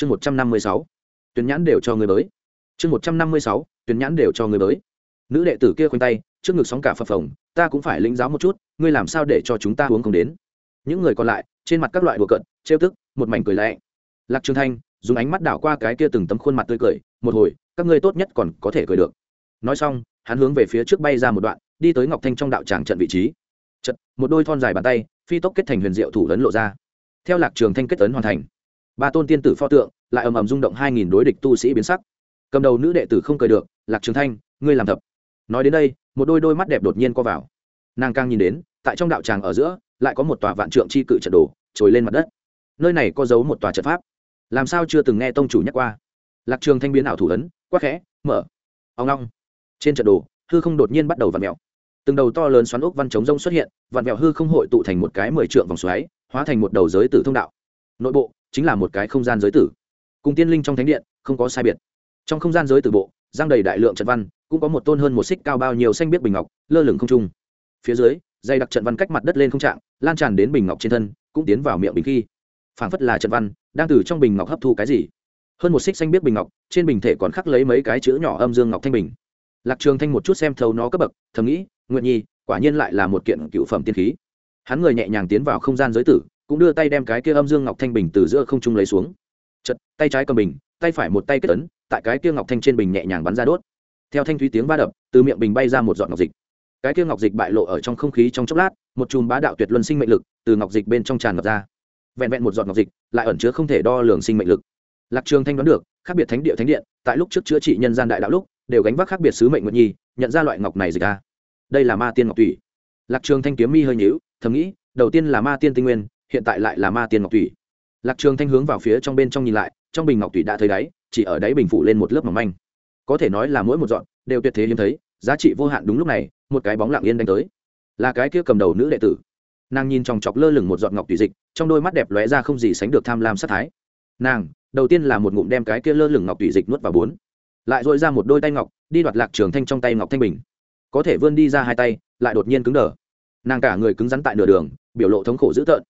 chương một trăm năm mươi sáu tuyến nhãn đều cho người mới. Chương một trăm năm mươi sáu tuyến nhãn đều cho người mới. Nữ đệ tử kia khoanh tay, trước ngực sóng cả phập phồng, ta cũng phải lĩnh giáo một chút, ngươi làm sao để cho chúng ta uống không đến? Những người còn lại, trên mặt các loại đùa cận trêu tức, một mảnh cười lẹ lạc trường thanh, dùng ánh mắt đảo qua cái kia từng tấm khuôn mặt tươi cười, một hồi, các ngươi tốt nhất còn có thể cười được. Nói xong, hắn hướng về phía trước bay ra một đoạn, đi tới ngọc thanh trong đạo tràng trận vị trí. Trận một đôi thon dài bàn tay, phi tốc kết thành huyền diệu thủ lớn lộ ra. Theo lạc trường thanh kết tấn hoàn thành ba tôn tiên tử pho tượng, lại ầm ầm rung động hai nghìn đối địch tu sĩ biến sắc. Cầm đầu nữ đệ tử không cười được, lạc trường thanh, ngươi làm thập. Nói đến đây, một đôi đôi mắt đẹp đột nhiên co vào. Nàng càng nhìn đến, tại trong đạo tràng ở giữa, lại có một tòa vạn trượng chi cự trận đồ trồi lên mặt đất. Nơi này có giấu một tòa trận pháp. Làm sao chưa từng nghe tông chủ nhắc qua? Lạc trường thanh biến ảo thủ ấn quắc khẽ, mở. Ông long. Trên trận đồ, hư không đột nhiên bắt đầu vặn mèo từng đầu to lớn xoắn ốc văn chống rông xuất hiện, vặn mèo hư không hội tụ thành một cái mười trượng vòng xoáy, hóa thành một đầu giới tử thông đạo. Nội bộ chính là một cái không gian giới tử. Cùng tiên linh trong thánh điện, không có sai biệt. Trong không gian giới tử bộ, giang đầy đại lượng trận văn, cũng có một tôn hơn một xích cao bao nhiêu xanh biết bình ngọc, lơ lửng không trung. Phía dưới dây đặc trận văn cách mặt đất lên không trạng, lan tràn đến bình ngọc trên thân, cũng tiến vào miệng bình khi. Phảng phất là trận văn, đang từ trong bình ngọc hấp thu cái gì. Hơn một xích xanh biết bình ngọc, trên bình thể còn khắc lấy mấy cái chữ nhỏ âm dương ngọc thanh bình. Lạc trường thanh một chút xem thấu nó cấp bậc, thầm nghĩ nguyện nhi, quả nhiên lại là một kiện cựu phẩm tiên khí. Hắn người nhẹ nhàng tiến vào không gian giới tử cũng đưa tay đem cái kia âm dương ngọc thanh bình từ giữa không trung lấy xuống. Chật, tay trái cầm bình, tay phải một tay kết tấn tại cái kia ngọc thanh trên bình nhẹ nhàng bắn ra đốt. Theo thanh thúy tiếng va đập, từ miệng bình bay ra một giọt ngọc dịch. Cái kia ngọc dịch bại lộ ở trong không khí trong chốc lát, một chùm bá đạo tuyệt luân sinh mệnh lực từ ngọc dịch bên trong tràn ngập ra. Vẹn vẹn một giọt ngọc dịch, lại ẩn chứa không thể đo lường sinh mệnh lực. Lạc trường thanh đoán được, khác biệt thánh địa thánh điện, tại lúc trước chữa trị nhân gian đại đạo lúc, đều gánh vác khác biệt sứ mệnh nguyện nhi, nhận ra loại ngọc này dịch ra. Đây là ma tiên ngọc thủy lạc trường thanh kiếm mi hơi nhíu, thầm nghĩ, đầu tiên là ma tiên tinh nguyên hiện tại lại là ma tiên ngọc thủy lạc trường thanh hướng vào phía trong bên trong nhìn lại, trong bình ngọc thủy đã thấy đáy, chỉ ở đáy bình phủ lên một lớp mỏng manh. Có thể nói là mỗi một dọn, đều tuyệt thế hiếm thấy, giá trị vô hạn đúng lúc này, một cái bóng lặng yên đánh tới. Là cái kia cầm đầu nữ đệ tử. Nàng nhìn chòng chọc lơ lửng một giọt ngọc thủy dịch, trong đôi mắt đẹp lóe ra không gì sánh được tham lam sát thái. Nàng, đầu tiên là một ngụm đem cái kia lơ lửng ngọc thủy dịch nuốt vào bốn. Lại dội ra một đôi tay ngọc, đi đoạt lạc trường thanh trong tay ngọc thanh bình. Có thể vươn đi ra hai tay, lại đột nhiên cứng đờ. Nàng cả người cứng rắn tại nửa đường, biểu lộ thống khổ dữ tợn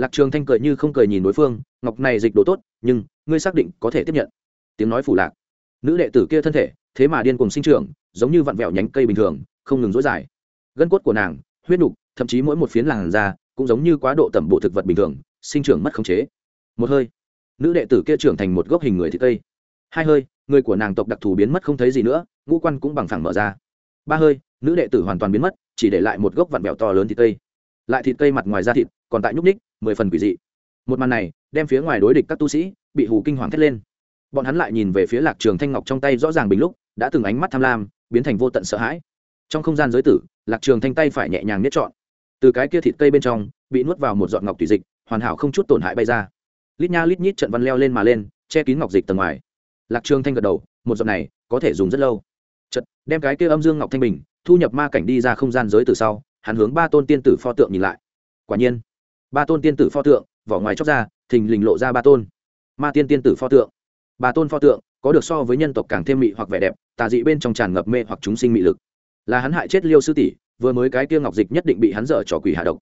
lạc trường thanh cười như không cười nhìn đối phương, ngọc này dịch đồ tốt, nhưng ngươi xác định có thể tiếp nhận. Tiếng nói phủ lạc. Nữ đệ tử kia thân thể, thế mà điên cùng sinh trưởng, giống như vặn vẹo nhánh cây bình thường, không ngừng rối dài. Gân cốt của nàng, huyết nục, thậm chí mỗi một phiến làn da cũng giống như quá độ tẩm bộ thực vật bình thường, sinh trưởng mất khống chế. Một hơi, nữ đệ tử kia trưởng thành một gốc hình người thịt cây. Hai hơi, người của nàng tộc đặc thù biến mất không thấy gì nữa, ngũ quan cũng bằng phẳng mở ra. Ba hơi, nữ đệ tử hoàn toàn biến mất, chỉ để lại một gốc vặn vẹo to lớn thịt cây. Lại thịt cây mặt ngoài da thịt còn tại nhúc ních mười phần quỷ dị. Một màn này, đem phía ngoài đối địch các tu sĩ, bị hù kinh hoàng thét lên. Bọn hắn lại nhìn về phía lạc trường thanh ngọc trong tay rõ ràng bình lúc, đã từng ánh mắt tham lam, biến thành vô tận sợ hãi. Trong không gian giới tử, lạc trường thanh tay phải nhẹ nhàng niết trọn. Từ cái kia thịt cây bên trong, bị nuốt vào một giọt ngọc tùy dịch, hoàn hảo không chút tổn hại bay ra. Lít nha lít nhít trận văn leo lên mà lên, che kín ngọc dịch tầng ngoài. Lạc trường thanh gật đầu, một giọt này, có thể dùng rất lâu. Chật đem cái kia âm dương ngọc thanh bình, thu nhập ma cảnh đi ra không gian giới từ sau, hắn hướng ba tôn tiên tử pho tượng nhìn lại. Quả nhiên ba tôn tiên tử pho tượng, vỏ ngoài chóc ra, thình lình lộ ra ba tôn. Ma tiên tiên tử pho tượng. Ba tôn pho tượng, có được so với nhân tộc càng thêm mị hoặc vẻ đẹp, tà dị bên trong tràn ngập mê hoặc chúng sinh mị lực. Là hắn hại chết liêu sư tỷ, vừa mới cái kia ngọc dịch nhất định bị hắn dở trò quỷ hạ độc.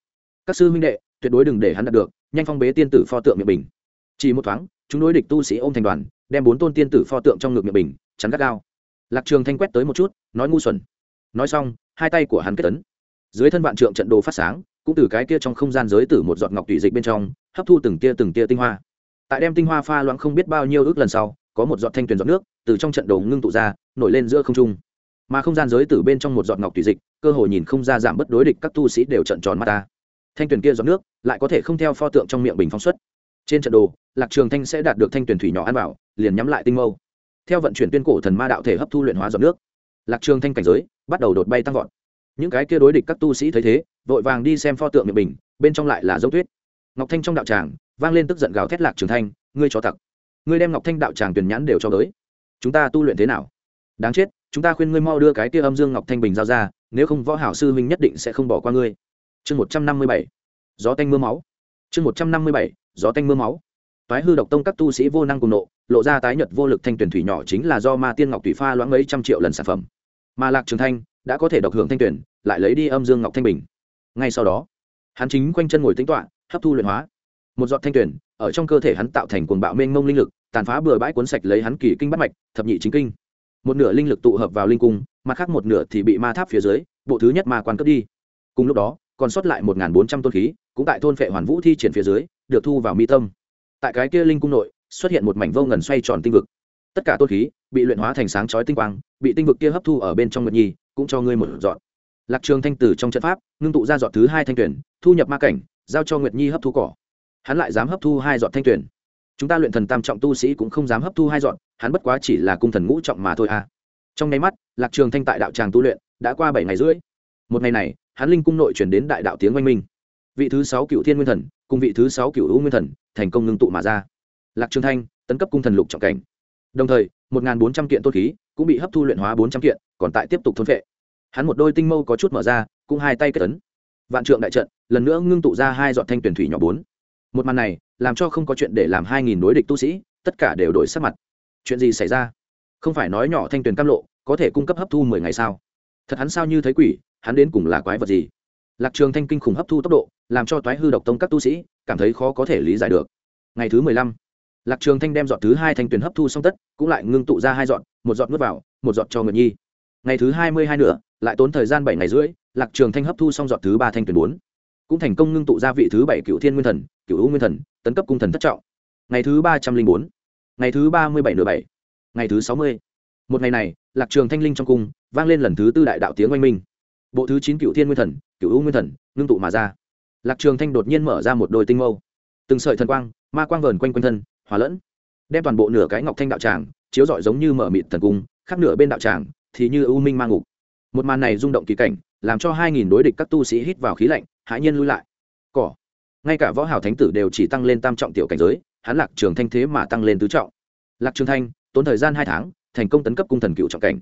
Các sư huynh đệ, tuyệt đối đừng để hắn đạt được, nhanh phong bế tiên tử pho tượng miệng bình. Chỉ một thoáng, chúng đối địch tu sĩ ôm thành đoàn, đem bốn tôn tiên tử pho tượng trong ngực miệng bình, chắn gắt gao. Lạc trường thanh quét tới một chút, nói ngu xuẩn. Nói xong, hai tay của hắn kết tấn dưới thân vạn trượng trận đồ phát sáng cũng từ cái kia trong không gian giới tử một giọt ngọc tùy dịch bên trong, hấp thu từng tia từng tia tinh hoa. Tại đem tinh hoa pha loãng không biết bao nhiêu ước lần sau, có một giọt thanh tuyền giọt nước từ trong trận đồ ngưng tụ ra, nổi lên giữa không trung. Mà không gian giới tử bên trong một giọt ngọc tùy dịch, cơ hội nhìn không ra giảm bất đối địch các tu sĩ đều trận tròn mắt ta. Thanh tuyền kia giọt nước lại có thể không theo pho tượng trong miệng bình phóng xuất. Trên trận đồ, lạc trường thanh sẽ đạt được thanh tuyển thủy nhỏ ăn vào, liền nhắm lại tinh mâu. Theo vận chuyển tuyên cổ thần ma đạo thể hấp thu luyện hóa giọt nước, lạc trường thanh cảnh giới bắt đầu đột bay tăng vọt những cái kia đối địch các tu sĩ thấy thế, vội vàng đi xem pho tượng miệng bình bên trong lại là dấu tuyết. Ngọc thanh trong đạo tràng, vang lên tức giận gào thét lạc trường thanh, ngươi cho tặc! Ngươi đem ngọc thanh đạo tràng tuyển nhãn đều cho tới. Chúng ta tu luyện thế nào? Đáng chết, chúng ta khuyên ngươi mau đưa cái kia âm dương ngọc thanh bình giao ra, nếu không võ hảo sư huynh nhất định sẽ không bỏ qua ngươi. Chương một trăm năm mươi bảy. Gió tanh mưa máu. Chương một trăm năm mươi bảy. Gió tanh mưa máu. Toái hư độc tông các tu sĩ vô năng cùng nộ, lộ ra tái nhật vô lực thanh tuyển thủy nhỏ chính là do ma tiên ngọc thủy pha loãng mấy trăm triệu lần sản phẩm. Mà lạc trường thanh đã có thể độc hưởng thanh tuyển lại lấy đi âm dương ngọc thanh bình. Ngay sau đó, hắn chính quanh chân ngồi tính toạ hấp thu luyện hóa. Một giọt thanh tuyển ở trong cơ thể hắn tạo thành cuồng bạo mênh mông linh lực, tàn phá bừa bãi cuốn sạch lấy hắn kỳ kinh bắt mạch, thập nhị chính kinh. Một nửa linh lực tụ hợp vào linh cung, mặt khác một nửa thì bị ma tháp phía dưới, bộ thứ nhất ma quan cướp đi. Cùng lúc đó, còn sót lại một bốn trăm tôn khí, cũng tại thôn phệ hoàn vũ thi triển phía dưới, được thu vào mi tâm. Tại cái kia linh cung nội, xuất hiện một mảnh vô ngần xoay tròn tinh vực. Tất cả tôn khí bị luyện hóa thành sáng chói tinh quang, bị tinh vực kia hấp thu ở bên trong ngật nhi, cũng cho ngươi một dọn lạc trường thanh tử trong trận pháp, ngưng tụ ra dọn thứ hai thanh tuyển, thu nhập ma cảnh, giao cho nguyệt nhi hấp thu cỏ. Hắn lại dám hấp thu hai dọn thanh tuyển. Chúng ta luyện thần tam trọng tu sĩ cũng không dám hấp thu hai dọn hắn bất quá chỉ là cung thần ngũ trọng mà thôi à. Trong nháy mắt, lạc trường thanh tại đạo tràng tu luyện, đã qua bảy ngày rưỡi. Một ngày này, hắn linh cung nội chuyển đến đại đạo tiếng oanh minh. Vị thứ sáu cựu thiên nguyên thần, cùng vị thứ sáu cựu ưu nguyên thần, thành công ngưng tụ mà ra. Lạc trường thanh, tấn cấp cung thần lục trọng cảnh. Đồng thời, một bốn trăm kiện tôn khí, cũng bị hấp thu luyện hóa bốn trăm kiện, còn tại tiếp tục thôn vệ hắn một đôi tinh mâu có chút mở ra, cũng hai tay kết tấn vạn trượng đại trận, lần nữa ngưng tụ ra hai dọn thanh tuyển thủy nhỏ bốn. Một màn này, làm cho không có chuyện để làm hai nghìn đối địch tu sĩ, tất cả đều đổi sắc mặt. Chuyện gì xảy ra? Không phải nói nhỏ thanh tuyển cam lộ, có thể cung cấp hấp thu mười ngày sao? Thật hắn sao như thấy quỷ, hắn đến cùng là quái vật gì? Lạc trường thanh kinh khủng hấp thu tốc độ, làm cho toái hư độc tông các tu sĩ, cảm thấy khó có thể lý giải được. Ngày thứ mười lăm, lạc trường thanh đem dọn thứ hai thanh tuyển hấp thu xong tất, cũng lại ngưng tụ ra hai dọn một dọn nuốt vào, một dọn cho nguyệt nhi. Ngày thứ hai mươi hai nữa lại tốn thời gian bảy ngày rưỡi, lạc trường thanh hấp thu xong dọn thứ ba thanh tuyển bốn. Cũng thành công ngưng tụ ra vị thứ bảy cựu thiên nguyên thần, cựu u nguyên thần, tấn cấp cung thần thất trọng. Ngày thứ ba trăm linh bốn, ngày thứ ba mươi bảy nửa bảy, ngày thứ sáu mươi. Một ngày này, lạc trường thanh linh trong cung, vang lên lần thứ tư đại đạo tiếng oanh minh. Bộ thứ chín cựu thiên nguyên thần, cựu u nguyên thần, ngưng tụ mà ra. Lạc trường thanh đột nhiên mở ra một đôi tinh mâu. Từng sợi thần quang, ma quang vờn quanh quanh thân, hòa lẫn, đem toàn bộ nửa cái ngọc thanh đạo tràng, chiếu rọi giống như mở mịt thần cung khác nửa bên đạo tràng thì như u minh ma ngục một màn này rung động kỳ cảnh, làm cho hai nghìn đối địch các tu sĩ hít vào khí lạnh, hãi nhiên lui lại. Cỏ. Ngay cả võ hào thánh tử đều chỉ tăng lên tam trọng tiểu cảnh giới, hắn lạc trường thanh thế mà tăng lên tứ trọng. Lạc trường thanh, tốn thời gian hai tháng, thành công tấn cấp cung thần cựu trọng cảnh.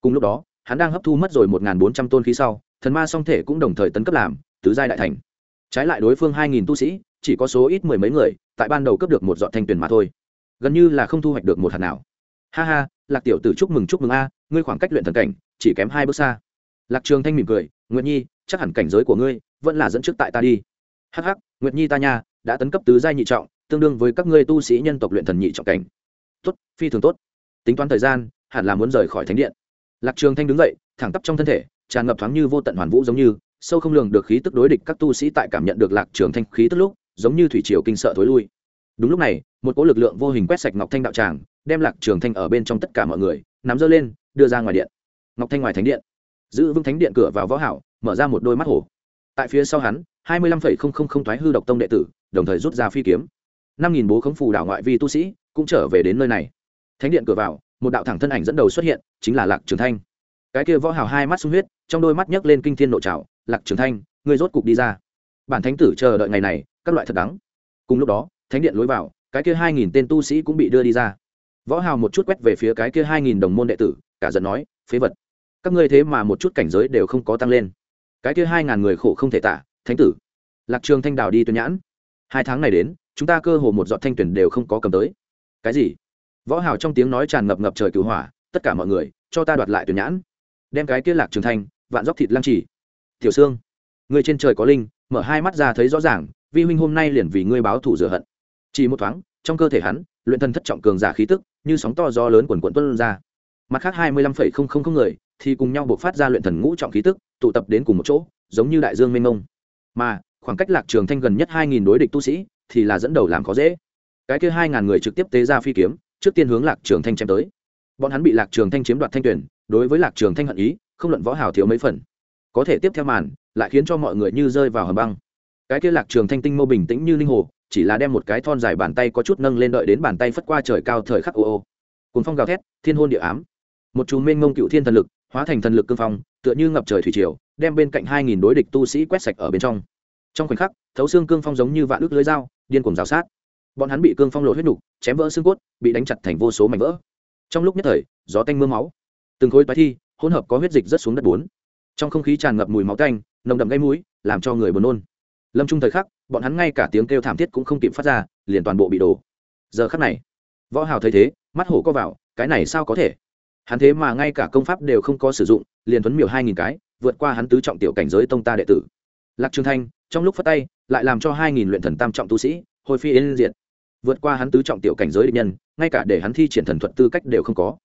Cùng lúc đó, hắn đang hấp thu mất rồi một bốn trăm tôn khí sau, thần ma song thể cũng đồng thời tấn cấp làm tứ giai đại thành. Trái lại đối phương hai nghìn tu sĩ, chỉ có số ít mười mấy người, tại ban đầu cấp được một dọn thanh tuyển mà thôi. Gần như là không thu hoạch được một hạt nào. Ha ha, lạc tiểu tử chúc mừng chúc mừng a, ngươi khoảng cách luyện thần cảnh chỉ kém hai bước xa. Lạc trường thanh mỉm cười, nguyệt nhi, chắc hẳn cảnh giới của ngươi vẫn là dẫn trước tại ta đi. Hắc hắc, nguyệt nhi ta nha, đã tấn cấp tứ giai nhị trọng, tương đương với các ngươi tu sĩ nhân tộc luyện thần nhị trọng cảnh. Tốt, phi thường tốt. Tính toán thời gian, hẳn là muốn rời khỏi thánh điện. Lạc trường thanh đứng dậy, thẳng tắp trong thân thể, tràn ngập thoáng như vô tận hoàn vũ giống như, sâu không lường được khí tức đối địch các tu sĩ tại cảm nhận được lạc trường thanh khí tức lúc, giống như thủy triều kinh sợ thối lui. Đúng lúc này, một cỗ lực lượng vô hình quét sạch ngọc thanh đạo tràng, đem lạc trường thanh ở bên trong tất cả mọi người, nắm dơ lên, đưa ra ngoài điện ngọc thanh ngoài thánh điện. Giữ vững thánh điện cửa vào võ hảo, mở ra một đôi mắt hổ. Tại phía sau hắn, hai mươi lăm phẩy không không không thoái hư độc tông đệ tử, đồng thời rút ra phi kiếm. năm nghìn bố khống phù đảo ngoại vi tu sĩ cũng trở về đến nơi này. Thánh điện cửa vào, một đạo thẳng thân ảnh dẫn đầu xuất hiện, chính là lạc trường thanh. Cái kia võ hào hai mắt sung huyết, trong đôi mắt nhấc lên kinh thiên nộ trào lạc trường thanh, ngươi rốt cục đi ra. Bản thánh tử chờ đợi ngày này, các loại thật đắng. Cùng lúc đó, thánh điện lối vào, cái kia hai nghìn tên tu sĩ cũng bị đưa đi ra. Võ hào một chút quét về phía cái kia hai nghìn đồng môn đệ tử, cả giận nói, phế vật các ngươi thế mà một chút cảnh giới đều không có tăng lên. Cái kia hai ngàn người khổ không thể tả thánh tử. Lạc trường thanh đào đi tuyên nhãn. Hai tháng này đến chúng ta cơ hồ một dọn thanh tuyển đều không có cầm tới. Cái gì? Võ hào trong tiếng nói tràn ngập ngập trời cứu hỏa tất cả mọi người cho ta đoạt lại tuyển nhãn. Đem cái kia lạc trường thanh vạn dốc thịt lăng chỉ, tiểu xương, người trên trời có linh mở hai mắt ra thấy rõ ràng vi huynh hôm nay liền vì ngươi báo thủ rửa hận. Chỉ một thoáng trong cơ thể hắn luyện thân thất trọng cường giả khí tức như sóng to gió lớn quần quần tuôn ra. Mặt khác hai mươi lăm phẩy không không không người thì cùng nhau buộc phát ra luyện thần ngũ trọng khí tức, tụ tập đến cùng một chỗ, giống như đại dương mênh mông. Mà, khoảng cách lạc trường thanh gần nhất hai nghìn đối địch tu sĩ, thì là dẫn đầu làm khó dễ. Cái kia hai ngàn người trực tiếp tế ra phi kiếm, trước tiên hướng lạc trường thanh chém tới. Bọn hắn bị lạc trường thanh chiếm đoạt thanh tuyển, đối với lạc trường thanh hận ý, không luận võ hào thiếu mấy phần. Có thể tiếp theo màn, lại khiến cho mọi người như rơi vào hầm băng. Cái kia lạc trường thanh tinh mâu bình tĩnh như linh hồ, chỉ là đem một cái thon dài bàn tay có chút nâng lên đợi đến bàn tay phất qua trời cao thời khắc ô ô. Cuốn phong gào thét, thiên hôn địa ám. Một chùm mênh mông cựu thiên thần lực hóa thành thần lực cương phong, tựa như ngập trời thủy triều, đem bên cạnh hai nghìn đối địch tu sĩ quét sạch ở bên trong. Trong khoảnh khắc, thấu xương cương phong giống như vạn ước lưới dao, điên cuồng rào sát. Bọn hắn bị cương phong lột huyết nục, chém vỡ xương cốt, bị đánh chặt thành vô số mảnh vỡ. Trong lúc nhất thời, gió tanh mưa máu. Từng khối tái thi, hỗn hợp có huyết dịch rất xuống đất bốn. Trong không khí tràn ngập mùi máu tanh, nồng đậm gây mũi, làm cho người buồn nôn. Lâm trung thời khắc, bọn hắn ngay cả tiếng kêu thảm thiết cũng không kịp phát ra, liền toàn bộ bị đổ. Giờ khắc này, võ hào thấy thế, mắt hổ co vào, cái này sao có thể? Hắn thế mà ngay cả công pháp đều không có sử dụng, liền thuấn miểu hai nghìn cái, vượt qua hắn tứ trọng tiểu cảnh giới tông ta đệ tử. Lạc trường thanh, trong lúc phát tay, lại làm cho hai nghìn luyện thần tam trọng tu sĩ, hồi phi yên diện vượt qua hắn tứ trọng tiểu cảnh giới địch nhân, ngay cả để hắn thi triển thần thuật tư cách đều không có.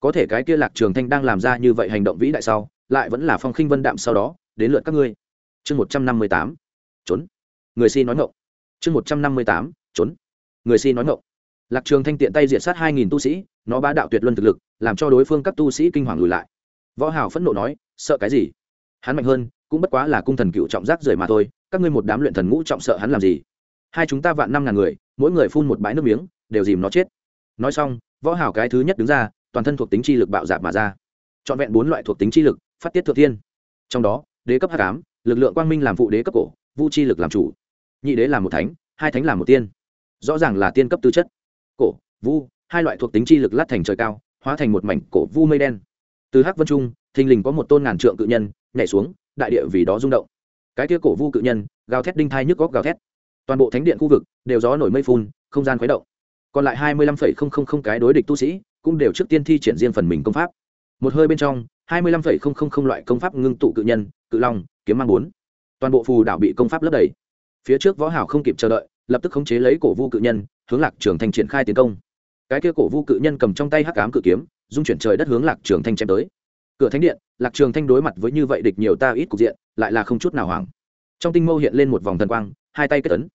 Có thể cái kia lạc trường thanh đang làm ra như vậy hành động vĩ đại sau, lại vẫn là phong khinh vân đạm sau đó, đến lượt các ngươi. Chương một trăm năm mươi tám, trốn. Người si nói ngộng chương một trăm năm mươi tám, trốn. Người si nói ngộng lạc trường thanh tiện tay diệt sát hai nghìn tu sĩ nó bá đạo tuyệt luân thực lực, làm cho đối phương các tu sĩ kinh hoàng lùi lại. Võ hào phẫn nộ nói, sợ cái gì? Hắn mạnh hơn, cũng bất quá là cung thần cựu trọng giác rời mà thôi, các ngươi một đám luyện thần ngũ trọng sợ hắn làm gì? Hai chúng ta vạn năm ngàn người, mỗi người phun một bãi nước miếng, đều dìm nó chết. Nói xong, võ hào cái thứ nhất đứng ra, toàn thân thuộc tính chi lực bạo dạp mà ra. Trọn vẹn bốn loại thuộc tính chi lực, phát tiết thượng thiên. Trong đó, đế cấp h tám lực lượng quang minh làm phụ đế cấp cổ, vu chi lực làm chủ. Nhị đế làm một thánh, hai thánh làm một tiên. Rõ ràng là tiên cấp tư chất. Cổ, vu hai loại thuộc tính chi lực lát thành trời cao, hóa thành một mảnh cổ vu mây đen. Từ hắc vân trung, thình lình có một tôn ngàn trượng cự nhân, nhảy xuống, đại địa vì đó rung động. Cái kia cổ vu cự nhân, gào thét đinh thai nhức góc gào thét. Toàn bộ thánh điện khu vực đều gió nổi mây phun, không gian khuấy động. Còn lại hai mươi lăm phẩy không không không cái đối địch tu sĩ cũng đều trước tiên thi triển riêng phần mình công pháp. Một hơi bên trong, hai mươi lăm phẩy không không không loại công pháp ngưng tụ cự nhân, cự long, kiếm mang bốn. Toàn bộ phù đảo bị công pháp lấp đầy. Phía trước võ hảo không kịp chờ đợi, lập tức khống chế lấy cổ vu cự nhân, hướng lạc trường thành triển khai tiến công cái kia cổ vu cự nhân cầm trong tay hắc ám cự kiếm, dung chuyển trời đất hướng lạc trường thanh chém tới. Cửa thánh điện, lạc trường thanh đối mặt với như vậy địch nhiều ta ít cục diện, lại là không chút nào hoảng. Trong tinh mâu hiện lên một vòng thần quang, hai tay kết ấn.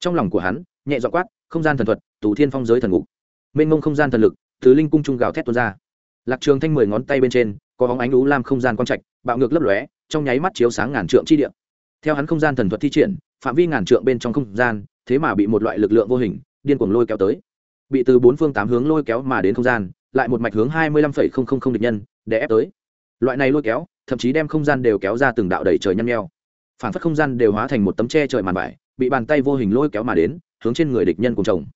Trong lòng của hắn, nhẹ dọ quát, không gian thần thuật, tù thiên phong giới thần ngục. Mênh mông không gian thần lực thứ linh cung trung gào thét tuôn ra. Lạc trường thanh mười ngón tay bên trên, có hóng ánh lú lam không gian quang trạch, bạo ngược lấp lóe, trong nháy mắt chiếu sáng ngàn trượng chi địa. Theo hắn không gian thần thuật thi triển, phạm vi ngàn trượng bên trong không gian, thế mà bị một loại lực lượng vô hình, điên cuồng lôi kéo tới bị từ bốn phương tám hướng lôi kéo mà đến không gian, lại một mạch hướng hai mươi lăm phẩy không không không địch nhân, để ép tới. Loại này lôi kéo, thậm chí đem không gian đều kéo ra từng đạo đầy trời nhăn nheo. Phản phất không gian đều hóa thành một tấm tre trời màn vải, bị bàn tay vô hình lôi kéo mà đến, hướng trên người địch nhân cùng chồng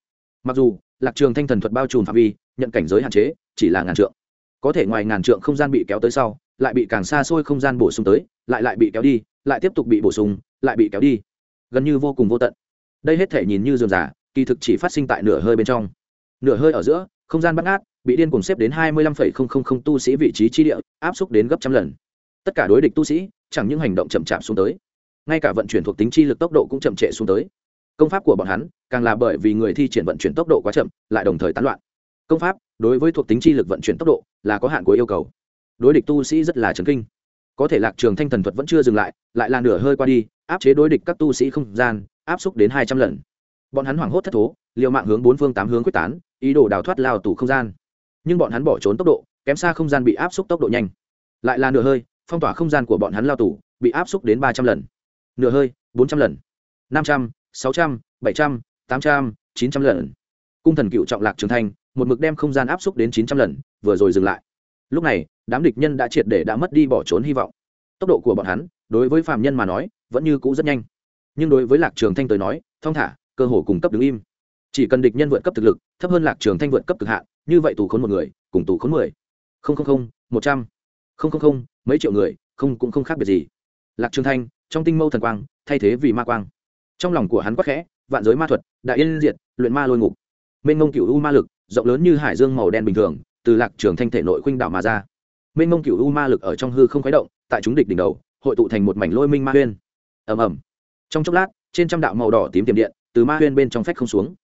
mặc dù, lạc trường thanh thần thuật bao trùm phạm vi, nhận cảnh giới hạn chế, chỉ là ngàn trượng. Có thể ngoài ngàn trượng không gian bị kéo tới sau, lại bị càng xa xôi không gian bổ sung tới, lại lại bị kéo đi, lại tiếp tục bị bổ sung, lại bị kéo đi. Gần như vô cùng vô tận. Đây hết thể nhìn như dườm giả kỳ thực chỉ phát sinh tại nửa hơi bên trong nửa hơi ở giữa, không gian bắt ngát, bị điên cùng xếp đến hai mươi lăm phẩy không không không tu sĩ vị trí chi địa, áp xúc đến gấp trăm lần. Tất cả đối địch tu sĩ, chẳng những hành động chậm chạp xuống tới, ngay cả vận chuyển thuộc tính chi lực tốc độ cũng chậm trệ xuống tới. Công pháp của bọn hắn, càng là bởi vì người thi triển vận chuyển tốc độ quá chậm, lại đồng thời tán loạn. Công pháp đối với thuộc tính chi lực vận chuyển tốc độ là có hạn của yêu cầu. Đối địch tu sĩ rất là chấn kinh. Có thể lạc trường thanh thần thuật vẫn chưa dừng lại lại là nửa hơi qua đi, áp chế đối địch các tu sĩ không gian, áp xúc đến hai trăm lần. Bọn hắn hoảng hốt thất thố, liều mạng hướng bốn phương tám hướng quyết tán ý đồ đào thoát lao tù không gian. Nhưng bọn hắn bỏ trốn tốc độ, kém xa không gian bị áp xúc tốc độ nhanh. Lại là nửa hơi, phong tỏa không gian của bọn hắn lao tù bị áp xúc đến ba trăm lần. Nửa hơi, bốn trăm lần. năm trăm, sáu trăm, bảy trăm, tám trăm, chín trăm lần. Cung thần cựu trọng lạc trường thanh một mực đem không gian áp xúc đến chín trăm lần, vừa rồi dừng lại. Lúc này, đám địch nhân đã triệt để đã mất đi bỏ trốn hy vọng. Tốc độ của bọn hắn, đối với phạm nhân mà nói, vẫn như cũ rất nhanh. Nhưng đối với lạc trường thanh tới nói, thong thả, cơ hồ cùng cấp đứng im chỉ cần địch nhân vượt cấp thực lực, thấp hơn lạc trường thanh vượt cấp cực hạn, như vậy tù khốn một người, cùng tù khốn mười. Không không không, một trăm. Không không không, mấy triệu người, không cũng không khác biệt gì. Lạc trường thanh, trong tinh mâu thần quang, thay thế vì ma quang. Trong lòng của hắn quắc khẽ, vạn giới ma thuật, đại yên diệt, luyện ma lôi ngục. Mênh mông cựu u ma lực, rộng lớn như hải dương màu đen bình thường, từ lạc trường thanh thể nội khuynh đảo mà ra. Mênh mông cựu u ma lực ở trong hư không khuấy động, tại chúng địch đỉnh đầu, hội tụ thành một mảnh lôi minh ma huyên. Ầm ầm. Trong chốc lát, trên trăm đạo màu đỏ tím tiềm điện, từ ma huyên bên trong phách không xuống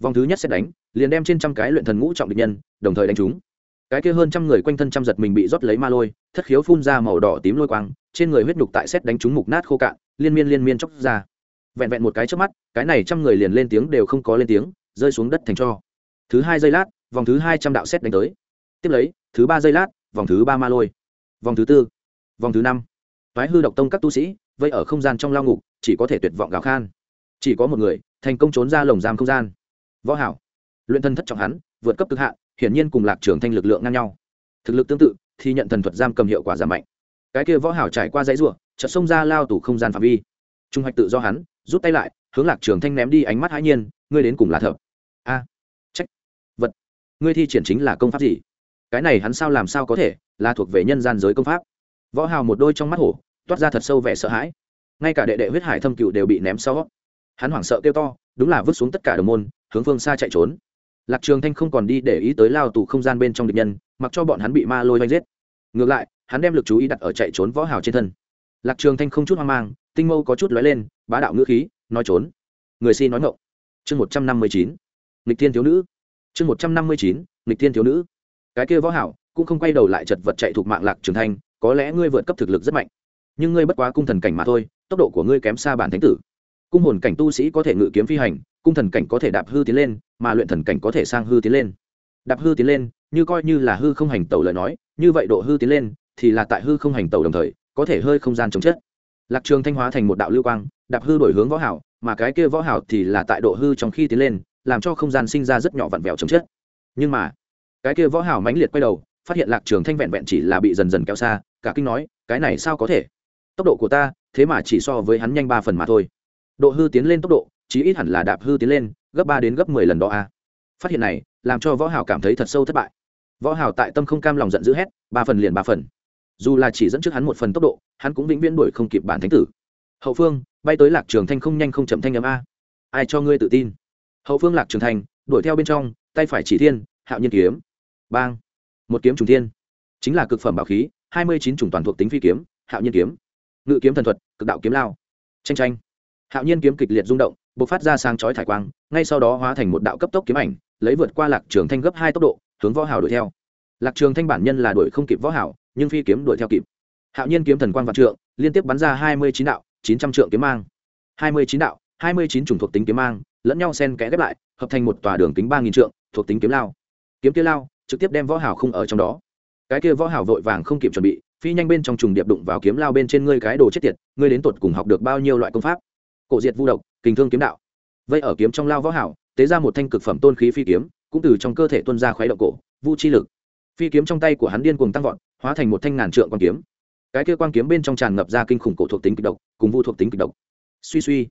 vòng thứ nhất sẽ đánh, liền đem trên trăm cái luyện thần ngũ trọng địch nhân, đồng thời đánh chúng. Cái kia hơn trăm người quanh thân trăm giật mình bị rót lấy ma lôi, thất khiếu phun ra màu đỏ tím lôi quang, trên người huyết nhục tại xét đánh chúng mục nát khô cạn, liên miên liên miên chóc ra. Vẹn vẹn một cái trước mắt, cái này trăm người liền lên tiếng đều không có lên tiếng, rơi xuống đất thành cho. Thứ hai giây lát, vòng thứ hai trăm đạo xét đánh tới. Tiếp lấy, thứ ba giây lát, vòng thứ ba ma lôi. Vòng thứ tư, vòng thứ năm. Thoái hư độc tông các tu sĩ, vây ở không gian trong lao ngục, chỉ có thể tuyệt vọng gào khan. Chỉ có một người, thành công trốn ra lồng giam không gian võ hảo, luyện thân thất trọng hắn, vượt cấp cực hạn hiển nhiên cùng lạc trường thanh lực lượng ngang nhau. Thực lực tương tự, thì nhận thần thuật giam cầm hiệu quả giảm mạnh. Cái kia võ hảo trải qua dãy rủa, chợt xông ra lao tủ không gian phạm vi. Trung hoạch tự do hắn, rút tay lại, hướng lạc trường thanh ném đi ánh mắt hãi nhiên, ngươi đến cùng là thợ? A, trách, vật. Ngươi thi triển chính là công pháp gì? Cái này hắn sao làm sao có thể, là thuộc về nhân gian giới công pháp? Võ hào một đôi trong mắt hổ, toát ra thật sâu vẻ sợ hãi. Ngay cả đệ đệ huyết hải thâm cựu đều bị ném sau. Hắn hoảng sợ kêu to, đúng là vứt xuống tất cả đồng môn hướng phương xa chạy trốn. Lạc trường thanh không còn đi để ý tới lao tù không gian bên trong địch nhân, mặc cho bọn hắn bị ma lôi vanh giết. Ngược lại, hắn đem lực chú ý đặt ở chạy trốn võ hào trên thân. Lạc trường thanh không chút hoang mang, tinh mâu có chút lóe lên, bá đạo ngữ khí, nói trốn. Người si nói ngộng chương một trăm năm mươi chín, nghịch thiên thiếu nữ. Chương một trăm năm mươi chín, nghịch thiên thiếu nữ. Cái kia võ hảo cũng không quay đầu lại chật vật chạy thuộc mạng lạc trường thanh, có lẽ ngươi vượt cấp thực lực rất mạnh. Nhưng ngươi bất quá cung thần cảnh mà thôi, tốc độ của ngươi kém xa bản thánh tử. Cung hồn cảnh tu sĩ có thể ngự kiếm phi hành cung thần cảnh có thể đạp hư tiến lên, mà luyện thần cảnh có thể sang hư tiến lên. Đạp hư tiến lên, như coi như là hư không hành tẩu lời nói, như vậy độ hư tiến lên, thì là tại hư không hành tẩu đồng thời, có thể hơi không gian chống chết lạc trường thanh hóa thành một đạo lưu quang, đạp hư đổi hướng võ hảo, mà cái kia võ hảo thì là tại độ hư trong khi tiến lên, làm cho không gian sinh ra rất nhỏ vặn vẹo chống chết nhưng mà, cái kia võ hảo mãnh liệt quay đầu, phát hiện lạc trường thanh vẹn vẹn chỉ là bị dần dần kéo xa, cả kinh nói, cái này sao có thể? Tốc độ của ta, thế mà chỉ so với hắn nhanh ba phần mà thôi. Độ hư tiến lên tốc độ chí ít hẳn là đạp hư tiến lên, gấp ba đến gấp mười lần đó a. Phát hiện này, làm cho võ hảo cảm thấy thật sâu thất bại. Võ hảo tại tâm không cam lòng giận dữ hét, ba phần liền ba phần. Dù là chỉ dẫn trước hắn một phần tốc độ, hắn cũng vĩnh viễn đuổi không kịp bản thánh tử. Hậu phương, bay tới lạc trường thanh không nhanh không chậm thanh ấm a. Ai cho ngươi tự tin? Hậu phương lạc trường thanh, đuổi theo bên trong, tay phải chỉ thiên, hạo nhiên kiếm. Bang! Một kiếm trùng thiên. Chính là cực phẩm bảo khí, hai mươi chín chủng toàn thuộc tính phi kiếm, hạo nhiên kiếm. Ngự kiếm thần thuật, cực đạo kiếm lao. Tranh tranh hạo nhiên kiếm kịch liệt rung động b ộ c phát ra sang chói thải quang, ngay sau đó hóa thành một đạo cấp tốc kiếm ảnh, lấy vượt qua lạc trường thanh gấp hai tốc độ, hướng võ hảo đuổi theo. Lạc trường thanh bản nhân là đuổi không kịp võ hảo nhưng phi kiếm đuổi theo kịp. Hạo nhiên kiếm thần quang vạn trượng, liên tiếp bắn ra hai mươi chín đạo, chín trăm trượng kiếm mang. Hai mươi chín đạo, hai mươi chín chủng thuộc tính kiếm mang, lẫn nhau xen kẽ ghép lại, hợp thành một tòa đường kính ba nghìn trượng, thuộc tính kiếm lao. Kiếm kia lao, trực tiếp đem võ hảo không ở trong đó. Cái kia võ hảo vội vàng không kịp chuẩn bị, phi nhanh bên trong trùng điệp đụng vào kiếm lao bên trên ngươi cái đồ chết tiệt, ngươi đến tuột cùng học được bao nhiêu loại công pháp? Cổ diệt vu độc kình thương kiếm đạo. Vây ở kiếm trong lao võ hảo, tế ra một thanh cực phẩm tôn khí phi kiếm, cũng từ trong cơ thể tuôn ra khoái động cổ, vũ chi lực. Phi kiếm trong tay của hắn điên cuồng tăng vọt, hóa thành một thanh ngàn trượng quan kiếm. Cái kia quan kiếm bên trong tràn ngập ra kinh khủng cổ thuộc tính kịch độc, cùng vu thuộc tính kịch độc. Suy suy,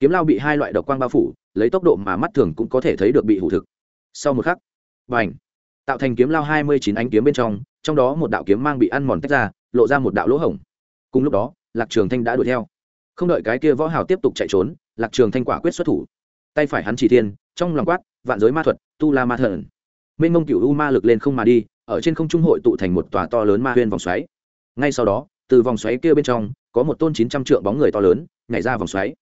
kiếm lao bị hai loại độc quang bao phủ, lấy tốc độ mà mắt thường cũng có thể thấy được bị hủ thực. Sau một khắc, bành, tạo thành kiếm lao hai mươi chín ánh kiếm bên trong trong đó một đạo kiếm mang bị ăn mòn tách ra, lộ ra một đạo lỗ hổng. Cùng lúc đó, lạc trường thanh đã đuổi theo không đợi cái kia võ hào tiếp tục chạy trốn, lạc trường thanh quả quyết xuất thủ. Tay phải hắn chỉ thiên, trong lòng quát, vạn giới ma thuật, tu la ma thần. Mênh mông cửu u ma lực lên không mà đi, ở trên không trung hội tụ thành một tòa to lớn ma huyên vòng xoáy. Ngay sau đó, từ vòng xoáy kia bên trong, có một tôn chín trăm trượng bóng người to lớn, nhảy ra vòng xoáy.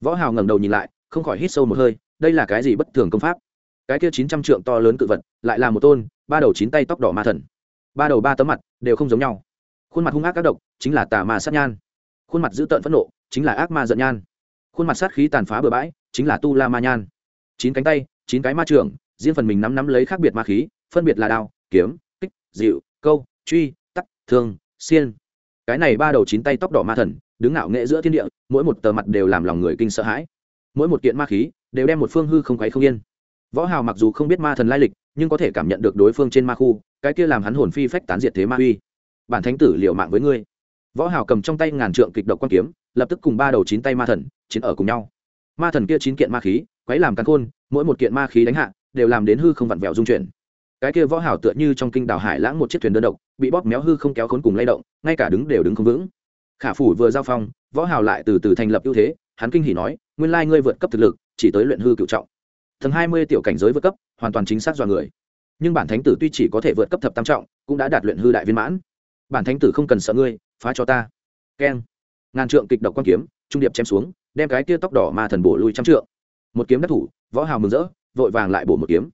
Võ hào ngẩng đầu nhìn lại, không khỏi hít sâu một hơi, đây là cái gì bất thường công pháp? Cái kia chín trăm trượng to lớn cự vật, lại là một tôn, ba đầu chín tay tóc đỏ ma thần. Ba đầu ba tấm mặt, đều không giống nhau. Khuôn mặt hung ác các độc, chính là tà ma sát nhan. Khuôn mặt dữ tợn phẫn nộ chính là ác ma giận nhan. Khuôn mặt sát khí tàn phá bừa bãi, chính là tu la ma nhan. Chín cánh tay, chín cái ma trưởng riêng phần mình nắm nắm lấy khác biệt ma khí, phân biệt là đao, kiếm, kích dịu câu, truy, tắc, thương, xiên. Cái này ba đầu chín tay tóc đỏ ma thần, đứng ngạo nghệ giữa thiên địa, mỗi một tờ mặt đều làm lòng người kinh sợ hãi. Mỗi một kiện ma khí, đều đem một phương hư không quấy không yên. Võ hào mặc dù không biết ma thần lai lịch, nhưng có thể cảm nhận được đối phương trên ma khu, cái kia làm hắn hồn phi phách tán diệt thế ma uy. Bản thánh tử liều mạng với ngươi. Võ hào cầm trong tay ngàn trượng kịch độc quan kiếm lập tức cùng ba đầu chín tay ma thần chiến ở cùng nhau. Ma thần kia chín kiện ma khí, quấy làm căn khôn, mỗi một kiện ma khí đánh hạ, đều làm đến hư không vặn vẹo dung chuyển. Cái kia võ hảo tựa như trong kinh đảo hải lãng một chiếc thuyền đơn độc, bị bóp méo hư không kéo khốn cùng lay động, ngay cả đứng đều đứng không vững. Khả phủ vừa giao phong, võ hào lại từ từ thành lập ưu thế, hắn kinh hỉ nói, nguyên lai ngươi vượt cấp thực lực, chỉ tới luyện hư cựu trọng. Thần hai mươi tiểu cảnh giới vượt cấp, hoàn toàn chính xác do người. Nhưng bản thánh tử tuy chỉ có thể vượt cấp thập tam trọng, cũng đã đạt luyện hư đại viên mãn. Bản thánh tử không cần sợ ngươi, phá cho ta. Keng ngàn trượng kịch độc quan kiếm, trung điệp chém xuống, đem cái kia tóc đỏ ma thần bổ lui trăm trượng. Một kiếm đắc thủ, võ hào mừng rỡ, vội vàng lại bổ một kiếm.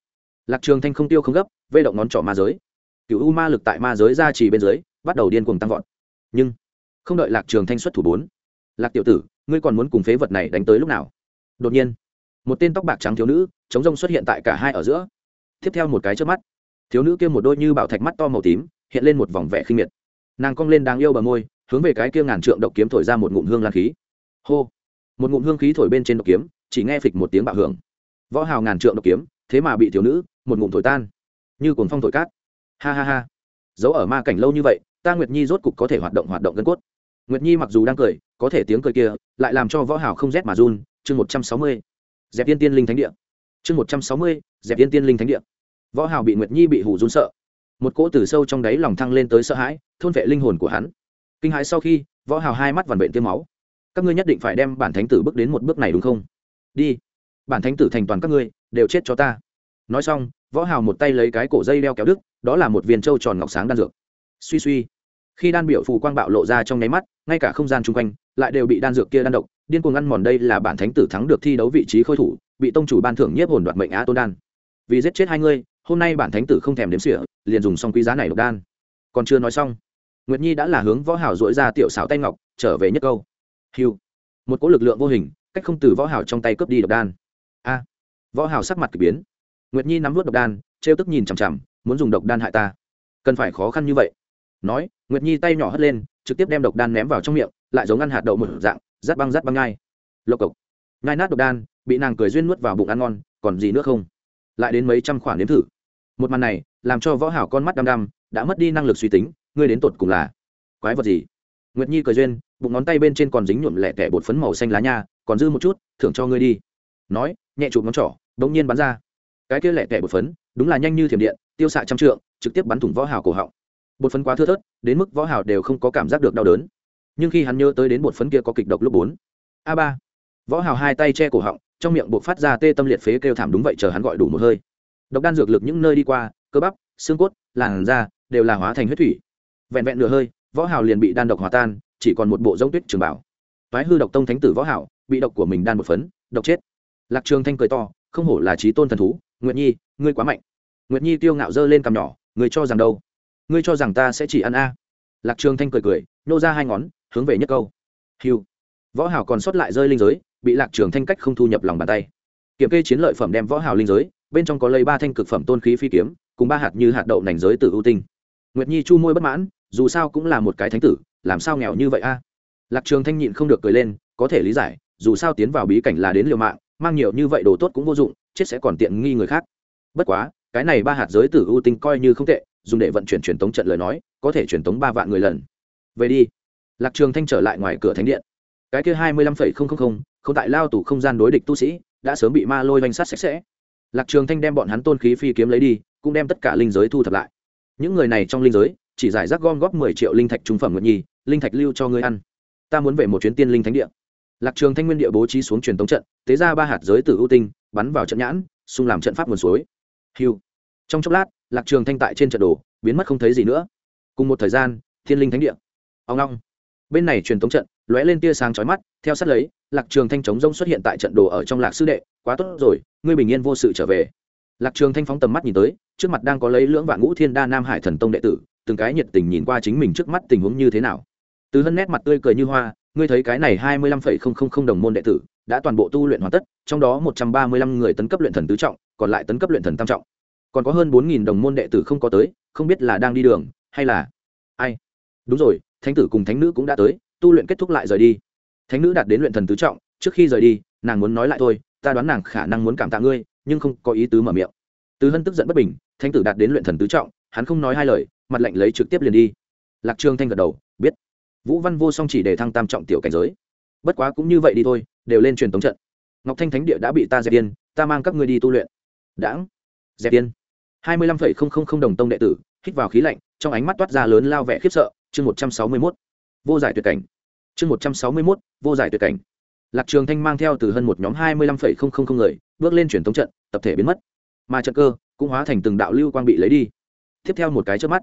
Lạc trường thanh không tiêu không gấp, vây động ngón trỏ ma giới. Cựu u ma lực tại ma giới ra chỉ bên dưới, bắt đầu điên cuồng tăng vọt. Nhưng, không đợi lạc trường thanh xuất thủ bốn. Lạc tiểu tử, ngươi còn muốn cùng phế vật này đánh tới lúc nào? Đột nhiên, một tên tóc bạc trắng thiếu nữ, chống rông xuất hiện tại cả hai ở giữa. Tiếp theo một cái trước mắt, thiếu nữ kia một đôi như bảo thạch mắt to màu tím, hiện lên một vòng vẻ khinh miệt. Nàng cong lên đáng yêu bờ môi hướng về cái kia ngàn trượng độc kiếm thổi ra một ngụm hương lan khí. Hô! Một ngụm hương khí thổi bên trên độc kiếm, chỉ nghe phịch một tiếng bạo hưởng. Võ hào ngàn trượng độc kiếm, thế mà bị thiếu nữ, một ngụm thổi tan. Như cuồng phong thổi cát. Ha ha ha! Giấu ở ma cảnh lâu như vậy, ta nguyệt nhi rốt cục có thể hoạt động hoạt động gân cốt. Nguyệt nhi mặc dù đang cười, có thể tiếng cười kia lại làm cho võ hào không rét mà run. Chương một trăm sáu mươi. Dẹp tiên tiên linh thánh địa. Chương một trăm sáu mươi. Dẹp tiên tiên linh thánh địa. Võ hào bị nguyệt nhi bị hù run sợ. Một cỗ từ sâu trong đáy lòng thăng lên tới sợ hãi, thôn vệ linh hồn của hắn kinh hãi sau khi, võ hào hai mắt vằn vện tiêm máu. Các ngươi nhất định phải đem bản thánh tử bước đến một bước này đúng không? Đi. Bản thánh tử thành toàn các ngươi, đều chết cho ta. Nói xong, võ hào một tay lấy cái cổ dây đeo kéo đức đó là một viên trâu tròn ngọc sáng đan dược. Suy suy. Khi đan biểu phù quang bạo lộ ra trong nháy mắt, ngay cả không gian chung quanh lại đều bị đan dược kia đan độc. Điên cuồng ăn mòn đây là bản thánh tử thắng được thi đấu vị trí khôi thủ, bị tông chủ ban thưởng nhiếp hồn đoạt mệnh á tôn đan. Vì giết chết hai ngươi, hôm nay bản thánh tử không thèm đếm xỉa, liền dùng xong quý giá này độc đan. Còn chưa nói xong nguyệt nhi đã là hướng võ hảo dỗi ra tiểu xảo tay ngọc, trở về nhất câu. Hiu. Một cỗ lực lượng vô hình, cách không từ võ hảo trong tay cướp đi độc đan. A. Võ hảo sắc mặt kỳ biến. Nguyệt nhi nắm vút độc đan, trêu tức nhìn chằm chằm, muốn dùng độc đan hại ta. Cần phải khó khăn như vậy. Nói, nguyệt nhi tay nhỏ hất lên, trực tiếp đem độc đan ném vào trong miệng, lại giống ăn hạt đậu một dạng, rát băng rát băng ngay. Lộc cộc. Ngai nát độc đan, bị nàng cười duyên nuốt vào bụng ăn ngon, còn gì nữa không? Lại đến mấy trăm khoản nếm thử. Một màn này, làm cho võ hảo con mắt đăm đăm, đã mất đi năng lực suy tính ngươi đến tột cùng là quái vật gì? Nguyệt nhi cười duyên, bụng ngón tay bên trên còn dính nhuộm lẹ tẻ bột phấn màu xanh lá nha, còn dư một chút, thưởng cho ngươi đi. Nói, nhẹ chụp ngón trỏ đống nhiên bắn ra. Cái kia lẹ tẻ bột phấn, đúng là nhanh như thiểm điện, tiêu xạ trăm trượng, trực tiếp bắn thủng võ hào cổ họng. Bột phấn quá thưa thớt, đến mức võ hào đều không có cảm giác được đau đớn. Nhưng khi hắn nhớ tới đến bột phấn kia có kịch độc lúc bốn, a ba, võ hào hai tay che cổ họng, trong miệng buộc phát ra tê tâm liệt phế kêu thảm đúng vậy chờ hắn gọi đủ một hơi. Độc đan dược lực những nơi đi qua, cơ bắp, xương cốt, làn da đều là hóa thành huyết thủy vẹn vẹn nửa hơi, võ hào liền bị đan độc hòa tan, chỉ còn một bộ giống tuyết trường bảo. Toái hư độc tông thánh tử võ hảo bị độc của mình đan một phấn, độc chết. Lạc trường thanh cười to, không hổ là trí tôn thần thú, nguyệt nhi, ngươi quá mạnh. Nguyệt nhi tiêu ngạo dơ lên cằm nhỏ, ngươi cho rằng đâu? Ngươi cho rằng ta sẽ chỉ ăn a? Lạc trường thanh cười cười, nô ra hai ngón, hướng về nhất câu. Hiu võ hảo còn sót lại rơi linh giới, bị lạc trường thanh cách không thu nhập lòng bàn tay. Kiểm kê chiến lợi phẩm đem võ hảo linh giới, bên trong có lấy ba thanh cực phẩm tôn khí phi kiếm, cùng ba hạt như hạt đậu nành giới từ ưu tinh. Nguyệt nhi chu môi bất mãn dù sao cũng là một cái thánh tử, làm sao nghèo như vậy a? Lạc trường thanh nhịn không được cười lên, có thể lý giải, dù sao tiến vào bí cảnh là đến liều mạng, mang nhiều như vậy đồ tốt cũng vô dụng, chết sẽ còn tiện nghi người khác. Bất quá, cái này ba hạt giới tử ưu tinh coi như không tệ, dùng để vận chuyển truyền tống trận lời nói, có thể truyền tống ba vạn người lần. Về đi. Lạc trường thanh trở lại ngoài cửa thánh điện. Cái kia hai mươi lăm phẩy không không không không tại lao tủ không gian đối địch tu sĩ, đã sớm bị ma lôi vanh sát sạch sẽ. Lạc trường thanh đem bọn hắn tôn khí phi kiếm lấy đi, cũng đem tất cả linh giới thu thập lại. Những người này trong linh giới chỉ giải rác gom góp mười triệu linh thạch trung phẩm nguyện nhi, linh thạch lưu cho ngươi ăn. Ta muốn về một chuyến tiên linh thánh địa. Lạc trường thanh nguyên địa bố trí xuống truyền tống trận, tế ra ba hạt giới tử ưu tinh, bắn vào trận nhãn, xung làm trận pháp nguồn suối. Hiu trong chốc lát, lạc trường thanh tại trên trận đồ, biến mất không thấy gì nữa. Cùng một thời gian thiên linh thánh địa. Ông long. Bên này truyền tống trận, lóe lên tia sáng chói mắt, theo sát lấy, lạc trường thanh chống rông xuất hiện tại trận đồ ở trong lạc sư đệ, quá tốt rồi, ngươi bình yên vô sự trở về. Lạc trường thanh phóng tầm mắt nhìn tới, trước mặt đang có lấy lưỡng vạn ngũ thiên đa nam hải thần tông đệ tử từng cái nhiệt tình nhìn qua chính mình trước mắt tình huống như thế nào. Từ hân nét mặt tươi cười như hoa, ngươi thấy cái này hai mươi lăm phẩy không không không đồng môn đệ tử đã toàn bộ tu luyện hoàn tất, trong đó một trăm ba mươi lăm người tấn cấp luyện thần tứ trọng, còn lại tấn cấp luyện thần tam trọng. Còn có hơn bốn nghìn đồng môn đệ tử không có tới, không biết là đang đi đường hay là ai. Đúng rồi, thánh tử cùng thánh nữ cũng đã tới, tu luyện kết thúc lại rời đi. Thánh nữ đạt đến luyện thần tứ trọng, trước khi rời đi, nàng muốn nói lại thôi, ta đoán nàng khả năng muốn cảm tạ ngươi, nhưng không có ý tứ mở miệng. Từ hân tức giận bất bình, thánh tử đạt đến luyện thần tứ trọng, hắn không nói hai lời mặt lạnh lấy trực tiếp liền đi. Lạc Trường thanh gật đầu biết. Vũ văn vô song chỉ để thăng tam trọng tiểu cảnh giới. Bất quá cũng như vậy đi thôi đều lên truyền tống trận. Ngọc thanh thánh địa đã bị ta dẹp điên, ta mang các ngươi đi tu luyện. Đãng. Dẹp điên. hai mươi lăm phẩy không không không đồng tông đệ tử hít vào khí lạnh trong ánh mắt toát ra lớn lao vẻ khiếp sợ chương một trăm sáu mươi mốt. Vô giải tuyệt cảnh. Chương một trăm sáu mươi mốt vô giải tuyệt cảnh. Lạc trường thanh mang theo từ hơn một nhóm hai mươi lăm phẩy không không không người bước lên truyền thống trận tập thể biến mất. Mà trận cơ cũng hóa thành từng đạo lưu quang bị lấy đi. Tiếp theo một cái trước mắt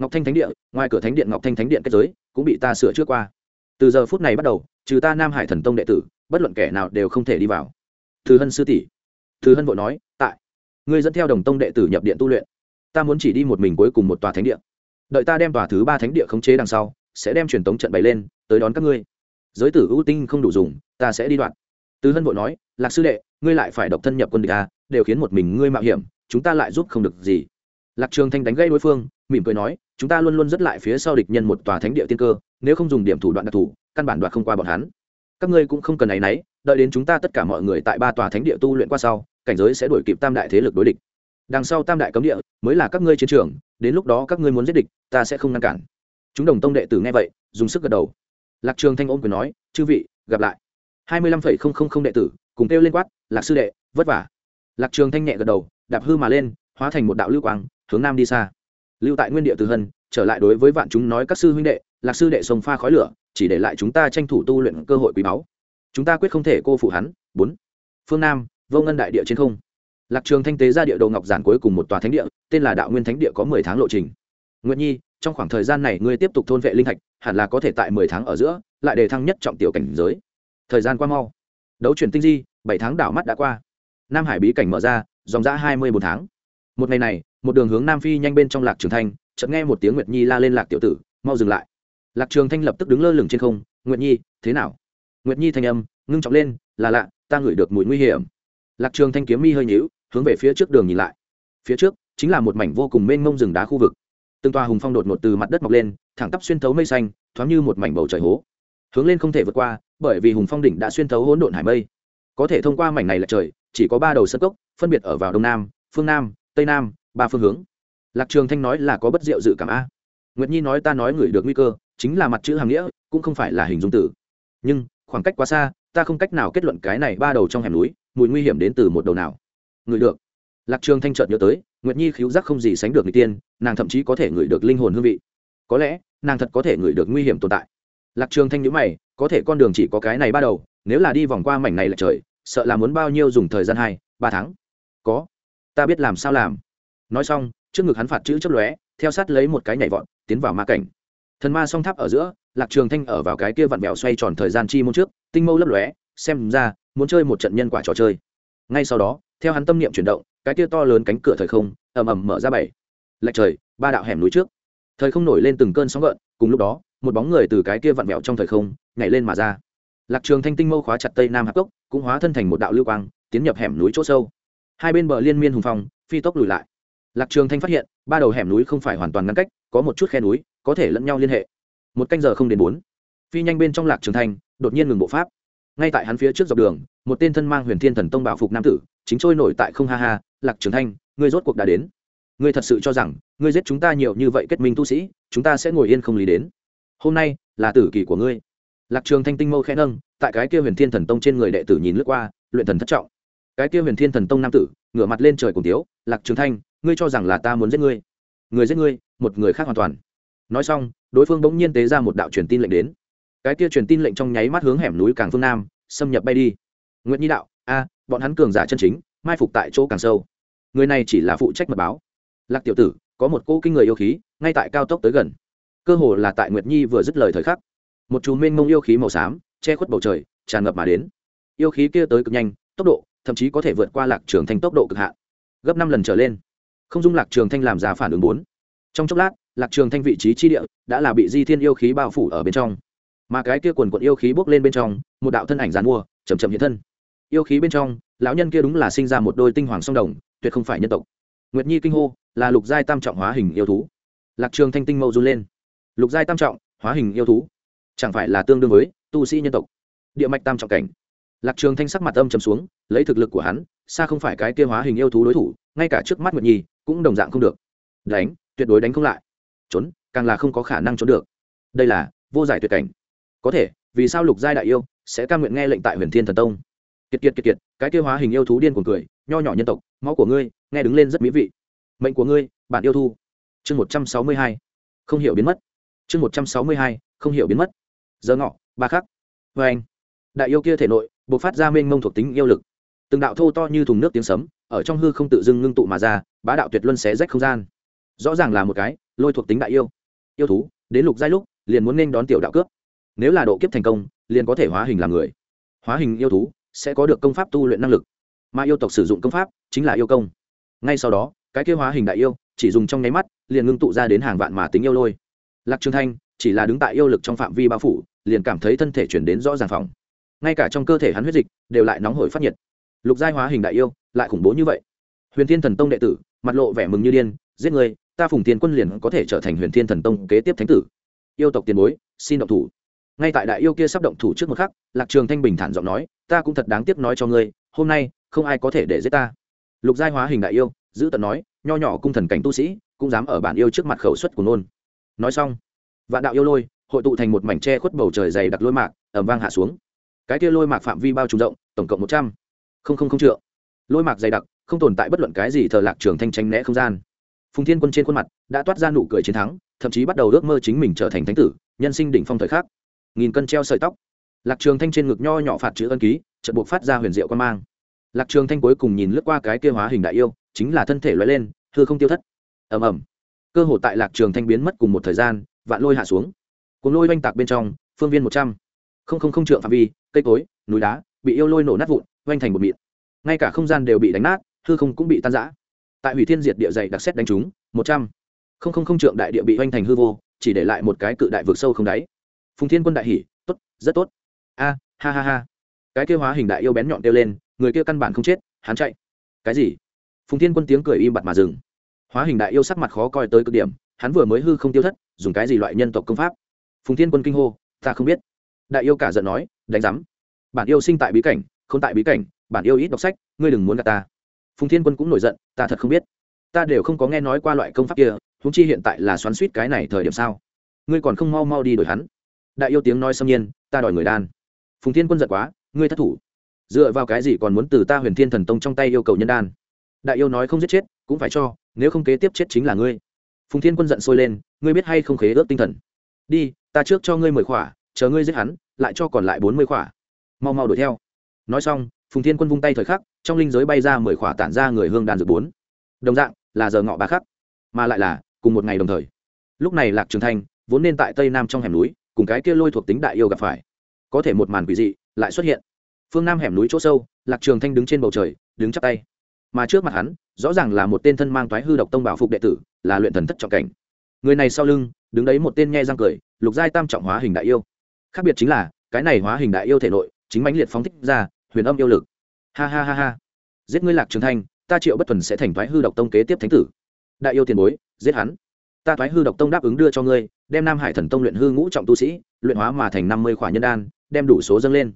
ngọc thanh thánh điện, ngoài cửa thánh điện ngọc thanh thánh điện kết giới, cũng bị ta sửa trước qua. Từ giờ phút này bắt đầu, trừ ta nam hải thần tông đệ tử, bất luận kẻ nào đều không thể đi vào. Thứ hân sư tỷ thứ hân vội nói, tại, ngươi dẫn theo đồng tông đệ tử nhập điện tu luyện. Ta muốn chỉ đi một mình cuối cùng một tòa thánh điện đợi ta đem tòa thứ ba thánh địa khống chế đằng sau, sẽ đem truyền tống trận bày lên, tới đón các ngươi. Giới tử ưu tinh không đủ dùng, ta sẽ đi đoạn. Từ hân vội nói, lạc sư đệ, ngươi lại phải độc thân nhập quân địch a, đều khiến một mình ngươi mạo hiểm, chúng ta lại giúp không được gì lạc trường thanh đánh gây đối phương, mỉm cười nói, chúng ta luôn luôn rất lại phía sau địch nhân một tòa thánh địa tiên cơ, nếu không dùng điểm thủ đoạn đặc thù, căn bản đoạt không qua bọn hắn. Các ngươi cũng không cần áy náy, đợi đến chúng ta tất cả mọi người tại ba tòa thánh địa tu luyện qua sau, cảnh giới sẽ đuổi kịp tam đại thế lực đối địch. Đằng sau tam đại cấm địa mới là các ngươi chiến trường, đến lúc đó các ngươi muốn giết địch, ta sẽ không ngăn cản. Chúng đồng tông đệ tử nghe vậy, dùng sức gật đầu. Lạc trường thanh ôm quyền nói, chư vị, gặp lại. Hai mươi lăm phẩy không không không đệ tử cùng kêu lên quát, lạc sư đệ, vất vả. Lạc trường thanh nhẹ gật đầu, đạp hư mà lên, hóa thành một đạo lưu quang hướng nam đi xa. Lưu tại nguyên địa từ hân, trở lại đối với vạn chúng nói các sư huynh đệ, lạc sư đệ sông pha khói lửa, chỉ để lại chúng ta tranh thủ tu luyện cơ hội quý báu. Chúng ta quyết không thể cô phụ hắn. Bốn. Phương nam, vô ngân đại địa trên không. Lạc trường thanh tế ra địa đầu ngọc giản cuối cùng một tòa thánh địa, tên là đạo nguyên thánh địa có mười tháng lộ trình. Nguyệt nhi, trong khoảng thời gian này ngươi tiếp tục thôn vệ linh thạch, hẳn là có thể tại mười tháng ở giữa, lại đề thăng nhất trọng tiểu cảnh giới. Thời gian qua mau. Đấu chuyển tinh di, bảy tháng đảo mắt đã qua. Nam hải bí cảnh mở ra, dòng ra hai mươi bốn tháng. Một ngày này một đường hướng nam phi nhanh bên trong lạc trường thanh, chợt nghe một tiếng nguyệt nhi la lên lạc tiểu tử, mau dừng lại. Lạc trường thanh lập tức đứng lơ lửng trên không, nguyệt nhi, thế nào? Nguyệt nhi thanh âm ngưng trọng lên, là lạ, ta ngửi được mùi nguy hiểm. Lạc trường thanh kiếm mi hơi nhíu, hướng về phía trước đường nhìn lại. Phía trước chính là một mảnh vô cùng mênh mông rừng đá khu vực. Từng tòa hùng phong đột ngột từ mặt đất mọc lên, thẳng tắp xuyên thấu mây xanh, thoáng như một mảnh bầu trời hố. Hướng lên không thể vượt qua, bởi vì hùng phong đỉnh đã xuyên thấu hỗn độn hải mây. Có thể thông qua mảnh này là trời, chỉ có ba đầu sân cốc, phân biệt ở vào đông nam, phương nam, tây nam ba phương hướng. Lạc trường thanh nói là có bất diệu dự cảm a. Nguyệt nhi nói ta nói người được nguy cơ, chính là mặt chữ hàng nghĩa, cũng không phải là hình dung tử nhưng, khoảng cách quá xa, ta không cách nào kết luận cái này ba đầu trong hẻm núi, mùi nguy hiểm đến từ một đầu nào. Người được. Lạc trường thanh chợt nhớ tới, nguyệt nhi khiếu giác không gì sánh được người tiên, nàng thậm chí có thể ngửi được linh hồn hương vị. Có lẽ, nàng thật có thể ngửi được nguy hiểm tồn tại. Lạc trường thanh nhíu mày, có thể con đường chỉ có cái này ba đầu, nếu là đi vòng qua mảnh này là trời, sợ là muốn bao nhiêu dùng thời gian hai, ba tháng. Có. Ta biết làm sao làm nói xong, trước ngực hắn phạt chữ chấp lóe, theo sát lấy một cái nhảy vọt, tiến vào ma cảnh. Thần ma song tháp ở giữa, lạc trường thanh ở vào cái kia vặn vẹo xoay tròn thời gian chi môn trước, tinh mâu lấp lóe, xem ra, muốn chơi một trận nhân quả trò chơi. Ngay sau đó, theo hắn tâm niệm chuyển động, cái kia to lớn cánh cửa thời không, ầm ầm mở ra bảy. Lạch trời, ba đạo hẻm núi trước. Thời không nổi lên từng cơn sóng gợn, cùng lúc đó, một bóng người từ cái kia vặn vẹo trong thời không, nhảy lên mà ra. Lạc trường thanh tinh mâu khóa chặt tây nam hạp cốc, cũng hóa thân thành một đạo lưu quang, tiến nhập hẻm núi chỗ sâu. Hai bên bờ liên miên hùng phong, phi tốc lùi lại lạc trường thanh phát hiện, ba đầu hẻm núi không phải hoàn toàn ngăn cách, có một chút khe núi, có thể lẫn nhau liên hệ. Một canh giờ không đến bốn. Phi nhanh bên trong lạc trường thanh, đột nhiên ngừng bộ pháp. Ngay tại hắn phía trước dọc đường, một tên thân mang huyền thiên thần tông bảo phục nam tử, chính trôi nổi tại không ha ha, lạc trường thanh, ngươi rốt cuộc đã đến. Ngươi thật sự cho rằng, ngươi giết chúng ta nhiều như vậy kết minh tu sĩ, chúng ta sẽ ngồi yên không lý đến. Hôm nay là tử kỳ của ngươi. Lạc trường thanh tinh mâu khẽ nâng, tại cái kia huyền thiên thần tông trên người đệ tử nhìn lướt qua, luyện thần thất trọng. Cái kia huyền thiên thần tông nam tử, ngửa mặt lên trời cùng tiếu, lạc trường thanh ngươi cho rằng là ta muốn giết ngươi. Người giết ngươi, một người khác hoàn toàn. Nói xong, đối phương bỗng nhiên tế ra một đạo truyền tin lệnh đến. Cái kia truyền tin lệnh trong nháy mắt hướng hẻm núi càng phương nam, xâm nhập bay đi. Nguyễn nhi đạo, a, bọn hắn cường giả chân chính, mai phục tại chỗ càng sâu. Người này chỉ là phụ trách mật báo. Lạc tiểu tử, có một cô kinh người yêu khí, ngay tại cao tốc tới gần. Cơ hồ là tại nguyệt nhi vừa dứt lời thời khắc, một chú mênh mông yêu khí màu xám, che khuất bầu trời, tràn ngập mà đến. Yêu khí kia tới cực nhanh, tốc độ, thậm chí có thể vượt qua lạc trường thanh tốc độ cực hạn, gấp năm lần trở lên không dung lạc trường thanh làm ra phản ứng bốn. Trong chốc lát, lạc trường thanh vị trí chi địa đã là bị di thiên yêu khí bao phủ ở bên trong. Mà cái kia quần quận yêu khí bốc lên bên trong, một đạo thân ảnh giàn mua chầm chậm hiện thân. Yêu khí bên trong, lão nhân kia đúng là sinh ra một đôi tinh hoàng song đồng, tuyệt không phải nhân tộc. Nguyệt nhi kinh hô, là lục giai tam trọng hóa hình yêu thú. Lạc trường thanh tinh mâu run lên. Lục giai tam trọng, hóa hình yêu thú. Chẳng phải là tương đương với tu sĩ nhân tộc. Địa mạch tam trọng cảnh. Lạc trường thanh sắc mặt âm trầm xuống, lấy thực lực của hắn, xa không phải cái kia hóa hình yêu thú đối thủ ngay cả trước mắt nguyệt nhi cũng đồng dạng không được. Đánh, tuyệt đối đánh không lại. Trốn, càng là không có khả năng trốn được. Đây là vô giải tuyệt cảnh. Có thể, vì sao lục giai đại yêu sẽ ca nguyện nghe lệnh tại huyền thiên thần tông? Kiệt kiệt kiệt kiệt, cái kia hóa hình yêu thú điên cuồng cười, nho nhỏ nhân tộc, máu của ngươi, nghe đứng lên rất mỹ vị. Mệnh của ngươi, bản yêu thu. Chương một trăm sáu mươi hai, không hiểu biến mất. Chương một trăm sáu mươi hai, không hiểu biến mất. Giờ ngọ, ba khắc. Vê anh đại yêu kia thể nội b ộ c phát ra mênh mông thuộc tính yêu lực từng đạo thô to như thùng nước tiếng sấm, ở trong hư không tự dưng ngưng tụ mà ra, bá đạo tuyệt luân xé rách không gian. Rõ ràng là một cái, lôi thuộc tính đại yêu. Yêu thú, đến lục giai lúc, liền muốn nên đón tiểu đạo cướp. Nếu là độ kiếp thành công, liền có thể hóa hình làm người. Hóa hình yêu thú, sẽ có được công pháp tu luyện năng lực. Mà yêu tộc sử dụng công pháp, chính là yêu công. Ngay sau đó, cái kế hóa hình đại yêu, chỉ dùng trong nháy mắt, liền ngưng tụ ra đến hàng vạn mà tính yêu lôi. Lạc trường thanh, chỉ là đứng tại yêu lực trong phạm vi bao phủ, liền cảm thấy thân thể chuyển đến rõ ràng phòng. Ngay cả trong cơ thể hắn huyết dịch, đều lại nóng hổi phát nhiệt lục giai hóa hình đại yêu, lại khủng bố như vậy. Huyền thiên thần tông đệ tử, mặt lộ vẻ mừng như điên, giết người, ta phùng tiên quân liền có thể trở thành huyền thiên thần tông kế tiếp thánh tử. Yêu tộc tiền bối, xin động thủ. Ngay tại đại yêu kia sắp động thủ trước một khắc, lạc trường thanh bình thản giọng nói, ta cũng thật đáng tiếc nói cho ngươi, hôm nay, không ai có thể để giết ta. Lục giai hóa hình đại yêu, giữ tận nói, nho nhỏ cung thần cảnh tu sĩ, cũng dám ở bản yêu trước mặt khẩu suất của nôn nói xong, vạn đạo yêu lôi, hội tụ thành một mảnh tre khuất bầu trời dày đặc lôi mạc ẩm vang hạ xuống. Cái kia lôi mạc phạm vi bao trùm rộng, tổng cộng một trăm không không không trượng. Lôi mạc dày đặc, không tồn tại bất luận cái gì thờ lạc trường thanh tranh né không gian. Phùng thiên quân trên khuôn mặt đã toát ra nụ cười chiến thắng, thậm chí bắt đầu ước mơ chính mình trở thành thánh tử, nhân sinh đỉnh phong thời khắc. Nghìn cân treo sợi tóc. Lạc trường thanh trên ngực nho nhỏ phạt chữ ân ký, chợt buộc phát ra huyền diệu quan mang. Lạc trường thanh cuối cùng nhìn lướt qua cái kia hóa hình đại yêu, chính là thân thể loại lên thưa không tiêu thất. Ầm ầm. Cơ hội tại lạc trường thanh biến mất cùng một thời gian, vạn lôi hạ xuống. Cùng lôi oanh tạc bên trong, phương viên một trăm. Không không không trượng phạm vi, cây cối, núi đá, bị yêu lôi nổ nát vụn oanh thành một mịn. Ngay cả không gian đều bị đánh nát, hư không cũng bị tan rã. Tại hủy thiên diệt địa dày đặc xét đánh trúng một trăm. Không không không trượng đại địa bị hoành thành hư vô, chỉ để lại một cái cự đại vực sâu không đáy. Phùng thiên quân đại hỉ, tốt, rất tốt. A, ha ha ha. Cái kêu hóa hình đại yêu bén nhọn kêu lên, người kia căn bản không chết, hắn chạy. Cái gì? Phùng thiên quân tiếng cười im bặt mà dừng. Hóa hình đại yêu sắc mặt khó coi tới cực điểm, hắn vừa mới hư không tiêu thất, dùng cái gì loại nhân tộc công pháp? Phùng thiên quân kinh hô, ta không biết. Đại yêu cả giận nói, đánh giám. Bản yêu sinh tại bí cảnh không tại bí cảnh, bản yêu ít đọc sách, ngươi đừng muốn gặp ta. Phùng thiên quân cũng nổi giận, ta thật không biết. Ta đều không có nghe nói qua loại công pháp kia húng chi hiện tại là xoắn suýt cái này thời điểm sao? Ngươi còn không mau mau đi đổi hắn. Đại yêu tiếng nói xâm nhiên, ta đòi người đan. Phùng thiên quân giận quá, ngươi thất thủ. Dựa vào cái gì còn muốn từ ta huyền thiên thần tông trong tay yêu cầu nhân đan? Đại yêu nói không giết chết, cũng phải cho, nếu không kế tiếp chết chính là ngươi. Phùng thiên quân giận sôi lên, ngươi biết hay không khế ước tinh thần? Đi, ta trước cho ngươi mười khỏa, chờ ngươi giết hắn, lại cho còn lại bốn mươi khỏa. Mau mau đuổi theo nói xong, phùng thiên quân vung tay thời khắc, trong linh giới bay ra mười khỏa tản ra người hương đàn dược bốn. Đồng dạng, là giờ ngọ ba khắc, mà lại là cùng một ngày đồng thời. Lúc này lạc trường thanh, vốn nên tại tây nam trong hẻm núi, cùng cái kia lôi thuộc tính đại yêu gặp phải. Có thể một màn quỷ dị lại xuất hiện. Phương nam hẻm núi chỗ sâu, lạc trường thanh đứng trên bầu trời, đứng chắp tay. Mà trước mặt hắn, rõ ràng là một tên thân mang toái hư độc tông bảo phục đệ tử, là luyện thần thất trọng cảnh. Người này sau lưng, đứng đấy một tên nhe răng cười, lục giai tam trọng hóa hình đại yêu. Khác biệt chính là, cái này hóa hình đại yêu thể nội, chính mãnh liệt phóng thích ra huyền âm yêu lực. Ha ha ha ha. Giết ngươi lạc trường thanh, ta triệu bất thuần sẽ thành thoái hư độc tông kế tiếp thánh tử. Đại yêu tiền bối, giết hắn. Ta thoái hư độc tông đáp ứng đưa cho ngươi, đem nam hải thần tông luyện hư ngũ trọng tu sĩ, luyện hóa mà thành năm mươi khỏa nhân đan, đem đủ số dâng lên.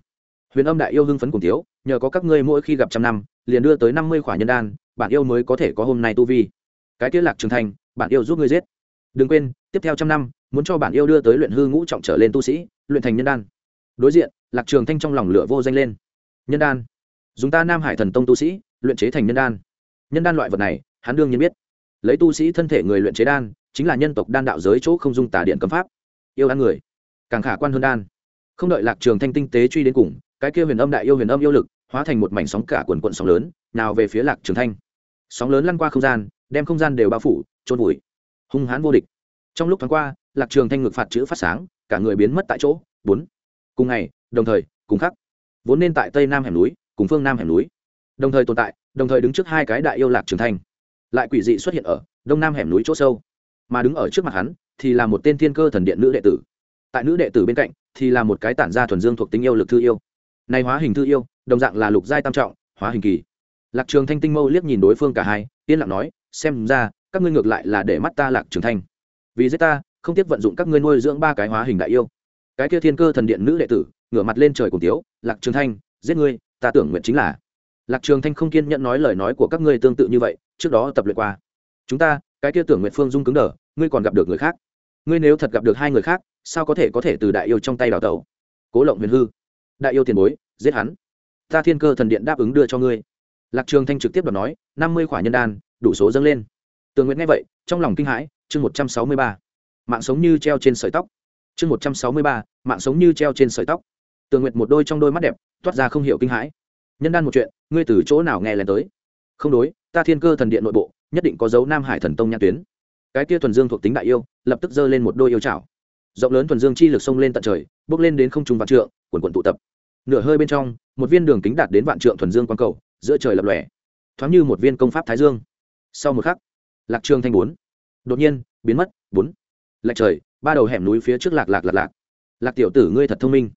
Huyền âm đại yêu hưng phấn cùng thiếu, nhờ có các ngươi mỗi khi gặp trăm năm, liền đưa tới năm mươi khỏa nhân đan bản yêu mới có thể có hôm nay tu vi. Cái tiết lạc trường thành bản yêu giúp ngươi giết. Đừng quên, tiếp theo trăm năm, muốn cho bản yêu đưa tới luyện hư ngũ trọng trở lên tu sĩ, luyện thành nhân đan. Đối diện, lạc trường thanh trong lòng lửa vô danh lên nhân đan. Dùng ta nam hải thần tông tu sĩ, luyện chế thành nhân đan. Nhân đan loại vật này, hắn đương nhiên biết. Lấy tu sĩ thân thể người luyện chế đan, chính là nhân tộc đan đạo giới chỗ không dung tả điện cấm pháp. Yêu ăn người. Càng khả quan hơn đan. Không đợi lạc trường thanh tinh tế truy đến cùng, cái kia huyền âm đại yêu huyền âm yêu lực, hóa thành một mảnh sóng cả quần quận sóng lớn, nào về phía lạc trường thanh. Sóng lớn lăn qua không gian, đem không gian đều bao phủ trôn vùi. Hung hãn vô địch. Trong lúc thoáng qua, lạc trường thanh ngực phạt chữ phát sáng, cả người biến mất tại chỗ. Bốn. Cùng ngày, đồng thời, cùng khắc vốn nên tại tây nam hẻm núi cùng phương nam hẻm núi. Đồng thời tồn tại đồng thời đứng trước hai cái đại yêu lạc trường thành, lại quỷ dị xuất hiện ở đông nam hẻm núi chỗ sâu. Mà đứng ở trước mặt hắn thì là một tên thiên cơ thần điện nữ đệ tử. Tại nữ đệ tử bên cạnh thì là một cái tản gia thuần dương thuộc tính yêu lực thư yêu. Này hóa hình thư yêu đồng dạng là lục giai tam trọng hóa hình kỳ. Lạc trường thanh tinh mâu liếc nhìn đối phương cả hai yên lặng nói xem ra các ngươi ngược lại là để mắt ta lạc trường thanh. Vì giết ta không tiếp vận dụng các ngươi nuôi dưỡng ba cái hóa hình đại yêu. Cái kia thiên cơ thần điện nữ đệ tử ngửa mặt lên trời cùng tiếu, lạc trường thanh, giết ngươi, ta tưởng nguyện chính là. Lạc trường thanh không kiên nhẫn nói lời nói của các ngươi tương tự như vậy, trước đó tập luyện qua. Chúng ta, cái kia tưởng nguyện phương dung cứng đờ, ngươi còn gặp được người khác. Ngươi nếu thật gặp được hai người khác, sao có thể có thể từ đại yêu trong tay đào tẩu? Cố lộng huyền hư. Đại yêu tiền bối, giết hắn. Ta thiên cơ thần điện đáp ứng đưa cho ngươi. Lạc trường thanh trực tiếp đoạt nói, năm mươi khỏa nhân đan, đủ số dâng lên. Tường nguyện nghe vậy, trong lòng kinh hãi, chương một trăm sáu mươi ba. Mạng sống như treo trên sợi tóc. Chương một trăm sáu mươi ba, mạng sống như treo trên sợi tóc tường nguyện một đôi trong đôi mắt đẹp toát ra không hiểu kinh hãi. Nhân đan một chuyện, ngươi từ chỗ nào nghe lên tới? Không đối, ta thiên cơ thần điện nội bộ, nhất định có dấu nam hải thần tông nhãn tuyến. Cái kia thuần dương thuộc tính đại yêu, lập tức giơ lên một đôi yêu chảo. Rộng lớn thuần dương chi lực xông lên tận trời, bước lên đến không trung vạn trượng, quần quần tụ tập. Nửa hơi bên trong, một viên đường kính đạt đến vạn trượng thuần dương quang cầu, giữa trời lập lòe. Thoáng như một viên công pháp thái dương. Sau một khắc, lạc trường thanh bốn. Đột nhiên, biến mất, bốn. Lạch trời, ba đầu hẻm núi phía trước lạc lạc lạc lạc. Lạc tiểu tử, ngươi thật thông minh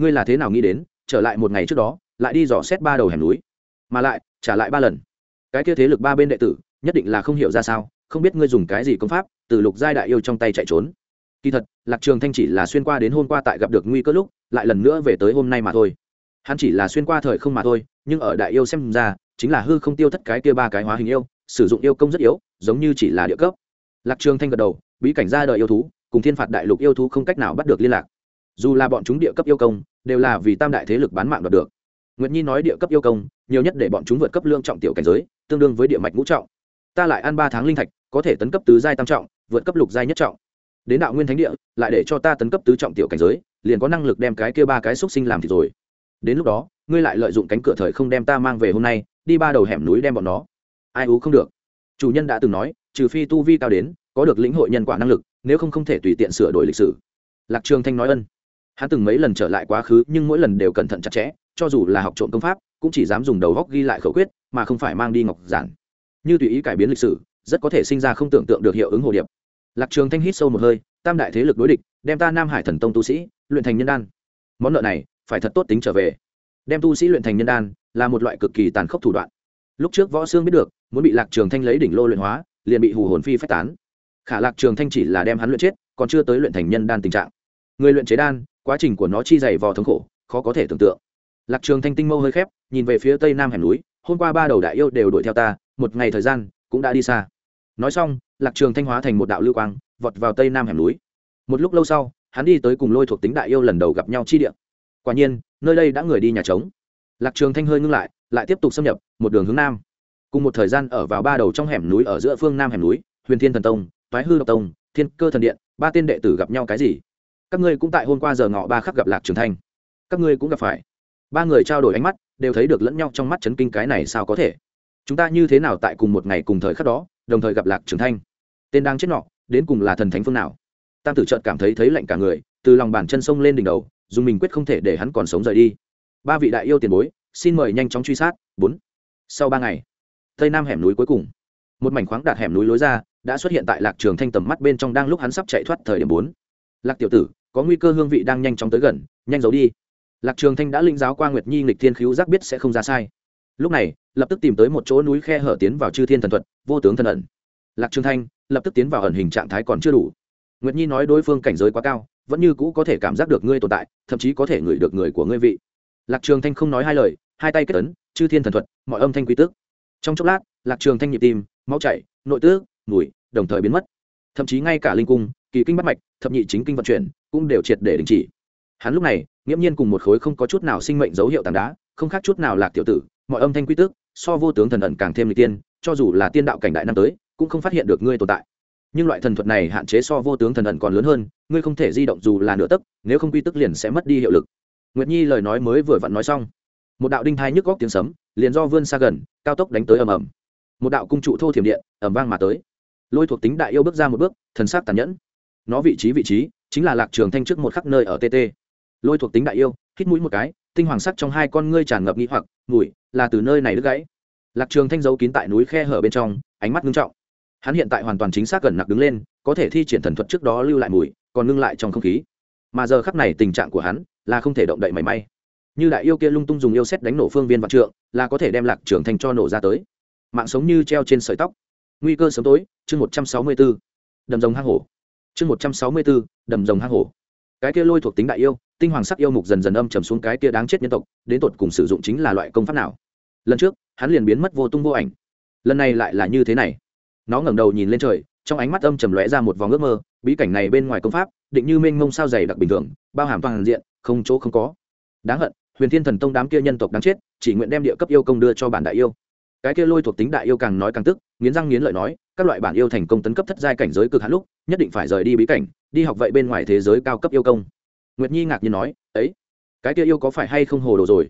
ngươi là thế nào nghĩ đến, trở lại một ngày trước đó, lại đi dò xét ba đầu hẻm núi. Mà lại, trả lại ba lần. Cái kia thế lực ba bên đệ tử, nhất định là không hiểu ra sao, không biết ngươi dùng cái gì công pháp, từ lục giai đại yêu trong tay chạy trốn. Kỳ thật, lạc trường thanh chỉ là xuyên qua đến hôm qua tại gặp được nguy cơ lúc, lại lần nữa về tới hôm nay mà thôi. Hắn chỉ là xuyên qua thời không mà thôi, nhưng ở đại yêu xem ra, chính là hư không tiêu thất cái kia ba cái hóa hình yêu, sử dụng yêu công rất yếu, giống như chỉ là địa cấp. Lạc trường thanh gật đầu, bí cảnh ra đời yêu thú, cùng thiên phạt đại lục yêu thú không cách nào bắt được liên lạc. Dù là bọn chúng địa cấp yêu công đều là vì tam đại thế lực bán mạng đoạt được. Nguyệt nhi nói địa cấp yêu công, nhiều nhất để bọn chúng vượt cấp lương trọng tiểu cảnh giới, tương đương với địa mạch ngũ trọng. Ta lại ăn ba tháng linh thạch, có thể tấn cấp tứ giai tam trọng, vượt cấp lục giai nhất trọng. Đến đạo nguyên thánh địa, lại để cho ta tấn cấp tứ trọng tiểu cảnh giới, liền có năng lực đem cái kia ba cái xúc sinh làm thì rồi. Đến lúc đó, ngươi lại lợi dụng cánh cửa thời không đem ta mang về hôm nay, đi ba đầu hẻm núi đem bọn nó. Ai ú không được. Chủ nhân đã từng nói, trừ phi tu vi cao đến, có được lĩnh hội nhân quả năng lực, nếu không không thể tùy tiện sửa đổi lịch sử. Lạc trường thanh nói ân hắn từng mấy lần trở lại quá khứ, nhưng mỗi lần đều cẩn thận chặt chẽ, cho dù là học trộm công pháp, cũng chỉ dám dùng đầu góc ghi lại khẩu quyết, mà không phải mang đi ngọc giản. Như tùy ý cải biến lịch sử, rất có thể sinh ra không tưởng tượng được hiệu ứng hồ điệp. Lạc trường thanh hít sâu một hơi, tam đại thế lực đối địch, đem ta nam hải thần tông tu sĩ, luyện thành nhân đan. Món nợ này, phải thật tốt tính trở về. Đem tu sĩ luyện thành nhân đan, là một loại cực kỳ tàn khốc thủ đoạn. Lúc trước võ sương biết được, muốn bị lạc trường thanh lấy đỉnh lô luyện hóa, liền bị hù hồn phi phách tán. Khả lạc trường thanh chỉ là đem hắn luyện chết, còn chưa tới luyện thành nhân đan tình trạng. Người luyện chế đan quá trình của nó chi dày vò thống khổ, khó có thể tưởng tượng. Lạc trường thanh tinh mâu hơi khép, nhìn về phía tây nam hẻm núi, hôm qua ba đầu đại yêu đều đuổi theo ta, một ngày thời gian cũng đã đi xa. Nói xong, lạc trường thanh hóa thành một đạo lưu quang, vọt vào tây nam hẻm núi. Một lúc lâu sau, hắn đi tới cùng lôi thuộc tính đại yêu lần đầu gặp nhau chi địa. Quả nhiên, nơi đây đã người đi nhà trống. Lạc trường thanh hơi ngưng lại lại tiếp tục xâm nhập một đường hướng nam. Cùng một thời gian ở vào ba đầu trong hẻm núi ở giữa phương nam hẻm núi, huyền thiên thần tông, toái hư độc tông, thiên cơ thần điện, ba tên đệ tử gặp nhau cái gì? Các ngươi cũng tại hôm qua giờ ngọ ba khắc gặp lạc trường thanh các ngươi cũng gặp phải ba người trao đổi ánh mắt đều thấy được lẫn nhau trong mắt chấn kinh cái này sao có thể chúng ta như thế nào tại cùng một ngày cùng thời khắc đó đồng thời gặp lạc trường thanh tên đang chết nọ đến cùng là thần thánh phương nào tam tử trợt cảm thấy thấy lạnh cả người từ lòng bàn chân sông lên đỉnh đầu dùng mình quyết không thể để hắn còn sống rời đi ba vị đại yêu tiền bối xin mời nhanh chóng truy sát bốn sau ba ngày tây nam hẻm núi cuối cùng một mảnh khoáng đạt hẻm núi lối ra đã xuất hiện tại lạc trường thanh tầm mắt bên trong đang lúc hắn sắp chạy thoát thời điểm bốn lạc tiểu tử có nguy cơ hương vị đang nhanh chóng tới gần, nhanh giấu đi. Lạc trường thanh đã linh giáo qua nguyệt nhi nghịch thiên khiếu giác biết sẽ không ra sai. Lúc này, lập tức tìm tới một chỗ núi khe hở tiến vào chư thiên thần thuật, vô tướng thần ẩn. Lạc trường thanh lập tức tiến vào ẩn hình trạng thái còn chưa đủ. Nguyệt nhi nói đối phương cảnh giới quá cao, vẫn như cũ có thể cảm giác được ngươi tồn tại, thậm chí có thể ngửi được người của ngươi vị. Lạc trường thanh không nói hai lời, hai tay kết ấn, chư thiên thần thuật, mọi âm thanh quy tức trong chốc lát, lạc trường thanh nhịp tim, máu chảy, nội tước, mùi, đồng thời biến mất. Thậm chí ngay cả linh cung, kỳ kinh bắt mạch, thập nhị chính kinh vận chuyển cũng đều triệt để đình chỉ. Hắn lúc này, nghiễm nhiên cùng một khối không có chút nào sinh mệnh dấu hiệu tảng đá, không khác chút nào lạc tiểu tử, mọi âm thanh quy tước, so vô tướng thần ẩn càng thêm lịch tiên, cho dù là tiên đạo cảnh đại năm tới, cũng không phát hiện được ngươi tồn tại. Nhưng loại thần thuật này hạn chế so vô tướng thần ẩn còn lớn hơn, ngươi không thể di động dù là nửa tấc, nếu không quy tức liền sẽ mất đi hiệu lực. Nguyệt nhi lời nói mới vừa vặn nói xong, một đạo đinh thai nhức góc tiếng sấm, liền do vươn xa gần, cao tốc đánh tới ầm ầm. Một đạo cung trụ thô thiểm điện, ầm vang mà tới. Lôi thuộc tính đại yêu bước ra một bước, thần sắc tàn nhẫn nó vị trí vị trí chính là lạc trường thanh trước một khắc nơi ở tt. Lôi thuộc tính đại yêu, hít mũi một cái, tinh hoàng sắc trong hai con ngươi tràn ngập nghi hoặc, mùi, là từ nơi này đứt gãy. Lạc trường thanh giấu kín tại núi khe hở bên trong, ánh mắt ngưng trọng. Hắn hiện tại hoàn toàn chính xác gần nặc đứng lên, có thể thi triển thần thuật trước đó lưu lại mùi, còn ngưng lại trong không khí. Mà giờ khắc này tình trạng của hắn là không thể động đậy mảy may. Như đại yêu kia lung tung dùng yêu xét đánh nổ phương viên vạn trượng, là có thể đem lạc trường thanh cho nổ ra tới. Mạng sống như treo trên sợi tóc. Nguy cơ sớm tối, chương một trăm sáu mươi b đầm rồng hang hổ chương một trăm sáu mươi b đầm rồng hang hổ. Cái kia lôi thuộc tính đại yêu, tinh hoàng sắc yêu mục dần dần âm trầm xuống cái kia đáng chết nhân tộc, đến tột cùng sử dụng chính là loại công pháp nào? Lần trước, hắn liền biến mất vô tung vô ảnh. Lần này lại là như thế này. Nó ngẩng đầu nhìn lên trời, trong ánh mắt âm trầm lóe ra một vòng ước mơ, bí cảnh này bên ngoài công pháp, định như mênh mông sao dày đặc bình thường, bao hàm toàn diện, không chỗ không có. Đáng hận, huyền thiên thần tông đám kia nhân tộc đáng chết, chỉ nguyện đem địa cấp yêu công đưa cho bản đại yêu. Cái kia lôi thuộc tính đại yêu càng nói càng tức, nghiến răng nghiến lợi nói các loại bản yêu thành công tấn cấp thất giai cảnh giới cực hạn lúc, nhất định phải rời đi bí cảnh, đi học vậy bên ngoài thế giới cao cấp yêu công. Nguyệt nhi ngạc nhiên nói, ấy, cái kia yêu có phải hay không hồ đồ rồi?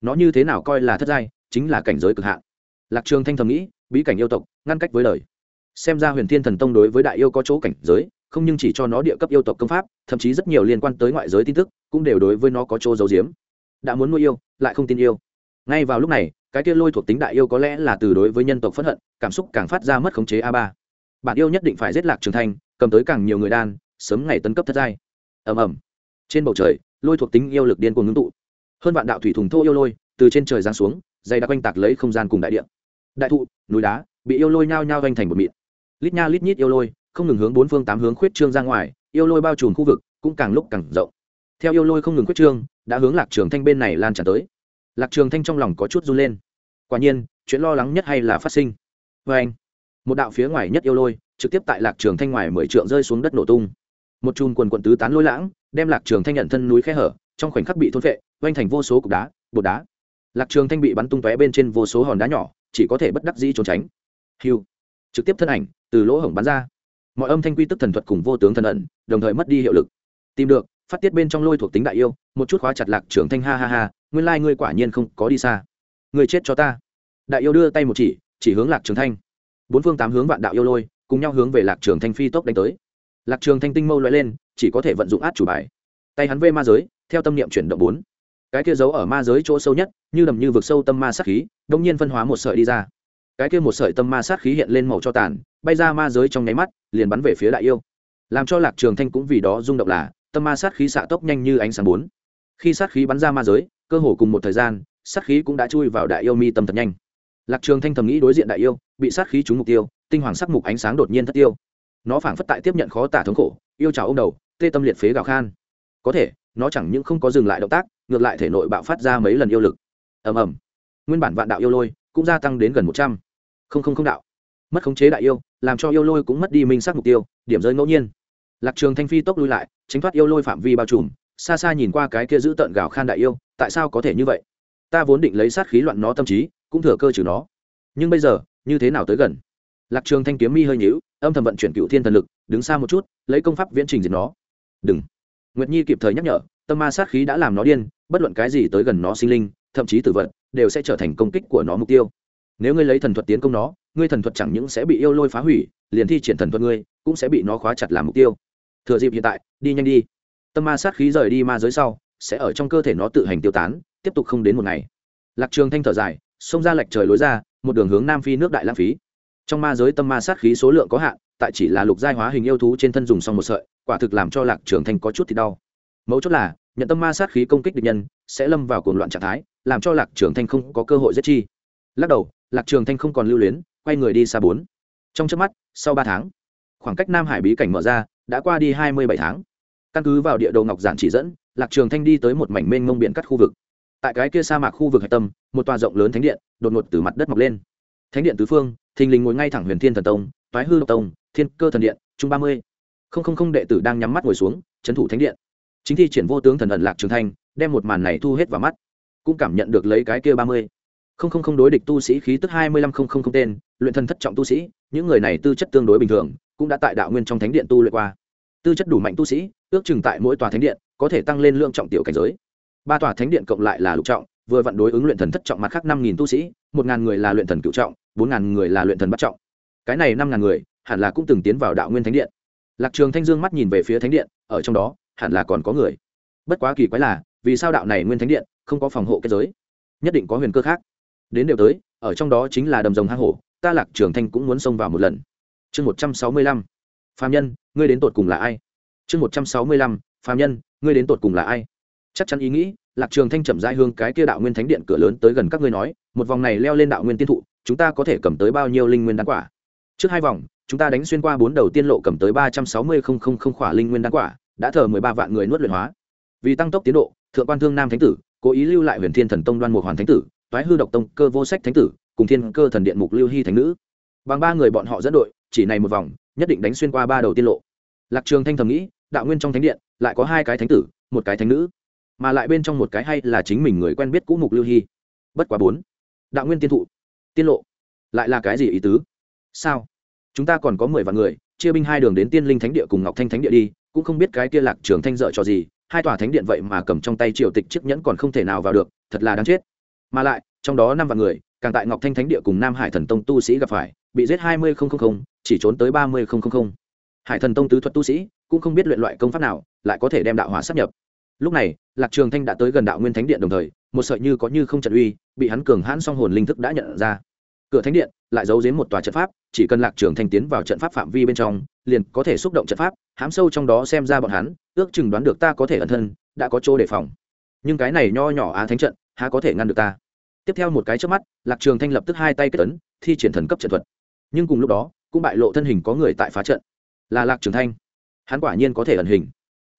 Nó như thế nào coi là thất giai, chính là cảnh giới cực hạn. Lạc trường thanh thầm nghĩ, bí cảnh yêu tộc, ngăn cách với lời. Xem ra huyền thiên thần tông đối với đại yêu có chỗ cảnh giới, không nhưng chỉ cho nó địa cấp yêu tộc công pháp, thậm chí rất nhiều liên quan tới ngoại giới tin tức, cũng đều đối với nó có chỗ giấu giếm. Đã muốn nuôi yêu, lại không tin yêu ngay vào lúc này, cái kia lôi thuộc tính đại yêu có lẽ là từ đối với nhân tộc phẫn hận, cảm xúc càng phát ra mất khống chế a ba. Bạn yêu nhất định phải giết lạc trường thanh, cầm tới càng nhiều người đan, sớm ngày tấn cấp thất giai. Ầm ầm. Trên bầu trời, lôi thuộc tính yêu lực điên cuồng ngưng tụ. Hơn vạn đạo thủy thùng thô yêu lôi từ trên trời giáng xuống, dày đặc quanh tạc lấy không gian cùng đại địa. Đại thụ, núi đá, bị yêu lôi nhao nhao vanh thành một mịn. Lít nha lít nhít yêu lôi, không ngừng hướng bốn phương tám hướng khuyết trương ra ngoài, yêu lôi bao trùm khu vực, cũng càng lúc càng rộng. Theo yêu lôi không ngừng khuyết trương, đã hướng lạc trường thanh bên này lan tràn tới lạc trường thanh trong lòng có chút run lên. Quả nhiên, chuyện lo lắng nhất hay là phát sinh. Vê anh, một đạo phía ngoài nhất yêu lôi, trực tiếp tại lạc trường thanh ngoài mười trượng rơi xuống đất nổ tung. Một chùm quần quần tứ tán lôi lãng, đem lạc trường thanh nhận thân núi khe hở, trong khoảnh khắc bị thôn vệ oanh thành vô số cục đá, bột đá. Lạc trường thanh bị bắn tung tóe bên trên vô số hòn đá nhỏ, chỉ có thể bất đắc dĩ trốn tránh. Hiu trực tiếp thân ảnh, từ lỗ hổng bắn ra. Mọi âm thanh quy tức thần thuật cùng vô tướng thần ẩn, đồng thời mất đi hiệu lực. Tìm được, phát tiết bên trong lôi thuộc tính đại yêu, một chút khóa chặt lạc trường thanh, ha ha ha nguyên lai ngươi quả nhiên không có đi xa. Ngươi chết cho ta. Đại yêu đưa tay một chỉ chỉ hướng lạc trường thanh. Bốn phương tám hướng vạn đạo yêu lôi, cùng nhau hướng về lạc trường thanh phi tốc đánh tới. Lạc trường thanh tinh mâu loại lên, chỉ có thể vận dụng át chủ bài. Tay hắn vê ma giới, theo tâm niệm chuyển động bốn. Cái kia giấu ở ma giới chỗ sâu nhất, như đầm như vực sâu tâm ma sát khí đông nhiên phân hóa một sợi đi ra. Cái kia một sợi tâm ma sát khí hiện lên màu cho tàn, bay ra ma giới trong nháy mắt, liền bắn về phía đại yêu. Làm cho lạc trường thanh cũng vì đó rung động là, tâm ma sát khí xạ tốc nhanh như ánh sáng bốn. Khi sát khí bắn ra ma giới cơ hồ cùng một thời gian, sát khí cũng đã chui vào đại yêu mi tâm thật nhanh. Lạc trường thanh thầm nghĩ đối diện đại yêu, bị sát khí trúng mục tiêu, tinh hoàng sắc mục ánh sáng đột nhiên thất tiêu. Nó phảng phất tại tiếp nhận khó tả thống khổ, yêu chào ông đầu, tê tâm liệt phế gào khan. Có thể, nó chẳng những không có dừng lại động tác, ngược lại thể nội bạo phát ra mấy lần yêu lực. Ầm ầm. Nguyên bản vạn đạo yêu lôi cũng gia tăng đến gần một trăm. Không không không đạo. Mất khống chế đại yêu, làm cho yêu lôi cũng mất đi minh sắc mục tiêu, điểm rơi ngẫu nhiên. Lạc trường thanh phi tốc lui lại, tránh thoát yêu lôi phạm vi bao trùm xa xa nhìn qua cái kia giữ tận gào khan đại yêu tại sao có thể như vậy? Ta vốn định lấy sát khí loạn nó tâm trí cũng thừa cơ trừ nó. Nhưng bây giờ như thế nào tới gần? Lạc trường thanh kiếm mi hơi nhíu âm thầm vận chuyển cựu thiên thần lực đứng xa một chút lấy công pháp viễn trình diệt nó. Đừng. Nguyệt nhi kịp thời nhắc nhở tâm ma sát khí đã làm nó điên bất luận cái gì tới gần nó sinh linh thậm chí tử vật, đều sẽ trở thành công kích của nó mục tiêu. Nếu ngươi lấy thần thuật tiến công nó ngươi thần thuật chẳng những sẽ bị yêu lôi phá hủy liền thi triển thần thuật ngươi cũng sẽ bị nó khóa chặt làm mục tiêu. Thừa dịp hiện tại đi nhanh đi tâm ma sát khí rời đi ma giới sau, sẽ ở trong cơ thể nó tự hành tiêu tán, tiếp tục không đến một ngày. Lạc trường thanh thở dài, xông ra lệch trời lối ra, một đường hướng nam phi nước đại lãng phí. Trong ma giới tâm ma sát khí số lượng có hạn, tại chỉ là lục giai hóa hình yêu thú trên thân dùng xong một sợi, quả thực làm cho lạc trường thanh có chút thì đau. Mấu chốt là, nhận tâm ma sát khí công kích địch nhân, sẽ lâm vào cuồng loạn trạng thái, làm cho lạc trường thanh không có cơ hội giết chi. Lắc đầu, lạc trường thanh không còn lưu luyến, quay người đi xa bốn. Trong trước mắt, sau ba tháng, khoảng cách nam hải bí cảnh mở ra, đã qua đi hai mươi bảy tháng căn cứ vào địa đồ ngọc giản chỉ dẫn, lạc trường thanh đi tới một mảnh mênh mông biển cắt khu vực. Tại cái kia sa mạc khu vực hạch tâm, một tòa rộng lớn thánh điện đột ngột từ mặt đất mọc lên. Thánh điện tứ phương, thình lình ngồi ngay thẳng huyền thiên thần tông, toái hư độc tông, thiên cơ thần điện, trung ba mươi. Không không không đệ tử đang nhắm mắt ngồi xuống trấn thủ thánh điện. Chính thi triển vô tướng thần ẩn lạc trường thanh, đem một màn này thu hết vào mắt, cũng cảm nhận được lấy cái kia ba mươi. Không không không đối địch tu sĩ khí tức hai mươi lăm không không không tên, luyện thần thất trọng tu sĩ, những người này tư chất tương đối bình thường, cũng đã tại đạo nguyên trong thánh điện tu luyện qua. Tư chất đủ mạnh tu sĩ ước chừng tại mỗi tòa thánh điện, có thể tăng lên lượng trọng tiểu cảnh giới. Ba tòa thánh điện cộng lại là lục trọng, vừa vặn đối ứng luyện thần thất trọng mặt khác năm nghìn tu sĩ, một ngàn người là luyện thần cựu trọng, bốn ngàn người là luyện thần bắt trọng. Cái này năm ngàn người, hẳn là cũng từng tiến vào đạo nguyên thánh điện. Lạc trường thanh dương mắt nhìn về phía thánh điện, ở trong đó, hẳn là còn có người. Bất quá kỳ quái là, vì sao đạo này nguyên thánh điện không có phòng hộ kết giới? Nhất định có huyền cơ khác. Đến đều tới, ở trong đó chính là đầm rồng hang hổ, ta lạc trường thanh cũng muốn xông vào một lần. Chương một trăm sáu mươi lăm. Phạm nhân, ngươi đến tột cùng là ai? Chương một trăm sáu mươi lăm, phàm nhân, ngươi đến tột cùng là ai? Chắc chắn ý nghĩ, lạc trường thanh chậm rãi hương cái kia đạo nguyên thánh điện cửa lớn tới gần các ngươi nói, một vòng này leo lên đạo nguyên tiên thụ, chúng ta có thể cầm tới bao nhiêu linh nguyên đan quả? Trước hai vòng, chúng ta đánh xuyên qua bốn đầu tiên lộ cầm tới ba trăm sáu mươi không không không khỏa linh nguyên đan quả, đã thờ mười ba vạn người nuốt luyện hóa. Vì tăng tốc tiến độ, thượng quan thương nam thánh tử, cố ý lưu lại huyền thiên thần tông đoan mục hoàn thánh tử, toái hư độc tông cơ vô sách thánh tử, cùng thiên cơ thần điện mục lưu hy thánh nữ. Bằng ba người bọn họ dẫn đội, chỉ này một vòng, nhất định đánh xuyên qua ba đầu tiên lộ. Lạc trường thanh thầm nghĩ đạo nguyên trong thánh điện, lại có hai cái thánh tử, một cái thánh nữ. Mà lại bên trong một cái hay là chính mình người quen biết cũ mục lưu hy. Bất quá bốn. Đạo nguyên tiên thụ. Tiên lộ. Lại là cái gì ý tứ? Sao? Chúng ta còn có mười vạn người, chia binh hai đường đến tiên linh thánh địa cùng ngọc thanh thánh địa đi, cũng không biết cái kia lạc trường thanh dợ cho gì, hai tòa thánh điện vậy mà cầm trong tay triều tịch chiếc nhẫn còn không thể nào vào được, thật là đáng chết. Mà lại, trong đó năm vạn người, càng tại ngọc thanh thánh địa cùng nam hải thần tông tu sĩ gặp phải, bị giết hai mươi chỉ trốn tới ba mươi hải thần tông tứ thuật tu sĩ cũng không biết luyện loại công pháp nào, lại có thể đem đạo hỏa sắp nhập. Lúc này, lạc trường thanh đã tới gần đạo nguyên thánh điện đồng thời, một sợi như có như không trận uy, bị hắn cường hãn song hồn linh thức đã nhận ra. Cửa thánh điện lại giấu giếm một tòa trận pháp, chỉ cần lạc trường thanh tiến vào trận pháp phạm vi bên trong, liền có thể xúc động trận pháp, hám sâu trong đó xem ra bọn hắn, ước chừng đoán được ta có thể ẩn thân, đã có chỗ đề phòng. Nhưng cái này nho nhỏ á thánh trận, há có thể ngăn được ta? Tiếp theo một cái trước mắt, lạc trường thanh lập tức hai tay kết tấn thi triển thần cấp trận thuật. Nhưng cùng lúc đó, cũng bại lộ thân hình có người tại phá trận. Là lạc trường thanh hắn quả nhiên có thể ẩn hình.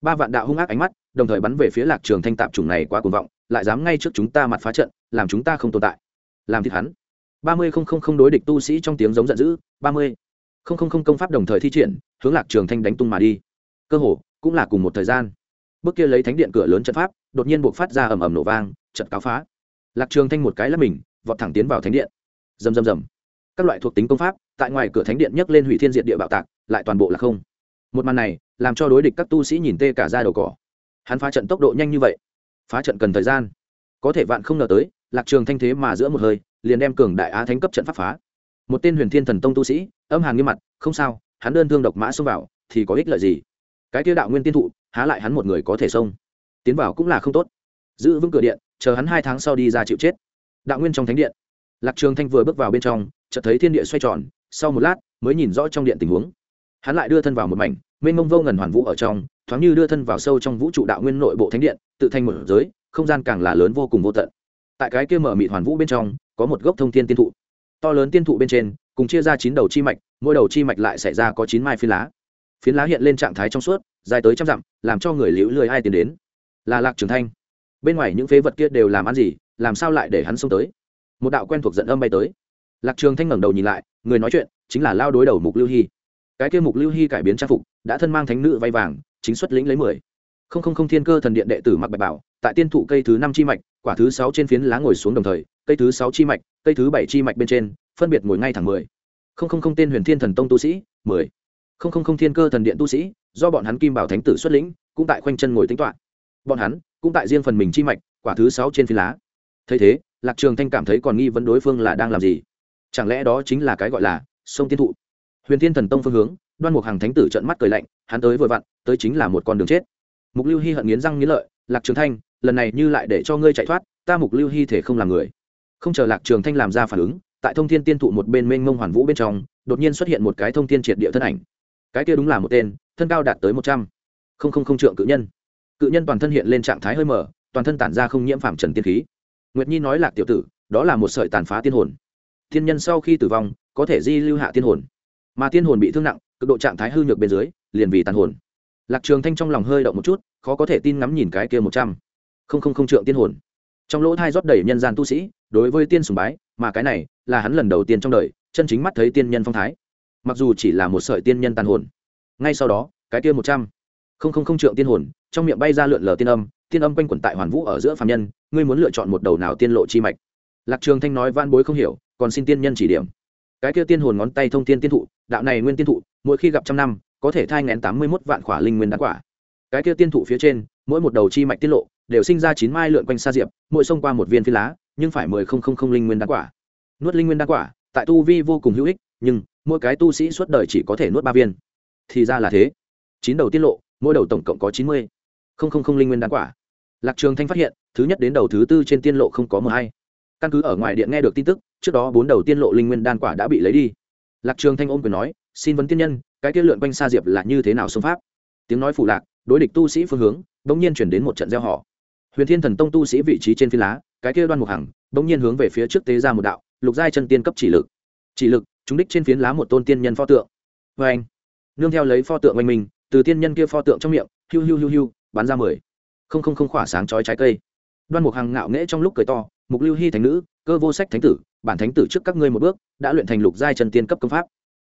Ba vạn đạo hung ác ánh mắt, đồng thời bắn về phía lạc trường thanh tạp chủng này quá cuồng vọng, lại dám ngay trước chúng ta mặt phá trận, làm chúng ta không tồn tại. Làm thịt hắn. Ba mươi không không không đối địch tu sĩ trong tiếng giống giận dữ, ba mươi không không không công pháp đồng thời thi triển, hướng lạc trường thanh đánh tung mà đi. Cơ hồ, cũng là cùng một thời gian. Bước kia lấy thánh điện cửa lớn trận pháp, đột nhiên buộc phát ra ầm ầm nổ vang, trận cáo phá. Lạc trường thanh một cái là mình, vọt thẳng tiến vào thánh điện. Rầm rầm rầm. Các loại thuộc tính công pháp, tại ngoài cửa thánh điện nhấc lên hủy thiên diệt địa bạo tạc, lại toàn bộ là không một màn này, làm cho đối địch các tu sĩ nhìn tê cả ra đầu cỏ. Hắn phá trận tốc độ nhanh như vậy. Phá trận cần thời gian. Có thể vạn không ngờ tới, lạc trường thanh thế mà giữa một hơi, liền đem cường đại á thánh cấp trận pháp phá. Một tên huyền thiên thần tông tu sĩ, âm hàng nghiêm mặt, không sao, hắn đơn thương độc mã xông vào, thì có ích lợi gì? Cái tiêu đạo nguyên tiên thụ, há lại hắn một người có thể xông? Tiến vào cũng là không tốt. Giữ vững cửa điện, chờ hắn hai tháng sau đi ra chịu chết. Đạo nguyên trong thánh điện. Lạc trường thanh vừa bước vào bên trong, chợt thấy thiên địa xoay tròn, sau một lát, mới nhìn rõ trong điện tình huống hắn lại đưa thân vào một mảnh, mênh mông vô ngần hoàn vũ ở trong, thoáng như đưa thân vào sâu trong vũ trụ đạo nguyên nội bộ thánh điện, tự thành một giới, không gian càng là lớn vô cùng vô tận. Tại cái kia mở mịt hoàn vũ bên trong, có một gốc thông thiên tiên thụ. To lớn tiên thụ bên trên, cùng chia ra chín đầu chi mạch, mỗi đầu chi mạch lại xảy ra có chín mai phiến lá. Phiến lá hiện lên trạng thái trong suốt, dài tới trăm dặm, làm cho người liễu lười ai tiến đến. Là lạc trường thanh. Bên ngoài những phế vật kia đều làm ăn gì, làm sao lại để hắn xông tới? Một đạo quen thuộc giận âm bay tới. Lạc trường thanh ngẩng đầu nhìn lại, người nói chuyện chính là lao đối đầu mục lưu hy cái kia mục lưu hy cải biến trang phục, đã thân mang thánh nữ vay vàng, chính xuất lĩnh lấy mười. Không không không thiên cơ thần điện đệ tử mặc bạch bảo, tại tiên thụ cây thứ năm chi mạch, quả thứ sáu trên phiến lá ngồi xuống đồng thời, cây thứ sáu chi mạch, cây thứ bảy chi mạch bên trên, phân biệt ngồi ngay thẳng mười. Không không không tên huyền thiên thần tông tu sĩ, mười. Không không không thiên cơ thần điện tu sĩ, do bọn hắn kim bảo thánh tử xuất lĩnh, cũng tại khoanh chân ngồi tính toán. Bọn hắn, cũng tại riêng phần mình chi mạch, quả thứ sáu trên phiến lá. Thấy thế, lạc trường thanh cảm thấy còn nghi vấn đối phương là đang làm gì. Chẳng lẽ đó chính là cái gọi là sông tiên thụ? Huyền thiên thần tông phương hướng, đoan mục hàng thánh tử trợn mắt cười lạnh, hắn tới vừa vặn, tới chính là một con đường chết. Mục lưu hy hận nghiến răng nghiến lợi, lạc trường thanh, lần này như lại để cho ngươi chạy thoát, ta mục lưu hy thể không làm người. Không chờ lạc trường thanh làm ra phản ứng, tại thông thiên tiên thụ một bên mênh mông hoàn vũ bên trong, đột nhiên xuất hiện một cái thông thiên triệt địa thân ảnh. Cái kia đúng là một tên, thân cao đạt tới một trăm không không không trượng cự nhân. Cự nhân toàn thân hiện lên trạng thái hơi mở, toàn thân tản ra không nhiễm phạm trần tiên khí. Nguyệt nhi nói lạc tiểu tử, đó là một sợi tàn phá tiên hồn. Thiên nhân sau khi tử vong, có thể di lưu hạ tiên hồn mà tiên hồn bị thương nặng, cực độ trạng thái hư nhược bên dưới, liền vì tàn hồn. Lạc trường thanh trong lòng hơi động một chút, khó có thể tin ngắm nhìn cái kia một trăm. Không không không trượng tiên hồn. Trong lỗ thai rót đầy nhân gian tu sĩ, đối với tiên sùng bái, mà cái này là hắn lần đầu tiên trong đời, chân chính mắt thấy tiên nhân phong thái. Mặc dù chỉ là một sợi tiên nhân tàn hồn. Ngay sau đó, cái kia một trăm. Không không không trượng tiên hồn, trong miệng bay ra lượn lờ tiên âm tiên âm quanh quẩn tại hoàn vũ ở giữa phạm nhân, ngươi muốn lựa chọn một đầu nào tiên lộ chi mạch? Lạc trường thanh nói van bối không hiểu, còn xin tiên nhân chỉ điểm cái kia tiên hồn ngón tay thông tiên tiên thụ, đạo này nguyên tiên thụ, mỗi khi gặp trăm năm, có thể thai ngén tám mươi mốt vạn quả linh nguyên đá quả. Cái kia tiên thụ phía trên, mỗi một đầu chi mạch tiết lộ, đều sinh ra chín mai lượn quanh xa diệp, mỗi xông qua một viên phi lá, nhưng phải mười không không không linh nguyên đá quả. Nuốt linh nguyên đá quả, tại tu vi vô cùng hữu ích, nhưng mỗi cái tu sĩ suốt đời chỉ có thể nuốt ba viên. Thì ra là thế. Chín đầu tiết lộ, mỗi đầu tổng cộng có chín mươi không không không linh nguyên đá quả. Lạc trường thanh phát hiện, thứ nhất đến đầu thứ tư trên tiên lộ không có mờ hay căn cứ ở ngoài điện nghe được tin tức trước đó bốn đầu tiên lộ linh nguyên đan quả đã bị lấy đi. Lạc trường thanh ôm quyền nói, xin vấn tiên nhân, cái kia lượn quanh xa diệp là như thế nào xông pháp? Tiếng nói phủ lạc, đối địch tu sĩ phương hướng, bỗng nhiên chuyển đến một trận gieo họ huyền thiên thần tông tu sĩ vị trí trên phi lá, cái kia đoan mục hằng, bỗng nhiên hướng về phía trước tế ra một đạo, lục giai chân tiên cấp chỉ lực. Chỉ lực, chúng đích trên phiến lá một tôn tiên nhân pho tượng. Vê anh, nương theo lấy pho tượng oanh mình từ tiên nhân kia pho tượng trong miệng, hiu hiu hiu hiu, bắn ra mười. Không không không khỏa sáng chói trái cây. Đoan mục hằng ngạo nghễ trong lúc cười to mục lưu hy thánh nữ, cơ vô sách thánh tử, bản thánh tử trước các ngươi một bước, đã luyện thành lục giai chân tiên cấp công pháp.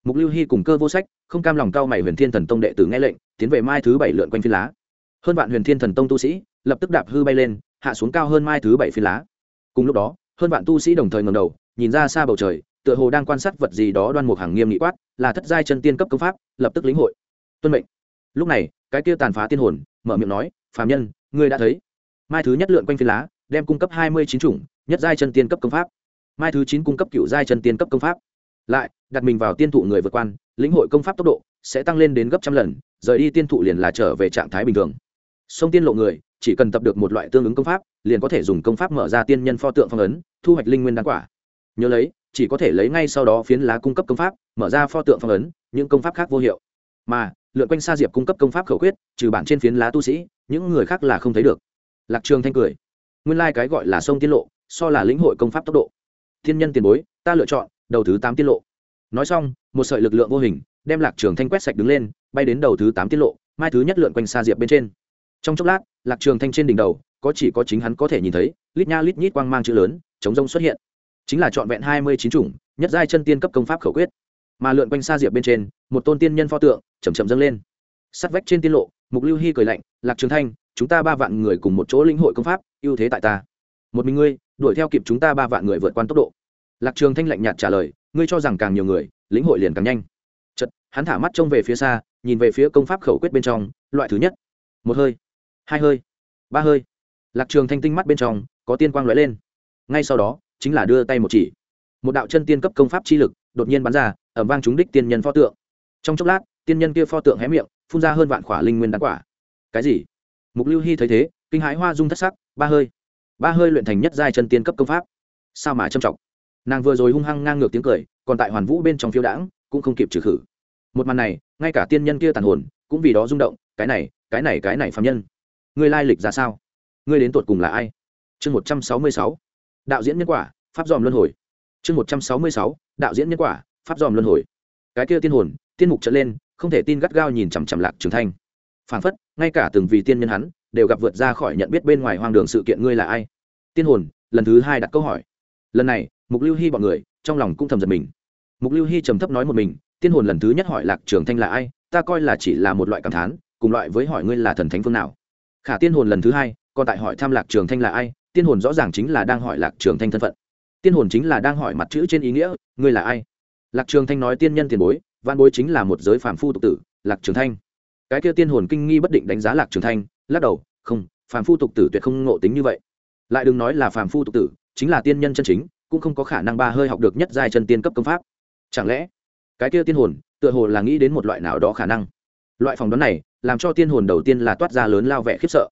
Mục lưu hy cùng cơ vô sách, không cam lòng cao mày huyền thiên thần tông đệ tử nghe lệnh, tiến về mai thứ bảy lượn quanh phi lá. Hơn vạn huyền thiên thần tông tu sĩ, lập tức đạp hư bay lên, hạ xuống cao hơn mai thứ bảy phi lá. Cùng lúc đó, hơn vạn tu sĩ đồng thời ngầm đầu, nhìn ra xa bầu trời, tựa hồ đang quan sát vật gì đó đoan mục hàng nghiêm nghị quát, là thất giai chân tiên cấp công pháp, lập tức lĩnh hội. Tuân mệnh. Lúc này, cái kia tàn phá tiên hồn, mở miệng nói, phàm nhân, ngươi đã thấy. Mai thứ nhất lượn quanh phi lá đem cung cấp hai mươi chín chủng, nhất giai chân tiên cấp công pháp. Mai thứ chín cung cấp cựu giai chân tiên cấp công pháp. Lại, đặt mình vào tiên thụ người vượt quan, lĩnh hội công pháp tốc độ sẽ tăng lên đến gấp trăm lần, rời đi tiên thụ liền là trở về trạng thái bình thường. Sông tiên lộ người, chỉ cần tập được một loại tương ứng công pháp, liền có thể dùng công pháp mở ra tiên nhân pho tượng phong ấn, thu hoạch linh nguyên đan quả. Nhớ lấy, chỉ có thể lấy ngay sau đó phiến lá cung cấp công pháp, mở ra pho tượng phong ấn, những công pháp khác vô hiệu. Mà, lượn quanh xa diệp cung cấp công pháp khẩu quyết, trừ bản trên phiến lá tu sĩ, những người khác là không thấy được. Lạc trường thanh cười nguyên lai、like、cái gọi là sông tiên lộ, so là lĩnh hội công pháp tốc độ. Thiên nhân tiền bối, ta lựa chọn đầu thứ tám tiết lộ. Nói xong, một sợi lực lượng vô hình, đem lạc trường thanh quét sạch đứng lên, bay đến đầu thứ tám tiết lộ, mai thứ nhất lượn quanh xa diệp bên trên. Trong chốc lát, lạc trường thanh trên đỉnh đầu, có chỉ có chính hắn có thể nhìn thấy, lít nha lít nhít quang mang chữ lớn, chống rông xuất hiện. Chính là trọn vẹn hai mươi chín chủng, nhất giai chân tiên cấp công pháp khẩu quyết. Mà lượn quanh xa diệp bên trên, một tôn tiên nhân pho tượng chầm chậm dâng lên. Sắt vách trên tiên lộ, mục lưu hy cười lạnh, lạc trường thanh, chúng ta ba vạn người cùng một chỗ lĩnh hội công pháp ưu thế tại ta. Một mình ngươi, đuổi theo kịp chúng ta ba vạn người vượt qua tốc độ. Lạc trường thanh lạnh nhạt trả lời, ngươi cho rằng càng nhiều người, lĩnh hội liền càng nhanh. Chật hắn thả mắt trông về phía xa, nhìn về phía công pháp khẩu quyết bên trong, loại thứ nhất. Một hơi, hai hơi, ba hơi. Lạc trường thanh tinh mắt bên trong, có tiên quang lóe lên. Ngay sau đó, chính là đưa tay một chỉ. Một đạo chân tiên cấp công pháp chi lực, đột nhiên bắn ra ở vang chúng đích tiên nhân pho tượng. Trong chốc lát, tiên nhân kia pho tượng hé miệng, phun ra hơn vạn khỏa linh nguyên đan quả. Cái gì? Mục lưu hy thấy thế, kinh hãi hoa dung thất sắc ba hơi. Ba hơi luyện thành nhất giai chân tiên cấp công pháp. Sao mà trầm trọng? Nàng vừa rồi hung hăng ngang ngược tiếng cười, còn tại hoàn vũ bên trong phiêu đãng, cũng không kịp trừ khử. Một màn này, ngay cả tiên nhân kia tàn hồn, cũng vì đó rung động, cái này cái này cái này phạm nhân. Ngươi lai lịch ra sao? Ngươi đến tột cùng là ai? Chương một trăm sáu mươi sáu. Đạo diễn nhân quả, pháp dòm luân hồi. Chương một trăm sáu mươi sáu. Đạo diễn nhân quả, pháp dòm luân hồi. Cái kia tiên hồn, tiên mục trở lên, không thể tin gắt gao nhìn chằm chằm lạc trường thanh. Phản phất, ngay cả từng vì tiên nhân hắn đều gặp vượt ra khỏi nhận biết bên ngoài hoang đường sự kiện ngươi là ai. Tiên hồn, lần thứ hai đặt câu hỏi. Lần này, mục lưu hy bọn người, trong lòng cũng thầm giật mình. Mục lưu hy trầm thấp nói một mình, tiên hồn lần thứ nhất hỏi lạc trường thanh là ai, ta coi là chỉ là một loại cảm thán, cùng loại với hỏi ngươi là thần thánh phương nào. Khả tiên hồn lần thứ hai, còn tại hỏi tham lạc trường thanh là ai, tiên hồn rõ ràng chính là đang hỏi lạc trường thanh thân phận. Tiên hồn chính là đang hỏi mặt chữ trên ý nghĩa, ngươi là ai? Lạc trường thanh nói tiên nhân tiền bối văn bối chính là một giới phàm phu tục tử, lạc trường thanh. Cái kia tiên hồn kinh nghi bất định đánh giá lạc trường thanh lắc đầu, không, phàm phu tục tử tuyệt không ngộ tính như vậy. Lại đừng nói là phàm phu tục tử, chính là tiên nhân chân chính, cũng không có khả năng ba hơi học được nhất giai chân tiên cấp công pháp. Chẳng lẽ, cái kia tiên hồn, tựa hồ là nghĩ đến một loại nào đó khả năng? Loại phòng đoán này, làm cho tiên hồn đầu tiên là toát ra lớn lao vẻ khiếp sợ.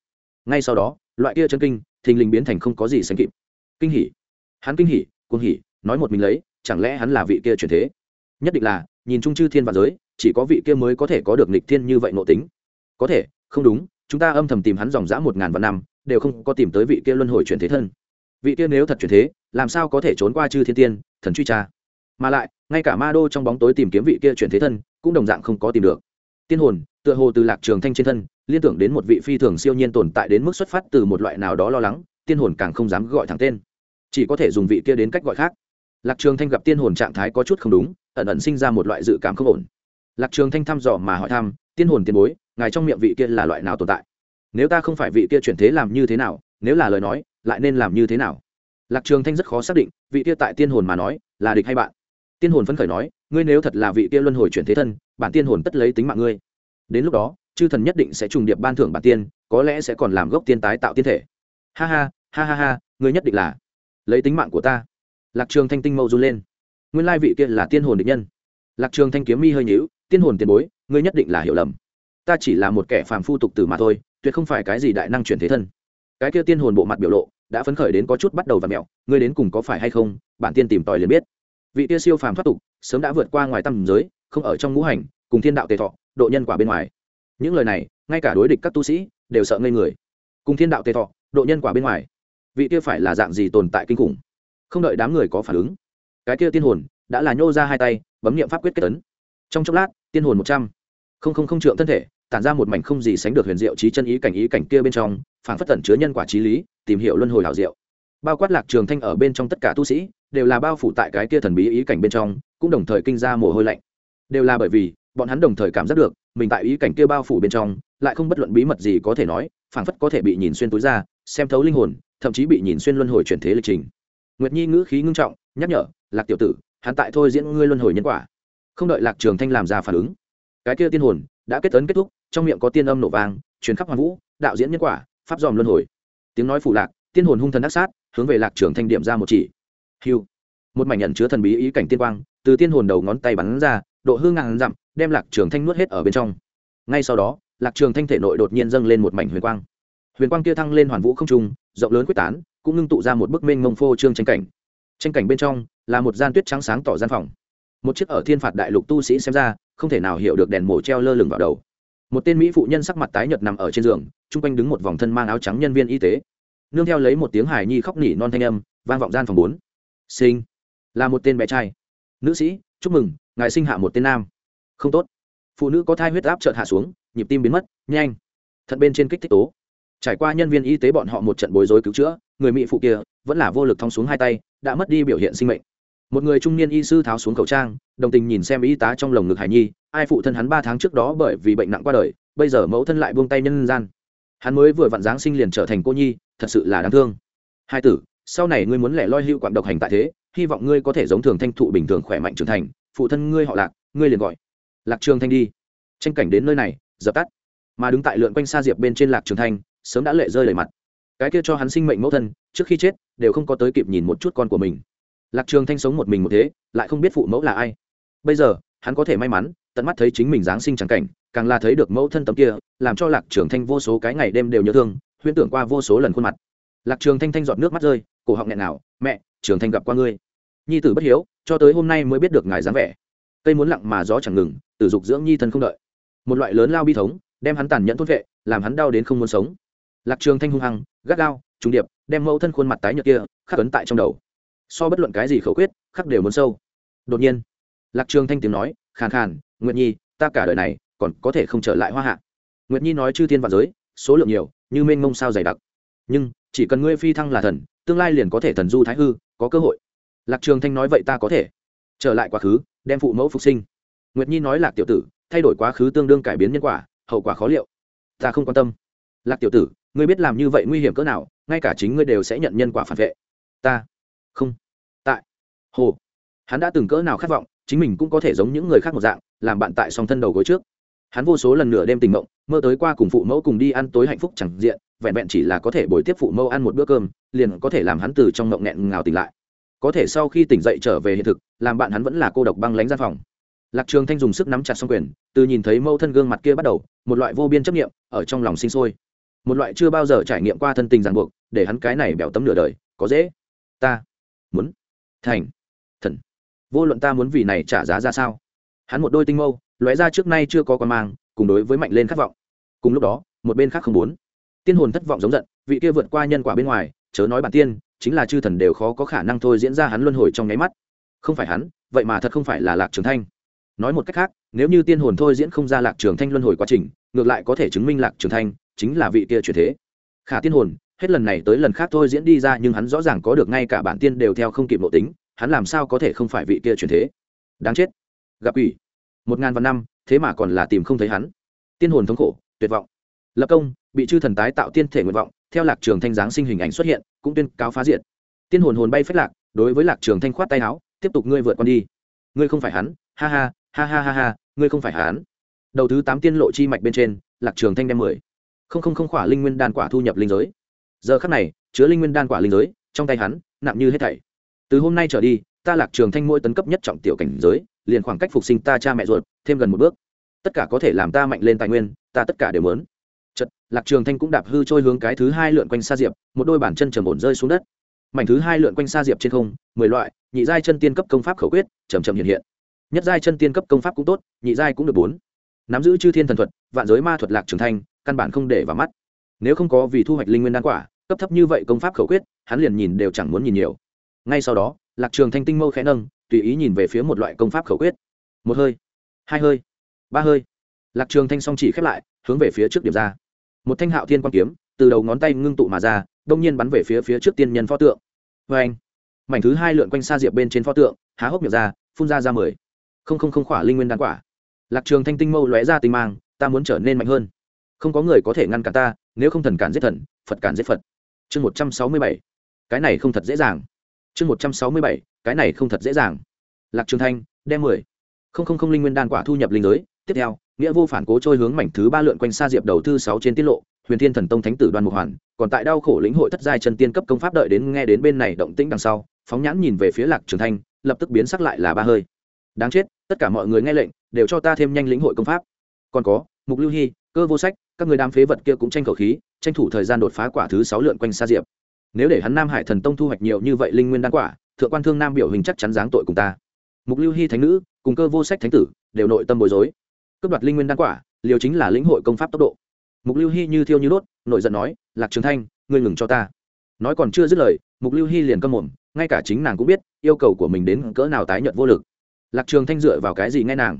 Ngay sau đó, loại kia chân kinh, thình lình biến thành không có gì sánh kịp. Kinh hỉ. Hắn kinh hỉ, cuồng hỉ, nói một mình lấy, chẳng lẽ hắn là vị kia chuyển thế? Nhất định là, nhìn chung chư thiên và giới, chỉ có vị kia mới có thể có được nịch thiên như vậy nội tính. Có thể, không đúng chúng ta âm thầm tìm hắn dòng dã một ngàn vạn năm, đều không có tìm tới vị kia luân hồi chuyển thế thân. Vị kia nếu thật chuyển thế, làm sao có thể trốn qua chư thiên tiên, thần truy tra? Mà lại, ngay cả ma đô trong bóng tối tìm kiếm vị kia chuyển thế thân, cũng đồng dạng không có tìm được. Tiên hồn, tựa hồ từ lạc trường thanh trên thân, liên tưởng đến một vị phi thường siêu nhiên tồn tại đến mức xuất phát từ một loại nào đó lo lắng, tiên hồn càng không dám gọi thẳng tên. Chỉ có thể dùng vị kia đến cách gọi khác. Lạc trường thanh gặp tiên hồn trạng thái có chút không đúng, ẩn ẩn sinh ra một loại dự cảm không ổn lạc trường thanh thăm dò mà hỏi thăm, tiên hồn tiền bối, ngài trong miệng vị kia là loại nào tồn tại? Nếu ta không phải vị kia chuyển thế làm như thế nào, nếu là lời nói, lại nên làm như thế nào? Lạc trường thanh rất khó xác định, vị kia tại tiên hồn mà nói, là địch hay bạn? Tiên hồn phấn khởi nói, ngươi nếu thật là vị kia luân hồi chuyển thế thân, bản tiên hồn tất lấy tính mạng ngươi. Đến lúc đó, chư thần nhất định sẽ trùng điệp ban thưởng bản tiên, có lẽ sẽ còn làm gốc tiên tái tạo tiên thể. Ha ha ha ha ha, ngươi nhất định là lấy tính mạng của ta. Lạc trường thanh tinh mâu run lên. Nguyên lai vị kia là tiên hồn địch nhân. Lạc trường thanh kiếm mi hơi nhíu tiên hồn tiền bối, ngươi nhất định là hiểu lầm. Ta chỉ là một kẻ phàm phu tục tử mà thôi, tuyệt không phải cái gì đại năng chuyển thế thân. Cái kia tiên hồn bộ mặt biểu lộ đã phấn khởi đến có chút bắt đầu và mẹo ngươi đến cùng có phải hay không, bản tiên tìm tòi liền biết. Vị kia siêu phàm thoát tục, sớm đã vượt qua ngoài tâm giới, không ở trong ngũ hành, cùng thiên đạo tề thọ, độ nhân quả bên ngoài. Những lời này, ngay cả đối địch các tu sĩ, đều sợ ngây người. Cùng thiên đạo tề thọ, độ nhân quả bên ngoài. Vị kia phải là dạng gì tồn tại kinh khủng? Không đợi đám người có phản ứng, cái kia tiên hồn đã là nhô ra hai tay, bấm nghiệm pháp quyết kết tấn trong chốc lát, tiên hồn một trăm. Không không không trượng thân thể, tản ra một mảnh không gì sánh được huyền diệu trí chân ý cảnh ý cảnh kia bên trong phản phất tẩn chứa nhân quả trí lý, tìm hiểu luân hồi hảo diệu. Bao quát lạc trường thanh ở bên trong tất cả tu sĩ, đều là bao phủ tại cái kia thần bí ý cảnh bên trong, cũng đồng thời kinh ra mồ hôi lạnh. Đều là bởi vì, bọn hắn đồng thời cảm giác được, mình tại ý cảnh kia bao phủ bên trong, lại không bất luận bí mật gì có thể nói, phảng phất có thể bị nhìn xuyên túi ra, xem thấu linh hồn, thậm chí bị nhìn xuyên luân hồi chuyển thế lịch trình. Nguyệt nhi ngữ khí ngưng trọng, nhắc nhở, lạc tiểu tử, hắn tại thôi diễn ngươi luân hồi nhân quả không đợi lạc trường thanh làm ra phản ứng. Cái kia tiên hồn đã kết tấn kết thúc, trong miệng có tiên âm nổ vang, truyền khắp hoàn vũ, đạo diễn nhân quả, pháp dòm luân hồi. Tiếng nói phủ lạc, tiên hồn hung thần đắc sát, hướng về lạc trường thanh điểm ra một chỉ. Hưu một mảnh nhận chứa thần bí ý cảnh tiên quang, từ tiên hồn đầu ngón tay bắn ra, độ hương ngàn dặm, đem lạc trường thanh nuốt hết ở bên trong. Ngay sau đó, lạc trường thanh thể nội đột nhiên dâng lên một mảnh huyền quang. Huyền quang kia thăng lên hoàn vũ không trung, rộng lớn quyết tán, cũng ngưng tụ ra một bức mênh mông phô trương tranh cảnh. Tranh cảnh bên trong là một gian tuyết trắng sáng tỏ gian phòng một chiếc ở thiên phạt đại lục tu sĩ xem ra, không thể nào hiểu được đèn mổ treo lơ lửng vào đầu. Một tên mỹ phụ nhân sắc mặt tái nhợt nằm ở trên giường, chung quanh đứng một vòng thân mang áo trắng nhân viên y tế. Nương theo lấy một tiếng hài nhi khóc nỉ non thanh âm, vang vọng gian phòng bốn. Sinh. Là một tên bé trai. Nữ sĩ, chúc mừng, ngài sinh hạ một tên nam. Không tốt. Phụ nữ có thai huyết áp chợt hạ xuống, nhịp tim biến mất, nhanh. Thận bên trên kích thích tố. Trải qua nhân viên y tế bọn họ một trận bối rối cứu chữa, người mỹ phụ kia, vẫn là vô lực thong xuống hai tay, đã mất đi biểu hiện sinh mệnh một người trung niên y sư tháo xuống khẩu trang, đồng tình nhìn xem y tá trong lồng ngực hải nhi, ai phụ thân hắn ba tháng trước đó bởi vì bệnh nặng qua đời, bây giờ mẫu thân lại buông tay nhân gian. Hắn mới vừa vặn giáng sinh liền trở thành cô nhi, thật sự là đáng thương. Hai tử, sau này ngươi muốn lẻ loi hữu quặng độc hành tại thế, hy vọng ngươi có thể giống thường thanh thụ bình thường khỏe mạnh trưởng thành, phụ thân ngươi họ lạc, ngươi liền gọi lạc trường thanh đi. Tranh cảnh đến nơi này, dập tắt. Mà đứng tại lượn quanh xa diệp bên trên lạc trường thanh, sớm đã lệ rơi lời mặt. Cái kia cho hắn sinh mệnh mẫu thân, trước khi chết, đều không có tới kịp nhìn một chút con của mình lạc trường thanh sống một mình một thế, lại không biết phụ mẫu là ai. Bây giờ, hắn có thể may mắn, tận mắt thấy chính mình giáng sinh trắng cảnh, càng là thấy được mẫu thân tấm kia, làm cho lạc trường thanh vô số cái ngày đêm đều nhớ thương, huyễn tưởng qua vô số lần khuôn mặt. Lạc trường thanh thanh giọt nước mắt rơi, cổ họng nghẹn nào mẹ, trường thanh gặp qua ngươi. Nhi tử bất hiếu, cho tới hôm nay mới biết được ngài dáng vẻ. Cây muốn lặng mà gió chẳng ngừng, tử dục dưỡng nhi thân không đợi. Một loại lớn lao bi thống, đem hắn tàn nhẫn thốt vệ, làm hắn đau đến không muốn sống. Lạc trường thanh hung hăng, gắt gao, trùng điệp, đem mẫu thân khuôn mặt tái nhợt kia, khắc ấn tại trong đầu so bất luận cái gì khẩu quyết, khắc đều muốn sâu. Đột nhiên, lạc trường thanh tiếng nói, khàn khàn, nguyệt nhi, ta cả đời này còn có thể không trở lại hoa hạ. Nguyệt nhi nói chư thiên vạn giới, số lượng nhiều, như mênh mông sao dày đặc. Nhưng, chỉ cần ngươi phi thăng là thần, tương lai liền có thể thần du thái hư, có cơ hội. Lạc trường thanh nói, vậy ta có thể. Trở lại quá khứ, đem phụ mẫu phục sinh. Nguyệt nhi nói, lạc tiểu tử, thay đổi quá khứ tương đương cải biến nhân quả, hậu quả khó liệu. Ta không quan tâm. Lạc tiểu tử, ngươi biết làm như vậy nguy hiểm cỡ nào, ngay cả chính ngươi đều sẽ nhận nhân quả phản vệ. Ta không. Tại. Hồ. Hắn đã từng cỡ nào khát vọng, chính mình cũng có thể giống những người khác một dạng, làm bạn tại song thân đầu gối trước. Hắn vô số lần nửa đêm tình mộng, mơ tới qua cùng phụ mẫu cùng đi ăn tối hạnh phúc chẳng diện, vẹn vẹn chỉ là có thể bồi tiếp phụ mẫu ăn một bữa cơm, liền có thể làm hắn từ trong mộng nghẹn ngào tỉnh lại. Có thể sau khi tỉnh dậy trở về hiện thực, làm bạn hắn vẫn là cô độc băng lánh gian phòng. Lạc trường thanh dùng sức nắm chặt xong quyền, từ nhìn thấy mẫu thân gương mặt kia bắt đầu, một loại vô biên chấp nghiệm ở trong lòng sinh sôi. Một loại chưa bao giờ trải nghiệm qua thân tình ràng buộc, để hắn cái này bèo tấm nửa đời, có dễ. Ta muốn. Thành. Thần. Vô luận ta muốn vì này trả giá ra sao? Hắn một đôi tinh mâu, lóe ra trước nay chưa có con mang, cùng đối với mạnh lên khát vọng. Cùng lúc đó, một bên khác không muốn. Tiên hồn thất vọng giống giận, vị kia vượt qua nhân quả bên ngoài, chớ nói bản tiên, chính là chư thần đều khó có khả năng thôi diễn ra hắn luân hồi trong nháy mắt. Không phải hắn, vậy mà thật không phải là lạc trường thanh. Nói một cách khác, nếu như tiên hồn thôi diễn không ra lạc trường thanh luân hồi quá trình, ngược lại có thể chứng minh lạc trường thanh chính là vị kia chuyển thế. Khả tiên hồn hết lần này tới lần khác thôi diễn đi ra nhưng hắn rõ ràng có được ngay cả bản tiên đều theo không kịp nội tính, hắn làm sao có thể không phải vị kia chuyển thế? Đáng chết. Gặp ủy một ngàn vạn năm, thế mà còn là tìm không thấy hắn. Tiên hồn thống khổ, tuyệt vọng. Lập công, bị chư thần tái tạo tiên thể nguyện vọng, theo lạc trường thanh giáng sinh hình ảnh xuất hiện, cũng tuyên cáo phá diệt. Tiên hồn hồn bay phết lạc, đối với lạc trường thanh khoát tay áo, tiếp tục ngươi vượt con đi. Ngươi không phải hắn, ha ha ha ha ha ha, ngươi không phải hắn. Đầu thứ tám tiên lộ chi mạch bên trên, lạc trường thanh đem mười. Không không không khỏa linh nguyên đan quả thu nhập linh giới giờ khắc này, chứa linh nguyên đan quả linh giới, trong tay hắn, nặng như hết thảy. Từ hôm nay trở đi, ta lạc trường thanh mỗi tấn cấp nhất trọng tiểu cảnh giới, liền khoảng cách phục sinh ta cha mẹ ruột, thêm gần một bước. Tất cả có thể làm ta mạnh lên tài nguyên, ta tất cả đều muốn. Chật lạc trường thanh cũng đạp hư trôi hướng cái thứ hai lượn quanh xa diệp, một đôi bàn chân trầm ổn rơi xuống đất. Mảnh thứ hai lượn quanh xa diệp trên không, mười loại, nhị giai chân tiên cấp công pháp khẩu quyết chầm chậm hiện hiện. Nhất giai chân tiên cấp công pháp cũng tốt, nhị giai cũng được bốn. Nắm giữ chư thiên thần thuật, vạn giới ma thuật lạc trường thanh, căn bản không để vào mắt nếu không có vì thu hoạch linh nguyên đan quả, cấp thấp như vậy công pháp khẩu quyết, hắn liền nhìn đều chẳng muốn nhìn nhiều. Ngay sau đó, lạc trường thanh tinh mâu khẽ nâng, tùy ý nhìn về phía một loại công pháp khẩu quyết. Một hơi, hai hơi, ba hơi. Lạc trường thanh song chỉ khép lại, hướng về phía trước điểm ra. Một thanh hạo thiên quan kiếm, từ đầu ngón tay ngưng tụ mà ra, đông nhiên bắn về phía phía trước tiên nhân pho tượng. Vê anh, mảnh thứ hai lượn quanh xa diệp bên trên pho tượng, há hốc miệng ra, phun ra ra mười. Không không không khỏa linh nguyên đan quả. Lạc trường thanh tinh mâu lóe ra tinh mang, ta muốn trở nên mạnh hơn. Không có người có thể ngăn cản ta nếu không thần cản giết thần, phật cản giết phật. Chương một trăm sáu mươi bảy. Cái này không thật dễ dàng. Chương một trăm sáu mươi bảy. Cái này không thật dễ dàng. Lạc trường thanh, đem mười. Không không không linh nguyên đan quả thu nhập linh giới. Tiếp theo, nghĩa vô phản cố trôi hướng mảnh thứ ba lượn quanh xa diệp đầu thư sáu trên tiết lộ, huyền thiên thần tông thánh tử đoan mục hoàn, còn tại đau khổ lĩnh hội thất giai chân tiên cấp công pháp đợi đến nghe đến bên này động tĩnh đằng sau, phóng nhãn nhìn về phía lạc trường thanh, lập tức biến sắc lại là ba hơi. Đáng chết, tất cả mọi người nghe lệnh, đều cho ta thêm nhanh lĩnh hội công pháp. Còn có mục lưu hy, cơ vô sách, các người đám phế vật kia cũng tranh khẩu khí, tranh thủ thời gian đột phá quả thứ sáu lượn quanh xa diệp. Nếu để hắn nam hải thần tông thu hoạch nhiều như vậy linh nguyên đan quả, thượng quan thương nam biểu hình chắc chắn giáng tội cùng ta. Mục lưu hy thánh nữ, cùng cơ vô sách thánh tử, đều nội tâm bối rối. Cướp đoạt linh nguyên đan quả, liều chính là lĩnh hội công pháp tốc độ. Mục lưu hy như thiêu như đốt nội giận nói, lạc trường thanh, ngươi ngừng cho ta. Nói còn chưa dứt lời, mục lưu hy liền câm mồm, ngay cả chính nàng cũng biết, yêu cầu của mình đến cỡ nào tái nhận vô lực. Lạc trường thanh dựa vào cái gì nghe nàng?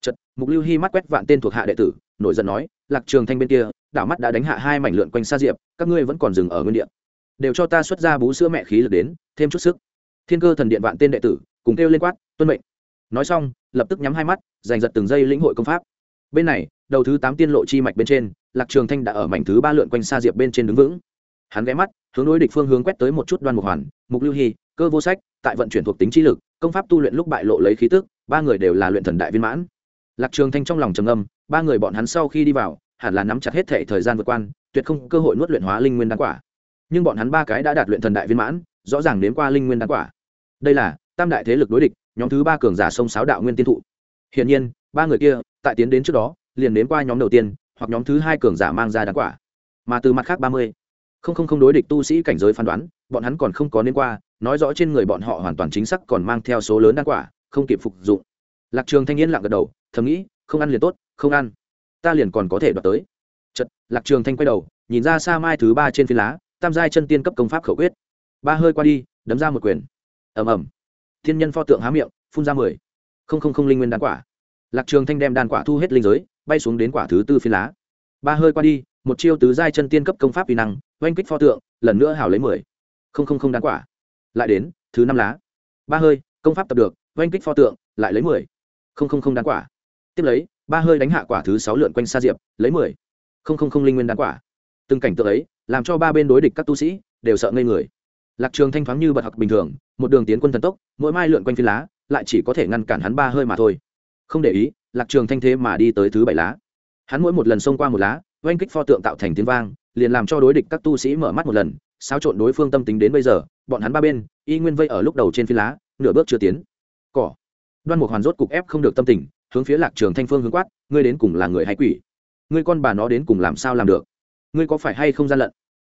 Chật mục lưu hy mắt quét vạn tên thuộc hạ đệ tử nổi giận nói, lạc trường thanh bên kia, đảo mắt đã đánh hạ hai mảnh lượn quanh xa diệp, các ngươi vẫn còn dừng ở nguyên địa. Đều cho ta xuất ra bú sữa mẹ khí lực đến, thêm chút sức. Thiên cơ thần điện vạn tên đệ tử cùng kêu lên quát, tuân mệnh. Nói xong, lập tức nhắm hai mắt, giành giật từng giây lĩnh hội công pháp. Bên này, đầu thứ tám tiên lộ chi mạch bên trên, lạc trường thanh đã ở mảnh thứ ba lượn quanh xa diệp bên trên đứng vững. Hắn ghé mắt, hướng đối địch phương hướng quét tới một chút đoan mục hoàn, mục lưu hy, cơ vô sách, tại vận chuyển thuộc tính chi lực, công pháp tu luyện lúc bại lộ lấy khí tức, ba người đều là luyện thần đại viên mãn lạc trường thanh trong lòng trầm âm ba người bọn hắn sau khi đi vào, hẳn là nắm chặt hết thể thời gian vượt quan tuyệt không cơ hội nuốt luyện hóa linh nguyên đan quả. Nhưng bọn hắn ba cái đã đạt luyện thần đại viên mãn, rõ ràng nếm qua linh nguyên đan quả. Đây là tam đại thế lực đối địch, nhóm thứ ba cường giả sông sáo đạo nguyên tiên thụ. Hiển nhiên, ba người kia, tại tiến đến trước đó, liền nếm qua nhóm đầu tiên, hoặc nhóm thứ hai cường giả mang ra đan quả. Mà từ mặt khác ba mươi, không không không đối địch tu sĩ cảnh giới phán đoán, bọn hắn còn không có nên qua, nói rõ trên người bọn họ hoàn toàn chính xác còn mang theo số lớn đan quả, không kịp phục dụng lạc trường thanh niên lặng gật đầu, thầm nghĩ, không ăn liền tốt, không ăn. Ta liền còn có thể đoạt tới. Chật lạc trường thanh quay đầu, nhìn ra xa mai thứ ba trên phi lá, tam giai chân tiên cấp công pháp khẩu quyết. Ba hơi qua đi, đấm ra một quyền. Ầm ầm. Thiên nhân pho tượng há miệng, phun ra mười. Không không không linh nguyên đan quả. Lạc trường thanh đem đan quả thu hết linh giới, bay xuống đến quả thứ tư phi lá. Ba hơi qua đi, một chiêu tứ giai chân tiên cấp công pháp uy năng, oanh kích pho tượng, lần nữa hảo lấy mười. Không không không đan quả. Lại đến, thứ năm lá. Ba hơi, công pháp tập được, oanh kích pho tượng, lại lấy mười không không không đan quả. Tiếp lấy, ba hơi đánh hạ quả thứ sáu lượn quanh xa diệp, lấy mười. Không không không linh nguyên đan quả. Từng cảnh tượng ấy, làm cho ba bên đối địch các tu sĩ đều sợ ngây người. Lạc trường thanh thoáng như bật học bình thường, một đường tiến quân thần tốc, mỗi mai lượn quanh phi lá, lại chỉ có thể ngăn cản hắn ba hơi mà thôi. Không để ý, lạc trường thanh thế mà đi tới thứ bảy lá. Hắn mỗi một lần xông qua một lá, oanh kích pho tượng tạo thành tiếng vang, liền làm cho đối địch các tu sĩ mở mắt một lần, xáo trộn đối phương tâm tính đến bây giờ, bọn hắn ba bên, y nguyên vây ở lúc đầu trên phi lá, nửa bước chưa tiến. Cỏ đoan mục hoàn rốt cục ép không được tâm tình, hướng phía lạc trường thanh phương hướng quát, ngươi đến cùng là người hay quỷ? Ngươi con bà nó đến cùng làm sao làm được? Ngươi có phải hay không gian lận?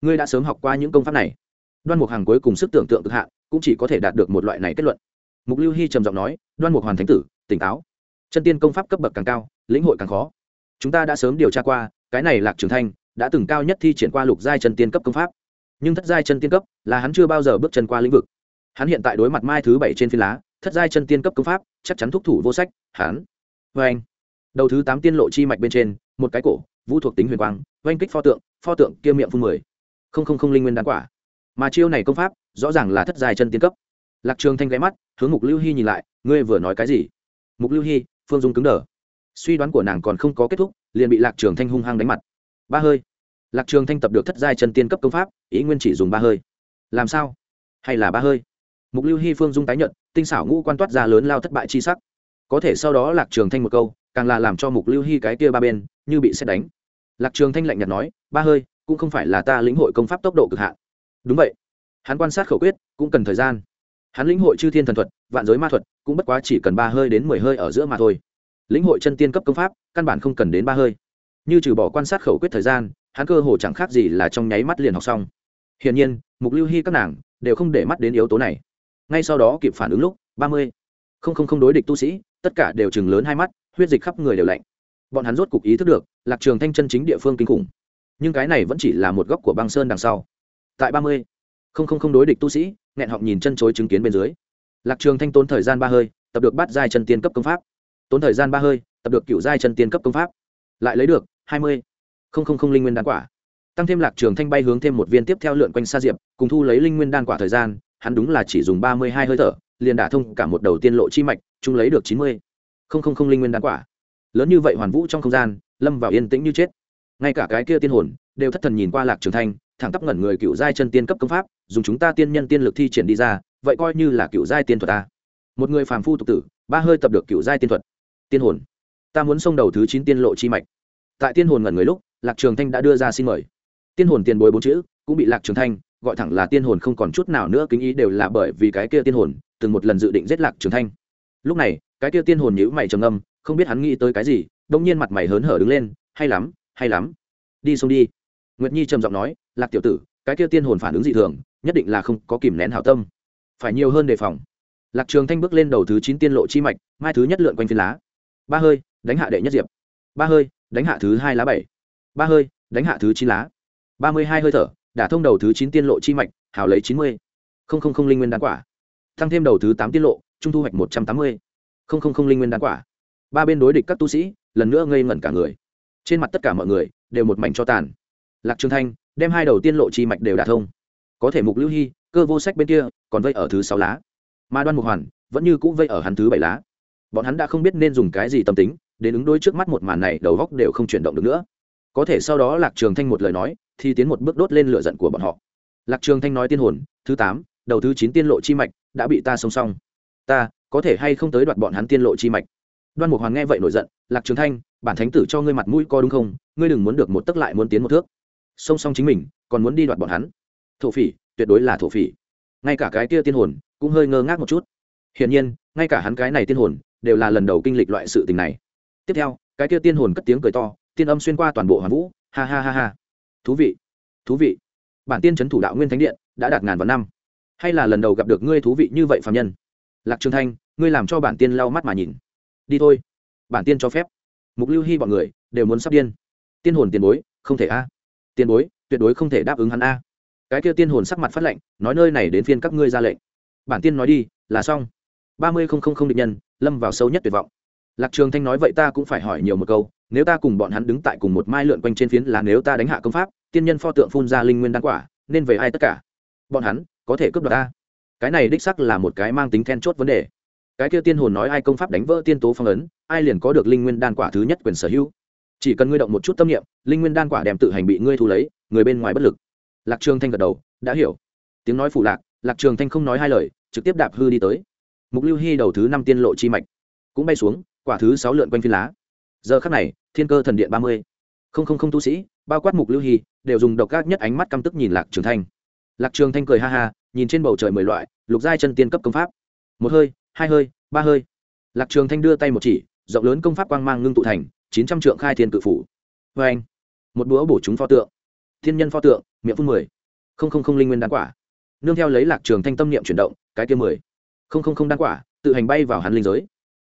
Ngươi đã sớm học qua những công pháp này. Đoan mục Hằng cuối cùng sức tưởng tượng cực hạn, cũng chỉ có thể đạt được một loại này kết luận. Mục lưu hy trầm giọng nói, đoan mục hoàn thánh tử, tỉnh táo. Chân tiên công pháp cấp bậc càng cao, lĩnh hội càng khó. Chúng ta đã sớm điều tra qua, cái này lạc trường thanh đã từng cao nhất thi triển qua lục giai chân tiên cấp công pháp. Nhưng thất giai chân tiên cấp là hắn chưa bao giờ bước chân qua lĩnh vực. Hắn hiện tại đối mặt mai thứ bảy trên phi lá, thất giai chân tiên cấp công pháp chắc chắn thúc thủ vô sách, hắn. Vê anh, đầu thứ tám tiên lộ chi mạch bên trên, một cái cổ, vũ thuộc tính huyền quang, oanh kích pho tượng pho tượng kia miệng phun mười. Không không không linh nguyên đan quả. Mà chiêu này công pháp, rõ ràng là thất dài chân tiên cấp. Lạc trường thanh ghé mắt, hướng mục lưu hy nhìn lại, ngươi vừa nói cái gì? Mục lưu hy, phương dung cứng đờ. Suy đoán của nàng còn không có kết thúc, liền bị lạc trường thanh hung hăng đánh mặt. Ba hơi. Lạc trường thanh tập được thất giai chân tiên cấp công pháp, ý nguyên chỉ dùng ba hơi. Làm sao? Hay là ba hơi? Mục lưu hy phương dung tái nhận tinh xảo ngũ quan toát ra lớn lao thất bại chi sắc. Có thể sau đó lạc trường thanh một câu, càng là làm cho mục lưu hy cái kia ba bên như bị xét đánh. Lạc trường thanh lạnh nhạt nói, ba hơi, cũng không phải là ta lĩnh hội công pháp tốc độ cực hạn. Đúng vậy. Hắn quan sát khẩu quyết, cũng cần thời gian. Hắn lĩnh hội chư thiên thần thuật, vạn giới ma thuật, cũng bất quá chỉ cần ba hơi đến mười hơi ở giữa mà thôi. Lĩnh hội chân tiên cấp công pháp, căn bản không cần đến ba hơi. Như trừ bỏ quan sát khẩu quyết thời gian, hắn cơ hồ chẳng khác gì là trong nháy mắt liền học xong. Hiển nhiên, mục lưu hy các nàng đều không để mắt đến yếu tố này ngay sau đó kịp phản ứng lúc, ba mươi, không không không đối địch tu sĩ, tất cả đều chừng lớn hai mắt, huyết dịch khắp người đều lạnh. Bọn hắn rốt cục ý thức được, lạc trường thanh chân chính địa phương kinh khủng. Nhưng cái này vẫn chỉ là một góc của băng sơn đằng sau. Tại ba mươi, không không không đối địch tu sĩ, nghẹn họng nhìn chân chối chứng kiến bên dưới. Lạc trường thanh tốn thời gian ba hơi, tập được bắt giai chân tiên cấp công pháp. Tốn thời gian ba hơi, tập được cựu giai chân tiên cấp công pháp. Lại lấy được hai mươi, không không không linh nguyên đan quả. Tăng thêm lạc trường thanh bay hướng thêm một viên tiếp theo lượn quanh xa diệp, cùng thu lấy linh nguyên đan quả thời gian hắn đúng là chỉ dùng ba mươi hai hơi thở, liền đả thông cả một đầu tiên lộ chi mạch chúng lấy được chín mươi. Không không không linh nguyên đan quả. Lớn như vậy hoàn vũ trong không gian, lâm vào yên tĩnh như chết. Ngay cả cái kia tiên hồn, đều thất thần nhìn qua lạc trường thanh, thẳng tắp ngẩn người cựu giai chân tiên cấp công pháp, dùng chúng ta tiên nhân tiên lực thi triển đi ra, vậy coi như là cựu giai tiên thuật ta. Một người phàm phu tục tử, ba hơi tập được cựu giai tiên thuật. Tiên hồn. Ta muốn xông đầu thứ chín tiên lộ chi mạch. Tại tiên hồn ngẩn người lúc, lạc trường thanh đã đưa ra xin mời. Tiên hồn tiền bối bốn chữ, cũng bị lạc trường thanh gọi thẳng là tiên hồn không còn chút nào nữa kính ý đều là bởi vì cái kia tiên hồn, từng một lần dự định giết lạc trường thanh. Lúc này, cái kia tiên hồn nhữ mày trầm âm không biết hắn nghĩ tới cái gì, đông nhiên mặt mày hớn hở đứng lên, hay lắm hay lắm. Đi xuống đi. Nguyệt nhi trầm giọng nói, lạc tiểu tử, cái kia tiên hồn phản ứng dị thường, nhất định là không có kìm nén hảo tâm. Phải nhiều hơn đề phòng. Lạc trường thanh bước lên đầu thứ chín tiên lộ chi mạch, mai thứ nhất lượn quanh phiên lá. Ba hơi, đánh hạ đệ nhất diệp. Ba hơi, đánh hạ thứ hai lá bảy. Ba hơi, đánh hạ thứ chín lá. Ba mươi hai hơi thở đã thông đầu thứ chín tiên lộ chi mạch, hào lấy chín mươi. Không không không linh nguyên đan quả. Tăng thêm đầu thứ tám tiên lộ, trung thu hoạch một trăm tám mươi. Không không không linh nguyên đan quả. Ba bên đối địch các tu sĩ, lần nữa ngây ngẩn cả người. Trên mặt tất cả mọi người, đều một mảnh cho tàn. Lạc trường thanh, đem hai đầu tiên lộ chi mạch đều đả thông. Có thể mục lưu hy, cơ vô sách bên kia, còn vây ở thứ sáu lá. Mà đoan mục hoàn, vẫn như cũ vây ở hắn thứ bảy lá. Bọn hắn đã không biết nên dùng cái gì tâm tính, đến ứng đối trước mắt một màn này, đầu góc đều không chuyển động được nữa có thể sau đó lạc trường thanh một lời nói, thì tiến một bước đốt lên lửa giận của bọn họ. Lạc trường thanh nói tiên hồn, thứ tám, đầu thứ chín tiên lộ chi mạch, đã bị ta song song ta, có thể hay không tới đoạt bọn hắn tiên lộ chi mạch? Đoan mục hoàng nghe vậy nổi giận, lạc trường thanh, bản thánh tử cho ngươi mặt mũi co đúng không? Ngươi đừng muốn được một tấc lại muốn tiến một thước. Song song chính mình, còn muốn đi đoạt bọn hắn. Thổ phỉ, tuyệt đối là thổ phỉ. Ngay cả cái kia tiên hồn, cũng hơi ngơ ngác một chút. Hiển nhiên, ngay cả hắn cái này tiên hồn, đều là lần đầu kinh lịch loại sự tình này. Tiếp theo, cái kia tiên hồn cất tiếng cười to tiên âm xuyên qua toàn bộ hoàn vũ. Ha ha ha ha. Thú vị. Thú vị. Bản tiên trấn thủ đạo nguyên thánh điện đã đạt ngàn vào năm. Hay là lần đầu gặp được ngươi thú vị như vậy phạm nhân? Lạc trường thanh, ngươi làm cho bản tiên lau mắt mà nhìn. Đi thôi. Bản tiên cho phép. Mục lưu hy bọn người đều muốn sắp điên. Tiên hồn tiền bối, không thể a. Tiền bối, tuyệt đối không thể đáp ứng hắn a. Cái kia tiên hồn sắc mặt phát lệnh nói nơi này đến phiên các ngươi ra lệnh. Bản tiên nói đi, là xong. Ba mươi không không không định nhân, lâm vào sâu nhất tuyệt vọng lạc trường thanh nói vậy ta cũng phải hỏi nhiều một câu, nếu ta cùng bọn hắn đứng tại cùng một mai lượn quanh trên phiến là nếu ta đánh hạ công pháp, tiên nhân pho tượng phun ra linh nguyên đan quả, nên về ai tất cả? Bọn hắn, có thể cướp đoạt ta. Cái này đích sắc là một cái mang tính then chốt vấn đề. Cái kia tiên hồn nói ai công pháp đánh vỡ tiên tố phong ấn, ai liền có được linh nguyên đan quả thứ nhất quyền sở hữu. Chỉ cần ngươi động một chút tâm niệm, linh nguyên đan quả đem tự hành bị ngươi thu lấy, người bên ngoài bất lực. Lạc trường thanh gật đầu, đã hiểu. Tiếng nói phụ lạc lạc trường thanh không nói hai lời, trực tiếp đạp hư đi tới. Mục lưu hy đầu thứ năm tiên lộ chi mạch cũng bay xuống quả thứ sáu lượn quanh phi lá. Giờ khắc này, thiên cơ thần điện ba mươi. Không không không tu sĩ, bao quát mục lưu hy, đều dùng độc ác nhất ánh mắt căm tức nhìn lạc trường thanh. Lạc trường thanh cười ha ha, nhìn trên bầu trời mười loại, lục giai chân tiên cấp công pháp. Một hơi, hai hơi, ba hơi. Lạc trường thanh đưa tay một chỉ, rộng lớn công pháp quang mang ngưng tụ thành chín trăm trượng khai thiên cự phủ. Vê anh, một búa bổ chúng pho tượng. Thiên nhân pho tượng, miệng phun mười. Không không không linh nguyên đan quả. Nương theo lấy lạc trường thanh tâm niệm chuyển động, cái kia mười. Không không không đan quả, tự hành bay vào hắn linh giới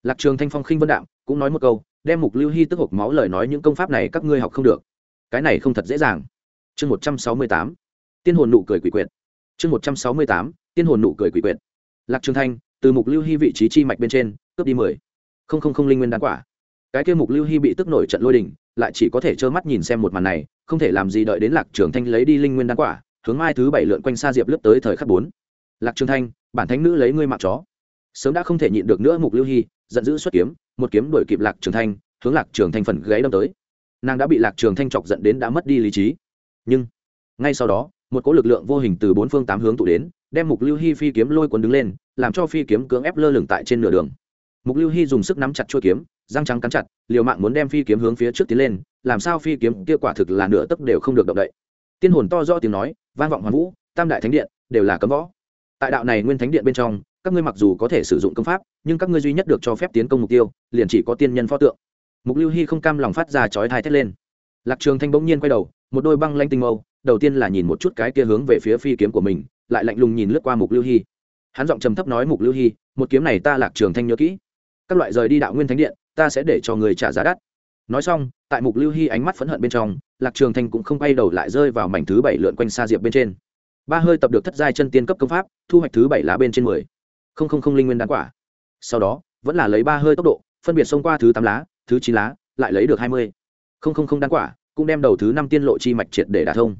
lạc trường thanh phong khinh vân đạm, cũng nói một câu, đem mục lưu hy tức hộc máu lời nói những công pháp này các ngươi học không được. Cái này không thật dễ dàng. Chương một trăm sáu mươi tám, tiên hồn nụ cười quỷ quyệt. Chương một trăm sáu mươi tám, tiên hồn nụ cười quỷ quyệt. Lạc trường thanh, từ mục lưu hy vị trí chi mạch bên trên, cướp đi mười. Không không không linh nguyên đan quả. Cái kia mục lưu hy bị tức nổi trận lôi đình, lại chỉ có thể trơ mắt nhìn xem một màn này, không thể làm gì đợi đến lạc trường thanh lấy đi linh nguyên đan quả, hướng mai thứ bảy lượn quanh xa diệp lướt tới thời khắc bốn. Lạc trường thanh, bản thánh nữ lấy ngươi mạng chó. Sớm đã không thể nhịn được nữa mục lưu hy giận dữ xuất kiếm, một kiếm đuổi kịp lạc trường thanh, hướng lạc trường thanh phần gáy đâm tới. Nàng đã bị lạc trường thanh chọc giận đến đã mất đi lý trí. Nhưng, ngay sau đó, một cỗ lực lượng vô hình từ bốn phương tám hướng tụ đến, đem mục lưu hy phi kiếm lôi cuốn đứng lên, làm cho phi kiếm cưỡng ép lơ lửng tại trên nửa đường. Mục lưu hy dùng sức nắm chặt chuôi kiếm, răng trắng cắn chặt, liều mạng muốn đem phi kiếm hướng phía trước tiến lên, làm sao phi kiếm kia quả thực là nửa tấc đều không được động đậy. Tiên hồn to do tiếng nói, vang vọng hoàn vũ, tam đại thánh điện, đều là cấm võ. Tại đạo này nguyên thánh điện bên trong các ngươi mặc dù có thể sử dụng công pháp, nhưng các ngươi duy nhất được cho phép tiến công mục tiêu, liền chỉ có tiên nhân pho tượng. Mục lưu hy không cam lòng phát ra chói thai thét lên. Lạc trường thanh bỗng nhiên quay đầu, một đôi băng lanh tinh mâu, đầu tiên là nhìn một chút cái kia hướng về phía phi kiếm của mình, lại lạnh lùng nhìn lướt qua mục lưu hy. Hắn giọng trầm thấp nói, mục lưu hy, một kiếm này ta lạc trường thanh nhớ kỹ. Các loại rời đi đạo nguyên thánh điện, ta sẽ để cho người trả giá đắt. Nói xong, tại mục lưu hy ánh mắt phẫn hận bên trong, lạc trường thanh cũng không quay đầu lại rơi vào mảnh thứ bảy lượn quanh xa diệp bên trên. Ba hơi tập được thất giai chân tiên cấp công pháp, thu hoạch thứ bảy lá bên trên mười không không không linh nguyên đan quả. Sau đó, vẫn là lấy ba hơi tốc độ, phân biệt xông qua thứ tám lá, thứ chín lá, lại lấy được hai mươi. Không không không đan quả cũng đem đầu thứ năm tiên lộ chi mạch triệt để đả thông.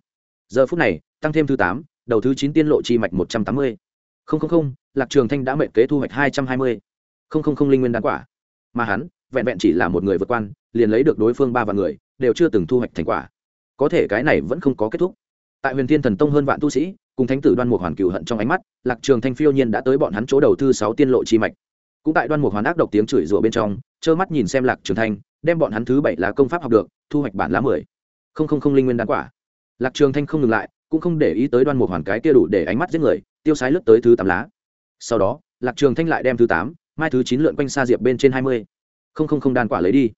Giờ phút này, tăng thêm thứ tám, đầu thứ chín tiên lộ chi mạch một trăm tám mươi. Không không không, lạc trường thanh đã mệnh kế thu hoạch hai trăm hai mươi. Không không không linh nguyên đan quả. Mà hắn, vẹn vẹn chỉ là một người vượt quan, liền lấy được đối phương ba vạn người, đều chưa từng thu hoạch thành quả. Có thể cái này vẫn không có kết thúc tại huyền thiên thần tông hơn vạn tu sĩ, cùng thánh tử đoan mục hoàn cựu hận trong ánh mắt, lạc trường thanh phiêu nhiên đã tới bọn hắn chỗ đầu tư sáu tiên lộ chi mạch. Cũng tại đoan mục hoàn ác độc tiếng chửi rủa bên trong, trơ mắt nhìn xem lạc trường thanh, đem bọn hắn thứ bảy lá công pháp học được, thu hoạch bản lá mười. Không không không linh nguyên đan quả. Lạc trường thanh không ngừng lại, cũng không để ý tới đoan mục hoàn cái kia đủ để ánh mắt giết người, tiêu sái lướt tới thứ tám lá. Sau đó, lạc trường thanh lại đem thứ tám, mai thứ chín lượn quanh xa diệp bên trên hai mươi. Không không không đan quả lấy đi.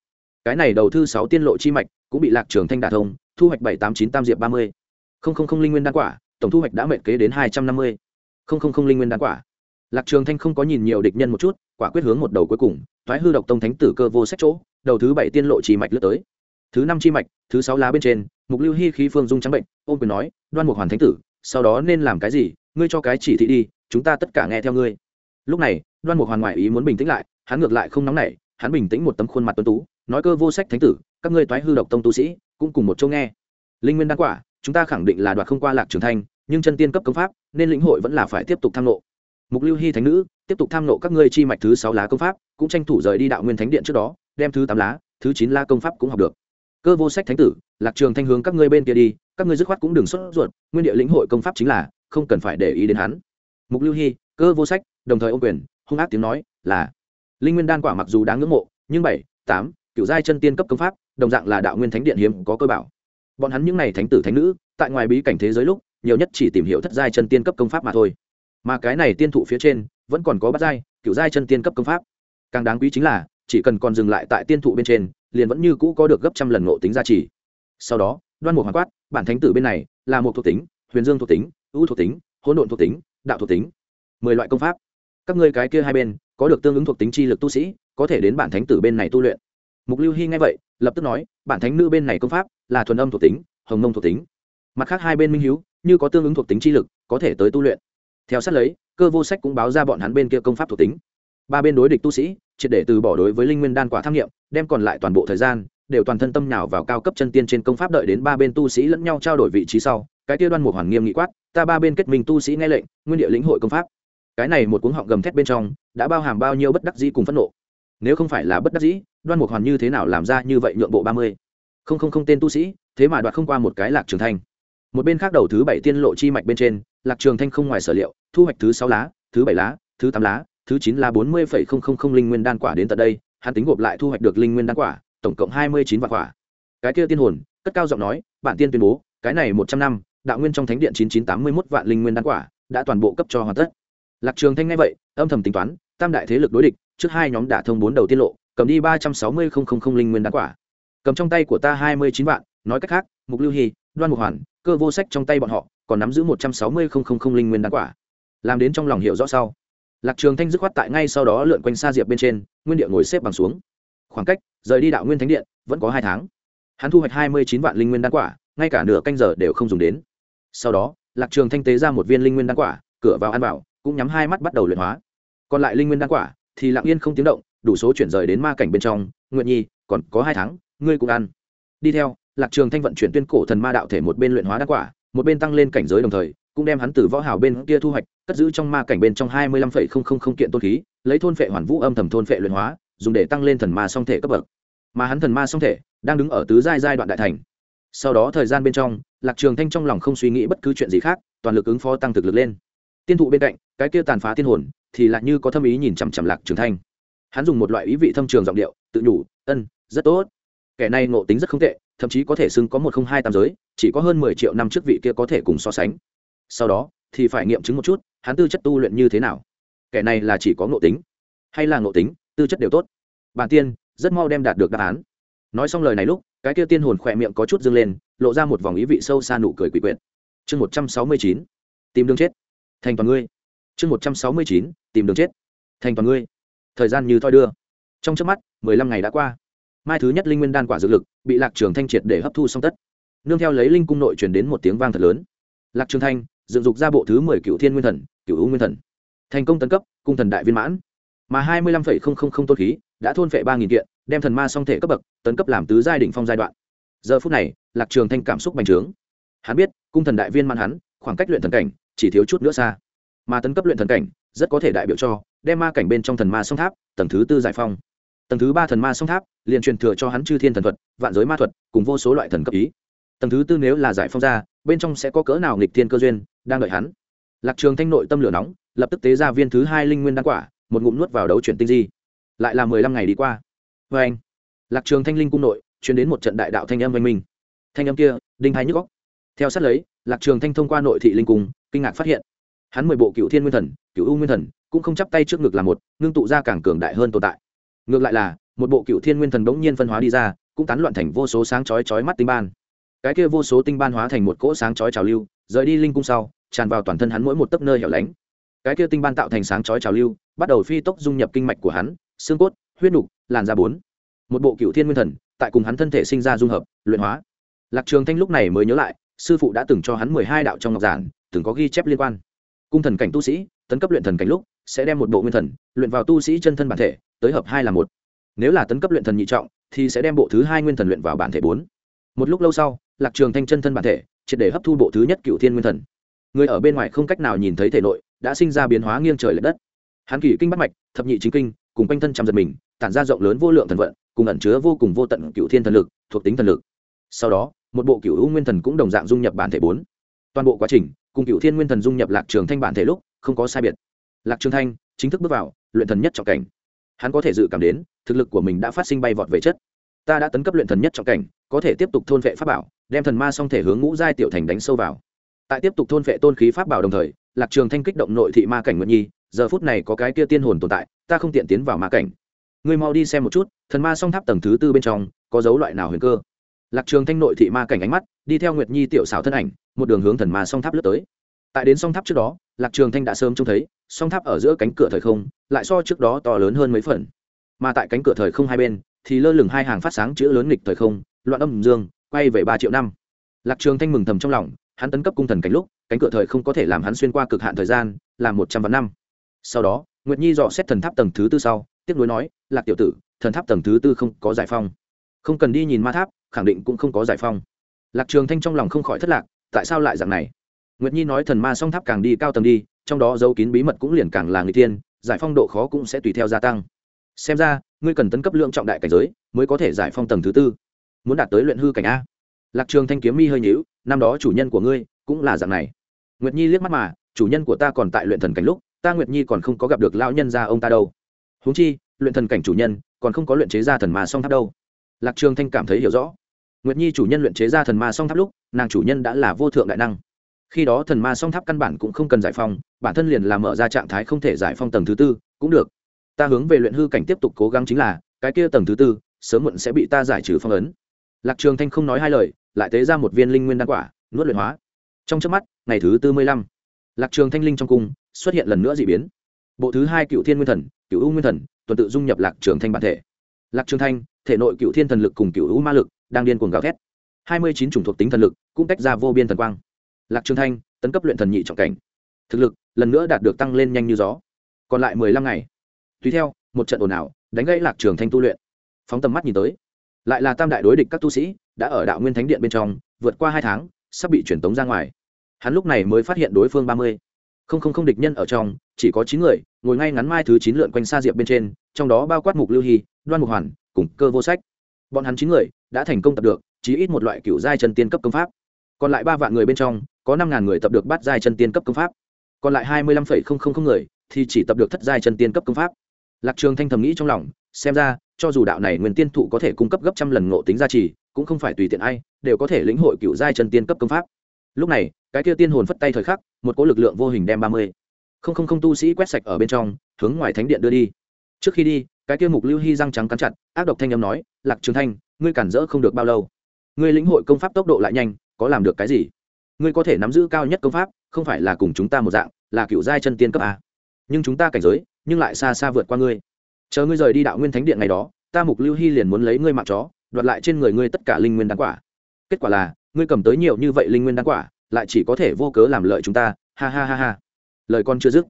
Cái này đầu thư sáu tiên lộ chi mạch, cũng bị lạc trường thanh đả thông, thu hoạch bảy tám chín tam diệp ba mươi không không không linh nguyên đan quả, tổng thu hoạch đã mệnh kế đến hai trăm năm mươi. Không không không linh nguyên đan quả. Lạc trường thanh không có nhìn nhiều địch nhân một chút, quả quyết hướng một đầu cuối cùng thoái hư độc tông thánh tử cơ vô sách chỗ, đầu thứ bảy tiên lộ chi mạch lướt tới. Thứ năm chi mạch, thứ sáu lá bên trên, mục lưu hy khí phương dung trắng bệnh ôm quyền nói, đoan mục hoàn thánh tử, sau đó nên làm cái gì? Ngươi cho cái chỉ thị đi, chúng ta tất cả nghe theo ngươi. Lúc này, đoan mục hoàn ngoại ý muốn bình tĩnh lại, hắn ngược lại không nóng nảy, hắn bình tĩnh một tấm khuôn mặt tuấn tú, nói, cơ vô sách thánh tử, các ngươi toái hư độc tông tu sĩ, cũng cùng một chỗ nghe. Linh nguyên đan quả chúng ta khẳng định là đoạt không qua lạc trường thanh, nhưng chân tiên cấp công pháp, nên lĩnh hội vẫn là phải tiếp tục tham nộ mục lưu hy thánh nữ, tiếp tục tham nộ các ngươi chi mạch thứ sáu lá công pháp, cũng tranh thủ rời đi đạo nguyên thánh điện trước đó, đem thứ tám lá, thứ chín lá công pháp cũng học được. Cơ vô sách thánh tử, lạc trường thanh hướng các ngươi bên kia đi, các ngươi dứt khoát cũng đừng xuất ruột, nguyên địa lĩnh hội công pháp chính là, không cần phải để ý đến hắn. Mục lưu hy, cơ vô sách, đồng thời ô quyền, hung ác tiếng nói là, linh nguyên đan quả mặc dù đáng ngưỡng mộ, nhưng bảy, tám cựu giai chân tiên cấp công pháp, đồng dạng là đạo nguyên thánh điện hiếm có cơ bảo bọn hắn những n à y thánh tử thánh nữ, tại ngoài bí cảnh thế giới lúc, nhiều nhất chỉ tìm hiểu thất giai chân tiên cấp công pháp mà thôi. Mà cái này tiên thụ phía trên, vẫn còn có bát giai kiểu giai chân tiên cấp công pháp. Càng đáng quý chính là, chỉ cần còn dừng lại tại tiên thụ bên trên, liền vẫn như cũ có được gấp trăm lần ngộ tính gia trì. Sau đó, đoan mục hoàng quát, bản thánh tử bên này, là một thuộc tính, huyền dương thuộc tính, ưu thuộc tính, hỗn độn thuộc tính, đạo thuộc tính. Mười loại công pháp. Các ngươi cái kia hai bên, có được tương ứng thuộc tính chi lực tu sĩ, có thể đến bản thánh tử bên này tu luyện. Mục lưu hy nghe vậy, lập tức nói bản thánh nữ bên này công pháp là thuần âm thuộc tính, hồng mông thuộc tính. Mặt khác hai bên minh hiếu, như có tương ứng thuộc tính chi lực, có thể tới tu luyện. Theo sát lấy, cơ vô sách cũng báo ra bọn hắn bên kia công pháp thuộc tính. Ba bên đối địch tu sĩ, triệt để từ bỏ đối với linh nguyên đan quả tham nghiệm, đem còn lại toàn bộ thời gian, đều toàn thân tâm nhào vào cao cấp chân tiên trên công pháp đợi đến ba bên tu sĩ lẫn nhau trao đổi vị trí sau, cái kia đoan một hoàn nghiêm nghị quát, ta ba bên kết minh tu sĩ nghe lệnh, nguyên địa lĩnh hội công pháp. Cái này một cuống họng gầm thét bên trong, đã bao hàm bao nhiêu bất đắc dĩ cùng phẫn nộ. Nếu không phải là bất đắc dĩ đoan một hoàn như thế nào làm ra như vậy nhượng bộ ba mươi? Không không không, tên tu sĩ, thế mà đoạt không qua một cái lạc trường thanh. Một bên khác đầu thứ bảy tiên lộ chi mạch bên trên, lạc trường thanh không ngoài sở liệu, thu hoạch thứ sáu lá, thứ bảy lá, thứ tám lá, thứ chín là bốn mươi phẩy không không không linh nguyên đan quả đến tận đây, hắn tính gộp lại thu hoạch được linh nguyên đan quả, tổng cộng hai mươi chín vạn quả. Cái kia tiên hồn, cất cao giọng nói, bản tiên tuyên bố, cái này một trăm năm, đạo nguyên trong thánh điện chín chín tám mươi mốt vạn linh nguyên đan quả, đã toàn bộ cấp cho hoàn tất. Lạc trường thanh nghe vậy, âm thầm tính toán, tam đại thế lực đối địch, trước hai nhóm đả thông bốn đầu tiên lộ cầm đi ba trăm sáu mươi không không không linh nguyên đan quả. Cầm trong tay của ta hai mươi chín vạn, nói cách khác, mục lưu hy đoan mục hoàn, cơ vô sách trong tay bọn họ, còn nắm giữ một trăm sáu mươi không không không linh nguyên đan quả. Làm đến trong lòng hiểu rõ sau. Lạc trường thanh dứt khoát tại ngay sau đó lượn quanh xa diệp bên trên, nguyên địa ngồi xếp bằng xuống. Khoảng cách, rời đi đạo nguyên thánh điện, vẫn có hai tháng. Hắn thu hoạch hai mươi chín vạn linh nguyên đan quả, ngay cả nửa canh giờ đều không dùng đến. Sau đó, lạc trường thanh tế ra một viên linh nguyên đan quả, cửa vào ăn bảo cũng nhắm hai mắt bắt đầu luyện hóa. Còn lại linh nguyên đan quả, thì lặng yên không tiếng động đủ số chuyển rời đến ma cảnh bên trong nguyện nhi, còn có hai tháng, ngươi cũng ăn. Đi theo, lạc trường thanh vận chuyển tuyên cổ thần ma đạo thể một bên luyện hóa đắc quả, một bên tăng lên cảnh giới đồng thời, cũng đem hắn từ võ hào bên kia thu hoạch, cất giữ trong ma cảnh bên trong hai mươi lăm phẩy không không không kiện tôn khí, lấy thôn phệ hoàn vũ âm thầm thôn phệ luyện hóa, dùng để tăng lên thần ma song thể cấp bậc. Mà hắn thần ma song thể đang đứng ở tứ giai giai đoạn đại thành. Sau đó thời gian bên trong, lạc trường thanh trong lòng không suy nghĩ bất cứ chuyện gì khác, toàn lực ứng phó tăng thực lực lên. Tiên thụ bên cạnh, cái kia tàn phá tiên hồn, thì lại như có thâm ý nhìn chằm chằm lạc trường thanh hắn dùng một loại ý vị thâm trường giọng điệu, tự nhủ, ân, rất tốt. Kẻ này ngộ tính rất không tệ, thậm chí có thể xưng có một không hai tam giới, chỉ có hơn mười triệu năm trước vị kia có thể cùng so sánh. Sau đó, thì phải nghiệm chứng một chút, hắn tư chất tu luyện như thế nào. Kẻ này là chỉ có ngộ tính, hay là ngộ tính, tư chất đều tốt. Bản tiên, rất mau đem đạt được đáp án. Nói xong lời này lúc, cái kia tiên hồn khỏe miệng có chút dâng lên, lộ ra một vòng ý vị sâu xa nụ cười quỷ quyệt. Chương một trăm sáu mươi chín, tìm đường chết. Thành toàn ngươi. Chương một trăm sáu mươi chín, tìm đường chết. Thành toàn ngươi thời gian như thoi đưa. Trong trước mắt, mười lăm ngày đã qua. Mai thứ nhất linh nguyên đan quả dược lực, bị lạc trường thanh triệt để hấp thu xong tất. Nương theo lấy linh cung nội truyền đến một tiếng vang thật lớn. Lạc trường thanh, dựng dục ra bộ thứ mười cựu thiên nguyên thần, cựu u nguyên thần. Thành công tấn cấp, cung thần đại viên mãn. Mà hai mươi lăm phẩy không không không tôn khí, đã thôn phệ ba nghìn kiện, đem thần ma song thể cấp bậc, tấn cấp làm tứ giai đỉnh phong giai đoạn. Giờ phút này, lạc trường thanh cảm xúc bành trướng. Hắn biết, cung thần đại viên mãn hắn, khoảng cách luyện thần cảnh, chỉ thiếu chút nữa xa. Mà tấn cấp luyện thần cảnh, rất có thể đại biểu cho đem ma cảnh bên trong thần ma song tháp, tầng thứ tư giải phong. Tầng thứ ba thần ma song tháp, liền truyền thừa cho hắn chư thiên thần thuật, vạn giới ma thuật, cùng vô số loại thần cấp ý. Tầng thứ tư nếu là giải phong ra, bên trong sẽ có cỡ nào nghịch thiên cơ duyên, đang đợi hắn. Lạc trường thanh nội tâm lửa nóng, lập tức tế ra viên thứ hai linh nguyên đan quả, một ngụm nuốt vào đấu chuyển tinh di. Lại là mười lăm ngày đi qua. Với anh, lạc trường thanh linh cung nội, truyền đến một trận đại đạo thanh âm với minh. Thanh âm kia, đinh hai nhức góc theo sát lấy, lạc trường thanh thông qua nội thị linh cung, kinh ngạc phát hiện, hắn mười bộ cựu thiên nguyên thần, cựu u nguyên thần cũng không chắp tay trước ngực là một, ngưng tụ ra càng cường đại hơn tồn tại. Ngược lại là, một bộ cựu thiên nguyên thần bỗng nhiên phân hóa đi ra, cũng tán loạn thành vô số sáng chói chói mắt tinh ban. Cái kia vô số tinh ban hóa thành một cỗ sáng chói trào lưu, rời đi linh cung sau, tràn vào toàn thân hắn mỗi một tấc nơi hẻo lánh. Cái kia tinh ban tạo thành sáng chói trào lưu, bắt đầu phi tốc dung nhập kinh mạch của hắn, xương cốt, huyết nục, làn da bốn. Một bộ cựu thiên nguyên thần, tại cùng hắn thân thể sinh ra dung hợp, luyện hóa. Lạc trường thanh lúc này mới nhớ lại, sư phụ đã từng cho hắn mười hai đạo trong ngọc giản, từng có ghi chép liên quan. Cung thần cảnh tu sĩ tấn cấp luyện thần cảnh lúc, sẽ đem một bộ nguyên thần luyện vào tu sĩ chân thân bản thể, tới hợp hai là một. Nếu là tấn cấp luyện thần nhị trọng, thì sẽ đem bộ thứ hai nguyên thần luyện vào bản thể bốn. Một lúc lâu sau, lạc trường thanh chân thân bản thể, triệt để hấp thu bộ thứ nhất cựu thiên nguyên thần. Người ở bên ngoài không cách nào nhìn thấy thể nội, đã sinh ra biến hóa nghiêng trời l ệ đất. Hắn kỷ kinh bắt mạch, thập nhị chính kinh, cùng quanh thân chăm giật mình, tản ra rộng lớn vô lượng thần vận, cùng ẩn chứa vô cùng vô tận cựu thiên thần lực, thuộc tính thần lực. Sau đó, một bộ cựu u nguyên thần cũng đồng dạng dung nhập bản thể bốn. Toàn bộ quá trình, cùng cựu thiên nguyên thần dung nhập lạc trường thanh bản thể lúc không có sai biệt. Lạc trường thanh chính thức bước vào luyện thần nhất trọng cảnh. Hắn có thể dự cảm đến, thực lực của mình đã phát sinh bay vọt về chất. Ta đã tấn cấp luyện thần nhất trọng cảnh, có thể tiếp tục thôn vệ pháp bảo, đem thần ma song thể hướng ngũ giai tiểu thành đánh sâu vào. Tại tiếp tục thôn vệ tôn khí pháp bảo đồng thời, lạc trường thanh kích động nội thị ma cảnh nguyện nhi, giờ phút này có cái kia tiên hồn tồn tại, ta không tiện tiến vào ma cảnh. Ngươi mau đi xem một chút, thần ma song tháp tầng thứ tư bên trong, có dấu loại nào huyền cơ? Lạc trường thanh nội thị ma cảnh ánh mắt, đi theo nguyệt nhi tiểu xảo thân ảnh, một đường hướng thần ma song tháp lướt tới tại đến song tháp trước đó, lạc trường thanh đã sớm trông thấy, song tháp ở giữa cánh cửa thời không, lại so trước đó to lớn hơn mấy phần. Mà tại cánh cửa thời không hai bên, thì lơ lửng hai hàng phát sáng chữ lớn nghịch thời không, loạn âm dương, quay về ba triệu năm. Lạc trường thanh mừng thầm trong lòng, hắn tấn cấp cung thần cảnh lúc, cánh cửa thời không có thể làm hắn xuyên qua cực hạn thời gian, là một trăm vạn năm. Sau đó, nguyệt nhi dò xét thần tháp tầng thứ tư sau tiếp nối nói, lạc tiểu tử, thần tháp tầng thứ tư không có giải phong. Không cần đi nhìn ma tháp, khẳng định cũng không có giải phong. Lạc trường thanh trong lòng không khỏi thất lạc, tại sao lại dạng này? Nguyệt nhi nói thần ma song tháp càng đi cao tầng đi, trong đó dấu kín bí mật cũng liền càng là người tiên giải phong độ khó cũng sẽ tùy theo gia tăng. Xem ra, ngươi cần tấn cấp lượng trọng đại cảnh giới mới có thể giải phong tầng thứ tư. Muốn đạt tới luyện hư cảnh a. Lạc trường thanh kiếm mi hơi nhíu, năm đó chủ nhân của ngươi cũng là dạng này. Nguyệt nhi liếc mắt mà, chủ nhân của ta còn tại luyện thần cảnh lúc, ta nguyệt nhi còn không có gặp được lão nhân gia ông ta đâu. Huống chi, luyện thần cảnh chủ nhân còn không có luyện chế ra thần ma song tháp đâu. Lạc trường thanh cảm thấy hiểu rõ. Nguyệt nhi chủ nhân luyện chế ra thần ma song tháp lúc, nàng chủ nhân đã là vô thượng đại năng khi đó thần ma song tháp căn bản cũng không cần giải phong bản thân liền làm mở ra trạng thái không thể giải phong tầng thứ tư, cũng được. Ta hướng về luyện hư cảnh tiếp tục cố gắng chính là, cái kia tầng thứ tư, sớm muộn sẽ bị ta giải trừ phong ấn. Lạc trường thanh không nói hai lời, lại tế ra một viên linh nguyên đan quả, nuốt luyện hóa. Trong trước mắt, ngày thứ tư mươi lăm, lạc trường thanh linh trong cung xuất hiện lần nữa dị biến. Bộ thứ hai cựu thiên nguyên thần, cựu u nguyên thần, tuần tự dung nhập lạc trường thanh bản thể. Lạc trường thanh, thể nội cựu thiên thần lực cùng cựu u ma lực đang điên cuồng gào thét. Hai mươi chín chủng thuộc tính thần lực cũng tách ra vô biên thần quang lạc trường thanh, tấn cấp luyện thần nhị trọng cảnh. Thực lực, lần nữa đạt được tăng lên nhanh như gió. Còn lại mười lăm ngày. Tùy theo, một trận ồn ào, đánh gãy lạc trường thanh tu luyện. Phóng tầm mắt nhìn tới, lại là tam đại đối địch các tu sĩ đã ở đạo nguyên thánh điện bên trong, vượt qua hai tháng, sắp bị truyền tống ra ngoài. Hắn lúc này mới phát hiện đối phương ba mươi. Không không không địch nhân ở trong, chỉ có chín người, ngồi ngay ngắn mai thứ chín lượn quanh xa diệp bên trên, trong đó bao quát mục lưu hy, đoan mục hoàn, cùng cơ vô sách. Bọn hắn chín người đã thành công tập được, chí ít một loại cựu giai chân tiên cấp công pháp còn lại ba vạn người bên trong, có năm ngàn người tập được bát giai chân tiên cấp công pháp. Còn lại hai mươi lăm phẩy không không không người thì chỉ tập được thất giai chân tiên cấp công pháp. Lạc trường thanh thầm nghĩ trong lòng, xem ra, cho dù đạo này nguyên tiên thụ có thể cung cấp gấp trăm lần ngộ tính gia trì, cũng không phải tùy tiện ai, đều có thể lĩnh hội cựu giai chân tiên cấp công pháp. Lúc này, cái kia tiên hồn phất tay thời khắc, một cỗ lực lượng vô hình đem ba mươi không không không tu sĩ quét sạch ở bên trong, hướng ngoài thánh điện đưa đi. Trước khi đi, cái kia mục lưu hy răng trắng cắn chặt, ác độc thanh âm nói, lạc trường thanh, ngươi cản rỡ không được bao lâu. Ngươi lĩnh hội công pháp tốc độ lại nhanh có làm được cái gì? Ngươi có thể nắm giữ cao nhất công pháp, không phải là cùng chúng ta một dạng, là cựu giai chân tiên cấp a. Nhưng chúng ta cảnh giới, nhưng lại xa xa vượt qua ngươi. Chờ ngươi rời đi đạo nguyên thánh điện ngày đó, ta mục lưu hy liền muốn lấy ngươi mạng chó, đoạt lại trên người ngươi tất cả linh nguyên đan quả. Kết quả là, ngươi cầm tới nhiều như vậy linh nguyên đan quả, lại chỉ có thể vô cớ làm lợi chúng ta, ha ha ha ha. Lời con chưa dứt,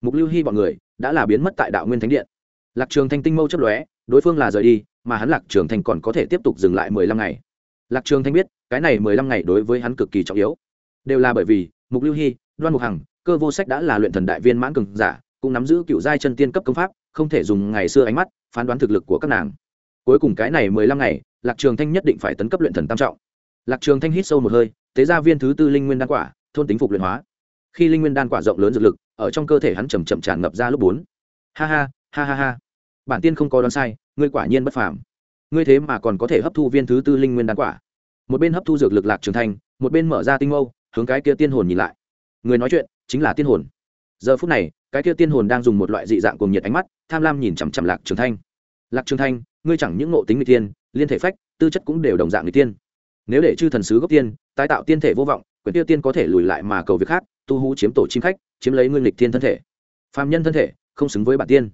mục lưu hy bọn người đã là biến mất tại đạo nguyên thánh điện. Lạc trường thanh tinh mâu chấp lóe, đối phương là rời đi, mà hắn lạc trường thanh còn có thể tiếp tục dừng lại mười lăm ngày. Lạc trường thanh biết cái này mười lăm ngày đối với hắn cực kỳ trọng yếu. Đều là bởi vì, mục lưu hy, đoan mục hằng, cơ vô sách đã là luyện thần đại viên mãn cường giả, cũng nắm giữ cựu giai chân tiên cấp công pháp, không thể dùng ngày xưa ánh mắt phán đoán thực lực của các nàng. Cuối cùng cái này mười lăm ngày, lạc trường thanh nhất định phải tấn cấp luyện thần tam trọng. Lạc trường thanh hít sâu một hơi tế ra viên thứ tư linh nguyên đan quả, thôn tính phục luyện hóa. Khi linh nguyên đan quả rộng lớn dược lực, ở trong cơ thể hắn chầm chậm tràn ngập ra lúc bốn. Ha ha ha ha ha. Bản tiên không có đoán sai, ngươi quả nhiên bất phàm. Ngươi thế mà còn có thể hấp thu viên thứ tư linh nguyên đan quả một bên hấp thu dược lực lạc trường thanh, một bên mở ra tinh mâu, hướng cái kia tiên hồn nhìn lại. Người nói chuyện chính là tiên hồn. Giờ phút này, cái kia tiên hồn đang dùng một loại dị dạng cùng nhiệt ánh mắt, tham lam nhìn chằm chằm lạc trường thanh. Lạc trường thanh, ngươi chẳng những ngộ tính người tiên liên thể phách, tư chất cũng đều đồng dạng người tiên nếu để chư thần sứ gốc tiên, tái tạo tiên thể vô vọng, quyền tiêu tiên có thể lùi lại mà cầu việc khác, tu hú chiếm tổ chim khách, chiếm lấy ngươi lịch tiên thân thể. Phàm nhân thân thể, không xứng với bản tiên.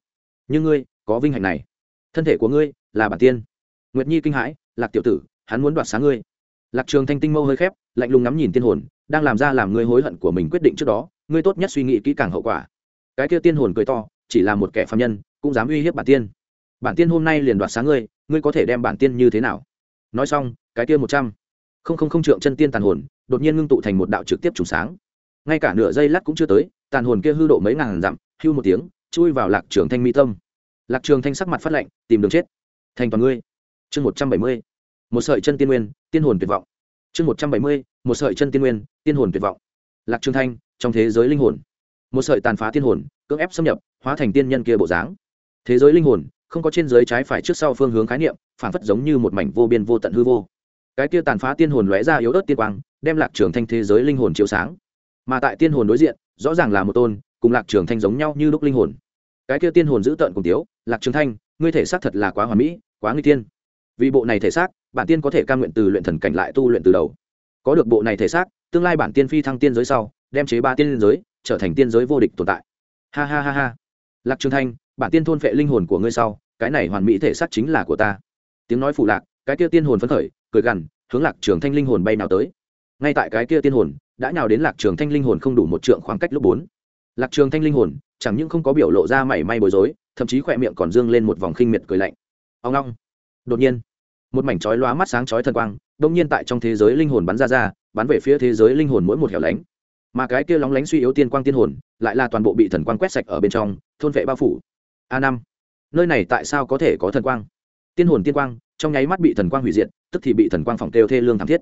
Nhưng ngươi, có vinh hạnh này. Thân thể của ngươi là bản tiên. Nguyệt nhi kinh hãi, lạc tiểu tử, hắn muốn đoạt sáng ngươi lạc trường thanh tinh mâu hơi khép, lạnh lùng ngắm nhìn tiên hồn, đang làm ra làm ngươi hối hận của mình quyết định trước đó, ngươi tốt nhất suy nghĩ kỹ càng hậu quả. Cái kia tiên hồn cười to, chỉ là một kẻ phạm nhân, cũng dám uy hiếp bản tiên. Bản tiên hôm nay liền đoạt sáng ngươi ngươi có thể đem bản tiên như thế nào? Nói xong, cái kia một trăm, không không không trượng chân tiên tàn hồn, đột nhiên ngưng tụ thành một đạo trực tiếp trùng sáng. Ngay cả nửa giây lát cũng chưa tới, tàn hồn kia hư độ mấy ngàn dặm, hưu một tiếng, chui vào lạc trường thanh mi tâm. Lạc trường thanh sắc mặt phát lạnh, tìm đường chết. Thành toàn ngươi. Chương một trăm bảy mươi một sợi chân tiên nguyên, tiên hồn tuyệt vọng. Chương một trăm bảy mươi, một sợi chân tiên nguyên, tiên hồn tuyệt vọng. Lạc trường thanh, trong thế giới linh hồn. Một sợi tàn phá tiên hồn, cưỡng ép xâm nhập, hóa thành tiên nhân kia bộ dáng. Thế giới linh hồn, không có trên giới trái phải trước sau phương hướng khái niệm phản phất giống như một mảnh vô biên vô tận hư vô. Cái kia tàn phá tiên hồn lóe ra yếu ớt tiên quang, đem lạc trường thanh thế giới linh hồn chiếu sáng. Mà tại tiên hồn đối diện, rõ ràng là một tôn, cùng lạc trường thanh giống nhau như lúc linh hồn. Cái kia tiên hồn giữ tợn cùng tiếu, lạc trường thanh, ngươi thể xác thật là quá hoàn mỹ, quá nguy tiên vì bộ này thể xác, bản tiên có thể ca nguyện từ luyện thần cảnh lại tu luyện từ đầu. Có được bộ này thể xác, tương lai bản tiên phi thăng tiên giới sau, đem chế ba tiên giới, trở thành tiên giới vô địch tồn tại. Ha ha ha ha. Lạc trường thanh, bản tiên thôn phệ linh hồn của ngươi sau, cái này hoàn mỹ thể xác chính là của ta. Tiếng nói phụ lạc, cái kia tiên hồn phấn khởi, cười gằn, hướng lạc trường thanh linh hồn bay nào tới. Ngay tại cái kia tiên hồn, đã nhào đến lạc trường thanh linh hồn không đủ một trượng khoảng cách lúc bốn. Lạc trường thanh linh hồn, chẳng những không có biểu lộ ra mảy may bối rối, thậm chí khỏe miệng còn dương lên một vòng khinh miệt cười lạnh. Ông long. Đột nhiên một mảnh chói lóa mắt sáng chói thần quang đông nhiên tại trong thế giới linh hồn bắn ra ra, bắn về phía thế giới linh hồn mỗi một hẻo lánh. Mà cái kia lóng lánh suy yếu tiên quang tiên hồn, lại là toàn bộ bị thần quang quét sạch ở bên trong, thôn vệ bao phủ. A năm, nơi này tại sao có thể có thần quang? Tiên hồn tiên quang, trong nháy mắt bị thần quang hủy diệt, tức thì bị thần quang phòng kêu thê lương thảm thiết.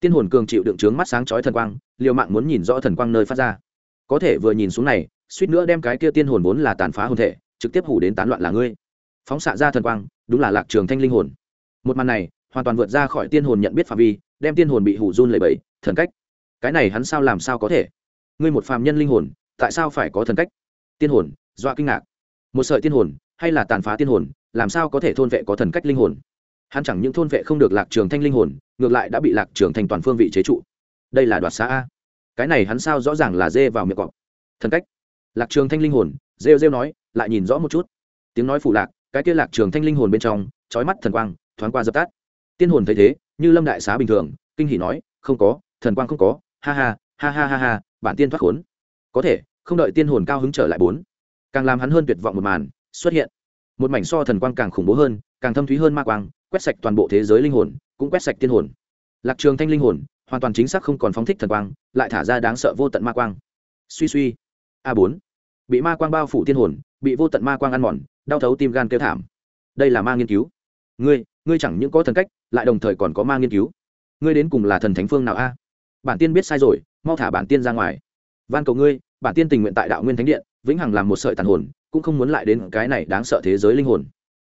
Tiên hồn cường chịu đựng trướng mắt sáng chói thần quang, liều mạng muốn nhìn rõ thần quang nơi phát ra. Có thể vừa nhìn xuống này, suýt nữa đem cái kia tiên hồn vốn là tàn phá hồn thể, trực tiếp hủ đến tán loạn là ngươi. Phóng xạ ra thần quang, đúng là lạc trường thanh linh hồn một màn này, hoàn toàn vượt ra khỏi tiên hồn nhận biết phạm vi, đem tiên hồn bị hủ run lẩy bẩy, thần cách. Cái này hắn sao làm sao có thể? Ngươi một phàm nhân linh hồn, tại sao phải có thần cách? Tiên hồn, dọa kinh ngạc. Một sợi tiên hồn, hay là tàn phá tiên hồn, làm sao có thể thôn vệ có thần cách linh hồn? Hắn chẳng những thôn vệ không được lạc trường thanh linh hồn, ngược lại đã bị lạc trường thanh toàn phương vị chế trụ. Đây là đoạt xá a. Cái này hắn sao rõ ràng là dê vào miệng cọp? Thần cách. Lạc trường thanh linh hồn, rêu rêu nói, lại nhìn rõ một chút. Tiếng nói phủ lạc, cái kia lạc trường thanh linh hồn bên trong trói mắt thần quang thoáng qua dập tắt. Tiên hồn thấy thế, như lâm đại xá bình thường, kinh hỉ nói, không có, thần quang không có, ha ha ha ha ha ha, bản tiên thoát khốn. Có thể, không đợi tiên hồn cao hứng trở lại bốn. Càng làm hắn hơn tuyệt vọng một màn, xuất hiện. Một mảnh so thần quang càng khủng bố hơn, càng thâm thúy hơn ma quang, quét sạch toàn bộ thế giới linh hồn, cũng quét sạch tiên hồn. Lạc trường thanh linh hồn, hoàn toàn chính xác không còn phóng thích thần quang, lại thả ra đáng sợ vô tận ma quang. Suy suy. A bốn. Bị ma quang bao phủ tiên hồn, bị vô tận ma quang ăn mòn, đau thấu tim gan kêu thảm. Đây là ma nghiên cứu ngươi ngươi chẳng những có thần cách, lại đồng thời còn có ma nghiên cứu. Ngươi đến cùng là thần thánh phương nào a? Bản tiên biết sai rồi, mau thả bản tiên ra ngoài. Van cầu ngươi, bản tiên tình nguyện tại đạo nguyên thánh điện, vĩnh hằng làm một sợi tàn hồn, cũng không muốn lại đến cái này đáng sợ thế giới linh hồn.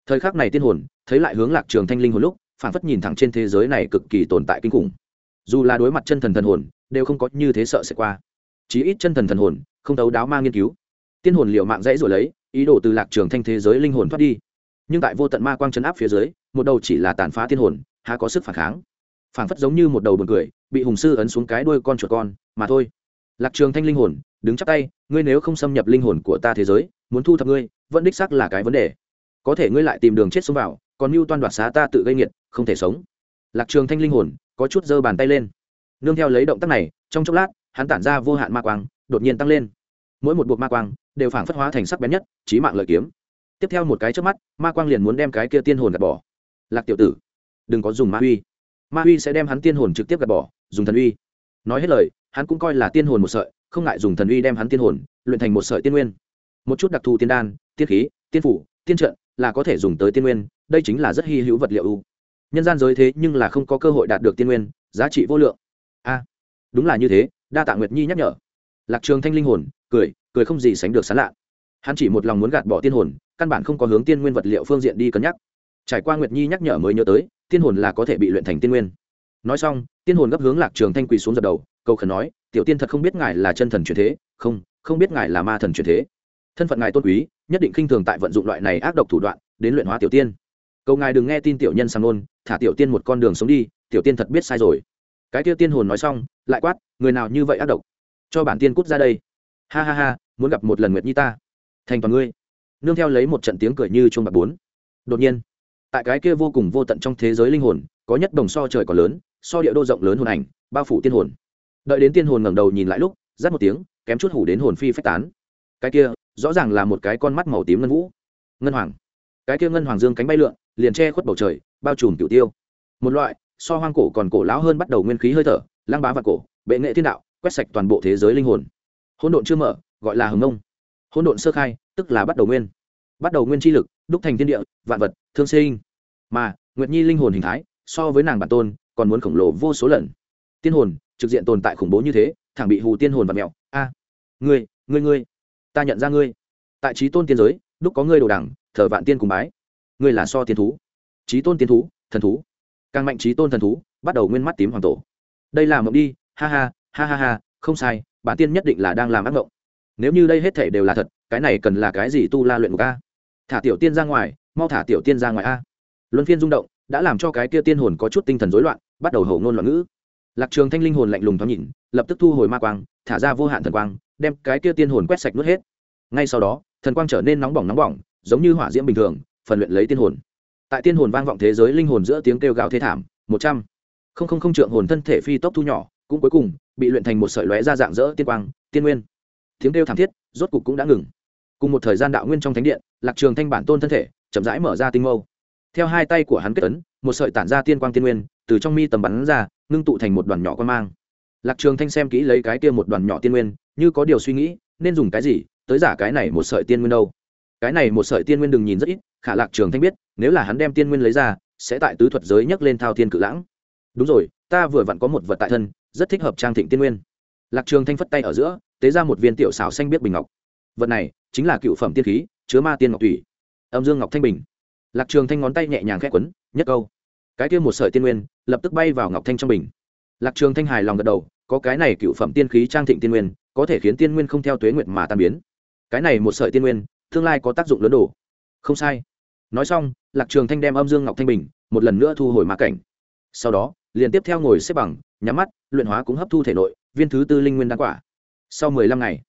Thời khắc này tiên hồn, thấy lại hướng lạc trường thanh linh hồn lúc, phản phất nhìn thẳng trên thế giới này cực kỳ tồn tại kinh khủng. Dù là đối mặt chân thần thần hồn, đều không có như thế sợ sẽ qua. Chí ít chân thần thần hồn, không đấu đáo ma nghiên cứu. Tiên hồn liệu mạng dãy rồi lấy, ý đồ từ lạc trường thanh thế giới linh hồn thoát đi nhưng tại vô tận ma quang chấn áp phía dưới, một đầu chỉ là tàn phá thiên hồn, há có sức phản kháng. Phản phất giống như một đầu buồn cười, bị hùng sư ấn xuống cái đuôi con chuột con, mà thôi. Lạc trường thanh linh hồn, đứng chắc tay, ngươi nếu không xâm nhập linh hồn của ta thế giới, muốn thu thập ngươi, vẫn đích xác là cái vấn đề. Có thể ngươi lại tìm đường chết xuống vào, còn mưu toan đoạt xá ta tự gây nghiệt, không thể sống. Lạc trường thanh linh hồn, có chút giơ bàn tay lên. Nương theo lấy động tác này, trong chốc lát, hắn tản ra vô hạn ma quang, đột nhiên tăng lên. Mỗi một buộc ma quang, đều phảng phất hóa thành sắc bén nhất trí mạng lợi kiếm tiếp theo một cái trước mắt, ma quang liền muốn đem cái kia tiên hồn gạt bỏ. Lạc tiểu tử, đừng có dùng ma uy ma uy sẽ đem hắn tiên hồn trực tiếp gạt bỏ, dùng thần uy. Nói hết lời, hắn cũng coi là tiên hồn một sợi, không ngại dùng thần uy đem hắn tiên hồn luyện thành một sợi tiên nguyên. Một chút đặc thù tiên đan, tiên khí, tiên phủ, tiên trận là có thể dùng tới tiên nguyên, đây chính là rất hy hữu vật liệu ưu nhân gian giới thế nhưng là không có cơ hội đạt được tiên nguyên, giá trị vô lượng. A, đúng là như thế, đa tạ nguyệt nhi nhắc nhở. Lạc trường thanh linh hồn, cười cười không gì sánh được sán lạ hắn chỉ một lòng muốn gạt bỏ tiên hồn, căn bản không có hướng tiên nguyên vật liệu phương diện đi cân nhắc. Trải qua nguyệt nhi nhắc nhở mới nhớ tới, tiên hồn là có thể bị luyện thành tiên nguyên. Nói xong, tiên hồn gấp hướng lạc trường thanh quỳ xuống dập đầu câu khẩn nói, tiểu tiên thật không biết ngài là chân thần truyền thế, không không biết ngài là ma thần truyền thế. Thân phận ngài tôn quý, nhất định khinh thường tại vận dụng loại này ác độc thủ đoạn, đến luyện hóa tiểu tiên. Cầu ngài đừng nghe tin tiểu nhân sang nôn thả tiểu tiên một con đường sống đi, tiểu tiên thật biết sai rồi. Cái tiêu tiên hồn nói xong, lại quát, người nào như vậy ác độc? Cho bản tiên cút ra đây. Ha ha ha, muốn gặp một lần nguyệt nhi ta thành toàn ngươi. Nương theo lấy một trận tiếng cười như chuông bạc bốn. Đột nhiên, tại cái kia vô cùng vô tận trong thế giới linh hồn, có nhất đồng so trời còn lớn, so địa đô rộng lớn hồn ảnh, bao phủ tiên hồn. Đợi đến tiên hồn ngẩng đầu nhìn lại lúc, rát một tiếng, kém chút hủ đến hồn phi phách tán. Cái kia, rõ ràng là một cái con mắt màu tím ngân vũ. Ngân hoàng. Cái kia ngân hoàng dương cánh bay lượn, liền che khuất bầu trời, bao trùm cửu tiêu. Một loại, so hoang cổ còn cổ lão hơn bắt đầu nguyên khí hơi thở lang bá và cổ, bệ nghệ thiên đạo, quét sạch toàn bộ thế giới linh hồn. Hỗn độn chưa mở, gọi là hồng nông hỗn độn sơ khai, tức là bắt đầu nguyên. Bắt đầu nguyên chi lực, đúc thành thiên địa, vạn vật, thương sinh. Mà, nguyệt nhi linh hồn hình thái, so với nàng bản tôn, còn muốn khổng lồ vô số lần. Tiên hồn, trực diện tồn tại khủng bố như thế, thẳng bị hù tiên hồn và mẹo. A, ngươi ngươi ngươi, ta nhận ra ngươi. Tại trí tôn tiên giới, đúc có ngươi đồ đẳng, thờ vạn tiên cùng bái. Ngươi là so tiên thú. Trí tôn tiên thú, thần thú. Càng mạnh trí tôn thần thú, bắt đầu nguyên mắt tím hoàng tổ. Đây là mộng đi, ha ha ha ha ha, không sai, bản tiên nhất định là đang làm ác mộng nếu như đây hết thể đều là thật, cái này cần là cái gì tu la luyện của ca thả tiểu tiên ra ngoài, mau thả tiểu tiên ra ngoài a. Luân phiên rung động, đã làm cho cái kia tiên hồn có chút tinh thần rối loạn, bắt đầu hầu ngôn loạn ngữ. Lạc trường thanh linh hồn lạnh lùng thoáng nhìn, lập tức thu hồi ma quang, thả ra vô hạn thần quang, đem cái kia tiên hồn quét sạch nuốt hết. Ngay sau đó, thần quang trở nên nóng bỏng nóng bỏng, giống như hỏa diễm bình thường, phần luyện lấy tiên hồn. Tại tiên hồn vang vọng thế giới linh hồn giữa tiếng kêu gào thế thảm, một trăm không không không trượng hồn thân thể phi tốc thu nhỏ, cũng cuối cùng, bị luyện thành một sợi lóe ra dạng dỡ tiên quang, tiên nguyên tiếng kêu thảm thiết, rốt cục cũng đã ngừng. Cùng một thời gian đạo nguyên trong thánh điện, lạc trường thanh bản tôn thân thể chậm rãi mở ra tinh mâu. Theo hai tay của hắn kết ấn, một sợi tản ra tiên quang tiên nguyên, từ trong mi tầm bắn ra, ngưng tụ thành một đoàn nhỏ quan mang. Lạc trường thanh xem kỹ lấy cái kia một đoàn nhỏ tiên nguyên, như có điều suy nghĩ, nên dùng cái gì, tới giả cái này một sợi tiên nguyên đâu? Cái này một sợi tiên nguyên đừng nhìn rất ít, khả lạc trường thanh biết, nếu là hắn đem tiên nguyên lấy ra, sẽ tại tứ thuật giới nhấc lên thao thiên cự lãng. Đúng rồi, ta vừa vặn có một vật tại thân, rất thích hợp trang thịnh tiên nguyên. Lạc trường thanh phất tay ở giữa tế ra một viên tiểu xảo xanh biết bình ngọc. Vật này chính là cựu phẩm tiên khí, chứa ma tiên ngọc thủy âm dương ngọc thanh bình. Lạc trường thanh ngón tay nhẹ nhàng khẽ quấn, nhất câu. Cái kia một sợi tiên nguyên lập tức bay vào ngọc thanh trong bình. Lạc trường thanh hài lòng gật đầu, có cái này cựu phẩm tiên khí trang thịnh tiên nguyên, có thể khiến tiên nguyên không theo tuế nguyện mà tan biến. Cái này một sợi tiên nguyên, tương lai có tác dụng lớn đủ không sai. Nói xong, lạc trường thanh đem âm dương ngọc thanh bình một lần nữa thu hồi ma cảnh. Sau đó, liền tiếp theo ngồi xếp bằng, nhắm mắt, luyện hóa cũng hấp thu thể nội, viên thứ tư linh nguyên đan quả sau mười lăm ngày,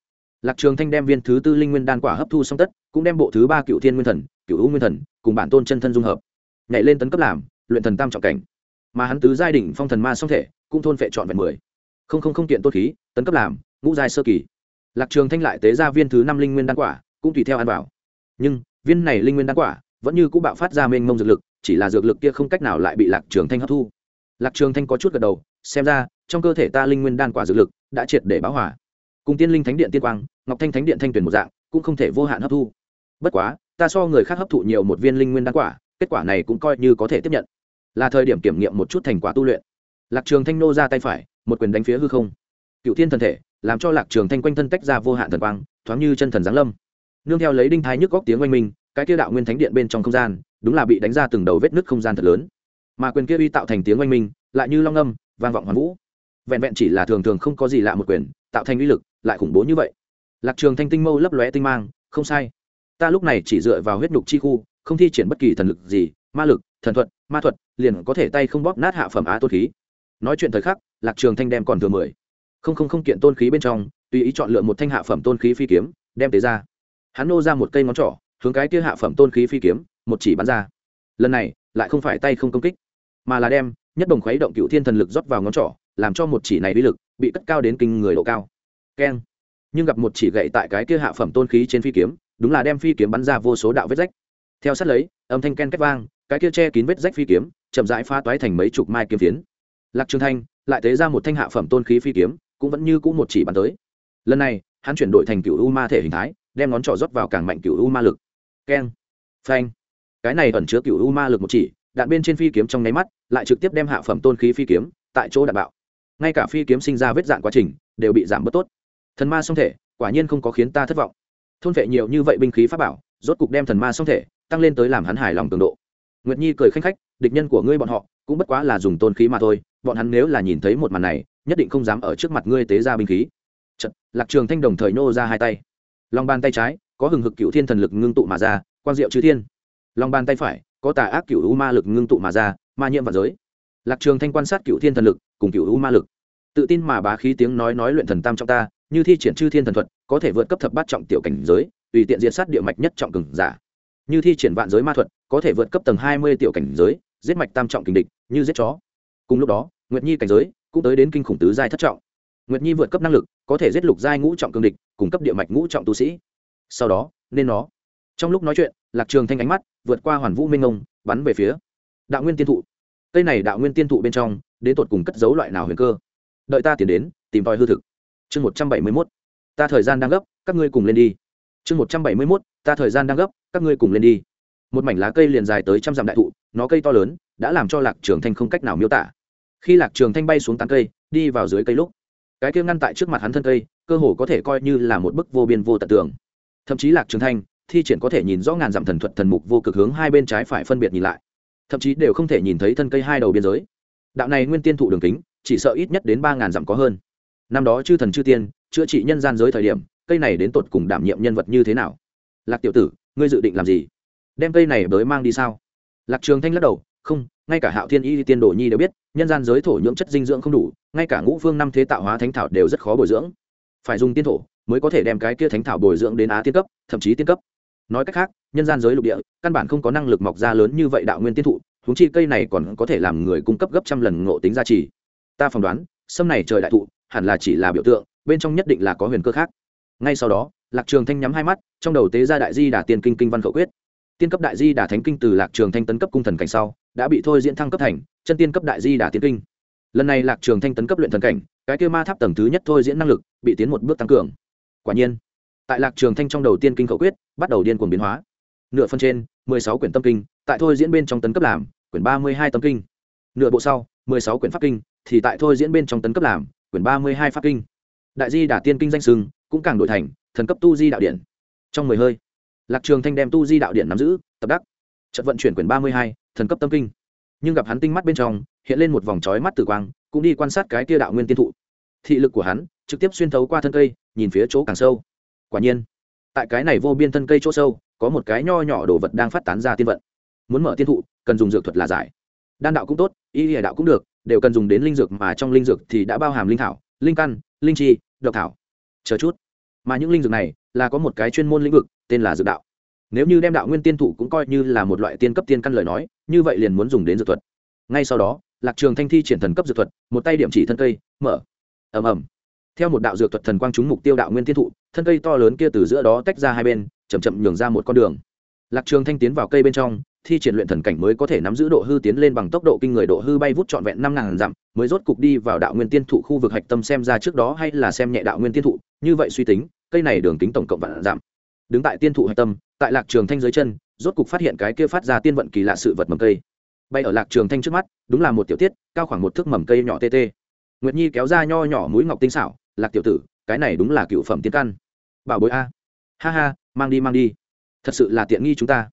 lạc trường thanh đem viên thứ tư linh nguyên đan quả hấp thu xong tất, cũng đem bộ thứ ba cựu thiên nguyên thần, cựu u nguyên thần cùng bản tôn chân thân dung hợp, nhảy lên tấn cấp làm, luyện thần tam trọng cảnh. Mà hắn tứ giai đỉnh phong thần ma song thể, cũng thôn phệ trọn vẹn mười. Không không không kiện tốt khí, tấn cấp làm, ngũ giai sơ kỳ. Lạc trường thanh lại tế ra viên thứ năm linh nguyên đan quả, cũng tùy theo ăn vào. Nhưng, viên này linh nguyên đan quả vẫn như cũng bạo phát ra mênh mông dược lực, chỉ là dược lực kia không cách nào lại bị lạc trường thanh hấp thu. Lạc trường thanh có chút gật đầu, xem ra, trong cơ thể ta linh nguyên đan quả dược lực đã triệt để báo hỏa cùng tiên linh thánh điện tiên quang, ngọc thanh thánh điện thanh tuyển một dạng, cũng không thể vô hạn hấp thu. Bất quá, ta so người khác hấp thụ nhiều một viên linh nguyên đan quả, kết quả này cũng coi như có thể tiếp nhận. Là thời điểm kiểm nghiệm một chút thành quả tu luyện. Lạc trường thanh nô ra tay phải, một quyền đánh phía hư không. Cựu thiên thần thể, làm cho lạc trường thanh quanh thân tách ra vô hạn thần quang, thoáng như chân thần giáng lâm. Nương theo lấy đinh thái nhức góc tiếng oanh minh, cái kia đạo nguyên thánh điện bên trong không gian, đúng là bị đánh ra từng đầu vết nứt không gian thật lớn. Mà quyền kia uy tạo thành tiếng oanh minh, lại như long âm, vang vọng hoàn vũ. Vẹn vẹn chỉ là thường thường không có gì lạ một quyền, tạo thành uy lực lại khủng bố như vậy. Lạc trường thanh tinh mâu lấp lóe tinh mang, không sai. Ta lúc này chỉ dựa vào huyết nhục chi khu, không thi triển bất kỳ thần lực gì, ma lực, thần thuật, ma thuật, liền có thể tay không bóp nát hạ phẩm á tôn khí. Nói chuyện thời khắc, lạc trường thanh đem còn thừa mười. Không không không kiện tôn khí bên trong, tùy ý chọn lựa một thanh hạ phẩm tôn khí phi kiếm, đem tế ra. Hắn nô ra một cây ngón trỏ, hướng cái kia hạ phẩm tôn khí phi kiếm, một chỉ bắn ra. Lần này, lại không phải tay không công kích, mà là đem nhất đồng khuấy động cựu thiên thần lực rót vào ngón trỏ, làm cho một chỉ này uy lực, bị cất cao đến kinh người độ cao keng. Nhưng gặp một chỉ gậy tại cái kia hạ phẩm tôn khí trên phi kiếm, đúng là đem phi kiếm bắn ra vô số đạo vết rách. Theo sát lấy, âm thanh ken két vang, cái kia che kín vết rách phi kiếm, chậm rãi pha toái thành mấy chục mai kiếm phiến. Lạc trường thanh, lại tế ra một thanh hạ phẩm tôn khí phi kiếm, cũng vẫn như cũ một chỉ bắn tới. Lần này, hắn chuyển đổi thành cựu u ma thể hình thái, đem ngón trỏ rót vào càng mạnh cựu u ma lực. Keng. Phanh. Cái này ẩn chứa cựu u ma lực một chỉ, đạn bên trên phi kiếm trong nháy mắt, lại trực tiếp đem hạ phẩm tôn khí phi kiếm, tại chỗ đạn bạo. Ngay cả phi kiếm sinh ra vết dạn quá trình, đều bị giảm bớt tốt thần ma song thể quả nhiên không có khiến ta thất vọng. Thôn vệ nhiều như vậy binh khí pháp bảo rốt cục đem thần ma song thể tăng lên tới làm hắn hài lòng cường độ. Nguyệt nhi cười khanh khách địch nhân của ngươi bọn họ cũng bất quá là dùng tôn khí mà thôi bọn hắn nếu là nhìn thấy một màn này nhất định không dám ở trước mặt ngươi tế ra binh khí. Chật, lạc trường thanh đồng thời nô ra hai tay. Lòng bàn tay trái có hừng hực cựu thiên thần lực ngưng tụ mà ra quang diệu chư thiên. Lòng bàn tay phải có tà ác cựu u ma lực ngưng tụ mà ra ma nhiễm và giới. Lạc trường thanh quan sát cựu thiên thần lực cùng cựu u ma lực. Tự tin mà bá khí tiếng nói nói luyện thần tam trong ta như thi triển chư thiên thần thuật, có thể vượt cấp thập bát trọng tiểu cảnh giới, tùy tiện diện sát địa mạch nhất trọng cường giả. Như thi triển vạn giới ma thuật, có thể vượt cấp tầng hai mươi tiểu cảnh giới, giết mạch tam trọng kình địch, như giết chó. Cùng lúc đó, nguyệt nhi cảnh giới cũng tới đến kinh khủng tứ giai thất trọng. Nguyệt nhi vượt cấp năng lực, có thể giết lục giai ngũ trọng cường địch cung cấp địa mạch ngũ trọng tu sĩ. Sau đó, nên nó. Trong lúc nói chuyện, lạc trường thanh ánh mắt vượt qua hoàn vũ minh ngông, bắn về phía đạo nguyên tiên thụ. Cây này đạo nguyên tiên thụ bên trong, đến tột cùng cất giấu loại nào huyền cơ? Đợi ta tiến đến, tìm tòi hư thực chương một trăm bảy mươi mốt, ta thời gian đang gấp, các ngươi cùng lên đi. Chương một trăm bảy mươi mốt, ta thời gian đang gấp, các ngươi cùng lên đi. Một mảnh lá cây liền dài tới trăm dặm đại thụ, nó cây to lớn, đã làm cho lạc trường thanh không cách nào miêu tả. Khi lạc trường thanh bay xuống tán cây, đi vào dưới cây lúc, cái kia ngăn tại trước mặt hắn thân cây, cơ hồ có thể coi như là một bức vô biên vô tận tường. Thậm chí lạc trường thanh, thi triển có thể nhìn rõ ngàn dặm thần thuật thần mục vô cực hướng hai bên trái phải phân biệt nhìn lại. Thậm chí đều không thể nhìn thấy thân cây hai đầu biên giới. Đạo này nguyên tiên thụ đường kính, chỉ sợ ít nhất đến ba ngàn dặm có hơn năm đó chư thần chư tiên, chữa trị nhân gian giới thời điểm, cây này đến tột cùng đảm nhiệm nhân vật như thế nào? Lạc tiểu tử, ngươi dự định làm gì? Đem cây này bới mang đi sao? Lạc trường thanh lắc đầu, không, ngay cả hạo thiên y tiên đồ nhi đều biết, nhân gian giới thổ nhưỡng chất dinh dưỡng không đủ, ngay cả ngũ phương năm thế tạo hóa thánh thảo đều rất khó bồi dưỡng. Phải dùng tiên thổ mới có thể đem cái kia thánh thảo bồi dưỡng đến á tiên cấp, thậm chí tiên cấp. Nói cách khác, nhân gian giới lục địa, căn bản không có năng lực mọc ra lớn như vậy đạo nguyên tiên thụ húng chi cây này còn có thể làm người cung cấp gấp trăm lần ngộ tính gia trì. Ta phỏng đoán, sâm này trời đại thụ hẳn là chỉ là biểu tượng, bên trong nhất định là có huyền cơ khác. Ngay sau đó, lạc trường thanh nhắm hai mắt, trong đầu tế ra đại di đà tiên kinh kinh văn khẩu quyết. Tiên cấp đại di đà thánh kinh từ lạc trường thanh tấn cấp cung thần cảnh sau, đã bị thôi diễn thăng cấp thành chân tiên cấp đại di đà tiên kinh. Lần này lạc trường thanh tấn cấp luyện thần cảnh, cái kia ma tháp tầng thứ nhất thôi diễn năng lực, bị tiến một bước tăng cường. Quả nhiên, tại lạc trường thanh trong đầu tiên kinh khẩu quyết, bắt đầu điên cuồng biến hóa. Nửa phân trên, mười sáu quyển tâm kinh, tại thôi diễn bên trong tấn cấp làm, quyển ba mươi hai tâm kinh. Nửa bộ sau, mười sáu quyển pháp kinh, thì tại thôi diễn bên trong tấn cấp làm quyển ba mươi hai pháp kinh. Đại di đà tiên kinh danh sưng cũng càng đổi thành thần cấp tu di đạo điện. Trong mười hơi, lạc trường thanh đem tu di đạo điện nắm giữ, tập đắc. Trận vận chuyển quyển ba mươi hai, thần cấp tâm kinh. Nhưng gặp hắn tinh mắt bên trong, hiện lên một vòng trói mắt tử quang, cũng đi quan sát cái kia đạo nguyên tiên thụ. Thị lực của hắn trực tiếp xuyên thấu qua thân cây, nhìn phía chỗ càng sâu. Quả nhiên, tại cái này vô biên thân cây chỗ sâu, có một cái nho nhỏ đồ vật đang phát tán ra tiên vận. Muốn mở tiên thụ, cần dùng dược thuật là giải. Đan đạo cũng tốt, y địa đạo cũng được đều cần dùng đến linh dược mà trong linh dược thì đã bao hàm linh thảo, linh căn, linh chi, độc thảo. Chờ chút. Mà những linh dược này là có một cái chuyên môn lĩnh vực, tên là dược đạo. Nếu như đem đạo nguyên tiên thụ cũng coi như là một loại tiên cấp tiên căn lời nói, như vậy liền muốn dùng đến dược thuật. Ngay sau đó, lạc trường thanh thi triển thần cấp dược thuật, một tay điểm chỉ thân cây, mở. Ầm ầm. Theo một đạo dược thuật thần quang trúng mục tiêu đạo nguyên tiên thụ, thân cây to lớn kia từ giữa đó tách ra hai bên, chậm chậm nhường ra một con đường. Lạc trường thanh tiến vào cây bên trong thi triển luyện thần cảnh mới có thể nắm giữ độ hư tiến lên bằng tốc độ kinh người độ hư bay vút trọn vẹn năm ngàn dặm, mới rốt cục đi vào đạo nguyên tiên thụ khu vực hạch tâm xem ra trước đó hay là xem nhẹ đạo nguyên tiên thụ, như vậy suy tính, cây này đường kính tổng cộng vạn giảm đứng tại tiên thụ hạch tâm, tại lạc trường thanh dưới chân, rốt cục phát hiện cái kia phát ra tiên vận kỳ lạ sự vật mầm cây. Bay ở lạc trường thanh trước mắt, đúng là một tiểu tiết, cao khoảng một thước mầm cây nhỏ tê tê. Nguyệt nhi kéo ra nho nhỏ mũi ngọc tinh xảo, lạc tiểu tử, cái này đúng là cựu phẩm tiên căn. Bảo bối a. Ha ha, mang đi mang đi. Thật sự là tiện nghi chúng ta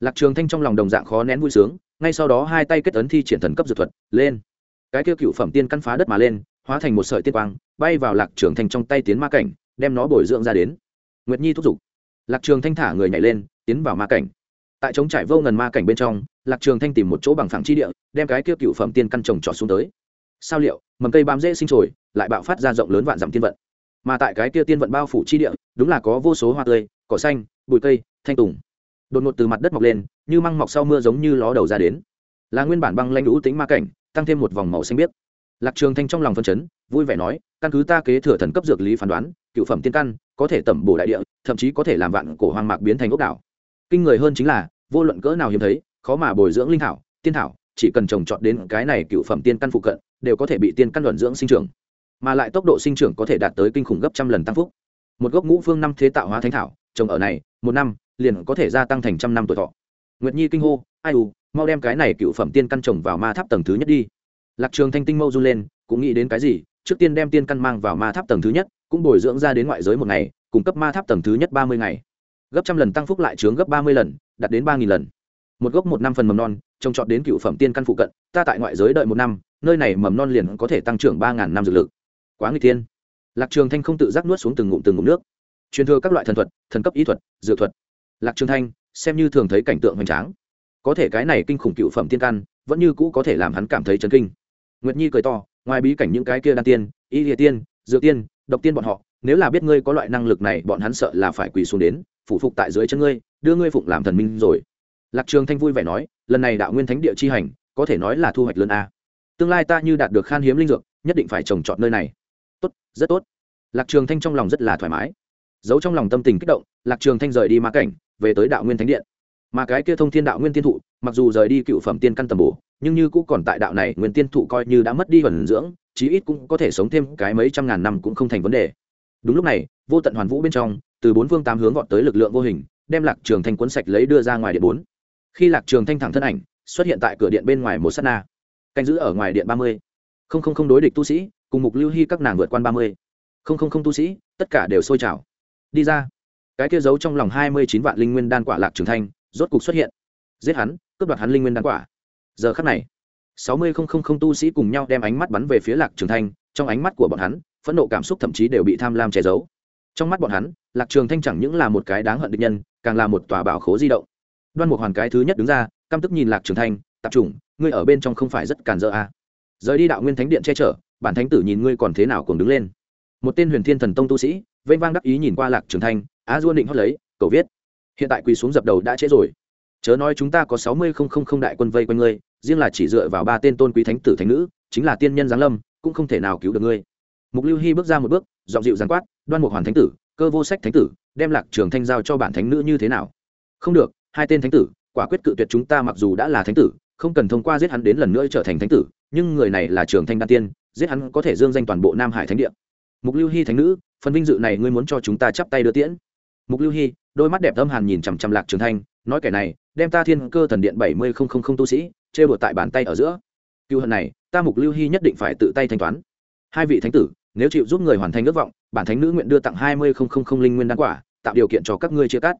lạc trường thanh trong lòng đồng dạng khó nén vui sướng, ngay sau đó hai tay kết ấn thi triển thần cấp dược thuật, lên. Cái kia cựu phẩm tiên căn phá đất mà lên, hóa thành một sợi tiên quang, bay vào lạc trường thanh trong tay tiến ma cảnh, đem nó bồi dưỡng ra đến. Nguyệt nhi thúc giục. Lạc trường thanh thả người nhảy lên, tiến vào ma cảnh. Tại chống trải vô ngần ma cảnh bên trong, lạc trường thanh tìm một chỗ bằng phẳng chi địa, đem cái kia cựu phẩm tiên căn trồng trọt xuống tới. Sao liệu, mầm cây bám dễ sinh trồi, lại bạo phát ra rộng lớn vạn dặm tiên vận. Mà tại cái kia tiên vận bao phủ chi địa, đúng là có vô số hoa tươi, cỏ xanh, bụi cây, thanh tùng đột ngột từ mặt đất mọc lên, như măng mọc sau mưa giống như ló đầu ra đến. Là nguyên bản băng lanh lũ tính ma cảnh, tăng thêm một vòng màu xanh biếc. Lạc trường thanh trong lòng phân chấn, vui vẻ nói, căn cứ ta kế thừa thần cấp dược lý phán đoán, cựu phẩm tiên căn, có thể tẩm bổ đại địa, thậm chí có thể làm vạn cổ hoang mạc biến thành ốc đảo. Kinh người hơn chính là, vô luận cỡ nào hiếm thấy, khó mà bồi dưỡng linh thảo, tiên thảo, chỉ cần trồng trọt đến cái này cựu phẩm tiên căn phụ cận, đều có thể bị tiên căn luận dưỡng sinh trưởng. Mà lại tốc độ sinh trưởng có thể đạt tới kinh khủng gấp trăm lần tăng phúc. Một gốc ngũ phương năm thế tạo hóa thánh thảo, trồng ở này, một năm liền có thể gia tăng thành trăm năm tuổi thọ. Nguyệt nhi kinh hô, ai u, mau đem cái này cựu phẩm tiên căn trồng vào ma tháp tầng thứ nhất đi. Lạc trường thanh tinh mâu run lên, cũng nghĩ đến cái gì, trước tiên đem tiên căn mang vào ma tháp tầng thứ nhất, cũng bồi dưỡng ra đến ngoại giới một ngày, cung cấp ma tháp tầng thứ nhất ba mươi ngày. Gấp trăm lần tăng phúc lại trướng gấp ba mươi lần, đạt đến ba nghìn lần. Một gốc một năm phần mầm non, trồng trọt đến cựu phẩm tiên căn phụ cận, ta tại ngoại giới đợi một năm, nơi này mầm non liền có thể tăng trưởng ba ngàn năm dược lực. Quá người tiên lạc trường thanh không tự giác nuốt xuống từng ngụm từng ngụm nước. Truyền thừa các loại thần thuật, thần cấp ý thuật, dược thuật lạc trường thanh, xem như thường thấy cảnh tượng hoành tráng. Có thể cái này kinh khủng cựu phẩm tiên căn, vẫn như cũ có thể làm hắn cảm thấy chấn kinh. Nguyệt nhi cười to, ngoài bí cảnh những cái kia đan tiên, y địa tiên, dược tiên, độc tiên bọn họ, nếu là biết ngươi có loại năng lực này, bọn hắn sợ là phải quỳ xuống đến, phủ phục tại dưới chân ngươi, đưa ngươi phụng làm thần minh rồi. Lạc trường thanh vui vẻ nói, lần này đạo nguyên thánh địa chi hành, có thể nói là thu hoạch lớn a. Tương lai ta như đạt được khan hiếm linh dược, nhất định phải trồng trọt nơi này. Tốt, rất tốt. Lạc trường thanh trong lòng rất là thoải mái. Giấu trong lòng tâm tình kích động, lạc trường thanh rời đi ma cảnh về tới đạo nguyên thánh điện. Mà cái kia thông thiên đạo nguyên tiên thụ, mặc dù rời đi cựu phẩm tiên căn tầm bổ, nhưng như cũng còn tại đạo này nguyên tiên thụ coi như đã mất đi vần dưỡng, chí ít cũng có thể sống thêm cái mấy trăm ngàn năm cũng không thành vấn đề. Đúng lúc này, vô tận hoàn vũ bên trong, từ bốn phương tám hướng vọt tới lực lượng vô hình, đem lạc trường thanh cuốn sạch lấy đưa ra ngoài điện bốn. Khi lạc trường thanh thẳng thân ảnh, xuất hiện tại cửa điện bên ngoài một sát na. Canh giữ ở ngoài điện ba mươi. Không không không đối địch tu sĩ, cùng mục lưu hy các nàng vượt qua ba mươi. Không không không tu sĩ, tất cả đều sôi trào. Đi ra cái kia giấu trong lòng hai mươi chín vạn linh nguyên đan quả lạc trường thanh, rốt cục xuất hiện. Giết hắn, cướp đoạt hắn linh nguyên đan quả. Giờ khắc này, sáu mươi không không không tu sĩ cùng nhau đem ánh mắt bắn về phía lạc trường thanh, trong ánh mắt của bọn hắn, phẫn nộ cảm xúc thậm chí đều bị tham lam che giấu. Trong mắt bọn hắn, lạc trường thanh chẳng những là một cái đáng hận địch nhân, càng là một tòa bảo khố di động. Đoan mục hoàn cái thứ nhất đứng ra, căm tức nhìn lạc trường thanh, tạp chủng, ngươi ở bên trong không phải rất càn dỡ à. rời đi đạo nguyên thánh điện che chở, bản thánh tử nhìn ngươi còn thế nào cũng đứng lên. Một tên huyền thiên thần tông tu sĩ, vênh vang đắc ý nhìn qua lạc trường thanh A duôn định hót lấy, cầu viết. Hiện tại quỳ xuống dập đầu đã trễ rồi. Chớ nói chúng ta có sáu mươi không không không đại quân vây quanh ngươi, riêng là chỉ dựa vào ba tên tôn quý thánh tử thánh nữ, chính là tiên nhân giáng lâm, cũng không thể nào cứu được ngươi. Mục lưu hy bước ra một bước, giọng dịu giáng quát, đoan mục hoàn thánh tử, cơ vô sách thánh tử, đem lạc trường thanh giao cho bản thánh nữ như thế nào? Không được, hai tên thánh tử, quả quyết cự tuyệt chúng ta mặc dù đã là thánh tử, không cần thông qua giết hắn đến lần nữa trở thành thánh tử, nhưng người này là trường thanh đan tiên, giết hắn có thể dương danh toàn bộ nam hải thánh địa. Mục lưu hy thánh nữ, phần vinh dự này ngươi muốn cho chúng ta chắp tay đưa tiễn mục lưu hy, đôi mắt đẹp âm hàn nhìn chằm chằm lạc trường thanh, nói kẻ này, đem ta thiên cơ thần điện bảy mươi không không không tu sĩ, trêu đùa tại bàn tay ở giữa. Cựu hận này, ta mục lưu hy nhất định phải tự tay thanh toán. Hai vị thánh tử, nếu chịu giúp người hoàn thành ước vọng, bản thánh nữ nguyện đưa tặng hai mươi không không không linh nguyên đan quả, tạo điều kiện cho các ngươi chia cắt.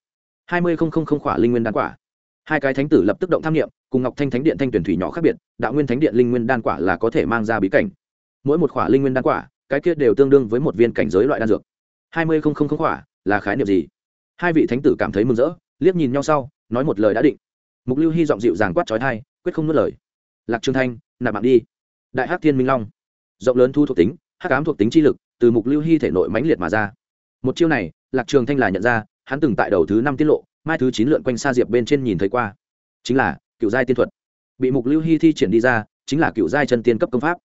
hai mươi không không không khỏa linh nguyên đan quả. Hai cái thánh tử lập tức động tham nghiệm cùng ngọc thanh thánh điện thanh tuyển thủy nhỏ khác biệt, đạo nguyên thánh điện linh nguyên đan quả là có thể mang ra bí cảnh. Mỗi một khỏa linh nguyên đan quả, cái kia đều tương đương với một viên cảnh giới loại đan dược. hai mươi không không không khỏa là khái niệm gì? Hai vị thánh tử cảm thấy mừng rỡ, liếc nhìn nhau sau, nói một lời đã định. Mục lưu hy giọng dịu dàng quát trói thai, quyết không nuốt lời. Lạc trường thanh, nạp mạng đi. Đại hắc thiên minh long. Rộng lớn thu thuộc tính, hắc ám thuộc tính chi lực, từ mục lưu hy thể nội mãnh liệt mà ra. Một chiêu này, lạc trường thanh là nhận ra, hắn từng tại đầu thứ năm tiết lộ, mai thứ chín lượn quanh xa diệp bên trên nhìn thấy qua. Chính là, cựu giai tiên thuật. Bị mục lưu hy thi triển đi ra, chính là cựu giai chân tiên cấp công pháp.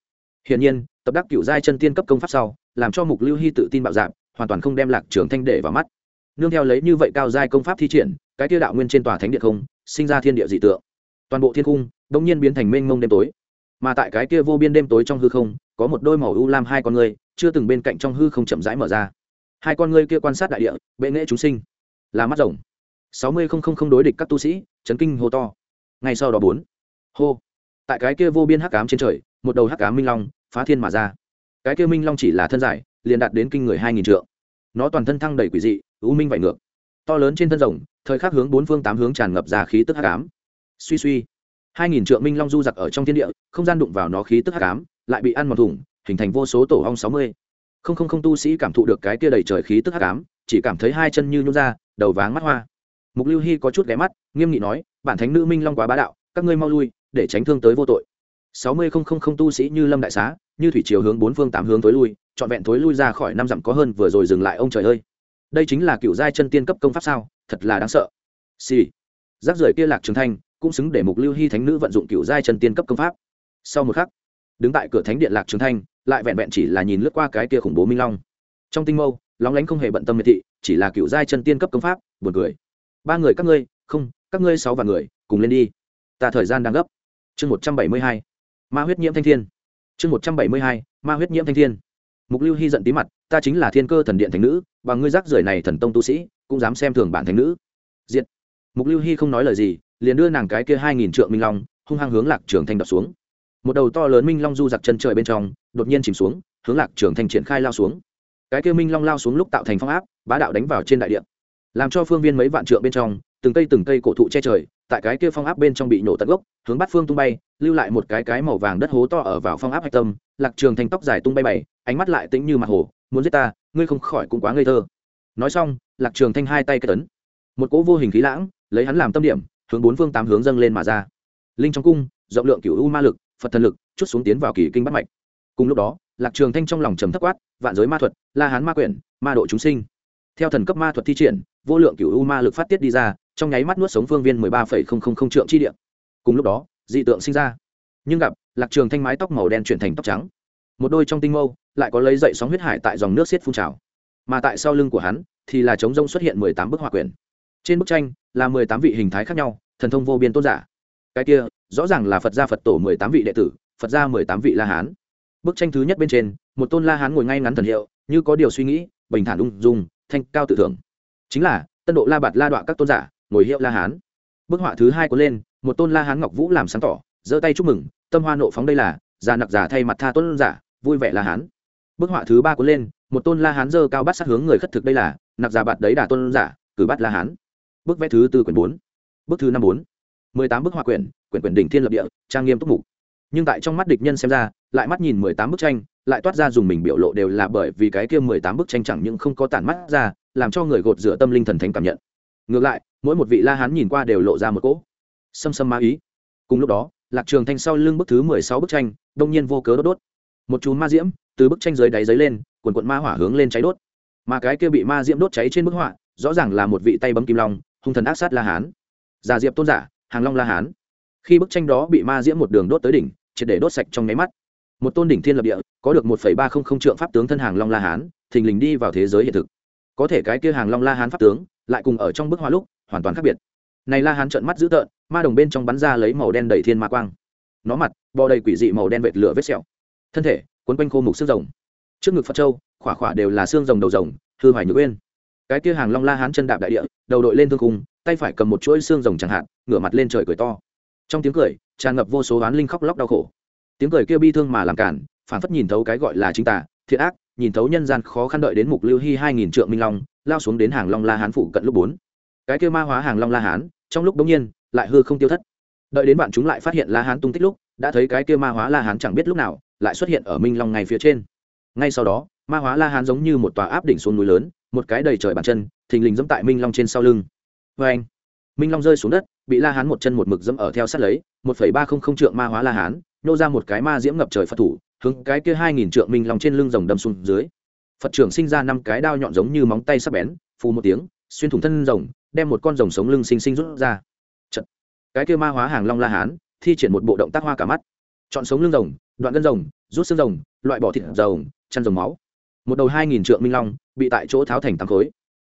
Hiển nhiên, tập đắc cựu giai chân tiên cấp công pháp sau, làm cho mục lưu hy tự tin bạo dạng hoàn toàn không đem lạc trường thanh để vào mắt nương theo lấy như vậy cao giai công pháp thi triển, cái tiêu đạo nguyên trên tòa thánh địa không, sinh ra thiên địa dị tượng. Toàn bộ thiên cung đông nhiên biến thành mênh mông đêm tối. Mà tại cái kia vô biên đêm tối trong hư không, có một đôi màu u lam hai con người, chưa từng bên cạnh trong hư không chậm rãi mở ra. Hai con người kia quan sát đại địa, bệ nghệ chúng sinh. Là mắt rồng. Sáu mươi không không không đối địch các tu sĩ, chấn kinh hô to. Ngay sau đó bốn. Hô. Tại cái kia vô biên hắc ám trên trời, một đầu hắc ám minh long phá thiên mà ra. Cái kia minh long chỉ là thân giải liền đạt đến kinh người hai nghìn trượng. Nó toàn thân thăng đầy quỷ dị U minh vải ngược. To lớn trên thân rồng, thời khắc hướng bốn phương tám hướng tràn ngập ra khí tức hắc ám. Suy suy, hai nghìn trượng minh long du giặc ở trong thiên địa, không gian đụng vào nó khí tức hắc ám, lại bị ăn mòn thủng, hình thành vô số tổ hong sáu mươi. Không không không tu sĩ cảm thụ được cái kia đầy trời khí tức hắc ám, chỉ cảm thấy hai chân như nhún ra, đầu váng mắt hoa. Mục lưu hy có chút ghé mắt, nghiêm nghị nói, bản thánh nữ minh long quá bá đạo, các ngươi mau lui, để tránh thương tới vô tội. Sáu mươi không không không tu sĩ như lâm đại xá, như thủy chiều hướng bốn phương tám hướng tối lui, trọn vẹn tối lui ra khỏi năm dặm có hơn vừa rồi dừng lại, ông trời ơi! Đây chính là cựu giai chân tiên cấp công pháp sao? Thật là đáng sợ. Xì、sì. rác rưởi kia lạc trường thanh cũng xứng để mục lưu hy thánh nữ vận dụng cựu giai chân tiên cấp công pháp. Sau một khắc, đứng tại cửa thánh điện lạc trường thanh, lại vẹn vẹn chỉ là nhìn lướt qua cái kia khủng bố minh long. Trong tinh mâu, lóng lánh không hề bận tâm miệt thị, chỉ là cựu giai chân tiên cấp công pháp, buồn cười. Ba người các ngươi, không, các ngươi sáu vạn người, cùng lên đi. Ta thời gian đang gấp. Chương một trăm bảy mươi hai. Ma huyết nhiễm thanh thiên. Chương một trăm bảy mươi hai. Ma huyết nhiễm thanh thiên. Mục lưu hy giận tí mặt ta chính là thiên cơ thần điện thành nữ bằng ngươi rác rưởi này thần tông tu sĩ, cũng dám xem thường bản thành nữ. Diện mục lưu hy không nói lời gì, liền đưa nàng cái kia hai nghìn trượng minh long, hung hăng hướng lạc trường thanh đập xuống. Một đầu to lớn minh long du giặc chân trời bên trong, đột nhiên chìm xuống, hướng lạc trường thanh triển khai lao xuống. Cái kia minh long lao xuống lúc tạo thành phong áp, bá đạo đánh vào trên đại điện làm cho phương viên mấy vạn trượng bên trong, từng cây từng cây cổ thụ che trời, tại cái kia phong áp bên trong bị nổ tận gốc, hướng bắt phương tung bay, lưu lại một cái cái màu vàng đất hố to ở vào phong áp hạch tâm, lạc trường thanh tóc dài tung bay bày ánh mắt lại tĩnh như mặt hồ muốn giết ta, ngươi không khỏi cũng quá ngây thơ. Nói xong, lạc trường thanh hai tay kết tấn một cỗ vô hình khí lãng, lấy hắn làm tâm điểm, hướng bốn phương tám hướng dâng lên mà ra. Linh trong cung, rộng lượng cửu u ma lực, phật thần lực, chút xuống tiến vào kỳ kinh bắt mạch. Cùng lúc đó, lạc trường thanh trong lòng trầm thấp quát, vạn giới ma thuật, la hán ma quyển, ma độ chúng sinh. Theo thần cấp ma thuật thi triển, vô lượng cửu u ma lực phát tiết đi ra, trong nháy mắt nuốt sống phương viên mười ba phẩy không không không trượng chi địa. Cùng lúc đó, dị tượng sinh ra. Nhưng gặp, lạc trường thanh mái tóc màu đen chuyển thành tóc trắng. Một đôi trong tinh mâu lại có lấy dậy sóng huyết hải tại dòng nước xiết phun trào. Mà tại sau lưng của hắn, thì là trống rông xuất hiện mười tám bức họa quyển. Trên bức tranh là mười tám vị hình thái khác nhau, thần thông vô biên tôn giả. Cái kia, rõ ràng là phật gia phật tổ mười tám vị đệ tử, phật gia mười tám vị la hán. Bức tranh thứ nhất bên trên, một tôn la hán ngồi ngay ngắn thần hiệu, như có điều suy nghĩ, bình thản ung dung, thanh cao tự thưởng. Chính là, tân độ la bạt la đọa các tôn giả, ngồi hiệu la hán. Bức họa thứ hai có lên, một tôn la hán ngọc vũ làm sáng tỏ, giơ tay chúc mừng, tâm hoa nộ phóng đây là, già nặc giả thay mặt tha tôn giả, vui vẻ la hán bức họa thứ ba cuốn lên, một tôn la hán dơ cao bát sát hướng người khất thực đây là nặc giả bạt đấy đà tôn giả, cử bắt la hán. Bức vẽ thứ tư quyển bốn, bức thứ năm bốn, mười tám bức họa quyển quyển quyển đỉnh thiên lập địa, trang nghiêm túc mục. Nhưng tại trong mắt địch nhân xem ra, lại mắt nhìn mười tám bức tranh, lại toát ra dùng mình biểu lộ đều là bởi vì cái kia mười tám bức tranh chẳng những không có tản mắt ra, làm cho người gột rửa tâm linh thần thánh cảm nhận. Ngược lại, mỗi một vị la hán nhìn qua đều lộ ra một cỗ xâm xâm ma ý. Cùng lúc đó, lạc trường thanh sau lưng bức thứ mười sáu bức tranh, đông nhiên vô cớ đốt đốt. Một chùm ma diễm từ bức tranh dưới đáy giấy lên quần quận ma hỏa hướng lên cháy đốt. Mà cái kia bị ma diễm đốt cháy trên bức họa, rõ ràng là một vị tay bấm kim long, hung thần ác sát la hán. Già diệp tôn giả, hàng long la hán. Khi bức tranh đó bị ma diễm một đường đốt tới đỉnh, triệt để đốt sạch trong nháy mắt. Một tôn đỉnh thiên lập địa, có được một ba không không trượng pháp tướng thân hàng long la hán, thình lình đi vào thế giới hiện thực. Có thể cái kia hàng long la hán pháp tướng, lại cùng ở trong bức họa lúc, hoàn toàn khác biệt. Này la hán trợn mắt dữ tợn, ma đồng bên trong bắn ra lấy màu đen đầy thiên ma quang. Nó mặt, bò đầy quỷ dị màu đen vệt lửa vết sẹo. Thân thể quấn quanh khô mục xương rồng. Trước ngực phật châu, khỏa khỏa đều là xương rồng đầu rồng, hư hoài nhược uyên. Cái kia hàng long la hán chân đạp đại địa, đầu đội lên thương cung tay phải cầm một chuỗi xương rồng chẳng hạn, ngửa mặt lên trời cười to. Trong tiếng cười, tràn ngập vô số oán linh khóc lóc đau khổ. Tiếng cười kia bi thương mà làm cản phản phất nhìn thấu cái gọi là chính tà, thiện ác, nhìn thấu nhân gian khó khăn đợi đến mục lưu hy hai nghìn trượng minh long, lao xuống đến hàng long la hán phụ cận lúc bốn. Cái kia ma hóa hàng long la hán, trong lúc đống nhiên, lại hư không tiêu thất. Đợi đến bạn chúng lại phát hiện la hán tung tích lúc, đã thấy cái kia ma hóa la hán chẳng biết lúc nào lại xuất hiện ở minh long ngay phía trên. Ngay sau đó, ma hóa la hán giống như một tòa áp đỉnh xuống núi lớn, một cái đầy trời bàn chân, thình lình dẫm tại minh long trên sau lưng. Vê anh, minh long rơi xuống đất, bị la hán một chân một mực dẫm ở theo sát lấy, một phẩy ba không không trượng ma hóa la hán nhô ra một cái ma diễm ngập trời phật thủ, hướng cái kia hai nghìn trượng minh long trên lưng rồng đâm xuống dưới. Phật trưởng sinh ra năm cái đao nhọn giống như móng tay sắc bén, phù một tiếng, xuyên thủng thân rồng, đem một con rồng sống lưng xinh xinh rút ra. Chật. cái kia ma hóa hàng long la hán, thi triển một bộ động tác hoa cả mắt. Chọn sống lưng rồng đoạn gân rồng, rút xương rồng, loại bỏ thịt rồng, chăn rồng máu. Một đầu hai nghìn trượng minh long bị tại chỗ tháo thành tám khối.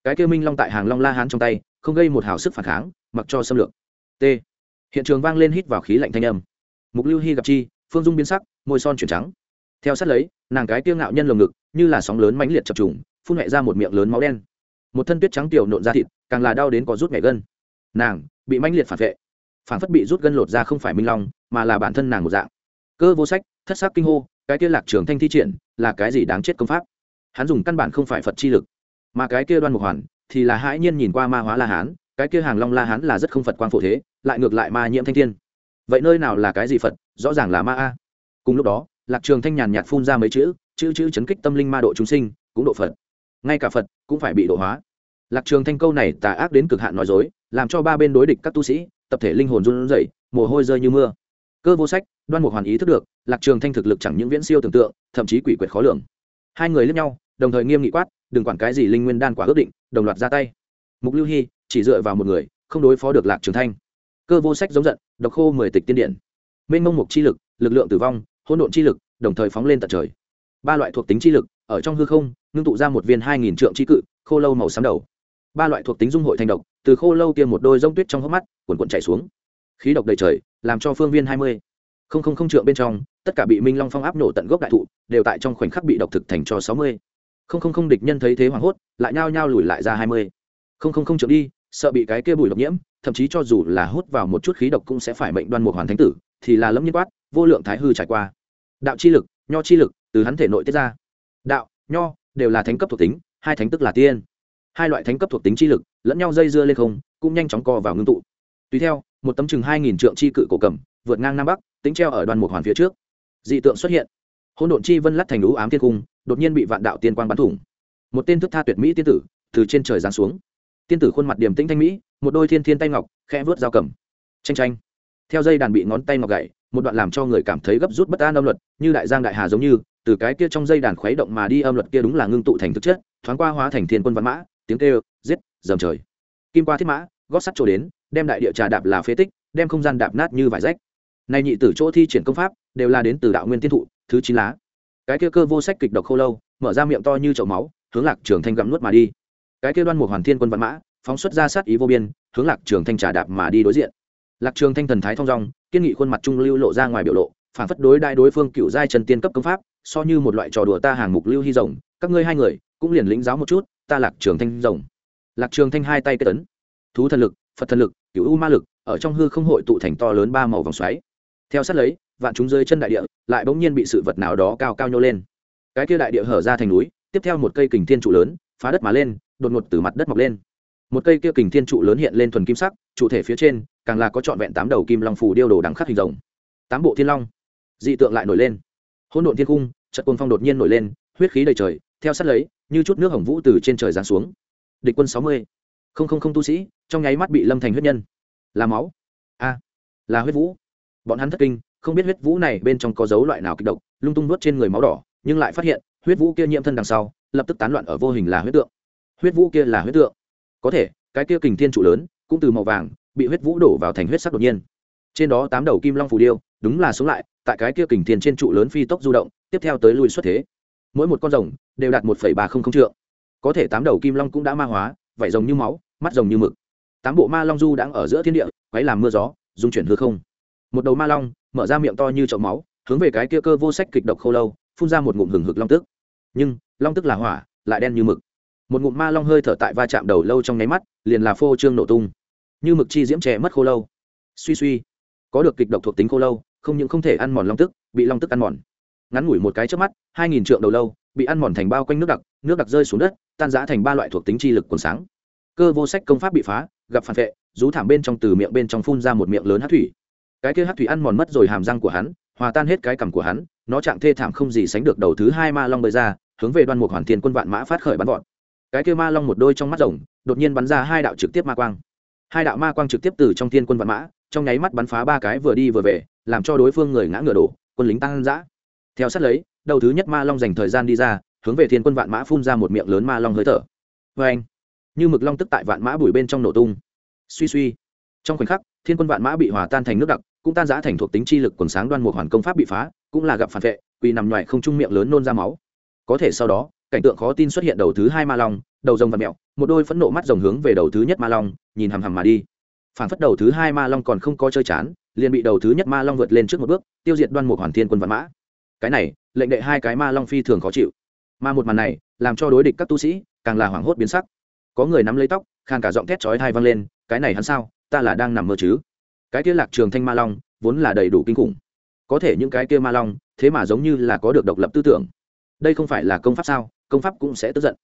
Cái kia minh long tại hàng long la hán trong tay, không gây một hào sức phản kháng, mặc cho xâm lược. T. Hiện trường vang lên hít vào khí lạnh thanh âm. Mục lưu hy gặp chi, phương dung biến sắc, môi son chuyển trắng. Theo sát lấy, nàng cái tiêu ngạo nhân lồng ngực, như là sóng lớn mãnh liệt chập trùng, phun nhẹ ra một miệng lớn máu đen. Một thân tuyết trắng tiểu nộn ra thịt, càng là đau đến có rút mẹ gân. Nàng bị mãnh liệt phản vệ. Phản phất bị rút gân lột ra không phải minh long, mà là bản thân nàng một dạng cơ vô sách, thất sắc kinh hô, cái kia lạc trường thanh thi triển, là cái gì đáng chết công pháp? Hắn dùng căn bản không phải phật chi lực, mà cái kia đoan mục hoàn thì là hãi nhiên nhìn qua ma hóa la hán, cái kia hàng long la hán là rất không phật quang phổ thế, lại ngược lại ma nhiễm thanh thiên. Vậy nơi nào là cái gì phật? Rõ ràng là ma a. Cùng lúc đó, lạc trường thanh nhàn nhạt phun ra mấy chữ chữ chữ chấn kích tâm linh ma độ chúng sinh, cũng độ phật. Ngay cả phật cũng phải bị độ hóa. Lạc trường thanh câu này tà ác đến cực hạn nói dối, làm cho ba bên đối địch các tu sĩ, tập thể linh hồn run rẩy, mồ hôi rơi như mưa. Cơ vô sách đoan mục hoàn ý thức được, lạc trường thanh thực lực chẳng những viễn siêu tưởng tượng, thậm chí quỷ quyệt khó lường. Hai người lẫn nhau, đồng thời nghiêm nghị quát, đừng quản cái gì linh nguyên đan quả ước định, đồng loạt ra tay. Mục lưu hy chỉ dựa vào một người, không đối phó được lạc trường thanh. Cơ vô sách giống giận, độc khô mười tịch tiên điện. Mênh mông mục chi lực lực lượng tử vong, hỗn độn chi lực, đồng thời phóng lên tận trời. Ba loại thuộc tính chi lực, ở trong hư không, ngưng tụ ra một viên hai nghìn trượng chi cự, khô lâu màu xám đầu. Ba loại thuộc tính dung hội thành độc, từ khô lâu kia một đôi rông tuyết trong hốc mắt, cuồn cuộn chảy xuống. Khí độc đầy trời, làm cho phương viên hai mươi không không không trượng bên trong, tất cả bị minh long phong áp nổ tận gốc đại thụ, đều tại trong khoảnh khắc bị độc thực thành cho sáu mươi. Không không không địch nhân thấy thế hoảng hốt, lại nhao nhao lùi lại ra hai mươi. Không không không trượng đi, sợ bị cái kia bùi độc nhiễm, thậm chí cho dù là hút vào một chút khí độc cũng sẽ phải mệnh đoan một hoàn thánh tử, thì là lâm nhiên quát, vô lượng thái hư trải qua. Đạo chi lực, nho chi lực, từ hắn thể nội tiết ra. Đạo, nho, đều là thánh cấp thuộc tính, hai thánh tức là tiên. Hai loại thánh cấp thuộc tính chi lực, lẫn nhau dây dưa lên không, cũng nhanh chóng co vào ngưng tụ. Tùy theo, một tấm chừng hai nghìn trượng chi cự cổ cầm, vượt ngang nam bắc tính treo ở đoàn một hoàn phía trước. Dị tượng xuất hiện. Hỗn độn chi vân lắt thành lũ ám thiên cung, đột nhiên bị vạn đạo tiên quang bắn thủng. Một tên thức tha tuyệt mỹ tiên tử từ trên trời giáng xuống. Tiên tử khuôn mặt điềm tĩnh thanh mỹ, một đôi thiên thiên tay ngọc khẽ vớt dao cầm. Tranh tranh theo dây đàn bị ngón tay ngọc gậy một đoạn làm cho người cảm thấy gấp rút bất an âm luật, như đại giang đại hà giống như, từ cái kia trong dây đàn khuấy động mà đi âm luật kia đúng là ngưng tụ thành thực chất, thoáng qua hóa thành thiên quân văn mã, tiếng kêu, giết, dầm trời. Kim qua thiết mã, gót sắt trổ đến, đem đại địa trà đạp là phế tích, đem không gian đạp nát như vải rách này nhị tử chỗ thi triển công pháp, đều là đến từ đạo nguyên tiên thụ, thứ chín lá. Cái kia cơ vô sách kịch độc khô lâu, mở ra miệng to như chậu máu, hướng lạc trường thanh gặm nuốt mà đi. Cái kia đoan một hoàn thiên quân văn mã, phóng xuất ra sát ý vô biên, hướng lạc trường thanh trà đạp mà đi đối diện. Lạc trường thanh thần thái thong dong, kiên nghị khuôn mặt trung lưu lộ ra ngoài biểu lộ, phản phất đối đại đối phương cựu giai trần tiên cấp công pháp, so như một loại trò đùa ta hàng mục lưu hy rồng, các ngươi hai người, cũng liền lĩnh giáo một chút, ta lạc trường thanh rồng. Lạc trường thanh hai tay kết tấn thú thần lực, phật thần lực cựu u ma lực, ở trong hư không hội tụ thành to lớn ba màu vòng xoáy theo sát lấy, vạn chúng rơi chân đại địa lại bỗng nhiên bị sự vật nào đó cao cao nhô lên. Cái kia đại địa hở ra thành núi, tiếp theo một cây kình thiên trụ lớn phá đất mà lên, đột ngột từ mặt đất mọc lên. Một cây kia kình thiên trụ lớn hiện lên thuần kim sắc, trụ thể phía trên càng là có trọn vẹn tám đầu kim long phù điêu đồ đằng khắc hình rồng. Tám bộ thiên long, dị tượng lại nổi lên. Hỗn độn thiên cung, trận quân phong đột nhiên nổi lên, huyết khí đầy trời, theo sát lấy, như chút nước hồng vũ từ trên trời giáng xuống. Địch quân sáu mươi, không không không tu sĩ, trong nháy mắt bị lâm thành huyết nhân. Là máu. A là huyết vũ bọn hắn thất kinh, không biết huyết vũ này bên trong có dấu loại nào kịch độc, lung tung nuốt trên người máu đỏ, nhưng lại phát hiện, huyết vũ kia nhiễm thân đằng sau, lập tức tán loạn ở vô hình là huyết tượng. Huyết vũ kia là huyết tượng. Có thể, cái kia kình thiên trụ lớn, cũng từ màu vàng, bị huyết vũ đổ vào thành huyết sắc đột nhiên. Trên đó tám đầu kim long phù điêu, đúng là sống lại, tại cái kia kình thiên trên trụ lớn phi tốc du động, tiếp theo tới lui xuất thế. Mỗi một con rồng, đều đạt một ba không không trượng. Có thể tám đầu kim long cũng đã ma hóa, vảy rồng như máu, mắt rồng như mực. Tám bộ ma long du đang ở giữa thiên địa, quấy làm mưa gió, dung chuyển hư không một đầu ma long, mở ra miệng to như chậu máu, hướng về cái kia cơ vô sách kịch độc khô lâu, phun ra một ngụm hừng hực long tức. Nhưng, long tức là hỏa, lại đen như mực. Một ngụm ma long hơi thở tại va chạm đầu lâu trong nháy mắt, liền là phô trương nổ tung. Như mực chi diễm trẻ mất khô lâu. Suy suy, có được kịch độc thuộc tính khô lâu, không những không thể ăn mòn long tức, bị long tức ăn mòn. Ngắn ngủi một cái trước mắt, hai nghìn trượng đầu lâu, bị ăn mòn thành bao quanh nước đặc nước đặc rơi xuống đất, tan giã thành ba loại thuộc tính chi lực còn sáng. Cơ vô sách công pháp bị phá, gặp phản vệ, rú thảm bên trong từ miệng bên trong phun ra một miệng lớn hát thủy cái kia hát thủy ăn mòn mất rồi hàm răng của hắn, hòa tan hết cái cằm của hắn, nó trạng thê thảm không gì sánh được đầu thứ hai ma long bơi ra, hướng về đoan mục hoàn thiên quân vạn mã phát khởi bắn vọt. Cái kia ma long một đôi trong mắt rồng, đột nhiên bắn ra hai đạo trực tiếp ma quang. Hai đạo ma quang trực tiếp từ trong thiên quân vạn mã, trong nháy mắt bắn phá ba cái vừa đi vừa về, làm cho đối phương người ngã ngựa đổ, quân lính tăng dã. Theo sát lấy, đầu thứ nhất ma long dành thời gian đi ra, hướng về thiên quân vạn mã phun ra một miệng lớn ma long hơi thở. Vê anh, như mực long tức tại vạn mã bùi bên trong nổ tung. Suy suy. Trong khoảnh khắc, thiên quân vạn mã bị hòa tan thành nước đặc cũng tan giã thành thuộc tính chi lực quần sáng đoan một hoàn công pháp bị phá, cũng là gặp phản vệ, quỳ nằm ngoài không trung miệng lớn nôn ra máu. Có thể sau đó, cảnh tượng khó tin xuất hiện đầu thứ hai ma long, đầu rồng và mẹo, một đôi phẫn nộ mắt rồng hướng về đầu thứ nhất ma long, nhìn hằm hằm mà đi. Phản phất đầu thứ hai ma long còn không có chơi chán, liền bị đầu thứ nhất ma long vượt lên trước một bước, tiêu diệt đoan một hoàn thiên quân vạn mã. Cái này, lệnh đệ hai cái ma long phi thường khó chịu. Mà một màn này, làm cho đối địch các tu sĩ càng là hoảng hốt biến sắc. Có người nắm lấy tóc khàn cả giọng thét chói thai vang lên, cái này hắn sao? Ta là đang nằm mơ chứ? Cái kia lạc trường thanh ma long vốn là đầy đủ kinh khủng. Có thể những cái kia ma long, thế mà giống như là có được độc lập tư tưởng. Đây không phải là công pháp sao? Công pháp cũng sẽ tức giận.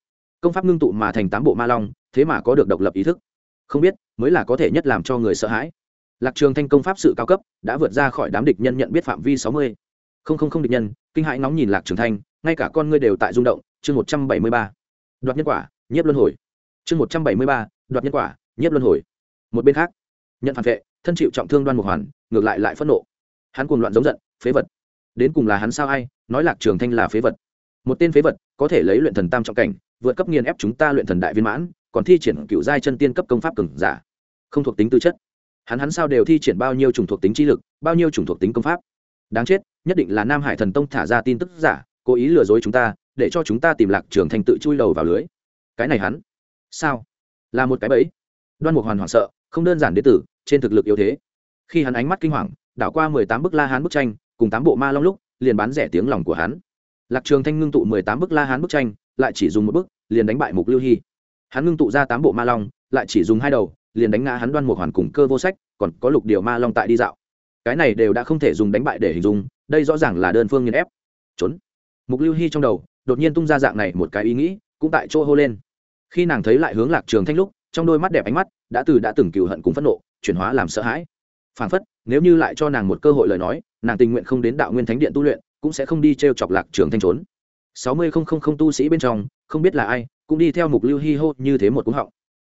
Công pháp ngưng tụ mà thành tám bộ ma long, thế mà có được độc lập ý thức. Không biết, mới là có thể nhất làm cho người sợ hãi. Lạc trường thanh công pháp sự cao cấp, đã vượt ra khỏi đám địch nhân nhận biết phạm vi sáu mươi. Không không không địch nhân, kinh hãi nóng nhìn lạc trường thanh, ngay cả con ngươi đều tại rung động, chương một trăm bảy mươi ba. Đoạt nhân quả, nhiếp luân hồi. Chương một trăm bảy mươi ba, đoạt nhân quả, nhiếp luân hồi. Một bên khác, nhận phản vệ thân chịu trọng thương đoan mục hoàn, ngược lại lại phẫn nộ. Hắn cuồng loạn giống giận, phế vật. Đến cùng là hắn sao ai, nói lạc trường thanh là phế vật. Một tên phế vật, có thể lấy luyện thần tam trọng cảnh, vượt cấp nghiền ép chúng ta luyện thần đại viên mãn, còn thi triển cựu giai chân tiên cấp công pháp cường giả. Không thuộc tính tư chất. Hắn hắn sao đều thi triển bao nhiêu chủng thuộc tính trí lực, bao nhiêu chủng thuộc tính công pháp. Đáng chết, nhất định là nam hải thần tông thả ra tin tức giả, cố ý lừa dối chúng ta, để cho chúng ta tìm lạc trường thành tự chui đầu vào lưới. Cái này hắn. Sao? Là một cái bẫy. Đoan mục hoàn hoảng sợ, không đơn giản đế tử trên thực lực yếu thế. Khi hắn ánh mắt kinh hoàng, đảo qua mười tám bức la hán bức tranh, cùng tám bộ ma long lúc, liền bán rẻ tiếng lòng của hắn. Lạc trường thanh ngưng tụ mười tám bức la hán bức tranh, lại chỉ dùng một bức, liền đánh bại mục lưu hy. Hắn ngưng tụ ra tám bộ ma long, lại chỉ dùng hai đầu, liền đánh ngã hắn đoan mục hoàn cùng cơ vô sách, còn có lục điều ma long tại đi dạo. Cái này đều đã không thể dùng đánh bại để hình dung, đây rõ ràng là đơn phương nghiền ép. Trốn. Mục lưu hy trong đầu, đột nhiên tung ra dạng này một cái ý nghĩ, cũng tại chỗ hô lên. Khi nàng thấy lại hướng lạc trường thanh lúc, trong đôi mắt đẹp ánh mắt, đã từ đã từng cừu hận cùng phẫn nộ chuyển hóa làm sợ hãi. Phản phất, nếu như lại cho nàng một cơ hội lời nói, nàng tình nguyện không đến đạo nguyên thánh điện tu luyện, cũng sẽ không đi t r e o chọc lạc trường thanh trốn. Sáu mươi không không không tu sĩ bên trong, không biết là ai, cũng đi theo mục lưu hi hô như thế một cúng họng.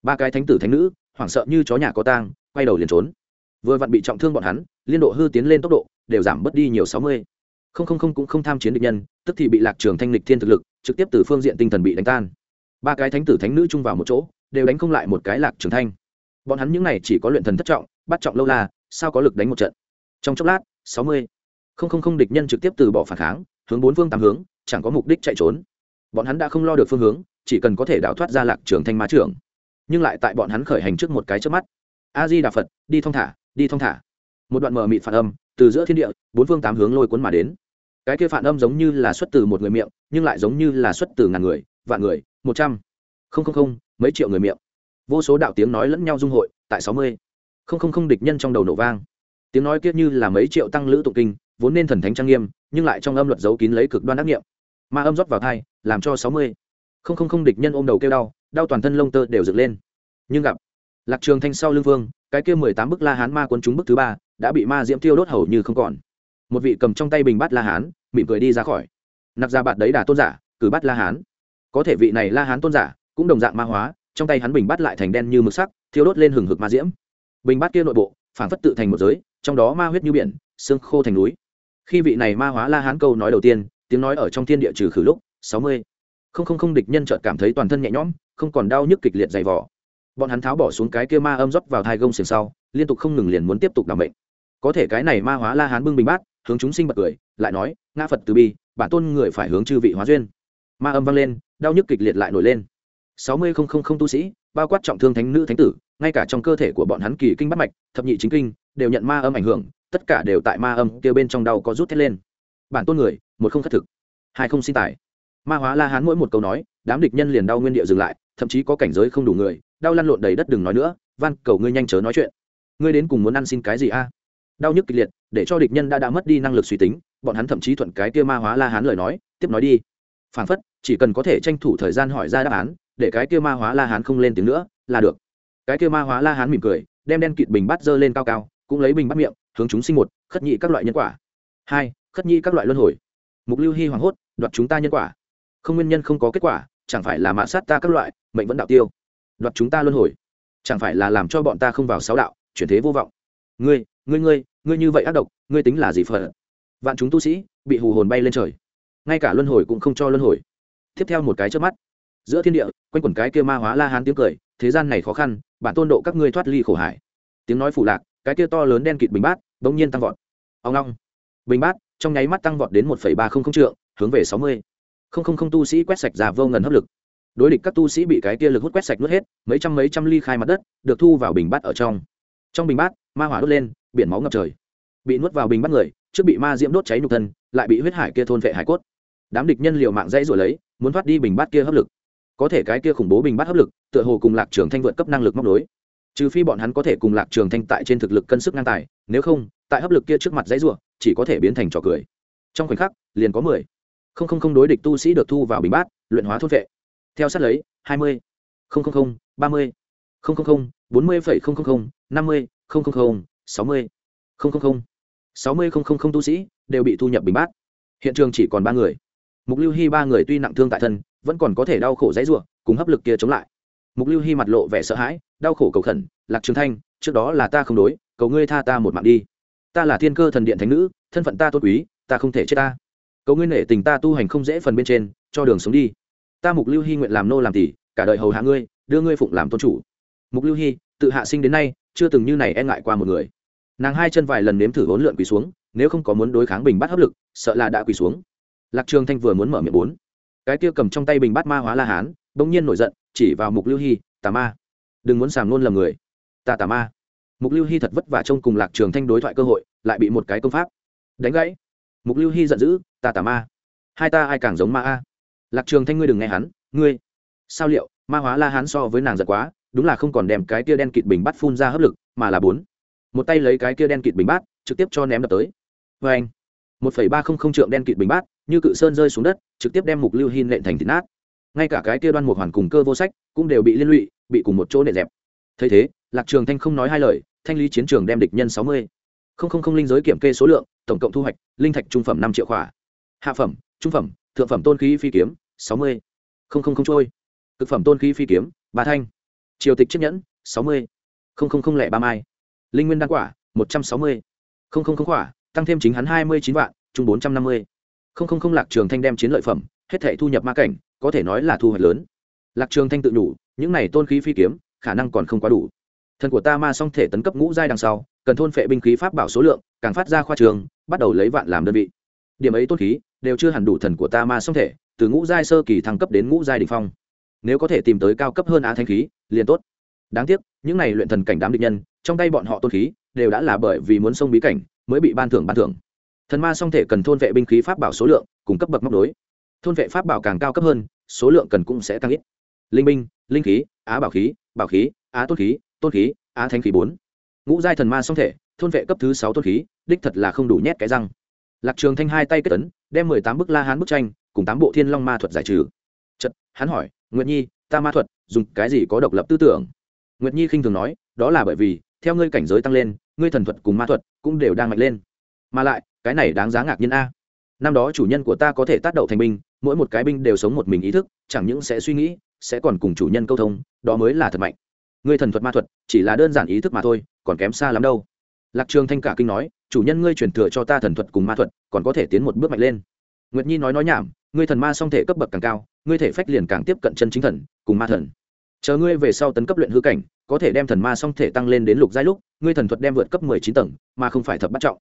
Ba cái thánh tử thánh nữ, hoảng sợ như chó nhà có tang, quay đầu liền trốn. Vừa vặn bị trọng thương bọn hắn, liên độ hư tiến lên tốc độ, đều giảm bớt đi nhiều sáu mươi không không không cũng không tham chiến địch nhân, tức thì bị lạc trường thanh lịch thiên thực lực, trực tiếp từ phương diện tinh thần bị đánh tan. Ba cái thánh tử thánh nữ chung vào một chỗ, đều đánh không lại một cái lạc trường thanh bọn hắn những này chỉ có luyện thần thất trọng, bắt trọng lâu la, sao có lực đánh một trận? Trong chốc lát, sáu mươi. Không không không địch nhân trực tiếp từ bỏ phản kháng, hướng bốn phương tám hướng, chẳng có mục đích chạy trốn. Bọn hắn đã không lo được phương hướng, chỉ cần có thể đào thoát ra lạc trường thanh ma trưởng nhưng lại tại bọn hắn khởi hành trước một cái trước mắt. A di đà phật, đi thong thả, đi thong thả. Một đoạn mờ mịt phản âm, từ giữa thiên địa, bốn phương tám hướng lôi cuốn mà đến. Cái kia phản âm giống như là xuất từ một người miệng, nhưng lại giống như là xuất từ ngàn người, vạn người, một trăm. Không không không, mấy triệu người miệng vô số đạo tiếng nói lẫn nhau dung hội, tại sáu mươi. Không không không địch nhân trong đầu nổ vang. Tiếng nói kiết như là mấy triệu tăng lữ tụng kinh, vốn nên thần thánh trang nghiêm, nhưng lại trong âm luật giấu kín lấy cực đoan đắc nghiệm. Ma âm rót vào thai, làm cho sáu mươi. Không không không địch nhân ôm đầu kêu đau đau toàn thân lông tơ đều dựng lên. Nhưng gặp lạc trường thanh sau lưng vương, cái kia mười tám bức la hán ma quân chúng bức thứ ba, đã bị ma diễm tiêu đốt hầu như không còn. Một vị cầm trong tay bình bát la hán, mỉm cười đi ra khỏi. Nặc ra bạt đấy đà tôn giả, cử bát la hán. Có thể vị này la hán tôn giả cũng đồng dạng ma hóa trong tay hắn bình bát lại thành đen như mực sắc, thiêu đốt lên hừng hực ma diễm. Bình bát kia nội bộ phản phất tự thành một giới, trong đó ma huyết như biển, xương khô thành núi. Khi vị này ma hóa la hán câu nói đầu tiên, tiếng nói ở trong thiên địa trừ khử lúc, sáu mươi. Không không không địch nhân chợt cảm thấy toàn thân nhẹ nhõm, không còn đau nhức kịch liệt dày vỏ bọn hắn tháo bỏ xuống cái kia ma âm rót vào thai gông xiềng sau, liên tục không ngừng liền muốn tiếp tục đảm bệnh. Có thể cái này ma hóa la hán bưng bình bát, hướng chúng sinh bật cười, lại nói, ngã phật từ bi, bản tôn người phải hướng chư vị hóa duyên. Ma âm vang lên, đau nhức kịch liệt lại nổi lên sáu mươi không không không tu sĩ, bao quát trọng thương thánh nữ thánh tử, ngay cả trong cơ thể của bọn hắn kỳ kinh bắt mạch, thập nhị chính kinh, đều nhận ma âm ảnh hưởng, tất cả đều tại ma âm kia bên trong đau có rút thét lên. Bản tôn người, một không khất thực, hai không sinh tài. Ma hóa la hán mỗi một câu nói, đám địch nhân liền đau nguyên địa dừng lại, thậm chí có cảnh giới không đủ người, đau lăn lộn đầy đất đừng nói nữa, van, cầu ngươi nhanh chớ nói chuyện. Ngươi đến cùng muốn ăn xin cái gì a? Đau nhức kịch liệt, để cho địch nhân đã đã mất đi năng lực suy tính, bọn hắn thậm chí thuận cái kia ma hóa la hán lời nói, tiếp nói đi. Phản phất, chỉ cần có thể tranh thủ thời gian hỏi ra đáp án để cái kia ma hóa la hán không lên tiếng nữa, là được. Cái kia ma hóa la hán mỉm cười, đem đen kịt bình bát dơ lên cao cao, cũng lấy bình bắt miệng, hướng chúng sinh một, khất nhị các loại nhân quả. Hai, khất nhị các loại luân hồi. Mục lưu hy hoảng hốt, đoạt chúng ta nhân quả. Không nguyên nhân không có kết quả, chẳng phải là mạ sát ta các loại, mệnh vẫn đạo tiêu. Đoạt chúng ta luân hồi. Chẳng phải là làm cho bọn ta không vào sáu đạo, chuyển thế vô vọng. Ngươi ngươi ngươi ngươi như vậy ác độc, ngươi tính là gì phật vạn chúng tu sĩ, bị hù hồn bay lên trời. Ngay cả luân hồi cũng không cho luân hồi. Tiếp theo một cái trước mắt giữa thiên địa, quanh quẩn cái kia ma hóa la hán tiếng cười, thế gian này khó khăn, bản tôn độ các ngươi thoát ly khổ hải. Tiếng nói phủ lạc, cái kia to lớn đen kịt bình bát, bỗng nhiên tăng vọt. Ông long. Bình bát, trong nháy mắt tăng vọt đến một ba không không trượng, hướng về sáu mươi. Không không không tu sĩ quét sạch ra vô ngần hấp lực. Đối địch các tu sĩ bị cái kia lực hút quét sạch nuốt hết, mấy trăm mấy trăm ly khai mặt đất, được thu vào bình bát ở trong. Trong bình bát, ma hỏa đốt lên, biển máu ngập trời. Bị nuốt vào bình bát người, trước bị ma diễm đốt cháy nhục thân, lại bị huyết hải kia thôn vệ hải cốt. Đám địch nhân liều mạng dãy rồi lấy, muốn thoát đi bình bát kia hấp lực có thể cái kia khủng bố bình bát hấp lực, tựa hồ cùng lạc trường thanh vượt cấp năng lực móc đối trừ phi bọn hắn có thể cùng lạc trường thanh tại trên thực lực cân sức ngang tài, nếu không, tại hấp lực kia trước mặt dãy rủa, chỉ có thể biến thành trò cười. Trong khoảnh khắc, liền có mười. Không không không đối địch tu sĩ được thu vào bình bát, luyện hóa thôn vệ. Theo sát lấy, hai mươi. Không không không, ba mươi. Không không không, bốn mươi phẩy không không không, năm mươi. Không không không, sáu mươi. Không không không. Sáu mươi không không không tu sĩ đều bị thu nhập bình bát. Hiện trường chỉ còn ba người. Mục lưu hy ba người tuy nặng thương tại thân vẫn còn có thể đau khổ dãy ruộng cùng hấp lực kia chống lại. Mục lưu hy mặt lộ vẻ sợ hãi, đau khổ cầu khẩn, lạc trường thanh, trước đó là ta không đối, cầu ngươi tha ta một mạng đi. Ta là thiên cơ thần điện thánh nữ, thân phận ta tốt quý, ta không thể chết ta. Cầu ngươi nể tình ta tu hành không dễ phần bên trên, cho đường sống đi. Ta mục lưu hy nguyện làm nô làm tỷ cả đời hầu hạ ngươi, đưa ngươi phụng làm tôn chủ. Mục lưu hy tự hạ sinh đến nay, chưa từng như này e ngại qua một người. Nàng hai chân vài lần nếm thử hỗn lượn quỳ xuống, nếu không có muốn đối kháng bình bắt hấp lực, sợ là đã quỳ xuống. Lạc trường thanh vừa muốn mở miệng bốn cái kia cầm trong tay bình bát ma hóa la hán, bỗng nhiên nổi giận, chỉ vào mục lưu hy, tà ma, đừng muốn sàm luôn lầm người. Ta tà ma. Mục lưu hy thật vất vả trông cùng lạc trường thanh đối thoại cơ hội, lại bị một cái công pháp đánh gãy. Mục lưu hy giận dữ, ta tà ma, hai ta ai càng giống ma a? Lạc trường thanh ngươi đừng nghe hắn, ngươi, sao liệu, ma hóa la hán so với nàng giật quá, đúng là không còn đem cái kia đen kịt bình bát phun ra hấp lực, mà là bốn. Một tay lấy cái kia đen kịt bình bát, trực tiếp cho ném đập tới. Vê anh một phẩy ba không không trượng đen kịt bình bát như cự sơn rơi xuống đất, trực tiếp đem mục lưu hin lệnh thành thịt nát. Ngay cả cái kia đoan một hoàn cùng cơ vô sách cũng đều bị liên lụy, bị cùng một chỗ nệ dẹp. Thấy thế, lạc trường thanh không nói hai lời, thanh lý chiến trường đem địch nhân sáu mươi. Không không không linh giới kiểm kê số lượng, tổng cộng thu hoạch, linh thạch trung phẩm năm triệu khỏa. Hạ phẩm, trung phẩm, thượng phẩm tôn khí phi kiếm, sáu mươi. Không không không trôi. Cực phẩm tôn khí phi kiếm, ba thanh. Triều tịch chiếc nhẫn, sáu mươi. Không không không lẻ ba mai. Linh nguyên đan quả, một trăm sáu mươi. Không không không quả tăng thêm chính hắn hai mươi chín vạn, chung bốn trăm năm mươi không không không lạc trường thanh đem chiến lợi phẩm, hết thể thu nhập ma cảnh, có thể nói là thu hoạch lớn. Lạc trường thanh tự nhủ, những này tôn khí phi kiếm, khả năng còn không quá đủ. Thần của ta ma song thể tấn cấp ngũ giai đằng sau, cần thôn phệ binh khí pháp bảo số lượng, càng phát ra khoa trường, bắt đầu lấy vạn làm đơn vị. Điểm ấy tôn khí, đều chưa hẳn đủ thần của ta ma song thể, từ ngũ giai sơ kỳ thăng cấp đến ngũ giai đỉnh phong. Nếu có thể tìm tới cao cấp hơn á thanh khí, liền tốt. Đáng tiếc, những này luyện thần cảnh đám địch nhân, trong tay bọn họ tôn khí, đều đã là bởi vì muốn sông bí cảnh, mới bị ban thưởng ban thưởng thần ma song thể cần thôn vệ binh khí pháp bảo số lượng, cùng cấp bậc móc đối thôn vệ pháp bảo càng cao cấp hơn, số lượng cần cũng sẽ tăng ít. Linh binh, linh khí, á bảo khí bảo khí, á tôn khí tôn khí, á thanh khí bốn. Ngũ giai thần ma song thể, thôn vệ cấp thứ sáu tôn khí, đích thật là không đủ nhét cái răng. Lạc trường thanh hai tay kết tấn đem mười tám bức la hán bức tranh, cùng tám bộ thiên long ma thuật giải trừ. Chật hắn hỏi, nguyệt nhi, ta ma thuật, dùng cái gì có độc lập tư tưởng? Nguyệt nhi khinh thường nói, đó là bởi vì, theo ngươi cảnh giới tăng lên, ngươi thần thuật cùng ma thuật cũng đều đang mạnh lên mà lại, cái này đáng giá ngạc nhiên a. Năm đó chủ nhân của ta có thể tác động thành binh, mỗi một cái binh đều sống một mình ý thức, chẳng những sẽ suy nghĩ, sẽ còn cùng chủ nhân câu thông, đó mới là thật mạnh. Ngươi thần thuật ma thuật, chỉ là đơn giản ý thức mà thôi, còn kém xa lắm đâu. Lạc trường thanh cả kinh nói, chủ nhân ngươi truyền thừa cho ta thần thuật cùng ma thuật, còn có thể tiến một bước mạnh lên. Nguyệt nhi nói nói nhảm, ngươi thần ma song thể cấp bậc càng cao, ngươi thể phách liền càng tiếp cận chân chính thần, cùng ma thần. Chờ ngươi về sau tấn cấp luyện hư cảnh, có thể đem thần ma song thể tăng lên đến lục giai lúc, ngươi thần thuật đem vượt cấp mười chín tầng, mà không phải thập bắt trọng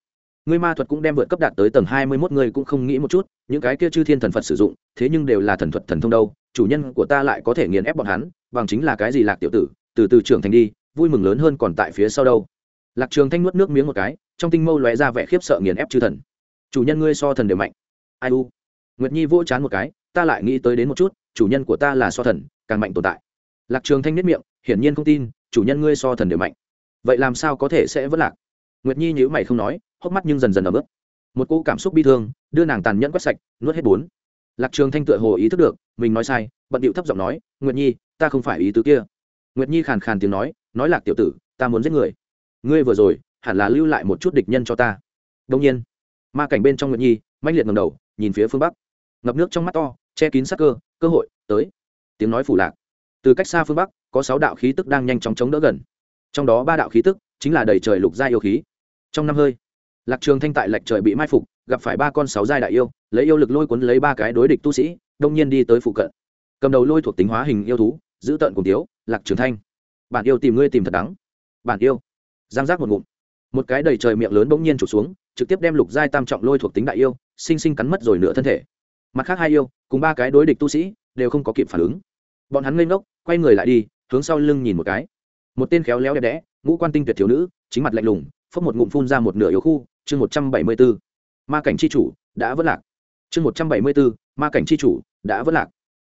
ngươi ma thuật cũng đem vượt cấp đạt tới tầng hai mươi mốt, ngươi cũng không nghĩ một chút, những cái kia chư thiên thần phật sử dụng, thế nhưng đều là thần thuật thần thông đâu, chủ nhân của ta lại có thể nghiền ép bọn hắn, bằng chính là cái gì lạc tiểu tử, từ từ trưởng thành đi, vui mừng lớn hơn còn tại phía sau đâu. Lạc trường thanh nuốt nước miếng một cái, trong tinh mâu lóe ra vẻ khiếp sợ nghiền ép chư thần. Chủ nhân ngươi so thần đều mạnh. Ai u? Nguyệt nhi vỗ chán một cái, ta lại nghĩ tới đến một chút, chủ nhân của ta là so thần, càng mạnh tồn tại. Lạc trường thanh nhếch miệng, hiển nhiên không tin, chủ nhân ngươi so thần đều mạnh. Vậy làm sao có thể sẽ vất lạc? Nguyệt nhi nhíu mày không nói hốc mắt nhưng dần dần ấm ướt. Một cô cảm xúc bi thương đưa nàng tàn nhẫn quét sạch, nuốt hết bốn. Lạc trường thanh tựa hồ ý thức được, mình nói sai, bận điệu thấp giọng nói, nguyệt nhi, ta không phải ý tứ kia. Nguyệt nhi khàn khàn tiếng nói nói lạc tiểu tử, ta muốn giết người. Ngươi vừa rồi, hẳn là lưu lại một chút địch nhân cho ta. Đông nhiên, ma cảnh bên trong nguyệt nhi manh liệt ngầm đầu, nhìn phía phương bắc. Ngập nước trong mắt to, che kín sắc cơ cơ hội, tới. Tiếng nói phủ lạc. Từ cách xa phương bắc, có sáu đạo khí tức đang nhanh chóng chống đỡ gần. Trong đó ba đạo khí tức chính là đầy trời lục gia yêu khí. Trong năm hơi lạc trường thanh tại lệch trời bị mai phục, gặp phải ba con sáu giai đại yêu, lấy yêu lực lôi cuốn lấy ba cái đối địch tu sĩ, đông nhiên đi tới phụ cận. Cầm đầu lôi thuộc tính hóa hình yêu thú, giữ tận cùng tiếu lạc trường thanh. Bản yêu tìm ngươi tìm thật đắng. Bản yêu. Giang giác một ngụm. Một cái đầy trời miệng lớn bỗng nhiên trục xuống, trực tiếp đem lục giai tam trọng lôi thuộc tính đại yêu, sinh sinh cắn mất rồi nửa thân thể. Mặt khác hai yêu, cùng ba cái đối địch tu sĩ, đều không có kịp phản ứng. Bọn hắn ngây ngốc, quay người lại đi, hướng sau lưng nhìn một cái. Một tên khéo léo đẹp đẽ, ngũ quan tinh tuyệt thiếu nữ, chính mặt lạnh lùng, phốc một ngụm phun ra một nửa yếu khu chương một trăm bảy mươi bốn ma cảnh c h i chủ đã vất lạc. Chương một trăm bảy mươi bốn ma cảnh c h i chủ đã vất lạc.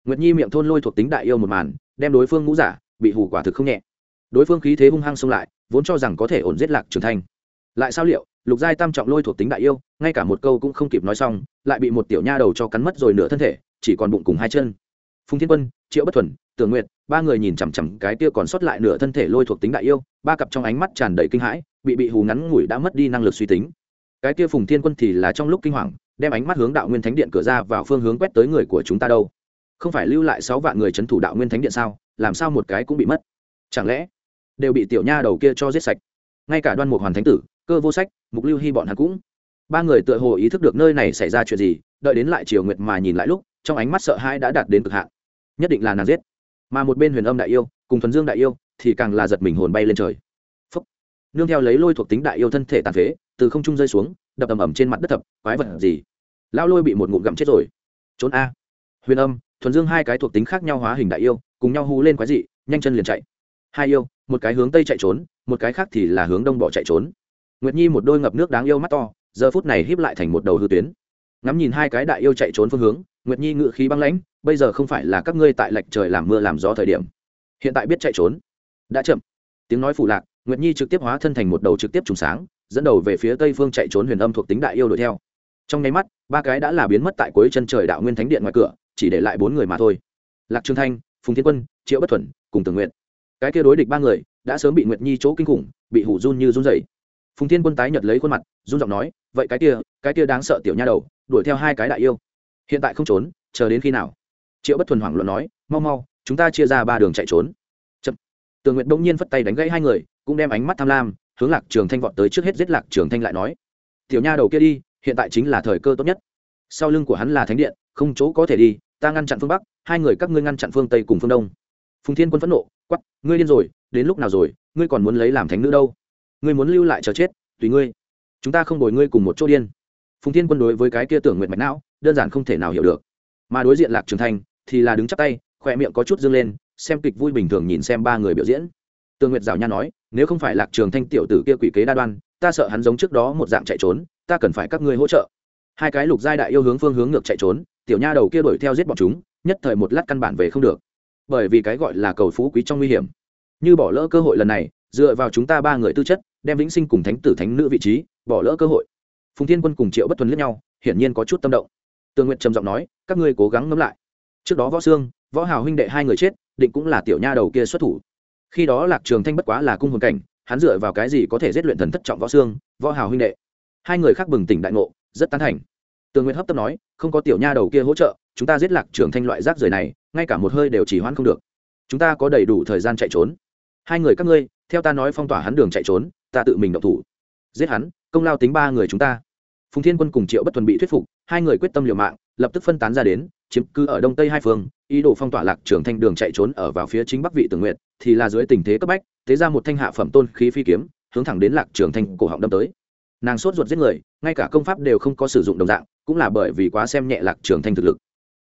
Nguyệt nhi miệng thôn lôi thuộc tính đại yêu một màn, đem đối phương ngũ giả, bị hù quả thực không nhẹ. Đối phương khí thế hung hăng xông lại, vốn cho rằng có thể ổn giết lạc trưởng thành. Lại sao liệu, lục giai tam trọng lôi thuộc tính đại yêu, ngay cả một câu cũng không kịp nói xong, lại bị một tiểu nha đầu cho cắn mất rồi nửa thân thể, chỉ còn bụng cùng hai chân. Phùng thiên quân, triệu bất thuần, tưởng nguyệt, ba người nhìn chằm chằm cái kia còn sót lại nửa thân thể lôi thuộc tính đại yêu, ba cặp trong ánh mắt tràn đầy kinh hãi, bị bị hù ngắn ngủi đã mất đi năng lực suy tính cái tia phùng thiên quân thì là trong lúc kinh hoàng, đem ánh mắt hướng đạo nguyên thánh điện cửa ra vào phương hướng quét tới người của chúng ta đâu. Không phải lưu lại sáu vạn người c h ấ n thủ đạo nguyên thánh điện sao, làm sao một cái cũng bị mất? Chẳng lẽ đều bị tiểu nha đầu kia cho giết sạch? Ngay cả đoan mục hoàn thánh tử, cơ vô sách, mục lưu hy bọn hắn cũng. Ba người tựa hồ ý thức được nơi này xảy ra chuyện gì, đợi đến lại triều nguyệt mà nhìn lại lúc, trong ánh mắt sợ hãi đã đạt đến cực hạn. Nhất định là nàng giết. Mà một bên huyền âm đại yêu, cùng thuần dương đại yêu, thì càng là giật mình hồn bay lên trời. Phúc. nương theo lấy lôi thuộc tính đại yêu thân thể tàn phế từ không trung rơi xuống, đập ầm ầm trên mặt đất thập, quái vật gì? Lao lôi bị một ngụm gặm chết rồi. Trốn a. Huyền âm, thuần dương hai cái thuộc tính khác nhau hóa hình đại yêu, cùng nhau hú lên quái dị, nhanh chân liền chạy. Hai yêu, một cái hướng tây chạy trốn, một cái khác thì là hướng đông bỏ chạy trốn. Nguyệt nhi một đôi ngập nước đáng yêu mắt to, giờ phút này híp lại thành một đầu hư tuyến. Ngắm nhìn hai cái đại yêu chạy trốn phương hướng, nguyệt nhi ngự khí băng lãnh, bây giờ không phải là các ngươi tại lệch trời làm mưa làm gió thời điểm. Hiện tại biết chạy trốn. Đã chậm. Tiếng nói phụ lạc, nguyệt nhi trực tiếp hóa thân thành một đầu trực tiếp trùng sáng dẫn đầu về phía tây phương chạy trốn huyền âm thuộc tính đại yêu đuổi theo. Trong nháy mắt, ba cái đã là biến mất tại cuối chân trời đạo nguyên thánh điện ngoài cửa, chỉ để lại bốn người mà thôi. Lạc trương thanh, phùng thiên quân, triệu bất thuần cùng tường nguyện cái kia đối địch ba người đã sớm bị nguyệt nhi chỗ kinh khủng, bị hủ run như run rẩy. Phùng thiên quân tái nhật lấy khuôn mặt, run giọng nói, vậy cái kia cái kia đáng sợ tiểu nha đầu, đuổi theo hai cái đại yêu. Hiện tại không trốn, chờ đến khi nào? Triệu bất thuần hoảng loạn nói, mau mau, chúng ta chia ra ba đường chạy trốn. Chậm. tường nguyện đông nhiên phất tay đánh gãy hai người, cũng đem ánh mắt tham lam hướng lạc trường thanh vọt tới trước hết giết lạc trường thanh lại nói, tiểu nha đầu kia đi, hiện tại chính là thời cơ tốt nhất. Sau lưng của hắn là thánh điện, không chỗ có thể đi, ta ngăn chặn phương bắc, hai người các ngươi ngăn chặn phương tây cùng phương đông. Phùng thiên quân phẫn nộ quắp ngươi điên rồi, đến lúc nào rồi, ngươi còn muốn lấy làm thánh nữ đâu? Ngươi muốn lưu lại chờ chết, tùy ngươi. Chúng ta không đổi ngươi cùng một chỗ điên. Phùng thiên quân đối với cái kia tưởng nguyện mạch não, đơn giản không thể nào hiểu được. Mà đối diện lạc trường thanh thì là đứng chắp tay khoe miệng có chút dương lên, xem kịch vui bình thường nhìn xem ba người biểu diễn tương nguyệt rào nha nói, nếu không phải lạc trường thanh tiểu tử kia quỷ kế đa đoan, ta sợ hắn giống trước đó một dạng chạy trốn, ta cần phải các ngươi hỗ trợ. Hai cái lục giai đại yêu hướng phương hướng ngược chạy trốn, tiểu nha đầu kia đuổi theo giết bọn chúng, nhất thời một lát căn bản về không được. Bởi vì cái gọi là cầu phú quý trong nguy hiểm. Như bỏ lỡ cơ hội lần này, dựa vào chúng ta ba người tư chất, đem vĩnh sinh cùng thánh tử thánh nữ vị trí, bỏ lỡ cơ hội. Phùng thiên quân cùng triệu bất thuần lẫn nhau, hiển nhiên có chút tâm động. Tường nguyện trầm giọng nói, các ngươi cố gắng ngẫm lại. Trước đó võ sương, võ hào huynh đệ hai người chết, định cũng là tiểu nha đầu kia xuất thủ khi đó lạc trường thanh bất quá là cung hồn cảnh hắn dựa vào cái gì có thể giết luyện thần thất trọng võ xương, võ hào huynh đệ. Hai người khác bừng tỉnh đại ngộ rất tán thành. Tường nguyện hấp tấp nói không có tiểu nha đầu kia hỗ trợ chúng ta giết lạc trường thanh loại rác rưởi này ngay cả một hơi đều chỉ hoãn không được. Chúng ta có đầy đủ thời gian chạy trốn. Hai người các ngươi theo ta nói phong tỏa hắn đường chạy trốn ta tự mình động thủ. Giết hắn công lao tính ba người chúng ta. Phùng thiên quân cùng triệu bất thuần bị thuyết phục hai người quyết tâm liều mạng lập tức phân tán ra đến chiếm cứ ở đông tây hai phương ý đồ phong tỏa lạc trường thanh đường chạy trốn ở vào phía chính bắc vị tường nguyện thì là dưới tình thế cấp bách, thế ra một thanh hạ phẩm tôn khí phi kiếm, hướng thẳng đến lạc trường thanh cổ họng đâm tới. Nàng sốt ruột giết người, ngay cả công pháp đều không có sử dụng đồng dạng, cũng là bởi vì quá xem nhẹ lạc trường thanh thực lực.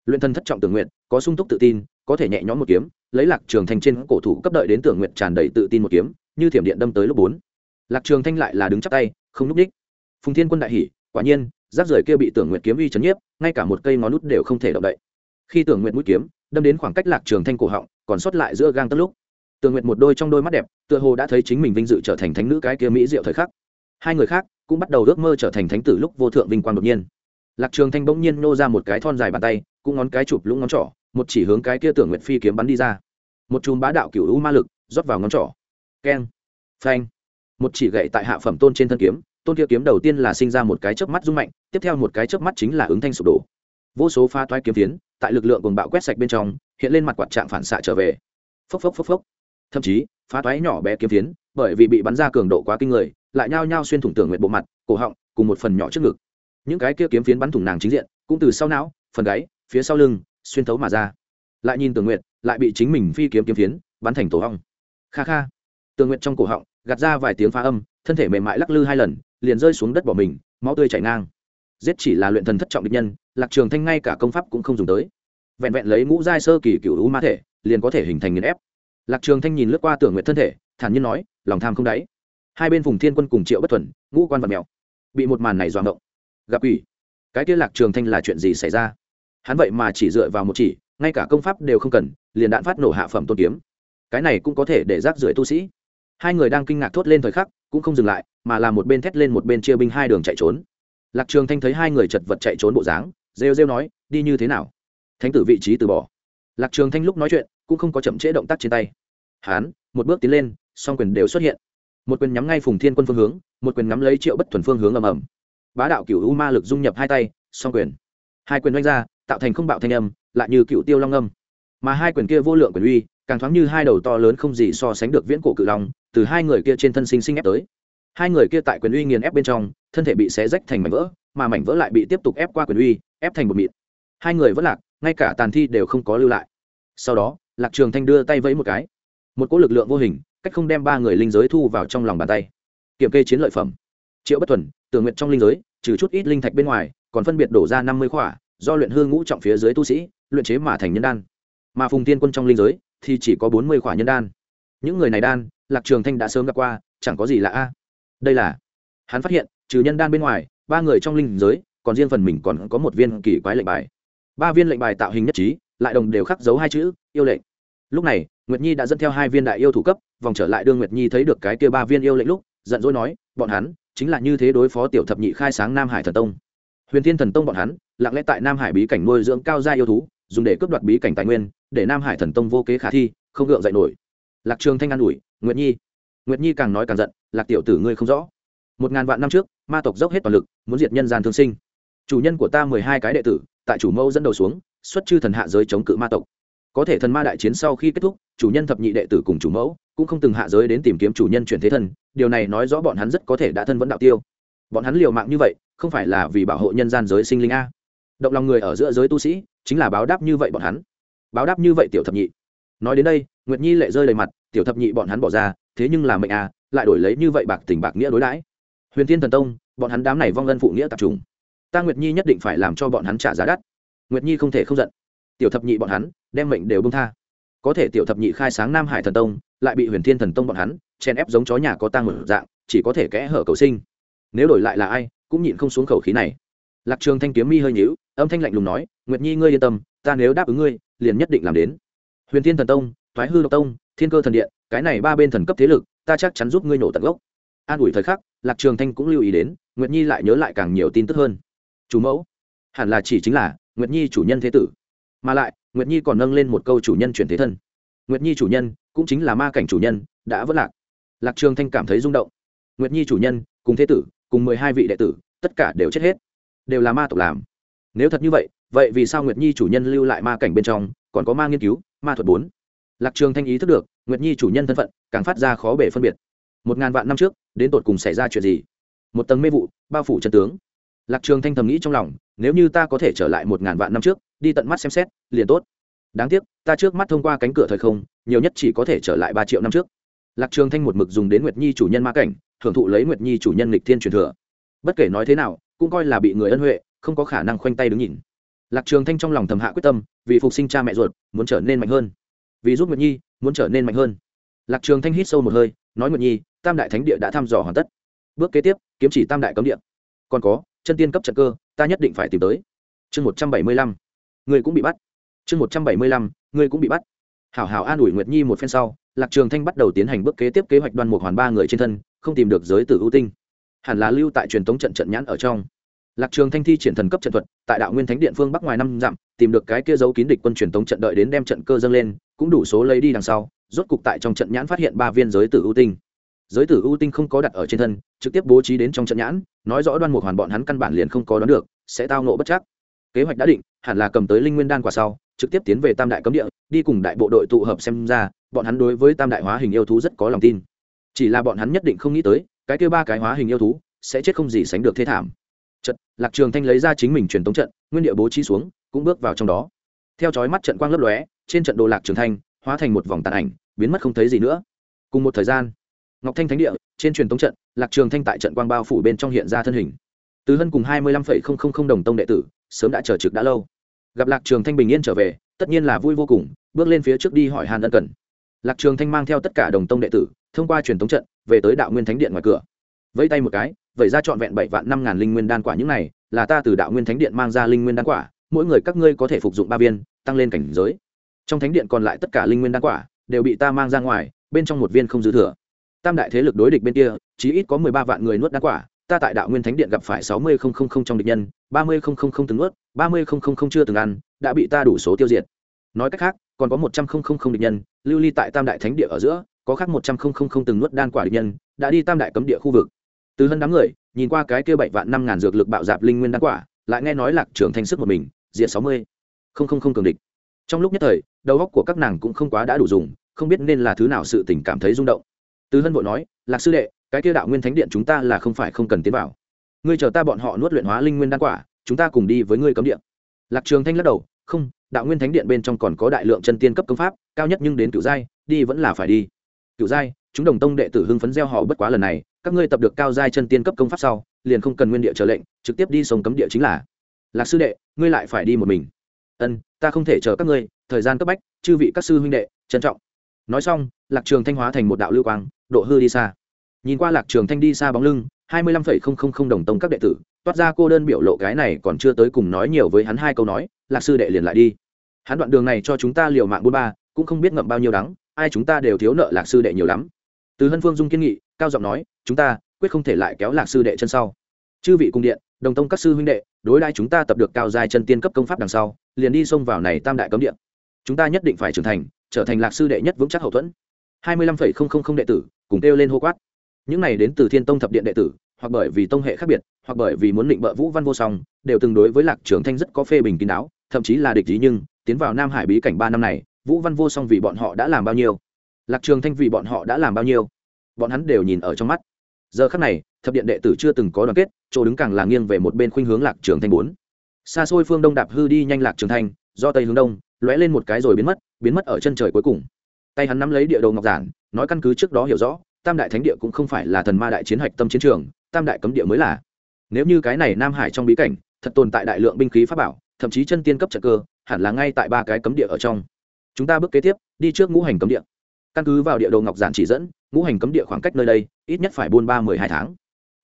Luyện thân thất trọng tường nguyện có sung túc tự tin, có thể nhẹ nhõm một kiếm, lấy lạc trường thanh trên cổ thủ cấp đợi đến tường nguyện tràn đầy tự tin một kiếm, như thiểm điện đâm tới lúc bốn. Lạc trường thanh lại là đứng chắp tay, không núp đích. Phùng thiên quân đại hỉ, quả nhiên rác rưởi kia bị tưởng nguyện kiếm uy chấn nhiếp, ngay cả một cây ngón nút đều không thể động đậy. Khi tưởng nguyện mũi kiếm, đâm đến khoảng cách lạc trường thanh cổ họng, còn sót lại giữa gang tất lúc. Tường Nguyệt một đôi trong đôi mắt đẹp, tựa hồ đã thấy chính mình vinh dự trở thành thánh nữ cái kia mỹ diệu thời khắc. Hai người khác cũng bắt đầu ước mơ trở thành thánh tử lúc vô thượng vinh quang đột nhiên. Lạc trường thanh bỗng nhiên nô ra một cái thon dài bàn tay, cũng ngón cái chụp lũng ngón trỏ, một chỉ hướng cái kia tưởng Nguyệt phi kiếm bắn đi ra. Một chùm bá đạo cửu u ma lực rót vào ngón trỏ. Keng, phanh. Một chỉ gậy tại hạ phẩm tôn trên thân kiếm, tôn kia kiếm đầu tiên là sinh ra một cái chớp mắt rung mạnh, tiếp theo một cái chớp mắt chính là ứng thanh sụp đổ. Vô số pha toái kiếm tiến, tại lực lượng cùng bạo quét sạch bên trong, hiện lên mặt quạt trạng phản xạ trở về. Phốc phốc phốc phốc thậm chí, phá toái nhỏ bé kiếm tiến bởi vì bị bắn ra cường độ quá kinh người, lại nhao nhao xuyên thủng tường nguyện bộ mặt, cổ họng, cùng một phần nhỏ trước ngực. Những cái kia kiếm phiến bắn thủng nàng chính diện, cũng từ sau não, phần gáy, phía sau lưng, xuyên thấu mà ra. Lại nhìn tường nguyện lại bị chính mình phi kiếm kiếm phiến, bắn thành tổ hong kha kha. Tường nguyện trong cổ họng, gạt ra vài tiếng phá âm, thân thể mềm mại lắc lư hai lần, liền rơi xuống đất bỏ mình, máu tươi chảy ngang. Giết chỉ là luyện thần thất trọng địch nhân, lạc trường thanh ngay cả công pháp cũng không dùng tới. Vẹn vẹn lấy ngũ giai sơ kỳ cựu u ma thể, liền có thể hình thành nghiền ép lạc trường thanh nhìn lướt qua tưởng nguyện thân thể, thản nhiên nói, lòng tham không đáy. Hai bên vùng thiên quân cùng triệu bất thuần, ngũ quan vật mèo, bị một màn này doạng động gặp ủy cái kia lạc trường thanh là chuyện gì xảy ra? Hắn vậy mà chỉ dựa vào một chỉ, ngay cả công pháp đều không cần, liền đạn phát nổ hạ phẩm tôn kiếm. Cái này cũng có thể để rác rưởi tu sĩ. Hai người đang kinh ngạc thốt lên thời khắc, cũng không dừng lại, mà là một bên thét lên một bên chia binh hai đường chạy trốn. Lạc trường thanh thấy hai người chật vật chạy trốn bộ dáng, rêu rêu nói, đi như thế nào? Thánh tử vị trí từ bỏ lạc trường thanh lúc nói chuyện, cũng không có chậm trễ động tác trên tay. Hán, một bước tiến lên, song quyền đều xuất hiện. Một quyền nhắm ngay phùng thiên quân phương hướng, một quyền ngắm lấy triệu bất thuần phương hướng ầm ầm. Bá đạo cửu u ma lực dung nhập hai tay, song quyền. Hai quyền đánh ra, tạo thành không bạo thanh âm, lại như cựu tiêu long âm. Mà hai quyền kia vô lượng quyền uy, càng thoáng như hai đầu to lớn không gì so sánh được viễn cổ cự long, từ hai người kia trên thân sinh sinh ép tới. Hai người kia tại quyền uy nghiền ép bên trong, thân thể bị xé rách thành mảnh vỡ, mà mảnh vỡ lại bị tiếp tục ép qua quyền uy, ép thành một mịn. Hai người vẫn lạc ngay cả tàn thi đều không có lưu lại. Sau đó, lạc trường thanh đưa tay vẫy một cái. Một cỗ lực lượng vô hình, cách không đem ba người linh giới thu vào trong lòng bàn tay. Kiểm kê chiến lợi phẩm. Triệu bất thuần tường nguyện trong linh giới, trừ chút ít linh thạch bên ngoài, còn phân biệt đổ ra năm mươi khỏa, do luyện hương ngũ trọng phía dưới tu sĩ, luyện chế mà thành nhân đan. Mà phùng tiên quân trong linh giới, thì chỉ có bốn mươi khỏa nhân đan. Những người này đan, lạc trường thanh đã sớm gặp qua, chẳng có gì lạ a. Đây là, hắn phát hiện, trừ nhân đan bên ngoài, ba người trong linh giới, còn riêng phần mình còn có một viên kỳ quái lệnh bài ba viên lệnh bài tạo hình nhất trí, lại đồng đều khắc dấu hai chữ, yêu lệnh. Lúc này, nguyệt nhi đã dẫn theo hai viên đại yêu thủ cấp, vòng trở lại đương nguyệt nhi thấy được cái kia ba viên yêu lệnh lúc, giận dỗi nói, bọn hắn, chính là như thế đối phó tiểu thập nhị khai sáng nam hải thần tông. Huyền thiên thần tông bọn hắn, lặng lẽ tại nam hải bí cảnh nuôi dưỡng cao gia yêu thú, dùng để cướp đoạt bí cảnh tài nguyên, để nam hải thần tông vô kế khả thi, không gượng dậy nổi. Lạc trường thanh an ủi, nguyệt nhi. Nguyệt nhi càng nói càng giận, lạc tiểu tử ngươi không rõ. Một ngàn vạn năm trước, ma tộc dốc hết toàn lực, muốn diệt nhân gian thương sinh. Chủ nhân của ta mười hai cái đệ tử tại chủ mâu dẫn đầu xuống, xuất chư thần hạ giới chống cự ma tộc. Có thể thần ma đại chiến sau khi kết thúc, chủ nhân thập nhị đệ tử cùng chủ mẫu cũng không từng hạ giới đến tìm kiếm chủ nhân chuyển thế thần. điều này nói rõ bọn hắn rất có thể đã thân vẫn đạo tiêu. Bọn hắn liều mạng như vậy, không phải là vì bảo hộ nhân gian giới sinh linh a. Động lòng người ở giữa giới tu sĩ, chính là báo đáp như vậy bọn hắn. Báo đáp như vậy tiểu thập nhị. Nói đến đây, nguyệt nhi lệ rơi đầy mặt, tiểu thập nhị bọn hắn bỏ ra, thế nhưng là mệnh a, lại đổi lấy như vậy bạc tình bạc nghĩa đối đãi. Huyền thiên thần tông, bọn hắn đám này vong ân phụ nghĩa tập trung ta nguyệt nhi nhất định phải làm cho bọn hắn trả giá đắt nguyệt nhi không thể không giận tiểu thập nhị bọn hắn đem mệnh đều bông tha có thể tiểu thập nhị khai sáng nam hải thần tông lại bị huyền thiên thần tông bọn hắn chen ép giống chó nhà có tang một dạng chỉ có thể kẽ hở cầu sinh nếu đổi lại là ai cũng nhịn không xuống khẩu khí này lạc trường thanh kiếm mi hơi nhíu âm thanh lạnh lùng nói nguyệt nhi ngươi yên tâm ta nếu đáp ứng ngươi liền nhất định làm đến huyền thiên thần tông thoái hư độc tông thiên cơ thần điện cái này ba bên thần cấp thế lực ta chắc chắn giúp ngươi nổ tận gốc an ủi thời khắc lạc trường thanh cũng lưu ý đến nguyệt nhi lại nhớ lại càng nhiều tin tức hơn chủ mẫu, hẳn là chỉ chính là nguyệt nhi chủ nhân thế tử. Mà lại, nguyệt nhi còn nâng lên một câu chủ nhân chuyển thế thân. Nguyệt nhi chủ nhân cũng chính là ma cảnh chủ nhân, đã vất lạc. Lạc trường thanh cảm thấy rung động. Nguyệt nhi chủ nhân cùng thế tử, cùng mười hai vị đệ tử, tất cả đều chết hết. Đều là ma tộc làm. Nếu thật như vậy vậy vì sao nguyệt nhi chủ nhân lưu lại ma cảnh bên trong, còn có ma nghiên cứu, ma thuật bốn? Lạc trường thanh ý thức được, nguyệt nhi chủ nhân thân phận, càng phát ra khó bể phân biệt. Một ngàn vạn năm trước, đến tột cùng xảy ra chuyện gì? Một tầng mê vụ, bao phủ chân tướng lạc trường thanh thầm nghĩ trong lòng, nếu như ta có thể trở lại một ngàn vạn năm trước, đi tận mắt xem xét, liền tốt. Đáng tiếc, ta trước mắt thông qua cánh cửa thời không, nhiều nhất chỉ có thể trở lại ba triệu năm trước. Lạc trường thanh một mực dùng đến nguyệt nhi chủ nhân ma cảnh, hưởng thụ lấy nguyệt nhi chủ nhân lịch thiên truyền thừa. Bất kể nói thế nào, cũng coi là bị người ân huệ, không có khả năng khoanh tay đứng nhìn. Lạc trường thanh trong lòng thầm hạ quyết tâm, vì phục sinh cha mẹ ruột, muốn trở nên mạnh hơn. Vì giúp nguyệt nhi, muốn trở nên mạnh hơn. Lạc trường thanh hít sâu một hơi, nói nguyệt nhi, tam đại thánh địa đã thăm dò hoàn tất. Bước kế tiếp, kiếm chỉ tam đại cấm địa. Còn có chân tiên cấp trận cơ, ta nhất định phải tìm tới. Chương một trăm bảy mươi lăm. Người cũng bị bắt. Chương một trăm bảy mươi lăm, người cũng bị bắt. Hảo hảo an ủi nguyệt nhi một phen sau, lạc trường thanh bắt đầu tiến hành bước kế tiếp kế hoạch đoan một hoàn ba người trên thân, không tìm được giới tử ưu tinh. Hẳn là lưu tại truyền thống trận trận nhãn ở trong. Lạc trường thanh thi triển thần cấp trận thuật, tại đạo nguyên thánh điện phương bắc ngoài năm dặm, tìm được cái kia giấu kín địch quân truyền thống trận đợi đến đem trận cơ dâng lên, cũng đủ số lấy đi đằng sau, rốt cục tại trong trận nhãn phát hiện ba viên giới tử ưu tinh giới tử ưu tinh không có đặt ở trên thân, trực tiếp bố trí đến trong trận nhãn, nói rõ đoan mục hoàn bọn hắn căn bản liền không có đoán được, sẽ tao nộ bất chắc. Kế hoạch đã định, hẳn là cầm tới linh nguyên đan quả sau, trực tiếp tiến về tam đại cấm địa, đi cùng đại bộ đội tụ hợp xem ra, bọn hắn đối với tam đại hóa hình yêu thú rất có lòng tin. Chỉ là bọn hắn nhất định không nghĩ tới, cái kêu ba cái hóa hình yêu thú sẽ chết không gì sánh được thế thảm. Trận lạc trường thanh lấy ra chính mình truyền tống trận, nguyên địa bố trí xuống, cũng bước vào trong đó. Theo chói mắt trận quang lấp lóe, trên trận đồ lạc trường thanh hóa thành một vòng tàn ảnh, biến mất không thấy gì nữa. Cùng một thời gian ngọc thanh thánh địa, trên truyền tống trận, lạc trường thanh tại trận quang bao phủ bên trong hiện ra thân hình. Từ hân cùng hai mươi lăm phẩy không không không đồng tông đệ tử, sớm đã chờ trực đã lâu. Gặp lạc trường thanh bình yên trở về, tất nhiên là vui vô cùng, bước lên phía trước đi hỏi hàn ân cần. Lạc trường thanh mang theo tất cả đồng tông đệ tử, thông qua truyền thống trận, về tới đạo nguyên thánh điện ngoài cửa. Vẫy tay một cái vậy ra trọn vẹn bảy vạn năm ngàn linh nguyên đan quả những này, là ta từ đạo nguyên thánh điện mang ra linh nguyên đan quả, mỗi người các ngươi có thể phục dụng ba viên, tăng lên cảnh giới. Trong thánh điện còn lại tất cả linh nguyên đan quả, đều bị ta mang ra ngoài, bên trong một viên không dư thừa tam đại thế lực đối địch bên kia chí ít có mười ba vạn người nuốt đá quả ta tại đạo nguyên thánh điện gặp phải sáu mươi không không không trong địch nhân ba mươi không không không từng nuốt ba mươi không không không chưa từng ăn đã bị ta đủ số tiêu diệt nói cách khác còn có một trăm không không không địch nhân lưu ly tại tam đại thánh địa ở giữa có khác một trăm không không không từng nuốt đan quả địch nhân đã đi tam đại cấm địa khu vực từ hơn đám người nhìn qua cái kia bảy vạn năm ngàn dược lực bạo dạp linh nguyên đan quả lại nghe nói lạc trưởng thanh sức một mình diện sáu mươi không không không cường địch trong lúc nhất thời đầu óc của các nàng cũng không quá đã đủ dùng không biết nên là thứ nào sự tình cảm thấy rung động từ hân vội nói, lạc sư đệ, cái kia đạo nguyên thánh điện chúng ta là không phải không cần tiến vào. Ngươi chờ ta bọn họ nuốt luyện hóa linh nguyên đan quả, chúng ta cùng đi với ngươi cấm điện lạc trường thanh lắc đầu, không, đạo nguyên thánh điện bên trong còn có đại lượng chân tiên cấp công pháp, cao nhất nhưng đến cựu giai, đi vẫn là phải đi. Cựu giai? Chúng đồng tông đệ tử hưng phấn gieo họ bất quá lần này, các ngươi tập được cao giai chân tiên cấp công pháp sau, liền không cần nguyên địa chờ lệnh, trực tiếp đi sông cấm địa chính là. Lạc sư đệ, ngươi lại phải đi một mình. Ân, ta không thể chờ các ngươi, thời gian cấp bách, chư vị các sư huynh đệ, trân trọng. Nói xong, lạc trường thanh hóa thành một đạo lưu quang độ hư đi xa. Nhìn qua lạc trường thanh đi xa bóng lưng, hai mươi lăm phẩy không không không đồng tông các đệ tử, toát ra cô đơn biểu lộ cái này còn chưa tới cùng nói nhiều với hắn hai câu nói, lạc sư đệ liền lại đi. Hắn đoạn đường này cho chúng ta liều mạng bốn ba, cũng không biết ngậm bao nhiêu đắng, ai chúng ta đều thiếu nợ lạc sư đệ nhiều lắm. Từ hân phương dung kiên nghị, cao giọng nói, chúng ta, quyết không thể lại kéo lạc sư đệ chân sau. Chư vị cung điện, đồng tông các sư huynh đệ, đối đãi chúng ta tập được cao dài chân tiên cấp công pháp đằng sau, liền đi xông vào này tam đại cấm điện chúng ta nhất định phải trưởng thành, trở thành lạc sư đệ nhất vững chắc hậu thuẫn hai mươi lăm phẩy không không không đệ tử, cùng kêu lên hô quát những này đến từ thiên tông thập điện đệ tử, hoặc bởi vì tông hệ khác biệt, hoặc bởi vì muốn định bợ vũ văn vô song, đều từng đối với lạc trường thanh rất có phê bình kín đáo, thậm chí là địch ý nhưng, tiến vào nam hải bí cảnh ba năm này, vũ văn vô song vì bọn họ đã làm bao nhiêu? Lạc trường thanh vì bọn họ đã làm bao nhiêu? Bọn hắn đều nhìn ở trong mắt. Giờ khắc này, thập điện đệ tử chưa từng có đoàn kết, chỗ đứng càng là nghiêng về một bên khuynh hướng lạc trường thanh bốn. Xa xôi phương đông đạp hư đi nhanh lạc trường thanh, do tây hướng đông, lóe lên một cái rồi biến mất biến mất ở chân trời cuối cùng tay hắn nắm lấy địa đồ ngọc giản, nói căn cứ trước đó hiểu rõ, tam đại thánh địa cũng không phải là thần ma đại chiến hạch tâm chiến trường, tam đại cấm địa mới là. Nếu như cái này nam hải trong bí cảnh, thật tồn tại đại lượng binh khí pháp bảo, thậm chí chân tiên cấp trận cơ, hẳn là ngay tại ba cái cấm địa ở trong. Chúng ta bước kế tiếp, đi trước ngũ hành cấm địa. Căn cứ vào địa đồ ngọc giản chỉ dẫn, ngũ hành cấm địa khoảng cách nơi đây, ít nhất phải buôn ba mười hai tháng.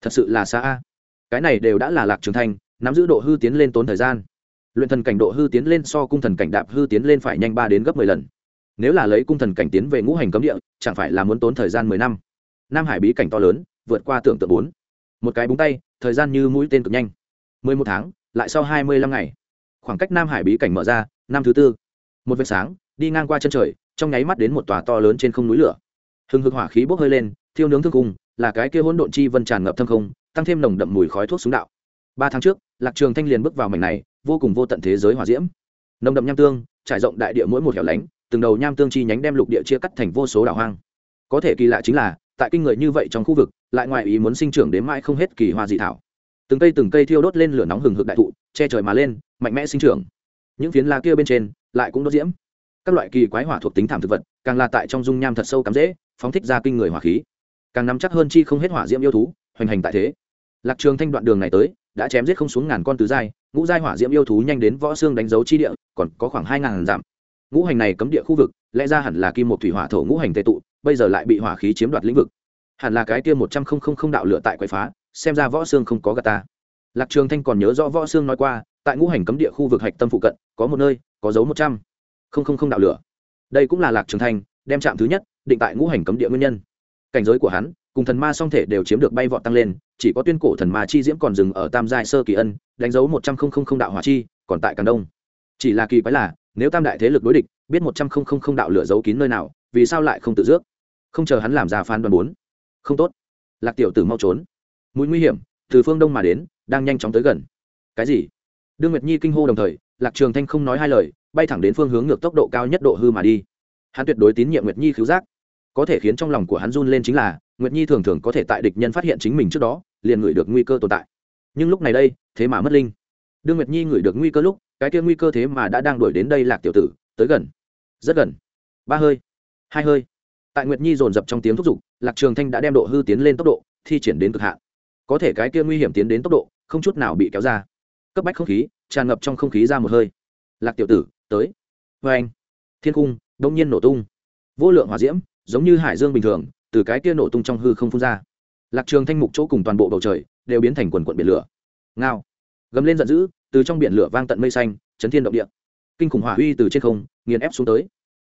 Thật sự là xa a. Cái này đều đã là lạc trường thanh nắm giữ độ hư tiến lên tốn thời gian. Luyện thần cảnh độ hư tiến lên so cung thần cảnh đạp hư tiến lên phải nhanh ba đến gấp mười lần nếu là lấy cung thần cảnh tiến về ngũ hành cấm địa, chẳng phải là muốn tốn thời gian mười năm? Nam hải bí cảnh to lớn, vượt qua tưởng tượng bốn. Một cái búng tay, thời gian như mũi tên cực nhanh. Mười một tháng, lại sau hai mươi lăm ngày. Khoảng cách nam hải bí cảnh mở ra, năm thứ tư. Một vệt sáng, đi ngang qua chân trời, trong nháy mắt đến một tòa to lớn trên không núi lửa. Hừng hực hỏa khí bốc hơi lên, thiêu nướng thương cung, là cái kia hỗn độn chi vân tràn ngập thâm không, tăng thêm nồng đậm mùi khói thuốc súng đạo. Ba tháng trước, lạc trường thanh liền bước vào mảnh này, vô cùng vô tận thế giới hỏa diễm. Nồng đậm nham tương, trải rộng đại địa mỗi một hẻo lánh từng đầu nham tương chi nhánh đem lục địa chia cắt thành vô số đảo hoang. Có thể kỳ lạ chính là, tại kinh người như vậy trong khu vực, lại ngoài ý muốn sinh trưởng đến mãi không hết kỳ hoa dị thảo. Từng cây từng cây thiêu đốt lên lửa nóng hừng hực đại thụ, che trời mà lên, mạnh mẽ sinh trưởng. Những phiến lá kia bên trên, lại cũng đốt diễm. Các loại kỳ quái hỏa thuộc tính thảm thực vật, càng là tại trong dung nham thật sâu cắm dễ phóng thích ra kinh người hỏa khí. Càng nắm chắc hơn chi không hết hỏa diễm yêu thú, hoành hành tại thế. Lạc trường thanh đoạn đường này tới, đã chém giết không xuống ngàn con tứ giai, ngũ giai hỏa diễm yêu thú nhanh đến võ xương đánh dấu chi địa, còn có khoảng hai ngàn dặm ngũ hành này cấm địa khu vực, lẽ ra hẳn là kim một thủy hỏa thổ ngũ hành tệ tụ, bây giờ lại bị hỏa khí chiếm đoạt lĩnh vực. Hẳn là cái kia một trăm không không không đạo lửa tại quậy phá, xem ra võ xương không có gà ta. Lạc trường thanh còn nhớ rõ võ xương nói qua, tại ngũ hành cấm địa khu vực hạch tâm phụ cận, có một nơi, có dấu một trăm không không không đạo lửa. Đây cũng là lạc trường thanh, đem chạm thứ nhất, định tại ngũ hành cấm địa nguyên nhân. Cảnh giới của hắn, cùng thần ma song thể đều chiếm được bay vọt tăng lên, chỉ có tuyên cổ thần ma chi diễm còn dừng ở tam giai sơ kỳ ân, đánh dấu một trăm không không không đạo hỏa chi, còn tại càng đông. Chỉ là kỳ quái là nếu tam đại thế lực đối địch, biết một trăm không không không đạo lửa giấu kín nơi nào, vì sao lại không tự dước? Không chờ hắn làm ra phán đoán bốn. Không tốt. Lạc tiểu tử mau trốn. Mũi nguy hiểm, từ phương đông mà đến, đang nhanh chóng tới gần. Cái gì? Đương nguyệt nhi kinh hô đồng thời, lạc trường thanh không nói hai lời, bay thẳng đến phương hướng ngược tốc độ cao nhất độ hư mà đi. Hắn tuyệt đối tín nhiệm nguyệt nhi khiếu giác. Có thể khiến trong lòng của hắn run lên chính là, nguyệt nhi thường thường có thể tại địch nhân phát hiện chính mình trước đó, liền ngửi được nguy cơ tồn tại. Nhưng lúc này đây, thế mà mất linh đương nguyệt nhi ngửi được nguy cơ lúc, cái kia nguy cơ thế mà đã đang đuổi đến đây lạc tiểu tử, tới gần. Rất gần. Ba hơi. Hai hơi. Tại nguyệt nhi dồn dập trong tiếng thúc giục, lạc trường thanh đã đem độ hư tiến lên tốc độ, thi triển đến cực hạn. Có thể cái kia nguy hiểm tiến đến tốc độ, không chút nào bị kéo ra. Cấp bách không khí, tràn ngập trong không khí ra một hơi. Lạc tiểu tử, tới. Vê anh. Thiên cung đông nhiên nổ tung. Vô lượng hỏa diễm, giống như hải dương bình thường, từ cái kia nổ tung trong hư không phun ra. Lạc trường thanh mục chỗ cùng toàn bộ bầu trời, đều biến thành quần quận biển lửa. Ngao gầm lên giận dữ, từ trong biển lửa vang tận mây xanh, chấn thiên động địa. Kinh khủng hỏa uy từ trên không, nghiền ép xuống tới.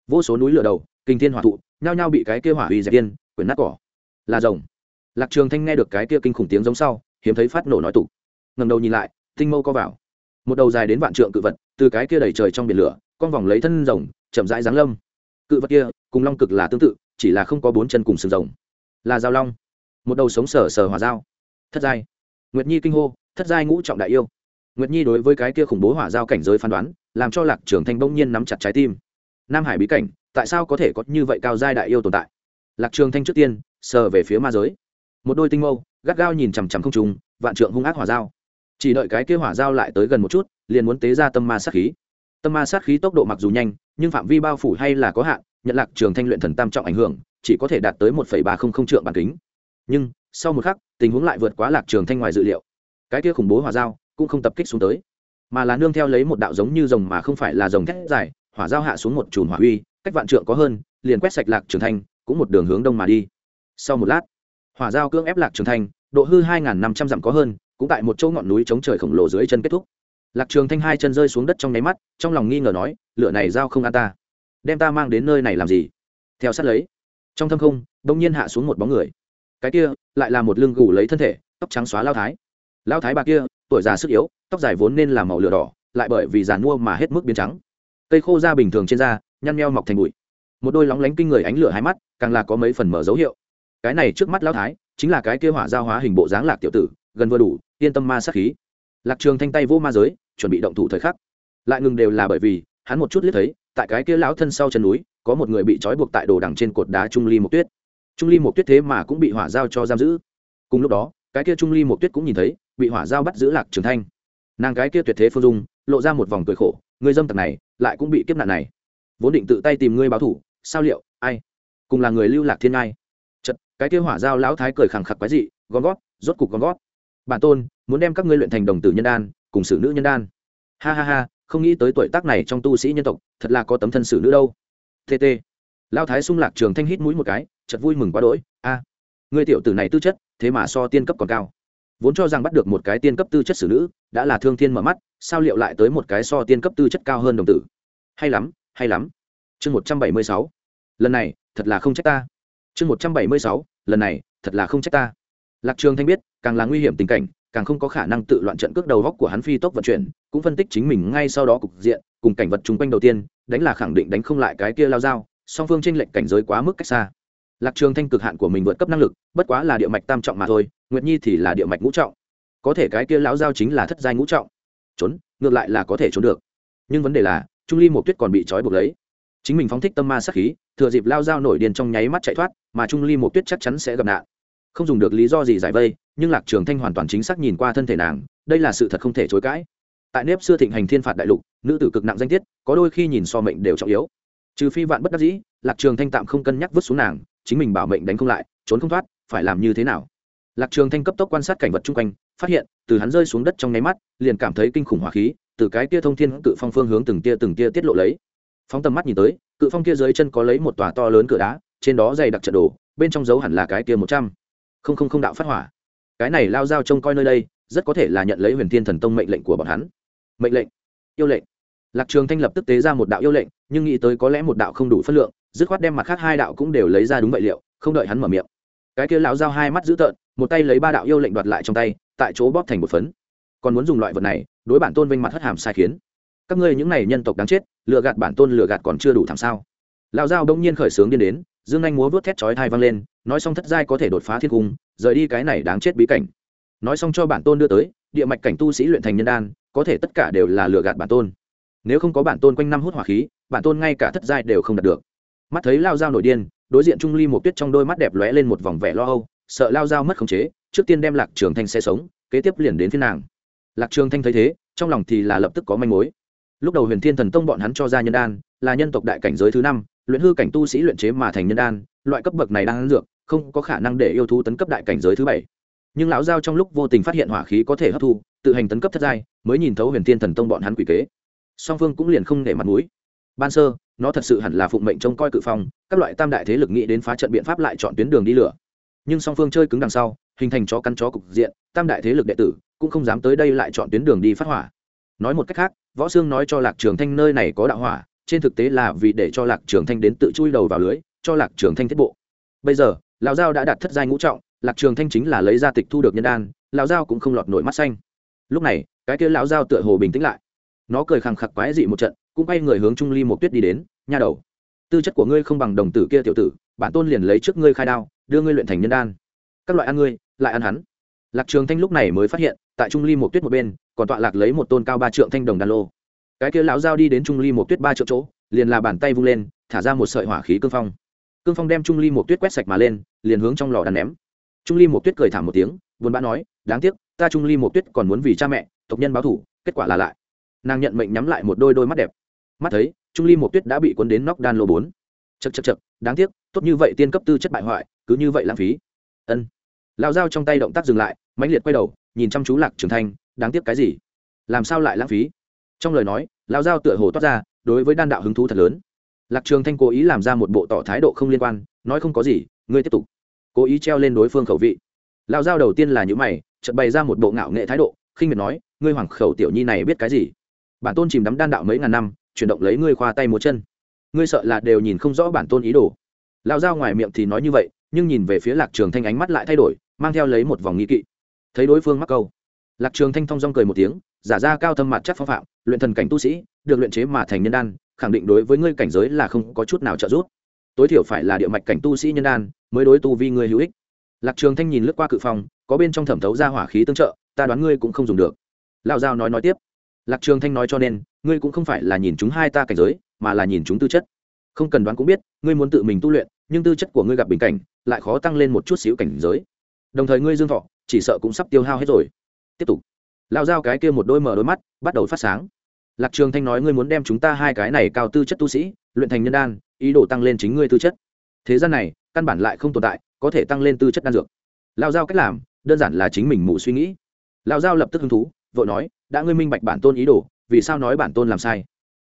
Vô số núi lửa đầu, kinh thiên hỏa thụ, nhao nhao bị cái kia hỏa uy dẹp yên quyển nát cỏ. Là rồng. Lạc trường thanh nghe được cái kia kinh khủng tiếng giống sau, hiếm thấy phát nổ nói tục ngầm đầu nhìn lại, tinh mâu co vào. Một đầu dài đến vạn trượng cự vật, từ cái kia đầy trời trong biển lửa, con vòng lấy thân rồng, chậm rãi giáng lâm. Cự vật kia, cùng long cực là tương tự, chỉ là không có bốn chân cùng sừng rồng. Là giao long. Một đầu sống sờ sờ hỏa dao. Thất giai. Nguyệt nhi kinh hô thất giai ngũ trọng đại yêu. Nguyệt nhi đối với cái kia khủng bố hỏa giao cảnh giới phán đoán, làm cho lạc trường thanh bỗng nhiên nắm chặt trái tim. Nam hải bí cảnh, tại sao có thể có như vậy cao giai đại yêu tồn tại? Lạc trường thanh trước tiên, sờ về phía ma giới. Một đôi tinh mâu, gắt gao nhìn chằm chằm không trùng vạn trượng hung ác hỏa dao chỉ đợi cái kia hỏa dao lại tới gần một chút, liền muốn tế ra tâm ma sát khí. Tâm ma sát khí tốc độ mặc dù nhanh, nhưng phạm vi bao phủ hay là có hạn, nhận lạc trường thanh luyện thần tam trọng ảnh hưởng, chỉ có thể đạt tới một ba không không trượng bản kính. Nhưng, sau một khắc, tình huống lại vượt quá lạc trường thanh ngoài dự liệu cái kia khủng bố hỏa dao cũng không tập kích xuống tới, mà là nương theo lấy một đạo giống như rồng mà không phải là rồng thét dài, hỏa dao hạ xuống một chùm hỏa uy, cách vạn trượng có hơn, liền quét sạch lạc trường thanh, cũng một đường hướng đông mà đi. Sau một lát, hỏa dao cưỡng ép lạc trường thanh, độ hư hai năm trăm dặm có hơn, cũng tại một chỗ ngọn núi chống trời khổng lồ dưới chân kết thúc. Lạc trường thanh hai chân rơi xuống đất trong nháy mắt, trong lòng nghi ngờ nói, lửa này dao không an ta, đem ta mang đến nơi này làm gì? Theo sát lấy, trong thâm không, đông nhiên hạ xuống một bóng người. Cái kia, lại là một lưng gù lấy thân thể, tóc trắng xóa lao thái. Lão thái bà kia, tuổi già sức yếu, tóc dài vốn nên là màu lửa đỏ, lại bởi vì giàn mua mà hết mức biến trắng. Cây khô da bình thường trên da, nhăn nheo mọc thành bụi. Một đôi lóng lánh kinh người ánh lửa hai mắt, càng là có mấy phần mở dấu hiệu. Cái này trước mắt lão thái, chính là cái kia hỏa giao hóa hình bộ dáng lạc tiểu tử, gần vừa đủ, yên tâm ma sát khí. Lạc trường thanh tay vô ma giới, chuẩn bị động thủ thời khắc. Lại ngừng đều là bởi vì, hắn một chút liếc thấy, tại cái kia lão thân sau chân núi, có một người bị trói buộc tại đồ đằng trên cột đá trung ly một tuyết. Trung ly một tuyết thế mà cũng bị hỏa giao cho giam giữ. Cùng lúc đó cái kia trung ly một tuyết cũng nhìn thấy bị hỏa giao bắt giữ lạc trường thanh. Nàng cái kia tuyệt thế phương dung lộ ra một vòng cười khổ người dâm tặc này lại cũng bị kiếp nạn này. Vốn định tự tay tìm ngươi báo thủ sao liệu ai? Cùng là người lưu lạc thiên ngai. Chật cái kia hỏa giao lão thái cười khẳng khặc quái dị gom gót rốt cục gom gót bản tôn muốn đem các ngươi luyện thành đồng tử nhân đan cùng xử nữ nhân đan. Ha ha ha không nghĩ tới tuổi tác này trong tu sĩ nhân tộc thật là có tấm thân xử nữ đâu. Tt lao thái sung lạc trường thanh hít mũi một cái chật vui mừng quá đỗi a. à, người tiểu tử này tư chất, thế mà so tiên cấp còn cao. Vốn cho rằng bắt được một cái tiên cấp tư chất xử nữ, đã là thương thiên mở mắt, sao liệu lại tới một cái so tiên cấp tư chất cao hơn đồng tử? Hay lắm hay lắm. Chương một trăm bảy mươi sáu. Lần này, thật là không trách ta. Chương một trăm bảy mươi sáu. Lần này, thật là không trách ta. Lạc trường thanh biết, càng là nguy hiểm tình cảnh, càng không có khả năng tự loạn trận cước đầu góc của hắn phi tốc vận chuyển, cũng phân tích chính mình ngay sau đó cục diện, cùng cảnh vật chung quanh đầu tiên, đánh là khẳng định đánh không lại cái kia lao dao, song phương tranh lệnh cảnh giới quá mức cách xa lạc trường thanh cực hạn của mình vượt cấp năng lực, bất quá là địa mạch tam trọng mà thôi, nguyệt nhi thì là địa mạch ngũ trọng. Có thể cái kia lão giao chính là thất giai ngũ trọng. Trốn, ngược lại là có thể trốn được. Nhưng vấn đề là, trung ly một tuyết còn bị trói buộc lấy. Chính mình phóng thích tâm ma sát khí, thừa dịp lao dao nổi điên trong nháy mắt chạy thoát, mà trung ly một tuyết chắc chắn sẽ gặp nạn. Không dùng được lý do gì giải vây, nhưng lạc trường thanh hoàn toàn chính xác nhìn qua thân thể nàng, đây là sự thật không thể chối cãi. Tại nếp xưa thịnh hành thiên phạt đại lục, nữ tử cực nặng danh tiết, có đôi khi nhìn so mệnh đều trọng yếu. Trừ phi vạn bất đắc dĩ, lạc trường thanh tạm không cân nhắc vứt xuống nàng chính mình bảo mệnh đánh không lại, trốn không thoát, phải làm như thế nào? Lạc trường thanh cấp tốc quan sát cảnh vật chung quanh, phát hiện, từ hắn rơi xuống đất trong nháy mắt, liền cảm thấy kinh khủng hỏa khí, từ cái kia thông thiên cự phong phương hướng từng tia từng tia tiết lộ lấy. Phóng tầm mắt nhìn tới, cự phong kia dưới chân có lấy một tòa to lớn cửa đá, trên đó dày đặc trận đồ, bên trong dấu hẳn là cái kia một trăm. Không không không đạo phát hỏa. Cái này lao dao trông coi nơi đây, rất có thể là nhận lấy huyền thiên thần tông mệnh lệnh của bọn hắn. Mệnh lệnh? Yêu lệnh lạc trường thanh lập tức tế ra một đạo yêu lệnh, nhưng nghĩ tới có lẽ một đạo không đủ phân lượng, dứt khoát đem mặt khác hai đạo cũng đều lấy ra đúng vậy liệu, không đợi hắn mở miệng. Cái kia lão dao hai mắt dữ tợn, một tay lấy ba đạo yêu lệnh đoạt lại trong tay, tại chỗ bóp thành một phấn. Còn muốn dùng loại vật này, đối bản tôn vinh mặt hất hàm sai khiến. Các ngươi những này nhân tộc đáng chết, lừa gạt bản tôn lừa gạt còn chưa đủ thảm sao? Lão dao đông nhiên khởi sướng điên đến, dương anh múa vớt thét chói thai vang lên, nói xong thất giai có thể đột phá thiên cung, rời đi cái này đáng chết bí cảnh. Nói xong cho bản tôn đưa tới, địa mạch cảnh tu sĩ luyện thành nhân đan, có thể tất cả đều là lừa gạt bản tôn nếu không có bản tôn quanh năm hút hỏa khí, bản tôn ngay cả thất giai đều không đạt được. Mắt thấy lao dao nổi điên, đối diện trung ly một tuyết trong đôi mắt đẹp lóe lên một vòng vẻ lo âu, sợ lao dao mất khống chế, trước tiên đem lạc trường thanh xe sống, kế tiếp liền đến phía nàng. Lạc trường thanh thấy thế, trong lòng thì là lập tức có manh mối. Lúc đầu huyền thiên thần tông bọn hắn cho ra nhân đan, là nhân tộc đại cảnh giới thứ năm, luyện hư cảnh tu sĩ luyện chế mà thành nhân đan, loại cấp bậc này đang dược, không có khả năng để yêu thú tấn cấp đại cảnh giới thứ bảy. Nhưng lão giao trong lúc vô tình phát hiện hỏa khí có thể hấp thu, tự hành tấn cấp thất giai, mới nhìn thấu huyền thiên thần tông bọn hắn quỷ kế song phương cũng liền không để mặt mũi. Ban sơ, nó thật sự hẳn là phụng mệnh trông coi cự phong, các loại tam đại thế lực nghĩ đến phá trận biện pháp lại chọn tuyến đường đi lửa. Nhưng song phương chơi cứng đằng sau, hình thành chó căn chó cục diện, tam đại thế lực đệ tử cũng không dám tới đây lại chọn tuyến đường đi phát hỏa. Nói một cách khác, võ sương nói cho lạc trường thanh nơi này có đạo hỏa, trên thực tế là vì để cho lạc trường thanh đến tự chui đầu vào lưới, cho lạc trường thanh thiết bộ. Bây giờ, lão giao đã đạt thất giai ngũ trọng, lạc trường thanh chính là lấy ra tịch thu được nhân đan, lão giao cũng không lọt nổi mắt xanh. Lúc này, cái kia lão giao tựa hồ bình tĩnh lại nó cười khằng khặc quái dị một trận, cũng quay người hướng trung ly một tuyết đi đến, nha đầu, tư chất của ngươi không bằng đồng tử kia tiểu tử, bản tôn liền lấy trước ngươi khai đao, đưa ngươi luyện thành nhân đan. Các loại ăn ngươi, lại ăn hắn. Lạc trường thanh lúc này mới phát hiện, tại trung ly một tuyết một bên, còn tọa lạc lấy một tôn cao ba trượng thanh đồng đan lô. Cái kia lão giao đi đến trung ly một tuyết ba trượng chỗ, liền là bàn tay vung lên, thả ra một sợi hỏa khí cương phong. Cương phong đem trung ly một tuyết quét sạch mà lên, liền hướng trong lò đàn ném. Trung ly một tuyết cười thảm một tiếng, buồn bã nói, đáng tiếc, ta trung ly một tuyết còn muốn vì cha mẹ, tộc nhân báo thủ kết quả là lại nàng nhận mệnh nhắm lại một đôi đôi mắt đẹp. Mắt thấy, trung ly một tuyết đã bị cuốn đến nóc đan lô bốn. Chật chật chật đáng tiếc, tốt như vậy tiên cấp tư chất bại hoại, cứ như vậy lãng phí. Ân. Lao dao trong tay động tác dừng lại, mãnh liệt quay đầu, nhìn chăm chú lạc trường thanh, đáng tiếc cái gì? Làm sao lại lãng phí? Trong lời nói lao dao tựa hồ toát ra, đối với đan đạo hứng thú thật lớn. Lạc trường thanh cố ý làm ra một bộ tỏ thái độ không liên quan, nói không có gì, ngươi tiếp tục. Cố ý treo lên đối phương khẩu vị. Lao dao đầu tiên là những mày, chợt bày ra một bộ ngạo nghệ thái độ, khinh miệt nói, ngươi hoàng khẩu tiểu nhi này biết cái gì? Bản tôn chìm đắm đan đạo mấy ngàn năm, chuyển động lấy ngươi khoa tay múa chân. Ngươi sợ là đều nhìn không rõ bản tôn ý đồ. Lao dao ngoài miệng thì nói như vậy, nhưng nhìn về phía lạc trường thanh ánh mắt lại thay đổi, mang theo lấy một vòng nghi kỵ. Thấy đối phương mắc câu, lạc trường thanh thong dong cười một tiếng, giả ra cao thâm mặt chắc phong phạm, luyện thần cảnh tu sĩ, được luyện chế mà thành nhân đan, khẳng định đối với ngươi cảnh giới là không có chút nào trợ giúp. Tối thiểu phải là địa mạch cảnh tu sĩ nhân đan, mới đối tu vi ngươi hữu ích. Lạc trường thanh nhìn lướt qua cự phòng có bên trong thẩm thấu ra hỏa khí tương trợ, ta đoán ngươi cũng không dùng được. Lao giao nói nói tiếp lạc trường thanh nói cho nên, ngươi cũng không phải là nhìn chúng hai ta cảnh giới, mà là nhìn chúng tư chất. Không cần đoán cũng biết, ngươi muốn tự mình tu luyện, nhưng tư chất của ngươi gặp bình cảnh, lại khó tăng lên một chút xíu cảnh giới. Đồng thời ngươi dương thọ, chỉ sợ cũng sắp tiêu hao hết rồi. Tiếp tục. Lao giao cái kia một đôi mở đôi mắt, bắt đầu phát sáng. Lạc trường thanh nói ngươi muốn đem chúng ta hai cái này cao tư chất tu sĩ, luyện thành nhân đan, ý đồ tăng lên chính ngươi tư chất. Thế gian này, căn bản lại không tồn tại, có thể tăng lên tư chất đan dược. Lao giao cách làm, đơn giản là chính mình mù suy nghĩ. Lao giao lập tức hứng thú, vội nói đã ngươi minh bạch bản tôn ý đồ vì sao nói bản tôn làm sai?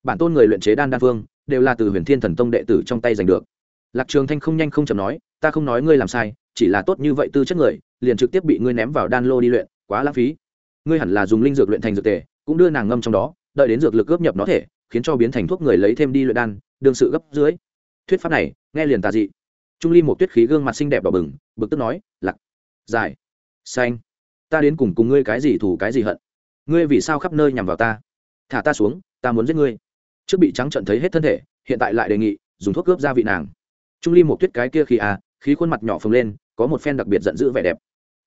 Bản tôn người luyện chế đan đan phương đều là từ huyền thiên thần tông đệ tử trong tay giành được. Lạc trường thanh không nhanh không chậm nói ta không nói ngươi làm sai chỉ là tốt như vậy tư chất người liền trực tiếp bị ngươi ném vào đan lô đi luyện quá lãng phí. Ngươi hẳn là dùng linh dược luyện thành dược tề cũng đưa nàng ngâm trong đó đợi đến dược lực gấp nhập nó thể khiến cho biến thành thuốc người lấy thêm đi luyện đan đương sự gấp dưới. Thuyết pháp này nghe liền tà dị. Trung ly một tuyết khí gương mặt xinh đẹp đỏ bừng bực tức nói lạc, dài xanh ta đến cùng cùng ngươi cái gì thủ cái gì hận? Ngươi vì sao khắp nơi nhằm vào ta? Thả ta xuống, ta muốn giết ngươi. Trước bị trắng trận thấy hết thân thể, hiện tại lại đề nghị, dùng thuốc cướp gia vị nàng. Trung ly một tuyết cái kia khi à khí khuôn mặt nhỏ phồng lên, có một phen đặc biệt giận dữ vẻ đẹp.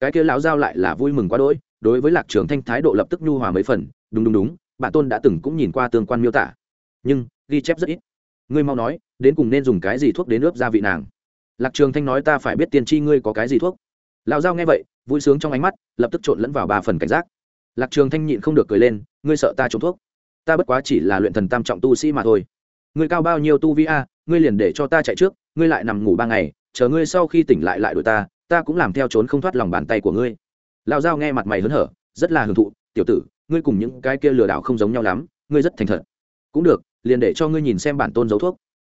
Cái kia lão giao lại là vui mừng quá đỗi, đối với lạc trường thanh thái độ lập tức nhu hòa mấy phần, đúng đúng đúng bà tôn đã từng cũng nhìn qua tương quan miêu tả. Nhưng, ghi chép rất ít. Ngươi mau nói, đến cùng nên dùng cái gì thuốc đến ướp gia vị nàng? Lạc trường thanh nói, ta phải biết tiên tri ngươi có cái gì thuốc. Lão giao nghe vậy, vui sướng trong ánh mắt, lập tức trộn lẫn vào ba phần cảnh giác lạc trường thanh nhịn không được cười lên, ngươi sợ ta trộm thuốc? Ta bất quá chỉ là luyện thần tam trọng tu sĩ mà thôi. Ngươi cao bao nhiêu tu vi a, ngươi liền để cho ta chạy trước, ngươi lại nằm ngủ ba ngày, chờ ngươi sau khi tỉnh lại lại đuổi ta ta cũng làm theo trốn không thoát lòng bàn tay của ngươi. Lão giao nghe mặt mày hớn hở, rất là hưởng thụ, tiểu tử, ngươi cùng những cái kia lừa đảo không giống nhau lắm, ngươi rất thành thật. Cũng được, liền để cho ngươi nhìn xem bản tôn dấu thuốc.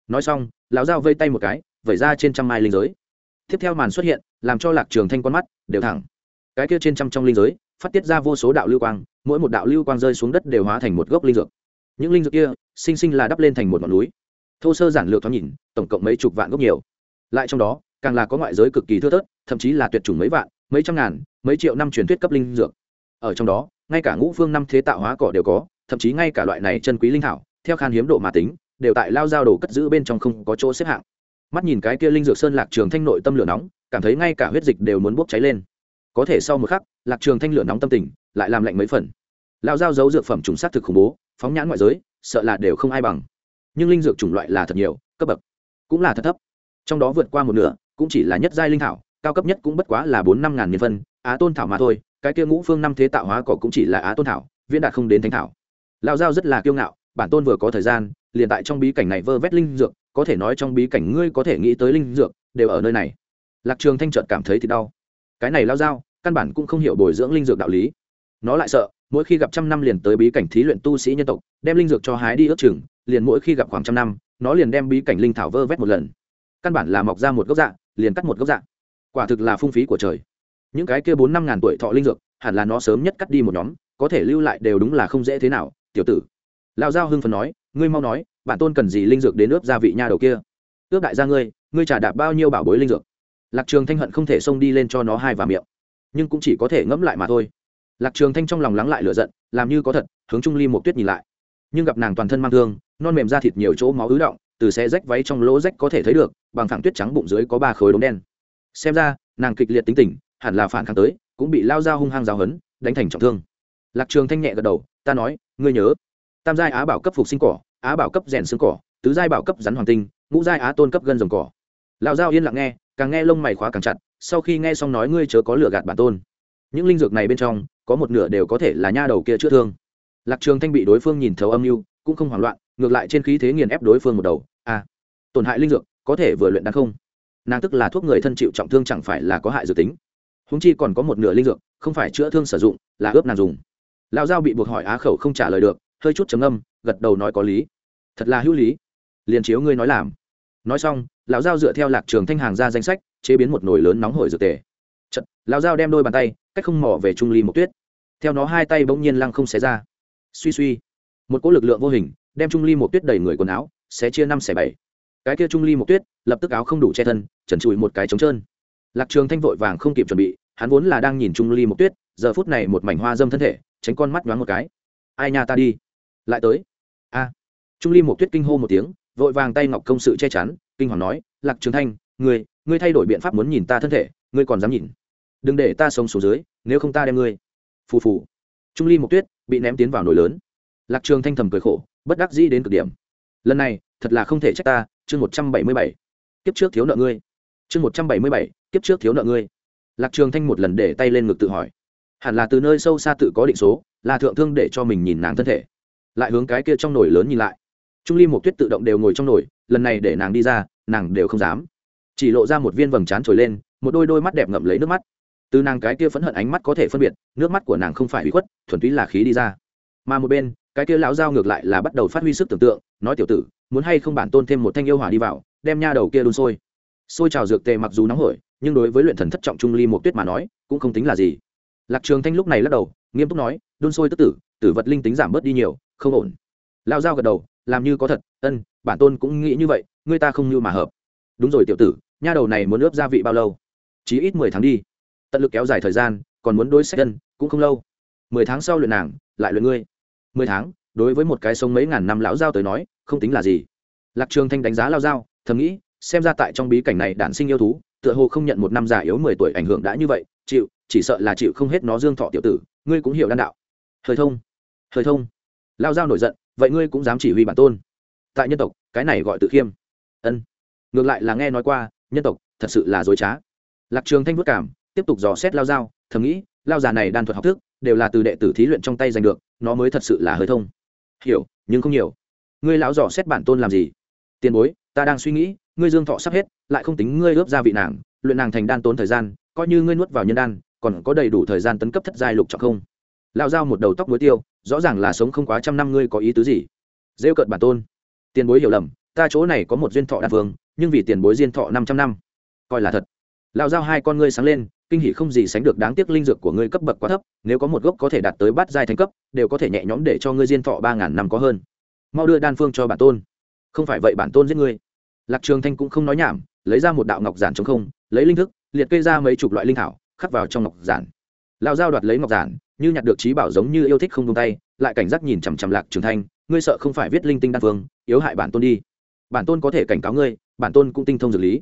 Nói xong, lão giao vây tay một cái, vẩy ra trên trăm mai linh giới. Tiếp theo màn xuất hiện, làm cho lạc trường thanh con mắt đều thẳng. Cái kia trên trăm trong linh giới phát tiết ra vô số đạo lưu quang, mỗi một đạo lưu quang rơi xuống đất đều hóa thành một gốc linh dược. Những linh dược kia, sinh sinh là đắp lên thành một ngọn núi. Thô sơ giản lược thoáng nhìn, tổng cộng mấy chục vạn gốc nhiều. Lại trong đó, càng là có ngoại giới cực kỳ thưa thớt, thậm chí là tuyệt chủng mấy vạn, mấy trăm ngàn, mấy triệu năm truyền thuyết cấp linh dược. Ở trong đó, ngay cả ngũ phương năm thế tạo hóa cỏ đều có, thậm chí ngay cả loại này chân quý linh thảo, theo khan hiếm độ mà tính, đều tại lao giao đồ cất giữ bên trong không có chỗ xếp hạng. Mắt nhìn cái kia linh dược sơn lạc trường thanh nội tâm lửa nóng, cảm thấy ngay cả huyết dịch đều muốn bốc cháy lên có thể sau một khắc, lạc trường thanh lửa nóng tâm tình, lại làm lạnh mấy phần. Lao giao giấu dược phẩm trùng sát thực khủng bố, phóng nhãn ngoại giới, sợ là đều không ai bằng. Nhưng linh dược chủng loại là thật nhiều, cấp bậc cũng là thật thấp. Trong đó vượt qua một nửa, cũng chỉ là nhất giai linh thảo, cao cấp nhất cũng bất quá là bốn năm ngàn niên phân, á tôn thảo mà thôi, cái kia ngũ phương năm thế tạo hóa cỏ cũng chỉ là á tôn thảo, viễn đạt không đến thánh thảo. Lao giao rất là kiêu ngạo, bản tôn vừa có thời gian, liền tại trong bí cảnh này vơ vét linh dược, có thể nói trong bí cảnh ngươi có thể nghĩ tới linh dược, đều ở nơi này. Lạc trường thanh trợt cảm thấy thì đau. Cái này lao dao căn bản cũng không hiểu bồi dưỡng linh dược đạo lý. Nó lại sợ, mỗi khi gặp trăm năm liền tới bí cảnh thí luyện tu sĩ nhân tộc, đem linh dược cho hái đi ước chừng, liền mỗi khi gặp khoảng trăm năm, nó liền đem bí cảnh linh thảo vơ vét một lần. Căn bản là mọc ra một gốc dạ liền cắt một gốc dạ. Quả thực là phung phí của trời. Những cái kia bốn năm ngàn tuổi thọ linh dược, hẳn là nó sớm nhất cắt đi một nhóm, có thể lưu lại đều đúng là không dễ thế nào, tiểu tử. Lao giao hưng phần nói, ngươi mau nói bản tôn cần gì linh dược đến ướp gia vị nha đầu kia? Ướp đại gia ngươi ngươi trả đạp bao nhiêu bảo bối linh dược? Lạc trường thanh hận không thể xông đi lên cho nó hai và miệng nhưng cũng chỉ có thể ngẫm lại mà thôi. Lạc trường thanh trong lòng lắng lại lửa giận, làm như có thật, hướng trung ly một tuyết nhìn lại. Nhưng gặp nàng toàn thân mang thương, non mềm da thịt nhiều chỗ máu ứ động, từ xe rách váy trong lỗ rách có thể thấy được, bằng phẳng tuyết trắng bụng dưới có ba khối đống đen. Xem ra, nàng kịch liệt tính tình, hẳn là phản kháng tới, cũng bị lao dao hung hăng giáo hấn đánh thành trọng thương. Lạc trường thanh nhẹ gật đầu, ta nói, ngươi nhớ, tam giai á bảo cấp phục sinh cỏ, á bảo cấp rèn xương cỏ, tứ giai bảo cấp rắn hoàng tinh, ngũ giai á tôn cấp gân rồng cỏ. Lão giao yên lặng nghe, càng nghe lông mày khóa càng chặt sau khi nghe xong nói ngươi chớ có lừa gạt bản tôn. Những linh dược này bên trong có một nửa đều có thể là nha đầu kia chữa thương. Lạc trường thanh bị đối phương nhìn thấu âm mưu cũng không hoảng loạn ngược lại trên khí thế nghiền ép đối phương một đầu. A à, tổn hại linh dược có thể vừa luyện đan không? Nàng tức là thuốc người thân chịu trọng thương chẳng phải là có hại dược tính. Húng chi còn có một nửa linh dược không phải chữa thương sử dụng là ướp nàng dùng. Lão giao bị buộc hỏi á khẩu không trả lời được hơi chút trầm âm gật đầu nói có lý. Thật là hữu lý. Liền chiếu ngươi nói làm. Nói xong lão giao dựa theo lạc trường thanh hàng ra danh sách chế biến một nồi lớn nóng hổi dược tề. Chật, lão Dao đem đôi bàn tay cách không mỏ về trung ly một tuyết. Theo nó hai tay bỗng nhiên lăng không xé ra. Suy suy một cỗ lực lượng vô hình đem trung ly một tuyết đẩy người quần áo xé chia năm xẻ bảy. Cái kia trung ly một tuyết lập tức áo không đủ che thân trần trụi một cái trống trơn. Lạc trường thanh vội vàng không kịp chuẩn bị hắn vốn là đang nhìn trung ly một tuyết giờ phút này một mảnh hoa dâm thân thể tránh con mắt nhoáng một cái. Ai nha ta đi. Lại tới. A. Trung ly một tuyết kinh hô một tiếng vội vàng tay ngọc công sự che chắn kinh hoàng nói lạc trường thanh ngươi ngươi thay đổi biện pháp muốn nhìn ta thân thể, ngươi còn dám nhìn. Đừng để ta sống xuống dưới, nếu không ta đem ngươi. Phù phù. Trung ly Mộc tuyết bị ném tiến vào nồi lớn. Lạc trường thanh thầm cười khổ, bất đắc dĩ đến cực điểm. Lần này, thật là không thể trách ta, chương một trăm bảy mươi bảy. Kiếp trước thiếu nợ ngươi. Chương một trăm bảy mươi bảy, kiếp trước thiếu nợ ngươi. Lạc trường thanh một lần để tay lên ngực tự hỏi. Hẳn là từ nơi sâu xa tự có định số, là thượng thương để cho mình nhìn nàng thân thể. Lại hướng cái kia trong nồi lớn nhìn lại. Trung ly một tuyết tự động đều ngồi trong nồi, lần này để nàng đi ra, nàng đều không dám chỉ lộ ra một viên vầng trán trồi lên, một đôi đôi mắt đẹp ngậm lấy nước mắt. Từ nàng cái kia phẫn hận ánh mắt có thể phân biệt, nước mắt của nàng không phải bị khuất, thuần túy là khí đi ra. Mà một bên, cái kia lão dao ngược lại là bắt đầu phát huy sức tưởng tượng, nói tiểu tử, muốn hay không bản tôn thêm một thanh yêu hỏa đi vào, đem nha đầu kia đun sôi. Sôi trào dược tề mặc dù nóng hổi, nhưng đối với luyện thần thất trọng trung ly một tuyết mà nói, cũng không tính là gì. Lạc trường thanh lúc này lắc đầu, nghiêm túc nói, đun sôi tức tử tử vật linh tính giảm bớt đi nhiều, không ổn. Lao dao gật đầu, làm như có thật, ân, bản tôn cũng nghĩ như vậy ngươi ta không như mà hợp. Đúng rồi tiểu tử nha đầu này muốn ướp gia vị bao lâu? Chí ít mười tháng đi. Tận lực kéo dài thời gian, còn muốn đối sách dân, cũng không lâu. Mười tháng sau luyện nàng, lại luyện ngươi. Mười tháng, đối với một cái sông mấy ngàn năm lão giao tới nói, không tính là gì. Lạc trường thanh đánh giá lao giao, thầm nghĩ, xem ra tại trong bí cảnh này đản sinh yêu thú, tựa hồ không nhận một năm già yếu mười tuổi ảnh hưởng đã như vậy, chịu, chỉ sợ là chịu không hết nó dương thọ tiểu tử, ngươi cũng hiểu đan đạo. Thời thông thời thông. Lao giao nổi giận, vậy ngươi cũng dám chỉ huy bản tôn. Tại nhân tộc, cái này gọi tự khiêm. Ân. Ngược lại là nghe nói qua nhân tộc, thật sự là dối trá. Lạc trường thanh vất cảm, tiếp tục dò xét lao dao thầm nghĩ, lao già này đan thuật học thức, đều là từ đệ tử thí luyện trong tay giành được, nó mới thật sự là hơi thông. Hiểu, nhưng không nhiều. Ngươi lão dò xét bản tôn làm gì? Tiền bối, ta đang suy nghĩ, ngươi dương thọ sắp hết, lại không tính ngươi ướp gia vị nàng, luyện nàng thành đan tốn thời gian, coi như ngươi nuốt vào nhân đan, còn có đầy đủ thời gian tấn cấp thất giai lục trọng không? Lao dao một đầu tóc muối tiêu, rõ ràng là sống không quá trăm năm, ngươi có ý tứ gì? Rêu cợt bản tôn. Tiền bối hiểu lầm ta chỗ này có một duyên thọ đan vương nhưng vì tiền bối diên thọ năm trăm năm, coi là thật. Lao dao hai con ngươi sáng lên, kinh hỉ không gì sánh được đáng tiếc linh dược của ngươi cấp bậc quá thấp, nếu có một gốc có thể đạt tới bát giai thành cấp, đều có thể nhẹ nhõm để cho ngươi diên thọ ba ngàn năm có hơn. Mau đưa đan phương cho bản tôn. Không phải vậy bản tôn giết ngươi. Lạc trường thanh cũng không nói nhảm, lấy ra một đạo ngọc giản chống không, lấy linh thức, liệt kê ra mấy chục loại linh thảo, khắc vào trong ngọc giản. Lao dao đoạt lấy ngọc giản, như nhặt được trí bảo giống như yêu thích không tung tay, lại cảnh giác nhìn chằm chằm lạc trường thanh, ngươi sợ không phải viết linh tinh đan phương, yếu hại bản tôn đi bản tôn có thể cảnh cáo ngươi, bản tôn cũng tinh thông dược lý.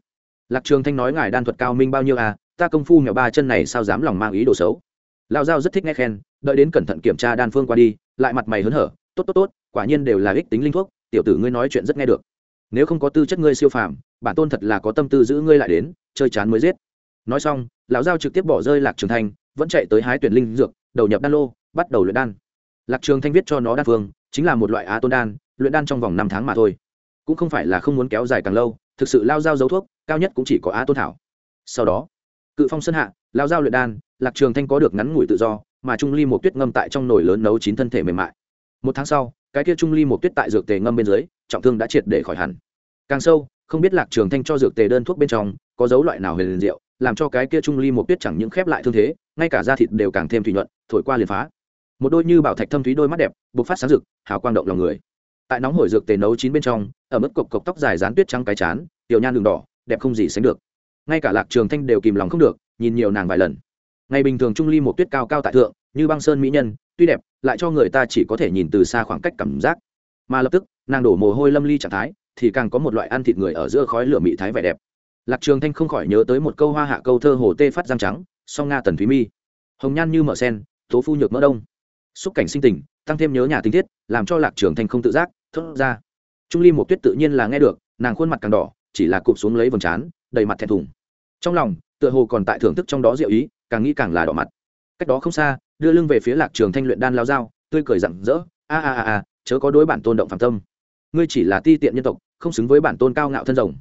Lạc trường thanh nói ngài đan thuật cao minh bao nhiêu à ta công phu mèo ba chân này sao dám lòng mang ý đồ xấu. Lao giao rất thích nghe khen, đợi đến cẩn thận kiểm tra đan phương qua đi, lại mặt mày hớn hở, tốt tốt tốt, quả nhiên đều là ích tính linh thuốc, tiểu tử ngươi nói chuyện rất nghe được. Nếu không có tư chất ngươi siêu phàm, bản tôn thật là có tâm tư giữ ngươi lại đến, chơi chán mới giết. Nói xong, lão giao trực tiếp bỏ rơi lạc trường thanh, vẫn chạy tới hái tuyển linh dược, đầu nhập đan lô, bắt đầu luyện đan. Lạc trường thanh viết cho nó đan phương, chính là một loại á tôn đan, luyện đan trong vòng năm tháng mà thôi cũng không phải là không muốn kéo dài càng lâu, thực sự lao giao dấu thuốc, cao nhất cũng chỉ có á tôn thảo. Sau đó, cự phong sơn hạ, lao giao luyện đan, lạc trường thanh có được ngắn ngủi tự do, mà trung ly một tuyết ngâm tại trong nồi lớn nấu chín thân thể mềm mại. Một tháng sau, cái kia trung ly một tuyết tại dược tề ngâm bên dưới, trọng thương đã triệt để khỏi hẳn. Càng sâu, không biết lạc trường thanh cho dược tề đơn thuốc bên trong, có dấu loại nào huyền diệu, làm cho cái kia trung ly một tuyết chẳng những khép lại thương thế, ngay cả da thịt đều càng thêm thủy nhuận, thổi qua liền phá. Một đôi như bảo thạch thâm thúy đôi mắt đẹp, bộc phát sáng rực, hào quang động lòng người tại nóng hổi dược tề nấu chín bên trong, ở mức cộc cộc tóc dài dán tuyết trắng cái chán, tiểu nhan đường đỏ, đẹp không gì sánh được. Ngay cả lạc trường thanh đều kìm lòng không được, nhìn nhiều nàng vài lần. Ngày bình thường trung ly một tuyết cao cao tại thượng, như băng sơn mỹ nhân, tuy đẹp, lại cho người ta chỉ có thể nhìn từ xa khoảng cách cảm giác. Mà lập tức, nàng đổ mồ hôi lâm ly trạng thái, thì càng có một loại ăn thịt người ở giữa khói lửa mỹ thái vẻ đẹp. Lạc trường thanh không khỏi nhớ tới một câu hoa hạ câu thơ hồ tê phát răng trắng, song nga tần thúy mi. Hồng nhan như mở sen, tố phu nhược mỡ đông xúc cảnh sinh tình, tăng thêm nhớ nhà tình thiết làm cho lạc trường thanh không tự giác, thốt ra. Trung ly một tuyết tự nhiên là nghe được, nàng khuôn mặt càng đỏ, chỉ là cụp xuống lấy vầng trán, đầy mặt thẹn thùng. Trong lòng, tựa hồ còn tại thưởng thức trong đó diệu ý, càng nghĩ càng là đỏ mặt. Cách đó không xa, đưa lưng về phía lạc trường thanh luyện đan lao dao, tươi cười rặng rỡ, a a a a, chớ có đối bản tôn động phạm tâm. Ngươi chỉ là ti tiện nhân tộc, không xứng với bản tôn cao ngạo thân rồng.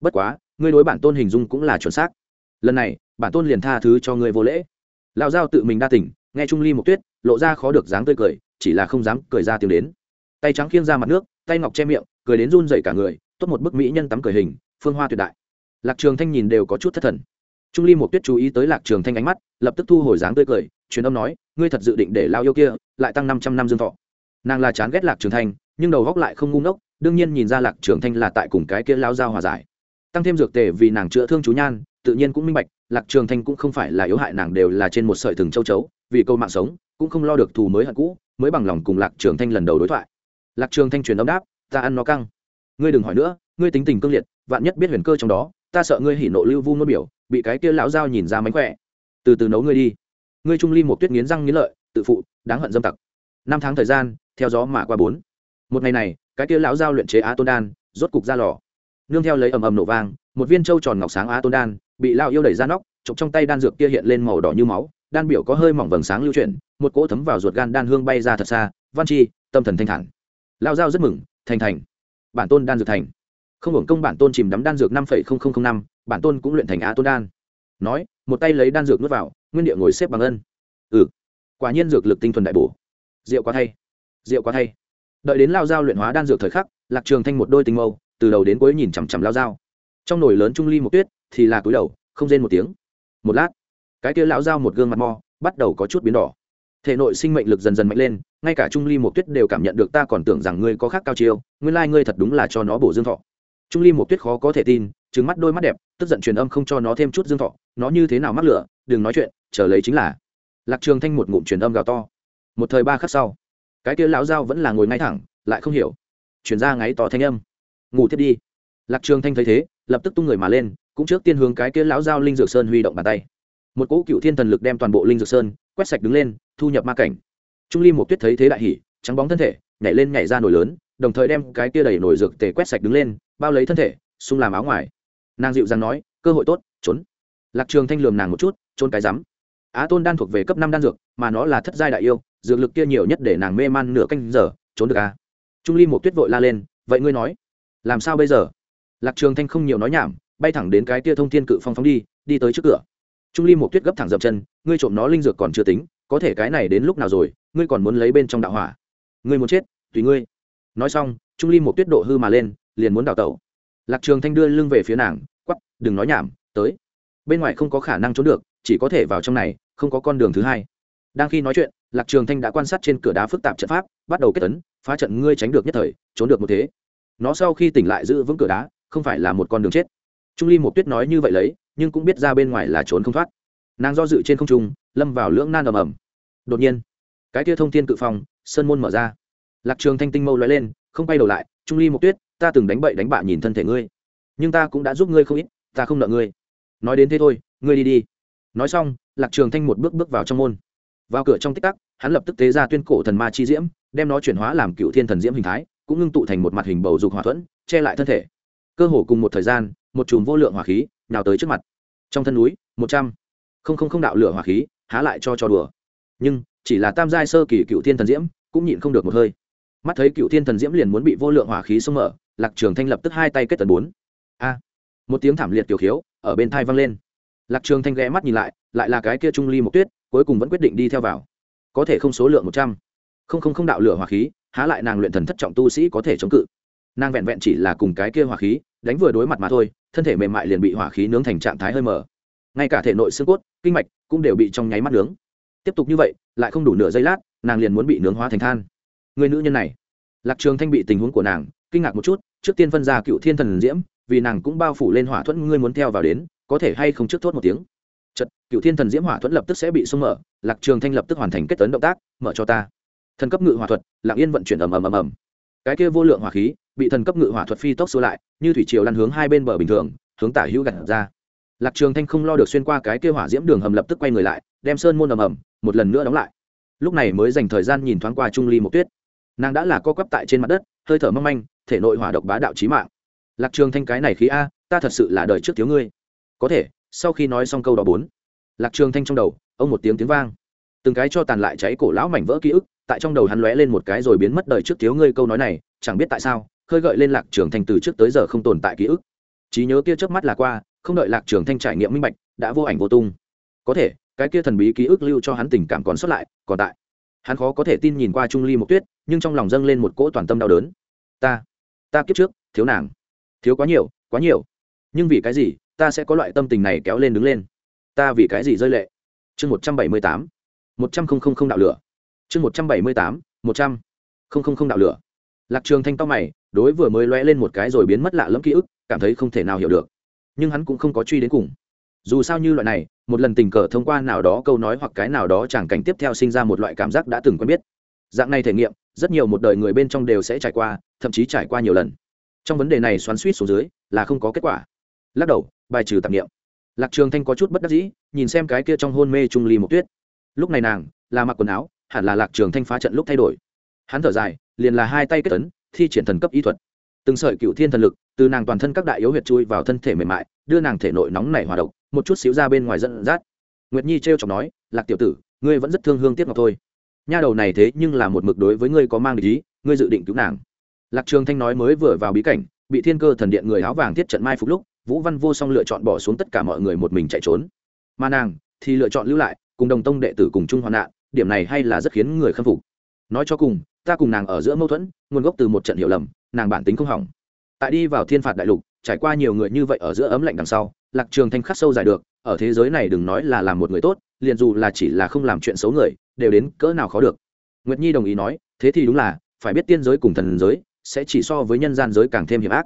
Bất quá, ngươi đối bản tôn hình dung cũng là chuẩn xác. Lần này, bản tôn liền tha thứ cho ngươi vô lễ. Lao dao tự mình đa tỉnh nghe trung ly một tuyết, lộ ra khó được dáng tươi cười, chỉ là không dám cười ra tiếng đến. Tay trắng khiêng ra mặt nước, tay ngọc che miệng, cười đến run dậy cả người, tốt một bức mỹ nhân tắm cười hình, phương hoa tuyệt đại. Lạc trường thanh nhìn đều có chút thất thần. Trung ly một tuyết chú ý tới lạc trường thanh ánh mắt, lập tức thu hồi dáng tươi cười, truyền âm nói, ngươi thật dự định để lao yêu kia lại tăng năm trăm năm dương thọ. Nàng là chán ghét lạc trường thanh, nhưng đầu góc lại không ngu ngốc, đương nhiên nhìn ra lạc trường thanh là tại cùng cái kia lao giao hòa giải. Tăng thêm dược tề vì nàng chữa thương chú nhan tự nhiên cũng minh bạch, lạc trường thanh cũng không phải là yếu hại, nàng đều là trên một sợi thừng châu chấu, vì câu mạng sống, cũng không lo được thù mới hận cũ, mới bằng lòng cùng lạc trường thanh lần đầu đối thoại. Lạc trường thanh truyền âm đáp, ta ăn nó căng. Ngươi đừng hỏi nữa, ngươi tính tình cương liệt, vạn nhất biết huyền cơ trong đó, ta sợ ngươi hỉ nộ lưu vu nôn biểu, bị cái kia lão dao nhìn ra mánh khỏe. Từ từ nấu ngươi đi. Ngươi trung ly một tuyết nghiến răng nghiến lợi, tự phụ, đáng hận dâm tặc. Năm tháng thời gian, theo gió mà qua bốn. Một ngày này, cái kia lão dao luyện chế á tôn đan, rốt cục ra lò nương theo lấy ầm ầm nổ vang, một viên trâu tròn ngọc sáng á tôn đan bị lao yêu đẩy ra nóc, chụp trong tay đan dược kia hiện lên màu đỏ như máu, đan biểu có hơi mỏng vầng sáng lưu chuyển, một cỗ thấm vào ruột gan đan hương bay ra thật xa, văn chi, tâm thần thanh thản. Lao dao rất mừng, thành thành. Bản tôn đan dược thành. Không hưởng công bản tôn chìm đắm đan dược năm năm, bản tôn cũng luyện thành á tôn đan. Nói, một tay lấy đan dược nuốt vào, nguyên địa ngồi xếp bằng ân. Ừ. Quả nhiên dược lực tinh thuần đại bổ. Rượu quá thay. Rượu quá thay. Đợi đến lao dao luyện hóa đan dược thời khắc, lạc trường thanh một đôi tình mâu từ đầu đến cuối nhìn chằm chằm lao dao. Trong nồi lớn trung ly một tuyết, thì là túi đầu, không rên một tiếng. Một lát, cái kia lão dao một gương mặt mò bắt đầu có chút biến đỏ. Thể nội sinh mệnh lực dần dần mạnh lên, ngay cả trung ly một tuyết đều cảm nhận được ta còn tưởng rằng ngươi có khác cao chiêu, nguyên lai ngươi thật đúng là cho nó bổ dương thọ. Trung ly một tuyết khó có thể tin trứng mắt đôi mắt đẹp, tức giận truyền âm không cho nó thêm chút dương thọ, nó như thế nào mắc lửa, đừng nói chuyện, chờ lấy chính là. Lạc trường thanh một ngụm truyền âm gào to. Một thời ba khắc sau, cái kia lão dao vẫn là ngồi ngay thẳng, lại không hiểu. Chuyển ra ngáy to thanh âm ngủ thiết đi. Lạc trường thanh thấy thế, lập tức tung người mà lên, cũng trước tiên hướng cái kia lão giao linh dược sơn huy động bàn tay. Một cỗ cựu thiên thần lực đem toàn bộ linh dược sơn quét sạch đứng lên, thu nhập ma cảnh. Trung ly một tuyết thấy thế đại hỉ, trắng bóng thân thể, nhảy lên nhảy ra nổi lớn, đồng thời đem cái kia đẩy nổi dược tề quét sạch đứng lên, bao lấy thân thể xung làm áo ngoài. Nàng dịu dàng nói, cơ hội tốt, trốn. Lạc trường thanh lườm nàng một chút, trốn cái rắm. Á tôn đan thuộc về cấp năm đan dược, mà nó là thất giai đại yêu, dược lực kia nhiều nhất để nàng mê man nửa canh giờ, trốn được à? Trung ly một tuyết vội la lên, vậy ngươi nói làm sao bây giờ? Lạc trường thanh không nhiều nói nhảm, bay thẳng đến cái tia thông thiên cự phong phóng đi đi tới trước cửa. Trung ly một tuyết gấp thẳng dậm chân, ngươi trộm nó linh dược còn chưa tính, có thể cái này đến lúc nào rồi, ngươi còn muốn lấy bên trong đạo hỏa. Ngươi muốn chết, tùy ngươi. Nói xong, trung ly một tuyết độ hư mà lên, liền muốn đào tẩu. Lạc trường thanh đưa lưng về phía nàng quắp đừng nói nhảm, tới. Bên ngoài không có khả năng trốn được, chỉ có thể vào trong này, không có con đường thứ hai. Đang khi nói chuyện, lạc trường thanh đã quan sát trên cửa đá phức tạp trận pháp, bắt đầu kết tấn, phá trận ngươi tránh được nhất thời, trốn được một thế nó sau khi tỉnh lại giữ vững cửa đá, không phải là một con đường chết. Trung ly một tuyết nói như vậy lấy, nhưng cũng biết ra bên ngoài là trốn không thoát. Nàng do dự trên không trung, lâm vào lưỡng nan ầm ầm. Đột nhiên, cái tia thông thiên cự phong, sơn môn mở ra. Lạc trường thanh tinh mâu lóe lên, không quay đầu lại, trung ly một tuyết, ta từng đánh bậy đánh bạ nhìn thân thể ngươi, nhưng ta cũng đã giúp ngươi không ít, ta không nợ ngươi. Nói đến thế thôi, ngươi đi đi. Nói xong, lạc trường thanh một bước bước vào trong môn. Vào cửa trong tích tắc, hắn lập tức tế ra tuyên cổ thần ma chi diễm, đem nó chuyển hóa làm cựu thiên thần diễm hình thái cũng ngưng tụ thành một mặt hình bầu dục hỏa thuẫn, che lại thân thể. Cơ hồ cùng một thời gian, một chùm vô lượng hỏa khí nào tới trước mặt. Trong thân núi, một trăm không không không đạo lửa hỏa khí há lại cho cho đùa. Nhưng, chỉ là tam giai sơ kỳ cựu thiên thần diễm, cũng nhịn không được một hơi. Mắt thấy cựu thiên thần diễm liền muốn bị vô lượng hỏa khí xông mở, lạc trường thanh lập tức hai tay kết tần bốn. A! Một tiếng thảm liệt tiểu khiếu ở bên thai vang lên. Lạc trường thanh ghé mắt nhìn lại lại là cái kia trung ly một tuyết, cuối cùng vẫn quyết định đi theo vào. Có thể không số lượng một trăm không không không đạo lửa hỏa khí, há lại nàng luyện thần thất trọng tu sĩ có thể chống cự. Nàng vẹn vẹn chỉ là cùng cái kia hỏa khí, đánh vừa đối mặt mà thôi, thân thể mềm mại liền bị hỏa khí nướng thành trạng thái hơi mờ. Ngay cả thể nội xương cốt, kinh mạch cũng đều bị trong nháy mắt nướng. Tiếp tục như vậy, lại không đủ nửa giây lát, nàng liền muốn bị nướng hóa thành than. Người nữ nhân này, lạc trường thanh bị tình huống của nàng kinh ngạc một chút, trước tiên phân ra cựu thiên thần diễm, vì nàng cũng bao phủ lên hỏa thuẫn, ngươi muốn theo vào đến, có thể hay không trước thốt một tiếng. Chật cựu thiên thần diễm hỏa thuẫn lập tức sẽ bị xung mở, lạc trường thanh lập tức hoàn thành kết tấn động tác, mở cho ta thần cấp ngự hỏa thuật lạng yên vận chuyển ầm ầm ầm ầm. Cái kia vô lượng hỏa khí, bị thần cấp ngự hỏa thuật phi tốc xua lại, như thủy triều lăn hướng hai bên bờ bình thường, hướng tả hữu gặt ra. Lạc trường thanh không lo được xuyên qua cái kia hỏa diễm đường hầm lập tức quay người lại, đem sơn môn ầm ầm, một lần nữa đóng lại. Lúc này mới dành thời gian nhìn thoáng qua trung ly một tuyết. Nàng đã là co quắp tại trên mặt đất, hơi thở mong manh, thể nội hỏa độc bá đạo chí mạng. Lạc trường thanh cái này khí a, ta thật sự là đời trước thiếu ngươi. Có thể, sau khi nói xong câu đó bốn, lạc trường thanh trong đầu, ông một tiếng tiếng vang. Từng cái cho tàn lại cháy cổ lão mảnh vỡ ký ức tại trong đầu hắn lóe lên một cái rồi biến mất đời trước thiếu ngươi câu nói này, chẳng biết tại sao, khơi gợi lên lạc trường thanh từ trước tới giờ không tồn tại ký ức. Trí nhớ kia trước mắt là qua, không đợi lạc trường thanh trải nghiệm minh bạch, đã vô ảnh vô tung. Có thể, cái kia thần bí ký ức lưu cho hắn tình cảm còn sót lại, còn tại. Hắn khó có thể tin nhìn qua trung ly một tuyết, nhưng trong lòng dâng lên một cỗ toàn tâm đau đớn. Ta ta kiếp trước, thiếu nàng. Thiếu quá nhiều quá nhiều. Nhưng vì cái gì, ta sẽ có loại tâm tình này kéo lên đứng lên? Ta vì cái gì rơi lệ? Chương một trăm bảy mươi tám. Một trăm không không không đạo lửa chương một trăm bảy mươi tám, một trăm. Không không không đạo lửa. Lạc trường thanh to mày, đối vừa mới lóe lên một cái rồi biến mất lạ lẫm ký ức, cảm thấy không thể nào hiểu được. Nhưng hắn cũng không có truy đến cùng. Dù sao như loại này, một lần tình cờ thông qua nào đó câu nói hoặc cái nào đó chẳng cảnh tiếp theo sinh ra một loại cảm giác đã từng quen biết. Dạng này thể nghiệm, rất nhiều một đời người bên trong đều sẽ trải qua, thậm chí trải qua nhiều lần. Trong vấn đề này xoắn suýt xuống dưới, là không có kết quả. Lắc đầu, bài trừ tạp nghiệm lạc trường thanh có chút bất đắc dĩ, nhìn xem cái kia trong hôn mê trung ly một tuyết. Lúc này nàng, là mặc quần áo hẳn là lạc trường thanh phá trận lúc thay đổi. Hắn thở dài, liền là hai tay kết tấn thi triển thần cấp y thuật. Từng sợi cựu thiên thần lực, từ nàng toàn thân các đại yếu huyệt chui vào thân thể mềm mại, đưa nàng thể nội nóng nảy hòa độc, một chút xíu ra bên ngoài dẫn dắt. Nguyệt nhi trêu chọc nói, lạc tiểu tử, ngươi vẫn rất thương hương tiếc ngọc thôi. Nha đầu này thế nhưng là một mực đối với ngươi có mang ý, ngươi dự định cứu nàng. Lạc trường thanh nói mới vừa vào bí cảnh, bị thiên cơ thần điện người áo vàng thiết trận mai phục lúc, vũ văn vô song lựa chọn bỏ xuống tất cả mọi người một mình chạy trốn. Mà nàng thì lựa chọn lưu lại, cùng đồng tông đệ tử cùng chung hoạn nạn điểm này hay là rất khiến người khâm phục. Nói cho cùng, ta cùng nàng ở giữa mâu thuẫn, nguồn gốc từ một trận hiểu lầm, nàng bản tính không hỏng. Tại đi vào thiên phạt đại lục, trải qua nhiều người như vậy ở giữa ấm lạnh đằng sau, lạc trường thanh khắc sâu dài được, ở thế giới này đừng nói là làm một người tốt, liền dù là chỉ là không làm chuyện xấu người, đều đến cỡ nào khó được. Nguyệt nhi đồng ý nói, thế thì đúng là, phải biết tiên giới cùng thần giới sẽ chỉ so với nhân gian giới càng thêm hiểm ác.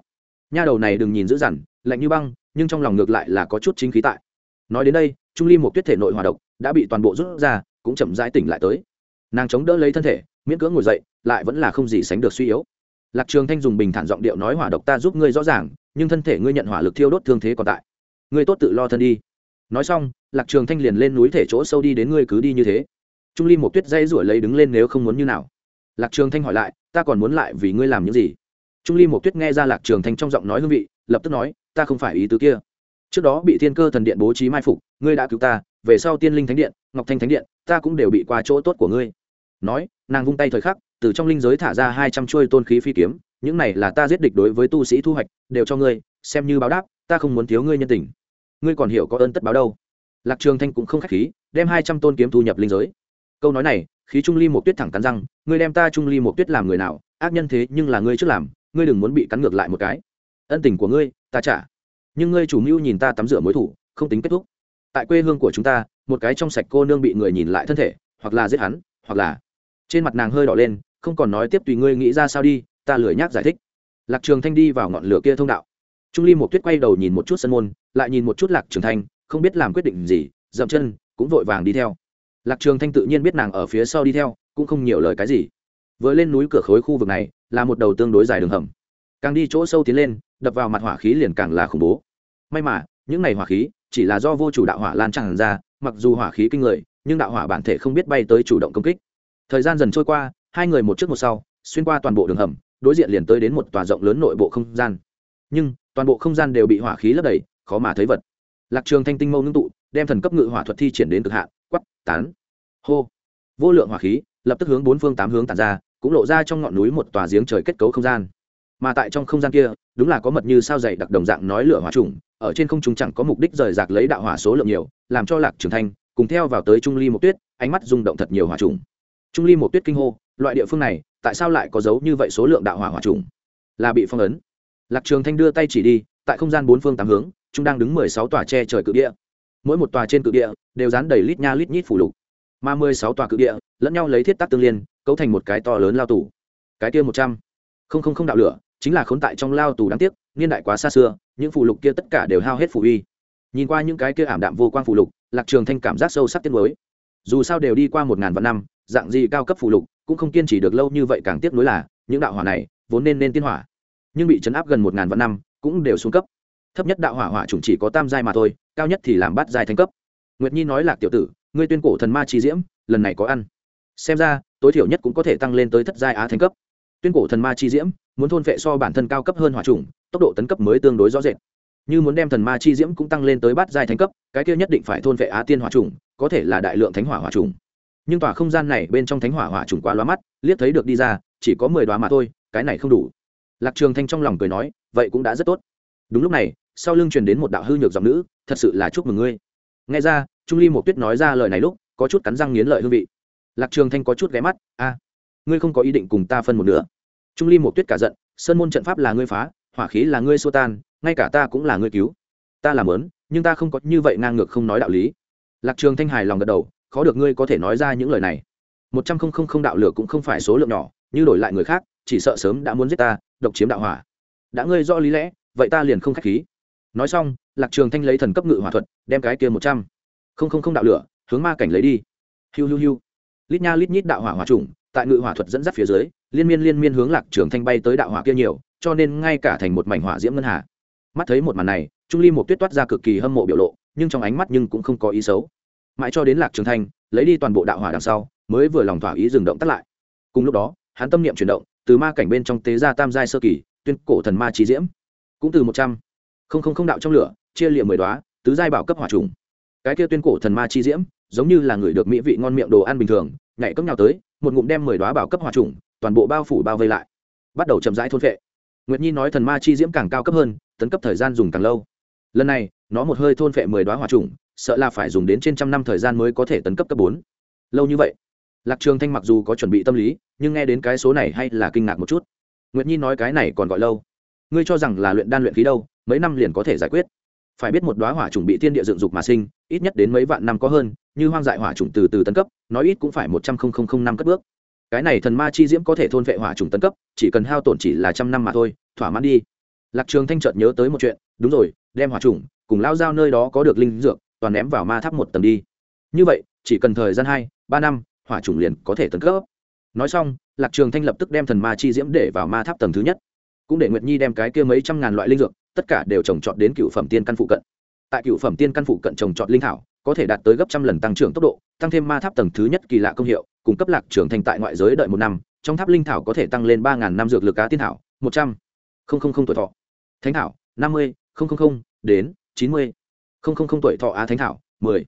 Nha đầu này đừng nhìn dữ dằn, lạnh như băng, nhưng trong lòng ngược lại là có chút chính khí tại. Nói đến đây, trung ly một tuyết thể nội hòa độc đã bị toàn bộ rút ra cũng chậm rãi tỉnh lại tới. Nàng chống đỡ lấy thân thể, miễn cưỡng ngồi dậy, lại vẫn là không gì sánh được suy yếu. Lạc trường thanh dùng bình thản giọng điệu nói hỏa độc ta giúp ngươi rõ ràng, nhưng thân thể ngươi nhận hỏa lực thiêu đốt thương thế còn tại. Ngươi tốt tự lo thân đi. Nói xong, lạc trường thanh liền lên núi thể chỗ sâu đi đến ngươi cứ đi như thế. Trung ly một tuyết dây rủi lấy đứng lên nếu không muốn như nào. Lạc trường thanh hỏi lại, ta còn muốn lại vì ngươi làm những gì? Trung ly một tuyết nghe ra lạc trường thanh trong giọng nói hương vị, lập tức nói, ta không phải ý tứ kia. Trước đó bị thiên cơ thần điện bố trí mai phục, ngươi đã cứu ta về sau tiên linh thánh điện, ngọc thanh thánh điện, ta cũng đều bị qua chỗ tốt của ngươi. Nói, nàng vung tay thời khắc, từ trong linh giới thả ra hai trăm chuôi tôn khí phi kiếm, những này là ta giết địch đối với tu sĩ thu hoạch, đều cho ngươi, xem như báo đáp, ta không muốn thiếu ngươi nhân tình. Ngươi còn hiểu có ơn tất báo đâu. Lạc trường thanh cũng không khách khí, đem hai trăm tôn kiếm thu nhập linh giới. Câu nói này, khí trung ly một tuyết thẳng cắn răng, ngươi đem ta trung ly một tuyết làm người nào, ác nhân thế nhưng là ngươi trước làm, ngươi đừng muốn bị cắn ngược lại một cái. Ân tình của ngươi, ta trả. Nhưng ngươi chủ mưu nhìn ta tắm rửa mối thủ, không tính kết thúc tại quê hương của chúng ta, một cái trong sạch cô nương bị người nhìn lại thân thể, hoặc là giết hắn, hoặc là trên mặt nàng hơi đỏ lên, không còn nói tiếp tùy ngươi nghĩ ra sao đi, ta lười nhác giải thích. Lạc trường thanh đi vào ngọn lửa kia thông đạo. Trung ly một tuyết quay đầu nhìn một chút sân môn, lại nhìn một chút lạc trường thanh, không biết làm quyết định gì, dậm chân, cũng vội vàng đi theo. Lạc trường thanh tự nhiên biết nàng ở phía sau đi theo, cũng không nhiều lời cái gì. Vừa lên núi cửa khối khu vực này, là một đầu tương đối dài đường hầm. Càng đi chỗ sâu tiến lên, đập vào mặt hỏa khí liền càng là khủng bố. May mà, những này hỏa khí chỉ là do vô chủ đạo hỏa lan tràn ra, mặc dù hỏa khí kinh người, nhưng đạo hỏa bản thể không biết bay tới chủ động công kích. Thời gian dần trôi qua, hai người một trước một sau, xuyên qua toàn bộ đường hầm, đối diện liền tới đến một tòa rộng lớn nội bộ không gian. Nhưng, toàn bộ không gian đều bị hỏa khí lấp đầy, khó mà thấy vật. Lạc trường thanh tinh mâu ngưng tụ, đem thần cấp ngự hỏa thuật thi triển đến cực hạn quắp tán. Hô. Vô lượng hỏa khí, lập tức hướng bốn phương tám hướng tản ra, cũng lộ ra trong ngọn núi một tòa giếng trời kết cấu không gian. Mà tại trong không gian kia, đúng là có mật như sao dày đặc đồng dạng nói lửa hỏa trùng ở trên không trung chẳng có mục đích rời rạc lấy đạo hỏa số lượng nhiều, làm cho lạc trường thanh cùng theo vào tới trung ly một tuyết, ánh mắt rung động thật nhiều hỏa trùng. Trung ly một tuyết kinh hô, loại địa phương này, tại sao lại có dấu như vậy số lượng đạo hỏa hỏa trùng? Là bị phong ấn. Lạc trường thanh đưa tay chỉ đi, tại không gian bốn phương tám hướng, chúng đang đứng mười sáu tòa che trời cự địa. Mỗi một tòa trên cự địa đều dán đầy lít nha lít nhít phủ lục. Mà mười sáu tòa cự địa lẫn nhau lấy thiết tác tương liên, cấu thành một cái to lớn lao tù. Cái kia một trăm không không không đạo lửa chính là khốn tại trong lao tù đáng tiếc niên đại quá xa xưa, những phụ lục kia tất cả đều hao hết phù uy. Nhìn qua những cái kia ảm đạm vô quang phụ lục, lạc trường thanh cảm giác sâu sắc tiếc mới dù sao đều đi qua một ngàn vạn năm, dạng gì cao cấp phụ lục cũng không kiên trì được lâu như vậy càng tiếc nuối là, những đạo hỏa này vốn nên nên tiên hỏa, nhưng bị chấn áp gần một ngàn vạn năm cũng đều xuống cấp. Thấp nhất đạo hỏa hỏa chủng chỉ có tam giai mà thôi, cao nhất thì làm bát giai thành cấp. Nguyệt nhi nói lạc tiểu tử, ngươi tuyên cổ thần ma chi diễm, lần này có ăn. Xem ra, tối thiểu nhất cũng có thể tăng lên tới thất giai á thành cấp. Tuyên cổ thần ma chi diễm, muốn thôn vệ so bản thân cao cấp hơn hỏa trùng tốc độ tấn cấp mới tương đối rõ rệt. Như muốn đem thần ma chi diễm cũng tăng lên tới bát giai thánh cấp, cái kia nhất định phải thôn vệ á tiên hỏa trùng có thể là đại lượng thánh hỏa hỏa trùng nhưng tòa không gian này bên trong thánh hỏa hỏa trùng quá loa mắt, liếc thấy được đi ra, chỉ có mười đoá mà thôi, cái này không đủ. Lạc trường thanh trong lòng cười nói, vậy cũng đã rất tốt. Đúng lúc này, sau lưng truyền đến một đạo hư nhược giọng nữ, thật sự là chúc mừng ngươi. Nghe ra, trung ly một tuyết nói ra lời này lúc, có chút cắn răng nghiến lợi hương vị. Lạc trường thanh có chút ghé mắt, a, ngươi không có ý định cùng ta phân một nửa. Trung ly một tuyết cả giận, sơn môn trận pháp là ngươi phá hỏa khí là ngươi xua tan, ngay cả ta cũng là ngươi cứu. Ta làm lớn nhưng ta không có như vậy ngang ngược không nói đạo lý. Lạc trường thanh hài lòng gật đầu, khó được ngươi có thể nói ra những lời này. Một trăm không không không đạo lửa cũng không phải số lượng nhỏ, như đổi lại người khác, chỉ sợ sớm đã muốn giết ta, độc chiếm đạo hỏa. Đã ngươi rõ lý lẽ, vậy ta liền không khách khí. Nói xong, lạc trường thanh lấy thần cấp ngự hỏa thuật, đem cái kia một trăm không không không đạo lửa, hướng ma cảnh lấy đi. Hiu hiu hiu. Lít nha lít nhít đạo hỏa hỏa trùng tại ngự hỏa thuật dẫn dắt phía dưới, liên miên liên miên hướng lạc trường thanh bay tới đạo hỏa kia nhiều, cho nên ngay cả thành một mảnh hỏa diễm ngân hà. Mắt thấy một màn này, trung ly một tuyết toát ra cực kỳ hâm mộ biểu lộ, nhưng trong ánh mắt nhưng cũng không có ý xấu. Mãi cho đến lạc trường thanh, lấy đi toàn bộ đạo hỏa đằng sau, mới vừa lòng thỏa ý dừng động tắt lại. Cùng lúc đó, hắn tâm niệm chuyển động, từ ma cảnh bên trong tế ra tam giai sơ kỳ, tuyên cổ thần ma trí diễm. Cũng từ một trăm, không không không đạo trong lửa, chia liệm mười đoá tứ giai bảo cấp hỏa trùng. Cái kia tuyên cổ thần ma chi diễm, giống như là người được mỹ vị ngon miệng đồ ăn bình thường nhảy cấp nhau tới, một ngụm đem mười đoá bảo cấp hỏa trùng, toàn bộ bao phủ bao vây lại. Bắt đầu chậm rãi thôn vệ nguyệt nhi nói thần ma chi diễm càng cao cấp hơn, tấn cấp thời gian dùng càng lâu. Lần này, nó một hơi thôn vệ mười đoá hỏa trùng, sợ là phải dùng đến trên trăm năm thời gian mới có thể tấn cấp cấp bốn. Lâu như vậy, lạc trường thanh mặc dù có chuẩn bị tâm lý, nhưng nghe đến cái số này hay là kinh ngạc một chút. Nguyệt nhi nói cái này còn gọi lâu. Ngươi cho rằng là luyện đan luyện khí đâu, mấy năm liền có thể giải quyết. Phải biết một đóa hỏa trùng bị thiên địa dựng dục mà sinh, ít nhất đến mấy vạn năm có hơn như hoang dại hỏa trùng từ từ tấn cấp, nói ít cũng phải một trăm linh năm cất bước. Cái này thần ma chi diễm có thể thôn vệ hỏa trùng tấn cấp, chỉ cần hao tổn chỉ là trăm năm mà thôi, thỏa mãn đi. Lạc trường thanh chợt nhớ tới một chuyện, đúng rồi, đem hỏa trùng cùng lao giao nơi đó có được linh dược, toàn ném vào ma tháp một tầng đi. Như vậy, chỉ cần thời gian hai, ba năm, hỏa trùng liền có thể tấn cấp. Nói xong, lạc trường thanh lập tức đem thần ma chi diễm để vào ma tháp tầng thứ nhất. Cũng để nguyệt nhi đem cái kia mấy trăm ngàn loại linh dược, tất cả đều trồng trọt đến cựu phẩm tiên căn phụ cận. Tại cựu phẩm tiên căn phụ cận trồng trọt linh thảo có thể đạt tới gấp trăm lần tăng trưởng tốc độ, tăng thêm ma tháp tầng thứ nhất kỳ lạ công hiệu, cung cấp lạc trưởng thành tại ngoại giới đợi một năm, trong tháp linh thảo có thể tăng lên ba ngàn năm dược lực cá tiên thảo, một trăm linh tuổi thọ. Thánh thảo, năm mươi đến, chín mươi, không không không tuổi thọ á thánh thảo, mười,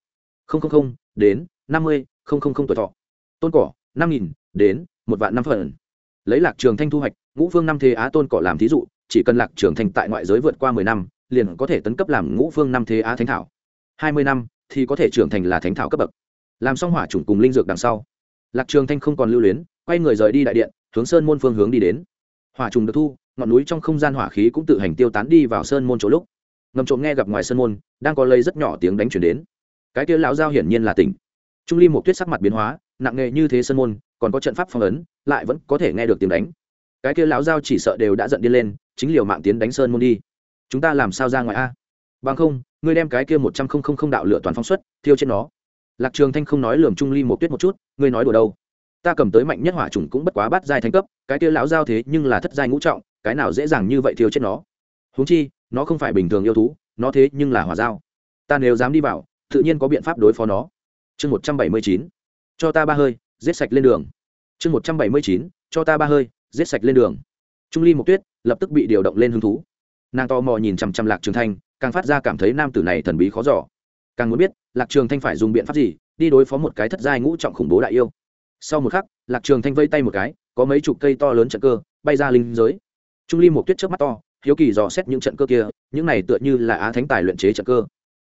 không không không, đến, năm mươi, không không không tuổi thọ. Tôn cỏ, năm nghìn, đến, một vạn năm phần. Lấy lạc trường thanh thu hoạch, ngũ phương năm thế á tôn cỏ làm thí dụ, chỉ cần lạc trường thanh tại ngoại giới vượt qua mười năm, liền có thể tấn cấp làm ngũ phương năm thế á thánh thảo. Hai mươi năm thì có thể trưởng thành là thánh thảo cấp bậc. Làm xong hỏa chủng cùng linh dược đằng sau, lạc trường thanh không còn lưu luyến, quay người rời đi đại điện, hướng sơn môn phương hướng đi đến. Hỏa trùng được thu, ngọn núi trong không gian hỏa khí cũng tự hành tiêu tán đi vào sơn môn chỗ lúc. Ngầm trộm nghe gặp ngoài sơn môn, đang có lây rất nhỏ tiếng đánh chuyển đến. Cái kia lão giao hiển nhiên là tỉnh. Trung ly một tuyết sắc mặt biến hóa, nặng nghề như thế sơn môn, còn có trận pháp phong ấn, lại vẫn có thể nghe được tiếng đánh. Cái kia lão giao chỉ sợ đều đã giận điên lên, chính liều mạng tiến đánh sơn môn đi. Chúng ta làm sao ra ngoài a? Bằng không ngươi đem cái kia một trăm không không không đạo lửa toàn phong xuất, thiêu trên nó. Lạc trường thanh không nói lườm trung ly một tuyết một chút, ngươi nói đùa đâu? Ta cầm tới mạnh nhất hỏa trùng cũng bất quá bắt giai thành cấp, cái kia lão giao thế nhưng là thất giai ngũ trọng, cái nào dễ dàng như vậy thiêu chết nó? Huống chi, nó không phải bình thường yêu thú, nó thế nhưng là hỏa giao. Ta nếu dám đi vào, tự nhiên có biện pháp đối phó nó. Chương một trăm bảy mươi chín, cho ta ba hơi, giết sạch lên đường. Chương một trăm bảy mươi chín, cho ta ba hơi, giết sạch lên đường. Trung ly mộc tuyết lập tức bị điều động lên hứng thú. Nàng to mò nhìn chằm chằm lạc trường thanh càng phát ra cảm thấy nam tử này thần bí khó giỏ càng muốn biết, lạc trường thanh phải dùng biện pháp gì, đi đối phó một cái thất giai ngũ trọng khủng bố đại yêu. Sau một khắc, lạc trường thanh vây tay một cái, có mấy chục cây to lớn trận cơ, bay ra linh giới. Trung ly một tuyết trước mắt to, hiếu kỳ dò xét những trận cơ kia, những này tựa như là á thánh tài luyện chế trận cơ.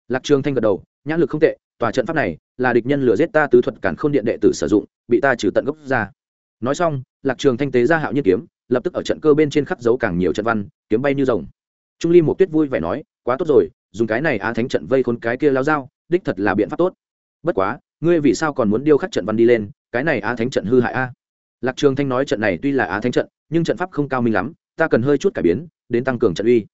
Lạc trường thanh gật đầu, nhãn lực không tệ, tòa trận pháp này là địch nhân lừa giết ta tứ thuật cản khôn điện đệ tử sử dụng, bị ta trừ tận gốc ra. Nói xong, lạc trường thanh tế ra hạo nhiên kiếm, lập tức ở trận cơ bên trên khắc dấu càng nhiều trận văn, kiếm bay như rồng. Trung ly một tuyết vui vẻ nói quá tốt rồi, dùng cái này á thánh trận vây khốn cái kia lao dao, đích thật là biện pháp tốt. Bất quá, ngươi vì sao còn muốn điêu khắc trận văn đi lên, cái này á thánh trận hư hại a? Lạc trường thanh nói trận này tuy là á thánh trận, nhưng trận pháp không cao minh lắm, ta cần hơi chút cải biến, đến tăng cường trận uy.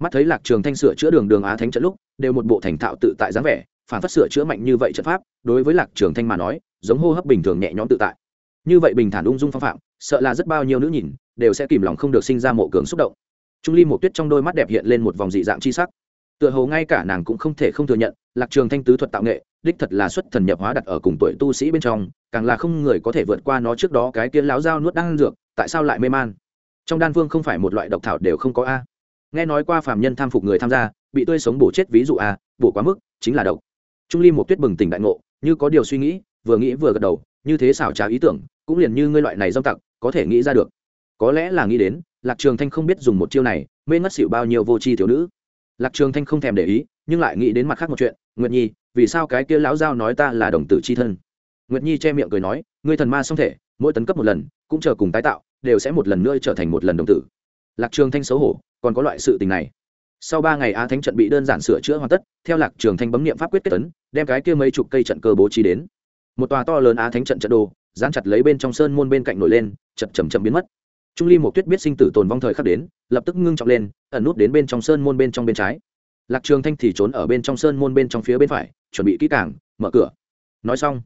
Mắt thấy lạc trường thanh sửa chữa đường đường á thánh trận lúc, đều một bộ thành thạo tự tại dáng vẻ, phản phát sửa chữa mạnh như vậy trận pháp, đối với lạc trường thanh mà nói, giống hô hấp bình thường nhẹ nhõm tự tại. Như vậy bình thản ung dung phong phạm, sợ là rất bao nhiêu nữ nhìn, đều sẽ kìm lòng không được sinh ra mộ cường xúc động trung ly một tuyết trong đôi mắt đẹp hiện lên một vòng dị dạng chi sắc. Tựa hồ ngay cả nàng cũng không thể không thừa nhận, lạc trường thanh tứ thuật tạo nghệ, đích thật là xuất thần nhập hóa đặt ở cùng tuổi tu sĩ bên trong, càng là không người có thể vượt qua nó trước đó cái kia láo dao nuốt đang dược, tại sao lại mê man? Trong đan vương không phải một loại độc thảo đều không có a. Nghe nói qua phàm nhân tham phục người tham gia, bị tươi sống bổ chết ví dụ a, bổ quá mức, chính là độc. Trung ly một tuyết bừng tỉnh đại ngộ, như có điều suy nghĩ, vừa nghĩ vừa gật đầu, như thế xảo trá ý tưởng, cũng liền như ngươi loại này dâm tặc, có thể nghĩ ra được. Có lẽ là nghĩ đến lạc trường thanh không biết dùng một chiêu này, mê ngất xỉu bao nhiêu vô tri thiếu nữ. Lạc trường thanh không thèm để ý, nhưng lại nghĩ đến mặt khác một chuyện. Nguyệt nhi, vì sao cái kia lão giao nói ta là đồng tử chi thân? Nguyệt nhi che miệng cười nói, ngươi thần ma song thể, mỗi tấn cấp một lần, cũng chờ cùng tái tạo, đều sẽ một lần nữa trở thành một lần đồng tử. Lạc trường thanh xấu hổ, còn có loại sự tình này. Sau ba ngày á thánh trận bị đơn giản sửa chữa hoàn tất, theo lạc trường thanh bấm nghiệm pháp quyết kết tấn, đem cái kia mấy chục cây trận cơ bố trí đến. Một tòa to lớn á thánh trận trận đồ, dán chặt lấy bên trong sơn môn bên cạnh nổi lên chật chầm chậm biến mất trung ly một tuyết biết sinh tử tồn vong thời khắc đến, lập tức ngưng trọng lên, ẩn nút đến bên trong sơn môn bên trong bên trái. Lạc trường thanh thì trốn ở bên trong sơn môn bên trong phía bên phải, chuẩn bị kỹ càng, mở cửa. Nói xong,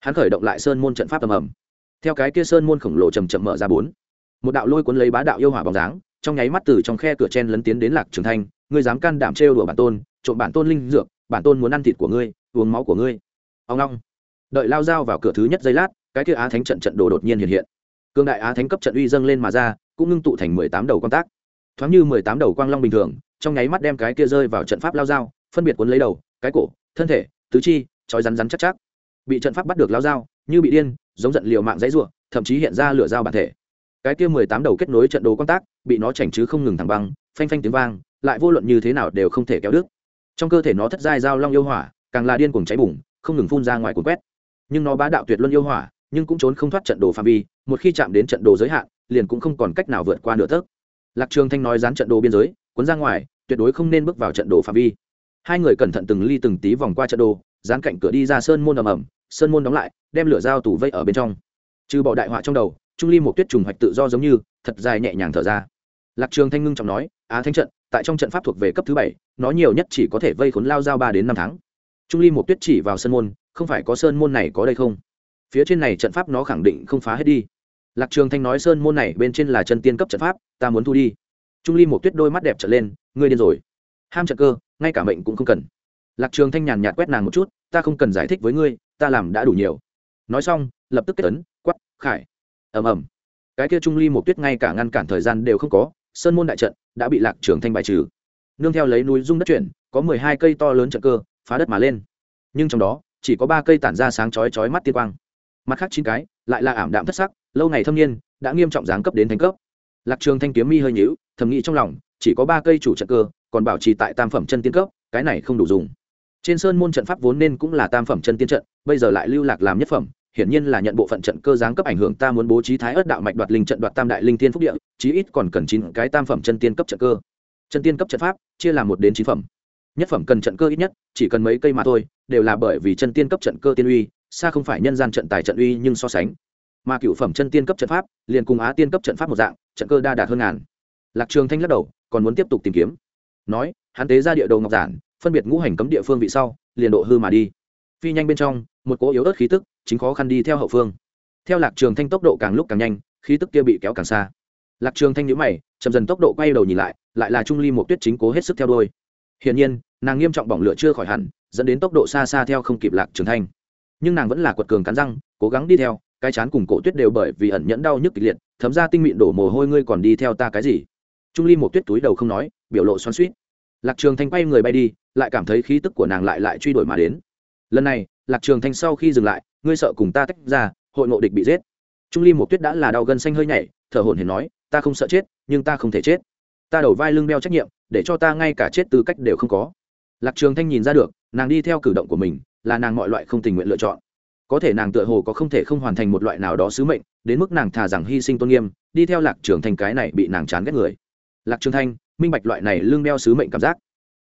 hắn khởi động lại sơn môn trận pháp tầm ẩm theo cái kia sơn môn khổng lồ chầm chậm mở ra bốn. Một đạo lôi cuốn lấy bá đạo yêu hỏa bóng dáng, trong nháy mắt từ trong khe cửa chen lấn tiến đến lạc trường thanh, ngươi dám can đảm trêu đùa bản tôn, trộm bản tôn linh dược, bản tôn muốn ăn thịt của ngươi, uống máu của ngươi. Ông long. Đợi lao dao vào cửa thứ nhất giây lát, cái kia á thánh trận trận đồ đột nhiên hiện hiện cương đại á thánh cấp trận uy dâng lên mà ra, cũng ngưng tụ thành mười tám đầu quan tác. Thoáng như mười tám đầu quang long bình thường, trong nháy mắt đem cái kia rơi vào trận pháp lao dao, phân biệt cuốn lấy đầu, cái cổ, thân thể, tứ chi, trói rắn rắn chắc chắc. Bị trận pháp bắt được lao dao, như bị điên, giống giận liều mạng dãy ruộng thậm chí hiện ra lửa dao bản thể. Cái kia mười tám đầu kết nối trận đồ quan tác, bị nó chảnh chứ không ngừng thẳng băng, phanh phanh tiếng vang, lại vô luận như thế nào đều không thể kéo đứt. Trong cơ thể nó thất giai dao long yêu hỏa, càng là điên cuồng cháy bùng, không ngừng phun ra ngoài cuốn quét. Nhưng nó bá đạo tuyệt luân yêu hỏa nhưng cũng trốn không thoát trận đồ phạm vi, một khi chạm đến trận đồ giới hạn, liền cũng không còn cách nào vượt qua nửa tấc. Lạc trường thanh nói dán trận đồ biên giới, cuốn ra ngoài, tuyệt đối không nên bước vào trận đồ phạm vi. Hai người cẩn thận từng ly từng tí vòng qua trận đồ, dán cạnh cửa đi ra sơn môn ầm ầm, sơn môn đóng lại, đem lửa dao tủ vây ở bên trong. Trừ bỏ đại họa trong đầu, trung ly một tuyết trùng hoạch tự do giống như, thật dài nhẹ nhàng thở ra. Lạc trường thanh ngưng trọng nói, á thanh trận, tại trong trận pháp thuộc về cấp thứ bảy, nó nhiều nhất chỉ có thể vây khốn lao dao ba đến năm tháng. Trung ly một tuyết chỉ vào sơn môn, không phải có sơn môn này có đây không? Phía trên này trận pháp nó khẳng định không phá hết đi. Lạc trường thanh nói sơn môn này bên trên là chân tiên cấp trận pháp ta muốn thu đi. Trung ly một tuyết đôi mắt đẹp trở lên ngươi điên rồi. Ham trận cơ ngay cả mệnh cũng không cần. Lạc trường thanh nhàn nhạt quét nàng một chút ta không cần giải thích với ngươi ta làm đã đủ nhiều. Nói xong lập tức kết tấn quát, khải. Ầm ầm. Cái kia trung ly một tuyết ngay cả ngăn cản thời gian đều không có sơn môn đại trận đã bị lạc trường thanh bài trừ. Nương theo lấy núi rung đất chuyển có mười hai cây to lớn trận cơ phá đất mà lên. Nhưng trong đó chỉ có ba cây tản ra sáng chói chói mắt tiên quang mặt khác chín cái, lại là ảm đạm thất sắc, lâu ngày thâm niên, đã nghiêm trọng giáng cấp đến thành cấp. Lạc trường thanh kiếm mi hơi nhíu, thầm nghĩ trong lòng, chỉ có ba cây chủ trận cơ, còn bảo trì tại tam phẩm chân tiên cấp, cái này không đủ dùng. Trên sơn môn trận pháp vốn nên cũng là tam phẩm chân tiên trận, bây giờ lại lưu lạc làm nhất phẩm, hiển nhiên là nhận bộ phận trận cơ giáng cấp ảnh hưởng ta muốn bố trí thái ớt đạo mạch đoạt linh trận đoạt tam đại linh tiên phúc địa, chí ít còn cần chín cái tam phẩm chân tiên cấp trận cơ. Chân tiên cấp trận pháp, chia làm một đến chín phẩm. Nhất phẩm cần trận cơ ít nhất, chỉ cần mấy cây mà thôi, đều là bởi vì chân tiên cấp trận cơ tiên uy xa không phải nhân gian trận tài trận uy nhưng so sánh. Mà cựu phẩm chân tiên cấp trận pháp, liền cùng á tiên cấp trận pháp một dạng, trận cơ đa đạt hơn ngàn. Lạc trường thanh lắc đầu, còn muốn tiếp tục tìm kiếm. Nói, hắn tế ra địa đầu ngọc giản, phân biệt ngũ hành cấm địa phương vị sau, liền độ hư mà đi. Phi nhanh bên trong, một cỗ yếu ớt khí tức, chính khó khăn đi theo hậu phương. Theo lạc trường thanh tốc độ càng lúc càng nhanh, khí tức kia bị kéo càng xa. Lạc trường thanh nhíu mày, chậm dần tốc độ quay đầu nhìn lại lại là trung ly một tuyết chính cố hết sức theo đuôi. Hiển nhiên, nàng nghiêm trọng bỏng lửa chưa khỏi hẳn, dẫn đến tốc độ xa xa theo không kịp lạc trường thanh nhưng nàng vẫn là quật cường cắn răng, cố gắng đi theo, cái chán cùng cổ tuyết đều bởi vì ẩn nhẫn đau nhức kịch liệt, thấm ra tinh mịn đổ mồ hôi, ngươi còn đi theo ta cái gì? Trung ly một tuyết túi đầu không nói, biểu lộ xoắn suýt lạc trường thanh quay người bay đi, lại cảm thấy khí tức của nàng lại lại truy đuổi mà đến. Lần này, lạc trường thanh sau khi dừng lại, ngươi sợ cùng ta tách ra, hội ngộ địch bị giết. Trung ly một tuyết đã là đau gân xanh hơi nhảy, thở hổn hển nói, ta không sợ chết, nhưng ta không thể chết. Ta đầu vai lưng đeo trách nhiệm, để cho ta ngay cả chết tư cách đều không có. Lạc trường thanh nhìn ra được, nàng đi theo cử động của mình là nàng mọi loại không tình nguyện lựa chọn. Có thể nàng tựa hồ có không thể không hoàn thành một loại nào đó sứ mệnh, đến mức nàng thà rằng hy sinh tôn nghiêm, đi theo lạc trường thanh cái này bị nàng chán ghét người. Lạc trường thanh, minh bạch loại này lương đeo sứ mệnh cảm giác.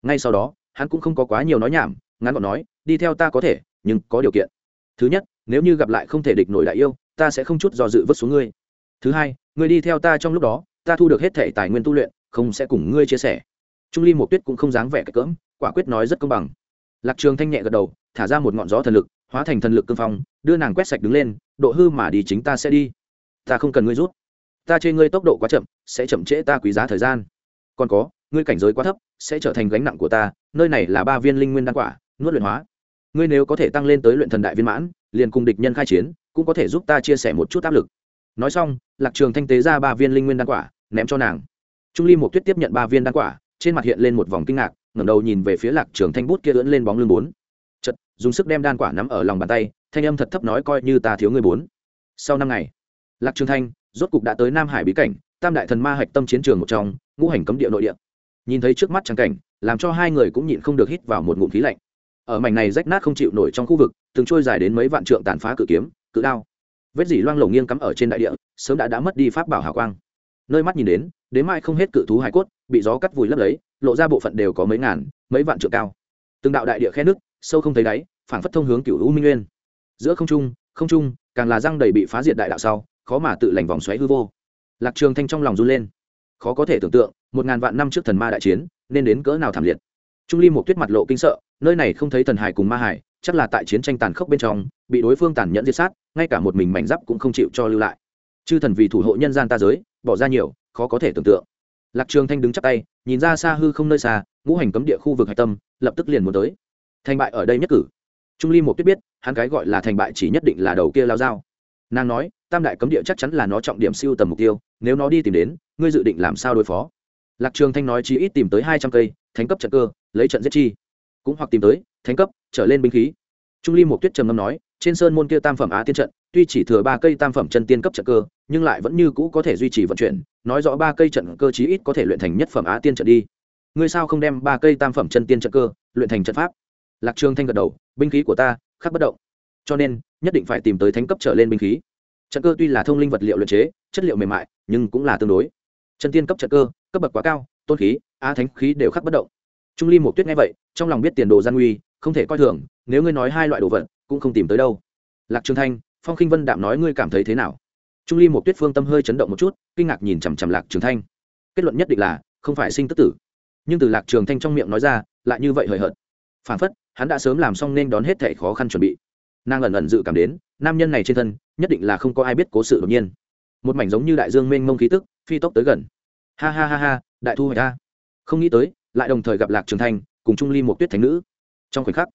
Ngay sau đó, hắn cũng không có quá nhiều nói nhảm, ngắn gọn nói, đi theo ta có thể, nhưng có điều kiện. Thứ nhất, nếu như gặp lại không thể địch nổi đại yêu, ta sẽ không chút do dự vứt xuống ngươi. Thứ hai, ngươi đi theo ta trong lúc đó, ta thu được hết thể tài nguyên tu luyện, không sẽ cùng ngươi chia sẻ. Trung ly một tuyết cũng không dáng vẻ cỡm, quả quyết nói rất công bằng lạc trường thanh nhẹ gật đầu, thả ra một ngọn gió thần lực, hóa thành thần lực cương phong, đưa nàng quét sạch đứng lên, độ hư mà đi chính ta sẽ đi. Ta không cần ngươi rút. Ta chê ngươi tốc độ quá chậm, sẽ chậm trễ ta quý giá thời gian. Còn có, ngươi cảnh giới quá thấp, sẽ trở thành gánh nặng của ta, nơi này là ba viên linh nguyên đan quả, nuốt luyện hóa. Ngươi nếu có thể tăng lên tới luyện thần đại viên mãn, liền cùng địch nhân khai chiến, cũng có thể giúp ta chia sẻ một chút áp lực. Nói xong, lạc trường thanh tế ra ba viên linh nguyên đan quả, ném cho nàng. Trung ly một tuyết tiếp nhận ba viên đan quả, trên mặt hiện lên một vòng kinh ngạc ngẩng đầu nhìn về phía lạc trường thanh bút kia ưỡn lên bóng lưng bốn. Chật dùng sức đem đan quả nắm ở lòng bàn tay, thanh âm thật thấp nói coi như ta thiếu người bốn. Sau năm ngày, lạc trường thanh rốt cục đã tới nam hải bí cảnh, tam đại thần ma hạch tâm chiến trường một trong, ngũ hành cấm địa nội địa. Nhìn thấy trước mắt trắng cảnh, làm cho hai người cũng nhịn không được hít vào một ngụm khí lạnh. Ở mảnh này rách nát không chịu nổi trong khu vực, từng trôi dài đến mấy vạn trượng tàn phá cự kiếm, cự đao. Vết dỉ loang lổ nghiêng cắm ở trên đại địa, sớm đã đã mất đi pháp bảo hào quang. Nơi mắt nhìn đến đến mai không hết cự thú hải cốt, bị gió cắt vùi lấp lấy lộ ra bộ phận đều có mấy ngàn, mấy vạn trượng cao. Từng đạo đại địa khe nước, sâu không thấy đáy, phảng phất thông hướng cựu u minh nguyên. Giữa không trung không trung, càng là răng đầy bị phá diệt đại đạo sau, khó mà tự lành vòng xoáy hư vô. Lạc trường thanh trong lòng run lên. Khó có thể tưởng tượng, một ngàn vạn năm trước thần ma đại chiến, nên đến cỡ nào thảm liệt. Trung ly một tuyết mặt lộ kinh sợ, nơi này không thấy thần hải cùng ma hải, chắc là tại chiến tranh tàn khốc bên trong, bị đối phương tàn nhẫn diệt sát, ngay cả một mình mảnh giáp cũng không chịu cho lưu lại. Chư thần vì thủ hộ nhân gian ta giới, bỏ ra nhiều, khó có thể tưởng tượng lạc trường thanh đứng chắp tay, nhìn ra xa hư không nơi xa, ngũ hành cấm địa khu vực hạch tâm, lập tức liền muốn tới. Thành bại ở đây nhất cử. Trung ly một tuyết biết, hắn cái gọi là thành bại chỉ nhất định là đầu kia lao dao. Nàng nói, tam đại cấm địa chắc chắn là nó trọng điểm siêu tầm mục tiêu, nếu nó đi tìm đến, ngươi dự định làm sao đối phó? Lạc trường thanh nói chí ít tìm tới hai trăm cây, thánh cấp trận cơ, lấy trận giết chi. Cũng hoặc tìm tới, thánh cấp, trở lên binh khí. Trung ly một tuyết trầm ngâm nói, trên sơn môn kia tam phẩm á tiên trận tuy chỉ thừa ba cây tam phẩm chân tiên cấp trận cơ, nhưng lại vẫn như cũ có thể duy trì vận chuyển, nói rõ ba cây trận cơ chí ít có thể luyện thành nhất phẩm á tiên trận đi. Ngươi sao không đem ba cây tam phẩm chân tiên trận cơ luyện thành trận pháp? Lạc trường thanh gật đầu, binh khí của ta khắc bất động. Cho nên, nhất định phải tìm tới thánh cấp trở lên binh khí. Trận cơ tuy là thông linh vật liệu luyện chế, chất liệu mềm mại, nhưng cũng là tương đối. Chân tiên cấp trận cơ, cấp bậc quá cao, tôn khí, á thánh khí đều khắc bất động. Trung ly một tuyết nghe vậy, trong lòng biết tiền đồ gian nguy, không thể coi thường, nếu ngươi nói hai loại đồ vật, cũng không tìm tới đâu. Lạc trường thanh phong khinh vân đạm nói, ngươi cảm thấy thế nào? Trung ly một tuyết phương tâm hơi chấn động một chút, kinh ngạc nhìn chằm chằm lạc trường thanh. Kết luận nhất định là, không phải sinh tức tử. Nhưng từ lạc trường thanh trong miệng nói ra, lại như vậy hời hợt. Phản phất, hắn đã sớm làm xong nên đón hết thẻ khó khăn chuẩn bị. Nàng ẩn ẩn dự cảm đến, nam nhân này trên thân, nhất định là không có ai biết cố sự đột nhiên. Một mảnh giống như đại dương mênh mông khí tức, phi tốc tới gần. Ha ha ha ha, đại thu hoạch ta không nghĩ tới, lại đồng thời gặp lạc trường thanh, cùng trung ly một tuyết thánh nữ. Trong khoảnh khắc,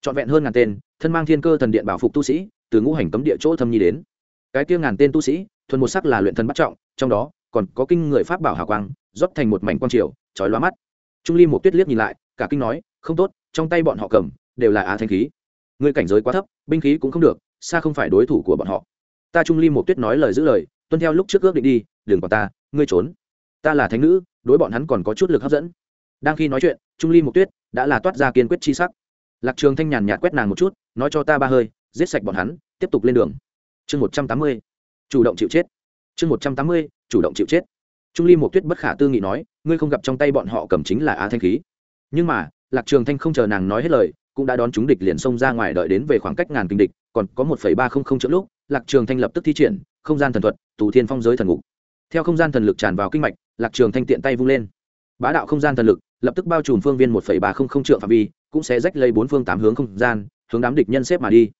trọn vẹn hơn ngàn tên, thân mang thiên cơ thần điện bảo phục tu sĩ từ ngũ hành cấm địa chỗ thâm nhi đến. Cái kia ngàn tên tu sĩ, thuần một sắc là luyện thân bắt trọng, trong đó còn có kinh người pháp bảo hào quang, rót thành một mảnh quang triều, chói lóa mắt. Trung ly một tuyết liếc nhìn lại, cả kinh nói, không tốt, trong tay bọn họ cầm đều là á thanh khí. Ngươi cảnh giới quá thấp, binh khí cũng không được, xa không phải đối thủ của bọn họ. Ta trung ly một tuyết nói lời giữ lời, tuân theo lúc trước ước định đi, đừng còn ta, ngươi trốn. Ta là thánh nữ, đối bọn hắn còn có chút lực hấp dẫn. Đang khi nói chuyện, trung ly một tuyết đã là toát ra kiên quyết chi sắc. Lạc trường thanh nhàn nhạt quét nàng một chút, nói cho ta ba hơi giết sạch bọn hắn, tiếp tục lên đường. Chương một trăm tám mươi, chủ động chịu chết. Chương một trăm tám mươi, chủ động chịu chết. Trung ly một tuyết bất khả tư nghị nói, ngươi không gặp trong tay bọn họ cầm chính là á thanh khí. Nhưng mà, lạc trường thanh không chờ nàng nói hết lời, cũng đã đón chúng địch liền xông ra ngoài đợi đến về khoảng cách ngàn kinh địch, còn có một phẩy ba không không chữ lúc, lạc trường thanh lập tức thi triển, không gian thần thuật, tù thiên phong giới thần ngục. Theo không gian thần lực tràn vào kinh mạch, lạc trường thanh tiện tay vung lên. Bá đạo không gian thần lực, lập tức bao trùm phương viên một phẩy ba không không trượng phạm vi, cũng sẽ rách lấy bốn phương tám hướng không gian, hướng đám địch nhân xếp mà đi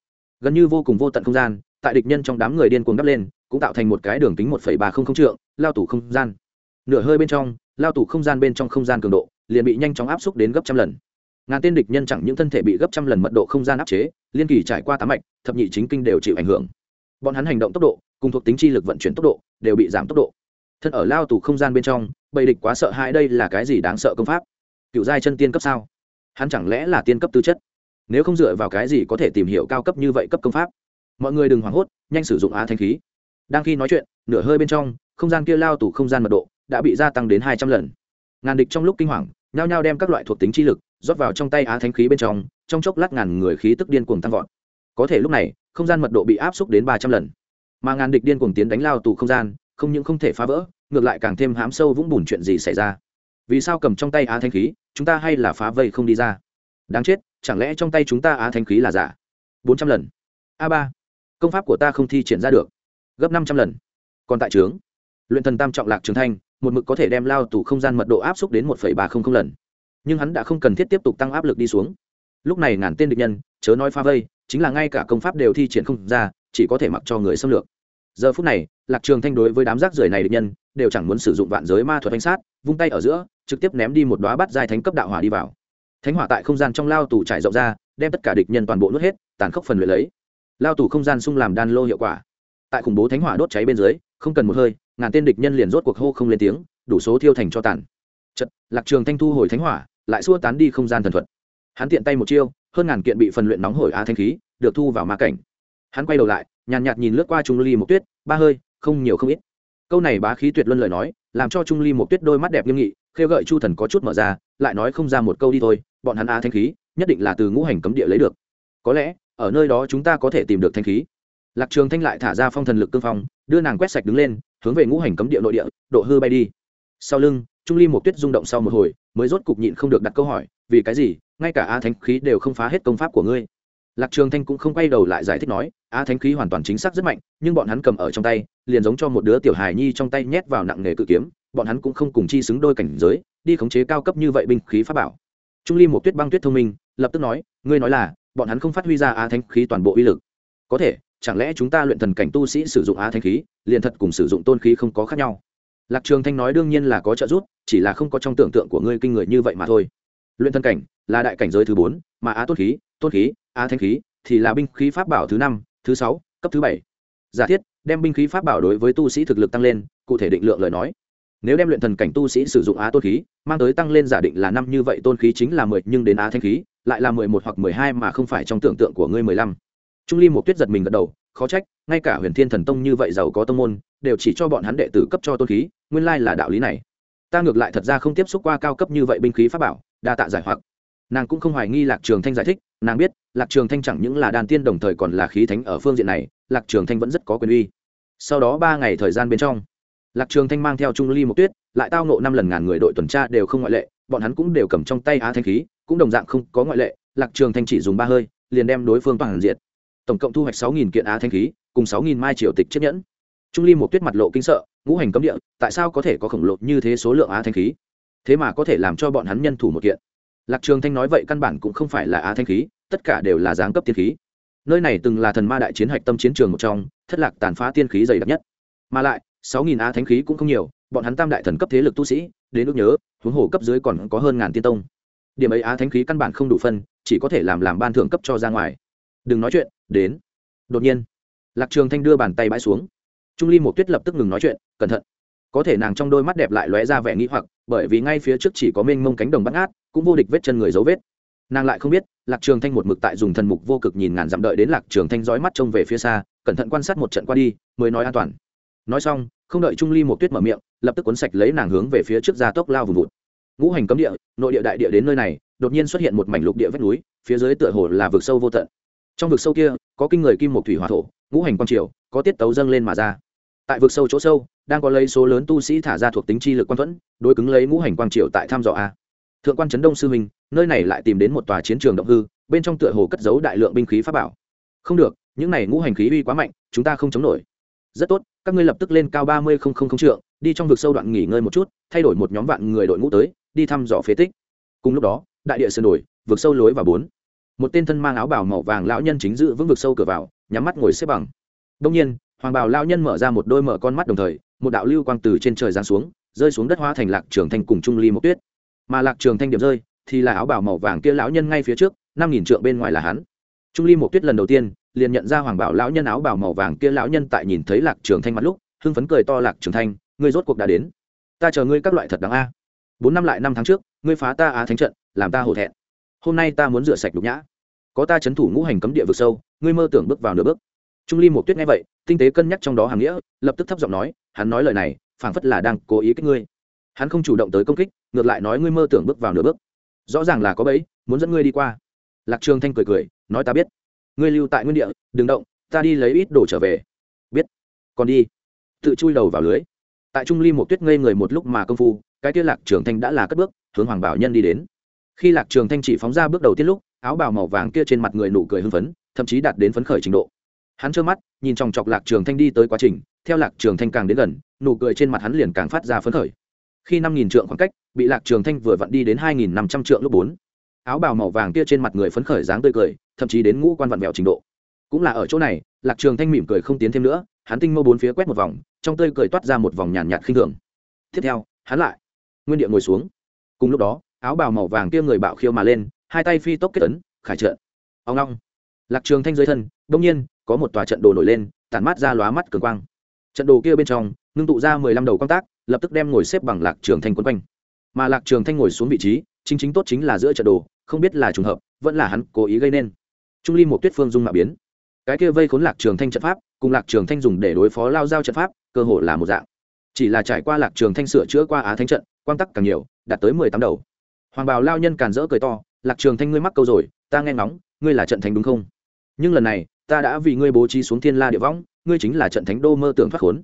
gần như vô cùng vô tận không gian, tại địch nhân trong đám người điên cuồng đắp lên, cũng tạo thành một cái đường kính một phẩy ba không không trượng, lao tủ không gian. Nửa hơi bên trong, lao tủ không gian bên trong không gian cường độ liền bị nhanh chóng áp xúc đến gấp trăm lần. Ngàn tên địch nhân chẳng những thân thể bị gấp trăm lần mật độ không gian áp chế, liên kỳ trải qua tám mạch, thập nhị chính kinh đều chịu ảnh hưởng. Bọn hắn hành động tốc độ, cùng thuộc tính chi lực vận chuyển tốc độ, đều bị giảm tốc độ. Thân ở lao tù không gian bên trong, bầy địch quá sợ hãi đây là cái gì đáng sợ công pháp? Cựu giai chân tiên cấp sao? Hắn chẳng lẽ là tiên cấp tư chất? Nếu không dựa vào cái gì có thể tìm hiểu cao cấp như vậy cấp công pháp? Mọi người đừng hoảng hốt, nhanh sử dụng á thanh khí. Đang khi nói chuyện, nửa hơi bên trong, không gian kia lao tủ không gian mật độ đã bị gia tăng đến hai trăm lần. Ngàn địch trong lúc kinh hoàng, nhao nhao đem các loại thuộc tính chi lực rót vào trong tay á thanh khí bên trong trong chốc lát ngàn người khí tức điên cuồng tăng vọt. Có thể lúc này, không gian mật độ bị áp xúc đến ba trăm lần. Mà ngàn địch điên cuồng tiến đánh lao tù không gian, không những không thể phá vỡ, ngược lại càng thêm hám sâu vũng bùn chuyện gì xảy ra. Vì sao cầm trong tay á thanh khí, chúng ta hay là phá vây không đi ra? Đáng chết, chẳng lẽ trong tay chúng ta á thanh khí là giả? Bốn trăm lần. A ba. Công pháp của ta không thi triển ra được. Gấp năm trăm lần. Còn tại trướng luyện thần tam trọng lạc trường thanh, một mực có thể đem lao tù không gian mật độ áp xúc đến một ba trăm linh lần. Nhưng hắn đã không cần thiết tiếp tục tăng áp lực đi xuống. Lúc này ngàn tên địch nhân, chớ nói pha vây, chính là ngay cả công pháp đều thi triển không ra, chỉ có thể mặc cho người xâm lược. Giờ phút này, lạc trường thanh đối với đám rác rưởi này địch nhân, đều chẳng muốn sử dụng vạn giới ma thuật thanh sát, vung tay ở giữa, trực tiếp ném đi một đóa bát giai thánh cấp đạo hỏa đi vào thánh hỏa tại không gian trong lao tù trải rộng ra, đem tất cả địch nhân toàn bộ nuốt hết, tàn khốc phần luyện lấy. Lao tù không gian sung làm đan lô hiệu quả. Tại khủng bố thánh hỏa đốt cháy bên dưới, không cần một hơi, ngàn tên địch nhân liền rốt cuộc hô không lên tiếng, đủ số thiêu thành cho tàn. Chật, lạc trường thanh thu hồi thánh hỏa, lại xua tán đi không gian thần thuật. Hắn tiện tay một chiêu, hơn ngàn kiện bị phần luyện nóng hổi á thanh khí, được thu vào ma cảnh. Hắn quay đầu lại, nhàn nhạt nhìn lướt qua trung ly một tuyết, ba hơi, không nhiều không ít. Câu này bá khí tuyệt luân lời nói, làm cho trung ly một tuyết đôi mắt đẹp nghiêm nghị, khêu gợi chu thần có chút mở ra, lại nói không ra một câu đi thôi bọn hắn á thanh khí, nhất định là từ ngũ hành cấm địa lấy được. Có lẽ, ở nơi đó chúng ta có thể tìm được thanh khí. Lạc trường thanh lại thả ra phong thần lực cương phong, đưa nàng quét sạch đứng lên, hướng về ngũ hành cấm địa nội địa, độ hư bay đi. Sau lưng, trung ly một tuyết rung động sau một hồi, mới rốt cục nhịn không được đặt câu hỏi, vì cái gì, ngay cả a thánh khí đều không phá hết công pháp của ngươi? Lạc trường thanh cũng không quay đầu lại giải thích nói a thánh khí hoàn toàn chính xác rất mạnh, nhưng bọn hắn cầm ở trong tay, liền giống cho một đứa tiểu hài nhi trong tay nhét vào nặng nghề cự kiếm, bọn hắn cũng không cùng chi xứng đôi cảnh giới, đi khống chế cao cấp như vậy binh khí pháp bảo trung ly một tuyết băng tuyết thông minh, lập tức nói, ngươi nói là, bọn hắn không phát huy ra á thánh khí toàn bộ uy lực. Có thể, chẳng lẽ chúng ta luyện thần cảnh tu sĩ sử dụng á thánh khí, liền thật cùng sử dụng tôn khí không có khác nhau? Lạc trường thanh nói đương nhiên là có trợ giúp, chỉ là không có trong tưởng tượng của ngươi kinh người như vậy mà thôi. Luyện thần cảnh là đại cảnh giới thứ bốn, mà á tôn khí tôn khí, á thánh khí thì là binh khí pháp bảo thứ năm, thứ sáu, cấp thứ bảy. Giả thiết, đem binh khí pháp bảo đối với tu sĩ thực lực tăng lên, cụ thể định lượng lời nói nếu đem luyện thần cảnh tu sĩ sử dụng á tôn khí, mang tới tăng lên giả định là năm như vậy, tôn khí chính là mười, nhưng đến á thanh khí, lại là mười một hoặc mười hai mà không phải trong tưởng tượng của ngươi mười lăm. Trung ly một tuyết giật mình gật đầu, khó trách, ngay cả huyền thiên thần tông như vậy giàu có tông môn, đều chỉ cho bọn hắn đệ tử cấp cho tôn khí, nguyên lai là đạo lý này. Ta ngược lại thật ra không tiếp xúc qua cao cấp như vậy binh khí pháp bảo, đa tạ giải hoặc. Nàng cũng không hoài nghi lạc trường thanh giải thích, nàng biết, lạc trường thanh chẳng những là đàn tiên đồng thời còn là khí thánh ở phương diện này, lạc trường thanh vẫn rất có quyền uy. Sau đó ba ngày thời gian bên trong lạc trường thanh mang theo trung ly một tuyết, lại tao nộ năm lần ngàn người đội tuần tra đều không ngoại lệ, bọn hắn cũng đều cầm trong tay á thanh khí, cũng đồng dạng không có ngoại lệ, lạc trường thanh chỉ dùng ba hơi, liền đem đối phương toàn diệt. Tổng cộng thu hoạch sáu nghìn kiện á thanh khí, cùng sáu nghìn mai triệu tịch chiếc nhẫn. Trung ly một tuyết mặt lộ kinh sợ, ngũ hành cấm địa, tại sao có thể có khổng lồ như thế số lượng á thanh khí? Thế mà có thể làm cho bọn hắn nhân thủ một kiện. Lạc trường thanh nói vậy căn bản cũng không phải là á thanh khí, tất cả đều là giáng cấp tiên khí. Nơi này từng là thần ma đại chiến hạch tâm chiến trường một trong, thất lạc tàn phá tiên khí dày đặc nhất. Mà lại sáu nghìn á thánh khí cũng không nhiều, bọn hắn tam đại thần cấp thế lực tu sĩ, đến lúc nhớ, huống hồ cấp dưới còn có hơn ngàn tiên tông. Điểm ấy á thánh khí căn bản không đủ phân, chỉ có thể làm làm ban thưởng cấp cho ra ngoài. Đừng nói chuyện, đến. Đột nhiên, lạc trường thanh đưa bàn tay bãi xuống. Trung ly một tuyết lập tức ngừng nói chuyện, cẩn thận. Có thể nàng trong đôi mắt đẹp lại lóe ra vẻ nghĩ hoặc, bởi vì ngay phía trước chỉ có mênh mông cánh đồng bắt ngát, cũng vô địch vết chân người dấu vết. Nàng lại không biết, lạc trường thanh một mực tại dùng thần mục vô cực nhìn ngàn dặm đợi đến lạc trường thanh dõi mắt trông về phía xa, cẩn thận quan sát một trận qua đi, mới nói an toàn. Nói xong không đợi trung ly một tuyết mở miệng, lập tức cuốn sạch lấy nàng hướng về phía trước gia tốc lao vùng vụt. Ngũ hành cấm địa, nội địa đại địa đến nơi này, đột nhiên xuất hiện một mảnh lục địa vách núi, phía dưới tựa hồ là vực sâu vô tận. Trong vực sâu kia, có kinh người kim một thủy hỏa thổ, ngũ hành quang triều, có tiết tấu dâng lên mà ra. Tại vực sâu chỗ sâu, đang có lấy số lớn tu sĩ thả ra thuộc tính chi lực quan thuẫn, đối cứng lấy ngũ hành quang triều tại thăm dò a. Thượng quan trấn đông sư minh, nơi này lại tìm đến một tòa chiến trường động hư, bên trong tựa hồ cất giấu đại lượng binh khí pháp bảo. Không được, những này ngũ hành khí uy quá mạnh, chúng ta không chống nổi. Rất tốt các ngươi lập tức lên cao ba mươi không không không trượng, đi trong vực sâu đoạn nghỉ ngơi một chút, thay đổi một nhóm vạn người đội ngũ tới, đi thăm dò phế tích. Cùng lúc đó, đại địa sơn đổi vực sâu lối vào bốn. Một tên thân mang áo bào màu vàng lão nhân chính dự vững vực sâu cửa vào, nhắm mắt ngồi xếp bằng. Đông nhiên, hoàng bào lão nhân mở ra một đôi mở con mắt đồng thời, một đạo lưu quang từ trên trời giáng xuống, rơi xuống đất hóa thành lạc trường thanh cùng trung ly một tuyết. Mà lạc trường thanh điểm rơi, thì là áo bào màu vàng kia lão nhân ngay phía trước, năm nghìn trượng bên ngoài là hắn. Trung ly một tuyết lần đầu tiên liền nhận ra hoàng bảo lão nhân áo bào màu vàng kia lão nhân tại nhìn thấy lạc trường thanh mặt lúc, hưng phấn cười to, lạc trường thanh, ngươi rốt cuộc đã đến. Ta chờ ngươi các loại thật đáng a. Bốn năm lại năm tháng trước, ngươi phá ta á thánh trận, làm ta hổ thẹn. Hôm nay ta muốn rửa sạch nhục nhã. Có ta chấn thủ ngũ hành cấm địa vực sâu, ngươi mơ tưởng bước vào nửa bước. Trung ly một tuyết nghe vậy, tinh tế cân nhắc trong đó hàng nghĩa, lập tức thấp giọng nói, hắn nói lời này, phảng phất là đang cố ý kích ngươi. Hắn không chủ động tới công kích, ngược lại nói ngươi mơ tưởng bước vào nửa bước. Rõ ràng là có bẫy, muốn dẫn ngươi đi qua. Lạc trường thanh cười cười, nói, ta biết ngươi lưu tại nguyên địa, đừng động, ta đi lấy ít đồ trở về. Biết. Còn đi. Tự chui đầu vào lưới. Tại trung ly một tuyết ngây người một lúc mà công phu, cái kia lạc trường thanh đã là cất bước, hướng hoàng bảo nhân đi đến. Khi lạc trường thanh chỉ phóng ra bước đầu tiên lúc, áo bào màu vàng kia trên mặt người nụ cười hưng phấn, thậm chí đạt đến phấn khởi trình độ. Hắn trơ mắt, nhìn chòng chọc lạc trường thanh đi tới quá trình, theo lạc trường thanh càng đến gần, nụ cười trên mặt hắn liền càng phát ra phấn khởi. Khi năm nghìn trượng khoảng cách, bị lạc trường thanh vừa vặn đi đến hai nghìn năm trăm trượng lúc bốn áo bào màu vàng kia trên mặt người phấn khởi dáng tươi cười thậm chí đến ngũ quan vặn vẹo trình độ. Cũng là ở chỗ này lạc trường thanh mỉm cười không tiến thêm nữa hắn tinh mâu bốn phía quét một vòng trong tươi cười toát ra một vòng nhàn nhạt, nhạt khinh thường. Tiếp theo hắn lại nguyên địa ngồi xuống. Cùng lúc đó áo bào màu vàng kia người bạo khiêu mà lên hai tay phi tốc kết tấn khải trợ ông long. Lạc trường thanh dưới thân đông nhiên có một tòa trận đồ nổi lên tản mát ra lóa mắt cường quang. Trận đồ kia bên trong ngưng tụ ra mười lăm đầu công tác lập tức đem ngồi xếp bằng lạc trường thanh quấn quanh. Mà lạc trường thanh ngồi xuống vị trí chính chính tốt chính là giữa trận đồ không biết là trùng hợp, vẫn là hắn cố ý gây nên. Trung ly một tuyết phương dung mạo biến. Cái kia vây khốn lạc trường thanh trận pháp, cùng lạc trường thanh dùng để đối phó lao giao trận pháp, cơ hội là một dạng. Chỉ là trải qua lạc trường thanh sửa chữa qua á thánh trận, quang tắc càng nhiều, đạt tới mười tám đầu. Hoàng bào lao nhân càn rỡ cười to, lạc trường thanh ngươi mắc câu rồi, ta nghe ngóng, ngươi là trận thánh đúng không? Nhưng lần này, ta đã vì ngươi bố trí xuống thiên la địa võng, ngươi chính là trận thánh đô mơ tưởng thoát khốn.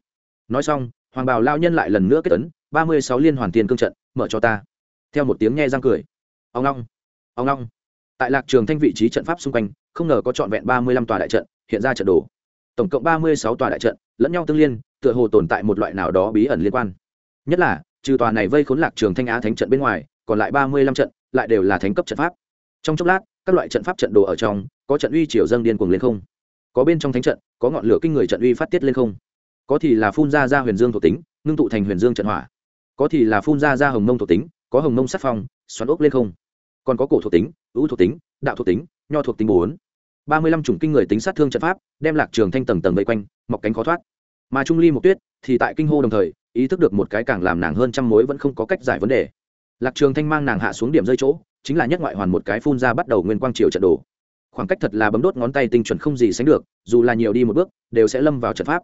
Nói xong, hoàng bào lao nhân lại lần nữa kết tấn ba mươi sáu liên hoàn tiền cương trận, mở cho ta. Theo một tiếng nghe răng cười. Ông long ông long tại lạc trường thanh vị trí trận pháp xung quanh, không ngờ có trọn vẹn ba mươi lăm tòa đại trận hiện ra trận đồ. Tổng cộng ba mươi sáu tòa đại trận, lẫn nhau tương liên, tựa hồ tồn tại một loại nào đó bí ẩn liên quan. Nhất là, trừ tòa này vây khốn lạc trường thanh á thánh trận bên ngoài, còn lại ba mươi lăm trận lại đều là thánh cấp trận pháp. Trong chốc lát, các loại trận pháp trận đồ ở trong, có trận uy triều dâng điên cuồng lên không? Có bên trong thánh trận, có ngọn lửa kinh người trận uy phát tiết lên không? Có thì là phun ra ra huyền dương thuộc tính, ngưng tụ thành huyền dương trận hỏa. Có thì là phun ra ra hồng mông thuộc tính, có hồng mông sắc phong, xoắn ốc lên không? Còn có cổ thuộc tính, ưu thuộc tính, đạo thuộc tính, nho thuộc tính bốn. Ba mươi lăm chủng kinh người tính sát thương trận pháp, đem lạc trường thanh tầng tầng vây quanh, mọc cánh khó thoát. Mà trung ly một tuyết thì tại kinh hô đồng thời, ý thức được một cái càng làm nàng hơn trăm mối vẫn không có cách giải vấn đề. Lạc trường thanh mang nàng hạ xuống điểm rơi chỗ, chính là nhất ngoại hoàn một cái phun ra bắt đầu nguyên quang triều trận đồ. Khoảng cách thật là bấm đốt ngón tay tinh chuẩn không gì sánh được, dù là nhiều đi một bước, đều sẽ lâm vào trận pháp.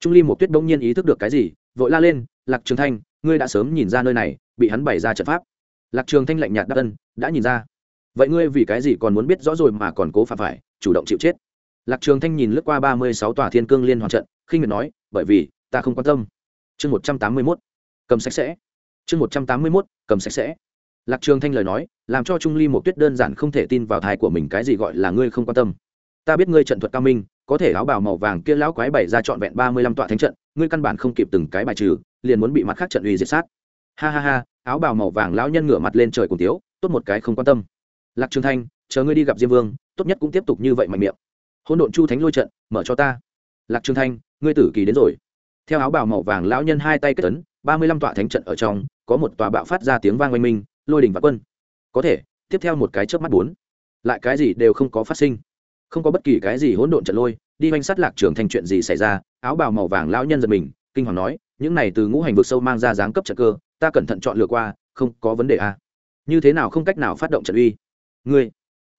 Trung ly một tuyết bỗng nhiên ý thức được cái gì, vội la lên, lạc trường thanh, ngươi đã sớm nhìn ra nơi này, bị hắn bày ra trận pháp lạc trường thanh lạnh nhạt đáp ân, đã nhìn ra. Vậy ngươi vì cái gì còn muốn biết rõ rồi mà còn cố phạm phải, chủ động chịu chết? Lạc trường thanh nhìn lướt qua ba mươi sáu tòa thiên cương liên hoàn trận, khinh miệt nói, bởi vì, ta không quan tâm. Chương một trăm tám mươi mốt. Cầm sạch sẽ. Chương một trăm tám mươi mốt, cầm sạch sẽ. Lạc trường thanh lời nói, làm cho trung ly một tuyết đơn giản không thể tin vào thai của mình cái gì gọi là ngươi không quan tâm. Ta biết ngươi trận thuật cao minh, có thể áo bào màu vàng kia lão quái bày ra trọn vẹn ba mươi lăm tọa thánh trận, ngươi căn bản không kịp từng cái bài trừ, liền muốn bị mặt khác trận uy diệt sát. Ha ha ha áo bào màu vàng lão nhân ngửa mặt lên trời cùng tiếu, tốt một cái không quan tâm. Lạc trường thanh, chờ ngươi đi gặp diêm vương, tốt nhất cũng tiếp tục như vậy mạnh miệng. Hỗn độn chu thánh lôi trận, mở cho ta. Lạc trường thanh, ngươi tử kỳ đến rồi. Theo áo bào màu vàng lão nhân hai tay kết tấn ba mươi lăm tọa thánh trận ở trong, có một tòa bạo phát ra tiếng vang oanh minh, lôi đỉnh và quân. Có thể, tiếp theo một cái chớp mắt bốn, lại cái gì đều không có phát sinh. Không có bất kỳ cái gì hỗn độn trận lôi, đi oanh sát lạc trường thành chuyện gì xảy ra, áo bào màu vàng lão nhân giật mình, kinh hoàng nói, những này từ ngũ hành vực sâu mang ra dáng cấp trận cơ ta cẩn thận chọn lựa qua, không có vấn đề à. như thế nào không cách nào phát động trận uy? Ngươi,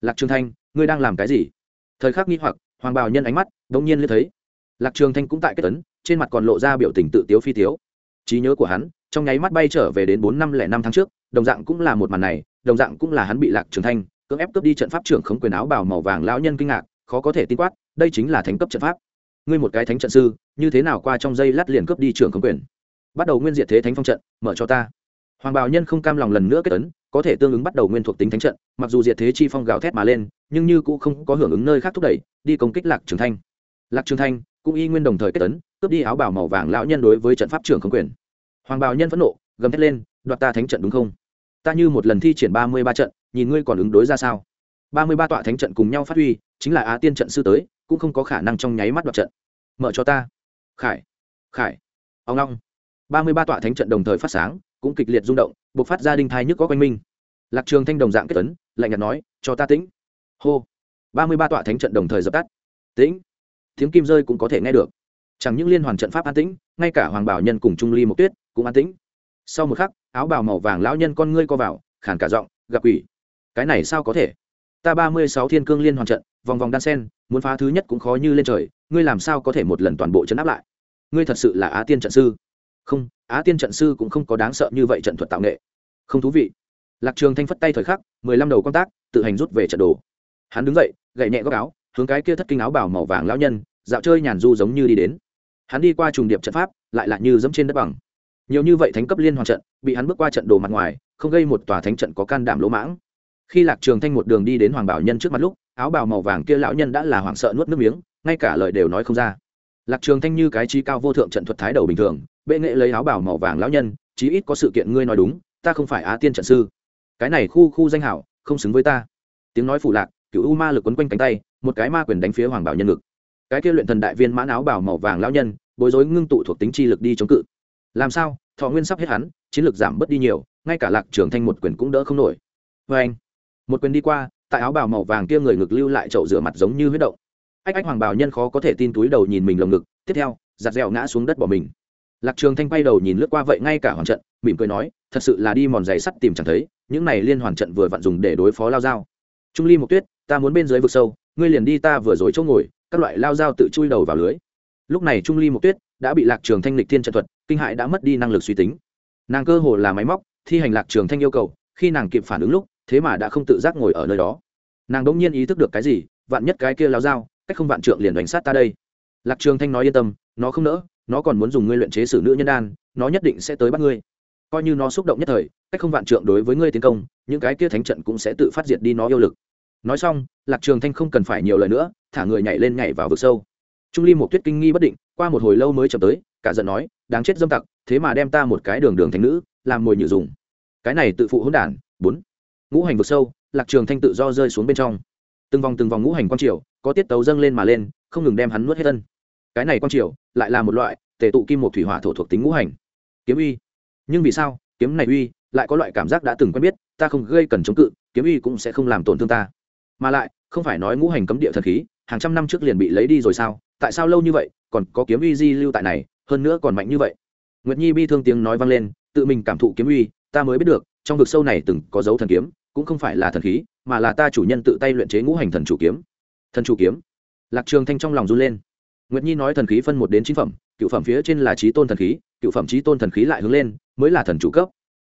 lạc trường thanh, ngươi đang làm cái gì? Thời khắc nghi hoặc, hoàng bào nhân ánh mắt đống nhiên liếc thấy. Lạc trường thanh cũng tại kết tấn trên mặt còn lộ ra biểu tình tự tiếu phi tiếu. Trí nhớ của hắn trong nháy mắt bay trở về đến bốn năm lẻ năm tháng trước, đồng dạng cũng là một màn này, đồng dạng cũng là hắn bị lạc trường thanh cưỡng ép cướp đi trận pháp trưởng khống quyền áo bào màu vàng lão nhân kinh ngạc, khó có thể tin quát, đây chính là thánh cấp trận pháp. Ngươi một cái thánh trận sư, như thế nào qua trong dây lát liền cướp đi trưởng khống quyền? Bắt đầu nguyên diệt thế thánh phong trận, mở cho ta. Hoàng bào nhân không cam lòng lần nữa kết ấn, có thể tương ứng bắt đầu nguyên thuộc tính thánh trận, mặc dù diệt thế chi phong gào thét mà lên, nhưng như cũng không có hưởng ứng nơi khác thúc đẩy, đi công kích lạc trường thanh. Lạc trường thanh cũng y nguyên đồng thời kết ấn, cướp đi áo bào màu vàng lão nhân đối với trận pháp trưởng không quyền. Hoàng bào nhân phẫn nộ, gầm thét lên, đoạt ta thánh trận đúng không? Ta như một lần thi triển ba mươi ba trận, nhìn ngươi còn ứng đối ra sao? ba mươi ba tọa thánh trận cùng nhau phát huy, chính là á tiên trận sư tới, cũng không có khả năng trong nháy mắt đoạt trận. Mở cho ta. Khải khải ông long ba mươi ba tọa thánh trận đồng thời phát sáng, cũng kịch liệt rung động buộc phát ra đinh thai nhức có quanh minh. Lạc trường thanh đồng dạng kết tấn lạnh nhạt nói, cho ta tĩnh. Hô. Ba mươi ba tọa thánh trận đồng thời dập tắt. Tĩnh. Tiếng kim rơi cũng có thể nghe được. Chẳng những liên hoàn trận pháp an tĩnh, ngay cả hoàng bảo nhân cùng trung ly một tuyết cũng an tĩnh. Sau một khắc, áo bào màu vàng lão nhân con ngươi co vào khản cả giọng, gặp quỷ. Cái này sao có thể? Ta ba mươi sáu thiên cương liên hoàn trận, vòng vòng đan sen, muốn phá thứ nhất cũng khó như lên trời, ngươi làm sao có thể một lần toàn bộ chấn áp lại? Ngươi thật sự là á tiên trận sư không, á tiên trận sư cũng không có đáng sợ như vậy trận thuật tạo nghệ. Không thú vị. Lạc trường thanh phất tay thời khắc, mười lăm đầu công tác, tự hành rút về trận đồ. Hắn đứng dậy, gậy nhẹ góc áo, hướng cái kia thất kinh áo bảo màu vàng lão nhân, dạo chơi nhàn du giống như đi đến. Hắn đi qua trùng điệp trận pháp, lại lại như dẫm trên đất bằng. Nhiều như vậy thánh cấp liên hoàn trận, bị hắn bước qua trận đồ mặt ngoài, không gây một tòa thánh trận có can đảm lỗ mãng. Khi lạc trường thanh một đường đi đến hoàng bảo nhân trước mặt lúc, áo bào màu vàng kia lão nhân đã là hoảng sợ nuốt nước miếng, ngay cả lời đều nói không ra lạc trường thanh như cái trí cao vô thượng trận thuật thái đầu bình thường, bệ nghệ lấy áo bào màu vàng lão nhân, chí ít có sự kiện ngươi nói đúng, ta không phải á tiên trận sư. Cái này khu khu danh hảo, không xứng với ta. Tiếng nói phủ lạc cựu u ma lực quấn quanh cánh tay, một cái ma quyền đánh phía hoàng bảo nhân ngực. Cái kia luyện thần đại viên mãn áo bào màu vàng lão nhân, bối rối ngưng tụ thuộc tính chi lực đi chống cự. Làm sao? Thọ nguyên sắp hết hắn, chiến lực giảm bớt đi nhiều, ngay cả lạc trường thanh một quyền cũng đỡ không nổi. Vê anh một quyền đi qua, tại áo bào màu vàng kia người ngực lưu lại chậu rửa mặt giống như huyết động ách ách hoàng bào nhân khó có thể tin túi đầu nhìn mình lồng ngực, tiếp theo, giặt dẻo ngã xuống đất bỏ mình. Lạc trường thanh quay đầu nhìn lướt qua vậy ngay cả hoàng trận, mỉm cười nói, thật sự là đi mòn giày sắt tìm chẳng thấy, những này liên hoàn trận vừa vặn dùng để đối phó lao dao. Trung ly một tuyết, ta muốn bên dưới vực sâu, ngươi liền đi ta vừa rồi chỗ ngồi, các loại lao dao tự chui đầu vào lưới. Lúc này trung ly một tuyết đã bị lạc trường thanh lịch thiên trận thuật, kinh hại đã mất đi năng lực suy tính. Nàng cơ hồ là máy móc, thi hành lạc trường thanh yêu cầu, khi nàng kịp phản ứng lúc, thế mà đã không tự giác ngồi ở nơi đó. Nàng đỗng nhiên ý thức được cái gì, vạn nhất cái kia lao dao cách không vạn trượng liền đánh sát ta đây. Lạc trường thanh nói yên tâm, nó không nỡ, nó còn muốn dùng ngươi luyện chế sử nữ nhân đan, nó nhất định sẽ tới bắt ngươi. Coi như nó xúc động nhất thời, cách không vạn trượng đối với ngươi tiến công, những cái kia thánh trận cũng sẽ tự phát diệt đi nó yêu lực. Nói xong, lạc trường thanh không cần phải nhiều lời nữa, thả người nhảy lên nhảy vào vực sâu. Trung ly một tuyết kinh nghi bất định, qua một hồi lâu mới chậm tới, cả giận nói, đáng chết dâm tặc, thế mà đem ta một cái đường đường thành nữ, làm mồi nhử dùng. Cái này tự phụ hỗn đản. Bốn. Ngũ hành vực sâu, lạc trường thanh tự do rơi xuống bên trong. Từng vòng từng vòng ngũ hành quang triều có tiết tấu dâng lên mà lên, không ngừng đem hắn nuốt hết thân. Cái này quang triều lại là một loại tề tụ kim một thủy hỏa thổ thuộc tính ngũ hành. Kiếm uy. Nhưng vì sao, kiếm này uy lại có loại cảm giác đã từng quen biết, ta không gây cần chống cự, kiếm uy cũng sẽ không làm tổn thương ta. Mà lại, không phải nói ngũ hành cấm địa thần khí, hàng trăm năm trước liền bị lấy đi rồi sao? Tại sao lâu như vậy, còn có kiếm uy di lưu tại này, hơn nữa còn mạnh như vậy? Nguyệt nhi bi thương tiếng nói vang lên, tự mình cảm thụ kiếm uy, ta mới biết được, trong vực sâu này từng có dấu thần kiếm, cũng không phải là thần khí, mà là ta chủ nhân tự tay luyện chế ngũ hành thần chủ kiếm thần chủ kiếm. Lạc trường thanh trong lòng run lên. Nguyệt nhi nói thần khí phân một đến chín phẩm, cựu phẩm phía trên là trí tôn thần khí, cựu phẩm trí tôn thần khí lại hướng lên, mới là thần chủ cấp.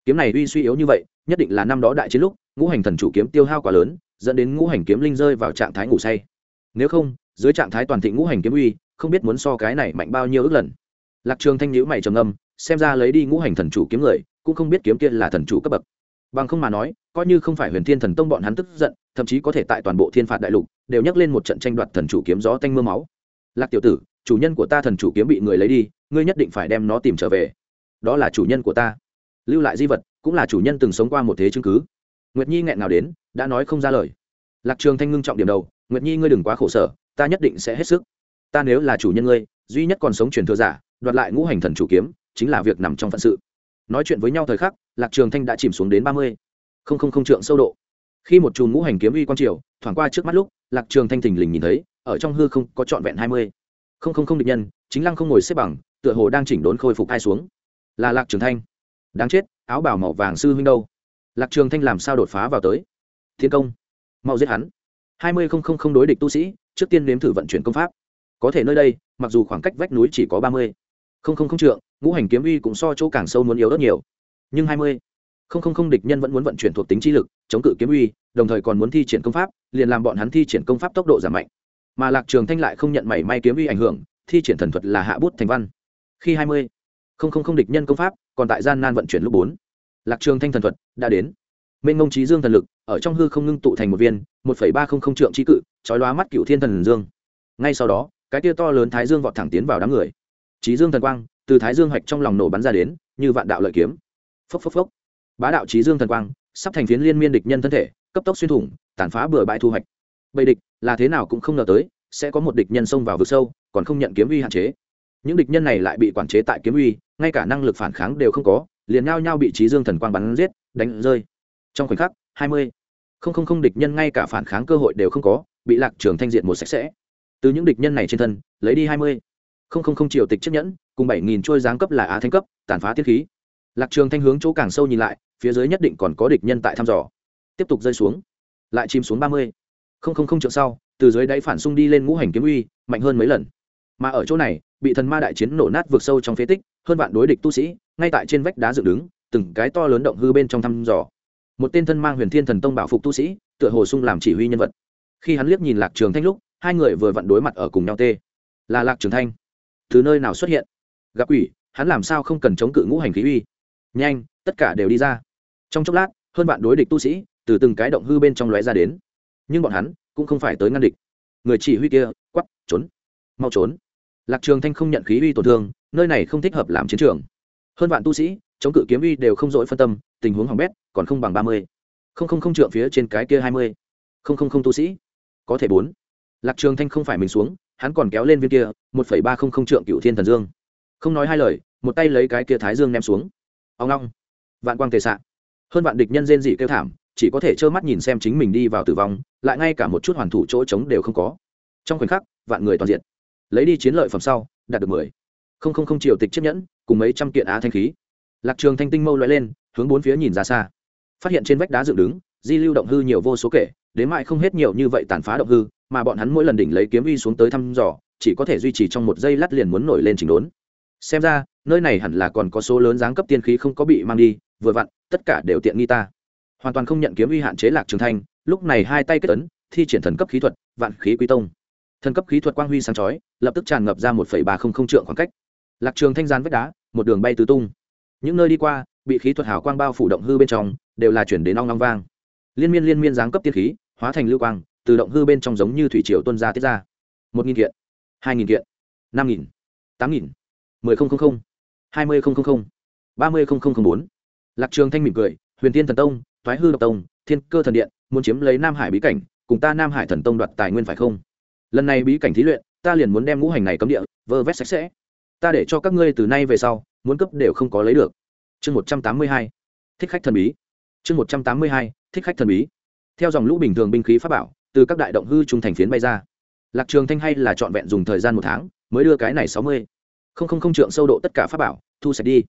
Kiếm này uy suy yếu như vậy, nhất định là năm đó đại chiến lúc, ngũ hành thần chủ kiếm tiêu hao quá lớn, dẫn đến ngũ hành kiếm linh rơi vào trạng thái ngủ say. Nếu không, dưới trạng thái toàn thịnh ngũ hành kiếm uy, không biết muốn so cái này mạnh bao nhiêu ước lần. Lạc trường thanh nhữ mày trầm âm xem ra lấy đi ngũ hành thần chủ kiếm người, cũng không biết kiếm kia là thần chủ cấp bậc. Bằng không mà nói coi như không phải huyền thiên thần tông bọn hắn tức giận, thậm chí có thể tại toàn bộ thiên phạt đại lục đều nhắc lên một trận tranh đoạt thần chủ kiếm gió tanh mưa máu. Lạc tiểu tử, chủ nhân của ta thần chủ kiếm bị người lấy đi, ngươi nhất định phải đem nó tìm trở về. Đó là chủ nhân của ta. Lưu lại di vật, cũng là chủ nhân từng sống qua một thế chứng cứ. Nguyệt nhi nghẹn nào đến, đã nói không ra lời. Lạc trường thanh ngưng trọng điểm đầu, nguyệt nhi ngươi đừng quá khổ sở, ta nhất định sẽ hết sức. Ta nếu là chủ nhân ngươi, duy nhất còn sống truyền thừa giả, đoạt lại ngũ hành thần chủ kiếm, chính là việc nằm trong phận sự. Nói chuyện với nhau thời khắc, lạc trường thanh đã chìm xuống đến ba mươi không không không trượng sâu độ. Khi một chùm ngũ hành kiếm uy quang triều, thoảng qua trước mắt lúc, lạc trường thanh thình lình nhìn thấy, ở trong hư không có trọn vẹn hai mươi. Không không không địch nhân, chính lăng không ngồi xếp bằng, tựa hồ đang chỉnh đốn khôi phục hai xuống. Là lạc trường thanh. Đáng chết, áo bảo màu vàng sư huynh đâu? Lạc trường thanh làm sao đột phá vào tới? Thiên công. Mau giết hắn. Hai mươi không không không đối địch tu sĩ, trước tiên nếm thử vận chuyển công pháp. Có thể nơi đây, mặc dù khoảng cách vách núi chỉ có ba mươi. Không không không trượng, ngũ hành kiếm uy cũng so chỗ càng sâu muốn yếu rất nhiều. Nhưng hai mươi không không không địch nhân vẫn muốn vận chuyển thuộc tính chi lực, chống cự kiếm uy, đồng thời còn muốn thi triển công pháp, liền làm bọn hắn thi triển công pháp tốc độ giảm mạnh. Mà lạc trường thanh lại không nhận mảy may kiếm uy ảnh hưởng, thi triển thần thuật là hạ bút thành văn. Khi hai mươi, không không không địch nhân công pháp, còn tại gian nan vận chuyển lúc bốn. Lạc trường thanh thần thuật đã đến. Minh ngông trí dương thần lực, ở trong hư không ngưng tụ thành một viên, một phẩy ba không không trượng trí cự, chói lóa mắt cựu thiên thần dương. Ngay sau đó, cái tia to lớn thái dương vọt thẳng tiến vào đám người. Trí dương thần quang, từ thái dương hạch trong lòng nổ bắn ra đến, như vạn đạo lợi kiếm. Phốc phốc phốc bá đạo trí dương thần quang, sắp thành phiến liên miên địch nhân thân thể, cấp tốc xuyên thủng, tàn phá bừa bãi thu hoạch. Bầy địch, là thế nào cũng không ngờ tới, sẽ có một địch nhân xông vào vực sâu, còn không nhận kiếm uy hạn chế. Những địch nhân này lại bị quản chế tại kiếm uy, ngay cả năng lực phản kháng đều không có, liền nhao nhao bị trí dương thần quang bắn giết, đánh rơi. Trong khoảnh khắc, hai mươi không không không địch nhân ngay cả phản kháng cơ hội đều không có, bị lạc trường thanh diện một sạch sẽ. Từ những địch nhân này trên thân, lấy đi hai mươi không không không triều tịch chiếc nhẫn, cùng bảy nghìn trôi giáng cấp là á thanh cấp, tàn phá tiết khí lạc trường thanh hướng chỗ càng sâu nhìn lại, phía dưới nhất định còn có địch nhân tại thăm dò. Tiếp tục rơi xuống. Lại chìm xuống ba mươi. Không không không trượng sau, từ dưới đáy phản xung đi lên ngũ hành kiếm uy, mạnh hơn mấy lần. Mà ở chỗ này, bị thần ma đại chiến nổ nát vượt sâu trong phế tích, hơn vạn đối địch tu sĩ, ngay tại trên vách đá dựng đứng, từng cái to lớn động hư bên trong thăm dò. Một tên thân mang huyền thiên thần tông bảo phục tu sĩ, tựa hồ sung làm chỉ huy nhân vật. Khi hắn liếc nhìn lạc trường thanh lúc, hai người vừa vặn đối mặt ở cùng nhau tê. Là lạc trường thanh. Từ nơi nào xuất hiện? Gặp ủy hắn làm sao không cần chống cự ngũ hành khí uy? Nhanh, tất cả đều đi ra. Trong chốc lát, hơn vạn đối địch tu sĩ từ từng cái động hư bên trong lóe ra đến. Nhưng bọn hắn cũng không phải tới ngăn địch. Người chỉ huy kia quắp trốn. Mau trốn. Lạc trường thanh không nhận khí uy tổn thương, nơi này không thích hợp làm chiến trường. Hơn vạn tu sĩ, chống cự kiếm uy đều không dội phân tâm, tình huống hỏng bét, còn không bằng ba mươi. Không không không trượng phía trên cái kia hai mươi. Không không không tu sĩ. Có thể bốn. Lạc trường thanh không phải mình xuống, hắn còn kéo lên viên kia, một phẩy ba không không trượng cựu thiên thần dương. Không nói hai lời, một tay lấy cái kia thái dương ném xuống ông long vạn quang tề xạ hơn vạn địch nhân rên dị kêu thảm, chỉ có thể trơ mắt nhìn xem chính mình đi vào tử vong, lại ngay cả một chút hoàn thủ chỗ trống đều không có. Trong khoảnh khắc, vạn người toàn diện. Lấy đi chiến lợi phẩm sau, đạt được mười. Không không không triều tịch chiếc nhẫn, cùng mấy trăm kiện á thanh khí. Lạc trường thanh tinh mâu loại lên, hướng bốn phía nhìn ra xa. Phát hiện trên vách đá dựng đứng, di lưu động hư nhiều vô số kể, đến mại không hết nhiều như vậy tàn phá động hư, mà bọn hắn mỗi lần đỉnh lấy kiếm uy xuống tới thăm dò, chỉ có thể duy trì trong một giây lát liền muốn nổi lên chỉnh đốn. Xem ra nơi này hẳn là còn có số lớn giáng cấp tiên khí không có bị mang đi, vừa vặn, tất cả đều tiện nghi ta. Hoàn toàn không nhận kiếm uy hạn chế lạc trường thanh, lúc này hai tay kết ấn, thi triển thần cấp khí thuật, vạn khí quý tông. Thần cấp khí thuật quang huy sáng chói, lập tức tràn ngập ra một ba không không trượng khoảng cách. Lạc trường thanh gian vách đá, một đường bay tứ tung. Những nơi đi qua, bị khí thuật hào quang bao phủ động hư bên trong, đều là chuyển đến ong long vang. Liên miên liên miên giáng cấp tiên khí, hóa thành lưu quang, từ động hư bên trong giống như thủy triều tuôn ra tiết ra. Một nghìn kiện, hai nghìn kiện, năm nghìn, tám nghìn, mười không không không hai mươi không không không, ba mươi không không không bốn. Lạc trường thanh mỉm cười, huyền tiên thần tông, thoái hư độc tông, thiên cơ thần điện, muốn chiếm lấy nam hải bí cảnh, cùng ta nam hải thần tông đoạt tài nguyên phải không? Lần này bí cảnh thí luyện, ta liền muốn đem ngũ hành này cấm địa, vơ vét sạch sẽ. Ta để cho các ngươi từ nay về sau, muốn cấp đều không có lấy được. Chương một trăm tám mươi hai. Thích khách thần bí. Chương một trăm tám mươi hai. Thích khách thần bí. Theo dòng lũ bình thường binh khí pháp bảo, từ các đại động hư trung thành phiến bay ra. Lạc trường thanh hay là trọn vẹn dùng thời gian một tháng, mới đưa cái này sáu mươi. Không không không trượng sâu độ tất cả pháp bảo thu sạch đi.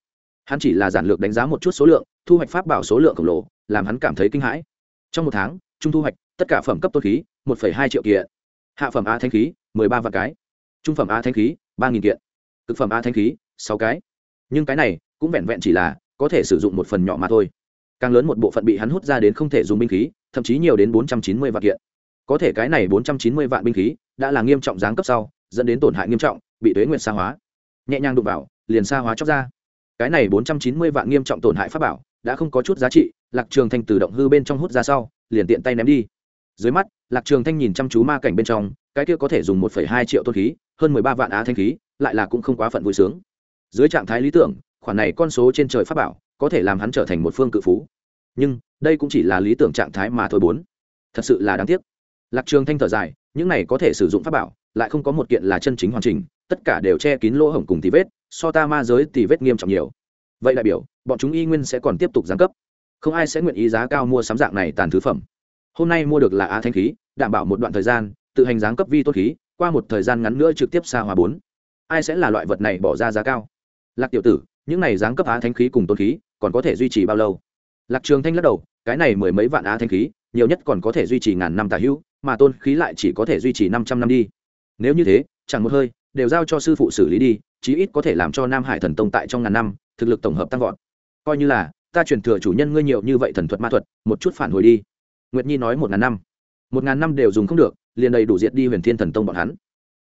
Hắn chỉ là giản lược đánh giá một chút số lượng, thu hoạch pháp bảo số lượng khổng lồ, làm hắn cảm thấy kinh hãi. Trong một tháng, trung thu hoạch, tất cả phẩm cấp tôn khí, một hai triệu kiện. Hạ phẩm a thanh khí, mười ba vạn cái. Trung phẩm a thanh khí, ba nghìn kiện. Cực phẩm a thanh khí, sáu cái. Nhưng cái này, cũng vẹn vẹn chỉ là, có thể sử dụng một phần nhỏ mà thôi. Càng lớn một bộ phận bị hắn hút ra đến không thể dùng binh khí, thậm chí nhiều đến bốn trăm chín mươi vạn kiện. Có thể cái này bốn trăm chín mươi vạn binh khí, đã là nghiêm trọng giáng cấp sau, dẫn đến tổn hại nghiêm trọng, bị tuế nguyện xa hóa. Nhẹ nhàng đụng vào liền xa hóa chóc ra. Cái này bốn trăm chín mươi vạn nghiêm trọng tổn hại pháp bảo, đã không có chút giá trị, lạc trường thanh tự động hư bên trong hút ra sau, liền tiện tay ném đi. Dưới mắt, lạc trường thanh nhìn chăm chú ma cảnh bên trong, cái kia có thể dùng một hai triệu tôn khí, hơn mười ba vạn á thanh khí, lại là cũng không quá phận vui sướng. Dưới trạng thái lý tưởng, khoản này con số trên trời pháp bảo, có thể làm hắn trở thành một phương cự phú. Nhưng, đây cũng chỉ là lý tưởng trạng thái mà thôi bốn. Thật sự là đáng tiếc. Lạc trường thanh thở dài, những này có thể sử dụng pháp bảo, lại không có một kiện là chân chính hoàn chỉnh, tất cả đều che kín lỗ hổng cùng tí vết so ta ma giới tỷ vết nghiêm trọng nhiều. Vậy đại biểu, bọn chúng y nguyên sẽ còn tiếp tục giáng cấp. Không ai sẽ nguyện ý giá cao mua sắm dạng này tàn thứ phẩm. Hôm nay mua được là á thanh khí, đảm bảo một đoạn thời gian, tự hành giáng cấp vi tốt khí, qua một thời gian ngắn nữa trực tiếp xa hòa bốn. Ai sẽ là loại vật này bỏ ra giá cao? Lạc tiểu tử, những này giáng cấp á thanh khí cùng tôn khí, còn có thể duy trì bao lâu? Lạc trường thanh lắc đầu, cái này mười mấy vạn á thanh khí, nhiều nhất còn có thể duy trì ngàn năm tà hữu, mà tôn khí lại chỉ có thể duy trì năm trăm năm đi. Nếu như thế, chẳng một hơi, đều giao cho sư phụ xử lý đi chí ít có thể làm cho nam hải thần tông tại trong ngàn năm, thực lực tổng hợp tăng vọt. Coi như là, ta truyền thừa chủ nhân ngươi nhiều như vậy thần thuật ma thuật, một chút phản hồi đi. Nguyệt nhi nói một ngàn năm. Một ngàn năm đều dùng không được, liền đầy đủ diệt đi huyền thiên thần tông bọn hắn.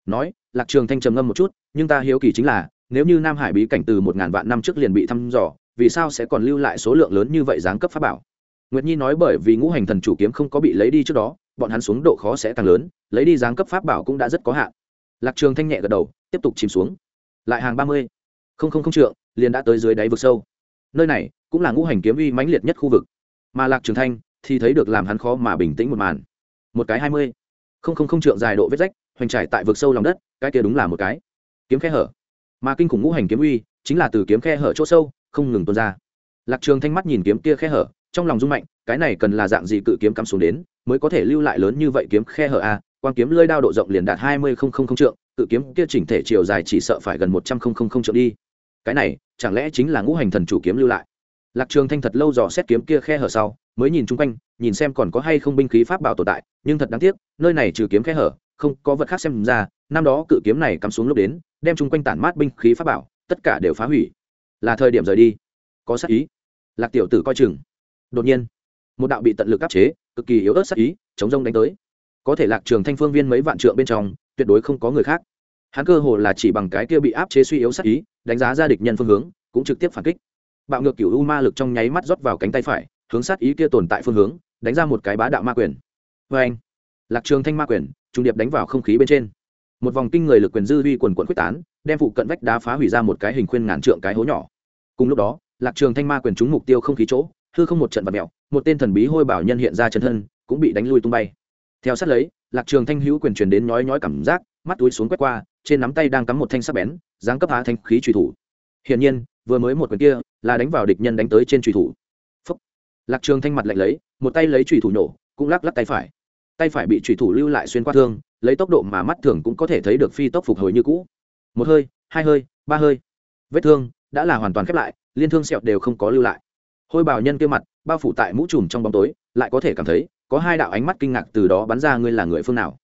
Nói, lạc trường thanh trầm ngâm một chút, nhưng ta hiếu kỳ chính là, nếu như nam hải bí cảnh từ một ngàn vạn năm trước liền bị thăm dò, vì sao sẽ còn lưu lại số lượng lớn như vậy giáng cấp pháp bảo? Nguyệt nhi nói bởi vì ngũ hành thần chủ kiếm không có bị lấy đi trước đó, bọn hắn xuống độ khó sẽ càng lớn, lấy đi giáng cấp pháp bảo cũng đã rất có hạn. Lạc trường thanh nhẹ gật đầu, tiếp tục chìm xuống lại hàng ba mươi. Không không không trượng, liền đã tới dưới đáy vực sâu. Nơi này cũng là ngũ hành kiếm uy mãnh liệt nhất khu vực. Mà lạc trường thanh thì thấy được làm hắn khó mà bình tĩnh một màn. Một cái hai mươi. Không không không trượng dài độ vết rách, hoành trải tại vực sâu lòng đất, cái kia đúng là một cái. Kiếm khe hở. Mà kinh khủng ngũ hành kiếm uy chính là từ kiếm khe hở chỗ sâu, không ngừng tuôn ra. Lạc trường thanh mắt nhìn kiếm kia khe hở, trong lòng rung mạnh, cái này cần là dạng gì cự kiếm cắm xuống đến, mới có thể lưu lại lớn như vậy kiếm khe hở à? a quan kiếm lưỡi đao độ rộng liền đạt hai mươi không không không trượng cự kiếm kia chỉnh thể chiều dài chỉ sợ phải gần một trăm không không không trượng đi. Cái này, chẳng lẽ chính là ngũ hành thần chủ kiếm lưu lại? Lạc trường thanh thật lâu dò xét kiếm kia khe hở sau, mới nhìn chung quanh, nhìn xem còn có hay không binh khí pháp bảo tồn tại, nhưng thật đáng tiếc, nơi này trừ kiếm khe hở, không có vật khác xem ra, năm đó cự kiếm này cắm xuống lúc đến, đem chung quanh tản mát binh khí pháp bảo, tất cả đều phá hủy. Là thời điểm rời đi. Có sát ý. Lạc tiểu tử coi chừng. Đột nhiên, một đạo bị tận lực áp chế, cực kỳ yếu ớt sát ý, chống rông đánh tới. Có thể lạc trường thanh phương viên mấy vạn trượng bên trong tuyệt đối không có người khác. Hắn cơ hồ là chỉ bằng cái kia bị áp chế suy yếu sát ý, đánh giá ra địch nhân phương hướng, cũng trực tiếp phản kích. Bạo ngược cửu u ma lực trong nháy mắt rót vào cánh tay phải, hướng sát ý kia tồn tại phương hướng, đánh ra một cái bá đạo ma quyền. Vê anh, lạc trường thanh ma quyền, trung điệp đánh vào không khí bên trên. Một vòng kinh người lực quyền dư vi quần quận quyết tán, đem phụ cận vách đá phá hủy ra một cái hình khuyên ngàn trượng cái hố nhỏ. Cùng lúc đó, lạc trường thanh ma quyền trúng mục tiêu không khí chỗ, hư không một trận vật mèo một tên thần bí hôi bảo nhân hiện ra chân thân, cũng bị đánh lui tung bay theo sát lấy, lạc trường thanh hữu quyền truyền đến nhói nhói cảm giác, mắt túi xuống quét qua, trên nắm tay đang cắm một thanh sắc bén giáng cấp hạ thanh khí truy thủ. Hiển nhiên, vừa mới một quyền kia là đánh vào địch nhân đánh tới trên truy thủ. Phúc. lạc trường thanh mặt lạnh lấy, một tay lấy truy thủ nổ, cũng lắc lắc tay phải. Tay phải bị truy thủ lưu lại xuyên qua thương, lấy tốc độ mà mắt thường cũng có thể thấy được phi tốc phục hồi như cũ. Một hơi, hai hơi, ba hơi. Vết thương đã là hoàn toàn khép lại, liên thương sẹo đều không có lưu lại. Hôi bào nhân kia mặt, bao phủ tại mũ trùm trong bóng tối, lại có thể cảm thấy có hai đạo ánh mắt kinh ngạc từ đó bắn ra ngươi là người phương nào.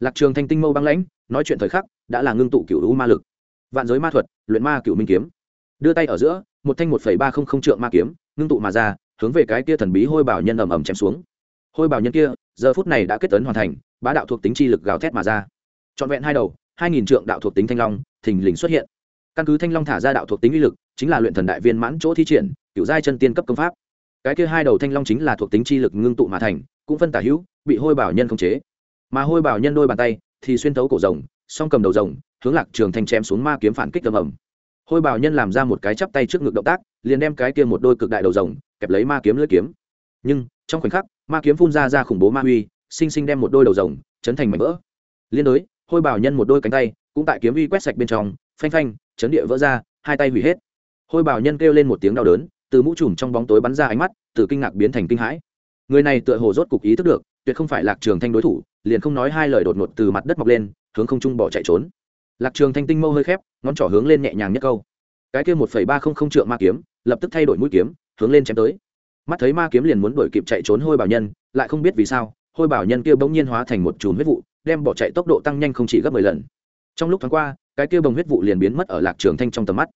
Lạc trường thanh tinh mâu băng lãnh, nói chuyện thời khắc, đã là ngưng tụ cựu u ma lực. Vạn giới ma thuật, luyện ma cựu minh kiếm. Đưa tay ở giữa, một thanh một ba không không trượng ma kiếm, ngưng tụ mà ra, hướng về cái kia thần bí hôi bảo nhân ầm ầm chém xuống. Hôi bảo nhân kia, giờ phút này đã kết tấn hoàn thành, bá đạo thuộc tính chi lực gào thét mà ra. Trọn vẹn hai đầu, hai nghìn trượng đạo thuộc tính thanh long, thình lình xuất hiện. Căn cứ thanh long thả ra đạo thuộc tính uy lực, chính là luyện thần đại viên mãn chỗ thi triển cựu giai chân tiên cấp công pháp. Cái kia hai đầu thanh long chính là thuộc tính chi lực ngưng tụ mà thành cũng phân tả hữu, bị hôi bảo nhân khống chế. Mà hôi bảo nhân đôi bàn tay thì xuyên thấu cổ rồng, song cầm đầu rồng, hướng lạc trường thanh chém xuống ma kiếm phản kích tầm ẩm hôi bảo nhân làm ra một cái chắp tay trước ngực động tác, liền đem cái kia một đôi cực đại đầu rồng kẹp lấy ma kiếm lưỡi kiếm. Nhưng, trong khoảnh khắc, ma kiếm phun ra ra khủng bố ma uy sinh sinh đem một đôi đầu rồng chấn thành mảnh vỡ. Liên đối, hôi bảo nhân một đôi cánh tay cũng tại kiếm uy quét sạch bên trong, phanh phanh, chấn địa vỡ ra, hai tay hủy hết. Hôi bảo nhân kêu lên một tiếng đau đớn, từ mũ trùm trong bóng tối bắn ra ánh mắt, từ kinh ngạc biến thành kinh hãi người này tựa hồ rốt cục ý thức được, tuyệt không phải lạc trường thanh đối thủ, liền không nói hai lời đột ngột từ mặt đất mọc lên, hướng không trung bỏ chạy trốn. Lạc trường thanh tinh mâu hơi khép, ngón trỏ hướng lên nhẹ nhàng nhất câu. Cái kia một phẩy ba không không trượng ma kiếm, lập tức thay đổi mũi kiếm, hướng lên chém tới. Mắt thấy ma kiếm liền muốn đuổi kịp chạy trốn hôi bảo nhân, lại không biết vì sao, hôi bảo nhân kia bỗng nhiên hóa thành một chùm huyết vụ, đem bỏ chạy tốc độ tăng nhanh không chỉ gấp mười lần. Trong lúc thoáng qua, cái kia bồng huyết vụ liền biến mất ở lạc trường thanh trong tầm mắt.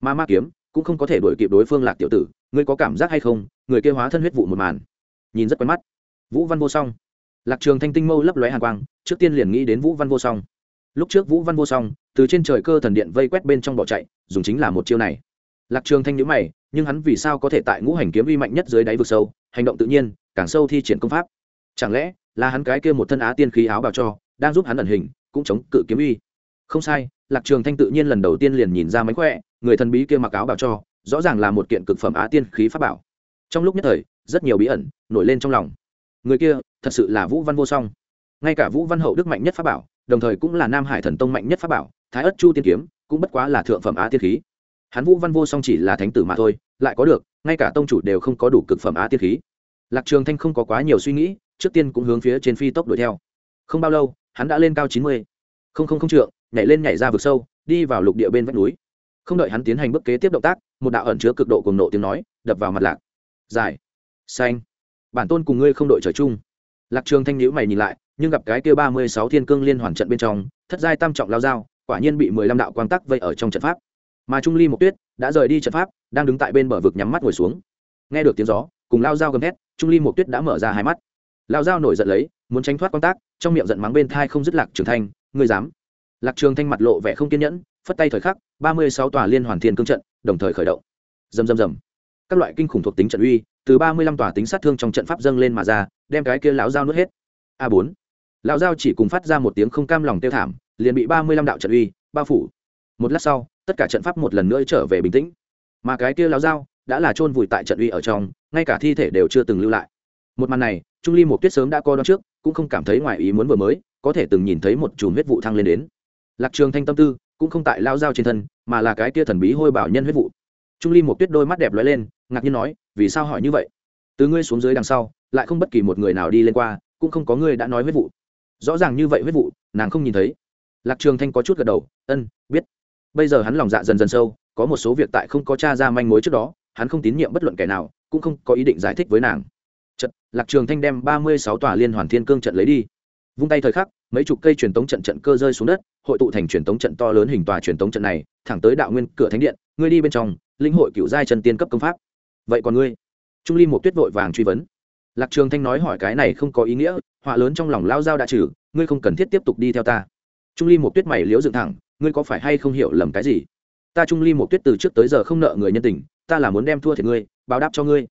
Ma ma kiếm cũng không có thể đuổi kịp đối phương lạc tiểu tử, ngươi có cảm giác hay không? Người kia hóa thân huyết vụ một màn nhìn rất quen mắt. Vũ văn vô song. Lạc trường thanh tinh mâu lấp lóe hàn quang, trước tiên liền nghĩ đến vũ văn vô song. Lúc trước vũ văn vô song, từ trên trời cơ thần điện vây quét bên trong bỏ chạy, dùng chính là một chiêu này. Lạc trường thanh nhíu mày, nhưng hắn vì sao có thể tại ngũ hành kiếm uy mạnh nhất dưới đáy vực sâu, hành động tự nhiên, càng sâu thi triển công pháp. Chẳng lẽ là hắn cái kia một thân á tiên khí áo bào cho, đang giúp hắn ẩn hình, cũng chống cự kiếm uy? Không sai, lạc trường thanh tự nhiên lần đầu tiên liền nhìn ra mánh khỏe, người thần bí kia mặc áo bào cho, rõ ràng là một kiện cực phẩm á tiên khí pháp bảo. Trong lúc nhất thời rất nhiều bí ẩn nổi lên trong lòng. Người kia thật sự là vũ văn vô song. Ngay cả vũ văn hậu đức mạnh nhất pháp bảo, đồng thời cũng là nam hải thần tông mạnh nhất pháp bảo, thái ất chu tiên kiếm cũng bất quá là thượng phẩm á tiên khí. Hắn vũ văn vô song chỉ là thánh tử mà thôi, lại có được, ngay cả tông chủ đều không có đủ cực phẩm á tiên khí. Lạc trường thanh không có quá nhiều suy nghĩ, trước tiên cũng hướng phía trên phi tốc đuổi theo. Không bao lâu, hắn đã lên cao chín mươi. Không không không trượng, nhảy lên nhảy ra vực sâu, đi vào lục địa bên vách núi. Không đợi hắn tiến hành bước kế tiếp động tác, một đạo ẩn chứa cực độ cùng nộ tiếng nói đập vào mặt lạc. Dài xanh. Bản tôn cùng ngươi không đội trời chung. Lạc trường thanh nhữ mày nhìn lại, nhưng gặp cái kia ba mươi sáu thiên cương liên hoàn trận bên trong, thất giai tam trọng lao dao, quả nhiên bị mười lăm đạo quang tắc vây ở trong trận pháp. Mà trung ly một tuyết đã rời đi trận pháp, đang đứng tại bên bờ vực nhắm mắt ngồi xuống. Nghe được tiếng gió, cùng lao dao gầm thét, trung ly một tuyết đã mở ra hai mắt. Lao dao nổi giận lấy, muốn tránh thoát quang tác trong miệng giận mắng bên thai không dứt lạc trường thanh, ngươi dám? Lạc trường thanh mặt lộ vẻ không kiên nhẫn, phất tay thời khắc, ba mươi sáu tòa liên hoàn thiên cương trận đồng thời khởi động. Rầm rầm rầm. Các loại kinh khủng thuộc tính trận uy từ ba mươi lăm tòa tính sát thương trong trận pháp dâng lên mà ra, đem cái kia lão dao nuốt hết. A bốn. Lão dao chỉ cùng phát ra một tiếng không cam lòng tiêu thảm, liền bị ba mươi lăm đạo trận uy, bao phủ. Một lát sau, tất cả trận pháp một lần nữa trở về bình tĩnh. Mà cái kia lão dao đã là chôn vùi tại trận uy ở trong, ngay cả thi thể đều chưa từng lưu lại. Một màn này, trung ly một tuyết sớm đã coi đón trước, cũng không cảm thấy ngoài ý muốn vừa mới, có thể từng nhìn thấy một chùm huyết vụ thăng lên đến. Lạc trường thanh tâm tư, cũng không tại lao dao trên thân, mà là cái kia thần bí hôi bảo nhân huyết vụ. Trung ly một tuyết đôi mắt đẹp lóe lên, ngạc nhiên nói vì sao hỏi như vậy? Từ ngươi xuống dưới đằng sau, lại không bất kỳ một người nào đi lên qua, cũng không có ngươi đã nói huyết vụ. Rõ ràng như vậy huyết vụ, nàng không nhìn thấy. Lạc trường thanh có chút gật đầu, ân, biết. Bây giờ hắn lòng dạ dần dần sâu, có một số việc tại không có t r a ra manh mối trước đó, hắn không tín nhiệm bất luận kẻ nào, cũng không có ý định giải thích với nàng. Trận lạc trường thanh đem ba mươi sáu tòa liên hoàn thiên cương trận lấy đi. Vung tay thời khắc, mấy chục cây truyền tống trận trận cơ rơi xuống đất, hội tụ thành truyền tống trận to lớn hình tòa truyền tống trận này, thẳng tới đạo nguyên cửa thánh điện, ngươi đi bên trong, linh hội cựu giai chân tiên cấp công pháp vậy còn ngươi? Trung ly một tuyết vội vàng truy vấn. Lạc trường thanh nói hỏi cái này không có ý nghĩa, họa lớn trong lòng lao dao đã trừ, ngươi không cần thiết tiếp tục đi theo ta. Trung ly một tuyết mày liếu dựng thẳng, ngươi có phải hay không hiểu lầm cái gì? Ta trung ly một tuyết từ trước tới giờ không nợ người nhân tình, ta là muốn đem thua thiệt ngươi, báo đáp cho ngươi.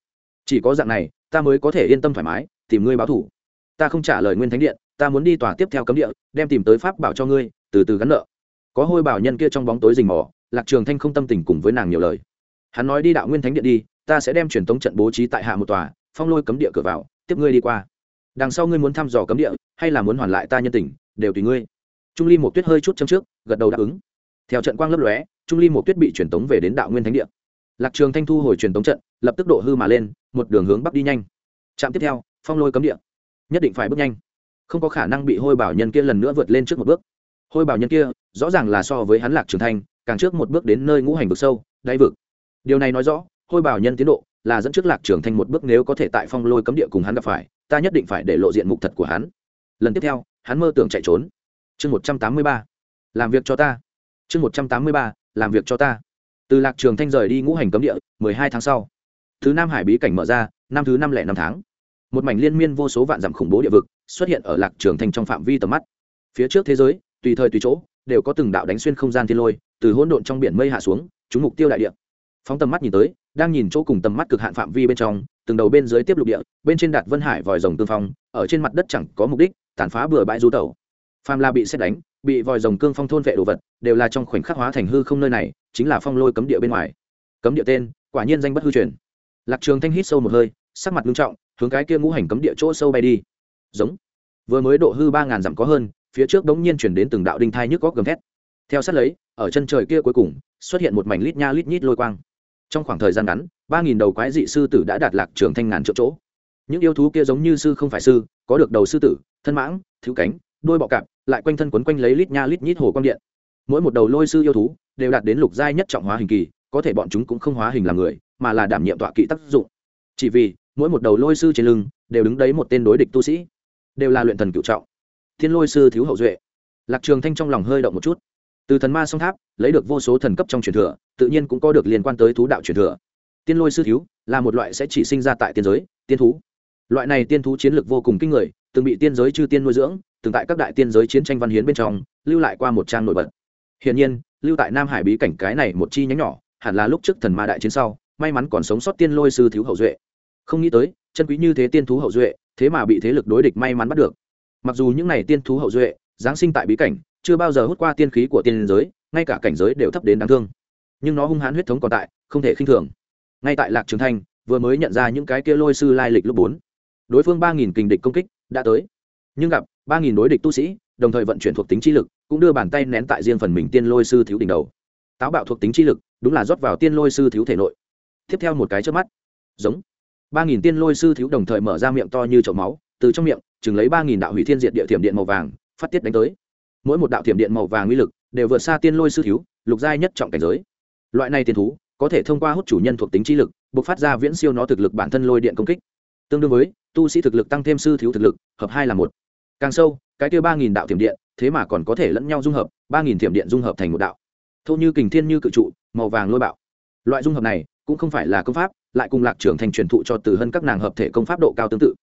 Chỉ có dạng này, ta mới có thể yên tâm thoải mái, tìm ngươi báo thủ. Ta không trả lời nguyên thánh điện, ta muốn đi tòa tiếp theo cấm địa, đem tìm tới pháp bảo cho ngươi, từ từ gắn nợ. Có hôi bảo nhân kia trong bóng tối rình mò, lạc trường thanh không tâm tình cùng với nàng nhiều lời. Hắn nói đi đạo nguyên thánh điện đi ta sẽ đem truyền tống trận bố trí tại hạ một tòa, phong lôi cấm địa cửa vào, tiếp ngươi đi qua. Đằng sau ngươi muốn thăm dò cấm địa, hay là muốn hoàn lại ta nhân tình, đều tùy ngươi. Trung ly một tuyết hơi chút châm trước, gật đầu đáp ứng. Theo trận quang lấp lóe, trung ly một tuyết bị truyền tống về đến đạo nguyên thánh địa. Lạc trường thanh thu hồi truyền tống trận, lập tức độ hư mà lên, một đường hướng bắc đi nhanh. Trạm tiếp theo, phong lôi cấm địa. Nhất định phải bước nhanh. Không có khả năng bị hôi bảo nhân kia lần nữa vượt lên trước một bước. Hôi bảo nhân kia, rõ ràng là so với hắn lạc trường thanh, càng trước một bước đến nơi ngũ hành vực sâu, đáy vực. Điều này nói rõ hôi bảo nhân tiến độ là dẫn trước lạc trường thanh một bước nếu có thể tại phong lôi cấm địa cùng hắn gặp phải, ta nhất định phải để lộ diện mục thật của hắn. Lần tiếp theo, hắn mơ tưởng chạy trốn. Chương một trăm tám mươi ba, làm việc cho ta. Chương một trăm tám mươi ba, làm việc cho ta. Từ lạc trường thanh rời đi ngũ hành cấm địa, mười hai tháng sau, thứ nam hải bí cảnh mở ra, năm thứ năm lẻ năm tháng. Một mảnh liên miên vô số vạn dặm khủng bố địa vực xuất hiện ở lạc trường thanh trong phạm vi tầm mắt. Phía trước thế giới, tùy thời tùy chỗ, đều có từng đạo đánh xuyên không gian thiên lôi từ hỗn độn trong biển mây hạ xuống chúng mục tiêu đại địa. Phóng tầm mắt nhìn tới đang nhìn chỗ cùng tầm mắt cực hạn phạm vi bên trong, từng đầu bên dưới tiếp lục địa, bên trên đạt vân hải vòi rồng tương phong, ở trên mặt đất chẳng có mục đích, tàn phá bừa bãi du tẩu. Pham la bị xét đánh, bị vòi rồng cương phong thôn vệ đồ vật, đều là trong khoảnh khắc hóa thành hư không nơi này, chính là phong lôi cấm địa bên ngoài. Cấm địa tên, quả nhiên danh bất hư truyền. Lạc trường thanh hít sâu một hơi, sắc mặt nghiêm trọng, hướng cái kia ngũ hành cấm địa chỗ sâu bay đi. Giống. Vừa mới độ hư ba ngàn dặm có hơn, phía trước đống nhiên chuyển đến từng đạo đinh thai nhức góc gầm thét. Theo sát lấy, ở chân trời kia cuối cùng, xuất hiện một mảnh lít nha lít nhít lôi quang trong khoảng thời gian ngắn, ba nghìn đầu quái dị sư tử đã đạt lạc trường thanh ngàn chỗ chỗ. Những yêu thú kia giống như sư không phải sư, có được đầu sư tử, thân mãng, thiếu cánh đôi bọ cạp, lại quanh thân quấn quanh lấy lít nha lít nhít hồ quang điện. Mỗi một đầu lôi sư yêu thú đều đạt đến lục giai nhất trọng hóa hình kỳ, có thể bọn chúng cũng không hóa hình làm người, mà là đảm nhiệm tọa kỵ tác dụng. Chỉ vì, mỗi một đầu lôi sư trên lưng đều đứng đấy một tên đối địch tu sĩ, đều là luyện thần cựu trọng. Thiên lôi sư thiếu hậu duệ. Lạc trường thanh trong lòng hơi động một chút từ thần ma song tháp, lấy được vô số thần cấp trong truyền thừa, tự nhiên cũng có được liên quan tới thú đạo truyền thừa. Tiên lôi sư thiếu, là một loại sẽ chỉ sinh ra tại tiên giới, tiên thú. Loại này tiên thú chiến lược vô cùng kinh người, từng bị tiên giới chư tiên nuôi dưỡng, từng tại các đại tiên giới chiến tranh văn hiến bên trong, lưu lại qua một trang nổi bật. Hiển nhiên, lưu tại nam hải bí cảnh cái này một chi nhánh nhỏ, hẳn là lúc trước thần ma đại chiến sau, may mắn còn sống sót tiên lôi sư thiếu hậu duệ. Không nghĩ tới, chân quý như thế tiên thú hậu duệ, thế mà bị thế lực đối địch may mắn bắt được. Mặc dù những n à y tiên thú hậu duệ, giáng sinh tại bí cảnh chưa bao giờ hút qua tiên khí của tiên giới, ngay cả cảnh giới đều thấp đến đáng thương. Nhưng nó hung hãn huyết thống còn tại, không thể khinh thường. Ngay tại lạc trường thanh, vừa mới nhận ra những cái kia lôi sư lai lịch lúc bốn. Đối phương ba nghìn kình địch công kích đã tới. Nhưng gặp ba nghìn đối địch tu sĩ, đồng thời vận chuyển thuộc tính chi lực, cũng đưa bàn tay nén tại riêng phần mình tiên lôi sư thiếu đỉnh đầu. Táo bạo thuộc tính chi lực, đúng là rót vào tiên lôi sư thiếu thể nội. Tiếp theo một cái trước mắt, giống. ba nghìn tiên lôi sư thiếu đồng thời mở ra miệng to như chậu máu, từ trong miệng, chừng lấy ba nghìn đạo hủy thiên diệt địa thiểm điện màu vàng, phát tiết đánh tới mỗi một đạo thiểm điện màu vàng uy lực đều vượt xa tiên lôi sư thiếu, lục giai nhất trọng cảnh giới. Loại này tiền thú có thể thông qua hút chủ nhân thuộc tính chi lực buộc phát ra viễn siêu nó thực lực bản thân lôi điện công kích. Tương đương với, tu sĩ thực lực tăng thêm sư thiếu thực lực, hợp hai là một. Càng sâu, cái kia ba nghìn đạo thiểm điện, thế mà còn có thể lẫn nhau dung hợp, ba nghìn thiểm điện dung hợp thành một đạo. Thô như kình thiên như cự trụ, màu vàng lôi bạo. Loại dung hợp này cũng không phải là công pháp, lại cùng lạc trưởng thành truyền thụ cho từ hơn các nàng hợp thể công pháp độ cao tương tự.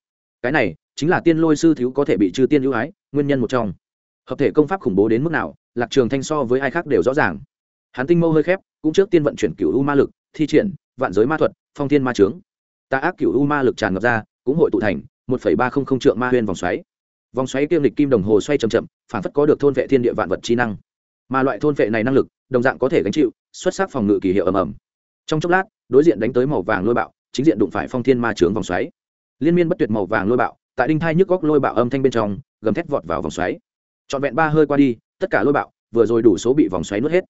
Cái này chính là tiên lôi sư thiếu có thể bị trừ tiên ưu ái, nguyên nhân một trong hợp thể công pháp khủng bố đến mức nào, lạc trường thanh so với ai khác đều rõ ràng. Hắn tinh mâu hơi khép, cũng trước tiên vận chuyển cửu u ma lực, thi triển, vạn giới ma thuật, phong thiên ma trướng tà ác cửu u ma lực tràn ngập ra, cũng hội tụ thành một ba không không trượng ma huyên vòng xoáy. Vòng xoáy kiêm lịch kim đồng hồ xoay chậm chậm, phản phất có được thôn vệ thiên địa vạn vật chi năng. Mà loại thôn vệ này năng lực, đồng dạng có thể gánh chịu xuất sắc phòng ngự kỳ hiệu ầm ầm. Trong chốc lát, đối diện đánh tới màu vàng lôi bạo, chính diện đụng phải phong thiên ma trướng vòng xoáy. Liên miên bất tuyệt màu vàng lôi bạo, tại đinh thai nhức góc lôi bạo âm thanh bên trong, gầm thét vọt vào vòng xoáy trọn vẹn ba hơi qua đi, tất cả lôi bạo vừa rồi đủ số bị vòng xoáy nuốt hết.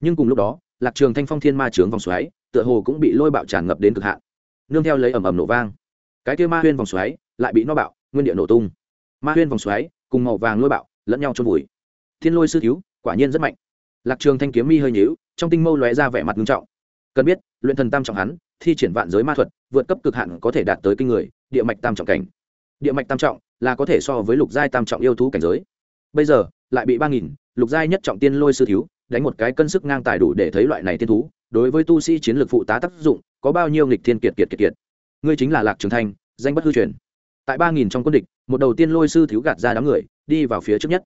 Nhưng cùng lúc đó, lạc trường thanh phong thiên ma trướng vòng xoáy tựa hồ cũng bị lôi bạo tràn ngập đến cực hạn. Nương theo lấy ầm ầm nổ vang. Cái kia ma huyên vòng xoáy lại bị nó bạo, nguyên địa nổ tung. Ma huyên vòng xoáy cùng màu vàng lôi bạo lẫn nhau trôn vùi. Thiên lôi sư thiếu quả nhiên rất mạnh. Lạc trường thanh kiếm mi hơi nhíu, trong tinh mâu lóe ra vẻ mặt nghiêm trọng. Cần biết, luyện thần tam trọng hắn, thi triển vạn giới ma thuật, vượt cấp cực hạn có thể đạt tới kinh người, địa mạch tam trọng cảnh. Địa mạch tam trọng là có thể so với lục giai tam trọng yêu thú cảnh giới bây giờ, lại bị ba nghìn, lục giai nhất trọng tiên lôi sư thiếu, đánh một cái cân sức ngang tài đủ để thấy loại này tiên thú, đối với tu sĩ chiến lược phụ tá tác dụng, có bao nhiêu nghịch thiên kiệt kiệt kiệt kiệt. Ngươi chính là lạc trường thanh, danh bất hư truyền. Tại ba nghìn trong quân địch, một đầu tiên lôi sư thiếu gạt ra đám người, đi vào phía trước nhất.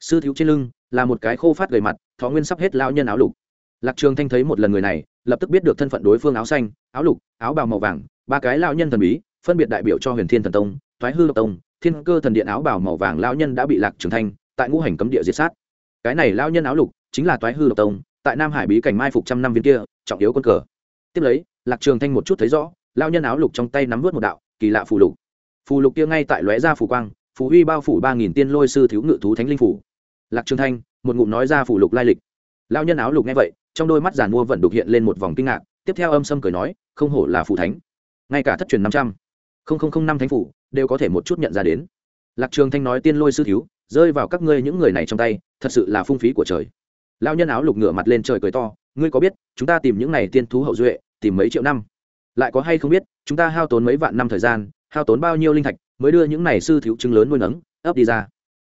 Sư thiếu trên lưng, là một cái khô phát gầy mặt, thọ nguyên sắp hết lao nhân áo lục. Lạc trường thanh thấy một lần người này, lập tức biết được thân phận đối phương áo xanh, áo lục, áo bào màu vàng, ba cái lao nhân thần bí, phân biệt đại biểu cho huyền thiên thần tông, thoái hư độc tông, thiên cơ thần điện áo bào màu vàng lao nhân đã bị lạc trường thanh tại ngũ hành cấm địa diệt sát. Cái này lao nhân áo lục chính là toái hư độc tông, tại nam hải bí cảnh mai phục trăm năm viên kia, trọng yếu quân cờ. Tiếp lấy, lạc trường thanh một chút thấy rõ lao nhân áo lục trong tay nắm vớt một đạo, kỳ lạ phù lục. Phù lục kia ngay tại lóe ra phù quang, phù huy bao phủ ba nghìn tiên lôi sư thiếu ngự thú thánh linh phủ lạc trường thanh, một ngụm nói ra phù lục lai lịch. Lao nhân áo lục nghe vậy, trong đôi mắt giàn mua vẫn đục hiện lên một vòng kinh ngạc, tiếp theo âm sâm cười nói, không hổ là phù thánh. Ngay cả thất truyền năm trăm linh năm thánh phủ đều có thể một chút nhận ra đến lạc trường thanh nói tiên lôi sư thiếu, rơi vào các ngươi những người này trong tay, thật sự là phung phí của trời. Lao nhân áo lục ngửa mặt lên trời cười to, ngươi có biết, chúng ta tìm những này tiên thú hậu duệ, tìm mấy triệu năm? Lại có hay không biết, chúng ta hao tốn mấy vạn năm thời gian, hao tốn bao nhiêu linh thạch, mới đưa những này sư thiếu chứng lớn nuôi nấng, ấp đi ra.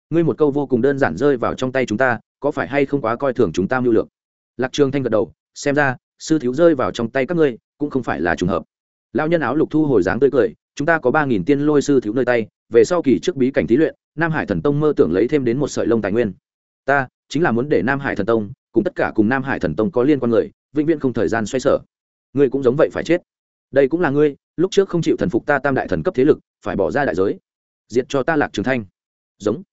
Ngươi một câu vô cùng đơn giản rơi vào trong tay chúng ta, có phải hay không quá coi thường chúng ta mưu lược? Lạc trường thanh gật đầu, xem ra, sư thiếu rơi vào trong tay các ngươi, cũng không phải là trùng hợp. Lão nhân áo lục thu hồi dáng tươi cười chúng ta có ba nghìn tiên lôi sư thiếu nơi tay, về sau kỳ trước bí cảnh thí luyện, nam hải thần tông mơ tưởng lấy thêm đến một sợi lông tài nguyên. Ta, chính là muốn để nam hải thần tông, cùng tất cả cùng nam hải thần tông có liên quan người, vĩnh viễn không thời gian xoay sở. Ngươi cũng giống vậy phải chết. Đây cũng là ngươi, lúc trước không chịu thần phục ta tam đại thần cấp thế lực, phải bỏ ra đại giới. Diệt cho ta lạc trường thanh. Giống.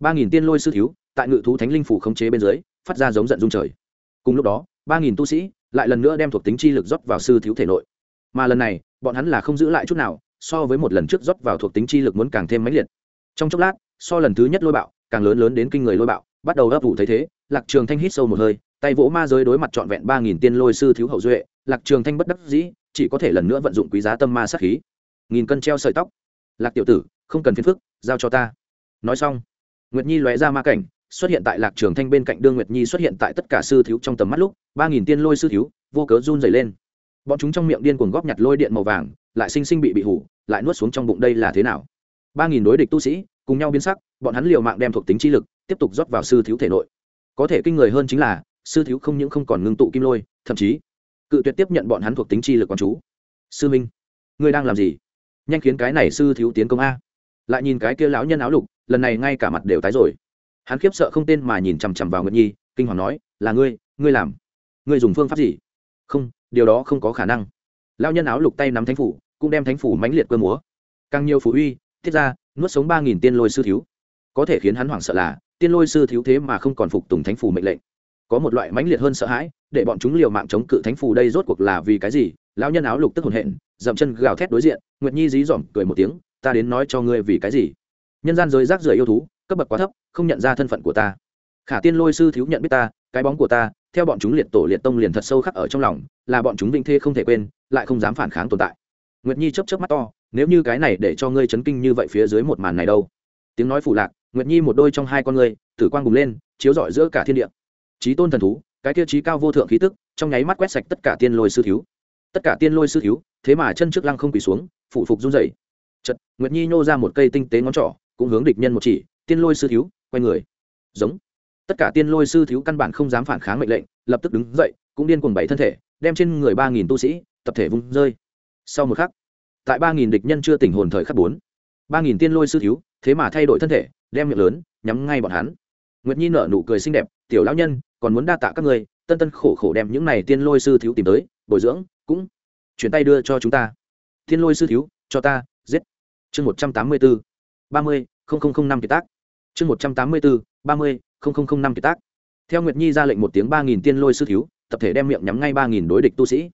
Ba nghìn tiên lôi sư thiếu, tại ngự thú thánh linh phủ khống chế bên dưới, phát ra giống giận dung trời. Cùng lúc đó, ba nghìn tu sĩ lại lần nữa đem thuộc tính chi lực rót vào sư thiếu thể nội. Mà lần này, bọn hắn là không giữ lại chút nào so với một lần trước rót vào thuộc tính chi lực muốn càng thêm mãnh liệt. Trong chốc lát, so lần thứ nhất lôi bạo, càng lớn lớn đến kinh người lôi bạo, bắt đầu ấp ủ thấy thế, lạc trường thanh hít sâu một hơi, tay vỗ ma giới đối mặt trọn vẹn ba nghìn tiên lôi sư thiếu hậu duệ, lạc trường thanh bất đắc dĩ, chỉ có thể lần nữa vận dụng quý giá tâm ma sát khí. Nghìn cân treo sợi tóc. Lạc tiểu tử, không cần phiền phức, giao cho ta. Nói xong, nguyệt nhi lóe ra ma cảnh, xuất hiện tại lạc trường thanh bên cạnh đương nguyệt nhi xuất hiện tại tất cả sư thiếu trong tầm mắt lúc, ba nghìn tiên lôi sư thiếu, vô cớ run rẩy lên. Bọn chúng trong miệng điên cuồng góp nhặt lôi điện màu vàng lại sinh sinh bị bị hủ, lại nuốt xuống trong bụng đây là thế nào? Ba nghìn đối địch tu sĩ, cùng nhau biến sắc, bọn hắn liều mạng đem thuộc tính chi lực, tiếp tục rót vào sư thiếu thể nội. Có thể kinh người hơn chính là, sư thiếu không những không còn ngưng tụ kim lôi, thậm chí, cự tuyệt tiếp nhận bọn hắn thuộc tính chi lực quán chú. Sư minh, ngươi đang làm gì? Nhanh khiến cái này sư thiếu tiến công a. Lại nhìn cái kia lão nhân áo lục, lần này ngay cả mặt đều tái rồi. Hắn khiếp sợ không tên mà nhìn chằm chằm vào nguyệt nhi, kinh hoàng nói, là ngươi ngươi làm, ngươi dùng phương pháp gì? Không, điều đó không có khả năng lao nhân áo lục tay nắm thánh phủ, cũng đem thánh phủ mãnh liệt cơ múa. Càng nhiều phủ uy, thiết ra nuốt sống ba nghìn tiên lôi sư thiếu. Có thể khiến hắn hoảng sợ là, tiên lôi sư thiếu thế mà không còn phục tùng thánh phủ mệnh lệnh. Có một loại mãnh liệt hơn sợ hãi, để bọn chúng liều mạng chống cự thánh phủ đây rốt cuộc là vì cái gì? Lão nhân áo lục tức hồn hện, dậm chân gào thét đối diện, nguyệt nhi dí dỏm cười một tiếng, ta đến nói cho ngươi vì cái gì? Nhân gian giới rác rưởi yêu thú, cấp bậc quá thấp, không nhận ra thân phận của ta. Khả tiên lôi sư thiếu nhận biết ta cái bóng của ta, theo bọn chúng liệt tổ liệt tông liền thật sâu khắc ở trong lòng, là bọn chúng vinh thê không thể quên, lại không dám phản kháng tồn tại. Nguyệt nhi chấp chấp mắt to, nếu như cái này để cho ngươi chấn kinh như vậy phía dưới một màn này đâu? Tiếng nói phủ lạc, nguyệt nhi một đôi trong hai con ngươi, tử quang bùng lên, chiếu rọi giữa cả thiên địa. Trí tôn thần thú, cái tiêu chí cao vô thượng khí tức, trong nháy mắt quét sạch tất cả tiên lôi sư thiếu. Tất cả tiên lôi sư thiếu, thế mà chân trước lăng không quỳ xuống phụ phục run rẩy. Chật nguyệt nhi nhô ra một cây tinh tế ngón trỏ, cũng hướng địch nhân một chỉ, tiên lôi sư thiếu, quay người. Giống tất cả tiên lôi sư thiếu căn bản không dám phản kháng mệnh lệnh, lập tức đứng dậy, cũng điên cuồng bảy thân thể, đem trên người ba nghìn tu sĩ, tập thể vung rơi. Sau một khắc, tại ba nghìn địch nhân chưa tỉnh hồn thời khắc bốn, ba nghìn tiên lôi sư thiếu, thế mà thay đổi thân thể, đem miệng lớn, nhắm ngay bọn hắn. Nguyệt nhi nở nụ cười xinh đẹp, tiểu lão nhân, còn muốn đa tạ các người tân tân khổ khổ đem những này tiên lôi sư thiếu tìm tới, bồi dưỡng, cũng chuyển tay đưa cho chúng ta. Tiên lôi sư thiếu, cho ta, giết. Chương một trăm tám mươi bốn, ba mươi năm kiệt tác. Chương một trăm tám mươi bốn ba mươi năm kiệt tác. Theo nguyệt nhi ra lệnh một tiếng ba nghìn tiên lôi sư thiếu, tập thể đem miệng nhắm ngay ba nghìn đối địch tu sĩ.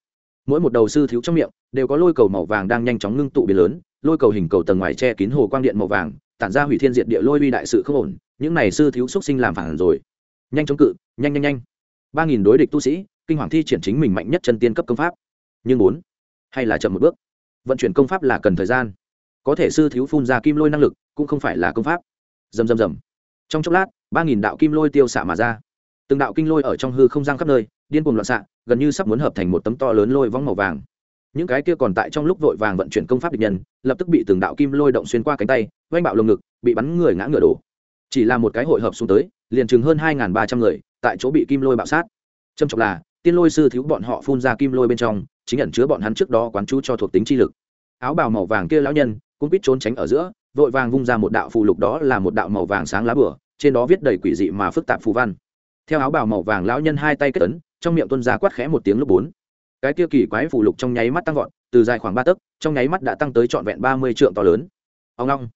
Mỗi một đầu sư thiếu trong miệng đều có lôi cầu màu vàng đang nhanh chóng ngưng tụ biến lớn, lôi cầu hình cầu tầng ngoài che kín hồ quang điện màu vàng, tản ra hủy thiên diệt địa lôi uy đại sự không ổn, những này sư thiếu xúc sinh làm phản rồi. Nhanh chống cự, nhanh nhanh nhanh. Ba nghìn đối địch tu sĩ, kinh hoàng thi triển chính mình mạnh nhất chân tiên cấp công pháp. Nhưng bốn hay là chậm một bước? Vận chuyển công pháp là cần thời gian. Có thể sư thiếu phun ra kim lôi năng lực, cũng không phải là công pháp. Dầm dầm dầm trong chốc lát, ba nghìn đạo kim lôi tiêu xạ mà ra. Từng đạo kinh lôi ở trong hư không gian khắp nơi, điên cuồng loạn xạ, gần như sắp muốn hợp thành một tấm to lớn lôi vong màu vàng. Những cái kia còn tại trong lúc vội vàng vận chuyển công pháp địch nhân, lập tức bị từng đạo kim lôi động xuyên qua cánh tay oanh bạo lồng ngực, bị bắn người ngã ngựa đổ. Chỉ là một cái hội hợp xuống tới, liền chừng hơn hai ba trăm người, tại chỗ bị kim lôi bạo sát. Trầm trọng là, tiên lôi sư thiếu bọn họ phun ra kim lôi bên trong, chính ẩn chứa bọn hắn trước đó quán chú cho thuộc tính chi lực. Áo bào màu vàng kia lão nhân cũng biết trốn tránh ở giữa vội vàng vung ra một đạo phù lục đó là một đạo màu vàng sáng lá bửa, trên đó viết đầy quỷ dị mà phức tạp phù văn. Theo áo bào màu vàng lão nhân hai tay kết ấn, trong miệng tuân ra quát khẽ một tiếng lúc bốn. Cái kia kỳ quái phù lục trong nháy mắt tăng vọt, từ dài khoảng ba tấc, trong nháy mắt đã tăng tới trọn vẹn ba mươi trượng to lớn. Ông long.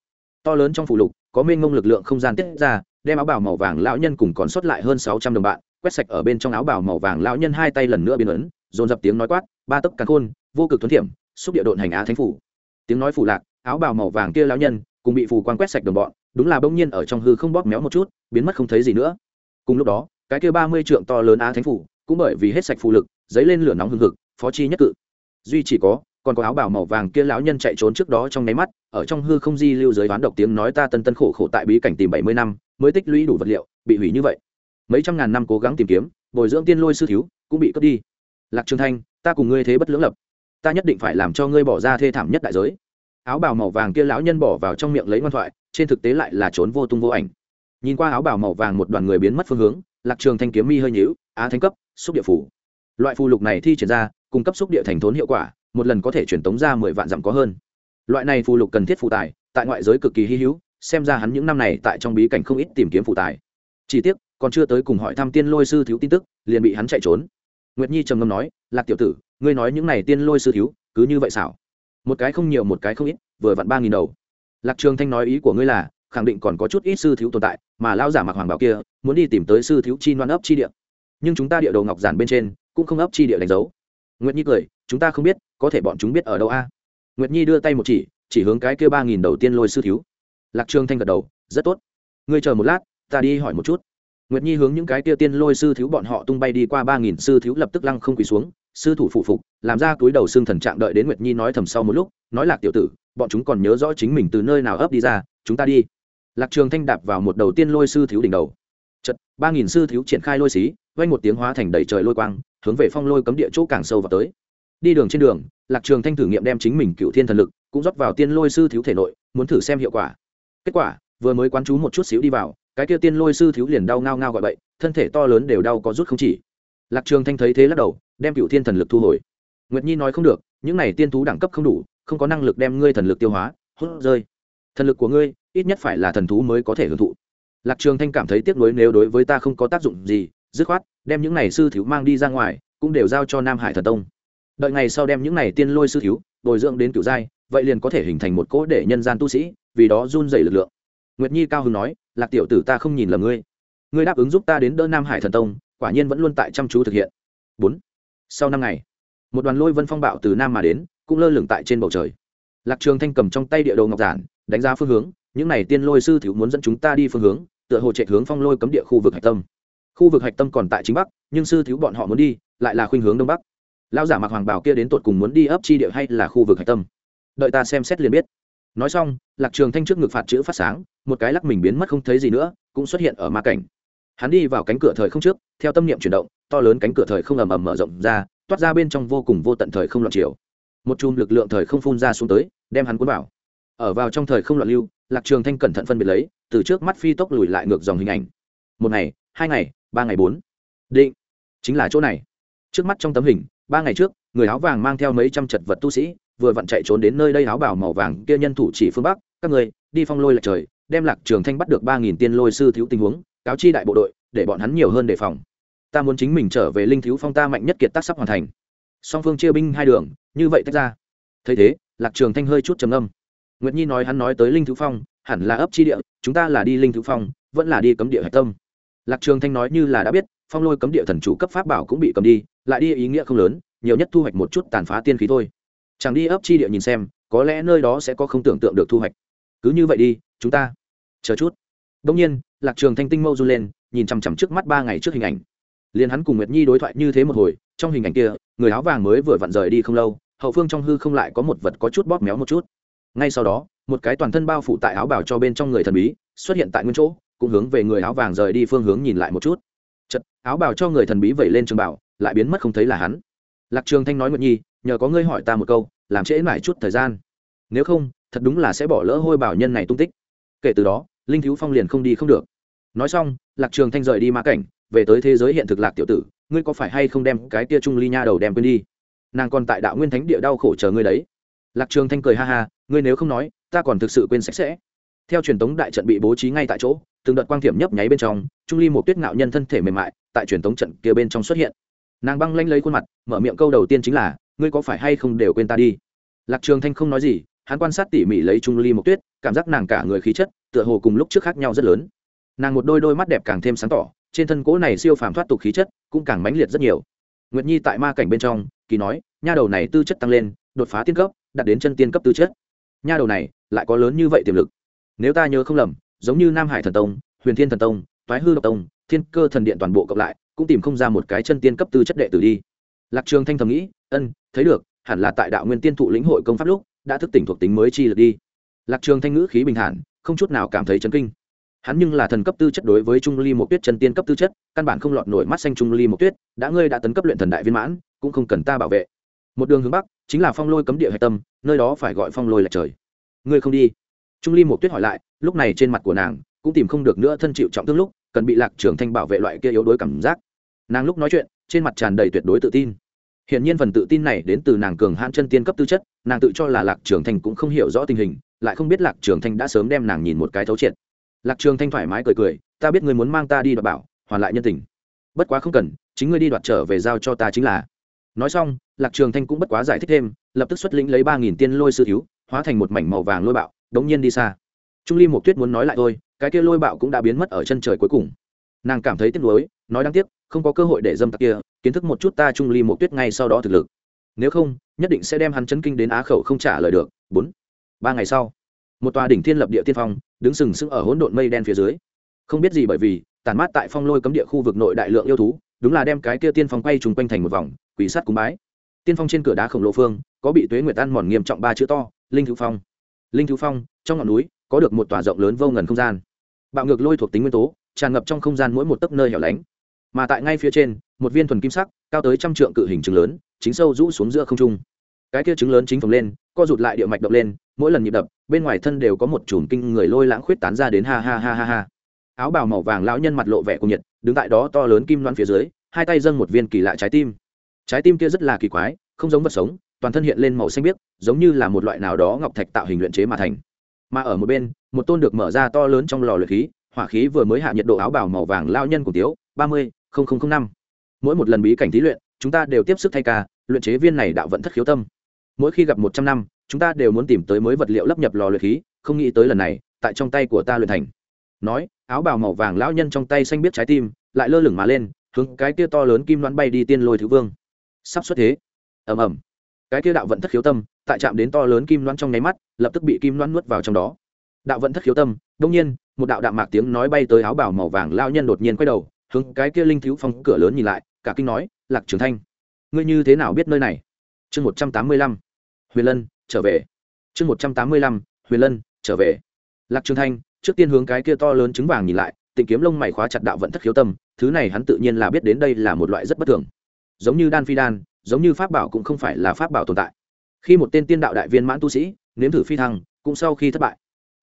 To lớn trong phù lục, có mênh ngông lực lượng không gian tiết ra, đem áo bào màu vàng lão nhân cùng còn sót lại hơn sáu trăm đồng bạn, quét sạch ở bên trong áo bào màu vàng lão nhân hai tay lần nữa biến ấn, dồn dập tiếng nói quát, ba tấc càng khôn, vô cực tuấn thiểm, xúc địa độn hành á thánh phủ. Tiếng nói phủ lạc, áo bào màu vàng kia lão nhân cùng bị phù quang quét sạch đồng bọn, đúng là bỗng nhiên ở trong hư không bóp méo một chút, biến mất không thấy gì nữa. Cùng lúc đó, cái kia ba mươi trượng to lớn á thánh phủ, cũng bởi vì hết sạch phù lực, dấy lên lửa nóng hừng hực, phó chi nhất cự. Duy chỉ có, còn có áo bào màu vàng kia lão nhân chạy trốn trước đó trong nháy mắt, ở trong hư không di lưu giới toán độc tiếng nói ta tân tân khổ khổ tại bí cảnh tìm bảy mươi năm, mới tích lũy đủ vật liệu, bị hủy như vậy. Mấy trăm ngàn năm cố gắng tìm kiếm, bồi dưỡng tiên lôi sư thiếu, cũng bị cướp đi. Lạc trường thanh, ta cùng ngươi thế bất lưỡng lập. Ta nhất định phải làm cho ngươi bỏ ra thê thảm nhất đại giới áo bào màu vàng kia lão nhân bỏ vào trong miệng lấy ngoan thoại, trên thực tế lại là trốn vô tung vô ảnh. Nhìn qua áo bào màu vàng một đoàn người biến mất phương hướng, lạc trường thanh kiếm mi hơi nhíu, á thanh cấp, xúc địa phủ loại phù lục này thi triển ra, cung cấp xúc địa thành thốn hiệu quả, một lần có thể truyền tống ra mười vạn dặm có hơn. Loại này phù lục cần thiết phụ tài, tại ngoại giới cực kỳ hy hữu, xem ra hắn những năm này tại trong bí cảnh không ít tìm kiếm phụ tài. Chỉ tiếc, còn chưa tới cùng hỏi thăm tiên lôi sư thiếu tin tức, liền bị hắn chạy trốn. Nguyệt nhi trầm ngâm nói, lạc tiểu tử, ngươi nói những này tiên lôi sư thiếu, cứ như vậy xảo một cái không nhiều một cái không ít, vừa vặn ba nghìn đầu. Lạc trường thanh nói ý của ngươi là, khẳng định còn có chút ít sư thiếu tồn tại, mà lão giả mặc hoàng bảo kia, muốn đi tìm tới sư thiếu chi loan ấp chi địa. Nhưng chúng ta địa đầu ngọc giản bên trên, cũng không ấp chi địa đánh dấu. Nguyệt nhi cười, chúng ta không biết, có thể bọn chúng biết ở đâu a? Nguyệt nhi đưa tay một chỉ chỉ hướng cái kia ba nghìn đầu tiên lôi sư thiếu. Lạc trường thanh gật đầu, rất tốt. Ngươi chờ một lát, ta đi hỏi một chút. Nguyệt nhi hướng những cái kia tiên lôi sư thiếu bọn họ tung bay đi qua ba nghìn sư thiếu lập tức lăng không quỳ xuống sư thủ phụ phục, làm ra túi đầu xương thần trạng đợi đến nguyệt nhi nói thầm sau một lúc, nói lạc tiểu tử, bọn chúng còn nhớ rõ chính mình từ nơi nào ấp đi ra, chúng ta đi. Lạc trường thanh đạp vào một đầu tiên lôi sư thiếu đỉnh đầu. Chật ba nghìn sư thiếu triển khai lôi xí, vang một tiếng hóa thành đầy trời lôi quang, hướng về phong lôi cấm địa chỗ càng sâu vào tới. Đi đường trên đường, lạc trường thanh thử nghiệm đem chính mình cựu thiên thần lực, cũng rót vào tiên lôi sư thiếu thể nội, muốn thử xem hiệu quả. Kết quả, vừa mới quán chú một chút xíu đi vào, cái kia tiên lôi sư thiếu liền đau ngao ngao gọi bậy, thân thể to lớn đều đau có rút không chỉ lạc trường thanh thấy thế lắc đầu, đem cựu thiên thần lực thu hồi. Nguyệt nhi nói không được, những này tiên thú đẳng cấp không đủ, không có năng lực đem ngươi thần lực tiêu hóa, hút rơi. Thần lực của ngươi, ít nhất phải là thần thú mới có thể hưởng thụ. Lạc trường thanh cảm thấy tiếc nuối nếu đối với ta không có tác dụng gì, dứt khoát, đem những này sư thiếu mang đi ra ngoài, cũng đều giao cho nam hải thần tông. Đợi ngày sau đem những này tiên lôi sư thiếu, bồi dưỡng đến cựu giai, vậy liền có thể hình thành một cỗ để nhân gian tu sĩ, vì đó run dày lực lượng. Nguyệt nhi cao hưng nói, lạc tiểu tử ta không nhìn lầm ngươi. Ngươi đáp ứng giúp ta đến đỡ nam hải thần tông quả nhiên vẫn luôn tại chăm chú thực hiện. Bốn, sau năm ngày, một đoàn lôi vân phong bạo từ nam mà đến, cũng lơ lửng tại trên bầu trời. Lạc trường thanh cầm trong tay địa đồ ngọc giản, đánh giá phương hướng, những này tiên lôi sư thiếu muốn dẫn chúng ta đi phương hướng, tựa hồ chạy hướng phong lôi cấm địa khu vực hạch tâm. Khu vực hạch tâm còn tại chính bắc, nhưng sư thiếu bọn họ muốn đi, lại là khuynh hướng đông bắc. Lão giả mặc hoàng bảo kia đến tột cùng muốn đi ấp chi địa hay là khu vực hạch tâm? Đợi ta xem xét liền biết. Nói xong, lạc trường thanh trước ngực phạt chữ phát sáng, một cái lắc mình biến mất không thấy gì nữa, cũng xuất hiện ở ma cảnh hắn đi vào cánh cửa thời không trước, theo tâm niệm chuyển động, to lớn cánh cửa thời không ầm ầm mở rộng ra, toát ra bên trong vô cùng vô tận thời không loạn chiều một chùm lực lượng thời không phun ra xuống tới, đem hắn cuốn vào. Ở vào trong thời không loạn lưu, lạc trường thanh cẩn thận phân biệt lấy, từ trước mắt phi tốc lùi lại ngược dòng hình ảnh. Một ngày, hai ngày, ba ngày bốn. Định, chính là chỗ này. Trước mắt trong tấm hình, ba ngày trước, người áo vàng mang theo mấy trăm chật vật tu sĩ, vừa vặn chạy trốn đến nơi đây áo bào màu vàng kia nhân thủ chỉ phương bắc, các người, đi phong lôi lại trời, đem lạc trường thanh bắt được ba nghìn tiên lôi sư thiếu tình huống cáo chi đại bộ đội, để bọn hắn nhiều hơn đề phòng. Ta muốn chính mình trở về linh thiếu phong ta mạnh nhất kiệt tác sắp hoàn thành. Song phương chia binh hai đường, như vậy tách ra. Thấy thế, lạc trường thanh hơi chút trầm âm nguyệt nhi nói hắn nói tới linh thiếu phong, hẳn là ấp chi địa, chúng ta là đi linh thiếu phong, vẫn là đi cấm địa hạch tâm. Lạc trường thanh nói như là đã biết, phong lôi cấm địa thần chủ cấp pháp bảo cũng bị cầm đi, lại đi ý nghĩa không lớn, nhiều nhất thu hoạch một chút tàn phá tiên khí thôi. Chẳng đi ấp chi địa nhìn xem, có lẽ nơi đó sẽ có không tưởng tượng được thu hoạch. Cứ như vậy đi, chúng ta, chờ chút đông nhiên, lạc trường thanh tinh mâu run lên, nhìn chằm chằm trước mắt ba ngày trước hình ảnh. Liền hắn cùng nguyệt nhi đối thoại như thế một hồi, trong hình ảnh kia, người áo vàng mới vừa vặn rời đi không lâu, hậu phương trong hư không lại có một vật có chút bóp méo một chút. Ngay sau đó, một cái toàn thân bao phủ tại áo bào cho bên trong người thần bí, xuất hiện tại nguyên chỗ, cũng hướng về người áo vàng rời đi phương hướng nhìn lại một chút. Chật áo bào cho người thần bí vẩy lên trường bảo lại biến mất không thấy là hắn. Lạc trường thanh nói nguyệt nhi, nhờ có ngươi hỏi ta một câu, làm trễ mãi chút thời gian. Nếu không, thật đúng là sẽ bỏ lỡ hôi bảo nhân này tung tích. Kể từ đó linh thiếu phong liền không đi không được. Nói xong, lạc trường thanh rời đi ma cảnh, về tới thế giới hiện thực lạc tiểu tử, ngươi có phải hay không đem cái tia trung ly nha đầu đem quên đi? Nàng còn tại đạo nguyên thánh địa đau khổ chờ ngươi đấy. Lạc trường thanh cười ha ha, ngươi nếu không nói, ta còn thực sự quên sạch sẽ. Theo truyền tống đại trận bị bố trí ngay tại chỗ, từng đợt quang thiểm nhấp nháy bên trong, trung ly một tuyết ngạo nhân thân thể mềm mại, tại truyền tống trận kia bên trong xuất hiện. Nàng băng lanh lấy khuôn mặt, mở miệng câu đầu tiên chính là, ngươi có phải hay không đều quên ta đi? Lạc trường thanh không nói gì, hắn quan sát tỉ mỉ lấy trung ly một tuyết cảm giác nàng cả người khí chất tựa hồ cùng lúc trước khác nhau rất lớn. Nàng một đôi đôi mắt đẹp càng thêm sáng tỏ, trên thân cỗ này siêu phàm thoát tục khí chất cũng càng mãnh liệt rất nhiều. Nguyệt nhi tại ma cảnh bên trong, kỳ nói, nha đầu này tư chất tăng lên, đột phá tiên cấp, đạt đến chân tiên cấp tư chất. Nha đầu này lại có lớn như vậy tiềm lực. Nếu ta nhớ không lầm, giống như nam hải thần tông, huyền thiên thần tông, toái hư độc tông, thiên cơ thần điện toàn bộ cộng lại, cũng tìm không ra một cái chân tiên cấp tư chất đệ tử đi. Lạc trường thanh thầm nghĩ, ân, thấy được, hẳn là tại đạo nguyên tiên thụ lĩnh hội công pháp lúc, đã thức tỉnh thuộc tính mới chi lực đi lạc trường thanh ngữ khí bình thản không chút nào cảm thấy chấn kinh. Hắn nhưng là thần cấp tư chất đối với trung ly một tuyết chân tiên cấp tư chất căn bản không lọt nổi mắt xanh trung ly một tuyết đã ngươi đã tấn cấp luyện thần đại viên mãn cũng không cần ta bảo vệ. Một đường hướng bắc chính là phong lôi cấm địa hạch tâm nơi đó phải gọi phong lôi là trời. Ngươi không đi. Trung ly một tuyết hỏi lại lúc này trên mặt của nàng cũng tìm không được nữa thân chịu trọng thương lúc cần bị lạc trường thanh bảo vệ loại kia yếu đuối cảm giác. Nàng lúc nói chuyện trên mặt tràn đầy tuyệt đối tự tin. Hiển nhiên phần tự tin này đến từ nàng cường hãn chân tiên cấp tư chất, nàng tự cho là Lạc Trường Thanh cũng không hiểu rõ tình hình, lại không biết Lạc Trường Thanh đã sớm đem nàng nhìn một cái thấu triệt. Lạc Trường Thanh thoải mái cười cười, ta biết ngươi muốn mang ta đi đoạt bảo, hoàn lại nhân tình. Bất quá không cần, chính ngươi đi đoạt trở về giao cho ta chính là. Nói xong, Lạc Trường Thanh cũng bất quá giải thích thêm, lập tức xuất lĩnh lấy ba nghìn tiên lôi sư thiếu, hóa thành một mảnh màu vàng lôi bạo, đống nhiên đi xa. Trung Ly Mộc Tuyết muốn nói lại thôi, cái kia lôi bạo cũng đã biến mất ở chân trời cuối cùng. Nàng cảm thấy tiếc nuối, nói đáng tiếc, không có cơ hội để dâm tặc kia kiến thức một chút ta trung ly một tuyết ngay sau đó thực lực nếu không nhất định sẽ đem hắn chấn kinh đến á khẩu không trả lời được bốn ba ngày sau, một tòa đỉnh thiên lập địa tiên phong đứng sừng sững ở hỗn độn mây đen phía dưới. Không biết gì bởi vì, tàn mát tại phong lôi cấm địa khu vực nội đại lượng yêu thú, đúng là đem cái kia tiên phong quay trùng quanh thành một vòng, quỷ sắt cúng bái. Tiên phong trên cửa đá khổng lồ phương, có bị tuế nguyệt ăn mòn nghiêm trọng ba chữ to, linh thứ phong. Linh thứ phong, trong ngọn núi, có được một tòa rộng lớn vô ngần không gian. Bạo ngược lôi thuộc tính nguyên tố, tràn ngập trong không gian mỗi một tấc nơi hẻo lánh. Mà tại ngay phía trên, một viên thuần kim sắc, cao tới trăm trượng cự hình trứng lớn, chính sâu rũ xuống giữa không trung cái kia trứng lớn chính phồng lên, co rụt lại địa mạch động lên, mỗi lần nhịp đập, bên ngoài thân đều có một chùm kinh người lôi lãng khuyết tán ra đến ha ha ha ha ha. Áo bào màu vàng lão nhân mặt lộ vẻ cùng nhiệt, đứng tại đó to lớn kim loan phía dưới, hai tay dâng một viên kỳ lạ trái tim. Trái tim kia rất là kỳ quái, không giống vật sống, toàn thân hiện lên màu xanh biếc, giống như là một loại nào đó ngọc thạch tạo hình luyện chế mà thành. Mà ở một bên, một tôn được mở ra to lớn trong lò luyện khí, hỏa khí vừa mới hạ nhiệt độ áo bào màu vàng lao nhân của tiếu, ba mươi năm. Mỗi một lần bí cảnh thí luyện, chúng ta đều tiếp sức thay ca, luyện chế viên này đạo vận thất khiếu tâm mỗi khi gặp một trăm năm, chúng ta đều muốn tìm tới mới vật liệu lấp nhập lò luyện khí, không nghĩ tới lần này, tại trong tay của ta luyện thành. Nói, áo bào màu vàng lão nhân trong tay xanh biết trái tim, lại lơ lửng mà lên, hướng cái kia to lớn kim đoán bay đi tiên lôi thứ vương. Sắp xuất thế. Ầm ầm. Cái kia đạo vận thất khiếu tâm, tại chạm đến to lớn kim đoán trong nháy mắt, lập tức bị kim đoán nuốt vào trong đó. Đạo vận thất khiếu tâm đông nhiên, một đạo đạo mạc tiếng nói bay tới áo bào màu vàng lão nhân đột nhiên quay đầu, hướng cái kia linh thiếu phong cửa lớn nhìn lại, cả kinh nói, lạc trường thanh, ngươi như thế nào biết nơi này? Chương một trăm tám mươi lăm huyền lân, trở về. Chương một trăm tám mươi lăm, huyền lân, trở về. Lạc trường thanh, trước tiên hướng cái kia to lớn trứng vàng nhìn lại, tịnh kiếm lông mày khóa chặt đạo vận thất khiếu tâm, thứ này hắn tự nhiên là biết đến đây là một loại rất bất thường. Giống như đan phi đan, giống như pháp bảo cũng không phải là pháp bảo tồn tại. Khi một tên tiên đạo đại viên mãn tu sĩ, nếm thử phi thăng, cũng sau khi thất bại.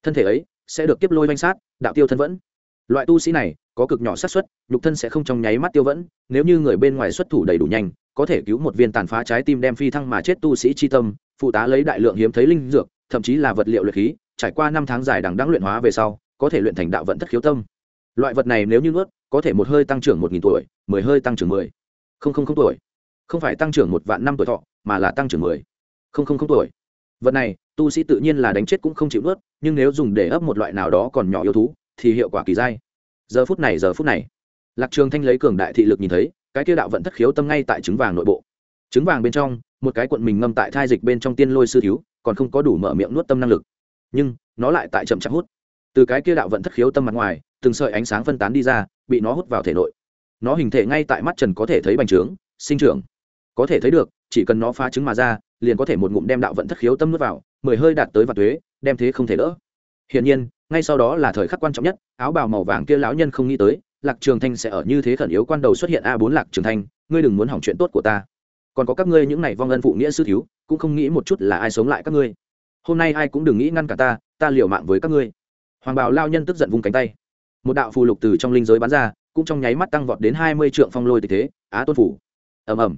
Thân thể ấy sẽ được kiếp lôi vanh sát, đạo tiêu thân vẫn. Loại tu sĩ này có cực nhỏ xác suất, nhục thân sẽ không trong nháy mắt tiêu vẫn, nếu như người bên ngoài xuất thủ đầy đủ nhanh có thể cứu một viên tàn phá trái tim đem phi thăng mà chết tu sĩ chi tâm, phụ tá lấy đại lượng hiếm thấy linh dược, thậm chí là vật liệu luyện khí, trải qua năm tháng dài đằng đẵng luyện hóa về sau, có thể luyện thành đạo vận thất khiếu tâm. Loại vật này nếu như nuốt, có thể một hơi tăng trưởng một nghìn tuổi, mười hơi tăng trưởng mười. Không không không tuổi. Không phải tăng trưởng một vạn năm tuổi thọ, mà là tăng trưởng mười. Không không không tuổi. Vật này, tu sĩ tự nhiên là đánh chết cũng không chịu nuốt, nhưng nếu dùng để ấp một loại nào đó còn nhỏ yêu thú, thì hiệu quả kỳ dai. Giờ phút này, giờ phút này. Lạc trường thanh lấy cường đại thị lực nhìn thấy cái kia đạo vận thất khiếu tâm ngay tại trứng vàng nội bộ. Trứng vàng bên trong, một cái cuộn mình ngâm tại thai dịch bên trong tiên lôi sư thiếu, còn không có đủ mở miệng nuốt tâm năng lực. Nhưng, nó lại tại chậm chạp hút. Từ cái kia đạo vận thất khiếu tâm mặt ngoài, từng sợi ánh sáng phân tán đi ra, bị nó hút vào thể nội. Nó hình thể ngay tại mắt trần có thể thấy bành trướng, sinh trưởng. Có thể thấy được, chỉ cần nó phá trứng mà ra, liền có thể một ngụm đem đạo vận thất khiếu tâm nuốt vào, mười hơi đạt tới và tuế, đem thế không thể đỡ. Hiển nhiên, ngay sau đó là thời khắc quan trọng nhất, áo bào màu vàng kia lão nhân không nghĩ tới lạc trường thanh sẽ ở như thế khẩn yếu quan đầu xuất hiện a bốn lạc trường thanh, ngươi đừng muốn hỏng chuyện tốt của ta. Còn có các ngươi những này vong ân phụ nghĩa sư thiếu, cũng không nghĩ một chút là ai sống lại các ngươi. Hôm nay ai cũng đừng nghĩ ngăn cả ta ta liều mạng với các ngươi. Hoàng bảo lao nhân tức giận vung cánh tay. Một đạo phù lục từ trong linh giới bắn ra, cũng trong nháy mắt tăng vọt đến hai mươi trượng phong lôi tịch thế, á tôn phủ. Ầm ầm.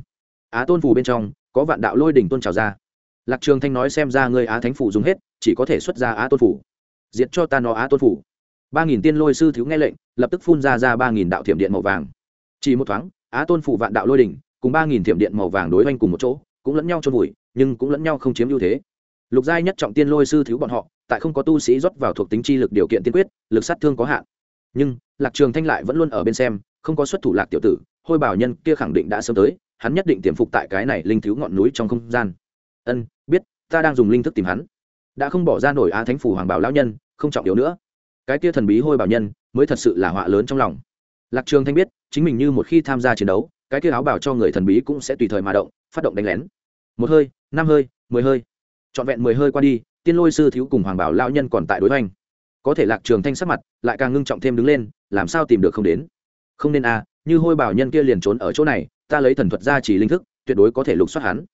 Á tôn phủ bên trong, có vạn đạo lôi đỉnh tôn trào ra. Lạc trường thanh nói xem ra ngươi á thánh phủ dùng hết, chỉ có thể xuất ra á tôn phủ. Diệt cho ta nó á tôn phủ ba nghìn tiên lôi sư thiếu nghe lệnh, lập tức phun ra ra ba nghìn đạo thiểm điện màu vàng. Chỉ một thoáng, á tôn phủ vạn đạo lôi đỉnh, cùng ba nghìn thiểm điện màu vàng đối oanh cùng một chỗ, cũng lẫn nhau trôn vùi, nhưng cũng lẫn nhau không chiếm ưu thế. Lục giai nhất trọng tiên lôi sư thiếu bọn họ, tại không có tu sĩ rót vào thuộc tính chi lực điều kiện tiên quyết, lực sát thương có hạn. Nhưng, lạc trường thanh lại vẫn luôn ở bên xem, không có xuất thủ lạc tiểu tử, hôi bảo nhân kia khẳng định đã sớm tới, hắn nhất định tiềm phục tại cái này linh thiếu ngọn núi trong không gian. Ân, biết, ta đang dùng linh thức tìm hắn. Đã không bỏ ra nổi á thánh phủ hoàng bảo lão nhân, không trọng yếu nữa cái kia thần bí hôi bảo nhân mới thật sự là họa lớn trong lòng. Lạc trường thanh biết chính mình như một khi tham gia chiến đấu cái kia áo bảo cho người thần bí cũng sẽ tùy thời mà động phát động đánh lén. Một hơi năm hơi mười hơi. Trọn vẹn mười hơi qua đi tiên lôi sư thiếu cùng hoàng bảo lão nhân còn tại đối hoành. Có thể lạc trường thanh sắc mặt lại càng ngưng trọng thêm đứng lên làm sao tìm được không đến? Không nên a à, như hôi bảo nhân kia liền trốn ở chỗ này ta lấy thần thuật ra chỉ linh thức tuyệt đối có thể lục soát hắn.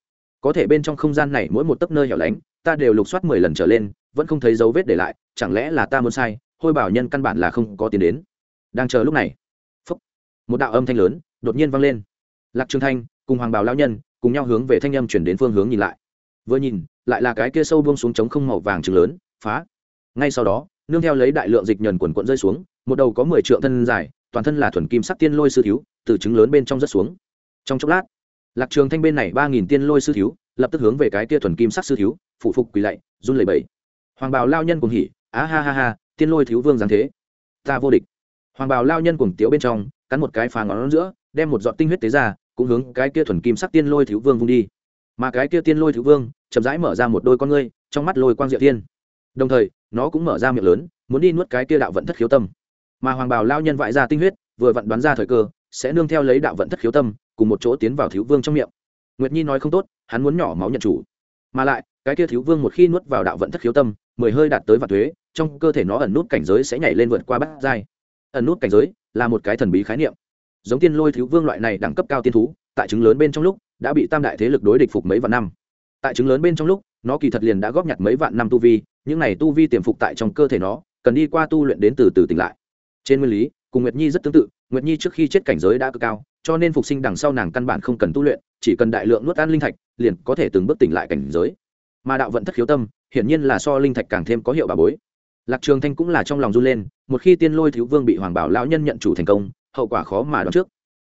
Có thể bên trong không gian này mỗi một tấc nơi hẻo lánh ta đều lục soát mười lần trở lên vẫn không thấy dấu vết để lại chẳng lẽ là ta muốn sai? Hôi bảo nhân căn bản là không có tiền đến. Đang chờ lúc này, phúc, một đạo âm thanh lớn đột nhiên vang lên. Lạc trường thanh cùng hoàng bảo lão nhân cùng nhau hướng về thanh âm chuyển đến phương hướng nhìn lại. Vừa nhìn, lại là cái kia sâu buông xuống trống không màu vàng trứng lớn, phá. Ngay sau đó, nương theo lấy đại lượng dịch nhờn quần quận rơi xuống, một đầu có mười trượng thân dài, toàn thân là thuần kim sắc tiên lôi sư thiếu, từ trứng lớn bên trong rất xuống. Trong chốc lát, lạc trường thanh bên này ba nghìn tiên lôi sư thiếu, lập tức hướng về cái kia thuần kim sắc sư thiếu, phụ phục quỳ lạy, run lẩy bẩy. Hoàng bào lao nhân cùng hỉ, á ha ha ha tiên lôi thiếu vương giáng thế. Ta vô địch. Hoàng bào lao nhân cùng tiếu bên trong, cắn một cái phá ngón giữa, đem một giọt tinh huyết tế ra, cũng hướng cái kia thuần kim sắc tiên lôi thiếu vương vung đi. Mà cái kia tiên lôi thiếu vương, chậm rãi mở ra một đôi con ngươi, trong mắt lôi quang diệu tiên. đồng thời, nó cũng mở ra miệng lớn, muốn đi nuốt cái kia đạo vận thất khiếu tâm. Mà hoàng bào lao nhân vại ra tinh huyết, vừa vặn đoán ra thời cơ, sẽ nương theo lấy đạo vận thất khiếu tâm, cùng một chỗ tiến vào thiếu vương trong miệng. Nguyệt nhi nói không tốt, hắn muốn nhỏ máu nhận chủ. Mà lại, cái kia thiếu vương một khi nuốt vào đạo vận thất khiếu tâm, mười hơi đạt tới vạn thuế trong cơ thể nó ẩn nút cảnh giới sẽ nhảy lên vượt qua bát giai. Ẩn nút cảnh giới là một cái thần bí khái niệm. Giống tiên lôi thiếu vương loại này đẳng cấp cao tiên thú, tại chứng lớn bên trong lúc đã bị tam đại thế lực đối địch phục mấy vạn năm. Tại chứng lớn bên trong lúc, nó kỳ thật liền đã góp nhặt mấy vạn năm tu vi, những này tu vi tiềm phục tại trong cơ thể nó, cần đi qua tu luyện đến từ từ tỉnh lại. Trên nguyên lý, cùng nguyệt nhi rất tương tự, nguyệt nhi trước khi chết cảnh giới đã cực cao, cho nên phục sinh đằng sau nàng căn bản không cần tu luyện, chỉ cần đại lượng nuốt ăn linh thạch, liền có thể từng bước tỉnh lại cảnh giới. Mà đạo vận thất khiếu tâm, hiển nhiên là so linh thạch càng thêm có hiệu bà bối lạc trường thanh cũng là trong lòng run lên, một khi tiên lôi thiếu vương bị hoàng bảo lão nhân nhận chủ thành công, hậu quả khó mà đoán trước.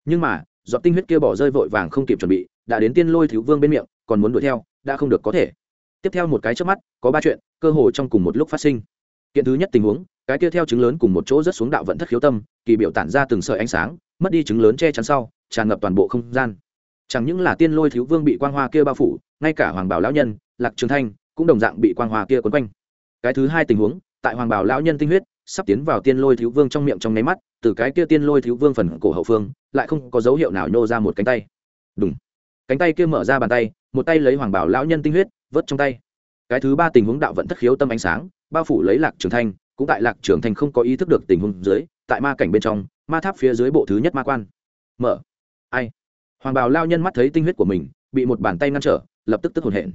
Nhưng mà, giọt tinh huyết kia bỏ rơi vội vàng không kịp chuẩn bị, đã đến tiên lôi thiếu vương bên miệng, còn muốn đuổi theo, đã không được có thể. Tiếp theo một cái trước mắt, có ba chuyện, cơ hồ trong cùng một lúc phát sinh. Kiện thứ nhất tình huống, cái kia theo chứng lớn cùng một chỗ rất xuống đạo vận thất khiếu tâm, kỳ biểu tản ra từng sợi ánh sáng, mất đi chứng lớn che chắn sau, tràn ngập toàn bộ không gian. Chẳng những là tiên lôi thiếu vương bị quang hoa kia bao phủ, ngay cả hoàng bảo lão nhân, lạc trường thanh, cũng đồng dạng bị quang hoa kia quấn quanh. Cái thứ hai tình huống tại hoàng bảo lão nhân tinh huyết, sắp tiến vào tiên lôi thiếu vương trong miệng trong nháy mắt, từ cái kia tiên lôi thiếu vương phần cổ hậu phương, lại không có dấu hiệu nào nhô ra một cánh tay. Đúng cánh tay kia mở ra bàn tay, một tay lấy hoàng bảo lão nhân tinh huyết, vớt trong tay. Cái thứ ba tình huống đạo vận thất khiếu tâm ánh sáng, bao phủ lấy lạc trường thanh, cũng tại lạc trường thanh không có ý thức được tình huống dưới, tại ma cảnh bên trong, ma tháp phía dưới bộ thứ nhất ma quan. Mở. Ai? Hoàng Bảo lao nhân mắt thấy tinh huyết của mình, bị một bàn tay ngăn trở, lập tức tức hồn hển.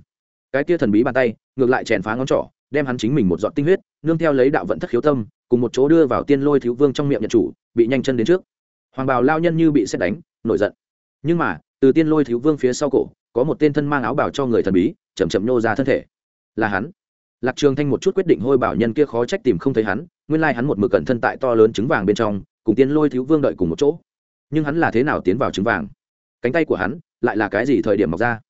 Cái kia thần bí bàn tay, ngược lại chèn phá ngón trỏ, đem hắn chính mình một giọt tinh huyết nương theo lấy đạo vận thất khiếu tâm, cùng một chỗ đưa vào tiên lôi thiếu vương trong miệng nhận chủ, bị nhanh chân đến trước. Hoàng bào lao nhân như bị xét đánh, nổi giận. Nhưng mà, từ tiên lôi thiếu vương phía sau cổ, có một tên thân mang áo bảo cho người thần bí, chậm chậm nhô ra thân thể. Là hắn. Lạc trường thanh một chút quyết định hôi bảo nhân kia khó trách tìm không thấy hắn, nguyên lai hắn một mực cẩn thân tại to lớn trứng vàng bên trong, cùng tiên lôi thiếu vương đợi cùng một chỗ. Nhưng hắn là thế nào tiến vào trứng vàng? Cánh tay của hắn lại là cái gì thời điểm mọc ra?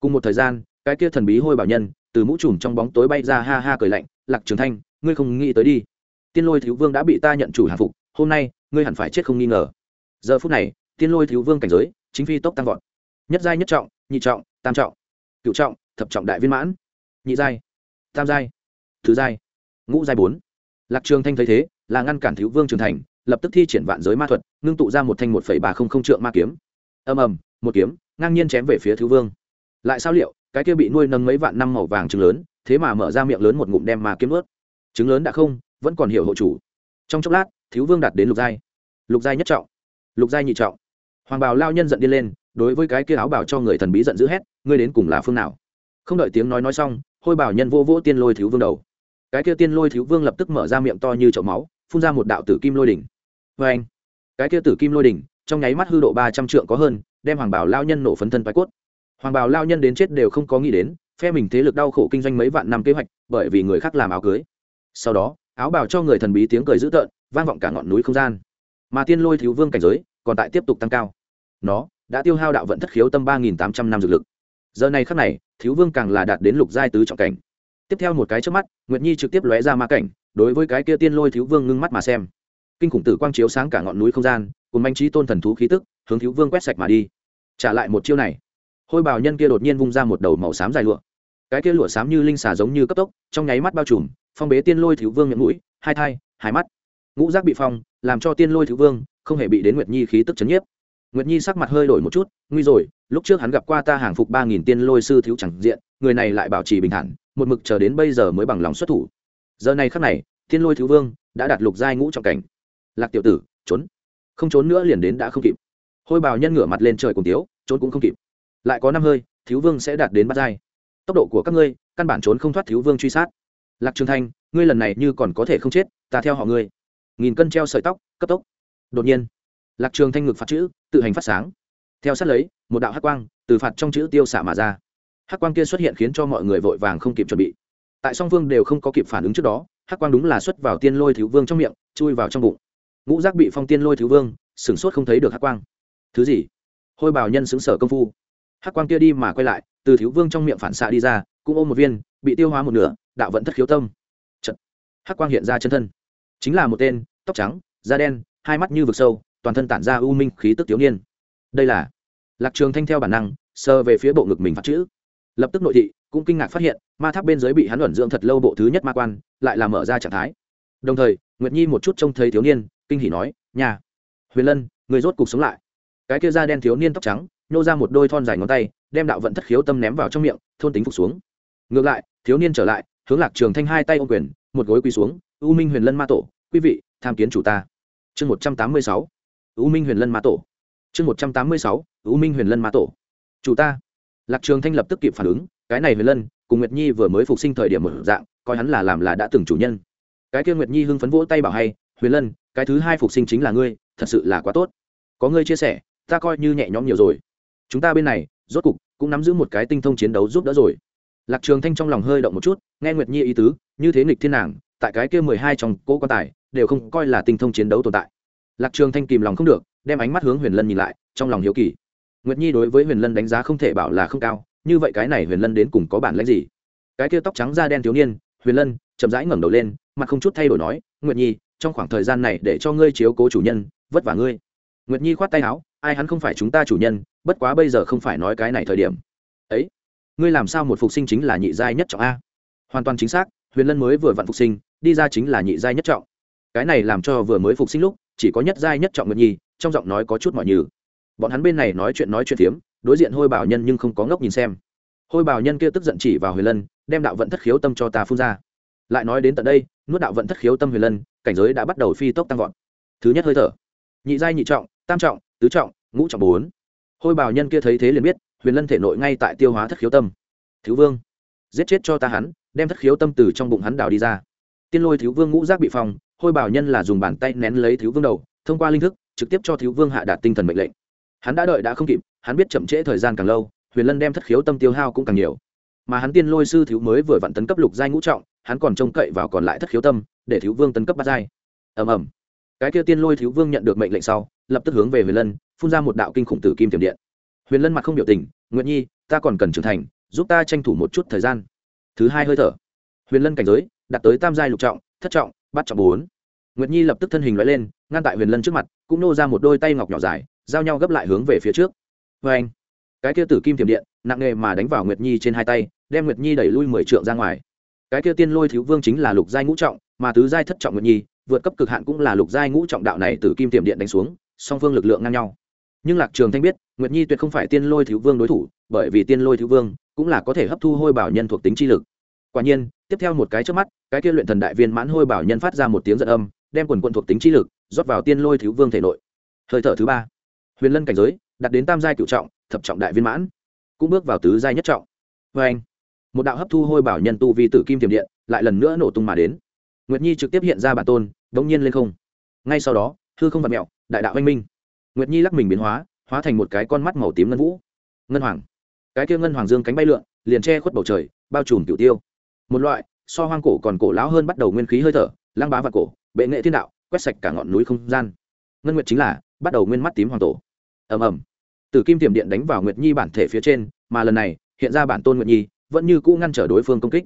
Cùng một thời gian, cái kia thần bí hôi bảo nhân, từ mũ trùm trong bóng tối bay ra ha ha cười lạnh, lạc trường thanh ngươi không nghĩ tới đi. Tiên lôi thiếu vương đã bị ta nhận chủ hạ phục, hôm nay, ngươi hẳn phải chết không nghi ngờ. Giờ phút này, tiên lôi thiếu vương cảnh giới, chính phi tốc tăng vọt. Nhất giai nhất trọng, nhị trọng, tam trọng cựu trọng, thập trọng đại viên mãn. Nhị giai, tam giai, thứ giai, ngũ giai bốn. Lạc trường thanh thấy thế, là ngăn cản thiếu vương trưởng thành, lập tức thi triển vạn giới ma thuật, ngưng tụ ra một thanh một ba không không trượng ma kiếm. Ầm ầm, một kiếm, ngang nhiên chém về phía thiếu vương. Lại sao liệu, cái kia bị nuôi nâng mấy vạn năm màu vàng trứng lớn, thế mà mở ra miệng lớn một ngụm đem ma kiếm ướt chứng lớn đã không, vẫn còn hiểu hộ chủ. Trong chốc lát, thiếu vương đạt đến lục giai. Lục giai nhất trọng, lục giai nhị trọng. Hoàng bào lao nhân giận điên lên, đối với cái kia áo bảo cho người thần bí giận dữ hét, ngươi đến cùng là phương nào? Không đợi tiếng nói nói xong, hôi bảo nhân vô vô tiên lôi thiếu vương đầu. Cái kia tiên lôi thiếu vương lập tức mở ra miệng to như chậu máu, phun ra một đạo tử kim lôi đỉnh. Vê anh, cái kia tử kim lôi đỉnh, trong nháy mắt hư độ ba trăm trượng có hơn, đem hoàng bảo lao nhân nổ phấn thân toái cốt. Hoàng bảo lao nhân đến chết đều không có nghĩ đến, phe mình thế lực đau khổ kinh doanh mấy vạn năm kế hoạch, bởi vì người khác làm áo cưới sau đó, áo bào cho người thần bí tiếng cười dữ tợn, vang vọng cả ngọn núi không gian. Mà tiên lôi thiếu vương cảnh giới, còn tại tiếp tục tăng cao. Nó đã tiêu hao đạo vận thất khiếu tâm ba nghìn tám trăm năm dược lực. Giờ này khắc này, thiếu vương càng là đạt đến lục giai tứ trọng cảnh. Tiếp theo một cái trước mắt, nguyệt nhi trực tiếp lóe ra ma cảnh, đối với cái kia tiên lôi thiếu vương ngưng mắt mà xem. Kinh khủng tử quang chiếu sáng cả ngọn núi không gian, cùng manh trí tôn thần thú khí tức, hướng thiếu vương quét sạch mà đi. Trả lại một chiêu này. Hôi bào nhân kia đột nhiên vung ra một đầu màu xám dài lụa. Cái kia lụa xám như linh xà giống như cấp tốc, trong nháy mắt bao trùm phong bế tiên lôi thiếu vương miệng mũi, hai thai, hai mắt. Ngũ giác bị phong, làm cho tiên lôi thiếu vương không hề bị đến nguyệt nhi khí tức chấn nhiếp. Nguyệt nhi sắc mặt hơi đổi một chút, nguy rồi, lúc trước hắn gặp qua ta hàng phục ba nghìn tiên lôi sư thiếu chẳng diện, người này lại bảo trì bình thản, một mực chờ đến bây giờ mới bằng lòng xuất thủ. Giờ này khắc này, tiên lôi thiếu vương đã đạt lục giai ngũ trọng cảnh. Lạc tiểu tử, trốn. Không trốn nữa liền đến đã không kịp. Hôi bào nhân ngửa mặt lên trời cùng tiếu, trốn cũng không kịp. Lại có năm hơi, thiếu vương sẽ đạt đến bát giai. Tốc độ của các ngươi, căn bản trốn không thoát thiếu vương truy sát lạc trường thanh, ngươi lần này như còn có thể không chết, ta theo họ ngươi. Nghìn cân treo sợi tóc, cấp tốc. Đột nhiên, lạc trường thanh ngực phạt chữ, tự hành phát sáng. Theo sát lấy, một đạo hắc quang từ phạt trong chữ tiêu xả mà ra. Hắc quang kia xuất hiện khiến cho mọi người vội vàng không kịp chuẩn bị. Tại song vương đều không có kịp phản ứng trước đó, hắc quang đúng là xuất vào tiên lôi thiếu vương trong miệng, chui vào trong bụng. Ngũ giác bị phong tiên lôi thiếu vương, sửng sốt không thấy được hắc quang. Thứ gì? Hôi bào nhân xứng sở công phu. Hắc quang kia đi mà quay lại, từ thiếu vương trong miệng phản xạ đi ra, cũng ôm một viên, bị tiêu hóa một nửa đạo vận thất khiếu tâm. Trận hắc quang hiện ra chân thân. Chính là một tên, tóc trắng, da đen, hai mắt như vực sâu, toàn thân tản ra u minh khí tức thiếu niên. Đây là lạc trường thanh theo bản năng, sờ về phía bộ ngực mình phát chữ. Lập tức nội thị, cũng kinh ngạc phát hiện, ma tháp bên dưới bị hắn ẩn dưỡng thật lâu bộ thứ nhất ma quan, lại là mở ra trạng thái. Đồng thời, nguyệt nhi một chút trông thấy thiếu niên, kinh hỉ nói, nhà, huyền lân, người rốt cục sống lại. Cái kia da đen thiếu niên tóc trắng, nhô ra một đôi thon dài ngón tay, đem đạo vận thất khiếu tâm ném vào trong miệng, thôn tính phục xuống. Ngược lại, thiếu niên trở lại hướng lạc trường thanh hai tay ô quyền, một gối quỳ xuống, u minh huyền lân ma tổ, quý vị, tham kiến chủ ta. Chương một trăm tám mươi sáu, u minh huyền lân ma tổ. Chương một trăm tám mươi sáu, u minh huyền lân ma tổ. Chủ ta. Lạc trường thanh lập tức kịp phản ứng, cái này huyền lân, cùng nguyệt nhi vừa mới phục sinh thời điểm một dạng, coi hắn là làm là đã từng chủ nhân. Cái kia nguyệt nhi hưng phấn vỗ tay bảo hay, huyền lân, cái thứ hai phục sinh chính là ngươi, thật sự là quá tốt. Có ngươi chia sẻ, ta coi như nhẹ nhõm nhiều rồi. Chúng ta bên này, rốt cục, cũng nắm giữ một cái tinh thông chiến đấu giúp đỡ rồi lạc trường thanh trong lòng hơi động một chút, nghe nguyệt nhi ý tứ, như thế nghịch thiên nàng, tại cái kia mười hai trong cỗ quan tài, đều không coi là tinh thông chiến đấu tồn tại. Lạc trường thanh kìm lòng không được, đem ánh mắt hướng huyền lân nhìn lại, trong lòng hiếu kỳ. Nguyệt nhi đối với huyền lân đánh giá không thể bảo là không cao, như vậy cái này huyền lân đến cùng có bản lãnh gì? Cái kia tóc trắng da đen thiếu niên, huyền lân, chậm rãi ngẩng đầu lên, mặt không chút thay đổi nói, nguyệt nhi, trong khoảng thời gian này để cho ngươi chiếu cố chủ nhân, vất vả ngươi. Nguyệt nhi khoát tay áo, ai hắn không phải chúng ta chủ nhân, bất quá bây giờ không phải nói cái này thời điểm. Ấy ngươi làm sao một phục sinh chính là nhị giai nhất trọng a? Hoàn toàn chính xác, huyền lân mới vừa vặn phục sinh, đi ra chính là nhị giai nhất trọng. Cái này làm cho vừa mới phục sinh lúc, chỉ có nhất giai nhất trọng nguyệt nhi, trong giọng nói có chút mọi nhừ. bọn hắn bên này nói chuyện nói chuyện phiếm, đối diện hôi bảo nhân nhưng không có ngốc nhìn xem. Hôi bảo nhân kia tức giận chỉ vào huyền lân, đem đạo vận thất khiếu tâm cho ta phun ra. Lại nói đến tận đây, nuốt đạo vận thất khiếu tâm huyền lân, cảnh giới đã bắt đầu phi tốc tăng vọt. Thứ nhất hơi thở. Nhị giai nhị trọng, tam trọng, tứ trọng, ngũ trọng bốn. Hôi bảo nhân kia thấy thế liền biết huyền lân thể nội ngay tại tiêu hóa thất khiếu tâm. Thiếu vương, giết chết cho ta hắn, đem thất khiếu tâm từ trong bụng hắn đào đi ra. Tiên lôi thiếu vương ngũ giác bị phòng hôi bảo nhân là dùng bàn tay nén lấy thiếu vương đầu, thông qua linh thức, trực tiếp cho thiếu vương hạ đạt tinh thần mệnh lệnh. Hắn đã đợi đã không kịp, hắn biết chậm trễ thời gian càng lâu, huyền lân đem thất khiếu tâm tiêu hao cũng càng nhiều. Mà hắn tiên lôi sư thiếu mới vừa vặn tấn cấp lục giai ngũ trọng, hắn còn trông cậy vào còn lại thất khiếu tâm, để thiếu vương tấn cấp bắt giai. Ầm ầm. Cái kia tiên lôi thiếu vương nhận được mệnh lệnh sau, lập tức hướng về huyền lân, phun ra một đạo kinh khủng tử kim tiềm điện huyền lân mặt không biểu tình nguyện nhi, ta còn cần trưởng thành, giúp ta tranh thủ một chút thời gian. Thứ hai hơi thở. Huyền lân cảnh giới, đạt tới tam giai lục trọng, thất trọng bắt trọng bốn. Nguyệt nhi lập tức thân hình loại lên, ngăn tại huyền lân trước mặt, cũng nô ra một đôi tay ngọc nhỏ dài, giao nhau gấp lại hướng về phía trước. Vê anh, cái kia tử kim tiềm điện, nặng nề mà đánh vào nguyệt nhi trên hai tay, đem nguyệt nhi đẩy lui mười trượng ra ngoài. Cái kia tiên lôi thiếu vương chính là lục giai ngũ trọng, mà tứ giai thất trọng nguyệt nhi, vượt cấp cực hạn cũng là lục giai ngũ trọng đạo này tử kim tiềm điện đánh xuống, song phương lực lượng ngang nhau. Nhưng lạc trường thanh biết nguyệt nhi tuyệt không phải tiên lôi thiếu vương đối thủ, bởi vì tiên lôi thiếu vương cũng là có thể hấp thu hôi bảo nhân thuộc tính chi lực. Quả nhiên, tiếp theo một cái trước mắt, cái kia luyện thần đại viên mãn hôi bảo nhân phát ra một tiếng giận âm, đem quần quận thuộc tính chi lực rót vào tiên lôi thiếu vương thể nội. Hơi thở thứ ba, huyền lân cảnh giới đặt đến tam giai cựu trọng, thập trọng đại viên mãn, cũng bước vào tứ giai nhất trọng. Vê anh, một đạo hấp thu hôi bảo nhân tu vi tử kim tiềm điện lại lần nữa nổ tung mà đến. Nguyệt nhi trực tiếp hiện ra bản tôn, đống nhiên lên không. Ngay sau đó, hư không vặt mẹo, đại đạo anh minh. Nguyệt nhi lắc mình biến hóa hóa thành một cái con mắt màu tím ngân vũ. Ngân hoàng. Cái kia ngân hoàng dương cánh bay lượn, liền che khuất bầu trời, bao trùm cửu tiêu. Một loại, so hoang cổ còn cổ lão hơn bắt đầu nguyên khí hơi thở lang bá và cổ, bệ nghệ thiên đạo, quét sạch cả ngọn núi không gian. Ngân nguyệt chính là, bắt đầu nguyên mắt tím hoàng tổ. Ầm ầm. Từ kim tiềm điện đánh vào nguyệt nhi bản thể phía trên, mà lần này, hiện ra bản tôn nguyệt nhi, vẫn như cũ ngăn trở đối phương công kích.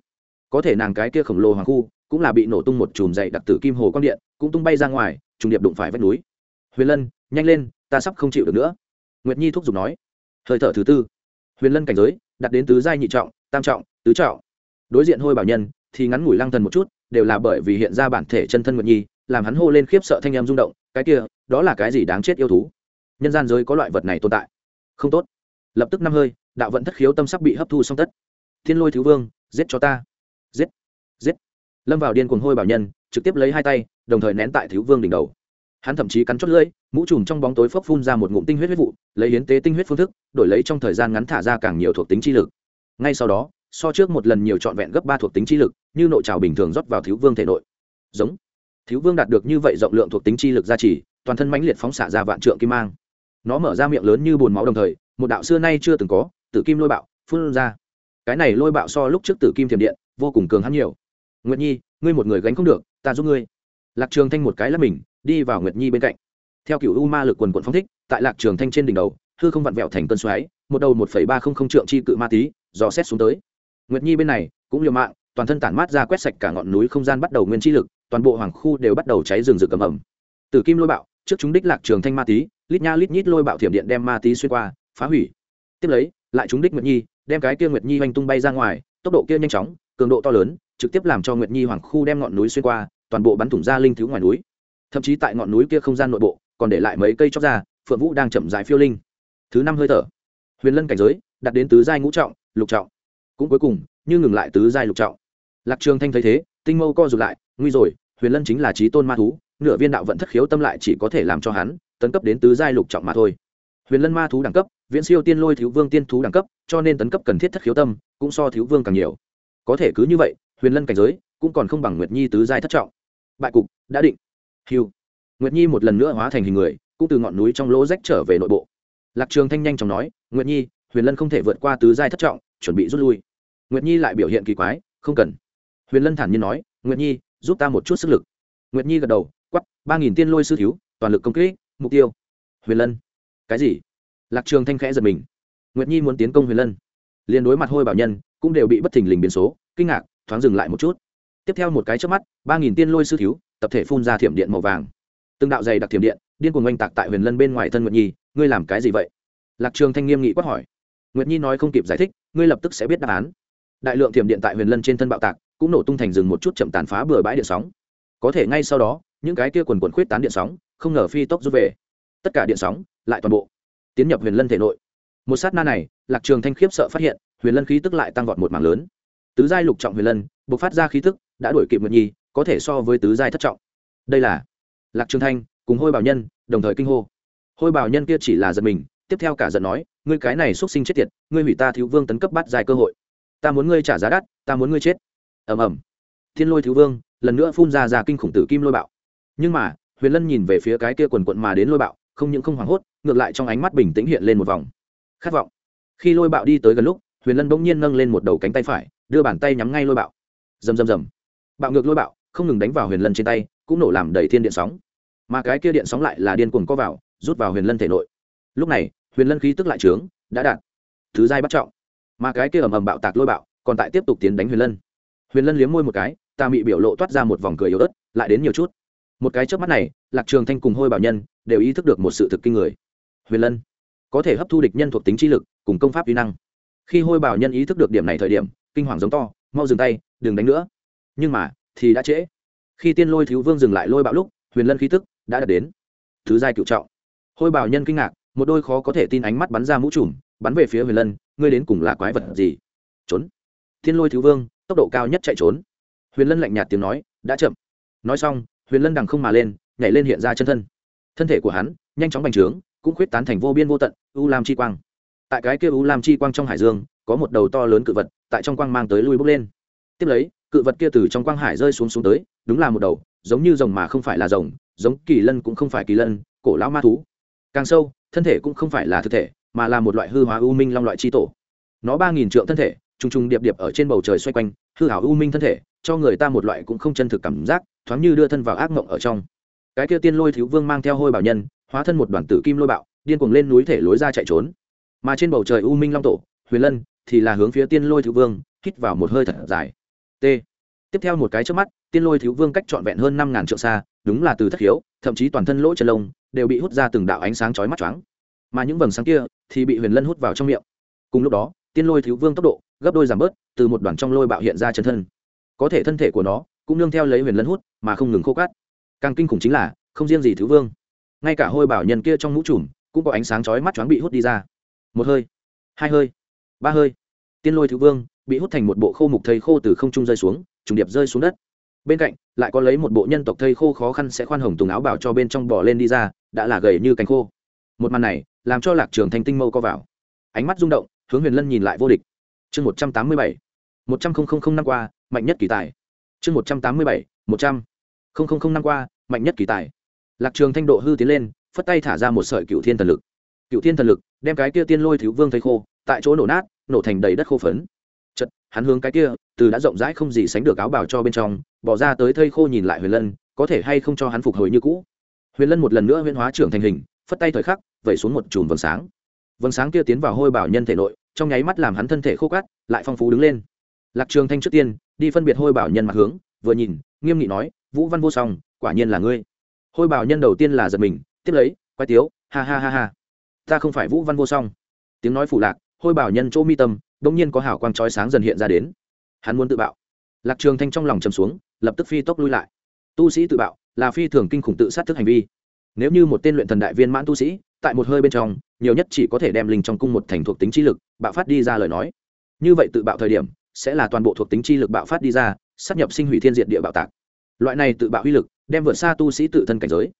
Có thể nàng cái kia khổng lồ hoàng khu, cũng là bị nổ tung một chùm dậy đặc tử kim hồ quang điện, cũng tung bay ra ngoài, trùng điệp đụng phải vách núi. Huyền lân, nhanh lên, ta sắp không chịu được nữa nguyệt nhi thúc giục nói, hơi thở thứ tư, huyền lân cảnh giới, đặt đến tứ giai nhị trọng, tam trọng, tứ trọng. Đối diện hôi bảo nhân thì ngắn ngủi lăng thần một chút, đều là bởi vì hiện ra bản thể chân thân nguyệt nhi, làm hắn hô lên khiếp sợ thanh em rung động, cái kia, đó là cái gì đáng chết yêu thú? Nhân gian giới có loại vật này tồn tại. Không tốt. Lập tức năm hơi, đạo vận thất khiếu tâm sắc bị hấp thu xong tất. Thiên lôi thiếu vương, giết cho ta. Giết. Giết. Lâm vào điên cuồng hôi bảo nhân, trực tiếp lấy hai tay, đồng thời nén tại thiếu vương đỉnh đầu hắn thậm chí cắn chót lưỡi, mũ trùm trong bóng tối phốc phun ra một ngụm tinh huyết huyết vụ, lấy hiến tế tinh huyết phương thức, đổi lấy trong thời gian ngắn thả ra càng nhiều thuộc tính chi lực. Ngay sau đó, so trước một lần nhiều trọn vẹn gấp ba thuộc tính chi lực, như nội trào bình thường rót vào thiếu vương thể nội. Giống. Thiếu vương đạt được như vậy rộng lượng thuộc tính chi lực gia trì, toàn thân mãnh liệt phóng xạ ra vạn trượng kim mang. Nó mở ra miệng lớn như bồn máu đồng thời, một đạo xưa nay chưa từng có, tử kim lôi bạo, phun ra. Cái này lôi bạo so lúc trước tử kim thiểm điện, vô cùng cường hắn nhiều. Nguyệt nhi, ngươi một người gánh không được, ta giúp ngươi. Lạc trường thanh một cái là mình đi vào nguyệt nhi bên cạnh theo cựu u ma lực quần quận phong thích tại lạc trường thanh trên đỉnh đầu hư không vặn vẹo thành cơn xoáy một đầu một phẩy ba không không trượng chi cự ma tí dò xét xuống tới nguyệt nhi bên này cũng liều mạng toàn thân tản mát ra quét sạch cả ngọn núi không gian bắt đầu nguyên chi lực toàn bộ hoàng khu đều bắt đầu cháy rừng rực ầm ầm từ kim lôi bạo trước chúng đích lạc trường thanh ma tí lít nha lít nhít lôi bạo thiểm điện đem ma tí xuyên qua phá hủy tiếp lấy lại chúng đích nguyệt nhi đem cái kia nguyệt nhi hoành tung bay ra ngoài tốc độ kia nhanh chóng cường độ to lớn trực tiếp làm cho nguyệt nhi hoàng khu đem ngọn núi xuyên qua toàn bộ bắn thủng ra linh thiếu ngoài núi thậm chí tại ngọn núi kia không gian nội bộ, còn để lại mấy cây chóc ra phượng vũ đang chậm dài phiêu linh. Thứ năm hơi thở. Huyền lân cảnh giới đặt đến tứ giai ngũ trọng, lục trọng. Cũng cuối cùng, như ngừng lại tứ giai lục trọng. Lạc trường thanh thấy thế, tinh mâu co rụt lại, nguy rồi, huyền lân chính là trí tôn ma thú, nửa viên đạo vận thất khiếu tâm lại chỉ có thể làm cho hắn tấn cấp đến tứ giai lục trọng mà thôi. Huyền lân ma thú đẳng cấp, viễn siêu tiên lôi thiếu vương tiên thú đẳng cấp, cho nên tấn cấp cần thiết thất khiếu tâm, cũng so thiếu vương càng nhiều. Có thể cứ như vậy, huyền lân cảnh giới cũng còn không bằng nguyệt nhi tứ giai thất trọng. Bại cục đã định hiu nguyệt nhi một lần nữa hóa thành hình người, cũng từ ngọn núi trong lỗ rách trở về nội bộ. Lạc trường thanh nhanh chóng nói, nguyệt nhi, huyền lân không thể vượt qua tứ giai thất trọng, chuẩn bị rút lui. Nguyệt nhi lại biểu hiện kỳ quái, không cần. Huyền lân thản nhiên nói, nguyệt nhi, giúp ta một chút sức lực. Nguyệt nhi gật đầu quắp ba nghìn tiên lôi sư thiếu, toàn lực công kích, mục tiêu. Huyền lân, cái gì? Lạc trường thanh khẽ giật mình. Nguyệt nhi muốn tiến công huyền lân. Liền đối mặt hôi bảo nhân, cũng đều bị bất thình lình biến số, kinh ngạc, thoáng dừng lại một chút tiếp theo một cái trước mắt, ba nghìn tiên lôi sư thiếu, tập thể phun ra thiểm điện màu vàng. Từng đạo dày đặc thiểm điện, điên cuồng oanh tạc tại huyền lân bên ngoài thân nguyệt nhi, ngươi làm cái gì vậy? Lạc trường thanh nghiêm nghị quát hỏi. Nguyệt nhi nói không kịp giải thích, ngươi lập tức sẽ biết đáp án. Đại lượng thiểm điện tại huyền lân trên thân bạo tạc, cũng nổ tung thành rừng một chút chậm tàn phá bừa bãi điện sóng. Có thể ngay sau đó, những cái kia quần quần khuyết tán điện sóng, không ngờ phi tốc rút về. Tất cả điện sóng, lại toàn bộ tiến nhập huyền lân thể nội. Một sát na này, lạc trường thanh khiếp sợ phát hiện, huyền lân khí tức lại tăng vọt một mảng lớn. Tứ giai lục trọng huyền lân, bộc phát ra khí tức đã đuổi kịp nguyệt nhi, có thể so với tứ giai thất trọng. Đây là lạc trường thanh cùng hôi bảo nhân, đồng thời kinh hô. Hôi bảo nhân kia chỉ là giật mình, tiếp theo cả giận nói, ngươi cái này xuất sinh chết tiệt, ngươi hủy ta thiếu vương tấn cấp bắt dài cơ hội. Ta muốn ngươi trả giá đắt, ta muốn ngươi chết. Ầm ầm. Thiên lôi thiếu vương lần nữa phun ra ra kinh khủng tử kim lôi bạo. Nhưng mà, huyền lân nhìn về phía cái kia quần quận mà đến lôi bạo, không những không hoảng hốt, ngược lại trong ánh mắt bình tĩnh hiện lên một vòng khát vọng. Khi lôi bạo đi tới gần lúc, huyền lân bỗng nhiên nâng lên một đầu cánh tay phải, đưa bàn tay nhắm ngay lôi bạo. Rầm rầm rầm bạo ngược lôi bạo, không ngừng đánh vào huyền lân trên tay, cũng nổ làm đầy thiên điện sóng. Mà cái kia điện sóng lại là điên cuồng co vào, rút vào huyền lân thể nội. Lúc này, huyền lân khí tức lại trướng, đã đạt thứ giai bắt trọng. Mà cái kia ầm ầm bạo tạc lôi bạo, còn tại tiếp tục tiến đánh huyền lân. Huyền lân liếm môi một cái ta bị biểu lộ toát ra một vòng cười yếu ớt, lại đến nhiều chút. Một cái trước mắt này, lạc trường thanh cùng hôi bảo nhân đều ý thức được một sự thực kinh người. Huyền lân có thể hấp thu địch nhân thuộc tính chi lực, cùng công pháp uy năng. Khi hôi bảo nhân ý thức được điểm này thời điểm, kinh hoàng giống to, mau dừng tay, đừng đánh nữa nhưng mà, thì đã trễ. Khi tiên lôi thiếu vương dừng lại lôi bạo lúc, huyền lân khí tức đã đạt đến thứ giai cựu trọng. Hôi bảo nhân kinh ngạc, một đôi khó có thể tin ánh mắt bắn ra mũ trùm, bắn về phía huyền lân, ngươi đến cùng là quái vật gì? Trốn. Thiên lôi thiếu vương, tốc độ cao nhất chạy trốn. Huyền lân lạnh nhạt tiếng nói, đã chậm. Nói xong, huyền lân đằng không mà lên, nhảy lên hiện ra chân thân. Thân thể của hắn, nhanh chóng bành trướng, cũng khuyết tán thành vô biên vô tận, u lam chi quang. Tại cái kia u lam chi quang trong hải dương, có một đầu to lớn cự vật, tại trong quang mang tới lui bốc lên. Tiếp lấy cự vật kia từ trong quang hải rơi xuống xuống tới, đúng là một đầu, giống như rồng mà không phải là rồng, giống kỳ lân cũng không phải kỳ lân, cổ lão ma thú. Càng sâu, thân thể cũng không phải là thực thể, mà là một loại hư hóa u minh long loại chi tổ. Nó ba nghìn trượng thân thể t r u n g t r u n g điệp điệp ở trên bầu trời xoay quanh, hư hảo u minh thân thể, cho người ta một loại cũng không chân thực cảm giác, thoáng như đưa thân vào ác mộng ở trong. Cái kia tiên lôi thiếu vương mang theo hôi bảo nhân, hóa thân một đoàn tử kim lôi bạo, điên cuồng lên núi thể lối ra chạy trốn. Mà trên bầu trời u minh long tổ, huyền lân, thì là hướng phía tiên lôi thiếu vương, hít vào một hơi thật dài t. Tiếp theo một cái trước mắt, tiên lôi thiếu vương cách trọn vẹn hơn năm ngàn trượng xa, đúng là từ thất khiếu, thậm chí toàn thân lỗ chân lông, đều bị hút ra từng đạo ánh sáng chói mắt choáng. Mà những vầng sáng kia thì bị huyền lân hút vào trong miệng. Cùng lúc đó, tiên lôi thiếu vương tốc độ, gấp đôi giảm bớt, từ một đoàn trong lôi bạo hiện ra chân thân. Có thể thân thể của nó cũng nương theo lấy huyền lân hút, mà không ngừng khô cát. Càng kinh khủng chính là, không riêng gì thiếu vương, ngay cả hôi bảo nhân kia trong mũ trùm cũng có ánh sáng chói mắt choáng bị hút đi ra. Một hơi, hai hơi, ba hơi, tiên lôi thiếu vương bị hút thành một bộ khô mục thây khô từ không trung rơi xuống, trùng điệp rơi xuống đất. Bên cạnh, lại có lấy một bộ nhân tộc thây khô khó khăn sẽ khoan hồng tùng áo bảo cho bên trong bò lên đi ra, đã là gầy như cánh khô. Một màn này, làm cho lạc trường thanh tinh mâu co vào. Ánh mắt rung động, hướng huyền lân nhìn lại vô địch. Chương một trăm tám mươi bảy, một trăm linh năm qua, mạnh nhất kỳ tài. Chương một trăm tám mươi bảy, một trăm linh năm qua, mạnh nhất kỳ tài. Lạc trường thanh độ hư tiến lên, phất tay thả ra một sợi cựu thiên thần lực. Cựu thiên thần lực, đem cái kia tiên lôi thiếu vương thấy khô, tại chỗ nổ nát, nổ thành đầy đất khô phấn hắn hướng cái kia, từ đã rộng rãi không gì sánh được áo bào cho bên trong, bỏ ra tới thây khô nhìn lại huyền lân, có thể hay không cho hắn phục hồi như cũ. Huyền lân một lần nữa huyễn hóa trưởng thành hình, phất tay thời khắc, vẩy xuống một chùm vầng sáng. Vầng sáng kia tiến vào hôi bảo nhân thể nội, trong nháy mắt làm hắn thân thể khô cát, lại phong phú đứng lên. Lạc trường thanh trước tiên, đi phân biệt hôi bảo nhân mặt hướng, vừa nhìn, nghiêm nghị nói, vũ văn vô song, quả nhiên là ngươi. Hôi bảo nhân đầu tiên là giật mình, tiếp lấy quay tiếu, ha ha ha ha, ta không phải vũ văn vô song. Tiếng nói phủ lạc, hôi bảo nhân chỗ mi tâm đông nhiên có hào quang chói sáng dần hiện ra đến. Hắn muốn tự bạo. Lạc trường thanh trong lòng chầm xuống, lập tức phi tốc lui lại. Tu sĩ tự bạo là phi thường kinh khủng tự sát thức hành vi. Nếu như một tên luyện thần đại viên mãn tu sĩ, tại một hơi bên trong, nhiều nhất chỉ có thể đem linh trong cung một thành thuộc tính chi lực bạo phát đi ra lời nói. Như vậy tự bạo thời điểm, sẽ là toàn bộ thuộc tính chi lực bạo phát đi ra sắp nhập sinh hủy thiên diệt địa bạo tạc. Loại này tự bạo uy lực, đem vượt xa tu sĩ tự thân cảnh giới.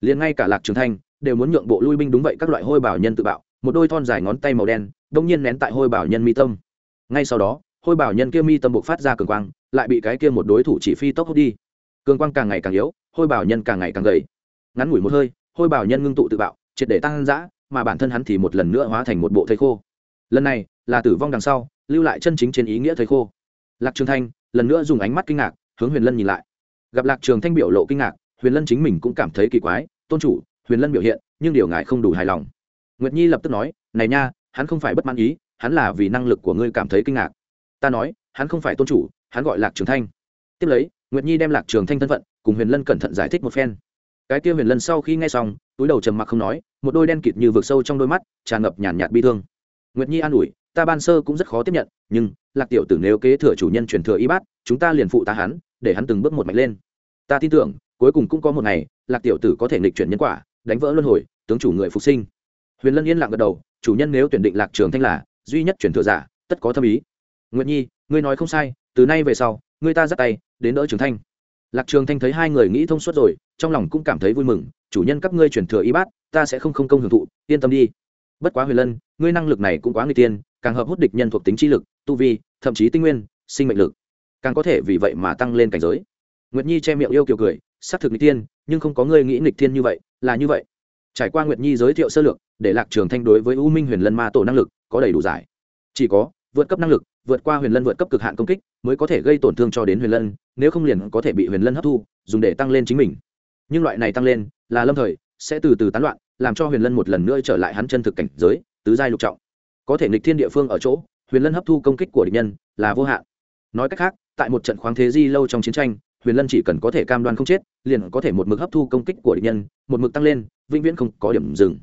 Liền ngay cả lạc trường thanh, đều muốn nhượng bộ lui binh đúng vậy các loại hôi bảo nhân tự bạo một đôi thon dài ngón tay màu đen, đông nhiên nén tại hôi bảo nhân mi tâm. Ngay sau đó, hôi bảo nhân kia mi tâm buộc phát ra cường quang, lại bị cái kia một đối thủ chỉ phi tốc hút đi. Cường quang càng ngày càng yếu, hôi bảo nhân càng ngày càng gầy. Ngắn ngủi một hơi, hôi bảo nhân ngưng tụ tự bạo, triệt để tăng dã mà bản thân hắn thì một lần nữa hóa thành một bộ thầy khô. Lần này, là tử vong đằng sau, lưu lại chân chính trên ý nghĩa thầy khô. Lạc trường thanh, lần nữa dùng ánh mắt kinh ngạc, hướng huyền lân nhìn lại. Gặp lạc trường thanh biểu lộ kinh ngạc, huyền lân chính mình cũng cảm thấy kỳ quái, tôn chủ, huyền lân biểu hiện, nhưng điều ngại không đủ hài lòng nguyệt nhi lập tức nói này nha hắn không phải bất mãn ý hắn là vì năng lực của ngươi cảm thấy kinh ngạc. Ta nói hắn không phải tôn chủ hắn gọi lạc trường thanh. Tiếp lấy nguyệt nhi đem lạc trường thanh thân phận cùng huyền lân cẩn thận giải thích một phen. Cái kia huyền lân sau khi nghe xong túi đầu trầm mặc không nói một đôi đen kịt như vực sâu trong đôi mắt tràn ngập nhàn nhạt, bi thương. Nguyệt nhi an ủi ta ban sơ cũng rất khó tiếp nhận nhưng lạc tiểu tử nếu kế thừa chủ nhân truyền thừa y bát chúng ta liền phụ ta hắn để hắn từng bước một mạnh lên. Ta tin tưởng cuối cùng cũng có một ngày lạc tiểu tử có thể nghịch chuyển nhân quả đánh vỡ luân hồi tướng chủ người phục sinh huyền lân yên lặng gật đầu, chủ nhân nếu tuyển định lạc trường thanh là, duy nhất chuyển thừa giả, tất có thâm ý. Nguyệt nhi, ngươi nói không sai, từ nay về sau, ngươi ta dắt tay, đến đỡ trường thanh. Lạc trường thanh thấy hai người nghĩ thông suốt rồi, trong lòng cũng cảm thấy vui mừng, chủ nhân các ngươi chuyển thừa y bát, ta sẽ không không công hưởng thụ, yên tâm đi. Bất quá huyền lân, ngươi năng lực này cũng quá người tiên, càng hợp hút địch nhân thuộc tính chi lực, tu vi, thậm chí tinh nguyên, sinh mệnh lực, càng có thể vì vậy mà tăng lên cảnh giới. Nguyệt nhi che miệng yêu kiều cười, xác thực nghịch tiên, nhưng không có ngươi nghĩ nghịch tiên như vậy, là như vậy trải qua nguyệt nhi giới thiệu sơ lược, để lạc trường thanh đối với u minh huyền lân ma tổ năng lực có đầy đủ giải. Chỉ có, vượt cấp năng lực, vượt qua huyền lân vượt cấp cực hạn công kích, mới có thể gây tổn thương cho đến huyền lân, nếu không liền có thể bị huyền lân hấp thu, dùng để tăng lên chính mình. Nhưng loại này tăng lên, là lâm thời, sẽ từ từ tán loạn, làm cho huyền lân một lần nữa trở lại hắn chân thực cảnh giới, tứ giai lục trọng. Có thể nghịch thiên địa phương ở chỗ, huyền lân hấp thu công kích của địch nhân là vô hạn. Nói cách khác, tại một trận khoáng thế di lâu trong chiến tranh huyền lân chỉ cần có thể cam đoan không chết, liền có thể một mực hấp thu công kích của địch nhân, một mực tăng lên, vĩnh viễn không có điểm dừng.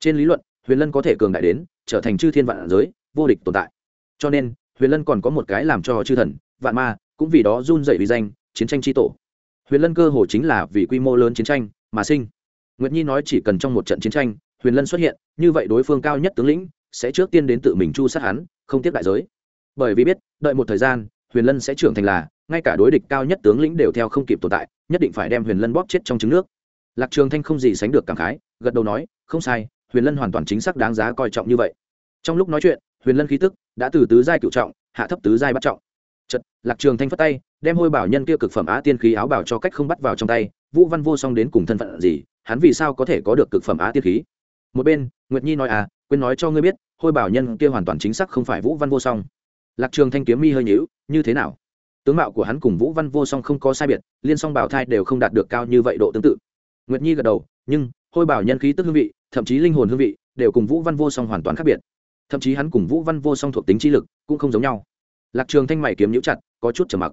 Trên lý luận, huyền lân có thể cường đại đến, trở thành chư thiên vạn giới, vô địch tồn tại. Cho nên, huyền lân còn có một cái làm cho chư thần, vạn ma, cũng vì đó run dậy vì danh, chiến tranh tri tổ. Huyền lân cơ hồ chính là vì quy mô lớn chiến tranh mà sinh. Nguyệt nhi nói chỉ cần trong một trận chiến tranh, huyền lân xuất hiện, như vậy đối phương cao nhất tướng lĩnh sẽ trước tiên đến tự mình chu sát hắn, không tiếp đại giới. Bởi vì biết, đợi một thời gian, huyền lân sẽ trưởng thành là ngay cả đối địch cao nhất tướng lĩnh đều theo không kịp tồn tại, nhất định phải đem huyền lân bóp chết trong trứng nước. Lạc trường thanh không gì sánh được cảm khái, gật đầu nói, không sai, huyền lân hoàn toàn chính xác đáng giá coi trọng như vậy. Trong lúc nói chuyện, huyền lân khí tức đã từ tứ giai cựu trọng, hạ thấp tứ giai bắt trọng. Chật lạc trường thanh phất tay, đem hôi bảo nhân kia cực phẩm á tiên khí áo bảo cho cách không bắt vào trong tay, vũ văn vô song đến cùng thân phận gì, hắn vì sao có thể có được cực phẩm á tiên khí? Một bên, nguyệt nhi nói à quên nói cho ngươi biết, hôi bảo nhân kia hoàn toàn chính xác không phải vũ văn vô song. Lạc trường thanh kiếm mi hơi nhíu, như thế nào? Tướng mạo của hắn cùng vũ văn vô song không có sai biệt, liên song bảo thai đều không đạt được cao như vậy độ tương tự. Nguyệt nhi gật đầu, nhưng, hôi bảo nhân khí tức hương vị, thậm chí linh hồn hương vị, đều cùng vũ văn vô song hoàn toàn khác biệt. Thậm chí hắn cùng vũ văn vô song thuộc tính trí lực cũng không giống nhau. Lạc trường thanh mày kiếm nhũ chặt, có chút trầm mặc.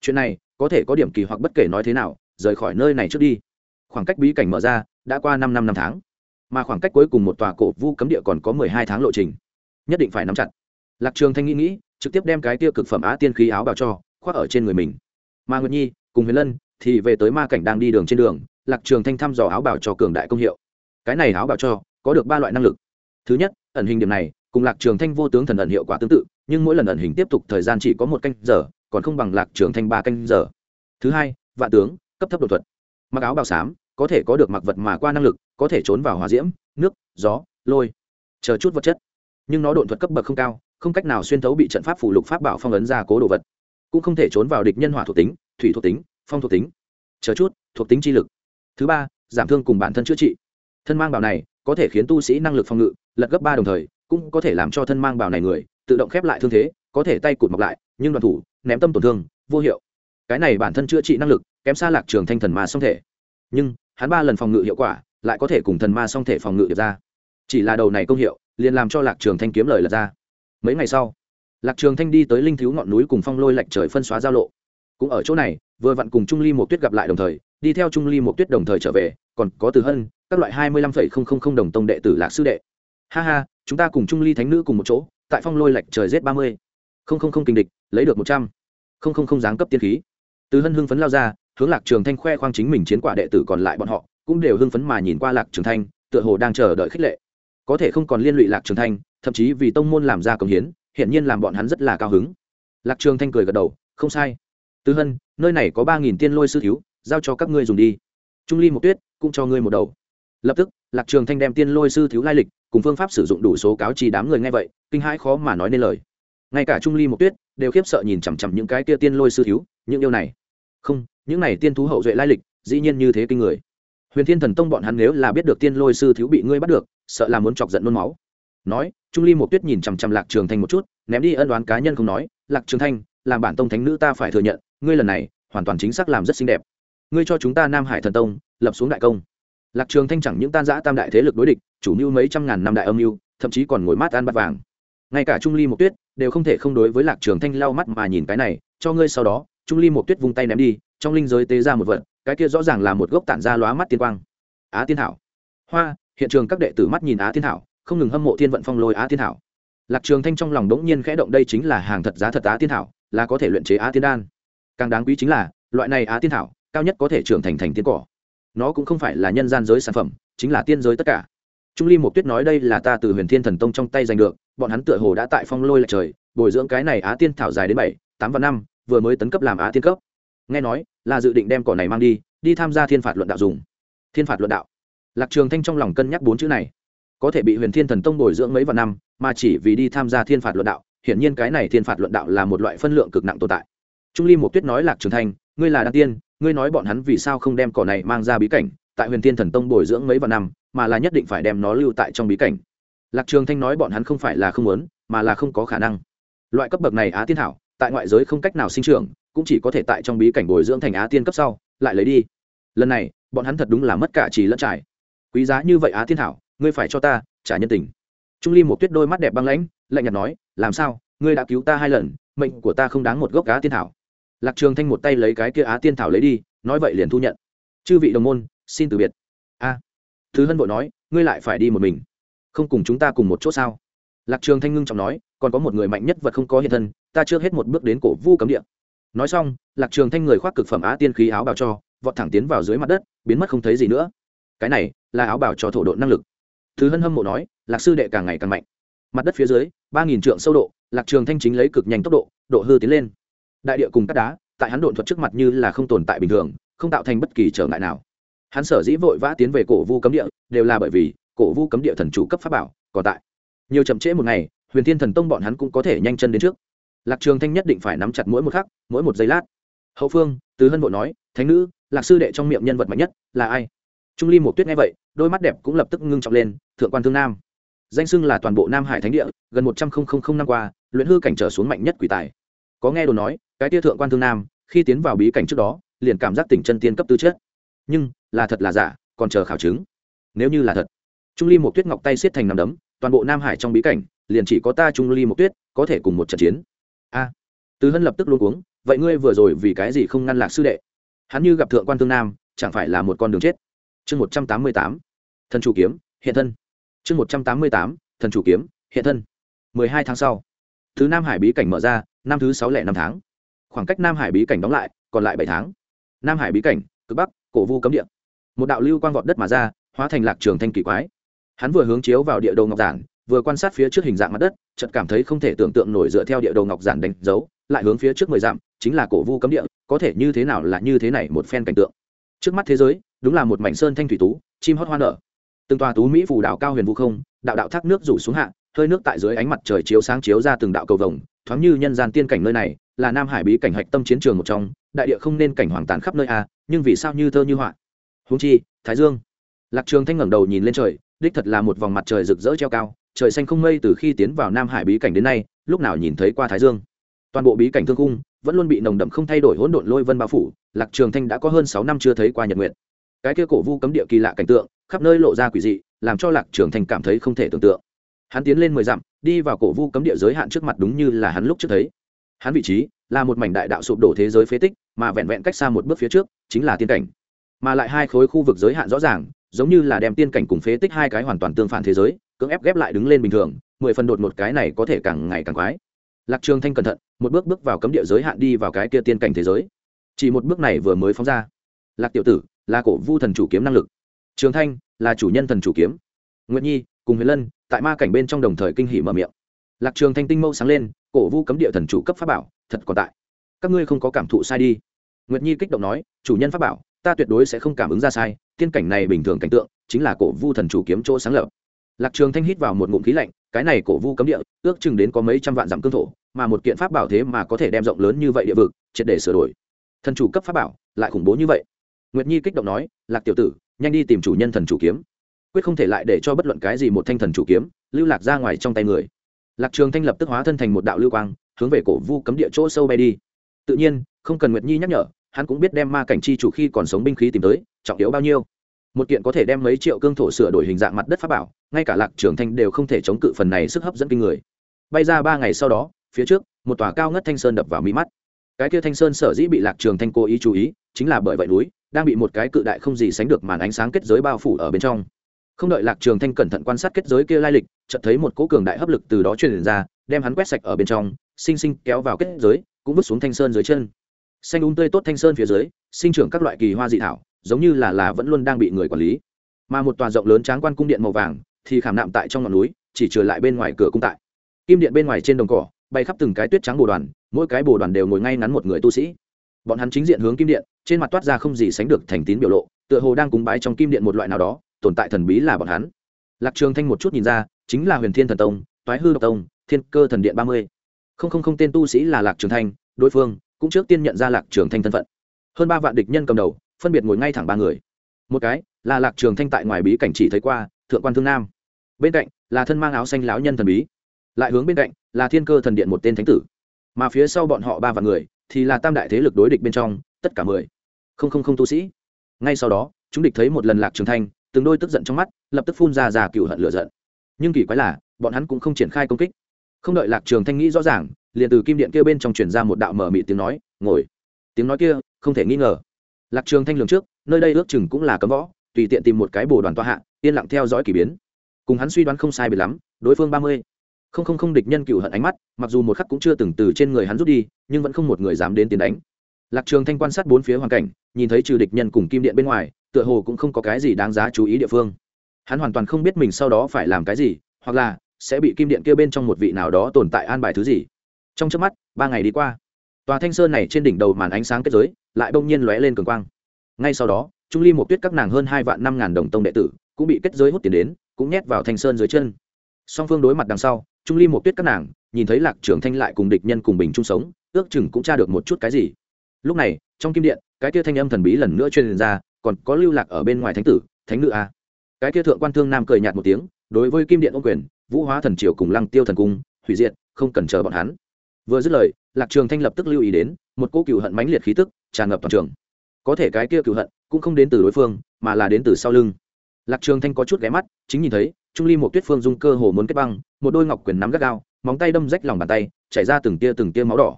Chuyện này, có thể có điểm kỳ hoặc bất kể nói thế nào, rời khỏi nơi này trước đi. Khoảng cách bí cảnh mở ra, đã qua năm năm năm tháng. Mà khoảng cách cuối cùng một tòa cổ vu cấm địa còn có mười hai tháng lộ trình. Nhất định phải nắm chặt. Lạc trường thanh nghĩ nghĩ, trực tiếp đem cái tiêu cực phẩm á tiên khí áo bào cho khoác ở trên người mình. Mà nguyệt nhi, cùng huyền lân thì về tới ma cảnh đang đi đường trên đường, lạc trường thanh thăm dò áo bào cho cường đại công hiệu. Cái này áo bào cho có được ba loại năng lực. Thứ nhất, ẩn hình điểm này, cùng lạc trường thanh vô tướng thần ẩn hiệu quả tương tự, nhưng mỗi lần ẩn hình tiếp tục thời gian chỉ có một canh giờ, còn không bằng lạc trường thanh ba canh giờ. Thứ hai vạn tướng, cấp thấp đột thuật. Mặc áo bào xám, có thể có được mặc vật mà qua năng lực, có thể trốn vào hòa diễm, nước, gió, lôi, chờ chút vật chất. Nhưng nó đột thuật cấp bậc không cao, không cách nào xuyên thấu bị trận pháp phủ lục pháp bảo phong ấn ra cố đồ vật cũng không thể trốn vào địch nhân hỏa thuộc tính, thủy thuộc tính, phong thuộc tính. Chờ chút, thuộc tính chi lực. Thứ ba, giảm thương cùng bản thân chữa trị. Thân mang bảo này có thể khiến tu sĩ năng lực phòng ngự, lật gấp ba đồng thời, cũng có thể làm cho thân mang bảo này người, tự động khép lại thương thế, có thể tay cụt mọc lại, nhưng đoàn thủ, ném tâm tổn thương, vô hiệu. Cái này bản thân chữa trị năng lực, kém xa lạc trường thanh thần ma song thể. Nhưng, hắn ba lần phòng ngự hiệu quả, lại có thể cùng thần ma song thể phòng ngự được ra. Chỉ là đầu này công hiệu, liền làm cho lạc trường thanh kiếm lời lật ra. Mấy ngày sau lạc trường thanh đi tới linh thiếu ngọn núi cùng phong lôi lạch trời phân xóa giao lộ. Cũng ở chỗ này, vừa vặn cùng trung ly một tuyết gặp lại đồng thời, đi theo trung ly một tuyết đồng thời trở về, còn có từ hân, các loại hai mươi lăm phẩy không không không đồng tông đệ tử lạc sư đệ. Ha ha, chúng ta cùng trung ly thánh nữ cùng một chỗ, tại phong lôi lạch trời z ba mươi. Không không không kinh địch, lấy được một trăm. Không không không giáng cấp tiên khí. Từ hân hưng phấn lao ra, hướng lạc trường thanh khoe khoang chính mình chiến quả đệ tử còn lại bọn họ, cũng đều hưng phấn mà nhìn qua lạc trường thanh, tựa hồ đang chờ đợi khích lệ. Có thể không còn liên lụy lạc trường thanh, thậm chí vì tông môn làm ra công hiến hiện nhiên làm bọn hắn rất là cao hứng. Lạc trường thanh cười gật đầu, không sai. Tư hân, nơi này có ba nghìn tiên lôi sư thiếu, giao cho các ngươi dùng đi. Trung ly một tuyết cũng cho ngươi một đầu. Lập tức, lạc trường thanh đem tiên lôi sư thiếu lai lịch cùng phương pháp sử dụng đủ số cáo trì đám người nghe vậy, kinh hãi khó mà nói nên lời. Ngay cả trung ly một tuyết đều khiếp sợ nhìn chằm chằm những cái kia tiên lôi sư thiếu, những yêu này. Không, những này tiên thú hậu duệ lai lịch, dĩ nhiên như thế kinh người. Huyền thiên thần tông bọn hắn nếu là biết được tiên lôi sư thiếu bị ngươi bắt được, sợ là muốn chọc giận nôn máu nói, trung ly một tuyết nhìn chằm chằm lạc trường thanh một chút, ném đi ân đoán cá nhân không nói, lạc trường thanh, làm bản tông thánh nữ ta phải thừa nhận, ngươi lần này, hoàn toàn chính xác làm rất xinh đẹp. Ngươi cho chúng ta nam hải thần tông, lập xuống đại công. Lạc trường thanh chẳng những tan giã tam đại thế lực đối địch, chủ mưu mấy trăm ngàn năm đại âm mưu, thậm chí còn ngồi mát ăn bát vàng. Ngay cả trung ly một tuyết đều không thể không đối với lạc trường thanh lau mắt mà nhìn cái này, cho ngươi sau đó. Trung ly một tuyết vung tay ném đi, trong linh giới tế ra một vật, cái kia rõ ràng là một gốc tản ra lóa mắt tiên quang. Á tiên thảo. Hoa, hiện trường các đệ tử mắt nhìn á tiên thảo không ngừng hâm mộ thiên vận phong lôi á tiên thảo. Lạc trường thanh trong lòng đống nhiên khẽ động, đây chính là hàng thật giá thật á tiên thảo, là có thể luyện chế á tiên đan. Càng đáng quý chính là, loại này á tiên thảo, cao nhất có thể trưởng thành thành tiên cỏ. Nó cũng không phải là nhân gian giới sản phẩm, chính là tiên giới tất cả. Trung ly một tuyết nói đây là ta từ huyền thiên thần tông trong tay giành được, bọn hắn tựa hồ đã tại phong lôi lệch trời, bồi dưỡng cái này á tiên thảo dài đến bảy, tám và năm, vừa mới tấn cấp làm á tiên cấp. Nghe nói, là dự định đem cỏ này mang đi đi tham gia thiên phạt luận đạo dùng. Thiên phạt luận đạo. Lạc trường thanh trong lòng cân nhắc bốn chữ này có thể bị huyền thiên thần tông bồi dưỡng mấy vạn năm, mà chỉ vì đi tham gia thiên phạt luận đạo, hiển nhiên cái này thiên phạt luận đạo là một loại phân lượng cực nặng tồn tại. Trung ly một tuyết nói lạc trường thanh, ngươi là đăng tiên, ngươi nói bọn hắn vì sao không đem cỏ này mang ra bí cảnh, tại huyền thiên thần tông bồi dưỡng mấy vạn năm, mà là nhất định phải đem nó lưu tại trong bí cảnh. Lạc trường thanh nói bọn hắn không phải là không muốn, mà là không có khả năng. Loại cấp bậc này á tiên thảo, tại ngoại giới không cách nào sinh trưởng, cũng chỉ có thể tại trong bí cảnh bồi dưỡng thành á tiên cấp sau, lại lấy đi. Lần này, bọn hắn thật đúng là mất cả trì lẫn trải. Quý giá như vậy á tiên thảo ngươi phải cho ta trả nhân tình. Trung ly một tuyết đôi mắt đẹp băng lãnh, lạnh nhạt nói, làm sao, ngươi đã cứu ta hai lần, mệnh của ta không đáng một gốc á tiên thảo. Lạc trường thanh một tay lấy cái kia á tiên thảo lấy đi, nói vậy liền thu nhận. Chư vị đồng môn, xin từ biệt. A. Thứ hân vội nói, ngươi lại phải đi một mình. Không cùng chúng ta cùng một chỗ sao? Lạc trường thanh ngưng trọng nói, còn có một người mạnh nhất vật không có hiện thân, ta chưa hết một bước đến cổ vu cấm địa. Nói xong, lạc trường thanh người khoác cực phẩm á tiên khí áo bào cho, vọt thẳng tiến vào dưới mặt đất, biến mất không thấy gì nữa. Cái này là áo bào cho thổ độ năng lực thứ hân hâm mộ nói, lạc sư đệ càng ngày càng mạnh. Mặt đất phía dưới, ba nghìn trượng sâu độ, lạc trường thanh chính lấy cực nhanh tốc độ độ hư tiến lên. Đại địa cùng các đá, tại hắn độn thuật trước mặt như là không tồn tại bình thường, không tạo thành bất kỳ trở ngại nào. Hắn sở dĩ vội vã tiến về cổ vu cấm địa, đều là bởi vì cổ vu cấm địa thần chủ cấp pháp bảo còn tại. Nhiều chậm trễ một ngày, huyền thiên thần tông bọn hắn cũng có thể nhanh chân đến trước. Lạc trường thanh nhất định phải nắm chặt mỗi một khắc, mỗi một giây lát. Hậu phương, tứ hân vội nói, thánh nữ, lạc sư đệ trong miệng nhân vật mạnh nhất là ai? Trung ly một tuyết nghe vậy đôi mắt đẹp cũng lập tức ngưng trọng lên thượng quan thương nam. Danh xưng là toàn bộ nam hải thánh địa gần một trăm linh năm qua luyện hư cảnh trở xuống mạnh nhất quỷ tài. Có nghe đồ nói cái tia thượng quan thương nam khi tiến vào bí cảnh trước đó liền cảm giác tỉnh chân tiên cấp tư chất. Nhưng là thật là giả còn chờ khảo chứng. Nếu như là thật trung ly một tuyết ngọc tay xiết thành nằm đấm toàn bộ nam hải trong bí cảnh liền chỉ có ta trung ly một tuyết có thể cùng một trận chiến. A à, từ hân lập tức luôn uống vậy ngươi vừa rồi vì cái gì không ngăn lạc sư đệ? Hắn như gặp thượng quan thương nam chẳng phải là một con đường chết? Chương một trăm tám mươi tám, thần chủ kiếm, hiện thân. chương một trăm tám mươi tám, thần chủ kiếm, hiện thân. mười hai tháng sau, thứ nam hải bí cảnh mở ra, năm thứ sáu lẻ năm tháng. khoảng cách nam hải bí cảnh đóng lại, còn lại bảy tháng. Nam hải bí cảnh, cực bắc, cổ vu cấm địa. Một đạo lưu quang vọt đất mà ra, hóa thành lạc trường thanh kỳ quái. Hắn vừa hướng chiếu vào địa đồ ngọc giản, vừa quan sát phía trước hình dạng mặt đất, chợt cảm thấy không thể tưởng tượng nổi dựa theo địa đồ ngọc giản đánh dấu, lại hướng phía trước mười dặm, chính là cổ vu cấm địa, có thể như thế nào là như thế này một phen cảnh tượng. Trước mắt thế giới đúng là một mảnh sơn thanh thủy tú, chim hót hoa nở. Từng tòa tú mỹ phủ đảo cao huyền vũ không, đạo đạo thác nước rủ xuống hạ, hơi nước tại dưới ánh mặt trời chiếu sáng chiếu ra từng đạo cầu vồng, thoáng như nhân gian tiên cảnh nơi này, là nam hải bí cảnh hạch tâm chiến trường một trong, đại địa không nên cảnh hoàng tàn khắp nơi a nhưng vì sao như thơ như họa? Húng chi, thái dương. Lạc trường thanh ngẩng đầu nhìn lên trời, đích thật là một vòng mặt trời rực rỡ treo cao, trời xanh không mây từ khi tiến vào nam hải bí cảnh đến nay, lúc nào nhìn thấy qua thái dương. Toàn bộ bí cảnh thương cung vẫn luôn bị nồng đậm không thay đổi hỗn độn lôi vân bao phủ, lạc trường thanh đã có hơn sáu năm chưa thấy qua nhật nguyện cái kia cổ vu cấm địa kỳ lạ cảnh tượng, khắp nơi lộ ra quỷ dị, làm cho lạc trường thanh cảm thấy không thể tưởng tượng. Hắn tiến lên mười dặm, đi vào cổ vu cấm địa giới hạn trước mặt đúng như là hắn lúc trước thấy. Hắn vị trí là một mảnh đại đạo sụp đổ thế giới phế tích, mà vẹn vẹn cách xa một bước phía trước, chính là tiên cảnh. Mà lại hai khối khu vực giới hạn rõ ràng, giống như là đem tiên cảnh cùng phế tích hai cái hoàn toàn tương phản thế giới, cưỡng ép ghép lại đứng lên bình thường, mười phần đột một cái này có thể càng ngày càng quái. Lạc trường thanh cẩn thận, một bước bước vào cấm địa giới hạn đi vào cái kia tiên cảnh thế giới. Chỉ một bước này vừa mới phóng ra. Lạc tiểu tử là cổ vu thần chủ kiếm năng lực. Trường thanh là chủ nhân thần chủ kiếm. Nguyệt nhi cùng huyền lân tại ma cảnh bên trong đồng thời kinh hỉ mở miệng. Lạc trường thanh tinh mâu sáng lên, cổ vu cấm địa thần chủ cấp pháp bảo, thật còn tại. Các ngươi không có cảm thụ sai đi. Nguyệt nhi kích động nói, chủ nhân pháp bảo, ta tuyệt đối sẽ không cảm ứng ra sai, tiên cảnh này bình thường cảnh tượng chính là cổ vu thần chủ kiếm chỗ sáng lập. Lạc trường thanh hít vào một ngụm khí lạnh, cái này cổ vu cấm địa, ước chừng đến có mấy trăm vạn dặm cương thổ, mà một kiện pháp bảo thế mà có thể đem rộng lớn như vậy địa vực, triệt để sửa đổi. Thần chủ cấp pháp bảo, lại khủng bố như vậy nguyệt nhi kích động nói, lạc tiểu tử, nhanh đi tìm chủ nhân thần chủ kiếm. Quyết không thể lại để cho bất luận cái gì một thanh thần chủ kiếm lưu lạc ra ngoài trong tay người. Lạc trường thanh lập tức hóa thân thành một đạo lưu quang, hướng về cổ vu cấm địa chỗ sâu bay đi. Tự nhiên, không cần nguyệt nhi nhắc nhở, hắn cũng biết đem ma cảnh chi chủ khi còn sống binh khí tìm tới, trọng yếu bao nhiêu. Một kiện có thể đem mấy triệu cương thổ sửa đổi hình dạng mặt đất pháp bảo, ngay cả lạc trường thanh đều không thể chống cự phần này sức hấp dẫn kinh người. Bay ra ba ngày sau đó, phía trước, một tòa cao ngất thanh sơn đập vào mi mắt. Cái kia thanh sơn sở dĩ bị lạc trường thanh cố ý chú ý, chính là bởi vậy núi đang bị một cái cự đại không gì sánh được màn ánh sáng kết giới bao phủ ở bên trong. Không đợi lạc trường thanh cẩn thận quan sát kết giới kia lai lịch, chợt thấy một cỗ cường đại hấp lực từ đó truyền ra, đem hắn quét sạch ở bên trong, sinh sinh kéo vào kết giới, cũng vứt xuống thanh sơn dưới chân. Xanh úng um tươi tốt thanh sơn phía dưới, sinh trưởng các loại kỳ hoa dị thảo, giống như là là vẫn luôn đang bị người quản lý. Mà một tòa rộng lớn tráng quan cung điện màu vàng, thì khảm nạm tại trong ngọn núi, chỉ trừ lại bên ngoài cửa cung tại. Kim điện bên ngoài trên đồng cỏ, bay khắp từng cái tuyết trắng bồ đoàn, mỗi cái bồ đoàn đều ngồi ngay ngắn một người tu sĩ bọn hắn chính diện hướng kim điện, trên mặt toát ra không gì sánh được thành tín biểu lộ, tựa hồ đang cúng bái trong kim điện một loại nào đó, tồn tại thần bí là bọn hắn. Lạc trường thanh một chút nhìn ra, chính là huyền thiên thần tông, toái hư độc tông, thiên cơ thần điện ba mươi. Không không không tên tu sĩ là lạc trường thanh, đối phương cũng trước tiên nhận ra lạc trường thanh thân phận. Hơn ba vạn địch nhân cầm đầu, phân biệt ngồi ngay thẳng ba người. Một cái là lạc trường thanh tại ngoài bí cảnh chỉ thấy qua, thượng quan thương nam. Bên cạnh là thân mang áo xanh lão nhân thần bí. Lại hướng bên cạnh là thiên cơ thần điện một tên thánh tử. Mà phía sau bọn họ ba vạn người thì là tam đại thế lực đối địch bên trong, tất cả mười. Không không không tu sĩ. Ngay sau đó, chúng địch thấy một lần lạc trường thanh, từng đôi tức giận trong mắt, lập tức phun ra già cựu hận lửa giận. Nhưng kỳ quái là, bọn hắn cũng không triển khai công kích. Không đợi lạc trường thanh nghĩ rõ ràng, liền từ kim điện kia bên trong truyền ra một đạo mở mị tiếng nói, ngồi. Tiếng nói kia, không thể nghi ngờ. Lạc trường thanh lường trước, nơi đây ước chừng cũng là cấm võ, tùy tiện tìm một cái bồ đoàn toa hạ, yên lặng theo dõi kỳ biến. Cùng hắn suy đoán không sai biệt lắm, đối phương ba mươi không không không địch nhân cựu hận ánh mắt, mặc dù một khắc cũng chưa từng từ trên người hắn rút đi, nhưng vẫn không một người dám đến tiến đánh. Lạc trường thanh quan sát bốn phía hoàn cảnh, nhìn thấy trừ địch nhân cùng kim điện bên ngoài, tựa hồ cũng không có cái gì đáng giá chú ý địa phương. Hắn hoàn toàn không biết mình sau đó phải làm cái gì, hoặc là sẽ bị kim điện kia bên trong một vị nào đó tồn tại an bài thứ gì. Trong trước mắt, ba ngày đi qua. Tòa thanh sơn này trên đỉnh đầu màn ánh sáng kết giới, lại bỗng nhiên lóe lên cường quang. Ngay sau đó, trung ly một tuyết các nàng hơn hai vạn năm ngàn đồng tông đệ tử cũng bị kết giới hút tiền đến, cũng nhét vào thanh sơn dưới chân song phương đối mặt đằng sau, trung ly một tuyết các nàng, nhìn thấy lạc trưởng thanh lại cùng địch nhân cùng bình chung sống, ước chừng cũng tra được một chút cái gì. Lúc này, trong kim điện, cái kia thanh âm thần bí lần nữa truyền ra, còn có lưu lạc ở bên ngoài thánh tử, thánh nữ a. Cái kia thượng quan thương nam cười nhạt một tiếng, đối với kim điện ô quyền, vũ hóa thần triều cùng lăng tiêu thần cung, hủy diệt, không cần chờ bọn hắn. Vừa dứt lời, lạc trường thanh lập tức lưu ý đến, một cỗ cựu hận mãnh liệt khí tức tràn ngập toàn trường. Có thể cái kia cựu hận cũng không đến từ đối phương, mà là đến từ sau lưng lạc trường thanh có chút ghé mắt, chính nhìn thấy, trung ly một tuyết phương dung cơ hồ muốn kết băng, một đôi ngọc quyền nắm gắt gao, móng tay đâm rách lòng bàn tay, chảy ra từng tia từng tia máu đỏ.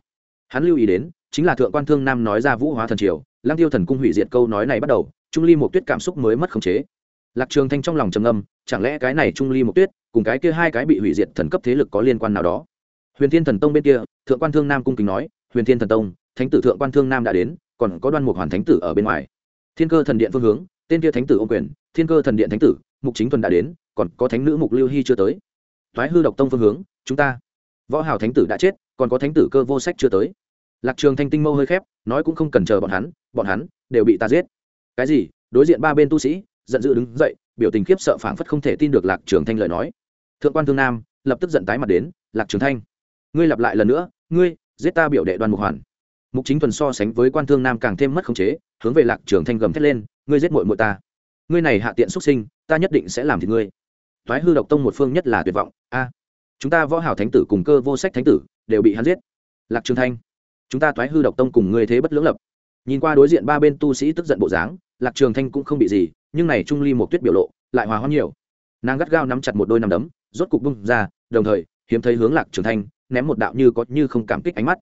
Hắn lưu ý đến, chính là thượng quan thương nam nói ra vũ hóa thần triều Lang tiêu thần cung hủy diệt câu nói này bắt đầu, trung ly một tuyết cảm xúc mới mất khống chế. Lạc trường thanh trong lòng trầm ngâm, chẳng lẽ cái này trung ly một tuyết cùng cái kia hai cái bị hủy diệt thần cấp thế lực có liên quan nào đó? Huyền thiên thần tông bên kia, thượng quan thương nam cung kính nói, huyền thiên thần tông, thánh tử thượng quan thương nam đã đến, còn có đoan mục hoàn thánh tử ở bên ngoài. Thiên cơ thần điện phương hướng tên kia thánh tử ô quyền, thiên cơ thần điện thánh tử, mục chính tuần đã đến, còn có thánh nữ mục lưu hy chưa tới. Thoái hư độc tông phương hướng, chúng ta. Võ hào thánh tử đã chết, còn có thánh tử cơ vô sách chưa tới. Lạc trường thanh tinh mâu hơi khép, nói cũng không cần chờ bọn hắn bọn hắn đều bị ta giết. Cái gì? Đối diện ba bên tu sĩ, giận dữ đứng dậy, biểu tình khiếp sợ phảng phất không thể tin được lạc trường thanh lời nói. Thượng quan thương nam, lập tức giận tái mặt đến, lạc trường thanh, ngươi lặp lại lần nữa, ngươi giết ta biểu đệ đoàn mục hoàn. Mục chính thuần so sánh với quan thương nam càng thêm mất khống chế hướng về lạc trường thanh gầm thét lên, ngươi giết muội muội ta. Ngươi này hạ tiện xuất sinh, ta nhất định sẽ làm thì ngươi. Thoái hư độc tông một phương nhất là tuyệt vọng. A, chúng ta võ hảo thánh tử cùng cơ vô sách thánh tử đều bị hắn giết. Lạc trường thanh, chúng ta thoái hư độc tông cùng ngươi thế bất lưỡng lập. Nhìn qua đối diện ba bên tu sĩ tức giận bộ dáng, lạc trường thanh cũng không bị gì, nhưng này trung ly một tuyết biểu lộ lại hòa hoãn nhiều. Nàng gắt gao nắm chặt một đôi nắm đấm, rốt cục bung ra, đồng thời, hiếm thấy hướng lạc trường thanh, ném một đạo như có như không cảm kích ánh mắt.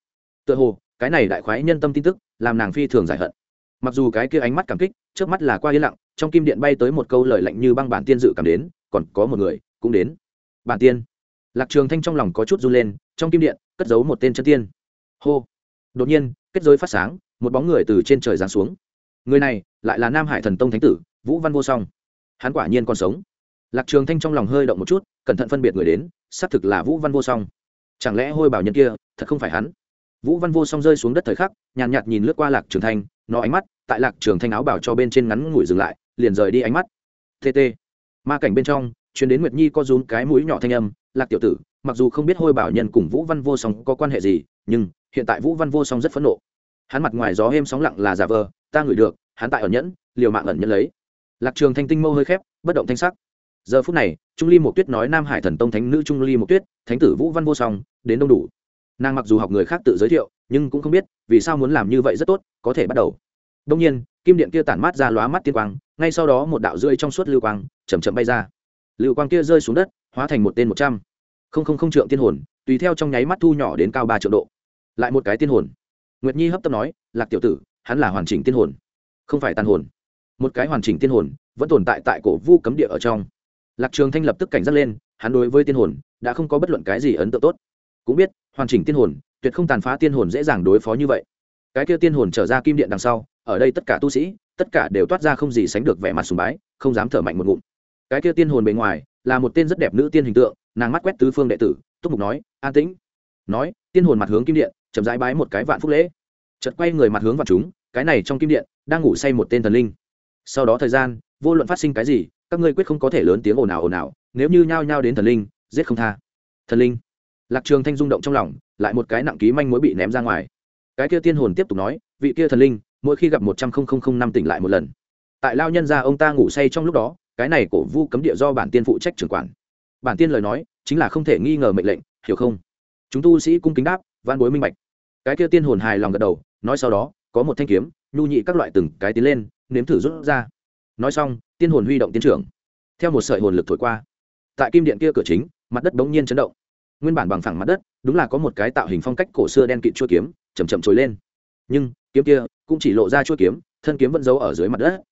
Tựa hồ, cái này đại khoái nhân tâm tin tức, làm nàng phi thường giải hận mặc dù cái kia ánh mắt cảm kích, trước mắt là qua yên lặng, trong kim điện bay tới một câu lời lạnh như băng bản tiên dự cảm đến, còn có một người cũng đến. Bản tiên. Lạc trường thanh trong lòng có chút run lên, trong kim điện, cất giấu một tên chân tiên. Hô. Đột nhiên, kết giới phát sáng, một bóng người từ trên trời giáng xuống. Người này lại là nam hải thần tông thánh tử, vũ văn vô song. Hắn quả nhiên còn sống. Lạc trường thanh trong lòng hơi động một chút, cẩn thận phân biệt người đến, xác thực là vũ văn vô song. Chẳng lẽ hôi bảo nhân kia thật không phải hắn? Vũ văn vô song rơi xuống đất thời khắc nhàn nhạt, nhạt nhìn lướt qua lạc trường thanh nó ánh mắt tại lạc trường thanh áo bảo cho bên trên ngắn ngủi dừng lại liền rời đi ánh mắt. Tt ma cảnh bên trong chuyến đến nguyệt nhi có rúm cái mũi nhỏ thanh âm lạc tiểu tử mặc dù không biết hôi bảo nhân cùng vũ văn vô song có quan hệ gì nhưng hiện tại vũ văn vô song rất phẫn nộ. Hắn mặt ngoài gió êm sóng lặng là giả vờ ta ngửi được hắn tại ẩn nhẫn liều mạng ẩn nhẫn lấy. Lạc trường thanh tinh mâu hơi khép bất động thanh sắc. Giờ phút này trung ly một tuyết nói nam hải thần tông thánh nữ trung ly một tuyết thánh tử vũ văn vô song đến đông đủ nàng mặc dù học người khác tự giới thiệu, nhưng cũng không biết vì sao muốn làm như vậy rất tốt, có thể bắt đầu. Đông nhiên, kim điện kia tản mát ra lóa mắt tiên quang, ngay sau đó một đạo rơi trong suốt lưu quang chầm chậm bay ra. Lưu quang kia rơi xuống đất, hóa thành một tên một trăm. Không không không trượng tiên hồn, tùy theo trong nháy mắt thu nhỏ đến cao ba triệu độ. Lại một cái tiên hồn. Nguyệt nhi hấp tấp nói, lạc tiểu tử, hắn là hoàn chỉnh tiên hồn, không phải tàn hồn. Một cái hoàn chỉnh tiên hồn vẫn tồn tại tại cổ vu cấm địa ở trong. Lạc trường thanh lập tức cảnh giác lên, hắn đối với tiên hồn đã không có bất luận cái gì ấn tượng tốt. Cũng biết hoàn chỉnh tiên hồn, tuyệt không tàn phá tiên hồn dễ dàng đối phó như vậy. Cái kia tiên hồn trở ra kim điện đằng sau, ở đây tất cả tu sĩ, tất cả đều toát ra không gì sánh được vẻ mặt sùng bái, không dám thở mạnh một ngụm. Cái kia tiên hồn bề ngoài, là một tên rất đẹp nữ tiên hình tượng, nàng mắt quét tứ phương đệ tử, túc mục nói, an tĩnh. Nói, tiên hồn mặt hướng kim điện, chậm rãi bái một cái vạn phúc lễ. Chật quay người mặt hướng vào chúng, cái này trong kim điện, đang ngủ say một tên thần linh. Sau đó thời gian, vô luận phát sinh cái gì, các ngươi quyết không có thể lớn tiếng ồn ào ồn ào, nếu như nhao nhao đến thần linh, giết không tha. Thần linh lạc trường thanh rung động trong lòng, lại một cái nặng ký manh mối bị ném ra ngoài. Cái kia tiên hồn tiếp tục nói, vị kia thần linh, mỗi khi gặp một trăm năm tỉnh lại một lần. Tại lao nhân gia ông ta ngủ say trong lúc đó, cái này cổ vu cấm địa do bản tiên phụ trách trưởng quản. Bản tiên lời nói, chính là không thể nghi ngờ mệnh lệnh, hiểu không? Chúng tu sĩ cung kính đáp văn bối minh bạch. Cái kia tiên hồn hài lòng gật đầu, nói sau đó, có một thanh kiếm, nhu nhị các loại từng cái tiến lên, nếm thử rút ra. Nói xong, tiên hồn huy động tiến trưởng. Theo một sợi hồn lực thổi qua, tại kim điện kia cửa chính, mặt đất bỗng nhiên chấn động nguyên bản bằng phẳng mặt đất, đúng là có một cái tạo hình phong cách cổ xưa đen kịt chuôi kiếm chầm chậm trồi lên. Nhưng, kiếm kia cũng chỉ lộ ra chuôi kiếm, thân kiếm vẫn giấu ở dưới mặt đất.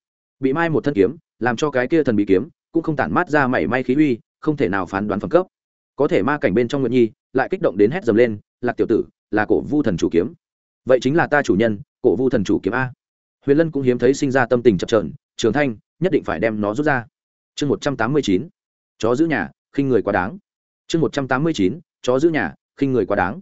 Bị mai một thân kiếm, làm cho cái kia thần bị kiếm cũng không tản mát ra mảy may khí uy không thể nào phán đoán phẩm cấp. Có thể ma cảnh bên trong nguyện nhi lại kích động đến hét dầm lên, lạc tiểu tử, là cổ vu thần chủ kiếm. Vậy chính là ta chủ nhân, cổ vu thần chủ kiếm a. Huyền lân cũng hiếm thấy sinh ra tâm tình chập trờn trường thanh, nhất định phải đem nó rút ra. Chương một trăm tám mươi chín. Chó giữ nhà, khinh người quá đáng chương một trăm tám mươi chín, chó giữ nhà, khinh người quá đáng.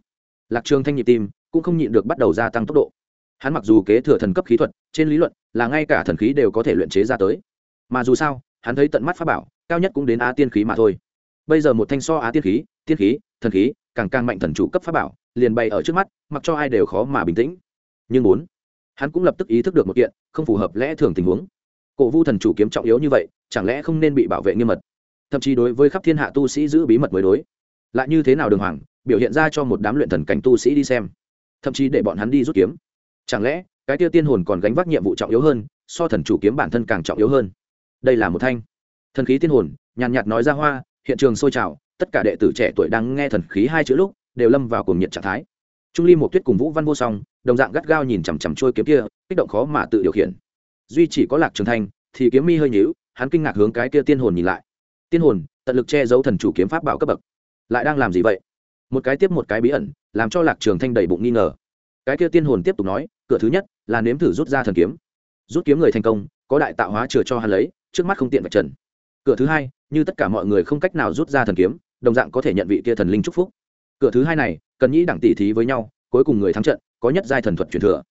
Lạc trường thanh nhịp tim cũng không nhịn được bắt đầu gia tăng tốc độ. Hắn mặc dù kế thừa thần cấp khí thuật, trên lý luận là ngay cả thần khí đều có thể luyện chế ra tới. Mà dù sao, hắn thấy tận mắt pháp bảo, cao nhất cũng đến á tiên khí mà thôi. Bây giờ một thanh so á tiên khí tiên khí, thần khí, càng càng mạnh thần chủ cấp pháp bảo, liền bày ở trước mắt, mặc cho ai đều khó mà bình tĩnh. Nhưng bốn hắn cũng lập tức ý thức được một kiện không phù hợp lẽ thường tình huống. Cổ vu thần chủ kiếm trọng yếu như vậy, chẳng lẽ không nên bị bảo vệ nghiêm mật? Thậm chí đối với khắp thiên hạ tu sĩ giữ bí mật mới đối. Lại như thế nào đường hoàng, biểu hiện ra cho một đám luyện thần cảnh tu sĩ đi xem. Thậm chí để bọn hắn đi rút kiếm. Chẳng lẽ, cái tiêu tiên hồn còn gánh vác nhiệm vụ trọng yếu hơn, so thần chủ kiếm bản thân càng trọng yếu hơn? Đây là một thanh. Thần khí tiên hồn, nhàn nhạt nói ra hoa, hiện trường sôi trào, tất cả đệ tử trẻ tuổi đang nghe thần khí hai chữ lúc, đều lâm vào cùng nhiệt trạng thái. Trung ly một tuyết cùng vũ văn vô song, đồng dạng gắt gao nhìn chằm chằm trôi kiếm kia, kích động khó mà tự điều khiển. Duy chỉ có lạc trường thanh, thì kiếm mi hơi nhíu, hắn kinh ngạc hướng cái kia tiên hồn nhìn lại tiên hồn, tận lực che giấu thần chủ kiếm pháp bảo cấp bậc. Lại đang làm gì vậy? Một cái tiếp một cái bí ẩn, làm cho lạc trường thanh đầy bụng nghi ngờ. Cái kia tiên hồn tiếp tục nói, cửa thứ nhất là nếm thử rút ra thần kiếm. Rút kiếm người thành công, có đại tạo hóa chừa cho hắn lấy, trước mắt không tiện vạch trần. Cửa thứ hai, như tất cả mọi người không cách nào rút ra thần kiếm, đồng dạng có thể nhận vị kia thần linh chúc phúc. Cửa thứ hai này, cần nhĩ đẳng tỷ thí với nhau, cuối cùng người thắng trận, có nhất giai thần thuật truyền thừa.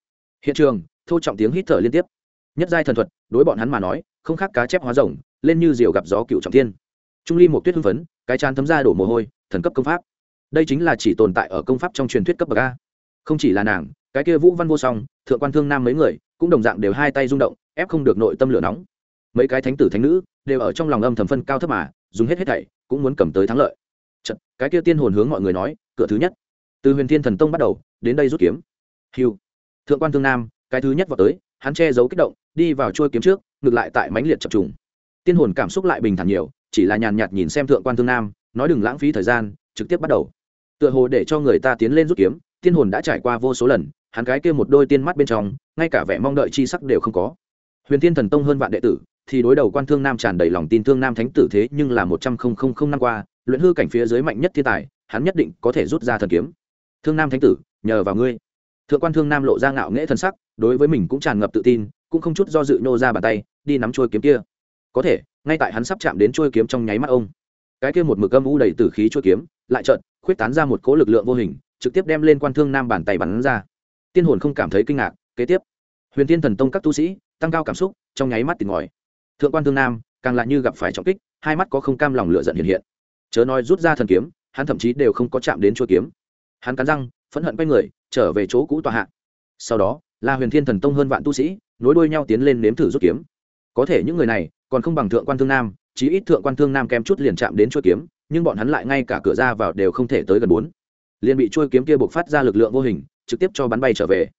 Hiện trường, thô trọng tiếng hít thở liên tiếp. Nhất giai thần thuật, đối bọn hắn mà nói, không khác cá chép hóa rồng, lên như diều gặp gió cựu trọng thiên trung ly một tuyết hưng phấn cái chán thấm ra đổ mồ hôi thần cấp công pháp. Đây chính là chỉ tồn tại ở công pháp trong truyền thuyết cấp bậc a. Không chỉ là nàng cái kia vũ văn vô song thượng quan thương nam mấy người cũng đồng dạng đều hai tay rung động ép không được nội tâm lửa nóng. Mấy cái thánh tử thánh nữ đều ở trong lòng âm thầm phân cao thấp mà dùng hết hết thảy cũng muốn cầm tới thắng lợi. Chật, cái kia tiên hồn hướng mọi người nói cửa thứ nhất. Từ huyền thiên thần tông bắt đầu đến đây rút kiếm. Hiu thượng quan thương nam cái thứ nhất vào tới hắn che giấu kích động đi vào trôi kiếm trước ngược lại tại mãnh liệt chập trùng. Tiên hồn cảm xúc lại bình thản nhiều chỉ là nhàn nhạt nhìn xem thượng quan thương nam, nói đừng lãng phí thời gian, trực tiếp bắt đầu. Tựa hồ để cho người ta tiến lên rút kiếm, tiên hồn đã trải qua vô số lần, hắn cái kia một đôi tiên mắt bên trong, ngay cả vẻ mong đợi chi sắc đều không có. Huyền tiên thần tông hơn vạn đệ tử, thì đối đầu quan thương nam tràn đầy lòng tin thương nam thánh tử thế nhưng là một trăm không không không năm qua, luyện hư cảnh phía dưới mạnh nhất thiên tài, hắn nhất định có thể rút ra thần kiếm. Thương nam thánh tử, nhờ vào ngươi. Thượng quan thương nam lộ ra ngạo nghễ thần sắc, đối với mình cũng tràn ngập tự tin, cũng không chút do dự nô ra bàn tay, đi nắm trôi kiếm kia. Có thể ngay tại hắn sắp chạm đến trôi kiếm trong nháy mắt ông. Cái kia một mực âm u đầy tử khí trôi kiếm, lại trợn khuyết tán ra một cỗ lực lượng vô hình, trực tiếp đem lên quan thương nam bàn tay bắn ra. Tiên hồn không cảm thấy kinh ngạc, kế tiếp. Huyền tiên thần tông các tu sĩ, tăng cao cảm xúc, trong nháy mắt tìm ngòi thượng quan thương nam, càng lại như gặp phải trọng kích, hai mắt có không cam lòng lựa giận hiện hiện. Chớ nói rút ra thần kiếm, hắn thậm chí đều không có chạm đến chuôi kiếm. Hắn cắn răng, phẫn hận quay người, trở về chỗ cũ tòa hạ. Sau đó, là huyền thiên thần tông hơn vạn tu sĩ, nối đuôi nhau tiến lên nếm thử rút kiếm. Có thể những người này còn không bằng thượng quan thương nam, chí ít thượng quan thương nam kém chút liền chạm đến chuôi kiếm, nhưng bọn hắn lại ngay cả cửa ra vào đều không thể tới gần bốn. Liền bị chuôi kiếm kia buộc phát ra lực lượng vô hình, trực tiếp cho bắn bay trở về.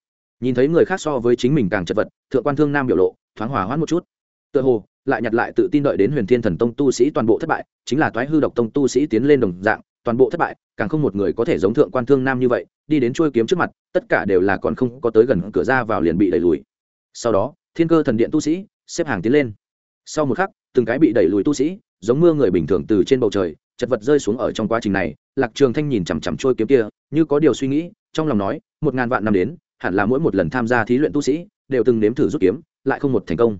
Nhìn thấy người khác so với chính mình càng chật vật, thượng quan thương nam biểu lộ, thoáng hòa hoãn một chút. Tựa hồ, lại nhặt lại tự tin đợi đến huyền thiên thần tông tu sĩ toàn bộ thất bại, chính là toái hư độc tông tu sĩ tiến lên đồng dạng, toàn bộ thất bại, càng không một người có thể giống thượng quan thương nam như vậy, đi đến chuôi kiếm trước mặt, tất cả đều là còn không có tới gần cửa ra vào liền bị đẩy lùi. Sau đó, thiên cơ thần điện tu sĩ, xếp hàng tiến lên sau một khắc, từng cái bị đẩy lùi tu sĩ, giống mưa người bình thường từ trên bầu trời, chật vật rơi xuống ở trong quá trình này, lạc trường thanh nhìn chằm chằm trôi kiếm kia, như có điều suy nghĩ, trong lòng nói, một ngàn vạn năm đến, hẳn là mỗi một lần tham gia thí luyện tu sĩ, đều từng nếm thử rút kiếm, lại không một thành công.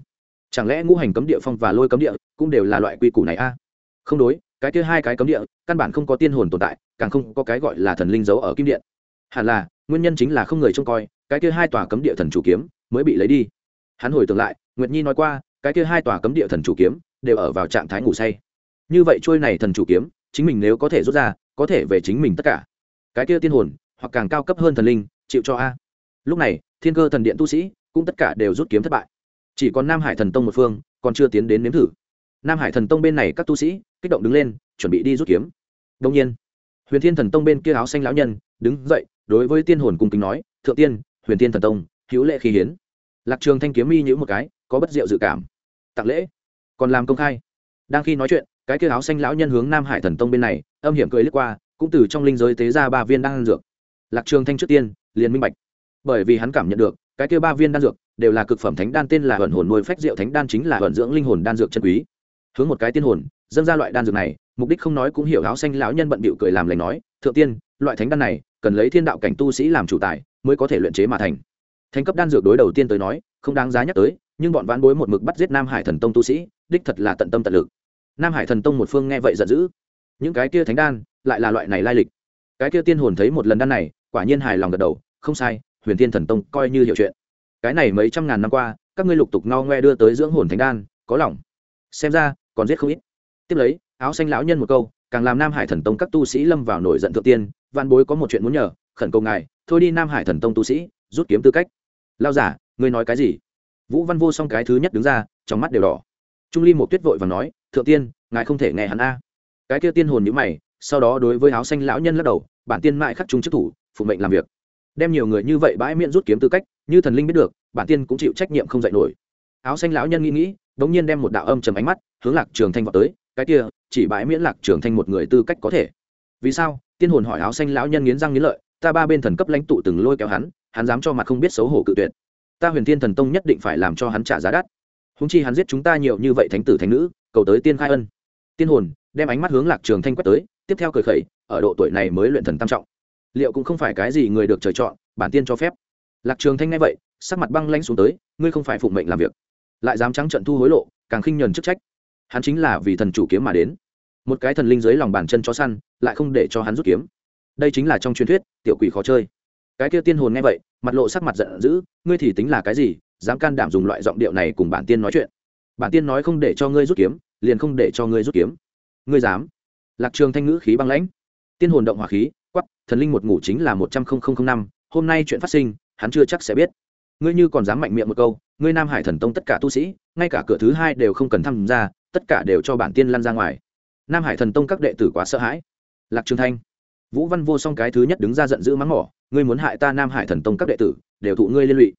Chẳng lẽ ngũ hành cấm địa, phong và lôi cấm địa, cũng đều là loại quy củ này a? Không đối, cái kia hai cái cấm địa, căn bản không có tiên hồn tồn tại, càng không có cái gọi là thần linh giấu ở kim điện. Hẳn là, nguyên nhân chính là không người trông coi, cái kia hai tòa cấm địa thần chủ kiếm, mới bị lấy đi. Hắn hồi tưởng lại, nguyệt nhi nói qua cái kia hai tòa cấm địa thần chủ kiếm đều ở vào trạng thái ngủ say. Như vậy trôi này thần chủ kiếm, chính mình nếu có thể rút ra, có thể về chính mình tất cả. Cái kia tiên hồn, hoặc càng cao cấp hơn thần linh, chịu cho a. Lúc này, thiên cơ thần điện tu sĩ cũng tất cả đều rút kiếm thất bại. Chỉ còn nam hải thần tông một phương, còn chưa tiến đến nếm thử. Nam hải thần tông bên này các tu sĩ kích động đứng lên, chuẩn bị đi rút kiếm. Đông nhiên, huyền thiên thần tông bên kia áo xanh lão nhân đứng dậy, đối với tiên hồn cung kính nói, thượng tiên, huyền thiên thần tông, hữu lệ khí hiến. Lạc trường thanh kiếm mi nhữ một cái, có bất diệu dự cảm tặng lễ. Còn làm công khai. Đang khi nói chuyện, cái kia áo xanh lão nhân hướng nam hải thần tông bên này, âm hiểm cười lướt qua, cũng từ trong linh giới tế ra ba viên đan dược. Lạc trường thanh trước tiên, liền minh bạch. Bởi vì hắn cảm nhận được, cái kia ba viên đan dược đều là cực phẩm thánh đan, tên là hồn hồn nuôi phách rượu thánh đan chính là hồn dưỡng linh hồn đan dược chân quý. Hướng một cái tiên hồn, dâng ra loại đan dược này, mục đích không nói cũng hiểu, áo xanh lão nhân bận bịu cười làm lành nói, thượng tiên, loại thánh đan này, cần lấy thiên đạo cảnh tu sĩ làm chủ tài, mới có thể luyện chế mà thành. Thành cấp đan dược đối đầu tiên tới nói, không đáng giá nhắc tới nhưng bọn ván bối một mực bắt giết nam hải thần tông tu sĩ, đích thật là tận tâm tận lực. Nam hải thần tông một phương nghe vậy giận dữ. Những cái kia thánh đan, lại là loại này lai lịch. Cái kia tiên hồn thấy một lần đan này, quả nhiên hài lòng gật đầu, không sai, huyền tiên thần tông coi như hiểu chuyện. Cái này mấy trăm ngàn năm qua, các ngươi lục tục no ngoe đưa tới dưỡng hồn thánh đan, có lòng. Xem ra, còn giết không ít. Tiếp lấy, áo xanh lão nhân một câu, càng làm nam hải thần tông các tu sĩ lâm vào nổi giận thượng tiên văn bối có một chuyện muốn nhờ, khẩn cầu ngài, thôi đi nam hải thần tông tu sĩ, rút kiếm tư cách. Lao giả, ngươi nói cái gì? Vũ văn vô song cái thứ nhất đứng ra, trong mắt đều đỏ. Trung ly một tuyết vội và nói, thượng tiên, ngài không thể nghe hắn a. Cái kia tiên hồn nhữ mày, sau đó đối với áo xanh lão nhân lắc đầu, bản tiên mại khắc trung chức thủ, phụ mệnh làm việc. Đem nhiều người như vậy bãi miễn rút kiếm tư cách, như thần linh biết được, bản tiên cũng chịu trách nhiệm không dạy nổi. Áo xanh lão nhân nghĩ nghĩ đ nhiên đem một đạo âm trầm ánh mắt, hướng lạc trường thanh vào tới, cái kia, chỉ bãi miễn lạc trường thanh một người tư cách có thể. Vì sao? Tiên hồn hỏi áo xanh lão nhân nghiến răng nghiến lợi, ta ba bên thần cấp lãnh tụ từng lôi kéo hắn hắn dám cho mặt không biết xấu hổ cự tuyệt ta huyền thiên thần tông nhất định phải làm cho hắn trả giá đắt. Húng chi hắn giết chúng ta nhiều như vậy thánh tử thánh nữ, cầu tới tiên khai ân. Tiên hồn, đem ánh mắt hướng lạc trường thanh quét tới, tiếp theo cười khẩy, ở độ tuổi này mới luyện thần tam trọng. Liệu cũng không phải cái gì người được trời chọn, bản tiên cho phép. Lạc trường thanh nghe vậy, sắc mặt băng lãnh xuống tới, ngươi không phải phụng mệnh làm việc. Lại dám trắng trận thu hối lộ, càng khinh nhẫn chức trách. Hắn chính là vì thần chủ kiếm mà đến. Một cái thần linh dưới lòng bàn chân chó săn, lại không để cho hắn rút kiếm. Đây chính là trong truyền thuyết, tiểu quỷ khó chơi. Cái kia tiên hồn nghe vậy mặt lộ sắc mặt giận dữ, ngươi thì tính là cái gì, dám can đảm dùng loại giọng điệu này cùng bản tiên nói chuyện? Bản tiên nói không để cho ngươi rút kiếm, liền không để cho ngươi rút kiếm. Ngươi dám? Lạc trường thanh ngữ khí băng lãnh. Tiên hồn động hỏa khí quắp thần linh một ngủ chính là một trăm năm, hôm nay chuyện phát sinh, hắn chưa chắc sẽ biết. Ngươi như còn dám mạnh miệng một câu, ngươi nam hải thần tông tất cả tu sĩ, ngay cả cửa thứ hai đều không cần tham gia, tất cả đều cho bản tiên lăn ra ngoài. Nam hải thần tông các đệ tử quá sợ hãi. Lạc trường thanh. Vũ văn vô song cái thứ nhất đứng ra giận dữ mắng mỏ ngươi muốn hại ta nam hải thần tông các đệ tử, đều thụ ngươi liên lụy.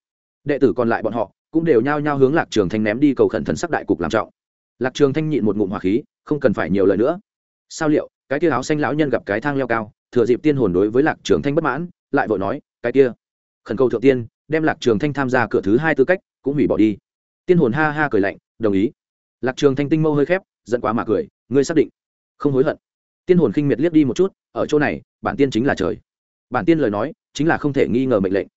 Đệ tử còn lại bọn họ cũng đều nhao nhao hướng lạc trường thanh ném đi cầu khẩn thần sắc đại cục làm trọng. Lạc trường thanh nhịn một ngụm hỏa khí, không cần phải nhiều lời nữa. Sao liệu, cái kia áo xanh lão nhân gặp cái thang leo cao, thừa dịp tiên hồn đối với lạc trường thanh bất mãn, lại vội nói, cái kia, khẩn cầu thượng tiên, đem lạc trường thanh tham gia cửa thứ hai tư cách cũng hủy bỏ đi. Tiên hồn ha ha cười lạnh, đồng ý. Lạc trường thanh tinh mâu hơi khép, giận quá mà cười, ngươi xác định không hối hận? Tiên hồn khinh miệt liếc đi một chút, ở chỗ này, bản tiên chính là trời bản tiên lời nói, chính là không thể nghi ngờ mệnh lệnh.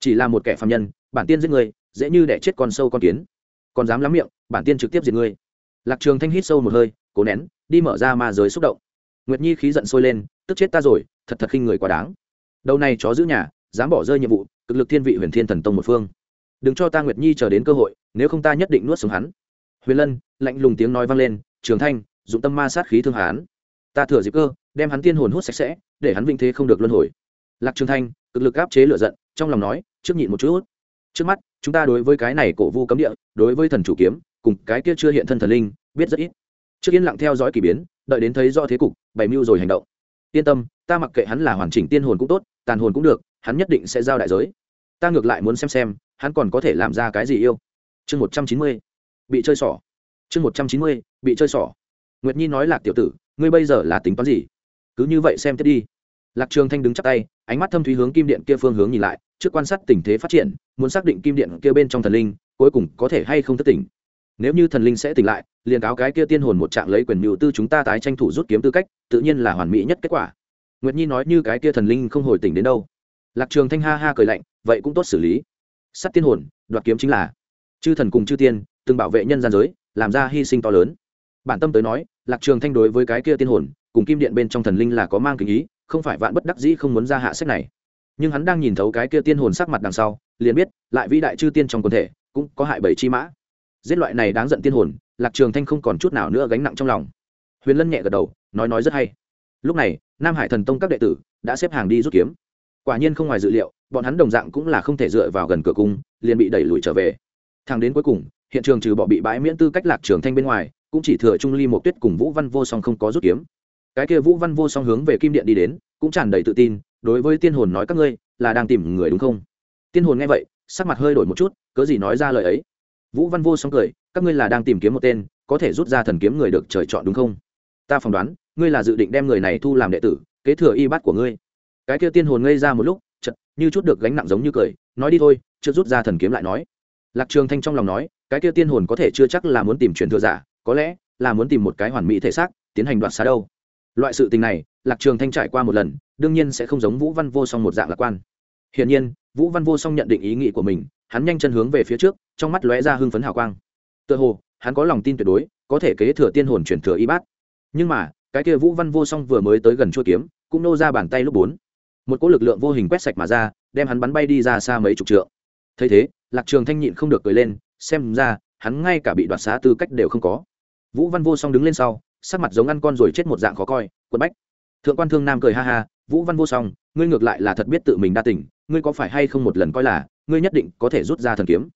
Chỉ là một kẻ phạm nhân, bản tiên giết người, dễ như đẻ chết con sâu con kiến. Còn dám lắm miệng, bản tiên trực tiếp diệt ngươi lạc trường thanh hít sâu một hơi, cố nén, đi mở ra ma giới xúc động. Nguyệt nhi khí giận sôi lên, tức chết ta rồi, thật thật khinh người quá đáng. Đầu này chó giữ nhà, dám bỏ rơi nhiệm vụ, cực lực thiên vị huyền thiên thần tông một phương. Đừng cho ta nguyệt nhi chờ đến cơ hội, nếu không ta nhất định nuốt xuống hắn. Huyền lân, lạnh lùng tiếng nói vang lên, trường thanh, dụng tâm ma sát khí thương hán. Ta thừa dịp cơ, đem hắn tiên hồn hút sạch sẽ, để hắn vinh thế không được luân hồi lạc trường thanh, cực lực áp chế lửa giận, trong lòng nói, trước nhịn một chút. Trước mắt, chúng ta đối với cái này cổ vu cấm địa, đối với thần chủ kiếm, cùng cái kia chưa hiện thân thần linh, biết rất ít. Trước yên lặng theo dõi kỳ biến, đợi đến thấy do thế cục, bày mưu rồi hành động. Yên tâm, ta mặc kệ hắn là hoàn chỉnh tiên hồn cũng tốt, tàn hồn cũng được, hắn nhất định sẽ giao đại giới. Ta ngược lại muốn xem xem, hắn còn có thể làm ra cái gì yêu. Chương một trăm chín mươi, bị chơi xỏ chương một trăm chín mươi, bị chơi xỏ nguyệt nhi nói lạc tiểu tử, ngươi bây giờ là tính toán gì? Cứ như vậy xem tiếp đi lạc trường thanh đứng chắp tay, ánh mắt thâm thúy hướng kim điện kia phương hướng nhìn lại, trước quan sát tình thế phát triển, muốn xác định kim điện kia bên trong thần linh, cuối cùng có thể hay không thất tỉnh. Nếu như thần linh sẽ tỉnh lại, liền cáo cái kia tiên hồn một trạng lấy quyền mưu tư chúng ta tái tranh thủ rút kiếm tư cách, tự nhiên là hoàn mỹ nhất kết quả. Nguyệt nhi nói như cái kia thần linh không hồi tỉnh đến đâu. Lạc trường thanh ha ha cười lạnh, vậy cũng tốt xử lý. Sắt tiên hồn, đoạt kiếm chính là chư thần cùng chư tiên, từng bảo vệ nhân gian giới, làm ra hy sinh to lớn. Bản tâm tới nói, lạc trường thanh đối với cái kia tiên hồn, cùng kim điện bên trong thần linh là có mang kính ý không phải vạn bất đắc dĩ không muốn ra hạ sách này. Nhưng hắn đang nhìn thấu cái kia tiên hồn sắc mặt đằng sau, liền biết, lại vĩ đại chư tiên trong quần thể, cũng có hại bảy chi mã. Giết loại này đáng giận tiên hồn, lạc trường thanh không còn chút nào nữa gánh nặng trong lòng. Huyền lân nhẹ gật đầu, nói nói rất hay. Lúc này, nam hải thần tông các đệ tử đã xếp hàng đi rút kiếm. Quả nhiên không ngoài dự liệu, bọn hắn đồng dạng cũng là không thể dựa vào gần cửa cung, liền bị đẩy lùi trở về. Thang đến cuối cùng, hiện trường trừ bỏ bị bãi miễn tư cách lạc trường thanh bên ngoài, cũng chỉ thừa trung ly một tuyết cùng vũ văn vô song không có rút kiếm cái kia vũ văn vô song hướng về kim điện đi đến, cũng tràn đầy tự tin, đối với tiên hồn nói các ngươi, là đang tìm người đúng không? Tiên hồn nghe vậy, sắc mặt hơi đổi một chút, cớ gì nói ra lời ấy? Vũ văn vô song cười, các ngươi là đang tìm kiếm một tên, có thể rút ra thần kiếm người được trời chọn đúng không? Ta phỏng đoán, ngươi là dự định đem người này thu làm đệ tử, kế thừa y bát của ngươi. Cái kia tiên hồn ngây ra một lúc chật như chút được gánh nặng giống như cười, nói đi thôi, chưa rút ra thần kiếm lại nói. Lạc trường thanh trong lòng nói, cái kia tiên hồn có thể chưa chắc là muốn tìm truyền thừa giả, có lẽ là muốn tìm một cái hoàn mỹ thể xác, tiến hành đoạt xá đâu loại sự tình này, lạc trường thanh trải qua một lần, đương nhiên sẽ không giống vũ văn vô song một dạng lạc quan. Hiển nhiên, vũ văn vô song nhận định ý nghĩ của mình, hắn nhanh chân hướng về phía trước, trong mắt lóe ra hưng phấn hào quang. Tựa hồ, hắn có lòng tin tuyệt đối, có thể kế thừa tiên hồn truyền thừa y bát. Nhưng mà, cái kia vũ văn vô song vừa mới tới gần chuôi kiếm, cũng nô ra bàn tay lúc bốn. Một cỗ lực lượng vô hình quét sạch mà ra, đem hắn bắn bay đi ra xa mấy chục trượng. Thấy thế, lạc trường thanh nhịn không được cười lên, xem ra, hắn ngay cả bị đoạt xá tư cách đều không có. Vũ văn vô song đứng lên sau sắc mặt giống ăn con rồi chết một dạng khó coi quất bách. Thượng quan thương nam cười ha ha, vũ văn vô song, ngươi ngược lại là thật biết tự mình đa tỉnh ngươi có phải hay không một lần coi là, ngươi nhất định có thể rút ra thần kiếm.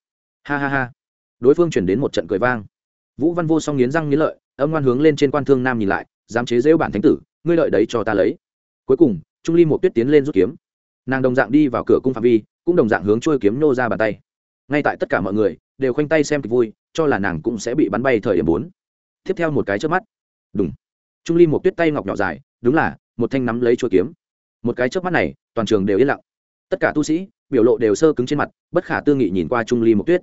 Ha ha ha. Đối phương chuyển đến một trận cười vang. Vũ văn vô song nghiến răng nghiến lợi, âm ngoan hướng lên trên quan thương nam nhìn lại, dám chế rêu bản thánh tử, ngươi lợi đấy cho ta lấy. Cuối cùng, trung ly một tuyết tiến lên rút kiếm. Nàng đồng dạng đi vào cửa cung phạm vi, cũng đồng dạng hướng trôi kiếm nô ra bàn tay. Ngay tại tất cả mọi người đều khoanh tay xem kịch vui, cho là nàng cũng sẽ bị bắn bay thời điểm bốn. Tiếp theo một cái trước mắt đúng. Trung ly một tuyết tay ngọc nhỏ dài, đúng là, một thanh nắm lấy chuôi kiếm. Một cái trước mắt này, toàn trường đều yên lặng. Tất cả tu sĩ, biểu lộ đều sơ cứng trên mặt, bất khả tư nghị nhìn qua trung ly một tuyết.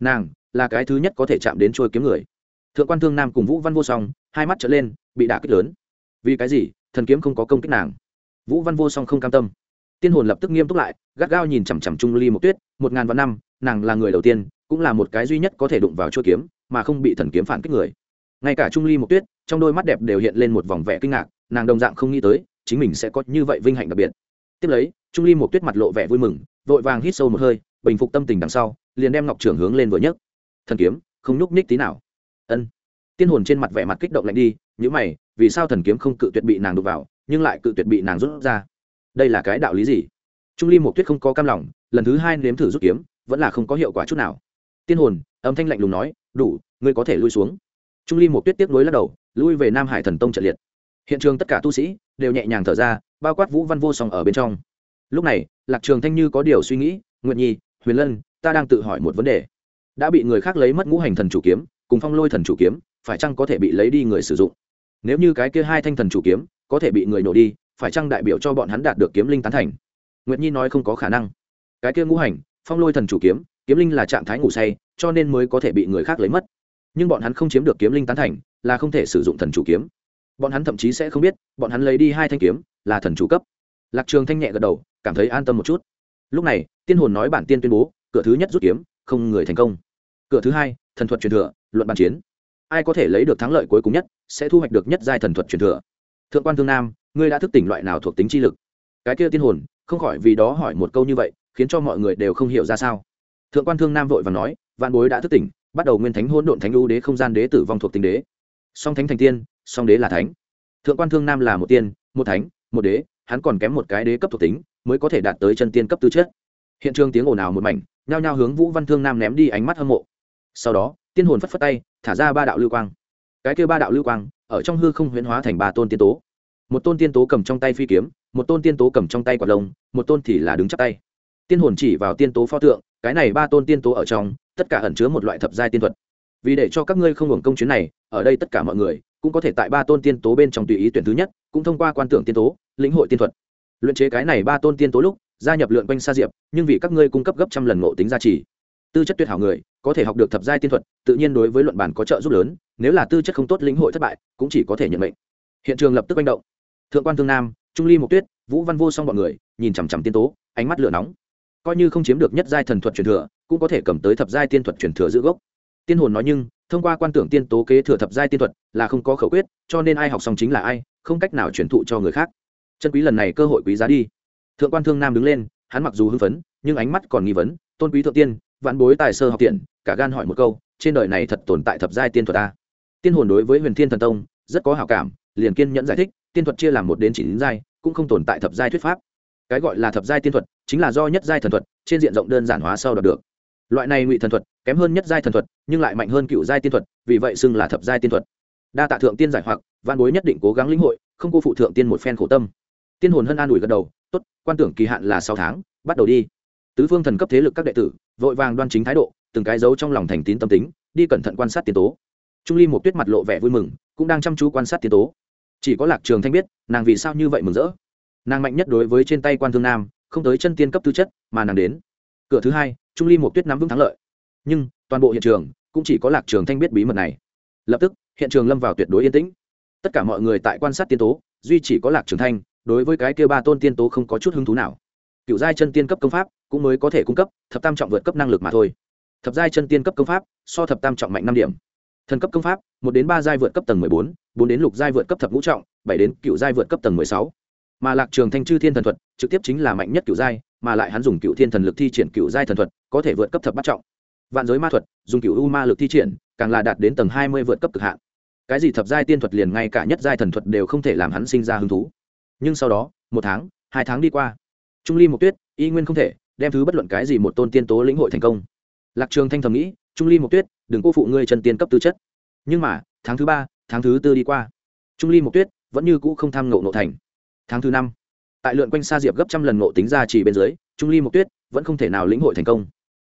Nàng, là cái thứ nhất có thể chạm đến chuôi kiếm người. Thượng quan thương nam cùng vũ văn vô song, hai mắt trở lên, bị đả kích lớn. Vì cái gì? Thần kiếm không có công kích nàng. Vũ văn vô song không cam tâm. Tiên hồn lập tức nghiêm túc lại, gắt gao nhìn chằm chằm trung ly một tuyết, một ngàn vạn năm, nàng là người đầu tiên, cũng là một cái duy nhất có thể đụng vào chuôi kiếm, mà không bị thần kiếm phản kích người. Ngay cả trung ly một tuyết trong đôi mắt đẹp đều hiện lên một vòng vẻ kinh ngạc, nàng đồng dạng không nghĩ tới, chính mình sẽ có như vậy vinh hạnh đặc biệt. Tiếp lấy, trung ly một tuyết mặt lộ vẻ vui mừng, vội vàng hít sâu một hơi, bình phục tâm tình đằng sau, liền đem ngọc trưởng hướng lên vừa nhấc. Thần kiếm, không nhúc ních tí nào. Ân. Tiên hồn trên mặt vẻ mặt kích động lạnh đi nhữ mày, vì sao thần kiếm không cự tuyệt bị nàng đục vào, nhưng lại cự tuyệt bị nàng rút ra? Đây là cái đạo lý gì? Trung ly một tuyết không có cam lòng, lần thứ hai nếm thử rút kiếm, vẫn là không có hiệu quả chút nào. Tiên hồn, âm thanh lạnh lùng nói, đủ, ngươi có thể lui xuống trung ly một tuyết tiếp nối lắc đầu, lui về nam hải thần tông trận liệt. Hiện trường tất cả tu sĩ đều nhẹ nhàng thở ra, bao quát vũ văn vô song ở bên trong. Lúc này, lạc trường thanh như có điều suy nghĩ nguyện nhi, huyền lân, ta đang tự hỏi một vấn đề. Đã bị người khác lấy mất ngũ hành thần chủ kiếm, cùng phong lôi thần chủ kiếm, phải chăng có thể bị lấy đi người sử dụng? Nếu như cái kia hai thanh thần chủ kiếm có thể bị người nổ đi, phải chăng đại biểu cho bọn hắn đạt được kiếm linh tán thành? Nguyệt nhi nói không có khả năng. Cái kia ngũ hành, phong lôi thần chủ kiếm kiếm linh là trạng thái ngủ say, cho nên mới có thể bị người khác lấy mất nhưng bọn hắn không chiếm được kiếm linh tán thành, là không thể sử dụng thần chủ kiếm. Bọn hắn thậm chí sẽ không biết, bọn hắn lấy đi hai thanh kiếm, là thần chủ cấp. Lạc trường thanh nhẹ gật đầu, cảm thấy an tâm một chút. Lúc này, tiên hồn nói bản tiên tuyên bố, cửa thứ nhất rút kiếm, không người thành công. Cửa thứ hai, thần thuật truyền thừa, luận bàn chiến. Ai có thể lấy được thắng lợi cuối cùng nhất, sẽ thu hoạch được nhất giai thần thuật truyền thừa. Thượng quan thương nam, ngươi đã thức tỉnh loại nào thuộc tính chi lực? Cái kia tiên hồn, không khỏi vì đó hỏi một câu như vậy, khiến cho mọi người đều không hiểu ra sao. Thượng quan thương nam vội và nói, vạn bối đã thức tỉnh bắt đầu nguyên thánh hỗn độn thánh lưu đế không gian đế tử vong thuộc tính đế. Song thánh thành tiên, song đế là thánh. Thượng quan thương nam là một tiên, một thánh, một đế, hắn còn kém một cái đế cấp thuộc tính, mới có thể đạt tới chân tiên cấp tư chất. Hiện trường tiếng ồn ào một mảnh, nhao nhao hướng vũ văn thương nam ném đi ánh mắt hâm mộ. Sau đó, tiên hồn phất phất tay, thả ra ba đạo lưu quang. Cái kêu ba đạo lưu quang, ở trong hư không huyễn hóa thành ba tôn tiên tố. Một tôn tiên tố cầm trong tay phi kiếm, một tôn tiên tố cầm trong tay quạt lông, một tôn thì là đứng chắp tay. Tiên hồn chỉ vào tiên tố pho tượng cái này ba tôn tiên tố ở trong, tất cả ẩn chứa một loại thập giai tiên thuật. Vì để cho các ngươi không hưởng công chuyến này, ở đây tất cả mọi người cũng có thể tại ba tôn tiên tố bên trong tùy ý tuyển thứ nhất, cũng thông qua quan tưởng tiên tố, lĩnh hội tiên thuật. Luyện chế cái này ba tôn tiên tố lúc, gia nhập lượn quanh xa diệp, nhưng vì các ngươi cung cấp gấp trăm lần ngộ tính gia trì. Tư chất tuyệt hảo người, có thể học được thập giai tiên thuật, tự nhiên đối với luận bản có trợ giúp lớn, nếu là tư chất không tốt lĩnh hội thất bại, cũng chỉ có thể nhận mệnh. Hiện trường lập tức manh động. Thượng quan thương nam, trung ly mộc tuyết, vũ văn vô song bọn người, nhìn chằm chằm tiên tố, ánh mắt lửa nóng coi như không chiếm được nhất giai thần thuật truyền thừa, cũng có thể cầm tới thập giai tiên thuật truyền thừa giữ gốc. Tiên hồn nói nhưng, thông qua quan tưởng tiên tố kế thừa thập giai tiên thuật là không có khẩu quyết, cho nên ai học xong chính là ai, không cách nào truyền thụ cho người khác. Chân quý lần này cơ hội quý giá đi. Thượng quan thương nam đứng lên, hắn mặc dù hưng phấn, nhưng ánh mắt còn nghi vấn, tôn quý thượng tiên vạn bối tài sơ học tiện, cả gan hỏi một câu, trên đời này thật tồn tại thập giai tiên thuật ta? Tiên hồn đối với huyền thiên thần tông rất có hảo cảm, liền kiên nhẫn giải thích, tiên thuật chia làm một đến chín giai, cũng không tồn tại thập giai thuyết pháp cái gọi là thập giai tiên thuật, chính là do nhất giai thần thuật, trên diện rộng đơn giản hóa sau đạt được. Loại này ngụy thần thuật, kém hơn nhất giai thần thuật, nhưng lại mạnh hơn cựu giai tiên thuật, vì vậy xưng là thập giai tiên thuật. Đa tạ thượng tiên giải hoặc, văn bối nhất định cố gắng lĩnh hội, không cô phụ thượng tiên một phen khổ tâm. Tiên hồn hân an ủi gật đầu, tốt, quan tưởng kỳ hạn là sáu tháng, bắt đầu đi. Tứ phương thần cấp thế lực các đệ tử, vội vàng đoan chính thái độ, từng cái dấu trong lòng thành tín tâm tính, đi cẩn thận quan sát tiến tố. Trung ly một tuyết mặt lộ vẻ vui mừng, cũng đang chăm chú quan sát tiến tố. Chỉ có lạc trường thanh biết, nàng vì sao như vậy mừng rỡ nàng mạnh nhất đối với trên tay quan thương nam, không tới chân tiên cấp tư chất, mà nàng đến. Cửa thứ hai, trung ly một tuyết nắm vững thắng lợi. Nhưng, toàn bộ hiện trường, cũng chỉ có lạc trường thanh biết bí mật này. Lập tức, hiện trường lâm vào tuyệt đối yên tĩnh. Tất cả mọi người tại quan sát tiên tố, duy chỉ có lạc trường thanh, đối với cái kia ba tôn tiên tố không có chút hứng thú nào. Cựu giai chân tiên cấp công pháp, cũng mới có thể cung cấp, thập tam trọng vượt cấp năng lực mà thôi. Thập giai chân tiên cấp công pháp, so thập tam trọng mạnh năm điểm. Thần cấp công pháp, một đến ba giai vượt cấp tầng mười bốn bốn đến lục giai vượt cấp thập ngũ trọng, bảy đến cựu giai vượt cấp tầng mười sáu mà lạc trường thanh chư thiên thần thuật trực tiếp chính là mạnh nhất cựu giai, mà lại hắn dùng cựu thiên thần lực thi triển cựu giai thần thuật có thể vượt cấp thập bát trọng. Vạn giới ma thuật dùng cựu u ma lực thi triển, càng là đạt đến tầng hai mươi vượt cấp cực hạn. Cái gì thập giai tiên thuật liền ngay cả nhất giai thần thuật đều không thể làm hắn sinh ra hứng thú. Nhưng sau đó, một tháng, hai tháng đi qua, trung ly một tuyết, y nguyên không thể, đem thứ bất luận cái gì một tôn tiên tố lĩnh hội thành công. Lạc trường thanh thầm nghĩ, trung ly một tuyết, đừng cô phụ ngươi chân tiên cấp tư chất. Nhưng mà, tháng thứ ba, tháng thứ tư đi qua, trung ly một tuyết vẫn như cũ không tham ngộ nộ thành tháng thứ năm, tại lượn quanh xa diệp gấp trăm lần ngộ tính ra chỉ bên dưới, trung ly Mộc tuyết vẫn không thể nào lĩnh hội thành công.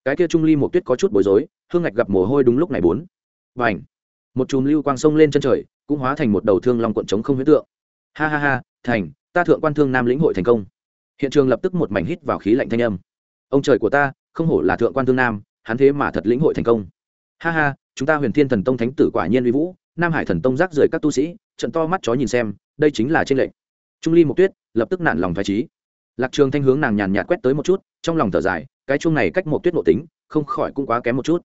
Cái kia trung ly Mộc tuyết có chút bối rối, hương ngạch gặp mồ hôi đúng lúc này bốn. Và ảnh một chùm lưu quang sông lên chân trời, cũng hóa thành một đầu thương long cuộn trống không huyết tượng. Ha ha ha, thành, ta thượng quan thương nam lĩnh hội thành công. Hiện trường lập tức một mảnh hít vào khí lạnh thanh âm. Ông trời của ta, không hổ là thượng quan thương nam, hắn thế mà thật lĩnh hội thành công. Ha ha, chúng ta huyền thiên thần tông thánh tử quả nhiên uy vũ, nam hải thần tông rác rưởi các tu sĩ, trận to mắt chó nhìn xem, đây chính là trên lệnh trung ly Mộc tuyết lập tức nản lòng thoải trí lạc trường thanh hướng nàng nhàn nhạt quét tới một chút, trong lòng thở dài, cái chuông này cách Mộc tuyết nội tính, không khỏi cũng quá kém một chút.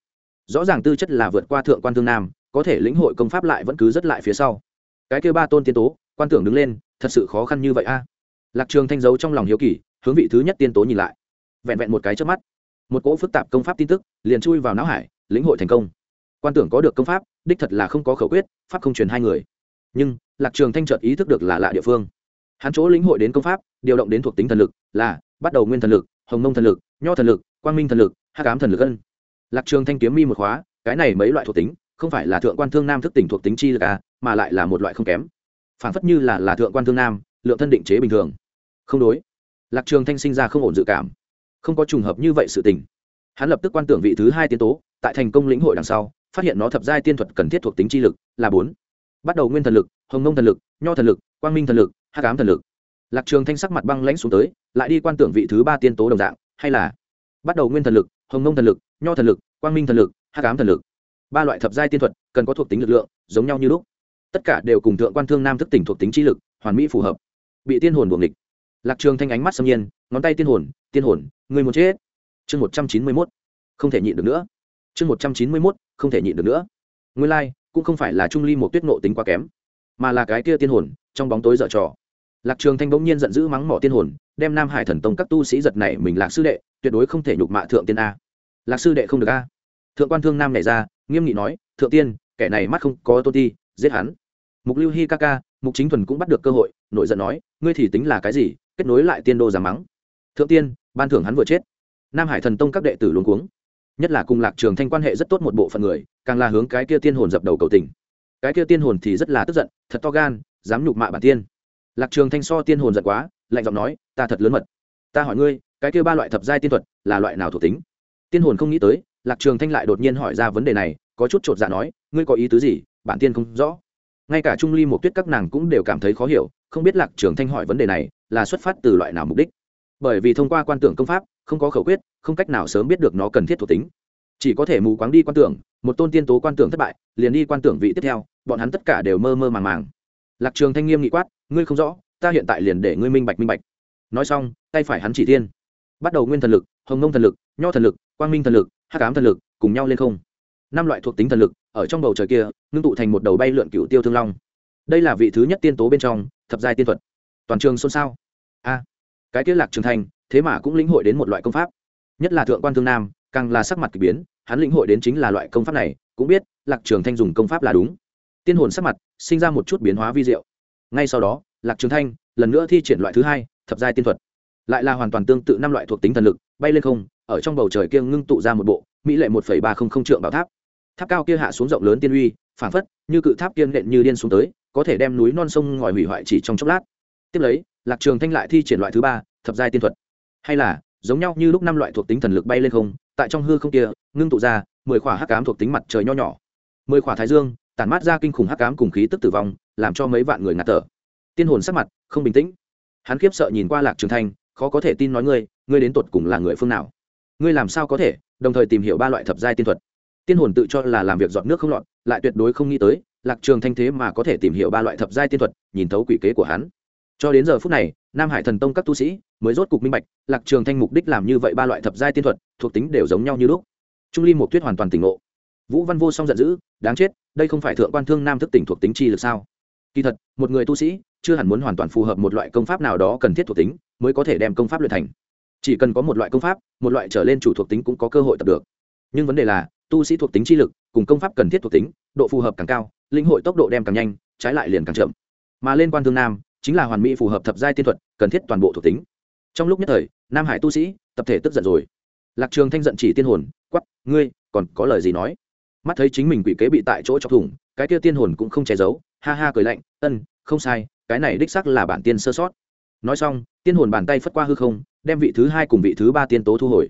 Rõ ràng tư chất là vượt qua thượng quan thương nam, có thể lĩnh hội công pháp lại vẫn cứ rất lại phía sau. Cái kêu ba tôn tiên tố, quan tưởng đứng lên, thật sự khó khăn như vậy a. Lạc trường thanh giấu trong lòng hiếu kỳ, hướng vị thứ nhất tiên tố nhìn lại. Vẹn vẹn một cái trước mắt, một cỗ phức tạp công pháp tin tức liền chui vào não hải, lĩnh hội thành công. Quan tưởng có được công pháp, đích thật là không có khẩu quyết, pháp không truyền hai người. Nhưng, lạc trường thanh chợt ý thức được là lạ địa phương hắn chỗ lĩnh hội đến công pháp, điều động đến thuộc tính thần lực là bắt đầu nguyên thần lực, hồng mông thần lực, nho thần lực, quang minh thần lực, hắc ám thần lực ân. Lạc trường thanh kiếm mi một khóa, cái này mấy loại thuộc tính, không phải là thượng quan thương nam thức tỉnh thuộc tính chi lực à mà lại là một loại không kém. Phản phất như là là thượng quan thương nam, lượng thân định chế bình thường. Không đối. Lạc trường thanh sinh ra không ổn dự cảm. Không có trùng hợp như vậy sự tình. Hắn lập tức quan tưởng vị thứ hai tiến tố, tại thành công lĩnh hội đằng sau, phát hiện nó thập giai tiên thuật cần thiết thuộc tính chi lực là bốn. Bắt đầu nguyên thần lực, hồng nông thần lực, nho thần lực, quang minh thần lực hắc ám thần lực. Lạc trường thanh sắc mặt băng lãnh xuống tới lại đi quan tưởng vị thứ ba tiên tố đồng dạng hay là bắt đầu nguyên thần lực hồng nông thần lực nho thần lực quang minh thần lực hắc ám thần lực. Ba loại thập giai tiên thuật cần có thuộc tính lực lượng giống nhau như lúc. Tất cả đều cùng thượng quan thương nam thức tỉnh thuộc tính trí lực hoàn mỹ phù hợp. Bị tiên hồn buồng địch lạc trường thanh ánh mắt xâm nhiên ngón tay tiên hồn tiên hồn người một chết. Chương một trăm chín mươi mốt không thể nhịn được nữa. Chương một trăm chín mươi mốt không thể nhịn được nữa. Nguyên lai、like, cũng không phải là trung ly một tuyết nộ tính quá kém mà là cái kia tiên hồn trong bóng tối dở trò lạc trường thanh bỗng nhiên giận dữ mắng mỏ tiên hồn, đem nam hải thần tông các tu sĩ giật này mình lạc sư đệ, tuyệt đối không thể nhục mạ thượng tiên a. Lạc sư đệ không được a. Thượng quan thương nam này ra, nghiêm nghị nói, thượng tiên, kẻ này mắt không có tôn ti, giết hắn. Mục lưu hi ca ca, mục chính thuần cũng bắt được cơ hội, nổi giận nói, ngươi thì tính là cái gì, kết nối lại tiên đô giảm mắng. Thượng tiên, ban thưởng hắn vừa chết. Nam hải thần tông các đệ tử luống cuống. Nhất là cùng lạc trường thanh quan hệ rất tốt một bộ phận người, càng là hướng cái kia tiên hồn dập đầu cầu tình. Cái kia tiên hồn thì rất là tức giận, thật to gan, dám nhục mạ bản tiên lạc trường thanh so tiên hồn giận quá, lạnh giọng nói, ta thật lớn mật. Ta hỏi ngươi, cái kia ba loại thập giai tiên thuật là loại nào thuộc tính? Tiên hồn không nghĩ tới, lạc trường thanh lại đột nhiên hỏi ra vấn đề này, có chút trột dạ nói, ngươi có ý tứ gì? Bản tiên không rõ. Ngay cả trung ly một tuyết các nàng cũng đều cảm thấy khó hiểu, không biết lạc trường thanh hỏi vấn đề này là xuất phát từ loại nào mục đích. Bởi vì thông qua quan tưởng công pháp, không có khẩu quyết, không cách nào sớm biết được nó cần thiết thuộc tính. Chỉ có thể mù quáng đi quan tưởng, một tôn tiên tố quan tưởng thất bại, liền đi quan tưởng vị tiếp theo, bọn hắn tất cả đều mơ mơ màng màng. Lạc trường thanh nghiêm nghị quát ngươi không rõ, ta hiện tại liền để ngươi minh bạch minh bạch. Nói xong, tay phải hắn chỉ thiên. Bắt đầu nguyên thần lực, hồng nông thần lực, nho thần lực, quang minh thần lực, hắc ám thần lực cùng nhau lên không. Năm loại thuộc tính thần lực, ở trong bầu trời kia, ngưng tụ thành một đầu bay lượn cựu tiêu thương long. Đây là vị thứ nhất tiên tố bên trong, thập giai tiên thuật. Toàn trường xôn xao. A. Cái kia lạc trường thành, thế mà cũng lĩnh hội đến một loại công pháp. Nhất là thượng quan thương nam, càng là sắc mặt k ỳ biến, hắn lĩnh hội đến chính là loại công pháp này, cũng biết lạc trường thanh dùng công pháp là đúng. Tiên hồn sắc mặt, sinh ra một chút biến hóa vi diệu ngay sau đó, lạc trường thanh lần nữa thi triển loại thứ hai, thập giai tiên thuật. Lại là hoàn toàn tương tự năm loại thuộc tính thần lực, bay lên không, ở trong bầu trời kia ngưng tụ ra một bộ, mỹ lệ một ba không không trượng bảo tháp. Tháp cao kia hạ xuống rộng lớn tiên uy phản phất như cự tháp kiên nện như điên xuống tới, có thể đem núi non sông ngòi hủy hoại chỉ trong chốc lát. Tiếp lấy, lạc trường thanh lại thi triển loại thứ ba, thập giai tiên thuật. Hay là, giống nhau như lúc năm loại thuộc tính thần lực bay lên không, tại trong hư không kia, ngưng tụ ra mười khỏa hắc ám thuộc tính mặt trời nho nhỏ. Mười khỏa thái dương tản mát ra kinh khủng hắc ám cùng khí tức tử vong, làm cho mấy vạn người ngạt thở. Tiên hồn sắc mặt không bình tĩnh. Hắn khiếp sợ nhìn qua lạc trường thanh, khó có thể tin nói ngươi ngươi đến tột cùng là người phương nào? Ngươi làm sao có thể, đồng thời tìm hiểu ba loại thập giai tiên thuật? Tiên hồn tự cho là làm việc dọn nước không lọt, lại tuyệt đối không nghĩ tới, lạc trường thanh thế mà có thể tìm hiểu ba loại thập giai tiên thuật, nhìn thấu quỷ kế của hắn. Cho đến giờ phút này, nam hải thần tông các tu sĩ mới rốt cục minh bạch, lạc trường thanh mục đích làm như vậy ba loại thập giai tiên thuật, thuộc tính đều giống nhau như lúc. Trung ly một tuyết hoàn toàn tỉnh ngộ vũ văn vô song giận dữ, đáng chết, đây không phải thượng quan thương nam thức tỉnh thuộc tính chi lực sao? Kỳ thật, một người tu sĩ, chưa hẳn muốn hoàn toàn phù hợp một loại công pháp nào đó cần thiết thuộc tính, mới có thể đem công pháp luyện thành. Chỉ cần có một loại công pháp, một loại trở lên chủ thuộc tính cũng có cơ hội tập được. Nhưng vấn đề là, tu sĩ thuộc tính chi lực cùng công pháp cần thiết thuộc tính, độ phù hợp càng cao, linh hội tốc độ đem càng nhanh, trái lại liền càng chậm. Mà liên quan thương nam, chính là hoàn mỹ phù hợp thập giai tiên thuật, cần thiết toàn bộ thuộc tính. Trong lúc nhất thời, nam hải tu sĩ, tập thể tức giận rồi. Lạc trường thanh giận chỉ tiên hồn quắp ngươi còn có lời gì nói? Mắt thấy chính mình quỷ kế bị tại chỗ chọc thủng, cái kia tiên hồn cũng không che giấu, ha ha cười lạnh, ân, không sai, cái này đích sắc là bản tiên sơ sót. Nói xong, tiên hồn bàn tay phất qua hư không, đem vị thứ hai cùng vị thứ ba tiên tố thu hồi.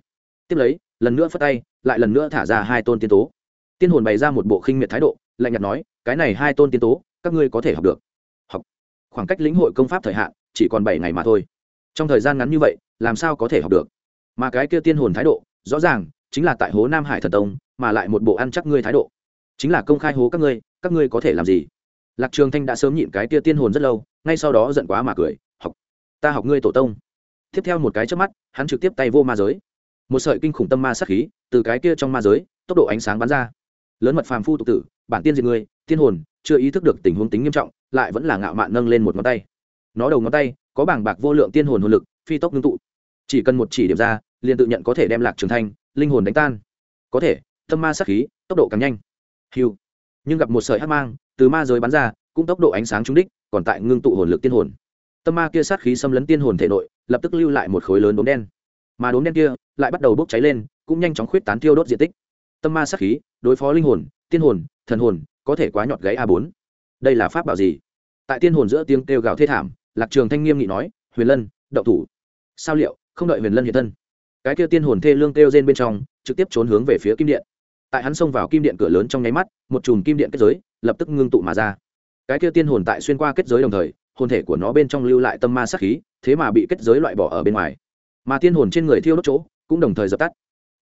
Tiếp lấy, lần nữa phất tay, lại lần nữa thả ra hai tôn tiên tố. Tiên hồn bày ra một bộ khinh miệt thái độ, lạnh nhạt nói, cái này hai tôn tiên tố, các ngươi có thể học được. Học. Khoảng cách lĩnh hội công pháp thời hạn, chỉ còn bảy ngày mà thôi. Trong thời gian ngắn như vậy, làm sao có thể học được? Mà cái kia tiên hồn thái độ, rõ ràng, chính là tại hố nam hải thần tông mà lại một bộ ăn chắc ngươi thái độ. Chính là công khai hố các ngươi các ngươi có thể làm gì? Lạc trường thanh đã sớm nhịn cái kia tiên hồn rất lâu, ngay sau đó giận quá mà cười, học, ta học ngươi tổ tông. Tiếp theo một cái trước mắt, hắn trực tiếp tay vô ma giới. Một sợi kinh khủng tâm ma sát khí từ cái kia trong ma giới, tốc độ ánh sáng bắn ra. Lớn mật phàm phu tục tử, bản tiên diệt ngươi, tiên hồn, chưa ý thức được tình huống tính nghiêm trọng, lại vẫn là ngạo mạn nâng lên một ngón tay. Nó đầu ngón tay có bảng bạc vô lượng tiên hồn hồn lực, phi tốc ngưng tụ. Chỉ cần một chỉ điểm ra, liền tự nhận có thể đem lạc trường thanh, linh hồn đánh tan. Có thể tâm ma sát khí, tốc độ càng nhanh. Hiu. Nhưng gặp một sợi hắc mang, từ ma giới bắn ra, cũng tốc độ ánh sáng trúng đích, còn tại ngưng tụ hồn lực tiên hồn. Tâm ma kia sát khí xâm lấn tiên hồn thể nội, lập tức lưu lại một khối lớn đốm đen. Mà đốm đen kia lại bắt đầu bốc cháy lên, cũng nhanh chóng khuyết tán tiêu đốt diện tích. Tâm ma sát khí, đối phó linh hồn, tiên hồn, thần hồn, có thể quá nhọt gáy a bốn. Đây là pháp bảo gì? Tại tiên hồn giữa tiếng kêu gào thê thảm, lạc trường thanh nghiêm nghị nói, huyền lân, đậu thủ. Sao liệu, không đợi huyền lân hiện thân? Cái kia tiên hồn thê lương kêu rên bên trong, trực tiếp trốn hướng về phía kim điện tại hắn xông vào kim điện cửa lớn trong nháy mắt, một chùm kim điện kết giới lập tức ngưng tụ mà ra. Cái kia tiên hồn tại xuyên qua kết giới đồng thời, hồn thể của nó bên trong lưu lại tâm ma sát khí, thế mà bị kết giới loại bỏ ở bên ngoài. Mà tiên hồn trên người thiêu đốt chỗ cũng đồng thời dập tắt.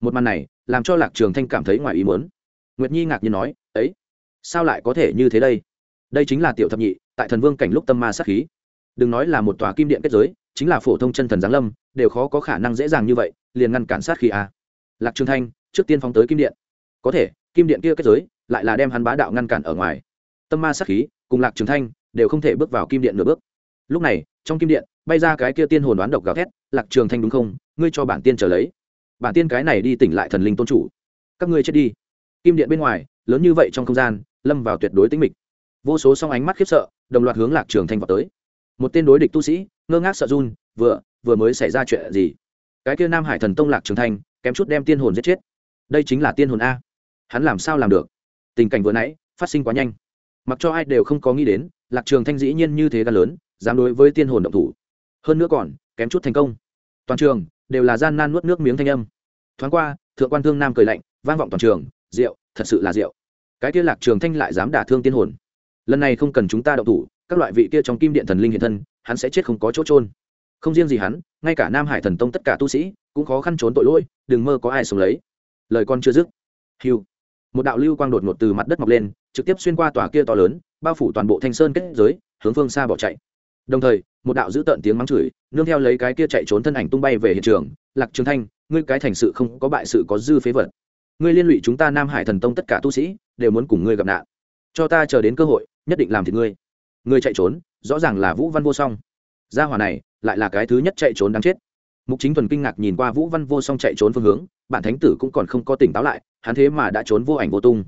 Một màn này làm cho lạc trường thanh cảm thấy ngoài ý muốn. Nguyệt nhi ngạc nhiên nói, ấy, sao lại có thể như thế đây? Đây chính là tiểu thập nhị, tại thần vương cảnh lúc tâm ma sát khí. Đừng nói là một tòa kim điện kết giới, chính là phổ thông chân thần giáng lâm, đều khó có khả năng dễ dàng như vậy, liền ngăn cản sát khí a lạc trường thanh trước tiên phóng tới kim điện có thể, kim điện kia kết giới lại là đem hắn bá đạo ngăn cản ở ngoài. Tâm ma sát khí cùng lạc trường thanh đều không thể bước vào kim điện nửa bước. Lúc này, trong kim điện bay ra cái kia tiên hồn đoán độc gào thét, lạc trường thanh đúng không? Ngươi cho bản tiên trở lấy. Bản tiên cái này đi tỉnh lại thần linh tôn chủ. Các ngươi chết đi. Kim điện bên ngoài, lớn như vậy trong không gian, lâm vào tuyệt đối tĩnh mịch. Vô số song ánh mắt khiếp sợ, đồng loạt hướng lạc trường thanh vào tới. Một tên đối địch tu sĩ, ngơ ngác sợ run, vừa vừa mới xảy ra chuyện gì? Cái kia nam hải thần tông lạc trường thanh kém chút đem tiên hồn giết chết. Đây chính là tiên hồn a hắn làm sao làm được? Tình cảnh vừa nãy, phát sinh quá nhanh. Mặc cho ai đều không có nghĩ đến, lạc trường thanh dĩ nhiên như thế gan lớn, dám đối với tiên hồn động thủ. Hơn nữa còn, kém chút thành công. Toàn trường, đều là gian nan nuốt nước miếng thanh âm. Thoáng qua, thượng quan thương nam cười lạnh, vang vọng toàn trường, rượu, thật sự là rượu. Cái kia lạc trường thanh lại dám đả thương tiên hồn. Lần này không cần chúng ta động thủ, các loại vị kia trong kim điện thần linh hiện thân, hắn sẽ chết không có chỗ trôn không riêng gì hắn, ngay cả nam hải thần tông tất cả tu sĩ, cũng khó khăn trốn tội lỗi, đừng mơ có ai sống lấy. Lời con chưa dứt. Hiu một đạo lưu quang đột ngột từ mặt đất mọc lên, trực tiếp xuyên qua tòa kia to lớn, bao phủ toàn bộ thanh sơn kết giới, hướng phương xa bỏ chạy. Đồng thời, một đạo giữ tợn tiếng mắng chửi, nương theo lấy cái kia chạy trốn thân ảnh tung bay về hiện trường, lạc trường thanh, ngươi cái thành sự không có bại sự có dư phế vật. Ngươi liên lụy chúng ta nam hải thần tông tất cả tu sĩ, đều muốn cùng ngươi gặp nạn. Cho ta chờ đến cơ hội, nhất định làm thì ngươi. Ngươi chạy trốn, rõ ràng là vũ văn vô song. Gia hỏa này, lại là cái thứ nhất chạy trốn đáng chết. Mục chính thuần kinh ngạc nhìn qua vũ văn vô song chạy trốn phương hướng, bản thánh tử cũng còn không có tỉnh táo lại hắn thế mà đã trốn vô ảnh vô tung.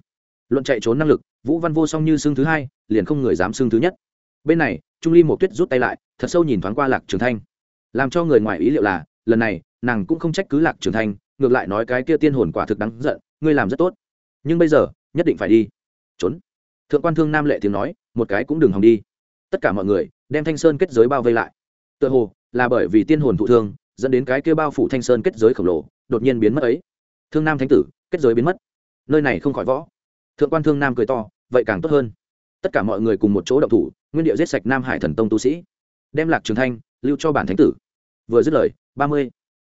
Luận chạy trốn năng lực, vũ văn vô song như xương thứ hai, liền không người dám xương thứ nhất. Bên này, trung ly một tuyết rút tay lại, thật sâu nhìn thoáng qua lạc trường thanh. Làm cho người ngoài ý liệu là, lần này, nàng cũng không trách cứ lạc trường thanh, ngược lại nói cái kia tiên hồn quả thực đáng giận, ngươi làm rất tốt. Nhưng bây giờ, nhất định phải đi. Trốn. Thượng quan thương nam lệ tiếng nói, một cái cũng đừng hòng đi. Tất cả mọi người, đem thanh sơn kết giới bao vây lại. Tựa hồ, là bởi vì tiên hồn thụ thương, dẫn đến cái kia bao phủ thanh sơn kết giới khổng lồ, đột nhiên biến mất ấy. Thương nam thánh tử kết giới biến mất. Nơi này không khỏi võ. Thượng quan thương nam cười to, vậy càng tốt hơn. Tất cả mọi người cùng một chỗ động thủ, nguyên điệu giết sạch nam hải thần tông tu sĩ. Đem lạc trường thanh lưu cho bản thánh tử. Vừa dứt lời, ba mươi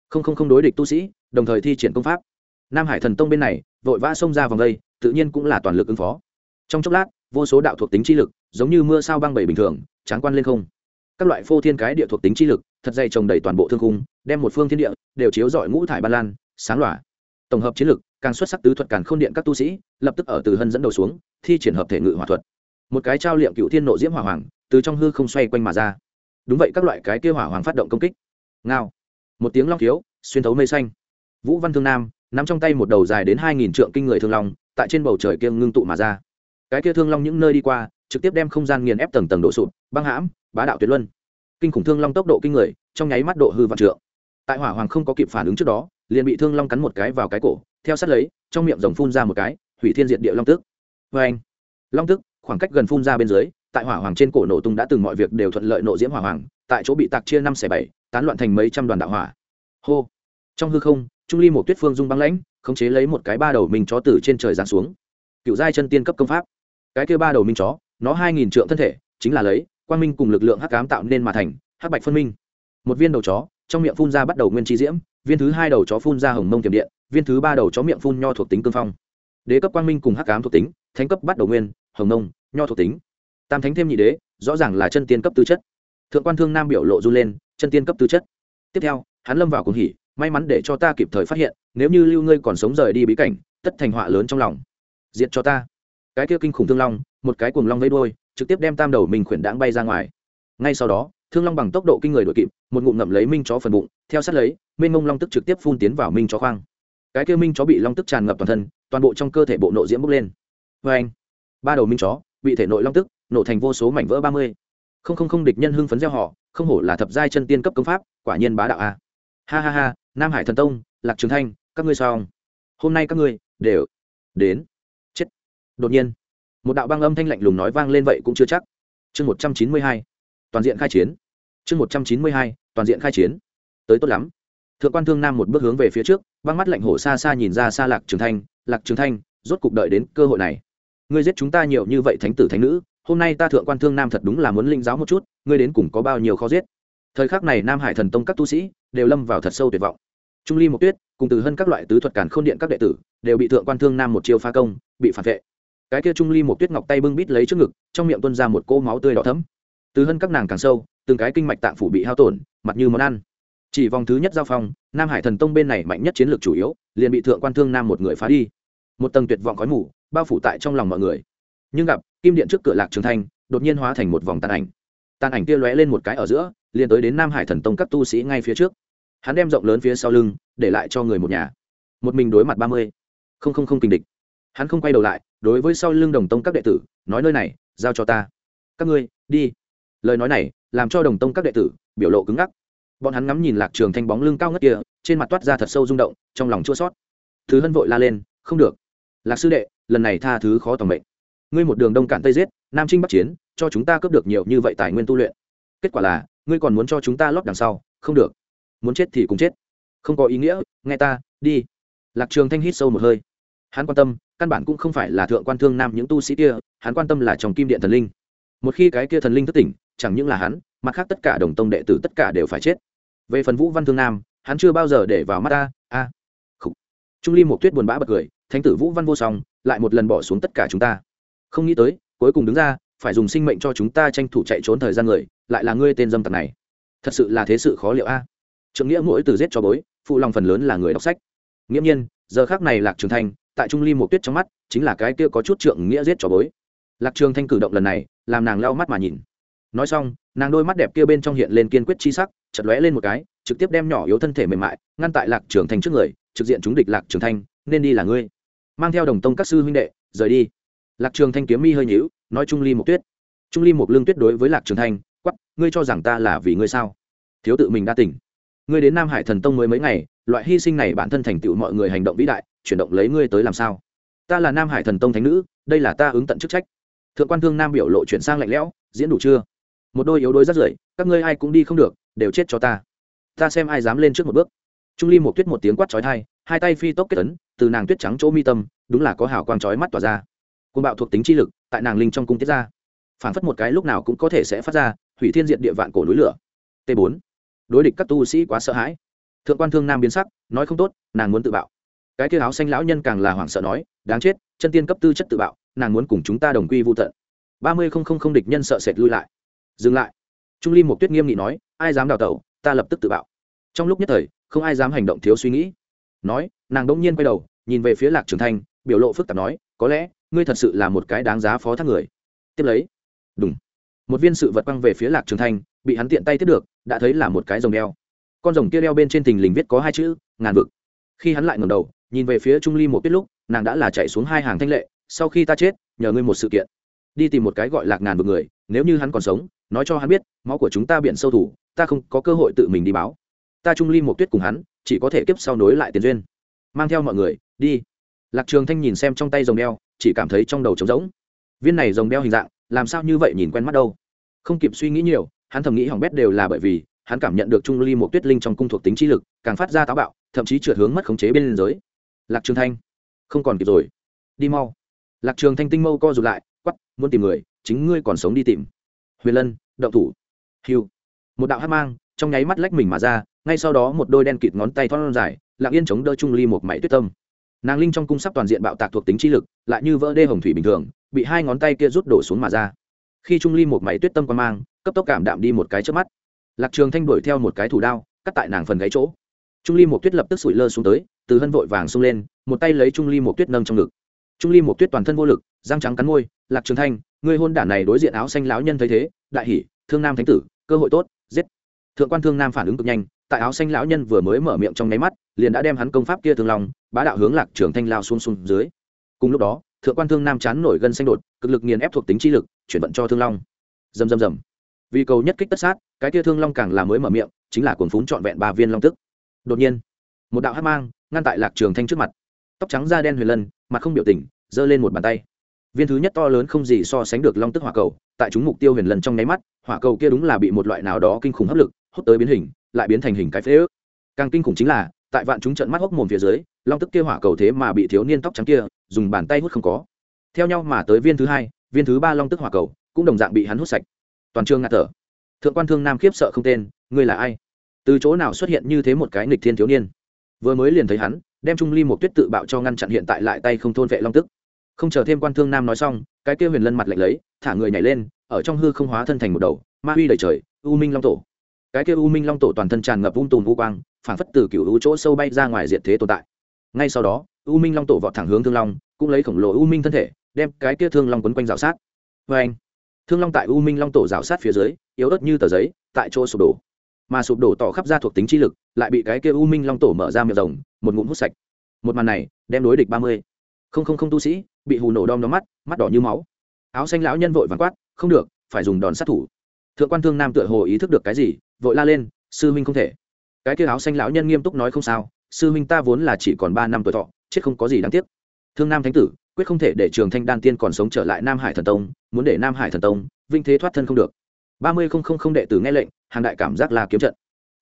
không không không đối địch tu sĩ, đồng thời thi triển công pháp. Nam hải thần tông bên này, vội vã xông ra vòng đây, tự nhiên cũng là toàn lực ứng phó. Trong chốc lát, vô số đạo thuộc tính chi lực, giống như mưa sao băng bảy bình thường, tráng quan lên không. Các loại phô thiên cái địa thuộc tính chi lực, thật dày trồng đầy toàn bộ thương khung, đem một phương thiên địa đều chiếu rọi ngũ thải ban lan, sáng lòa. Tổng hợp chiến lực càng xuất sắc tứ thuật càng k h ô n điện các tu sĩ, lập tức ở từ hân dẫn đầu xuống, thi triển hợp thể ngự hỏa thuật. Một cái trao liệm cựu thiên nộ diễm hỏa hoàng, từ trong hư không xoay quanh mà ra. Đúng vậy, các loại cái kêu hỏa hoàng phát động công kích. Ngao. Một tiếng long thiếu xuyên thấu mây xanh. Vũ văn thương nam n ắ m trong tay một đầu dài đến hai nghìn trượng kinh người thương long, tại trên bầu trời kia ngưng tụ mà ra. Cái kia thương long những nơi đi qua, trực tiếp đem không gian nghiền ép tầng tầng độ sụp, băng hãm, bá đạo tuyệt luân. Kinh khủng thương long tốc độ kinh người, trong nháy mắt độ hư vạn trượng. Tại hỏa hoàng không có kịp phản ứng trước đó, liền bị thương long cắn một cái vào cái cổ theo sát lấy, trong miệng rồng phun ra một cái, hủy thiên diệt địa long tức vê anh, long tức khoảng cách gần phun ra bên dưới, tại hỏa hoàng trên cổ nổ tung đã từng mọi việc đều thuận lợi nộ diễm hỏa hoàng, tại chỗ bị tạc chia năm xẻ bảy, tán loạn thành mấy trăm đoàn đạo hỏa. Hô. Trong hư không, trung ly một tuyết phương dung băng lãnh, khống chế lấy một cái ba đầu mình chó từ trên trời giáng xuống. Cựu giai chân tiên cấp công pháp. Cái kia ba đầu minh chó, nó hai nghìn trượng thân thể, chính là lấy, quang minh cùng lực lượng hắc cám tạo nên mà thành, hắc bạch phân minh. Một viên đầu chó, trong miệng phun ra bắt đầu nguyên chi diễm, viên thứ hai đầu chó phun ra hồng mông tiềm điện viên thứ ba đầu chó miệng phun nho thuộc tính cương phong. Đế cấp quang minh cùng hắc ám thuộc tính, thánh cấp bắt đầu nguyên, hồng nông, nho thuộc tính. Tam thánh thêm nhị đế, rõ ràng là chân tiên cấp tư chất. Thượng quan thương nam biểu lộ du lên, chân tiên cấp tư chất. Tiếp theo, hắn lâm vào cùng hỉ, may mắn để cho ta kịp thời phát hiện, nếu như lưu ngươi còn sống rời đi bí cảnh, tất thành họa lớn trong lòng. Diện cho ta. Cái kia kinh khủng thương long, một cái cuồng long vây đôi trực tiếp đem tam đầu mình khuyển đãng bay ra ngoài. Ngay sau đó, thương long bằng tốc độ kinh người đuổi kịp, một ngụm ngậm lấy minh chó phần bụng, theo sát lấy minh mông long tức trực tiếp phun tiến vào minh chó khoang cái kia minh chó bị long tức tràn ngập toàn thân, toàn bộ trong cơ thể bộ nộ diễm bốc lên. Vê anh, ba đầu minh chó bị thể nội long tức nổ thành vô số mảnh vỡ ba mươi. Không không không địch nhân hưng phấn gieo họ, không hổ là thập giai chân tiên cấp công pháp, quả nhiên bá đạo a. Ha ha ha, nam hải thần tông, lạc trường thanh, các ngươi sao? Hôm nay các ngươi đều đến. Chết. Đột nhiên, một đạo băng âm thanh lạnh lùng nói vang lên vậy cũng chưa chắc. Chương một trăm chín mươi hai, toàn diện khai chiến. Chương một trăm chín mươi hai, toàn diện khai chiến. Tới tốt lắm thượng quan thương nam một bước hướng về phía trước, băng mắt lạnh hổ xa xa nhìn ra xa lạc trường thanh, lạc trường thanh, rốt cục đợi đến cơ hội này. Ngươi giết chúng ta nhiều như vậy thánh tử thánh nữ, hôm nay ta thượng quan thương nam thật đúng là muốn linh giáo một chút, ngươi đến cùng có bao nhiêu khó giết? Thời khắc này nam hải thần tông các tu sĩ đều lâm vào thật sâu tuyệt vọng. Trung ly một tuyết cùng từ hơn các loại tứ thuật cản k h ô n điện các đệ tử đều bị thượng quan thương nam một chiêu phá công, bị phản vệ. Cái kia trung ly một tuyết ngọc tay bưng bít lấy trước ngực, trong miệng tuân ra một cô máu tươi đỏ thấm từ hơn các nàng càng sâu, từng cái kinh mạch tạng phủ bị hao tổn, mặt như món ăn chỉ vòng thứ nhất giao phong, nam hải thần tông bên này mạnh nhất chiến lược chủ yếu, liền bị thượng quan thương nam một người phá đi. Một tầng tuyệt vọng khói mù, bao phủ tại trong lòng mọi người. Nhưng gặp, kim điện trước cửa lạc trường thanh, đột nhiên hóa thành một vòng tàn ảnh. Tàn ảnh kia lóe lên một cái ở giữa, liền tới đến nam hải thần tông các tu sĩ ngay phía trước. Hắn đem rộng lớn phía sau lưng, để lại cho người một nhà. Một mình đối mặt ba mươi. Không không không kinh địch. Hắn không quay đầu lại, đối với sau lưng đồng tông các đệ tử, nói nơi này, giao cho ta. Các ngươi, đi. Lời nói này, làm cho đồng tông các đệ tử, biểu lộ cứng ngắc bọn hắn ngắm nhìn lạc trường thanh bóng lưng cao ngất kia, trên mặt toát ra thật sâu rung động, trong lòng chua sót thứ hân vội la lên, không được. Lạc sư đệ, lần này tha thứ khó tòng mệnh. Ngươi một đường đông cản tây giết, nam trinh bắc chiến, cho chúng ta cướp được nhiều như vậy tài nguyên tu luyện. Kết quả là, ngươi còn muốn cho chúng ta lót đằng sau. Không được. Muốn chết thì cùng chết. Không có ý nghĩa, nghe ta, đi. Lạc trường thanh hít sâu một hơi. Hắn quan tâm, căn bản cũng không phải là thượng quan thương nam những tu sĩ kia, hắn quan tâm là trong kim điện thần linh. Một khi cái kia thần linh thất tỉnh, chẳng những là hắn, mặt khác tất cả đồng tông đệ tử tất cả đều phải chết về phần vũ văn thương nam, hắn chưa bao giờ để vào mắt ta, a. À. trung ly một tuyết buồn bã bật cười, thánh tử vũ văn vô song, lại một lần bỏ xuống tất cả chúng ta. Không nghĩ tới, cuối cùng đứng ra, phải dùng sinh mệnh cho chúng ta tranh thủ chạy trốn thời gian người, lại là ngươi tên dâm tặc này. Thật sự là thế sự khó liệu a. À? trượng nghĩa mỗi từ giết cho bối, phụ lòng phần lớn là người đọc sách. Nghiễm nhiên, giờ khác này lạc trường thanh, tại trung ly một tuyết trong mắt, chính là cái kia có chút trượng nghĩa giết cho bối. Lạc trường thanh cử động lần này, làm nàng lau mắt mà nhìn. Nói xong, nàng đôi mắt đẹp kia bên trong hiện lên kiên quyết chi sắc chật lóe lên một cái, trực tiếp đem nhỏ yếu thân thể mềm mại, ngăn tại lạc trường thanh trước người, trực diện chúng địch lạc trường thanh, nên đi là ngươi. Mang theo đồng tông các sư huynh đệ, rời đi. Lạc trường thanh kiếm mi hơi nhíu, nói trung ly một tuyết. Trung ly một lương tuyết đối với lạc trường thanh quắp ngươi cho rằng ta là vì ngươi sao? Thiếu tự mình đa tỉnh. Ngươi đến nam hải thần tông mới mấy ngày, loại hy sinh này bản thân thành tựu mọi người hành động vĩ đại, chuyển động lấy ngươi tới làm sao? Ta là nam hải thần tông thánh nữ, đây là ta ứng tận chức trách. Thượng quan thương nam biểu lộ chuyển sang lạnh lẽo, diễn đủ chưa? Một đôi yếu đôi rất rưởi, các ngươi ai cũng đi không được, đều chết cho ta. Ta xem ai dám lên trước một bước. Trung ly một tuyết một tiếng quát trói thai hai tay phi tốc kết tấn từ nàng tuyết trắng chỗ mi tâm, đúng là có hào quang trói mắt tỏa ra. Côn bạo thuộc tính chi lực tại nàng linh trong cung tiết ra. Phản phất một cái lúc nào cũng có thể sẽ phát ra, hủy thiên diện địa vạn cổ núi lửa. T 4 đối địch các tu sĩ quá sợ hãi. Thượng quan thương nam biến sắc, nói không tốt, nàng muốn tự bạo. Cái kia áo xanh lão nhân càng là hoảng sợ nói, đáng chết, chân tiên cấp tư chất tự bạo, nàng muốn cùng chúng ta đồng quy vô tận. ba mươi không không không địch nhân sợ sệt lui lại dừng lại. Trung ly một tuyết nghiêm nghị nói, ai dám đào tẩu, ta lập tức tự bạo. Trong lúc nhất thời, không ai dám hành động thiếu suy nghĩ. Nói, nàng đông nhiên quay đầu, nhìn về phía lạc trường thanh, biểu lộ phức tạp nói, có lẽ, ngươi thật sự là một cái đáng giá phó thác người. Tiếp lấy đúng một viên sự vật quăng về phía lạc trường thanh, bị hắn tiện tay tiếp được, đã thấy là một cái rồng đeo. Con rồng kia đeo bên trên tình lình viết có hai chữ, ngàn vực. Khi hắn lại ngẩng đầu, nhìn về phía trung ly một biết lúc, nàng đã là chạy xuống hai hàng thanh lệ, sau khi ta chết, nhờ ngươi một sự kiện. Đi tìm một cái gọi lạc ngàn vực người, nếu như hắn còn sống nói cho hắn biết, máu của chúng ta biển sâu thủ, ta không có cơ hội tự mình đi báo. Ta trung ly một tuyết cùng hắn, chỉ có thể kiếp sau nối lại tiền duyên. Mang theo mọi người, đi. Lạc trường thanh nhìn xem trong tay rồng đeo, chỉ cảm thấy trong đầu trống rỗng. Viên này rồng đeo hình dạng, làm sao như vậy nhìn quen mắt đâu? Không kịp suy nghĩ nhiều, hắn thầm nghĩ hỏng bét đều là bởi vì, hắn cảm nhận được trung ly một tuyết linh trong cung thuộc tính trí lực, càng phát ra táo bạo, thậm chí trượt hướng mất khống chế bên liên giới. Lạc trường thanh, không còn kịp rồi. Đi mau. Lạc trường thanh tinh mâu co rụt lại quắp muốn tìm người, chính ngươi còn sống đi tìm. Huyền lân động thủ. Hiu. Một đạo hát mang trong nháy mắt lách mình mà ra, ngay sau đó một đôi đen kịt ngón tay thoát dài, lặng yên chống đỡ trung ly một mảy tuyết tâm. Nàng linh trong cung sắp toàn diện bạo tạc thuộc tính chi lực, lại như vỡ đê hồng thủy bình thường, bị hai ngón tay kia rút đổ xuống mà ra. Khi trung ly một mảy tuyết tâm qua mang, cấp tốc cảm đạm đi một cái trước mắt. Lạc trường thanh đuổi theo một cái thủ đao, cắt tại nàng phần gáy chỗ. Trung ly một tuyết lập tức sủi lơ xuống tới, từ hân vội vàng xông lên, một tay lấy trung ly một tuyết nâng trong ngực. Trung ly một tuyết toàn thân vô lực, răng trắng cắn môi, lạc trường thanh người hôn đản này đối diện áo xanh lão nhân thấy thế, đại hỉ, thương nam thánh tử, cơ hội tốt, giết. Thượng quan thương nam phản ứng cực nhanh, tại áo xanh lão nhân vừa mới mở miệng trong nháy mắt, liền đã đem hắn công pháp kia thương lòng bá đạo hướng lạc trường thanh lao xuống xuống dưới. Cùng lúc đó, thượng quan thương nam chán nổi gân xanh đột, cực lực nghiền ép thuộc tính chi lực, chuyển vận cho thương long. Dầm dầm dầm vì cầu nhất kích tất sát, cái kia thương long càng là mới mở miệng, chính là cuồng phún trọn vẹn ba viên long tức. Đột nhiên, một đạo hát mang, ngăn tại lạc trường thanh trước mặt. Tóc trắng da đen huyền lân, mặt không biểu tình, giơ lên một bàn tay viên thứ nhất to lớn không gì so sánh được long tức hỏa cầu, tại chúng mục tiêu huyền lần trong nháy mắt, hỏa cầu kia đúng là bị một loại nào đó kinh khủng hấp lực, hút tới biến hình, lại biến thành hình cái phế ước. Càng kinh khủng chính là, tại vạn chúng trận mắt hốc mồm phía dưới, long tức kia hỏa cầu thế mà bị thiếu niên tóc trắng kia, dùng bàn tay hút không có. Theo nhau mà tới viên thứ hai, viên thứ ba long tức hỏa cầu, cũng đồng dạng bị hắn hút sạch. Toàn trường ngạt thở. Thượng quan thương nam khiếp sợ không tên, ngươi là ai? Từ chỗ nào xuất hiện như thế một cái nghịch thiên thiếu niên? Vừa mới liền thấy hắn, đem trung ly một tuyết tự bạo cho ngăn chặn hiện tại lại tay không thôn vệ long tức không chờ thêm quan thương nam nói xong, cái kia huyền lân mặt lạnh lấy, thả người nhảy lên, ở trong hư không hóa thân thành một đầu, ma huy đầy trời, u minh long tổ. Cái kia u minh long tổ toàn thân tràn ngập ung tùm u quang phản phất từ cựu u chỗ sâu bay ra ngoài diệt thế tồn tại. Ngay sau đó, u minh long tổ vọt thẳng hướng thương long, cũng lấy khổng lồ u minh thân thể, đem cái kia thương long quấn quanh rào sát. Vê anh thương long tại u minh long tổ rào sát phía dưới, yếu ớt như tờ giấy, tại chỗ sụp đổ. Mà sụp đổ tỏ khắp ra thuộc tính chi lực, lại bị cái kia u minh long tổ mở ra miệng rồng, một ngụm hút sạch. Một màn này, đem đối địch ba mươi không không không tu sĩ, bị hù nổ đom đóm mắt mắt đỏ như máu. Áo xanh lão nhân vội vàng quát, không được, phải dùng đòn sát thủ. Thượng quan thương nam tựa hồ ý thức được cái gì, vội la lên, sư huynh không thể. Cái kia áo xanh lão nhân nghiêm túc nói không sao, sư huynh ta vốn là chỉ còn ba năm tuổi thọ, chết không có gì đáng tiếc. Thương nam thánh tử, quyết không thể để trường thanh đan tiên còn sống trở lại nam hải thần tông, muốn để nam hải thần tông vinh thế thoát thân không được. ba mươi không không không đệ tử nghe lệnh, hàng đại cảm giác là kiếm trận.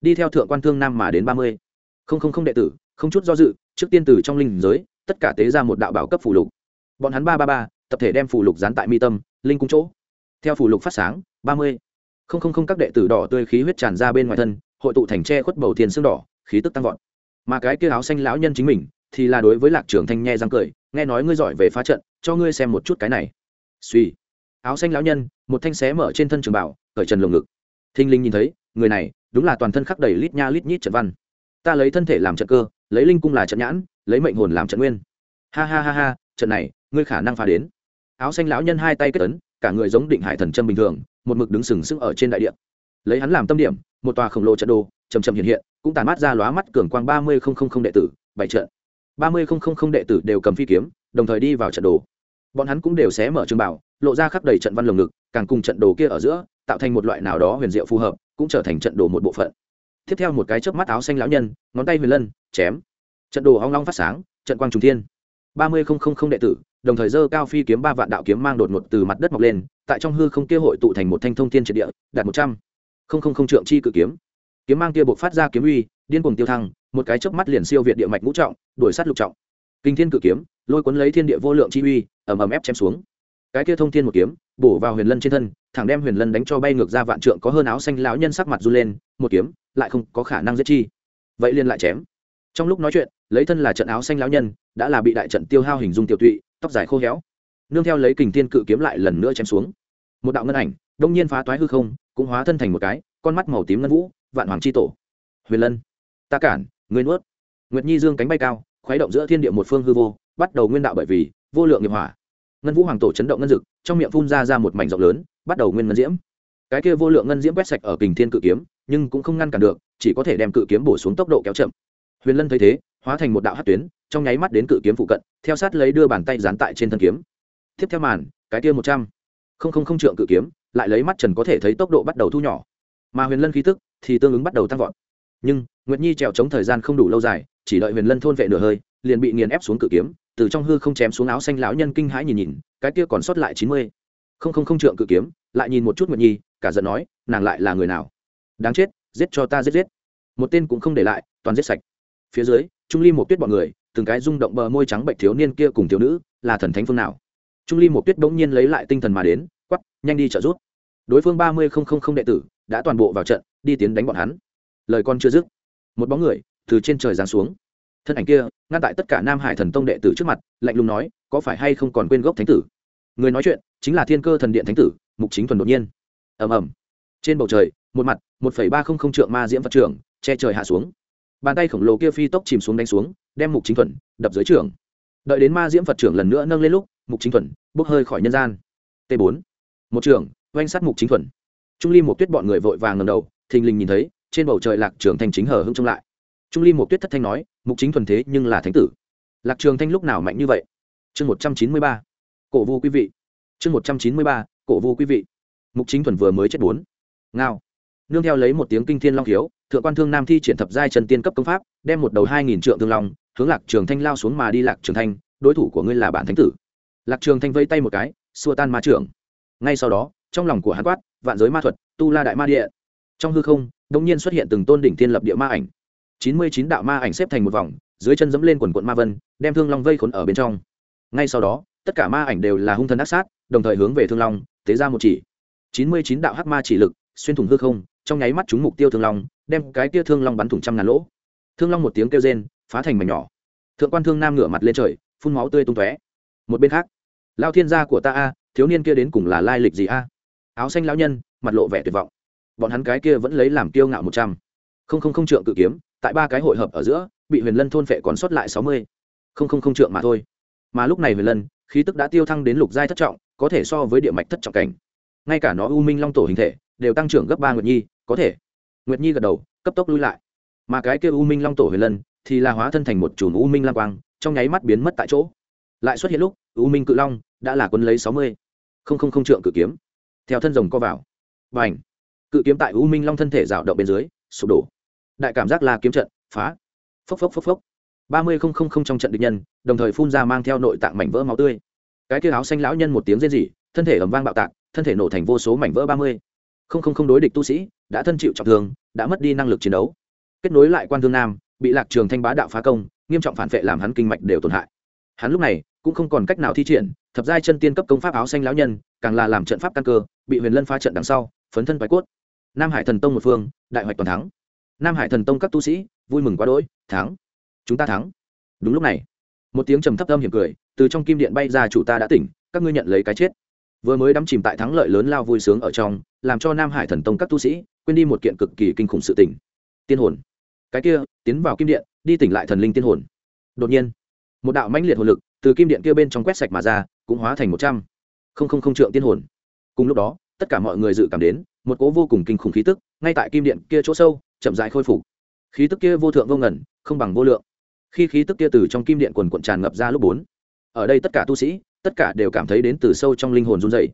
Đi theo thượng quan thương nam mà đến ba mươi không không không đệ tử, không chút do dự, trước tiên từ trong linh giới tất cả tế ra một đạo bảo cấp phù lục. Bọn hắn ba ba ba, tập thể đem phù lục dán tại mi tâm, linh cung chỗ. Theo phù lục phát sáng, ba mươi. Không không không, các đệ tử đỏ tươi khí huyết tràn ra bên ngoài thân, hội tụ thành tre khuất bầu thiên xương đỏ, khí tức tăng vọt. Mà cái kia áo xanh lão nhân chính mình, thì là đối với lạc trưởng thanh nhe răng cười, nghe nói ngươi giỏi về phá trận, cho ngươi xem một chút cái này. Suy áo xanh lão nhân, một thanh xé mở trên thân trường bảo, cởi trần lồng ngực. Thinh linh nhìn thấy, người này, đúng là toàn thân khắc đầy lít nha lít nhít trận văn. Ta lấy thân thể làm trận cơ lấy linh cung là trận nhãn, lấy mệnh hồn làm trận nguyên. Ha ha ha ha, trận này, ngươi khả năng phá đến. Áo xanh lão nhân hai tay kết ấn, cả người giống định hải thần châm bình thường, một mực đứng sừng sững ở trên đại địa. Lấy hắn làm tâm điểm, một tòa khổng lồ trận đồ chầm chậm hiện hiện, cũng tàn mát ra lóa mắt cường quang ba mươi đệ tử, bảy trận. ba mươi đệ tử đều cầm phi kiếm, đồng thời đi vào trận đồ. Bọn hắn cũng đều xé mở trường bảo, lộ ra khắp đầy trận văn lồng ngực, càng cùng trận đồ kia ở giữa, tạo thành một loại nào đó huyền diệu phù hợp, cũng trở thành trận đồ một bộ phận. Tiếp theo một cái chớp mắt áo xanh lão nhân, ngón tay huyền lân chém. Trận đồ hong long phát sáng, trận quang trùng thiên. Ba mươi không không không đệ tử, đồng thời dơ cao phi kiếm ba vạn đạo kiếm mang đột ngột từ mặt đất mọc lên, tại trong hư không kia hội tụ thành một thanh thông thiên triệt địa, đạt một trăm. Không không không trượng chi cự kiếm. Kiếm mang kia buộc phát ra kiếm uy, điên cuồng tiêu thăng, một cái chớp mắt liền siêu việt địa mạch ngũ trọng, đuổi sát lục trọng. Kinh thiên cự kiếm, lôi cuốn lấy thiên địa vô lượng chi uy, ầm ầm ép chém xuống. Cái kia thông thiên một kiếm, bổ vào huyền lân trên thân, thẳng đem huyền lân đánh cho bay ngược ra vạn trượng, có hơn áo xanh lão nhân sắc mặt run lên, một kiếm, lại không có khả năng giết chi. Vậy liền lại chém trong lúc nói chuyện, lấy thân là trận áo xanh lão nhân, đã là bị đại trận tiêu hao hình dung tiêu tụy, tóc dài khô héo. Nương theo lấy kình thiên cự kiếm lại lần nữa chém xuống. Một đạo ngân ảnh, đông nhiên phá toái hư không, cũng hóa thân thành một cái, con mắt màu tím ngân vũ, vạn hoàng chi tổ. Huyền lân, ta cản người nuốt. Nguyệt nhi dương cánh bay cao, khuấy động giữa thiên địa một phương hư vô, bắt đầu nguyên đạo bởi vì vô lượng nghiệp hỏa. Ngân vũ hoàng tổ chấn động ngân dực, trong miệng phun ra ra một mảnh rộng lớn, bắt đầu nguyên ngân diễm. Cái kia vô lượng ngân diễm quét sạch ở kình thiên cự kiếm, nhưng cũng không ngăn cản được, chỉ có thể đem cự kiếm bổ xuống tốc độ kéo chậm huyền lân thấy thế, hóa thành một đạo hát tuyến, trong nháy mắt đến cự kiếm phụ cận, theo sát lấy đưa bàn tay dán tại trên thân kiếm. Tiếp theo màn, cái kia một trăm. Không không không trượng cự kiếm, lại lấy mắt trần có thể thấy tốc độ bắt đầu thu nhỏ. Mà huyền lân khí tức thì tương ứng bắt đầu tăng vọt. Nhưng, nguyệt nhi trèo chống thời gian không đủ lâu dài, chỉ đợi huyền lân thôn vệ nửa hơi, liền bị nghiền ép xuống cự kiếm, từ trong hư không chém xuống áo xanh lão nhân kinh hãi nhìn nhìn, cái kia còn sót lại chín mươi. Không không không trượng cự kiếm, lại nhìn một chút nguyệt nhi, cả giận nói, nàng lại là người nào? Đáng chết, giết cho ta giết giết. Một tên cũng không để lại, toàn giết sạch phía dưới, trung ly một tuyết bọn người, từng cái rung động bờ môi trắng bệnh thiếu niên kia cùng thiếu nữ, là thần thánh phương nào? Trung ly một tuyết bỗng nhiên lấy lại tinh thần mà đến quắp nhanh đi trợ giúp. Đối phương ba mươi không không không đệ tử đã toàn bộ vào trận, đi tiến đánh bọn hắn. Lời con chưa dứt, một bóng người từ trên trời giáng xuống. Thân ảnh kia, ngăn tại tất cả nam hải thần tông đệ tử trước mặt, lạnh lùng nói, có phải hay không còn quên gốc thánh tử? Người nói chuyện chính là thiên cơ thần điện thánh tử, mục chính thuần đột nhiên. Ầm ầm. Trên bầu trời, một mặt, một phẩy ba không không trượng ma diễm vật trưởng che trời hạ xuống bàn tay khổng lồ kia phi tốc chìm xuống đánh xuống, đem mục chính thuần đập dưới trường. Đợi đến ma diễm phật trưởng lần nữa nâng lên lúc, mục chính thuần bốc hơi khỏi nhân gian. T 4 một trường, oanh sát mục chính thuần. Trung ly một tuyết bọn người vội vàng ngầm đầu, thình lình nhìn thấy, trên bầu trời lạc trường thanh chính hở hưng trông lại. Trung ly một tuyết thất thanh nói, mục chính thuần thế nhưng là thánh tử. Lạc trường thanh lúc nào mạnh như vậy? Chương một trăm chín mươi ba. Cổ vu quý vị. Chương một trăm chín mươi ba, cổ vu quý vị. Mục chính thuần vừa mới chết bốn. Ngao nương theo lấy một tiếng kinh thiên long khiếu, thượng quan thương nam thi triển thập giai trần tiên cấp công pháp, đem một đầu hai nghìn trượng thương long, hướng lạc trường thanh lao xuống mà đi. Lạc trường thanh, đối thủ của ngươi là bản thánh tử. Lạc trường thanh vây tay một cái, xua tan ma trưởng. Ngay sau đó, trong lòng của hắn quát, vạn giới ma thuật, tu la đại ma địa. Trong hư không, đột nhiên xuất hiện từng tôn đỉnh thiên lập địa ma ảnh. Chín mươi chín đạo ma ảnh xếp thành một vòng, dưới chân dẫm lên quần quận ma vân, đem thương long vây khốn ở bên trong. Ngay sau đó, tất cả ma ảnh đều là hung thần ác sát, đồng thời hướng về thương long, tế ra một chỉ. Chín mươi chín đạo hắc ma chỉ lực, xuyên thủng hư không trong nháy mắt chúng mục tiêu thương long, đem cái tia thương long bắn thủng trăm ngàn lỗ. Thương long một tiếng kêu rên, phá thành mảnh nhỏ. Thượng quan thương nam ngửa mặt lên trời, phun máu tươi tung tóe. Một bên khác, lao thiên gia của ta a, thiếu niên kia đến cùng là lai lịch gì a? Áo xanh lão nhân, mặt lộ vẻ tuyệt vọng. Bọn hắn cái kia vẫn lấy làm kiêu ngạo một trăm. Không không không trượng cự kiếm, tại ba cái hội hợp ở giữa, bị huyền lân thôn phệ còn sót lại sáu mươi. Không không không trượng mà thôi. Mà lúc này huyền lân, khí tức đã tiêu thăng đến lục giai thất trọng, có thể so với địa mạch thất trọng cảnh. Ngay cả nó u minh long tổ hình thể đều tăng trưởng gấp ba nguyệt nhi, có thể. Nguyệt nhi gật đầu, cấp tốc lui lại. Mà cái kia u minh long tổ huyền lân thì là hóa thân thành một chùm u minh lang quang, trong nháy mắt biến mất tại chỗ. Lại xuất hiện lúc, u minh cự long đã là quân lấy sáu mươi. Không không không trượng cự kiếm. Theo thân rồng co vào. Và ảnh cự kiếm tại u minh long thân thể rào động bên dưới, sụp đổ. Đại cảm giác là kiếm trận, phá. Phốc phốc phốc phốc. Ba mươi không không không trong trận địch nhân, đồng thời phun ra mang theo nội tạng mảnh vỡ máu tươi. Cái kia áo xanh lão nhân một tiếng rên rỉ, thân thể ẩm vang bạo tạc, thân thể nổ thành vô số mảnh vỡ ba mươi không không không đối địch tu sĩ, đã thân chịu trọng thương, đã mất đi năng lực chiến đấu. Kết nối lại quan thương nam, bị lạc trường thanh bá đạo phá công, nghiêm trọng phản vệ làm hắn kinh mạch đều tổn hại. Hắn lúc này cũng không còn cách nào thi triển, thập giai chân tiên cấp công pháp áo xanh lão nhân, càng là làm trận pháp căn cơ, bị huyền lân phá trận đằng sau, phấn thân bái cốt. Nam hải thần tông một phương, đại hoạch toàn thắng. Nam hải thần tông các tu sĩ, vui mừng quá đỗi, thắng. Chúng ta thắng. Đúng lúc này, một tiếng trầm thấp âm hiểm cười, từ trong kim điện bay ra chủ ta đã tỉnh, các ngươi nhận lấy cái chết vừa mới đắm chìm tại thắng lợi lớn lao vui sướng ở trong, làm cho nam hải thần tông các tu sĩ quên đi một kiện cực kỳ kinh khủng sự tỉnh tiên hồn. Cái kia, tiến vào kim điện, đi tỉnh lại thần linh tiên hồn. Đột nhiên, một đạo mãnh liệt hồn lực từ kim điện kia bên trong quét sạch mà ra, cũng hóa thành một trăm không không không trượng tiên hồn. Cùng lúc đó, tất cả mọi người dự cảm đến, một cố vô cùng kinh khủng khí tức, ngay tại kim điện kia chỗ sâu, chậm rãi khôi phục. Khí tức kia vô thượng vô ngẩn không bằng vô lượng. Khi khí tức kia từ trong kim điện quần cuộn tràn ngập ra lúc bốn, ở đây tất cả tu sĩ tất cả đều cảm thấy đến từ sâu trong linh hồn run dày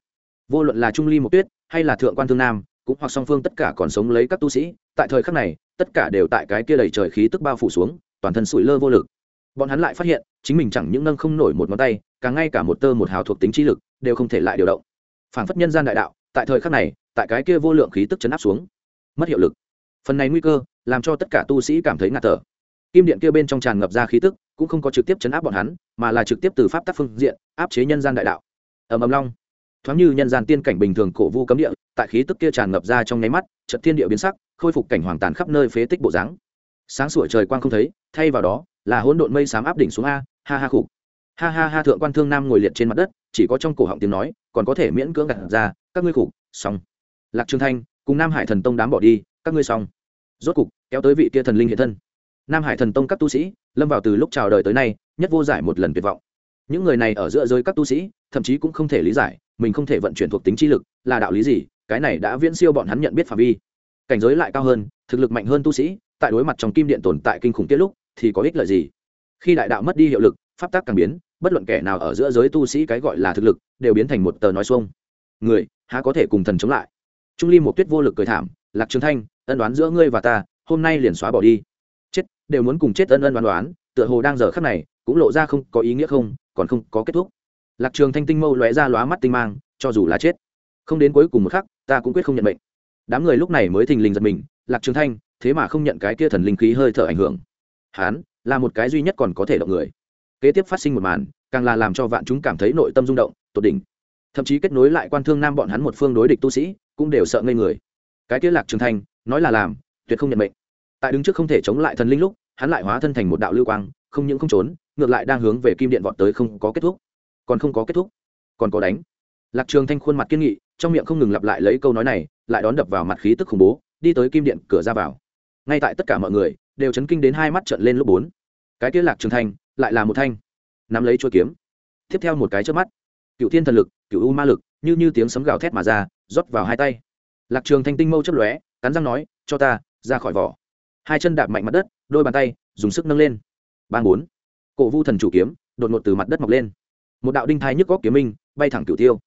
vô luận là trung ly mộc tuyết, hay là thượng quan thương nam, cũng hoặc song phương tất cả còn sống lấy các tu sĩ, tại thời khắc này, tất cả đều tại cái kia đầy trời khí tức bao phủ xuống, toàn thân sụi lơ vô lực. Bọn hắn lại phát hiện, chính mình chẳng những nâng không nổi một ngón tay, càng ngay cả một tơ một hào thuộc tính trí lực, đều không thể lại điều động. Phản phất nhân gian đại đạo, tại thời khắc này, tại cái kia vô lượng khí tức chấn áp xuống. Mất hiệu lực. Phần này nguy cơ, làm cho tất cả tu sĩ cảm thấy ngạt thở. Kim điện kia bên trong tràn ngập ra khí tức cũng không có trực tiếp chấn áp bọn hắn, mà là trực tiếp từ pháp tác phương diện áp chế nhân gian đại đạo. Ầm ầm long. Thoáng như nhân gian tiên cảnh bình thường cổ vu cấm địa, tại khí tức kia tràn ngập ra trong nháy mắt trận thiên địa biến sắc, khôi phục cảnh hoàng tàn khắp nơi phế tích bộ dáng. Sáng sủa trời quang không thấy, thay vào đó, là hỗn độn mây xám áp đỉnh xuống a, ha ha khục ha ha ha thượng quan thương nam ngồi liệt trên mặt đất, chỉ có trong cổ họng tiếng nói, còn có thể miễn cưỡng gạt ra, các ngươi khục xong. Lạc trường thanh, cùng nam hải thần tông đám bỏ đi, các ngươi xong. Rốt cục, kéo tới vị kia thần linh hiện thân nam hải thần tông các tu sĩ, lâm vào từ lúc chào đời tới nay, nhất vô giải một lần tuyệt vọng. Những người này ở giữa giới các tu sĩ, thậm chí cũng không thể lý giải, mình không thể vận chuyển thuộc tính chi lực, là đạo lý gì, cái này đã viễn siêu bọn hắn nhận biết phạm vi. Cảnh giới lại cao hơn, thực lực mạnh hơn tu sĩ, tại đối mặt trong kim điện tồn tại kinh khủng tiết lúc, thì có ích lợi gì? Khi đại đạo mất đi hiệu lực, pháp tác càng biến, bất luận kẻ nào ở giữa giới tu sĩ cái gọi là thực lực, đều biến thành một tờ nói xuông. Người, há có thể cùng thần chống lại? Trung ly một tuyết vô lực cười thảm, lạc trường thanh, ân đoán giữa ngươi và ta, hôm nay liền xóa bỏ đi đều muốn cùng chết ân ân đoán đoán, tựa hồ đang giờ khắc này, cũng lộ ra không có ý nghĩa không, còn không có kết thúc. Lạc trường thanh tinh mâu lóe ra lóa mắt tinh mang, cho dù là chết. Không đến cuối cùng một khắc, ta cũng quyết không nhận mệnh. đám người lúc này mới thình lình giật mình, lạc trường thanh, thế mà không nhận cái kia thần linh khí hơi thở ảnh hưởng. Hán, là một cái duy nhất còn có thể động người. Kế tiếp phát sinh một màn, càng là làm cho vạn chúng cảm thấy nội tâm rung động, tột đỉnh. Thậm chí kết nối lại quan thương nam bọn hắn một phương đối địch tu sĩ, cũng đều sợ ngây người. Cái kia lạc trường thanh, nói là làm, tuyệt không nhận mệnh tại đứng trước không thể chống lại thần linh lúc, hắn lại hóa thân thành một đạo lưu quang, không những không trốn, ngược lại đang hướng về kim điện vọt tới không có kết thúc. Còn không có kết thúc, còn có đánh. Lạc trường thanh khuôn mặt kiên nghị, trong miệng không ngừng lặp lại lấy câu nói này, lại đón đập vào mặt khí tức khủng bố, đi tới kim điện cửa ra vào. Ngay tại tất cả mọi người đều chấn kinh đến hai mắt trợn lên lúc bốn. Cái kia lạc trường thanh lại là một thanh, nắm lấy chuôi kiếm. Tiếp theo một cái trước mắt, cựu thiên thần lực, cựu u ma lực, như như tiếng sấm gào thét mà ra, rót vào hai tay. Lạc trường thanh tinh mâu chấp lóe, cắn răng nói, cho ta, ra khỏi vỏ hai chân đạp mạnh mặt đất, đôi bàn tay dùng sức nâng lên. Ba bốn. Cổ vu thần chủ kiếm đột ngột từ mặt đất mọc lên. Một đạo đinh thai nhức góc kiếm minh bay thẳng cửu tiêu.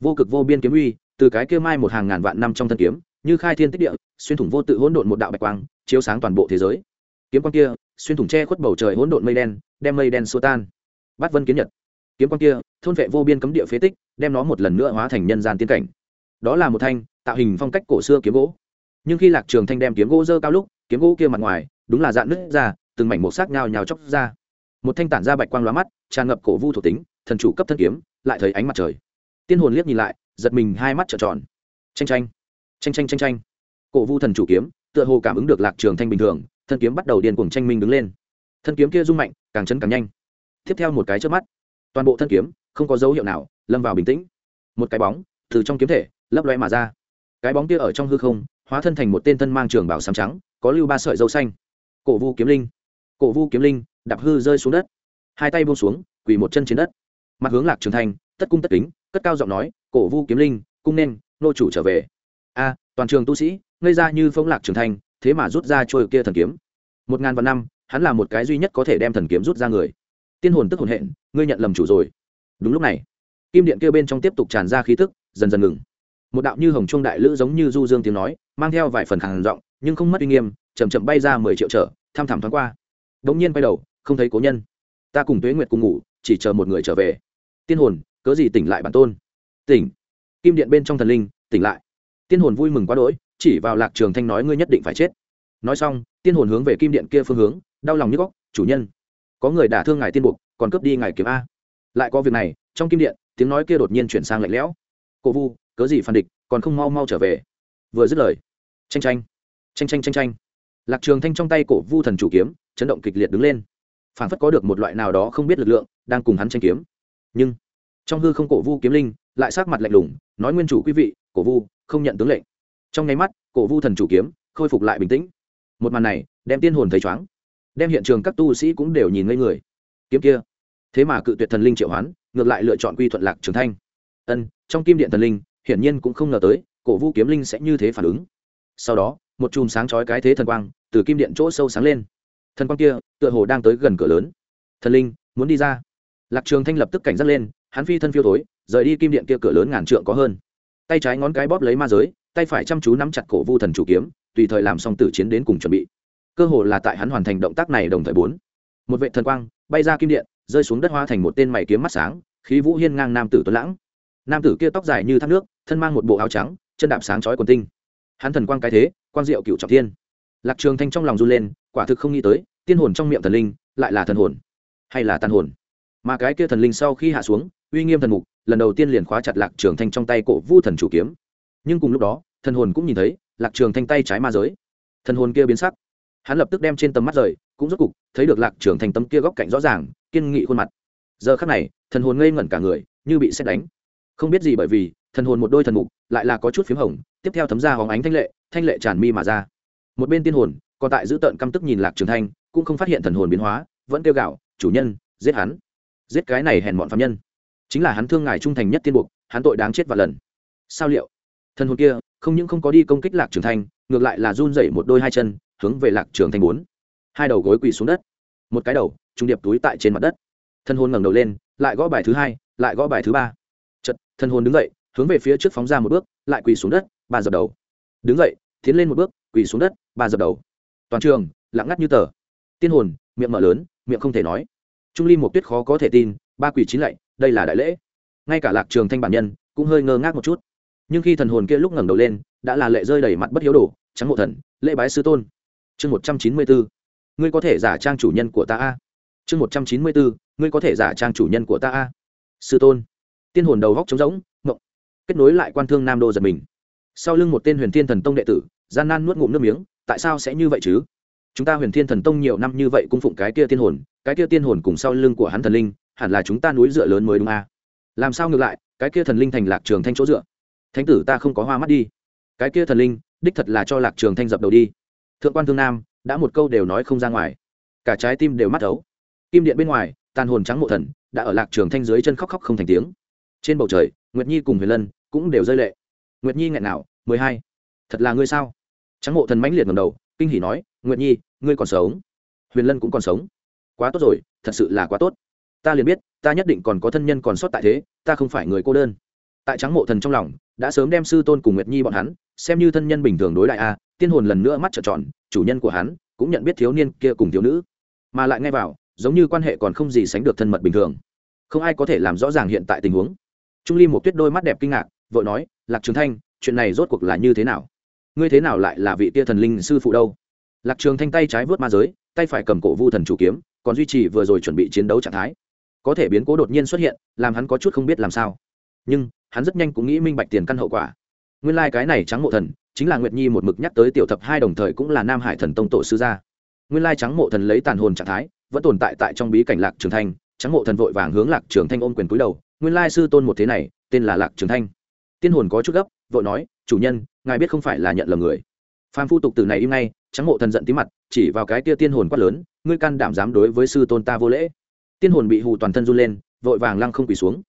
Vô cực vô biên kiếm uy, từ cái kia mai một hàng ngàn vạn năm trong thân kiếm, như khai thiên tích địa, xuyên thủng vô tự hỗn độn một đạo bạch quang, chiếu sáng toàn bộ thế giới. Kiếm quang kia xuyên thủng che khuất bầu trời hỗn độn mây đen, đem mây đen xô tan. Bắt vân kiến nhật. Kiếm quang kia thôn vệ vô biên cấm địa phế tích, đem nó một lần nữa hóa thành nhân gian tiên cảnh. Đó là một thanh tạo hình phong cách cổ xưa kiếm gỗ. Nhưng khi lạc trường thanh đem kiếm gỗ dơ cao lúc kiếm gỗ kia mặt ngoài, đúng là dạn nứt ra, từng mảnh một xác nhào nhào chóc ra. Một thanh tản ra bạch quang lóa mắt, tràn ngập cổ vu thuộc tính, thần chủ cấp thân kiếm, lại thấy ánh mặt trời. Tiên hồn liếc nhìn lại, giật mình hai mắt trợn tròn. Tranh tranh tranh tranh tranh tranh cổ vu thần chủ kiếm, tựa hồ cảm ứng được lạc trường thanh bình thường, thân kiếm bắt đầu điên cuồng tranh minh đứng lên. Thân kiếm kia rung mạnh, càng chấn càng nhanh. Tiếp theo một cái trước mắt, toàn bộ thân kiếm, không có dấu hiệu nào, lâm vào bình tĩnh. Một cái bóng, từ trong kiếm thể, lấp loe mà ra. Cái bóng kia ở trong hư không, hóa thân thành một tên thân mang trường bảo xám trắng có lưu ba sợi dâu xanh. Cổ vu kiếm linh. Cổ vu kiếm linh đạp hư rơi xuống đất. Hai tay buông xuống quỳ một chân trên đất. Mặt hướng lạc trường thành, tất cung tất kính cất cao giọng nói cổ vu kiếm linh cung nên nô chủ trở về. A toàn trường tu sĩ ngây ra như phong lạc trường thành, thế mà rút ra trôi kia thần kiếm. Một ngàn vạn năm hắn là một cái duy nhất có thể đem thần kiếm rút ra người. Tiên hồn tức hồn hện ngươi nhận lầm chủ rồi. Đúng lúc này kim điện kia bên trong tiếp tục tràn ra khí tức dần dần ngừng. Một đạo như hồng trung đại lữ giống như du dương tiếng nói mang theo vài phần khàn giọng nhưng không mất uy nghiêm, chậm chậm bay ra mười triệu trở tham thảm thoáng qua. Đống nhiên quay đầu, không thấy cố nhân. Ta cùng tuế nguyệt cùng ngủ, chỉ chờ một người trở về. Tiên hồn, cớ gì tỉnh lại bản tôn? Tỉnh. Kim điện bên trong thần linh, tỉnh lại. Tiên hồn vui mừng quá đỗi, chỉ vào lạc trường thanh nói ngươi nhất định phải chết. Nói xong, tiên hồn hướng về kim điện kia phương hướng, đau lòng như góc, chủ nhân, có người đả thương ngài tiên buộc, còn cướp đi ngài kiếm a. Lại có việc này, trong kim điện, tiếng nói kia đột nhiên chuyển sang lạnh lẽo. Cổ vu, cớ gì phản địch, còn không mau mau trở về? Vừa dứt lời tranh tranh tranh tranh tranh tranh lạc trường thanh trong tay cổ vu thần chủ kiếm, chấn động kịch liệt đứng lên. Phản phất có được một loại nào đó không biết lực lượng, đang cùng hắn tranh kiếm. Nhưng, trong hư không cổ vu kiếm linh, lại sát mặt lạnh lùng, nói nguyên chủ quý vị, cổ vu, không nhận tướng lệnh. Trong nháy mắt, cổ vu thần chủ kiếm, khôi phục lại bình tĩnh. Một màn này, đem tiên hồn thấy chóng đem hiện trường các tu sĩ cũng đều nhìn ngây người. Kiếm kia. Thế mà cự tuyệt thần linh triệu hoán, ngược lại lựa chọn quy thuận lạc trường thanh. Ân, trong kim điện thần linh, hiển nhiên cũng không ngờ tới, cổ vu kiếm linh sẽ như thế phản ứng. Sau đó một chùm sáng chói cái thế thần quang từ kim điện chỗ sâu sáng lên. Thần quang kia tựa hồ đang tới gần cửa lớn. Thần linh, muốn đi ra. Lạc trường thanh lập tức cảnh giác lên, hắn phi thân phiêu thối, rời đi kim điện kia cửa lớn ngàn trượng có hơn. Tay trái ngón cái bóp lấy ma giới, tay phải chăm chú nắm chặt cổ vu thần chủ kiếm, tùy thời làm xong tử chiến đến cùng chuẩn bị. Cơ hồ là tại hắn hoàn thành động tác này đồng thời bốn. Một vệ thần quang bay ra kim điện, rơi xuống đất hoa thành một tên mày kiếm mắt sáng, khí vũ hiên ngang nam tử tuấn lãng. Nam tử kia tóc dài như thác nước, thân mang một bộ áo trắng, chân đạp sáng chói quần tinh. Hắn thần quang cái thế quang diệu cựu trọng thiên. Lạc trường thanh trong lòng run lên, quả thực không nghĩ tới, tiên hồn trong miệng thần linh lại là thần hồn, hay là tàn hồn. Mà cái kia thần linh sau khi hạ xuống, uy nghiêm thần mục, lần đầu tiên liền khóa chặt lạc trường thanh trong tay cổ vu thần chủ kiếm. Nhưng cùng lúc đó, thần hồn cũng nhìn thấy, lạc trường thanh tay trái ma giới. Thần hồn kia biến sắc. Hắn lập tức đem trên tầm mắt rời, cũng rốt cục thấy được lạc trường thanh tấm kia góc cạnh rõ ràng, kiên nghị khuôn mặt. Giờ khắc này, thần hồn ngây ngẩn cả người, như bị xét đánh. Không biết gì bởi vì, thần hồn một đôi thần mục lại là có chút p h í m hồng, tiếp theo thấm ra hóng ánh thanh lệ thanh lệ tràn mi mà ra. Một bên tiên hồn, còn tại giữ tợn căm tức nhìn lạc trường thanh, cũng không phát hiện thần hồn biến hóa, vẫn kêu gạo chủ nhân, giết hắn. Giết cái này hèn bọn phạm nhân. Chính là hắn thương ngài trung thành nhất tiên buộc, hắn tội đáng chết và lần. Sao liệu? Thần hồn kia, không những không có đi công kích lạc trường thanh, ngược lại là run dậy một đôi hai chân, hướng về lạc trường thanh bốn. Hai đầu gối quỳ xuống đất. Một cái đầu, trung điệp túi tại trên mặt đất. Thân hồn ngẩng đầu lên, lại gõ bài thứ hai, lại gõ bài thứ ba. Chật thân hồn đứng dậy, hướng về phía trước phóng ra một bước, lại quỳ xuống đất, ba dập đầu đứng dậy, tiến lên một bước, quỳ xuống đất, ba dập đầu. Toàn trường, lặng ngắt như tờ. Tiên hồn, miệng mở lớn, miệng không thể nói. Trung ly một tuyết khó có thể tin, ba quỳ chín lạy, đây là đại lễ. Ngay cả lạc trường thanh bản nhân cũng hơi ngơ ngác một chút. Nhưng khi thần hồn kia lúc ngẩng đầu lên, đã là lệ rơi đầy mặt bất hiếu đổ, trắng mộ thần, lễ bái sư tôn. Chương một trăm chín mươi bốn ngươi có thể giả trang chủ nhân của ta a. Chương một trăm chín mươi bốn ngươi có thể giả trang chủ nhân của ta a. Sư tôn. Tiên hồn đầu góc trống rỗng mộng kết nối lại quan thương nam đô giật mình sau lưng một tên huyền thiên thần tông đệ tử, gian nan nuốt ngụm nước miếng, tại sao sẽ như vậy chứ? Chúng ta huyền thiên thần tông nhiều năm như vậy cung phụng cái kia tiên hồn, cái kia tiên hồn cùng sau lưng của hắn thần linh, hẳn là chúng ta núi dựa lớn mới đúng a làm sao ngược lại, cái kia thần linh thành lạc trường thanh chỗ dựa? Thánh tử ta không có hoa mắt đi. Cái kia thần linh, đích thật là cho lạc trường thanh dập đầu đi. Thượng quan thương nam, đã một câu đều nói không ra ngoài. Cả trái tim đều mắt ấu. Kim điện bên ngoài, tàn hồn trắng mộ thần, đã ở lạc trường thanh dưới chân khóc khóc không thành tiếng. Trên bầu trời, nguyệt nhi cùng huyền lân cũng đều rơi lệ nguyệt nhi nghẹn nào, mười hai. Thật là ngươi sao? Trắng mộ thần mãnh liệt ngầm đầu, kinh hỉ nói, nguyệt nhi, ngươi còn sống. Huyền lân cũng còn sống. Quá tốt rồi, thật sự là quá tốt. Ta liền biết, ta nhất định còn có thân nhân còn sót tại thế, ta không phải người cô đơn. Tại trắng mộ thần trong lòng, đã sớm đem sư tôn cùng nguyệt nhi bọn hắn, xem như thân nhân bình thường đối lại a, tiên hồn lần nữa mắt trợn tròn, chủ nhân của hắn cũng nhận biết thiếu niên kia cùng thiếu nữ. Mà lại nghe vào, giống như quan hệ còn không gì sánh được thân mật bình thường. Không ai có thể làm rõ ràng hiện tại tình huống. Trung ly một tuyết đôi mắt đẹp kinh ngạc vội nói, lạc trường thanh, chuyện này rốt cuộc là như thế nào? Ngươi thế nào lại là vị tia thần linh sư phụ đâu? Lạc trường thanh tay trái vớt ma giới, tay phải cầm cổ vu thần chủ kiếm, còn duy trì vừa rồi chuẩn bị chiến đấu trạng thái. Có thể biến cố đột nhiên xuất hiện, làm hắn có chút không biết làm sao. Nhưng, hắn rất nhanh cũng nghĩ minh bạch tiền căn hậu quả. Nguyên lai cái này trắng mộ thần, chính là nguyệt nhi một mực nhắc tới tiểu thập hai đồng thời cũng là nam hải thần tông tổ sư gia. Nguyên lai trắng mộ thần lấy tàn hồn trạng thái, vẫn tồn tại tại trong bí cảnh lạc trường thanh. Trắng mộ thần vội vàng hướng lạc trường thanh ôm quyền cúi đầu, nguyên lai sư tôn một thế này, tên là lạc trường thanh tiên hồn có chút gấp, vội nói, chủ nhân, ngài biết không phải là nhận lầm người. Phan phu tục từ này im ngay, trắng mộ thần giận tí mặt, chỉ vào cái kia tiên hồn quát lớn, ngươi can đảm dám đối với sư tôn ta vô lễ? Tiên hồn bị hù toàn thân run lên, vội vàng lăng không quỳ xuống.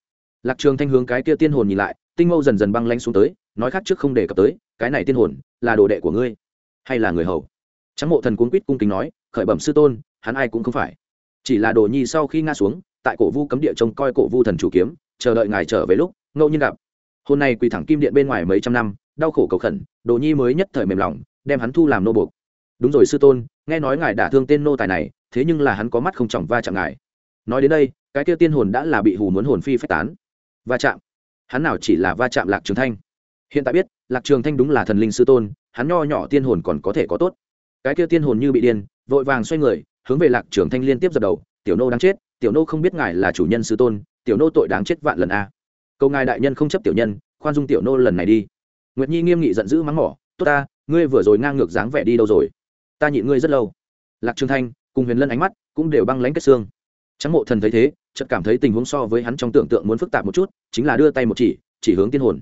Lạc trường thanh hướng cái kia tiên hồn nhìn lại, tinh mâu dần dần băng lanh xuống tới, nói khác trước không đề cập tới, cái này tiên hồn là đồ đệ của ngươi, hay là người hầu? Trắng mộ thần cuốn quýt cung kính nói, khởi bẩm sư tôn, hắn ai cũng không phải. Chỉ là đồ nhi sau khi nga xuống, tại cổ vu cấm địa trông coi cổ vu thần chủ kiếm, chờ đợi ngài trở về lúc, ngẫu nhiên gặp hôm nay quỳ thẳng kim điện bên ngoài mấy trăm năm, đau khổ cầu khẩn, đồ nhi mới nhất thời mềm lòng, đem hắn thu làm nô buộc. Đúng rồi sư tôn, nghe nói ngài đã thương tên nô tài này, thế nhưng là hắn có mắt không trọng va chạm ngài. Nói đến đây, cái kia tiên hồn đã là bị hù muốn hồn phi phách tán. Va chạm. Hắn nào chỉ là va chạm lạc trường thanh? Hiện tại biết, lạc trường thanh đúng là thần linh sư tôn, hắn nho nhỏ tiên hồn còn có thể có tốt. Cái kia tiên hồn như bị điên, vội vàng xoay người, hướng về lạc trường thanh liên tiếp dập đầu. Tiểu nô đáng chết, tiểu nô không biết ngài là chủ nhân sư tôn, tiểu nô tội đáng chết vạn lần a câu ngài đại nhân không chấp tiểu nhân, khoan dung tiểu nô lần này đi. Nguyệt nhi nghiêm nghị giận dữ mắng mỏ, tốt ta, ngươi vừa rồi ngang ngược dáng vẻ đi đâu rồi? Ta nhịn ngươi rất lâu. Lạc trường thanh, cùng huyền lân ánh mắt cũng đều băng lãnh kết xương. Trắng mộ thần thấy thế, chợt cảm thấy tình huống so với hắn trong tưởng tượng muốn phức tạp một chút, chính là đưa tay một chỉ chỉ hướng tiên hồn.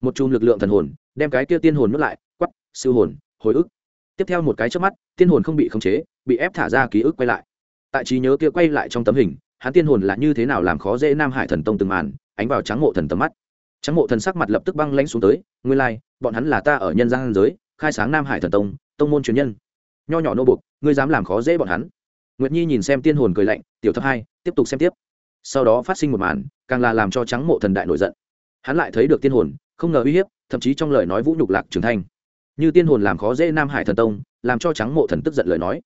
Một chùm lực lượng thần hồn, đem cái kia tiên hồn nuốt lại quắp siêu hồn, hồi ức. Tiếp theo một cái trước mắt, tiên hồn không bị khống chế, bị ép thả ra ký ức quay lại. Tại trí nhớ kia quay lại trong tấm hình, hắn tiên hồn là như thế nào làm khó dễ nam hải thần tông từng màn ánh vào trắng mộ thần tầm mắt. Trắng mộ thần sắc mặt lập tức băng lãnh xuống tới nguyên lai、like, bọn hắn là ta ở nhân gian giới khai sáng nam hải thần tông tông môn truyền nhân. Nho nhỏ nô buộc ngươi dám làm khó dễ bọn hắn. Nguyệt nhi nhìn xem tiên hồn cười lạnh tiểu thập hai tiếp tục xem tiếp. Sau đó phát sinh một màn càng là làm cho trắng mộ thần đại nổi giận. Hắn lại thấy được tiên hồn không ngờ uy hiếp thậm chí trong lời nói vũ nhục lạc trường thanh. Như tiên hồn làm khó dễ nam hải thần tông làm cho trắng mộ thần tức giận lời nói.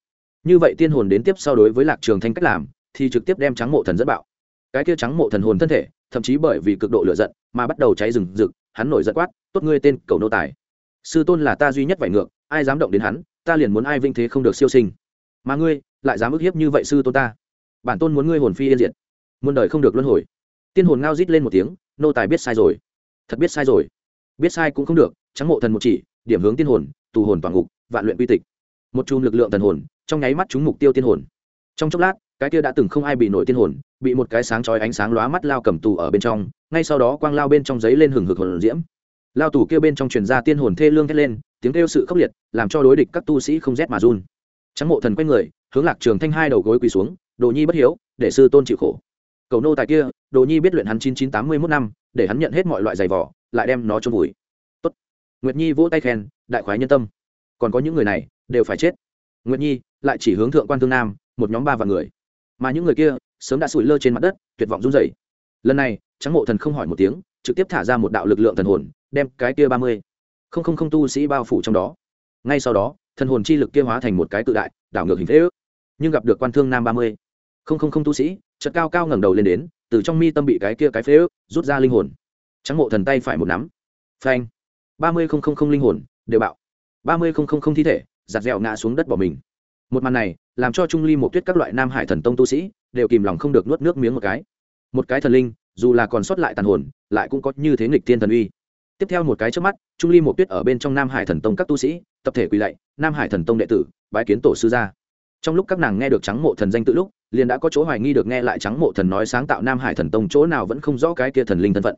Như vậy tiên hồn đến tiếp sau đối với lạc trường thanh cách làm thì trực tiếp đem trắng mộ thần dẫn bạo. Cái kia trắng mộ thần hồn thân thể thậm chí bởi vì cực độ lửa giận mà bắt đầu cháy rừng rực, hắn nổi giận quát, tốt ngươi tên cầu nô tài. Sư tôn là ta duy nhất vải ngược, ai dám động đến hắn, ta liền muốn ai vinh thế không được siêu sinh. Mà ngươi, lại dám ức hiếp như vậy sư tôn ta. Bản tôn muốn ngươi hồn phi yên diệt. Muôn đời không được luân hồi. Tiên hồn ngao rít lên một tiếng, nô tài biết sai rồi. Thật biết sai rồi. Biết sai cũng không được, trắng mộ thần một chỉ, điểm hướng tiên hồn, tù hồn toàn ngục, vạn luyện quy tịch. Một chùm lực lượng thần hồn, trong nháy mắt chúng mục tiêu tiên hồn. Trong chốc lát cái kia đã từng không ai bị nổi tiên hồn, bị một cái sáng chói ánh sáng lóa mắt lao cầm tù ở bên trong, ngay sau đó quang lao bên trong giấy lên hừng hực hồn diễm. Lao tù kia bên trong truyền ra tiên hồn thê lương thét lên, tiếng kêu sự khốc liệt, làm cho đối địch các tu sĩ không rét mà run. Trắng mộ thần quay người, hướng lạc trường thanh hai đầu gối quỳ xuống, đồ nhi bất hiếu, để sư tôn chịu khổ. Cầu nô tài kia, đồ nhi biết luyện hắn chín chín tám mươi mốt năm, để hắn nhận hết mọi loại giày vỏ lại đem nó cho vùi. Tốt. Nguyệt nhi vỗ tay khen, đại khoái nhân tâm. Còn có những người này, đều phải chết. Nguyệt nhi lại chỉ hướng thượng quan thương nam, một nhóm ba vạn người mà những người kia sớm đã sủi lơ trên mặt đất, tuyệt vọng run rẩy. Lần này trắng mộ thần không hỏi một tiếng, trực tiếp thả ra một đạo lực lượng thần hồn, đem cái kia ba mươi không không không tu sĩ bao phủ trong đó. Ngay sau đó, thần hồn chi lực kia hóa thành một cái tự đại, đảo ngược hình thế ước. Nhưng gặp được quan thương nam ba mươi không không không tu sĩ, chợt cao cao ngẩng đầu lên đến, từ trong mi tâm bị cái kia cái phế ước rút ra linh hồn. Trắng mộ thần tay phải một nắm. Phanh. ba mươi không không không linh hồn, đều bạo. ba mươi không không không thi thể, giặt dẻo ngã xuống đất bỏ mình một màn này, làm cho trung ly một tuyết các loại nam hải thần tông tu sĩ đều kìm lòng không được nuốt nước miếng một cái. Một cái thần linh, dù là còn sót lại tàn hồn, lại cũng có như thế nghịch thiên thần uy. Tiếp theo một cái trước mắt, trung ly một tuyết ở bên trong nam hải thần tông các tu sĩ, tập thể quỳ lạy, nam hải thần tông đệ tử, bái kiến tổ sư gia. Trong lúc các nàng nghe được trắng mộ thần danh tự lúc, liền đã có chỗ hoài nghi được nghe lại trắng mộ thần nói sáng tạo nam hải thần tông chỗ nào vẫn không rõ cái kia thần linh thân phận.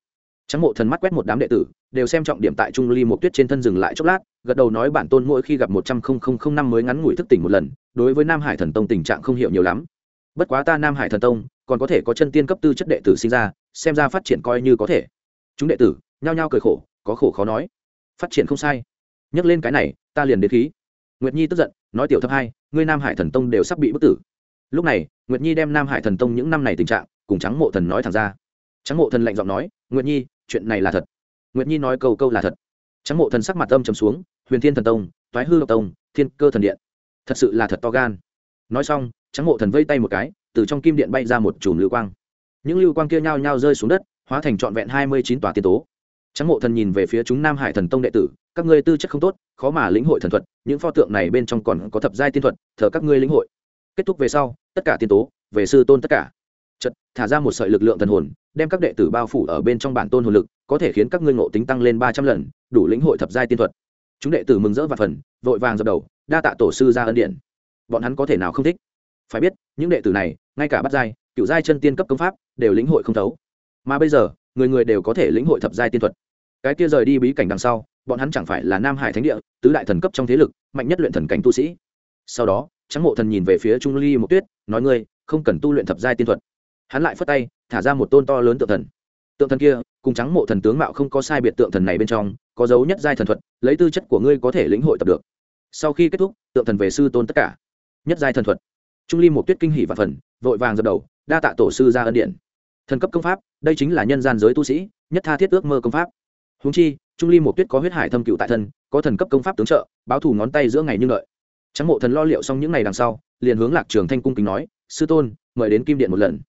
Trắng mộ thần mắt quét một đám đệ tử, đều xem trọng điểm tại trung ly một tuyết trên thân dừng lại chốc lát, gật đầu nói bản tôn mỗi khi gặp một trăm không không không năm mới ngắn ngủi thức tỉnh một lần đối với nam hải thần tông tình trạng không hiểu nhiều lắm. Bất quá ta nam hải thần tông, còn có thể có chân tiên cấp tư chất đệ tử sinh ra, xem ra phát triển coi như có thể. Chúng đệ tử, nhao nhao cười khổ, có khổ khó nói. Phát triển không sai. Nhắc lên cái này, ta liền đến khí. Nguyệt nhi tức giận, nói tiểu thấp hai, ngươi nam hải thần tông đều sắp bị bức tử. Lúc này, nguyệt nhi đem nam hải thần tông những năm này tình trạng, cùng trắng mộ thần nói thẳng ra. Trắng mộ thần lạnh giọng nói, nguyệt nhi, chuyện này là thật. Nguyệt nhi nói câu câu là thật. Trắng mộ thần sắc mặt âm trầm xuống, huyền thiên thần tông thoái hư độc tông, thiên cơ thần điện thật sự là thật to gan. Nói xong trắng mộ thần vây tay một cái, từ trong kim điện bay ra một chùm lưu quang. Những lưu quang kia nhao nhao rơi xuống đất, hóa thành trọn vẹn hai mươi chín tòa tiên tố. Trắng mộ thần nhìn về phía chúng nam hải thần tông đệ tử, các ngươi tư chất không tốt, khó mà lĩnh hội thần thuật, những pho tượng này bên trong còn có thập giai tiên thuật, thờ các ngươi lĩnh hội. Kết thúc về sau, tất cả tiên tố, về sư tôn tất cả. Chật thả ra một sợi lực lượng thần hồn, đem các đệ tử bao phủ ở bên trong bản tôn hồn lực, có thể khiến các ngươi ngộ tính tăng lên ba trăm lần, đủ lĩnh hội thập giai tiên thuật. Chúng đệ tử mừng rỡ và phần vội vàng dập đầu đa tạ tổ sư ra ân điện bọn hắn có thể nào không thích? Phải biết, những đệ tử này, ngay cả bắt giai, cựu giai chân tiên cấp công pháp, đều lĩnh hội không thấu. Mà bây giờ, người người đều có thể lĩnh hội thập giai tiên thuật. Cái kia rời đi bí cảnh đằng sau, bọn hắn chẳng phải là nam hải thánh địa, tứ đại thần cấp trong thế lực, mạnh nhất luyện thần cảnh tu sĩ. Sau đó trắng mộ thần nhìn về phía trung ly một tuyết, nói ngươi, không cần tu luyện thập giai tiên thuật. Hắn lại phất tay, thả ra một tôn to lớn tượng thần. Tượng thần kia, cùng trắng mộ thần tướng mạo không có sai biệt tượng thần này bên trong, có dấu nhất giai thần thuật, lấy tư chất của ngươi có thể lĩnh hội tập được sau khi kết thúc, tượng thần về sư tôn tất cả. Nhất giai thần thuật. Trung ly một tuyết kinh hỷ và phần, vội vàng dập đầu, đa tạ tổ sư ra ân điện. Thần cấp công pháp, đây chính là nhân gian giới tu sĩ, nhất tha thiết ước mơ công pháp. Húng chi, trung ly một tuyết có huyết hải thâm cựu tại thân, có thần cấp công pháp tướng trợ, báo thủ ngón tay giữa ngày như lợi trắng mộ thần lo liệu xong những ngày đằng sau, liền hướng lạc trường thanh cung kính nói, sư tôn, mời đến kim điện một lần.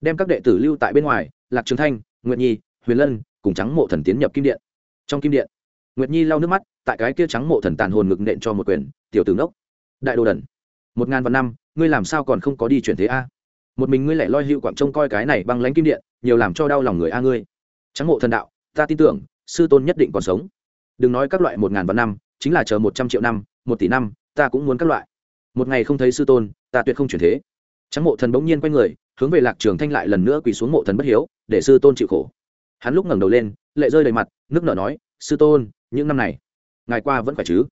Đem các đệ tử lưu tại bên ngoài, lạc trường thanh, nguyệt nhi, huyền lân cùng trắng mộ thần tiến nhập kim điện. Trong kim điện nguyệt nhi lau nước mắt tại cái kia trắng mộ thần tàn hồn ngực nện cho một quyền, tiểu tử ngốc. Đại đồ đần, một ngàn vạn năm, ngươi làm sao còn không có đi chuyển thế a? Một mình ngươi lại loi hữu quảng trông coi cái này băng lánh kim điện, nhiều làm cho đau lòng người a ngươi. Trắng mộ thần đạo, ta tin tưởng, sư tôn nhất định còn sống. Đừng nói các loại một ngàn vạn năm, chính là chờ một trăm triệu năm, một tỷ năm, ta cũng muốn các loại. Một ngày không thấy sư tôn, ta tuyệt không chuyển thế. Trắng mộ thần bỗng nhiên quay người, hướng về lạc trường thanh lại lần nữa quỳ xuống mộ thần bất hiếu, để sư tôn chịu khổ. Hắn lúc ngẩng đầu lên, lệ rơi đầy mặt, nước nở nói, sư tôn những năm này, ngài qua vẫn phải chứ?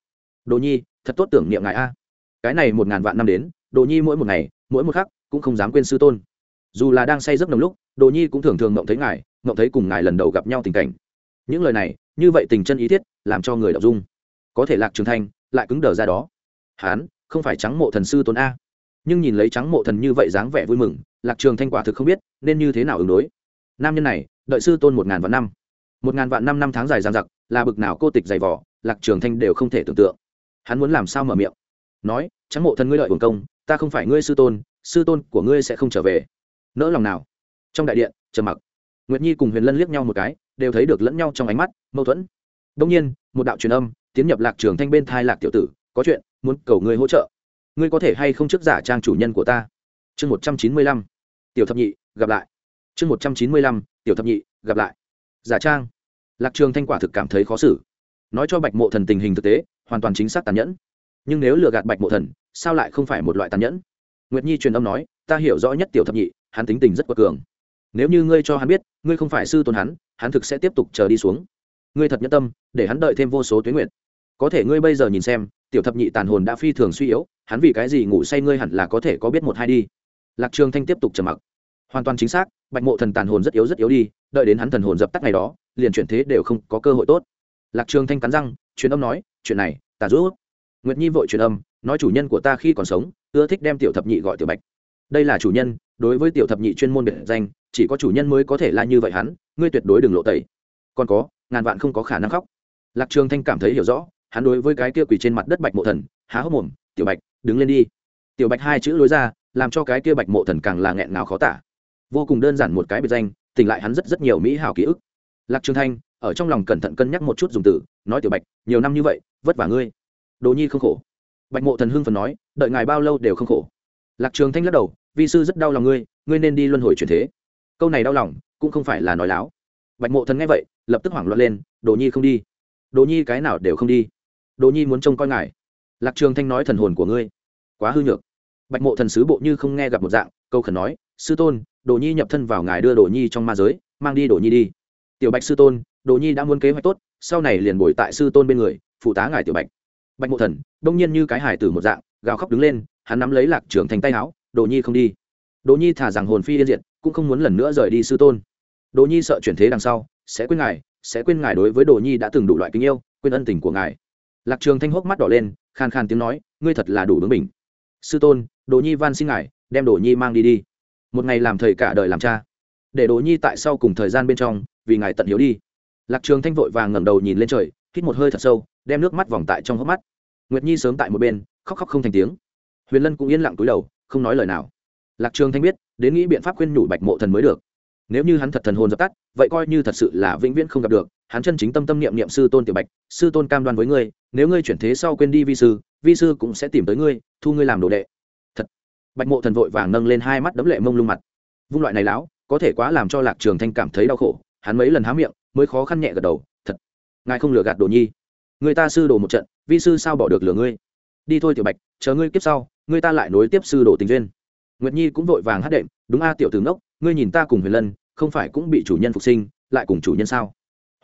Đồ nhi, thật tốt tưởng niệm ngài a. Cái này một ngàn vạn năm đến, đồ nhi mỗi một ngày, mỗi một khắc cũng không dám quên sư tôn. Dù là đang say giấc nồng lúc, đồ nhi cũng thường thường mộng thấy ngài mộng thấy cùng ngài lần đầu gặp nhau tình cảnh. Những lời này, như vậy tình chân ý thiết, làm cho người đọc dung. Có thể lạc trường thanh lại cứng đờ ra đó. Hán, không phải trắng mộ thần sư tôn a. Nhưng nhìn lấy trắng mộ thần như vậy dáng vẻ vui mừng, lạc trường thanh quả thực không biết nên như thế nào ứng đối. Nam nhân này, đợi sư tôn một ngàn vạn năm. Một ngàn vạn năm năm tháng dài dằng dặc là bực nào cô tịch dày vỏ lạc trường thanh đều không thể tưởng tượng. Hắn muốn làm sao mở miệng? Nói trắng mộ thần ngươi lợi hưởng công, ta không phải ngươi sư tôn sư tôn của ngươi sẽ không trở về. Nỡ lòng nào? Trong đại điện, trầm mặc. Nguyệt nhi cùng huyền lân liếc nhau một cái, đều thấy được lẫn nhau trong ánh mắt, mâu thuẫn. Đông nhiên, một đạo truyền âm, tiến nhập lạc trường thanh bên thai lạc tiểu tử, có chuyện, muốn cầu ngươi hỗ trợ. Ngươi có thể hay không trước giả trang chủ nhân của ta? Chương một trăm chín mươi lăm. Tiểu thập nhị, gặp lại. Chương một trăm chín mươi lăm, tiểu thập nhị, gặp lại. Giả trang lạc trường thanh quả thực cảm thấy khó xử. Nói cho bạch mộ thần tình hình thực tế, hoàn toàn chính xác tàn nhẫn. Nhưng nếu lừa gạt bạch mộ thần, sao lại không phải một loại tàn nhẫn? Nguyệt nhi truyền âm nói, ta hiểu rõ nhất tiểu thập nhị, hắn tính tình rất quật cường. Nếu như ngươi cho hắn biết, ngươi không phải sư tôn hắn hắn thực sẽ tiếp tục chờ đi xuống. Ngươi thật nhẫn tâm, để hắn đợi thêm vô số tuyến nguyện có thể ngươi bây giờ nhìn xem, tiểu thập nhị tàn hồn đã phi thường suy yếu, hắn vì cái gì ngủ say ngươi hẳn là có thể có biết một hai đi. Lạc trường thanh tiếp tục trầm mặc. Hoàn toàn chính xác, bạch mộ thần tàn hồn rất yếu rất yếu đi, đợi đến hắn thần hồn dập tắt ngày đó liền chuyển thế đều không có cơ hội tốt. Lạc trường thanh cắn răng, truyền âm nói, chuyện này, ta giúp. Nguyệt nhi vội truyền âm, nói chủ nhân của ta khi còn sống, ưa thích đem tiểu thập nhị gọi tiểu bạch. Đây là chủ nhân, đối với tiểu thập nhị chuyên môn biệt danh, chỉ có chủ nhân mới có thể là như vậy hắn, ngươi tuyệt đối đừng lộ tẩy. Còn có, ngàn vạn không có khả năng khóc. Lạc trường thanh cảm thấy hiểu rõ, hắn đối với cái kia quỳ trên mặt đất bạch mộ thần, há hốc mồm, tiểu bạch, đứng lên đi. Tiểu bạch hai chữ lối ra, làm cho cái kia bạch mộ thần càng là nghẹn ngào khó tả. Vô cùng đơn giản một cái biệt danh, tỉnh lại hắn rất rất nhiều mỹ hảo ký ức lạc trường thanh, ở trong lòng cẩn thận cân nhắc một chút dùng từ, nói tiểu bạch, nhiều năm như vậy, vất vả ngươi. Đồ nhi không khổ. Bạch mộ thần hưng phần nói, đợi ngài bao lâu đều không khổ. Lạc trường thanh lắc đầu, vi sư rất đau lòng ngươi ngươi nên đi luân hồi chuyển thế. Câu này đau lòng, cũng không phải là nói láo. Bạch mộ thần nghe vậy, lập tức hoảng loạn lên, đồ nhi không đi. Đồ nhi cái nào đều không đi. Đồ nhi muốn trông coi ngài. Lạc trường thanh nói thần hồn của ngươi. Quá hư nhược. Bạch mộ thần sứ bộ như không nghe gặp một dạng, câu khẩn nói, sư tôn, đồ nhi nhập thân vào ngài đưa đồ nhi trong ma giới, mang đi đồ nhi đi tiểu bạch sư tôn đồ nhi đã muốn kế hoạch tốt sau này liền bồi tại sư tôn bên người phụ tá ngài tiểu bạch. Bạch mộ thần đông nhiên như cái hải tử một dạng gào khóc đứng lên hắn nắm lấy lạc trường thành tay áo đồ nhi không đi. Đồ nhi thả rằng hồn phi yên diện, cũng không muốn lần nữa rời đi sư tôn. Đồ nhi sợ chuyển thế đằng sau sẽ quên ngài sẽ quên ngài đối với đồ nhi đã từng đủ loại kính yêu quên ân tình của ngài. Lạc trường thanh hốc mắt đỏ lên khan khan tiếng nói ngươi thật là đủ bướng mình sư tôn đồ nhi van xin ngài đem đồ nhi mang đi đi. Một ngày làm thầy cả đời làm cha để đồ nhi tại sau cùng thời gian bên trong, vì ngài tận hiếu đi. Lạc trường thanh vội vàng ngẩng đầu nhìn lên trời, hít một hơi thật sâu, đem nước mắt vòng tại trong hốc mắt. Nguyệt nhi sớm tại một bên, khóc khóc không thành tiếng. Huyền lân cũng yên lặng cúi đầu, không nói lời nào. Lạc trường thanh biết, đến nghĩ biện pháp khuyên nhủ bạch mộ thần mới được. Nếu như hắn thật thần hồn dập tắt, vậy coi như thật sự là vĩnh viễn không gặp được. Hắn chân chính tâm tâm niệm niệm sư tôn tiểu bạch, sư tôn cam đoan với ngươi, nếu ngươi chuyển thế sau quên đi vi sư vi sư cũng sẽ tìm tới ngươi, thu ngươi làm đồ đệ. Thật. Bạch mộ thần vội vàng nâng lên hai mắt đấm lệ mông lung mặt. Vung loại này lão có thể quá làm cho lạc trường thanh cảm thấy đau khổ hắn mấy lần há miệng mới khó khăn nhẹ gật đầu thật ngài không lừa gạt đồ nhi. Người ta sư đồ một trận vi sư sao bỏ được lừa ngươi? Đi thôi tiểu bạch chờ ngươi kiếp sau ngươi ta lại nối tiếp sư đồ tình duyên. Nguyệt nhi cũng vội vàng hát đệm đúng a tiểu tử nốc, ngươi nhìn ta cùng huyền lân không phải cũng bị chủ nhân phục sinh lại cùng chủ nhân sao?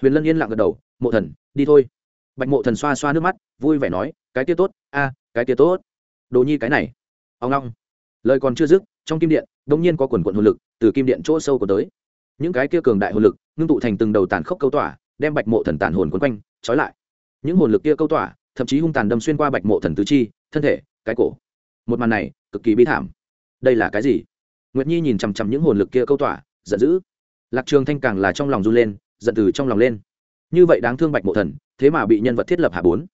Huyền lân yên lặng gật đầu mộ thần đi thôi. Bạch mộ thần xoa xoa nước mắt vui vẻ nói cái tia tốt a cái tia tốt. Đồ nhi cái này ông long lời còn chưa dứt trong kim điện đ ỗ n g nhiên có quần quận hồn lực từ kim điện chỗ sâu của tới. Những cái kia cường đại hồn lực ngưng tụ thành từng đầu tàn khốc câu tỏa, đem bạch mộ thần tàn hồn quấn quanh, trói lại. Những hồn lực kia câu tỏa, thậm chí hung tàn đâm xuyên qua bạch mộ thần tứ chi, thân thể, cái cổ. Một màn này, cực kỳ bi thảm. Đây là cái gì? Nguyệt nhi nhìn chằm chằm những hồn lực kia câu tỏa, giận dữ. Lạc trường thanh càng là trong lòng run lên, giận từ trong lòng lên. Như vậy đáng thương bạch mộ thần, thế mà bị nhân vật thiết lập hạ bốn.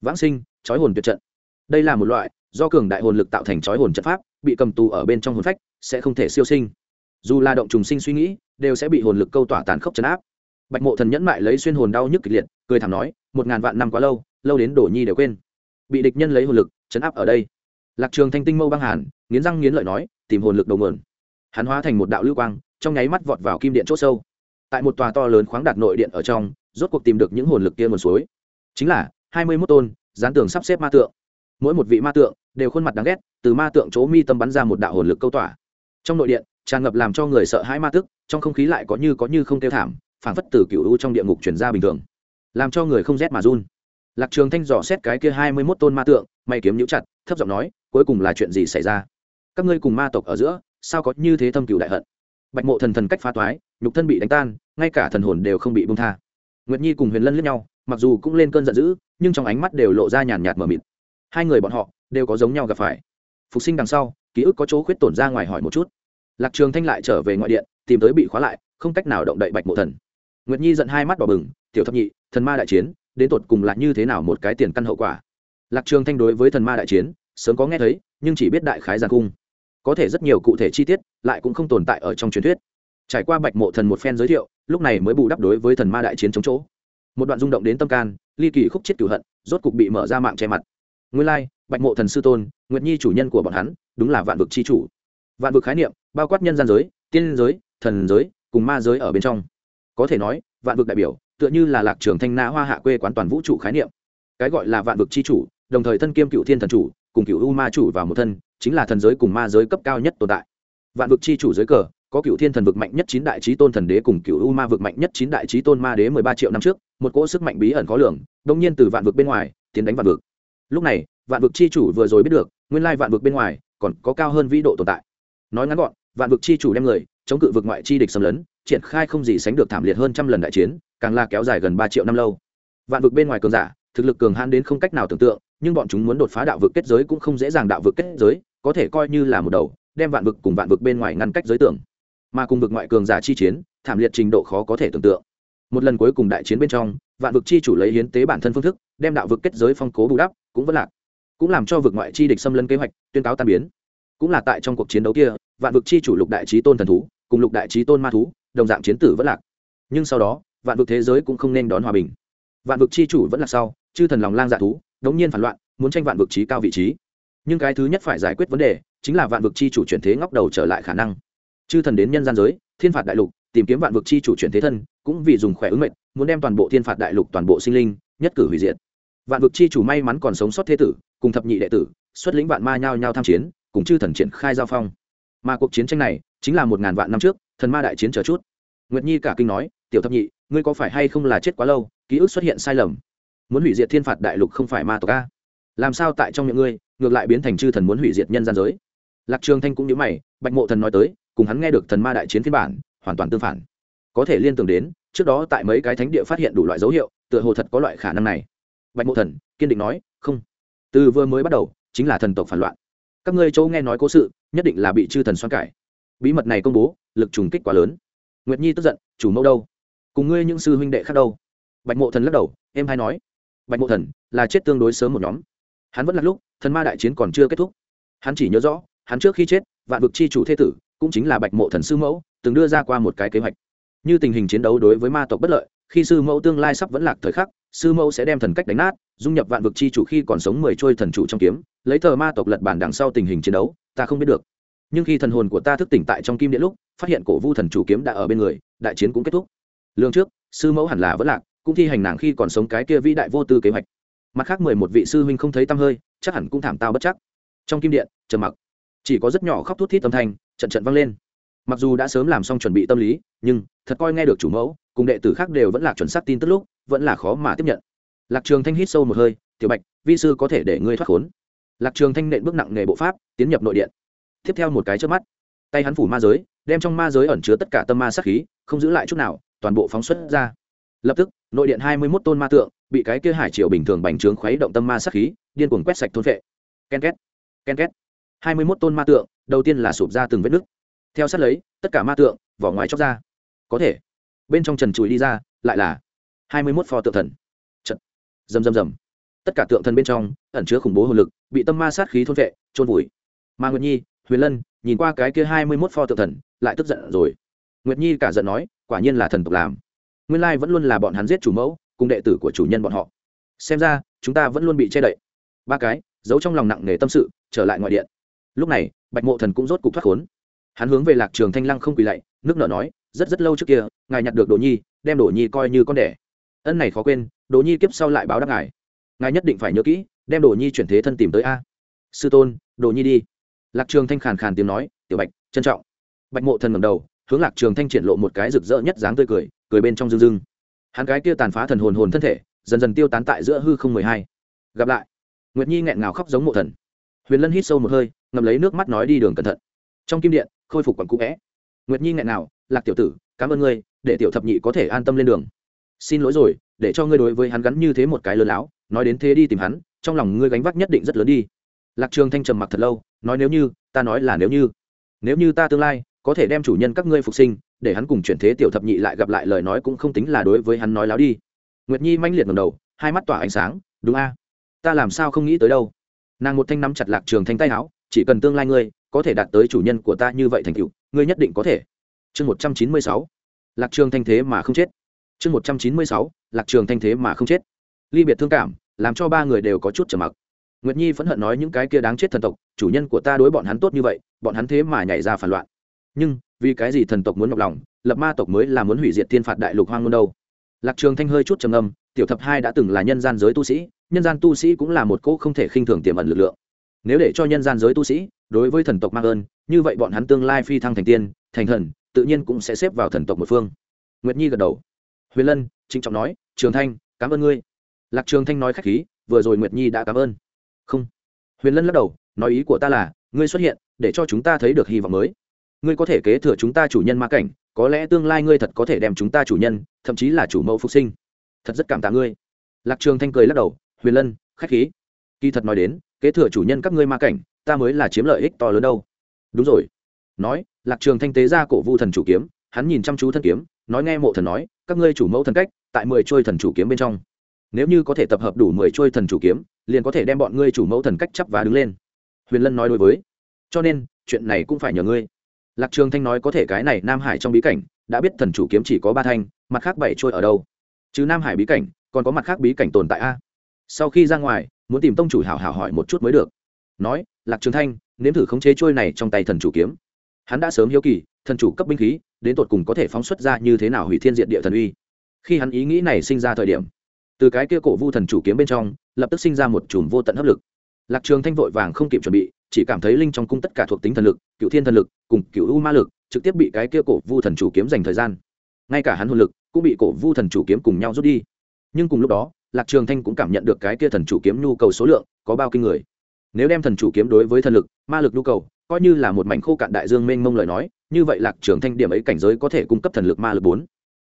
Vãng sinh, trói hồn tuyệt trận. Đây là một loại do cường đại hồn lực tạo thành trói hồn trận pháp, bị cầm tù ở bên trong hồn phách, sẽ không thể siêu sinh. Dù là động trùng sinh suy nghĩ, đều sẽ bị hồn lực câu tỏa tàn khốc chấn áp. Bạch mộ thần nhẫn mại lấy xuyên hồn đau nhức kịch liệt, cười thảm nói, một ngàn vạn năm quá lâu lâu đến đổ nhi đều quên. Bị địch nhân lấy hồn lực chấn áp ở đây. Lạc trường thanh tinh mâu băng hàn, nghiến răng nghiến lợi nói, tìm hồn lực đầu nguồn. Hắn hóa thành một đạo lưu quang, trong nháy mắt vọt vào kim điện chỗ sâu. Tại một tòa to lớn khoáng đạt nội điện ở trong, rốt cuộc tìm được những hồn lực kia nguồn suối. Chính là hai mươi mốt tôn, dán tường sắp xếp ma tượng mỗi một vị ma tượng đều khuôn mặt đáng ghét, từ ma tượng chỗ mi tâm bắn ra một đạo hồn lực câu tỏa. Trong nội điện, tràn ngập làm cho người sợ hãi ma tức, trong không khí lại có như có như không tiêu thảm phản phất từ cựu u trong địa ngục chuyển ra bình thường. Làm cho người không rét mà run. Lạc trường thanh dò xét cái kia hai mươi mốt tôn ma tượng, mày kiếm nhũ chặt, thấp giọng nói, cuối cùng là chuyện gì xảy ra? Các ngươi cùng ma tộc ở giữa, sao có như thế thâm cựu đại hận? Bạch mộ thần thần cách phá toái, nhục thân bị đánh tan, ngay cả thần hồn đều không bị bung tha. Nguyệt nhi cùng huyền lân lướt nhau, mặc dù cũng lên cơn giận dữ, nhưng trong ánh mắt đều lộ ra nhàn nhạt mờ mịt hai người bọn họ đều có giống nhau gặp phải. Phục sinh đằng sau, ký ức có chỗ khuyết tổn ra ngoài hỏi một chút. Lạc trường thanh lại trở về ngoại điện, tìm tới bị khóa lại, không cách nào động đậy bạch mộ thần. Nguyệt nhi giận hai mắt đỏ bừng, tiểu thập nhị, thần ma đại chiến, đến tột cùng là như thế nào một cái tiền căn hậu quả? Lạc trường thanh đối với thần ma đại chiến, sớm có nghe thấy, nhưng chỉ biết đại khái giàn cung. Có thể rất nhiều cụ thể chi tiết, lại cũng không tồn tại ở trong truyền thuyết. Trải qua bạch mộ thần một phen giới thiệu, lúc này mới bù đắp đối với thần ma đại chiến chống chỗ. Một đoạn rung động đến tâm can, ly kỳ khúc chết cửu hận, rốt cục bị mở ra mạng che mặt nguyên lai, bạch mộ thần sư tôn, nguyệt nhi chủ nhân của bọn hắn, đúng là vạn vực chi chủ. Vạn vực khái niệm, bao quát nhân gian giới, tiên giới, thần giới, cùng ma giới ở bên trong. Có thể nói, vạn vực đại biểu, tựa như là lạc trường thanh na hoa hạ quê quán toàn vũ trụ khái niệm. Cái gọi là vạn vực chi chủ, đồng thời thân kiêm cựu thiên thần chủ, cùng cựu u ma chủ vào một thân, chính là thần giới cùng ma giới cấp cao nhất tồn tại. Vạn vực chi chủ giới cờ, có cựu thiên thần vực mạnh nhất chín đại trí tôn thần đế cùng cựu u ma vực mạnh nhất chín đại trí tôn ma đế mười ba triệu năm trước, một cỗ sức mạnh bí ẩn khó lường, đông nhiên từ vạn vực bên ngoài, tiến đánh vạn vực lúc này, vạn vực chi chủ vừa rồi biết được, nguyên lai vạn vực bên ngoài còn có cao hơn vĩ độ tồn tại. Nói ngắn gọn, vạn vực chi chủ đem người, chống cự vực ngoại chi địch xâm lấn, triển khai không gì sánh được thảm liệt hơn trăm lần đại chiến, càng là kéo dài gần ba triệu năm lâu. Vạn vực bên ngoài cường giả, thực lực cường hãn đến không cách nào tưởng tượng, nhưng bọn chúng muốn đột phá đạo vực kết giới cũng không dễ dàng đạo vực kết giới, có thể coi như là một đầu, đem vạn vực cùng vạn vực bên ngoài ngăn cách giới tưởng. Mà cùng vực ngoại cường giả chi chiến, thảm liệt trình độ khó có thể tưởng tượng. Một lần cuối cùng đại chiến bên trong, vạn vực chi chủ lấy hiến tế bản thân phương thức, đem đạo vực kết giới phong cố bù đắp cũng vẫn lạc. Cũng làm cho vực ngoại chi địch xâm lấn kế hoạch, tuyên cáo tan biến. Cũng là tại trong cuộc chiến đấu kia, vạn vực chi chủ lục đại trí tôn thần thú, cùng lục đại trí tôn ma thú, đồng dạng chiến tử vẫn lạc. Nhưng sau đó, vạn vực thế giới cũng không nên đón hòa bình. Vạn vực chi chủ vẫn là sau, chư thần lòng lang dạ thú, đống nhiên phản loạn, muốn tranh vạn vực trí cao vị trí. Nhưng cái thứ nhất phải giải quyết vấn đề, chính là vạn vực chi chủ chuyển thế ngóc đầu trở lại khả năng. Chư thần đến nhân gian giới, thiên phạt đại lục, tìm kiếm vạn vực chi chủ chuyển thế thân, cũng vì dùng khỏe ứng mệnh, muốn đem toàn bộ thiên phạt đại lục toàn bộ sinh linh, nhất cử hủy diệt vạn vực chi chủ may mắn còn sống sót thế tử, cùng thập nhị đệ tử, xuất lĩnh vạn ma nhao nhao tham chiến, cùng chư thần triển khai giao phong. Mà cuộc chiến tranh này, chính là một ngàn vạn năm trước, thần ma đại chiến chờ chút. Nguyệt nhi cả kinh nói, tiểu thập nhị, ngươi có phải hay không là chết quá lâu, ký ức xuất hiện sai lầm? Muốn hủy diệt thiên phạt đại lục không phải ma tộc a. Làm sao tại trong miệng ngươi, ngược lại biến thành chư thần muốn hủy diệt nhân gian giới? Lạc trường thanh cũng nhớ mày, bạch mộ thần nói tới, cùng hắn nghe được thần ma đại chiến phiên bản, hoàn toàn tương phản. Có thể liên tưởng đến, trước đó tại mấy cái thánh địa phát hiện đủ loại dấu hiệu, tựa hồ thật có loại khả năng này bạch mộ thần, kiên định nói, không. Từ vừa mới bắt đầu, chính là thần tộc phản loạn. Các ngươi châu nghe nói cố sự, nhất định là bị chư thần xoan cải. Bí mật này công bố, lực trùng kích quá lớn. Nguyệt nhi tức giận, chủ mẫu đâu? Cùng ngươi những sư huynh đệ khác đâu? Bạch mộ thần lắc đầu em hay nói, bạch mộ thần, là chết tương đối sớm một nhóm. Hắn vẫn là lúc, thần ma đại chiến còn chưa kết thúc. Hắn chỉ nhớ rõ, hắn trước khi chết, vạn vực chi chủ thế tử, cũng chính là bạch mộ thần sư mẫu, từng đưa ra qua một cái kế hoạch. Như tình hình chiến đấu đối với ma tộc bất lợi khi sư mẫu tương lai sắp vẫn lạc thời khắc, sư mẫu sẽ đem thần cách đánh nát, dung nhập vạn vực chi chủ khi còn sống mười trôi thần chủ trong kiếm, lấy thờ ma tộc lật bản đằng sau tình hình chiến đấu, ta không biết được. Nhưng khi thần hồn của ta thức tỉnh tại trong kim điện lúc, phát hiện cổ vu thần chủ kiếm đã ở bên người, đại chiến cũng kết thúc. Lương trước, sư mẫu hẳn là vẫn lạc, cũng thi hành nàng khi còn sống cái kia vĩ đại vô tư kế hoạch. Mặt khác mười một vị sư huynh không thấy tăm hơi, chắc hẳn cũng thảm tao bất chắc. Trong kim điện, trầm mặc. Chỉ có rất nhỏ khóc thút thít âm thanh, trận trận vang lên mặc dù đã sớm làm xong chuẩn bị tâm lý, nhưng, thật coi nghe được chủ mẫu, cùng đệ tử khác đều vẫn là chuẩn xác tin tức lúc, vẫn là khó mà tiếp nhận. Lạc trường thanh hít sâu một hơi, tiểu bạch, vi sư có thể để ngươi thoát khốn. Lạc trường thanh nện bước nặng nghề bộ pháp, tiến nhập nội điện. Tiếp theo một cái trước mắt, tay hắn phủ ma giới, đem trong ma giới ẩn chứa tất cả tâm ma sát khí, không giữ lại chút nào, toàn bộ phóng xuất ra. Lập tức, nội điện hai mươi mốt tôn ma tượng, bị cái kia hải triều bình thường bành trướng khuấy động tâm ma sát khí, điên cuồng quét sạch thôn vệ. Ken két ken két. hai mươi mốt tôn ma tượng, đầu tiên là sụp ra từng vết nứt theo sát lấy, tất cả ma tượng, vỏ ngoài chóc ra. Có thể. Bên trong trần chùi đi ra, lại là hai mươi mốt pho tượng thần. Trận rầm rầm rầm. Tất cả tượng thần bên trong, ẩn chứa khủng bố hồn lực, bị tâm ma sát khí thôn vệ trôn vùi. Ma nguyệt nhi, huyền lân, nhìn qua cái kia hai mươi mốt pho tượng thần, lại tức giận rồi. Nguyệt nhi cả giận nói, quả nhiên là thần tộc làm. Nguyên lai vẫn luôn là bọn hắn giết chủ mẫu, cùng đệ tử của chủ nhân bọn họ. Xem ra, chúng ta vẫn luôn bị che đậy. Ba cái, giấu trong lòng nặng nề tâm sự, trở lại ngoại điện. Lúc này, bạch mộ thần cũng rốt cục thoát khốn hắn hướng về lạc trường thanh lăng không quỳ lạy nước nở nói, rất rất lâu trước kia, ngài nhặt được đồ nhi, đem đồ nhi coi như con đẻ. Ân này khó quên, đồ nhi kiếp sau lại báo đáp ngài. Ngài nhất định phải nhớ kỹ, đem đồ nhi chuyển thế thân tìm tới a. Sư tôn, đồ nhi đi. Lạc trường thanh khàn khàn tiếng nói, tiểu bạch, trân trọng. Bạch mộ thần ngầm đầu, hướng lạc trường thanh triển lộ một cái rực rỡ nhất dáng tươi cười cười bên trong rưng rưng. Hắn cái kia tàn phá thần hồn hồn thân thể, dần dần tiêu tán tại giữa hư không mười hai. Gặp lại, nguyệt nhi nghẹn ngào khóc giống mộ thần. Huyền lân hít sâu một hơi ngầm lấy nước mắt nói đi đường cẩn thận trong kim điện khôi phục quần cũ vẽ. Nguyệt nhi nghẹn nào, lạc tiểu tử cảm ơn ngươi để tiểu thập nhị có thể an tâm lên đường. Xin lỗi rồi để cho ngươi đối với hắn gắn như thế một cái lớn láo nói đến thế đi tìm hắn trong lòng ngươi gánh vác nhất định rất lớn đi. Lạc trường thanh trầm mặc thật lâu nói nếu như ta nói là nếu như. Nếu như ta tương lai có thể đem chủ nhân các ngươi phục sinh để hắn cùng chuyển thế tiểu thập nhị lại gặp lại lời nói cũng không tính là đối với hắn nói láo đi. Nguyệt nhi manh liệt ngầm đầu hai mắt tỏa ánh sáng đúng a ta làm sao không nghĩ tới đâu. Nàng một thanh nắm chặt lạc trường thanh tay áo chỉ cần tương lai ngươi có thể đạt tới chủ nhân của ta như vậy thành tựu, ngươi nhất định có thể. Chương một trăm chín mươi sáu, lạc trường thanh thế mà không chết. Chương một trăm chín mươi sáu, lạc trường thanh thế mà không chết. Ly biệt thương cảm, làm cho ba người đều có chút trầm mặc. Nguyệt nhi phẫn hận nói những cái kia đáng chết thần tộc, chủ nhân của ta đối bọn hắn tốt như vậy, bọn hắn thế mà nhảy ra phản loạn. Nhưng, vì cái gì thần tộc muốn nhọc lòng, lập ma tộc mới là muốn hủy diệt thiên phạt đại lục hoang ngôn đâu? Lạc trường thanh hơi chút trầm âm tiểu thập hai đã từng là nhân gian giới tu sĩ, nhân gian tu sĩ cũng là một cỗ không thể khinh thường tiềm ẩn lực lượng. Nếu để cho nhân gian giới tu sĩ đối với thần tộc mang ơn, như vậy bọn hắn tương lai phi thăng thành tiên, thành thần, tự nhiên cũng sẽ xếp vào thần tộc một phương. Nguyệt nhi gật đầu. Huyền lân, trịnh trọng nói, trường thanh, cảm ơn ngươi. Lạc trường thanh nói khách khí, vừa rồi nguyệt nhi đã cảm ơn. Không. Huyền lân lắc đầu, nói ý của ta là, ngươi xuất hiện, để cho chúng ta thấy được hy vọng mới. Ngươi có thể kế thừa chúng ta chủ nhân ma cảnh, có lẽ tương lai ngươi thật có thể đem chúng ta chủ nhân, thậm chí là chủ mẫu phục sinh. Thật rất cảm tạ ngươi. Lạc trường thanh cười lắc đầu, huyền lân, khách khí. Kỳ thật nói đến, kế thừa chủ nhân các ngươi ma cảnh ta mới là chiếm lợi ích to lớn đâu. Đúng rồi. Nói, lạc trường thanh tế ra cổ vu thần chủ kiếm, hắn nhìn chăm chú thân kiếm, nói nghe mộ thần nói, các ngươi chủ mẫu thần cách, tại mười trôi thần chủ kiếm bên trong. Nếu như có thể tập hợp đủ mười trôi thần chủ kiếm, liền có thể đem bọn ngươi chủ mẫu thần cách chấp và đứng lên. Huyền lân nói đối với. Cho nên, chuyện này cũng phải nhờ ngươi. Lạc trường thanh nói có thể cái này nam hải trong bí cảnh, đã biết thần chủ kiếm chỉ có ba thanh, mặt khác bảy trôi ở đâu? Chứ nam hải bí cảnh, còn có mặt khác bí cảnh tồn tại a? Sau khi ra ngoài, muốn tìm tông chủ hảo hảo hỏi một chút mới được nói, lạc trường thanh, nếm thử khống chế trôi này trong tay thần chủ kiếm. Hắn đã sớm hiếu kỳ, thần chủ cấp binh khí, đến tột cùng có thể phóng xuất ra như thế nào hủy thiên diện địa thần uy. Khi hắn ý nghĩ này sinh ra thời điểm, từ cái kia cổ vu thần chủ kiếm bên trong, lập tức sinh ra một chùm vô tận hấp lực. Lạc trường thanh vội vàng không kịp chuẩn bị, chỉ cảm thấy linh trong cung tất cả thuộc tính thần lực, cựu thiên thần lực cùng cựu u ma lực, trực tiếp bị cái kia cổ vu thần chủ kiếm dành thời gian. Ngay cả hắn hồn lực cũng bị cổ vu thần chủ kiếm cùng nhau rút đi. Nhưng cùng lúc đó, lạc trường thanh cũng cảm nhận được cái kia thần chủ kiếm nhu cầu số lượng có bao kinh người nếu đem thần chủ kiếm đối với thần lực, ma lực nhu cầu, coi như là một mảnh khô cạn đại dương mênh mông lời nói, như vậy lạc trường thanh điểm ấy cảnh giới có thể cung cấp thần lực ma lực bốn.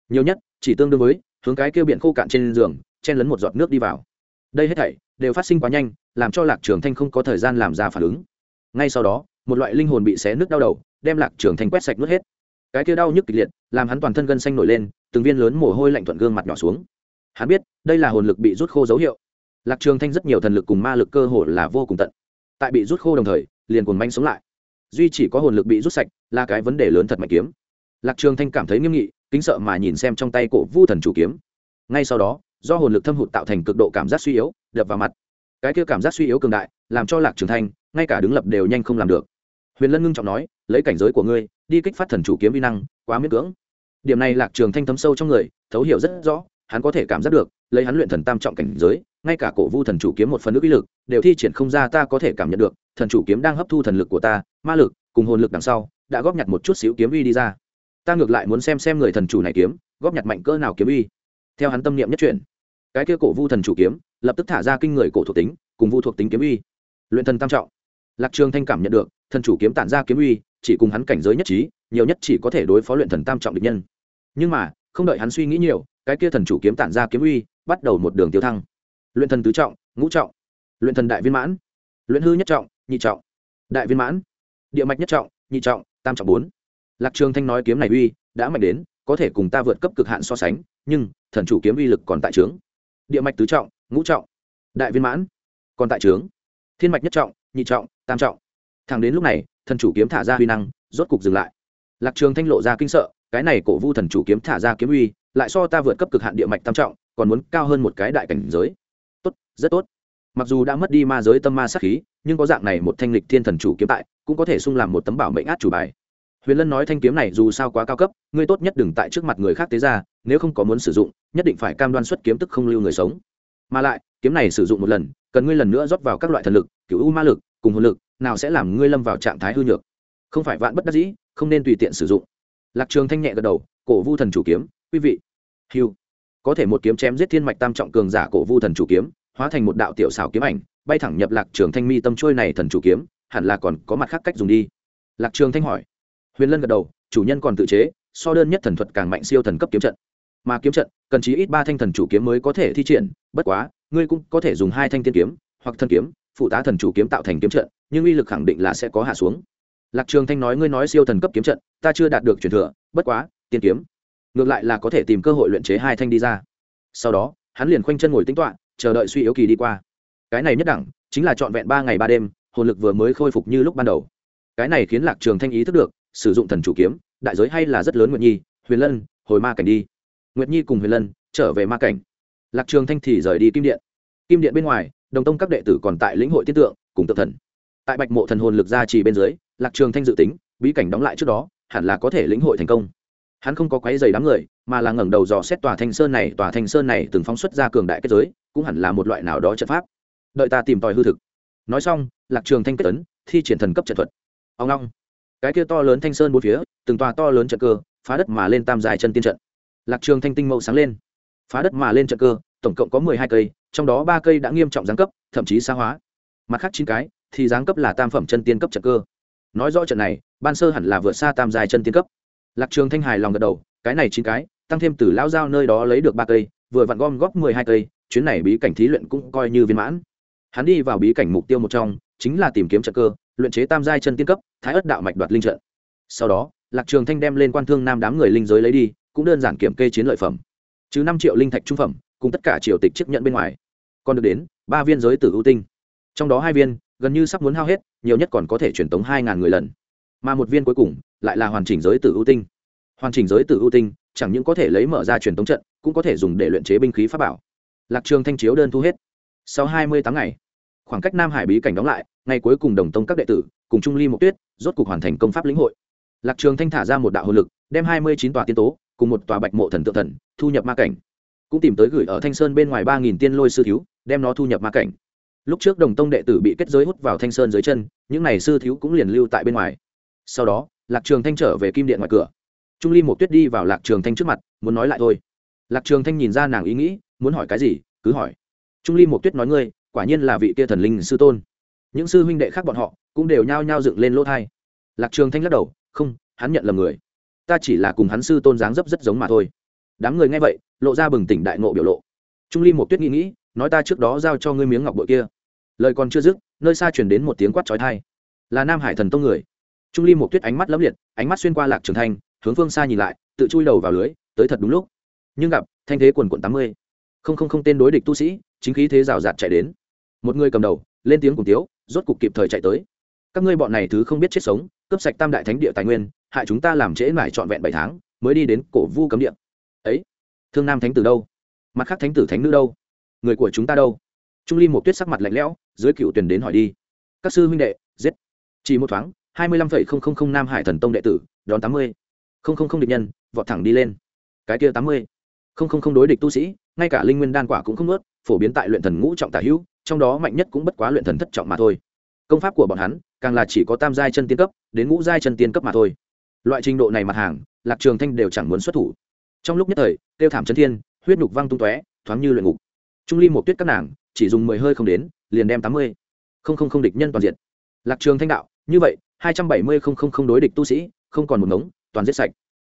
Nhiều nhất, chỉ tương đương với, hướng cái kêu biển khô cạn trên giường, chen lấn một giọt nước đi vào. Đây hết thảy đều phát sinh quá nhanh, làm cho lạc trường thanh không có thời gian làm ra phản ứng. Ngay sau đó, một loại linh hồn bị xé nước đau đầu, đem lạc trường thanh quét sạch nước hết. Cái kia đau nhức kịch liệt, làm hắn toàn thân gân xanh nổi lên, từng viên lớn mồ hôi lạnh thuận gương mặt nhỏ xuống. Hắn biết, đây là hồn lực bị rút khô dấu hiệu. Lạc trường thanh rất nhiều thần lực cùng ma lực cơ hồ là vô cùng tận tại bị rút khô đồng thời, liền cồn manh sống lại. Duy chỉ có hồn lực bị rút sạch là cái vấn đề lớn thật mạnh kiếm. Lạc trường thanh cảm thấy nghiêm nghị, kính sợ mà nhìn xem trong tay cổ vu thần chủ kiếm. Ngay sau đó, do hồn lực thâm hụt tạo thành cực độ cảm giác suy yếu, đập vào mặt. Cái kia cảm giác suy yếu cường đại, làm cho lạc trường thanh, ngay cả đứng lập đều nhanh không làm được. Huyền lân ngưng trọng nói, lấy cảnh giới của ngươi, đi kích phát thần chủ kiếm vi năng, quá miễn cưỡng. Điểm này lạc trường thanh thấm sâu trong người, thấu hiểu rất rõ hắn có thể cảm giác được, lấy hắn luyện thần tam trọng cảnh giới, ngay cả cổ vu thần chủ kiếm một phần nước uy lực, đều thi triển không ra ta có thể cảm nhận được, thần chủ kiếm đang hấp thu thần lực của ta, ma lực cùng hồn lực đằng sau, đã góp nhặt một chút xíu kiếm uy đi ra. Ta ngược lại muốn xem xem người thần chủ này kiếm, góp nhặt mạnh cỡ nào kiếm uy. Theo hắn tâm niệm nhất chuyển, cái kia cổ vu thần chủ kiếm, lập tức thả ra kinh người cổ thuộc tính, cùng vu thuộc tính kiếm uy. Luyện thần tam trọng. Lạc trường thanh cảm nhận được, thần chủ kiếm tản ra kiếm uy, chỉ cùng hắn cảnh giới nhất trí, nhiều nhất chỉ có thể đối phó luyện thần tam trọng địch nhân. Nhưng mà không đợi hắn suy nghĩ nhiều, cái kia thần chủ kiếm tản ra kiếm uy, bắt đầu một đường tiêu thăng. Luyện thần tứ trọng, ngũ trọng. Luyện thần đại viên mãn. Luyện hư nhất trọng, nhị trọng. Đại viên mãn. Địa mạch nhất trọng, nhị trọng, tam trọng bốn. Lạc trường thanh nói kiếm này uy đã mạnh đến, có thể cùng ta vượt cấp cực hạn so sánh, nhưng thần chủ kiếm uy lực còn tại trướng. Địa mạch tứ trọng, ngũ trọng. Đại viên mãn. Còn tại trướng. Thiên mạch nhất trọng, nhị trọng, tam trọng. Thẳng đến lúc này, thần chủ kiếm thả ra uy năng, rốt cục dừng lại. Lạc trường thanh lộ ra kinh sợ cái này cổ vu thần chủ kiếm thả ra kiếm uy, lại so ta vượt cấp cực hạn địa mạch tam trọng, còn muốn cao hơn một cái đại cảnh giới. Tốt, rất tốt. Mặc dù đã mất đi ma giới tâm ma sát khí, nhưng có dạng này một thanh lịch thiên thần chủ kiếm tại, cũng có thể sung làm một tấm bảo mệnh át chủ bài. Huyền lân nói thanh kiếm này dù sao quá cao cấp, ngươi tốt nhất đừng tại trước mặt người khác tế ra, nếu không có muốn sử dụng, nhất định phải cam đoan xuất kiếm tức không lưu người sống. Mà lại, kiếm này sử dụng một lần, cần ngươi lần nữa rót vào các loại thần lực cựu u ma lực, cùng hồn lực, nào sẽ làm ngươi lâm vào trạng thái hư nhược. Không phải vạn bất đắc dĩ, không nên tùy tiện sử dụng lạc trường thanh nhẹ gật đầu, cổ vu thần chủ kiếm, quý vị, hiu, có thể một kiếm chém giết thiên mạch tam trọng cường giả cổ vu thần chủ kiếm, hóa thành một đạo tiểu xảo kiếm ảnh, bay thẳng nhập lạc trường thanh mi tâm trôi này thần chủ kiếm, hẳn là còn có mặt khác cách dùng đi. Lạc trường thanh hỏi. Huyền lân gật đầu, chủ nhân còn tự chế, so đơn nhất thần thuật càng mạnh siêu thần cấp kiếm trận. Mà kiếm trận, cần chí ít ba thanh thần chủ kiếm mới có thể thi triển, bất quá, ngươi cũng có thể dùng hai thanh tiên kiếm hoặc Thần kiếm, phụ tá thần chủ kiếm tạo thành kiếm trận, nhưng uy lực khẳng định là sẽ có hạ xuống lạc trường thanh nói, ngươi nói siêu thần cấp kiếm trận, ta chưa đạt được truyền thừa, bất quá, tiên kiếm. Ngược lại là có thể tìm cơ hội luyện chế hai thanh đi ra. Sau đó, hắn liền khoanh chân ngồi tính toạ chờ đợi suy yếu kỳ đi qua. Cái này nhất đẳng, chính là trọn vẹn ba ngày ba đêm, hồn lực vừa mới khôi phục như lúc ban đầu. Cái này khiến lạc trường thanh ý thức được, sử dụng thần chủ kiếm, đại giới hay là rất lớn nguyệt nhi, huyền lân, hồi ma cảnh đi. Nguyệt nhi cùng huyền lân, trở về ma cảnh. Lạc trường thanh thì rời đi kim điện. Kim điện bên ngoài, đồng tông các đệ tử còn tại lĩnh hội tiết tượng, cùng tự thần. Tại bạch mộ thần hồn lực ra chỉ bên dưới lạc trường thanh dự tính, bí cảnh đóng lại trước đó, hẳn là có thể lĩnh hội thành công. Hắn không có quấy giày đám người, mà là ngẩng đầu dò xét tòa thanh sơn này, tòa thanh sơn này từng phóng xuất ra cường đại kết giới, cũng hẳn là một loại nào đó trận pháp. Đợi ta tìm tòi hư thực. Nói xong, lạc trường thanh kết tấn thi triển thần cấp trận thuật. Ông long. Cái kia to lớn thanh sơn bốn phía, từng tòa to lớn trận cơ, phá đất mà lên tam dài chân tiên trận. Lạc trường thanh tinh mâu sáng lên. Phá đất mà lên trận cơ, tổng cộng có mười hai cây, trong đó ba cây đã nghiêm trọng giáng cấp, thậm chí xa hóa. Mặt khác chín cái, thì giáng cấp là tam phẩm chân tiên cấp trận cơ nói rõ trận này, ban sơ hẳn là vượt xa tam dài chân tiên cấp. Lạc trường thanh hài lòng gật đầu, cái này chín cái, tăng thêm từ lão giao nơi đó lấy được ba cây, vừa vặn gom góp mười hai cây, chuyến này bí cảnh thí luyện cũng coi như viên mãn. Hắn đi vào bí cảnh mục tiêu một trong, chính là tìm kiếm trận cơ, luyện chế tam giai chân tiên cấp, thái ất đạo mạch đoạt linh trận. Sau đó, lạc trường thanh đem lên quan thương nam đám người linh giới lấy đi, cũng đơn giản kiểm kê chiến lợi phẩm. Chứ năm triệu linh thạch trung phẩm, cùng tất cả triều tịch chấp nhận bên ngoài, còn được đến ba viên giới tử ưu tinh. Trong đó hai viên gần như sắp muốn hao hết, nhiều nhất còn có thể truyền tống hai ngàn người lần. Mà một viên cuối cùng lại là hoàn chỉnh giới tử ưu tinh. Hoàn chỉnh giới tử ưu tinh, chẳng những có thể lấy mở ra truyền tống trận, cũng có thể dùng để luyện chế binh khí pháp bảo. Lạc trường thanh chiếu đơn thu hết. Sau hai mươi tám ngày, khoảng cách nam hải bí cảnh đóng lại, ngày cuối cùng đồng tông các đệ tử cùng trung ly mộc tuyết rốt cục hoàn thành công pháp lĩnh hội. Lạc trường thanh thả ra một đạo hồn lực, đem hai mươi chín tòa tiên tố cùng một tòa bạch mộ thần tự thần thu nhập ma cảnh. Cũng tìm tới gửi ở thanh sơn bên ngoài ba nghìn tiên lôi sư thiếu, đem nó thu nhập ma cảnh lúc trước đồng tông đệ tử bị kết giới hút vào thanh sơn dưới chân, những n à y sư thiếu cũng liền lưu tại bên ngoài. Sau đó, lạc trường thanh trở về kim điện ngoài cửa. Trung ly một tuyết đi vào lạc trường thanh trước mặt, muốn nói lại thôi. Lạc trường thanh nhìn ra nàng ý nghĩ, muốn hỏi cái gì, cứ hỏi. Trung ly một tuyết nói ngươi, quả nhiên là vị kia thần linh sư tôn. Những sư huynh đệ khác bọn họ cũng đều nhao nhao dựng lên lỗ thai. Lạc trường thanh lắc đầu, không, hắn nhận là người. Ta chỉ là cùng hắn sư tôn dáng dấp rất giống mà thôi. Đám người nghe vậy, lộ ra bừng tỉnh đại ngộ biểu lộ. Trung ly một tuyết nghĩ nghĩ, nói ta trước đó giao cho ngươi miếng ngọc bội kia lời còn chưa dứt, nơi xa chuyển đến một tiếng quát trói thai là nam hải thần tông người. Trung ly một tuyết ánh mắt lấp liệt, ánh mắt xuyên qua lạc trường thanh, hướng phương xa nhìn lại, tự chui đầu vào lưới, tới thật đúng lúc. Nhưng gặp thanh thế quần quận tám mươi, không không không tên đối địch tu sĩ, chính khí thế rào rạt chạy đến. Một người cầm đầu, lên tiếng cùng tiếu, rốt cục kịp thời chạy tới. Các ngươi bọn này thứ không biết chết sống, cướp sạch tam đại thánh địa tài nguyên, hại chúng ta làm trễ mải trọn vẹn bảy tháng, mới đi đến cổ vu cấm địa. Ấy, thương nam thánh tử đâu? Mặt khác thánh tử thánh nữ đâu? Người của chúng ta đâu? Trung ly một tuyết sắc mặt lạnh lẽo, dưới cựu tuyển đến hỏi đi. Các sư huynh đệ, giết. Chỉ một thoáng, hai mươi lăm phẩy không không không nam hải thần tông đệ tử, đón tám mươi. Không không không địch nhân, vọt thẳng đi lên. Cái kia tám mươi. Không không không đối địch tu sĩ, ngay cả linh nguyên đan quả cũng không ướt phổ biến tại luyện thần ngũ trọng tả hữu, trong đó mạnh nhất cũng bất quá luyện thần thất trọng mà thôi. Công pháp của bọn hắn, càng là chỉ có tam giai chân tiên cấp, đến ngũ giai chân tiên cấp mà thôi. Loại trình độ này mặt hàng, lạc trường thanh đều chẳng muốn xuất thủ. Trong lúc nhất thời, tiêu thảm chân thiên, huyết nhục văng tung tóe, thoáng như luyện ngục trung ly một tuyết các nàng, chỉ dùng mười hơi không đến, liền đem tám mươi không không không địch nhân toàn diện lạc trường thanh đạo, như vậy, hai trăm bảy mươi không không không đối địch tu sĩ, không còn một ngống, toàn giết sạch.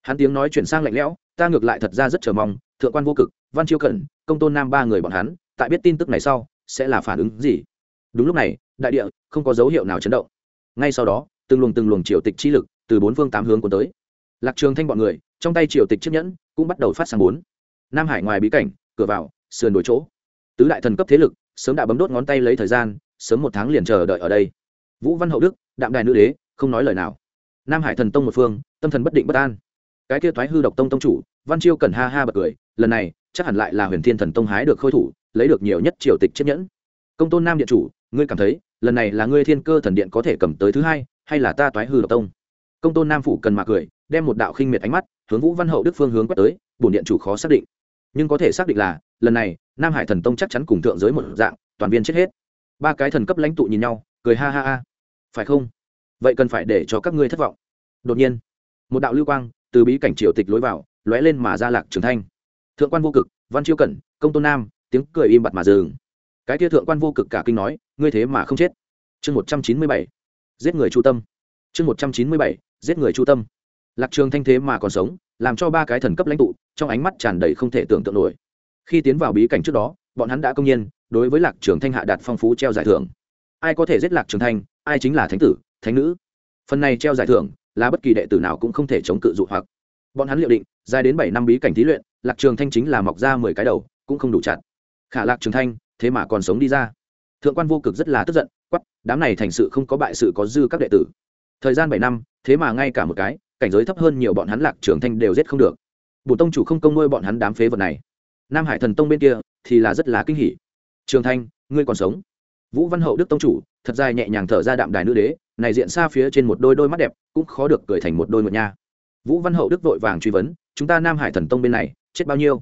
Hắn tiếng nói chuyển sang lạnh lẽo, ta ngược lại thật ra rất chờ mong, thượng quan vô cực, văn chiêu cẩn, công tôn nam ba người bọn hắn, tại biết tin tức này sau, sẽ là phản ứng gì? Đúng lúc này, đại địa, không có dấu hiệu nào chấn động. Ngay sau đó, từng luồng từng luồng triều tịch chi lực từ bốn phương tám hướng cuốn tới. Lạc trường thanh bọn người, trong tay triều tịch chiếc nhẫn, cũng bắt đầu phát sang bốn. Nam hải ngoài bí cảnh, cửa vào, sườn đổi chỗ tứ đại thần cấp thế lực sớm đã bấm đốt ngón tay lấy thời gian, sớm một tháng liền chờ đợi ở đây. Vũ văn hậu đức, đạm đài nữ đế, không nói lời nào. Nam hải thần tông một phương, tâm thần bất định bất an. Cái kia thoái hư độc tông tông chủ, văn chiêu cần ha ha bật cười, lần này, chắc hẳn lại là huyền thiên thần tông hái được khôi thủ, lấy được nhiều nhất triều tịch chiếc nhẫn. Công tôn nam điện chủ, ngươi cảm thấy, lần này là ngươi thiên cơ thần điện có thể cầm tới thứ hai, hay là ta toái hư độc tông? Công tôn nam phủ cần mà cười, đem một đạo khinh miệt ánh mắt hướng vũ văn hậu đức phương hướng quét tới, bổn điện chủ khó xác định. Nhưng có thể xác định là, lần này nam hải thần tông chắc chắn cùng thượng giới một dạng, toàn viên chết hết. Ba cái thần cấp lãnh tụ nhìn nhau, cười ha ha ha. Phải không? Vậy cần phải để cho các ngươi thất vọng. Đột nhiên, một đạo lưu quang từ bí cảnh triều tịch lối vào, lóe lên mà ra lạc trường thanh. Thượng quan vô cực, văn chiêu cẩn, công tôn nam, tiếng cười im bặt mà dừng. Cái kia thượng quan vô cực cả kinh nói, ngươi thế mà không chết. Chương một trăm chín mươi bảy, giết người chu tâm. Chương một trăm chín mươi bảy, giết người chu tâm. Lạc trường thanh thế mà còn sống, làm cho ba cái thần cấp lãnh tụ, trong ánh mắt tràn đầy không thể tưởng tượng nổi khi tiến vào bí cảnh trước đó, bọn hắn đã công nhiên, đối với lạc trường thanh hạ đạt phong phú treo giải thưởng. Ai có thể giết lạc trường thanh, ai chính là thánh tử, thánh nữ? Phần này treo giải thưởng là bất kỳ đệ tử nào cũng không thể chống cự dụ hoặc. Bọn hắn liệu định, dài đến bảy năm bí cảnh thí luyện, lạc trường thanh chính là mọc ra mười cái đầu, cũng không đủ chặt. Khả lạc trường thanh, thế mà còn sống đi ra. Thượng quan vô cực rất là tức giận quắp đám này thành sự không có bại sự có dư các đệ tử. Thời gian bảy năm, thế mà ngay cả một cái, cảnh giới thấp hơn nhiều bọn hắn lạc trường thanh đều giết không được. Bổn tông chủ không công nuôi bọn hắn đám phế vật này nam hải thần tông bên kia thì là rất là kinh hỉ. Trường thanh, ngươi còn sống? Vũ văn hậu đức tông chủ, thật dài nhẹ nhàng thở ra đạm đài nữ đế, này diện xa phía trên một đôi đôi mắt đẹp cũng khó được cười thành một đôi một nha. Vũ văn hậu đức vội vàng truy vấn, chúng ta nam hải thần tông bên này chết bao nhiêu?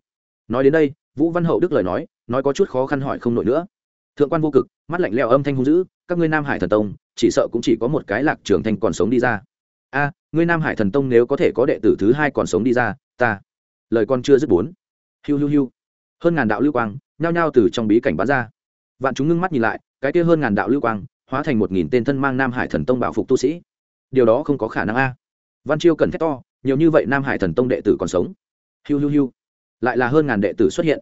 Nói đến đây, vũ văn hậu đức lời nói nói có chút khó khăn hỏi không nổi nữa. Thượng quan vô cực, mắt lạnh leo âm thanh hung dữ, các ngươi nam hải thần tông, chỉ sợ cũng chỉ có một cái lạc trường thanh còn sống đi ra. A, ngươi nam hải thần tông nếu có thể có đệ tử thứ hai còn sống đi ra, ta, lời con chưa dứt bốn. Hiu hiu hiu hơn ngàn đạo lưu quang, nhao nhao từ trong bí cảnh bắn ra. Vạn chúng ngưng mắt nhìn lại, cái kia hơn ngàn đạo lưu quang, hóa thành một nghìn tên thân mang nam hải thần tông bảo phục tu sĩ. Điều đó không có khả năng a. Văn chiêu cần thét to, nhiều như vậy nam hải thần tông đệ tử còn sống. Hiu hiu hiu. Lại là hơn ngàn đệ tử xuất hiện.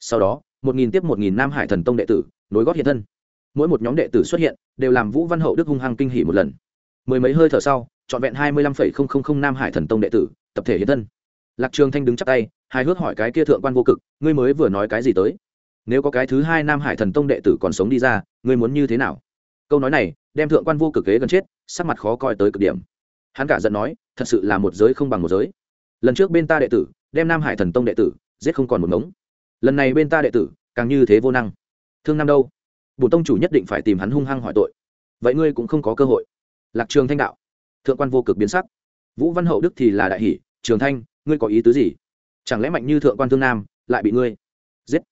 Sau đó, một nghìn tiếp một nghìn nam hải thần tông đệ tử, nối gót hiện thân. Mỗi một nhóm đệ tử xuất hiện, đều làm vũ văn hậu đức hung hăng kinh hỉ một lần. Mười mấy hơi thở sau, trọn vẹn hai mươi lăm phẩy không không không nam hải thần tông đệ tử, tập thể hiện thân lạc trường thanh đứng chắp tay, hài hước hỏi cái kia thượng quan vô cực, ngươi mới vừa nói cái gì tới? Nếu có cái thứ hai nam hải thần tông đệ tử còn sống đi ra, ngươi muốn như thế nào? Câu nói này, đem thượng quan vô cực kế gần chết, sắc mặt khó coi tới cực điểm. Hắn cả giận nói, thật sự là một giới không bằng một giới. Lần trước bên ta đệ tử, đem nam hải thần tông đệ tử, giết không còn một ngống. Lần này bên ta đệ tử, càng như thế vô năng. Thương nam đâu? Bổ tông chủ nhất định phải tìm hắn hung hăng hỏi tội. Vậy ngươi cũng không có cơ hội. Lạc trường thanh đạo. Thượng quan vô cực biến sắc. Vũ văn hậu đức thì là đại hỷ, trường thanh ngươi có ý tứ gì? Chẳng lẽ mạnh như thượng quan thương nam lại bị ngươi giết?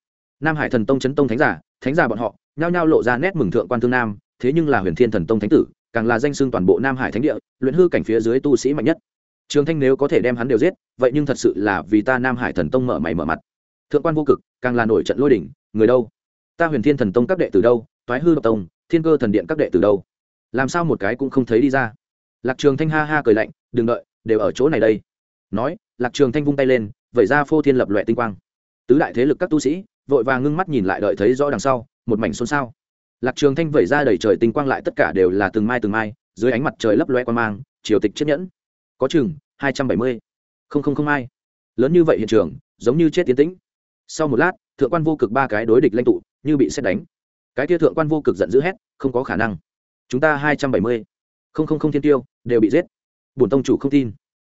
Nam hải thần tông chấn tông thánh giả thánh giả bọn họ, nhao nhao lộ ra nét mừng thượng quan thương nam, thế nhưng là huyền thiên thần tông thánh tử, càng là danh xưng toàn bộ nam hải thánh địa, luyện hư cảnh phía dưới tu sĩ mạnh nhất. Trường thanh nếu có thể đem hắn đều giết, vậy nhưng thật sự là vì ta nam hải thần tông mở mày mở mặt. Thượng quan vô cực, càng là nổi trận lôi đỉnh, người đâu? Ta huyền thiên thần tông các đệ từ đâu? Thoái hư độc tông, thiên cơ thần điện các đệ từ đâu? Làm sao một cái cũng không thấy đi ra? Lạc trường thanh ha ha cười lạnh, đừng đợi, đều ở chỗ này đây. Nói lạc trường thanh vung tay lên, vẩy ra phô thiên lập loại tinh quang. Tứ đại thế lực các tu sĩ, vội vàng ngưng mắt nhìn lại đợi thấy rõ đằng sau, một mảnh xôn xao. Lạc trường thanh vẩy ra đầy trời tinh quang lại tất cả đều là từng mai từng mai, dưới ánh mặt trời lấp loe quan mang, triều tịch chiếc nhẫn. Có chừng hai trăm bảy mươi. Không không không ai. Lớn như vậy hiện trường, giống như chết tiến tĩnh. Sau một lát, thượng quan vô cực ba cái đối địch lãnh tụ, như bị xét đánh. Cái kia thượng quan vô cực giận dữ hét, không có khả năng. Chúng ta hai trăm bảy mươi. Không không không thiên tiêu, đều bị giết. Bổn tông chủ không tin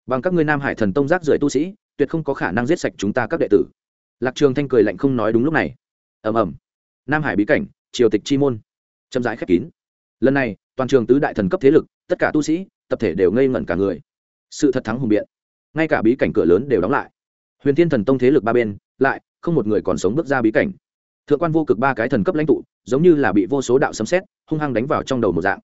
bằng các ngươi nam hải thần tông giác rưởi tu sĩ, tuyệt không có khả năng giết sạch chúng ta các đệ tử. Lạc trường thanh cười lạnh không nói đúng lúc này. Ầm ầm. Nam hải bí cảnh, triều tịch chi môn. Chậm rãi khép kín. Lần này, toàn trường tứ đại thần cấp thế lực, tất cả tu sĩ, tập thể đều ngây ngẩn cả người. Sự thật thắng hùng biện. Ngay cả bí cảnh cửa lớn đều đóng lại. Huyền thiên thần tông thế lực ba bên, lại, không một người còn sống bước ra bí cảnh. Thượng quan vô cực ba cái thần cấp lãnh tụ, giống như là bị vô số đạo sấm xét hung hăng đánh vào trong đầu một dạng.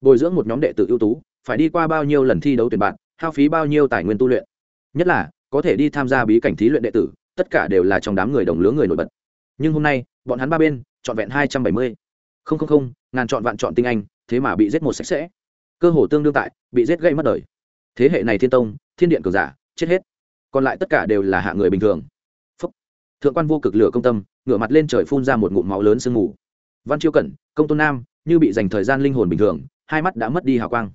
Bồi dưỡng một nhóm đệ tử ưu tú, phải đi qua bao nhiêu lần thi đấu tuyển bạn hao phí bao nhiêu tài nguyên tu luyện. Nhất là, có thể đi tham gia bí cảnh thí luyện đệ tử, tất cả đều là trong đám người đồng lứa người nổi bật. Nhưng hôm nay, bọn hắn ba bên chọn vẹn hai trăm bảy mươi. Không không không, ngàn chọn vạn chọn tinh anh, thế mà bị giết một sạch sẽ. Cơ hồ tương đương tại, bị giết gây mất đời. Thế hệ này thiên tông, thiên điện cường giả, chết hết. Còn lại tất cả đều là hạ người bình thường. Phúc. thượng quan vô cực lửa công tâm, ngửa mặt lên trời phun ra một ngụm máu lớn sương mù. Văn chiêu cẩn, công tôn nam, như bị dành thời gian linh hồn bình thường, hai mắt đã mất đi hào quang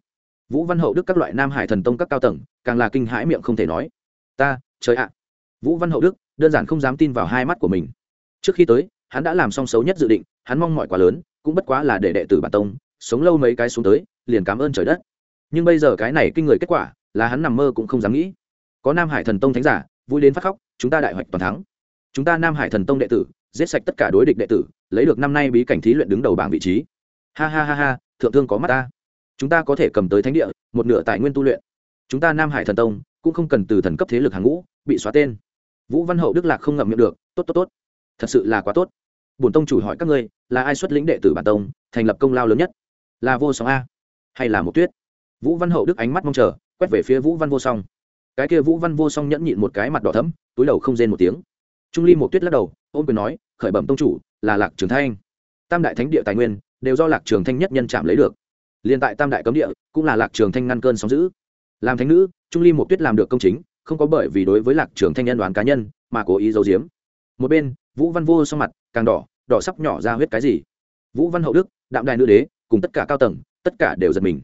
vũ văn hậu đức các loại nam hải thần tông các cao tầng, càng là kinh hãi miệng không thể nói. Ta, trời ạ. Vũ văn hậu đức, đơn giản không dám tin vào hai mắt của mình. Trước khi tới, hắn đã làm xong xấu nhất dự định, hắn mong mọi quá lớn, cũng bất quá là để đệ tử bản tông, sống lâu mấy cái xuống tới, liền cảm ơn trời đất. Nhưng bây giờ cái này kinh người kết quả, là hắn nằm mơ cũng không dám nghĩ. Có nam hải thần tông thánh giả, vui đến phát khóc, chúng ta đại hoạch toàn thắng. Chúng ta nam hải thần tông đệ tử, giết sạch tất cả đối địch đệ tử, lấy được năm nay bí cảnh thí luyện đứng đầu bảng vị trí. Ha ha ha ha, thượng thương có mắt ta chúng ta có thể cầm tới thánh địa, một nửa tài nguyên tu luyện. Chúng ta nam hải thần tông cũng không cần từ thần cấp thế lực hàng ngũ bị xóa tên. Vũ văn hậu, đức lạc không ngậm miệng được, tốt tốt tốt. Thật sự là quá tốt. Bổn tông chủ hỏi các ngươi, là ai xuất lĩnh đệ tử bản tông, thành lập công lao lớn nhất? Là vô song a hay là một tuyết? Vũ văn hậu đức ánh mắt mong chờ, quét về phía vũ văn vô song. Cái kia vũ văn vô song nhẫn nhịn một cái mặt đỏ thấm túi đầu không rên một tiếng. Trung ly một tuyết lắc đầu ôm quyền nói, khởi bẩm tông chủ, là lạc trường thanh. Tam đại thánh địa tài nguyên đều do lạc trường thanh nhất nhân chạm lấy được liền tại tam đại cấm địa, cũng là lạc trường thanh ngăn cơn sóng giữ làm thánh nữ, trung ly một tuyết làm được công chính, không có bởi vì đối với lạc trường thanh nhân đoán cá nhân, mà cố ý giấu giếm. Một bên, vũ văn vô sau mặt, càng đỏ đỏ sắp nhỏ ra huyết cái gì. Vũ văn hậu đức, đạm đài nữ đế, cùng tất cả cao tầng, tất cả đều giật mình.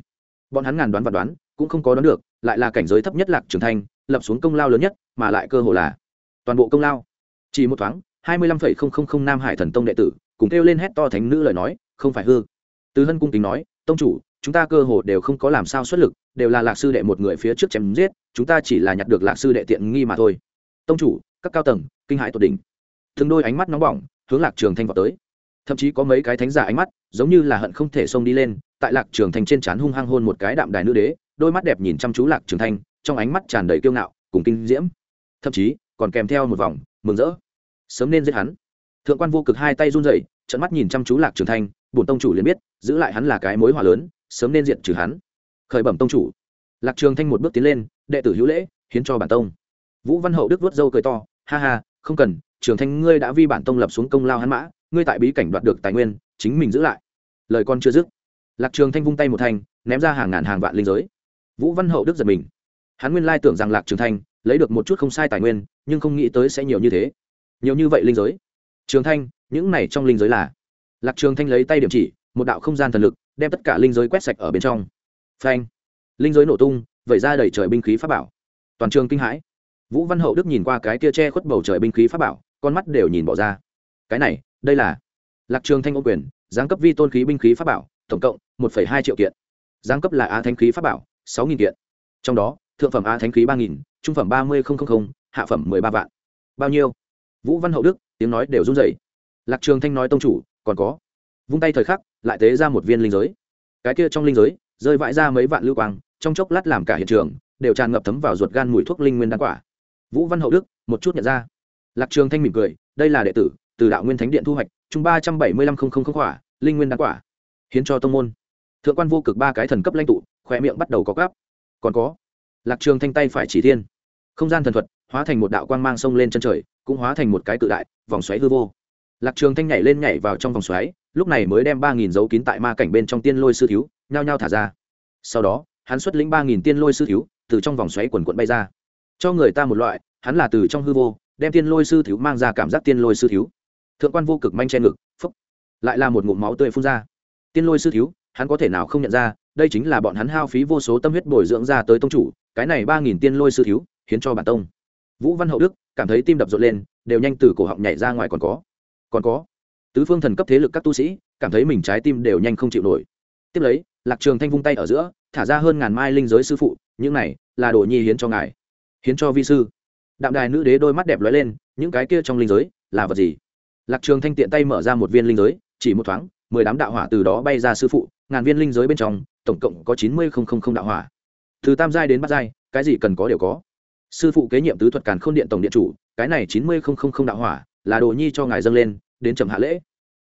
Bọn hắn ngàn đoán và đoán, cũng không có đoán được, lại là cảnh giới thấp nhất lạc trường thanh, lập xuống công lao lớn nhất, mà lại cơ hồ là toàn bộ công lao. Chỉ một thoáng, hai mươi lăm phẩy không không không nam hải thần tông đệ tử, cùng kêu lên hét to thánh nữ lời nói, không phải hư. Từ hân cung kính nói, tông chủ chúng ta cơ hồ đều không có làm sao xuất lực, đều là lạc sư đệ một người phía trước chém giết, chúng ta chỉ là nhặt được lạc sư đệ tiện nghi mà thôi. Tông chủ, các cao tầng, kinh hãi tột đỉnh. Thường đôi ánh mắt nóng bỏng, hướng lạc trường thanh vào tới. Thậm chí có mấy cái thánh giả ánh mắt, giống như là hận không thể xông đi lên, tại lạc trường thanh trên trán hung hăng hôn một cái đạm đài nữ đế, đôi mắt đẹp nhìn chăm chú lạc trường thanh, trong ánh mắt tràn đầy kiêu ngạo, cùng kinh diễm. Thậm chí, còn kèm theo một vòng, mừng rỡ. Sớm nên giết hắn. Thượng quan vô cực hai tay run rẩy trận mắt nhìn chăm chú lạc trường thanh, bổn tông chủ liền biết, giữ lại hắn là cái mối hỏa lớn sớm nên diện trừ hắn. Khởi bẩm tông chủ. Lạc trường thanh một bước tiến lên, đệ tử hữu lễ, hiến cho bản tông. Vũ văn hậu đức vuốt râu cười to, ha ha, không cần, trường thanh ngươi đã vi bản tông lập xuống công lao hắn mã, ngươi tại bí cảnh đoạt được tài nguyên, chính mình giữ lại. Lời con chưa dứt, lạc trường thanh vung tay một thanh ném ra hàng ngàn hàng vạn linh giới. Vũ văn hậu đức giật mình. Hắn nguyên lai tưởng rằng lạc trường thanh lấy được một chút không sai tài nguyên, nhưng không nghĩ tới sẽ nhiều như thế. Nhiều như vậy linh giới. Trường thanh, những này trong linh giới là? Lạc trường thanh lấy tay điểm chỉ, một đạo không gian thần lực đem tất cả linh giới quét sạch ở bên trong. Phanh. Linh giới nổ tung, vẩy ra đầy trời binh khí pháp bảo. Toàn trường kinh hãi. Vũ văn hậu đức nhìn qua cái kia che khuất bầu trời binh khí pháp bảo, con mắt đều nhìn bỏ ra. Cái này, đây là lạc trường thanh ô quyền, giáng cấp vi tôn khí binh khí pháp bảo, tổng cộng một hai triệu kiện. Giáng cấp là á thanh khí pháp bảo, sáu nghìn kiện. Trong đó, thượng phẩm a thanh khí ba nghìn, trung phẩm ba mươi hạ phẩm mười ba vạn. Bao nhiêu? Vũ văn hậu đức, tiếng nói đều run rẩy. Lạc trường thanh nói tông chủ, còn có vung tay thời khắc, lại tế ra một viên linh giới. Cái kia trong linh giới, rơi vãi ra mấy vạn lưu quang, trong chốc lát làm cả hiện trường, đều tràn ngập thấm vào ruột gan mùi thuốc linh nguyên đan quả. Vũ văn hậu đức, một chút nhận ra. Lạc trường thanh mỉm cười, đây là đệ tử, từ đạo nguyên thánh điện thu hoạch chung ba trăm bảy mươi lăm không không không quả, linh nguyên đan quả. Hiến cho tông môn. Thượng quan vô cực ba cái thần cấp lãnh tụ khỏe miệng bắt đầu có gáp. Còn có, lạc trường thanh tay phải chỉ thiên. Không gian thần thuật, hóa thành một đạo quang mang sông lên chân trời, cũng hóa thành một cái cự đại, vòng xoáy hư vô. Lạc trường thanh nhảy lên nhảy vào trong vòng xoáy lúc này mới đem ba nghìn dấu kín tại ma cảnh bên trong tiên lôi sư thiếu, nhao nhao thả ra. Sau đó, hắn xuất lĩnh ba nghìn tiên lôi sư thiếu, từ trong vòng xoáy quần quận bay ra. Cho người ta một loại, hắn là từ trong hư vô, đem tiên lôi sư thiếu mang ra cảm giác tiên lôi sư thiếu. Thượng quan vô cực manh che ngực, phúc. Lại là một ngụm máu tươi phun ra. Tiên lôi sư thiếu, hắn có thể nào không nhận ra, đây chính là bọn hắn hao phí vô số tâm huyết bồi dưỡng ra tới tông chủ, cái này ba nghìn tiên lôi sư thiếu, hiến cho bản tông. Vũ văn hậu đức, cảm thấy tim đập rộn lên, đều nhanh từ cổ họng nhảy ra ngoài còn có. Còn có tứ phương thần cấp thế lực các tu sĩ, cảm thấy mình trái tim đều nhanh không chịu nổi. Tiếp lấy, lạc trường thanh vung tay ở giữa, thả ra hơn ngàn mai linh giới sư phụ, những này là đồ nhi hiến cho ngài. Hiến cho vi sư. Đạm đài nữ đế đôi mắt đẹp lóe lên, những cái kia trong linh giới là vật gì? Lạc trường thanh tiện tay mở ra một viên linh giới, chỉ một thoáng, mười đám đạo hỏa từ đó bay ra sư phụ, ngàn viên linh giới bên trong, tổng cộng có chín mươi không không không đạo hỏa. Từ tam giai đến bát giai, cái gì cần có đều có. Sư phụ kế nhiệm tứ thuật càn k h ô n điện tổng điện chủ, cái này chín mươi không không không đạo hỏa là đồ nhi cho ngài dâng lên đến trầm hạ lễ.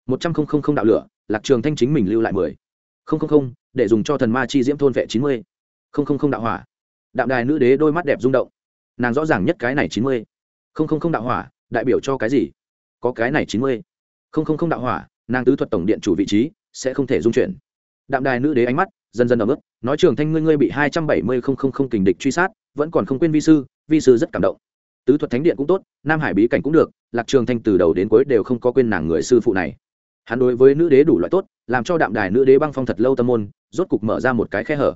Một trăm không không không đạo lửa, lạc trường thanh chính mình lưu lại mười. Không không không, để dùng cho thần ma chi diễm thôn vệ chín mươi. Không không không đạo hỏa. Đạm đài nữ đế đôi mắt đẹp rung động. Nàng rõ ràng nhất cái này chín mươi. Không không không đạo hỏa, đại biểu cho cái gì? Có cái này chín mươi. Không không không đạo hỏa, nàng tứ thuật tổng điện chủ vị trí, sẽ không thể dung chuyển. Đạm đài nữ đế ánh mắt, dần dần ở mức nói trường thanh ngươi ngươi bị hai trăm bảy mươi không không không kình địch truy sát, vẫn còn không quên vi sư vi sư rất cảm động tứ thuật thánh điện cũng tốt, nam hải bí cảnh cũng được, lạc trường thanh từ đầu đến cuối đều không có quên nàng người sư phụ này. Hắn đối với nữ đế đủ loại tốt, làm cho đạm đài nữ đế băng phong thật lâu tâm môn, rốt cục mở ra một cái khe hở.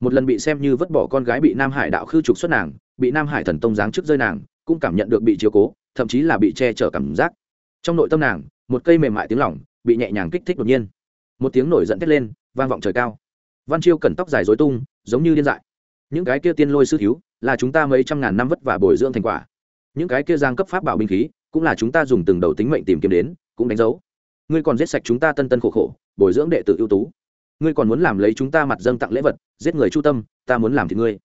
Một lần bị xem như vứt bỏ con gái bị nam hải đạo khư trục xuất nàng, bị nam hải thần tông giáng trước rơi nàng, cũng cảm nhận được bị chiếu cố, thậm chí là bị che chở cảm giác. Trong nội tâm nàng, một cây mềm mại tiếng lỏng bị nhẹ nhàng kích thích đột nhiên. Một tiếng nổi giận thét lên, vang vọng trời cao. Văn chiêu cẩn tóc dài dối tung, giống như điên dại. Những cái kia tiên lôi sư thiếu là chúng ta mấy trăm ngàn năm vất vả bồi dưỡng thành quả. Những cái kia giang cấp pháp bảo binh khí, cũng là chúng ta dùng từng đầu tính mệnh tìm kiếm đến, cũng đánh dấu. Ngươi còn giết sạch chúng ta tân tân khổ khổ, bồi dưỡng đệ tử ưu tú. Ngươi còn muốn làm lấy chúng ta mặt dâng tặng lễ vật, giết người chu tâm, ta muốn làm thì ngươi.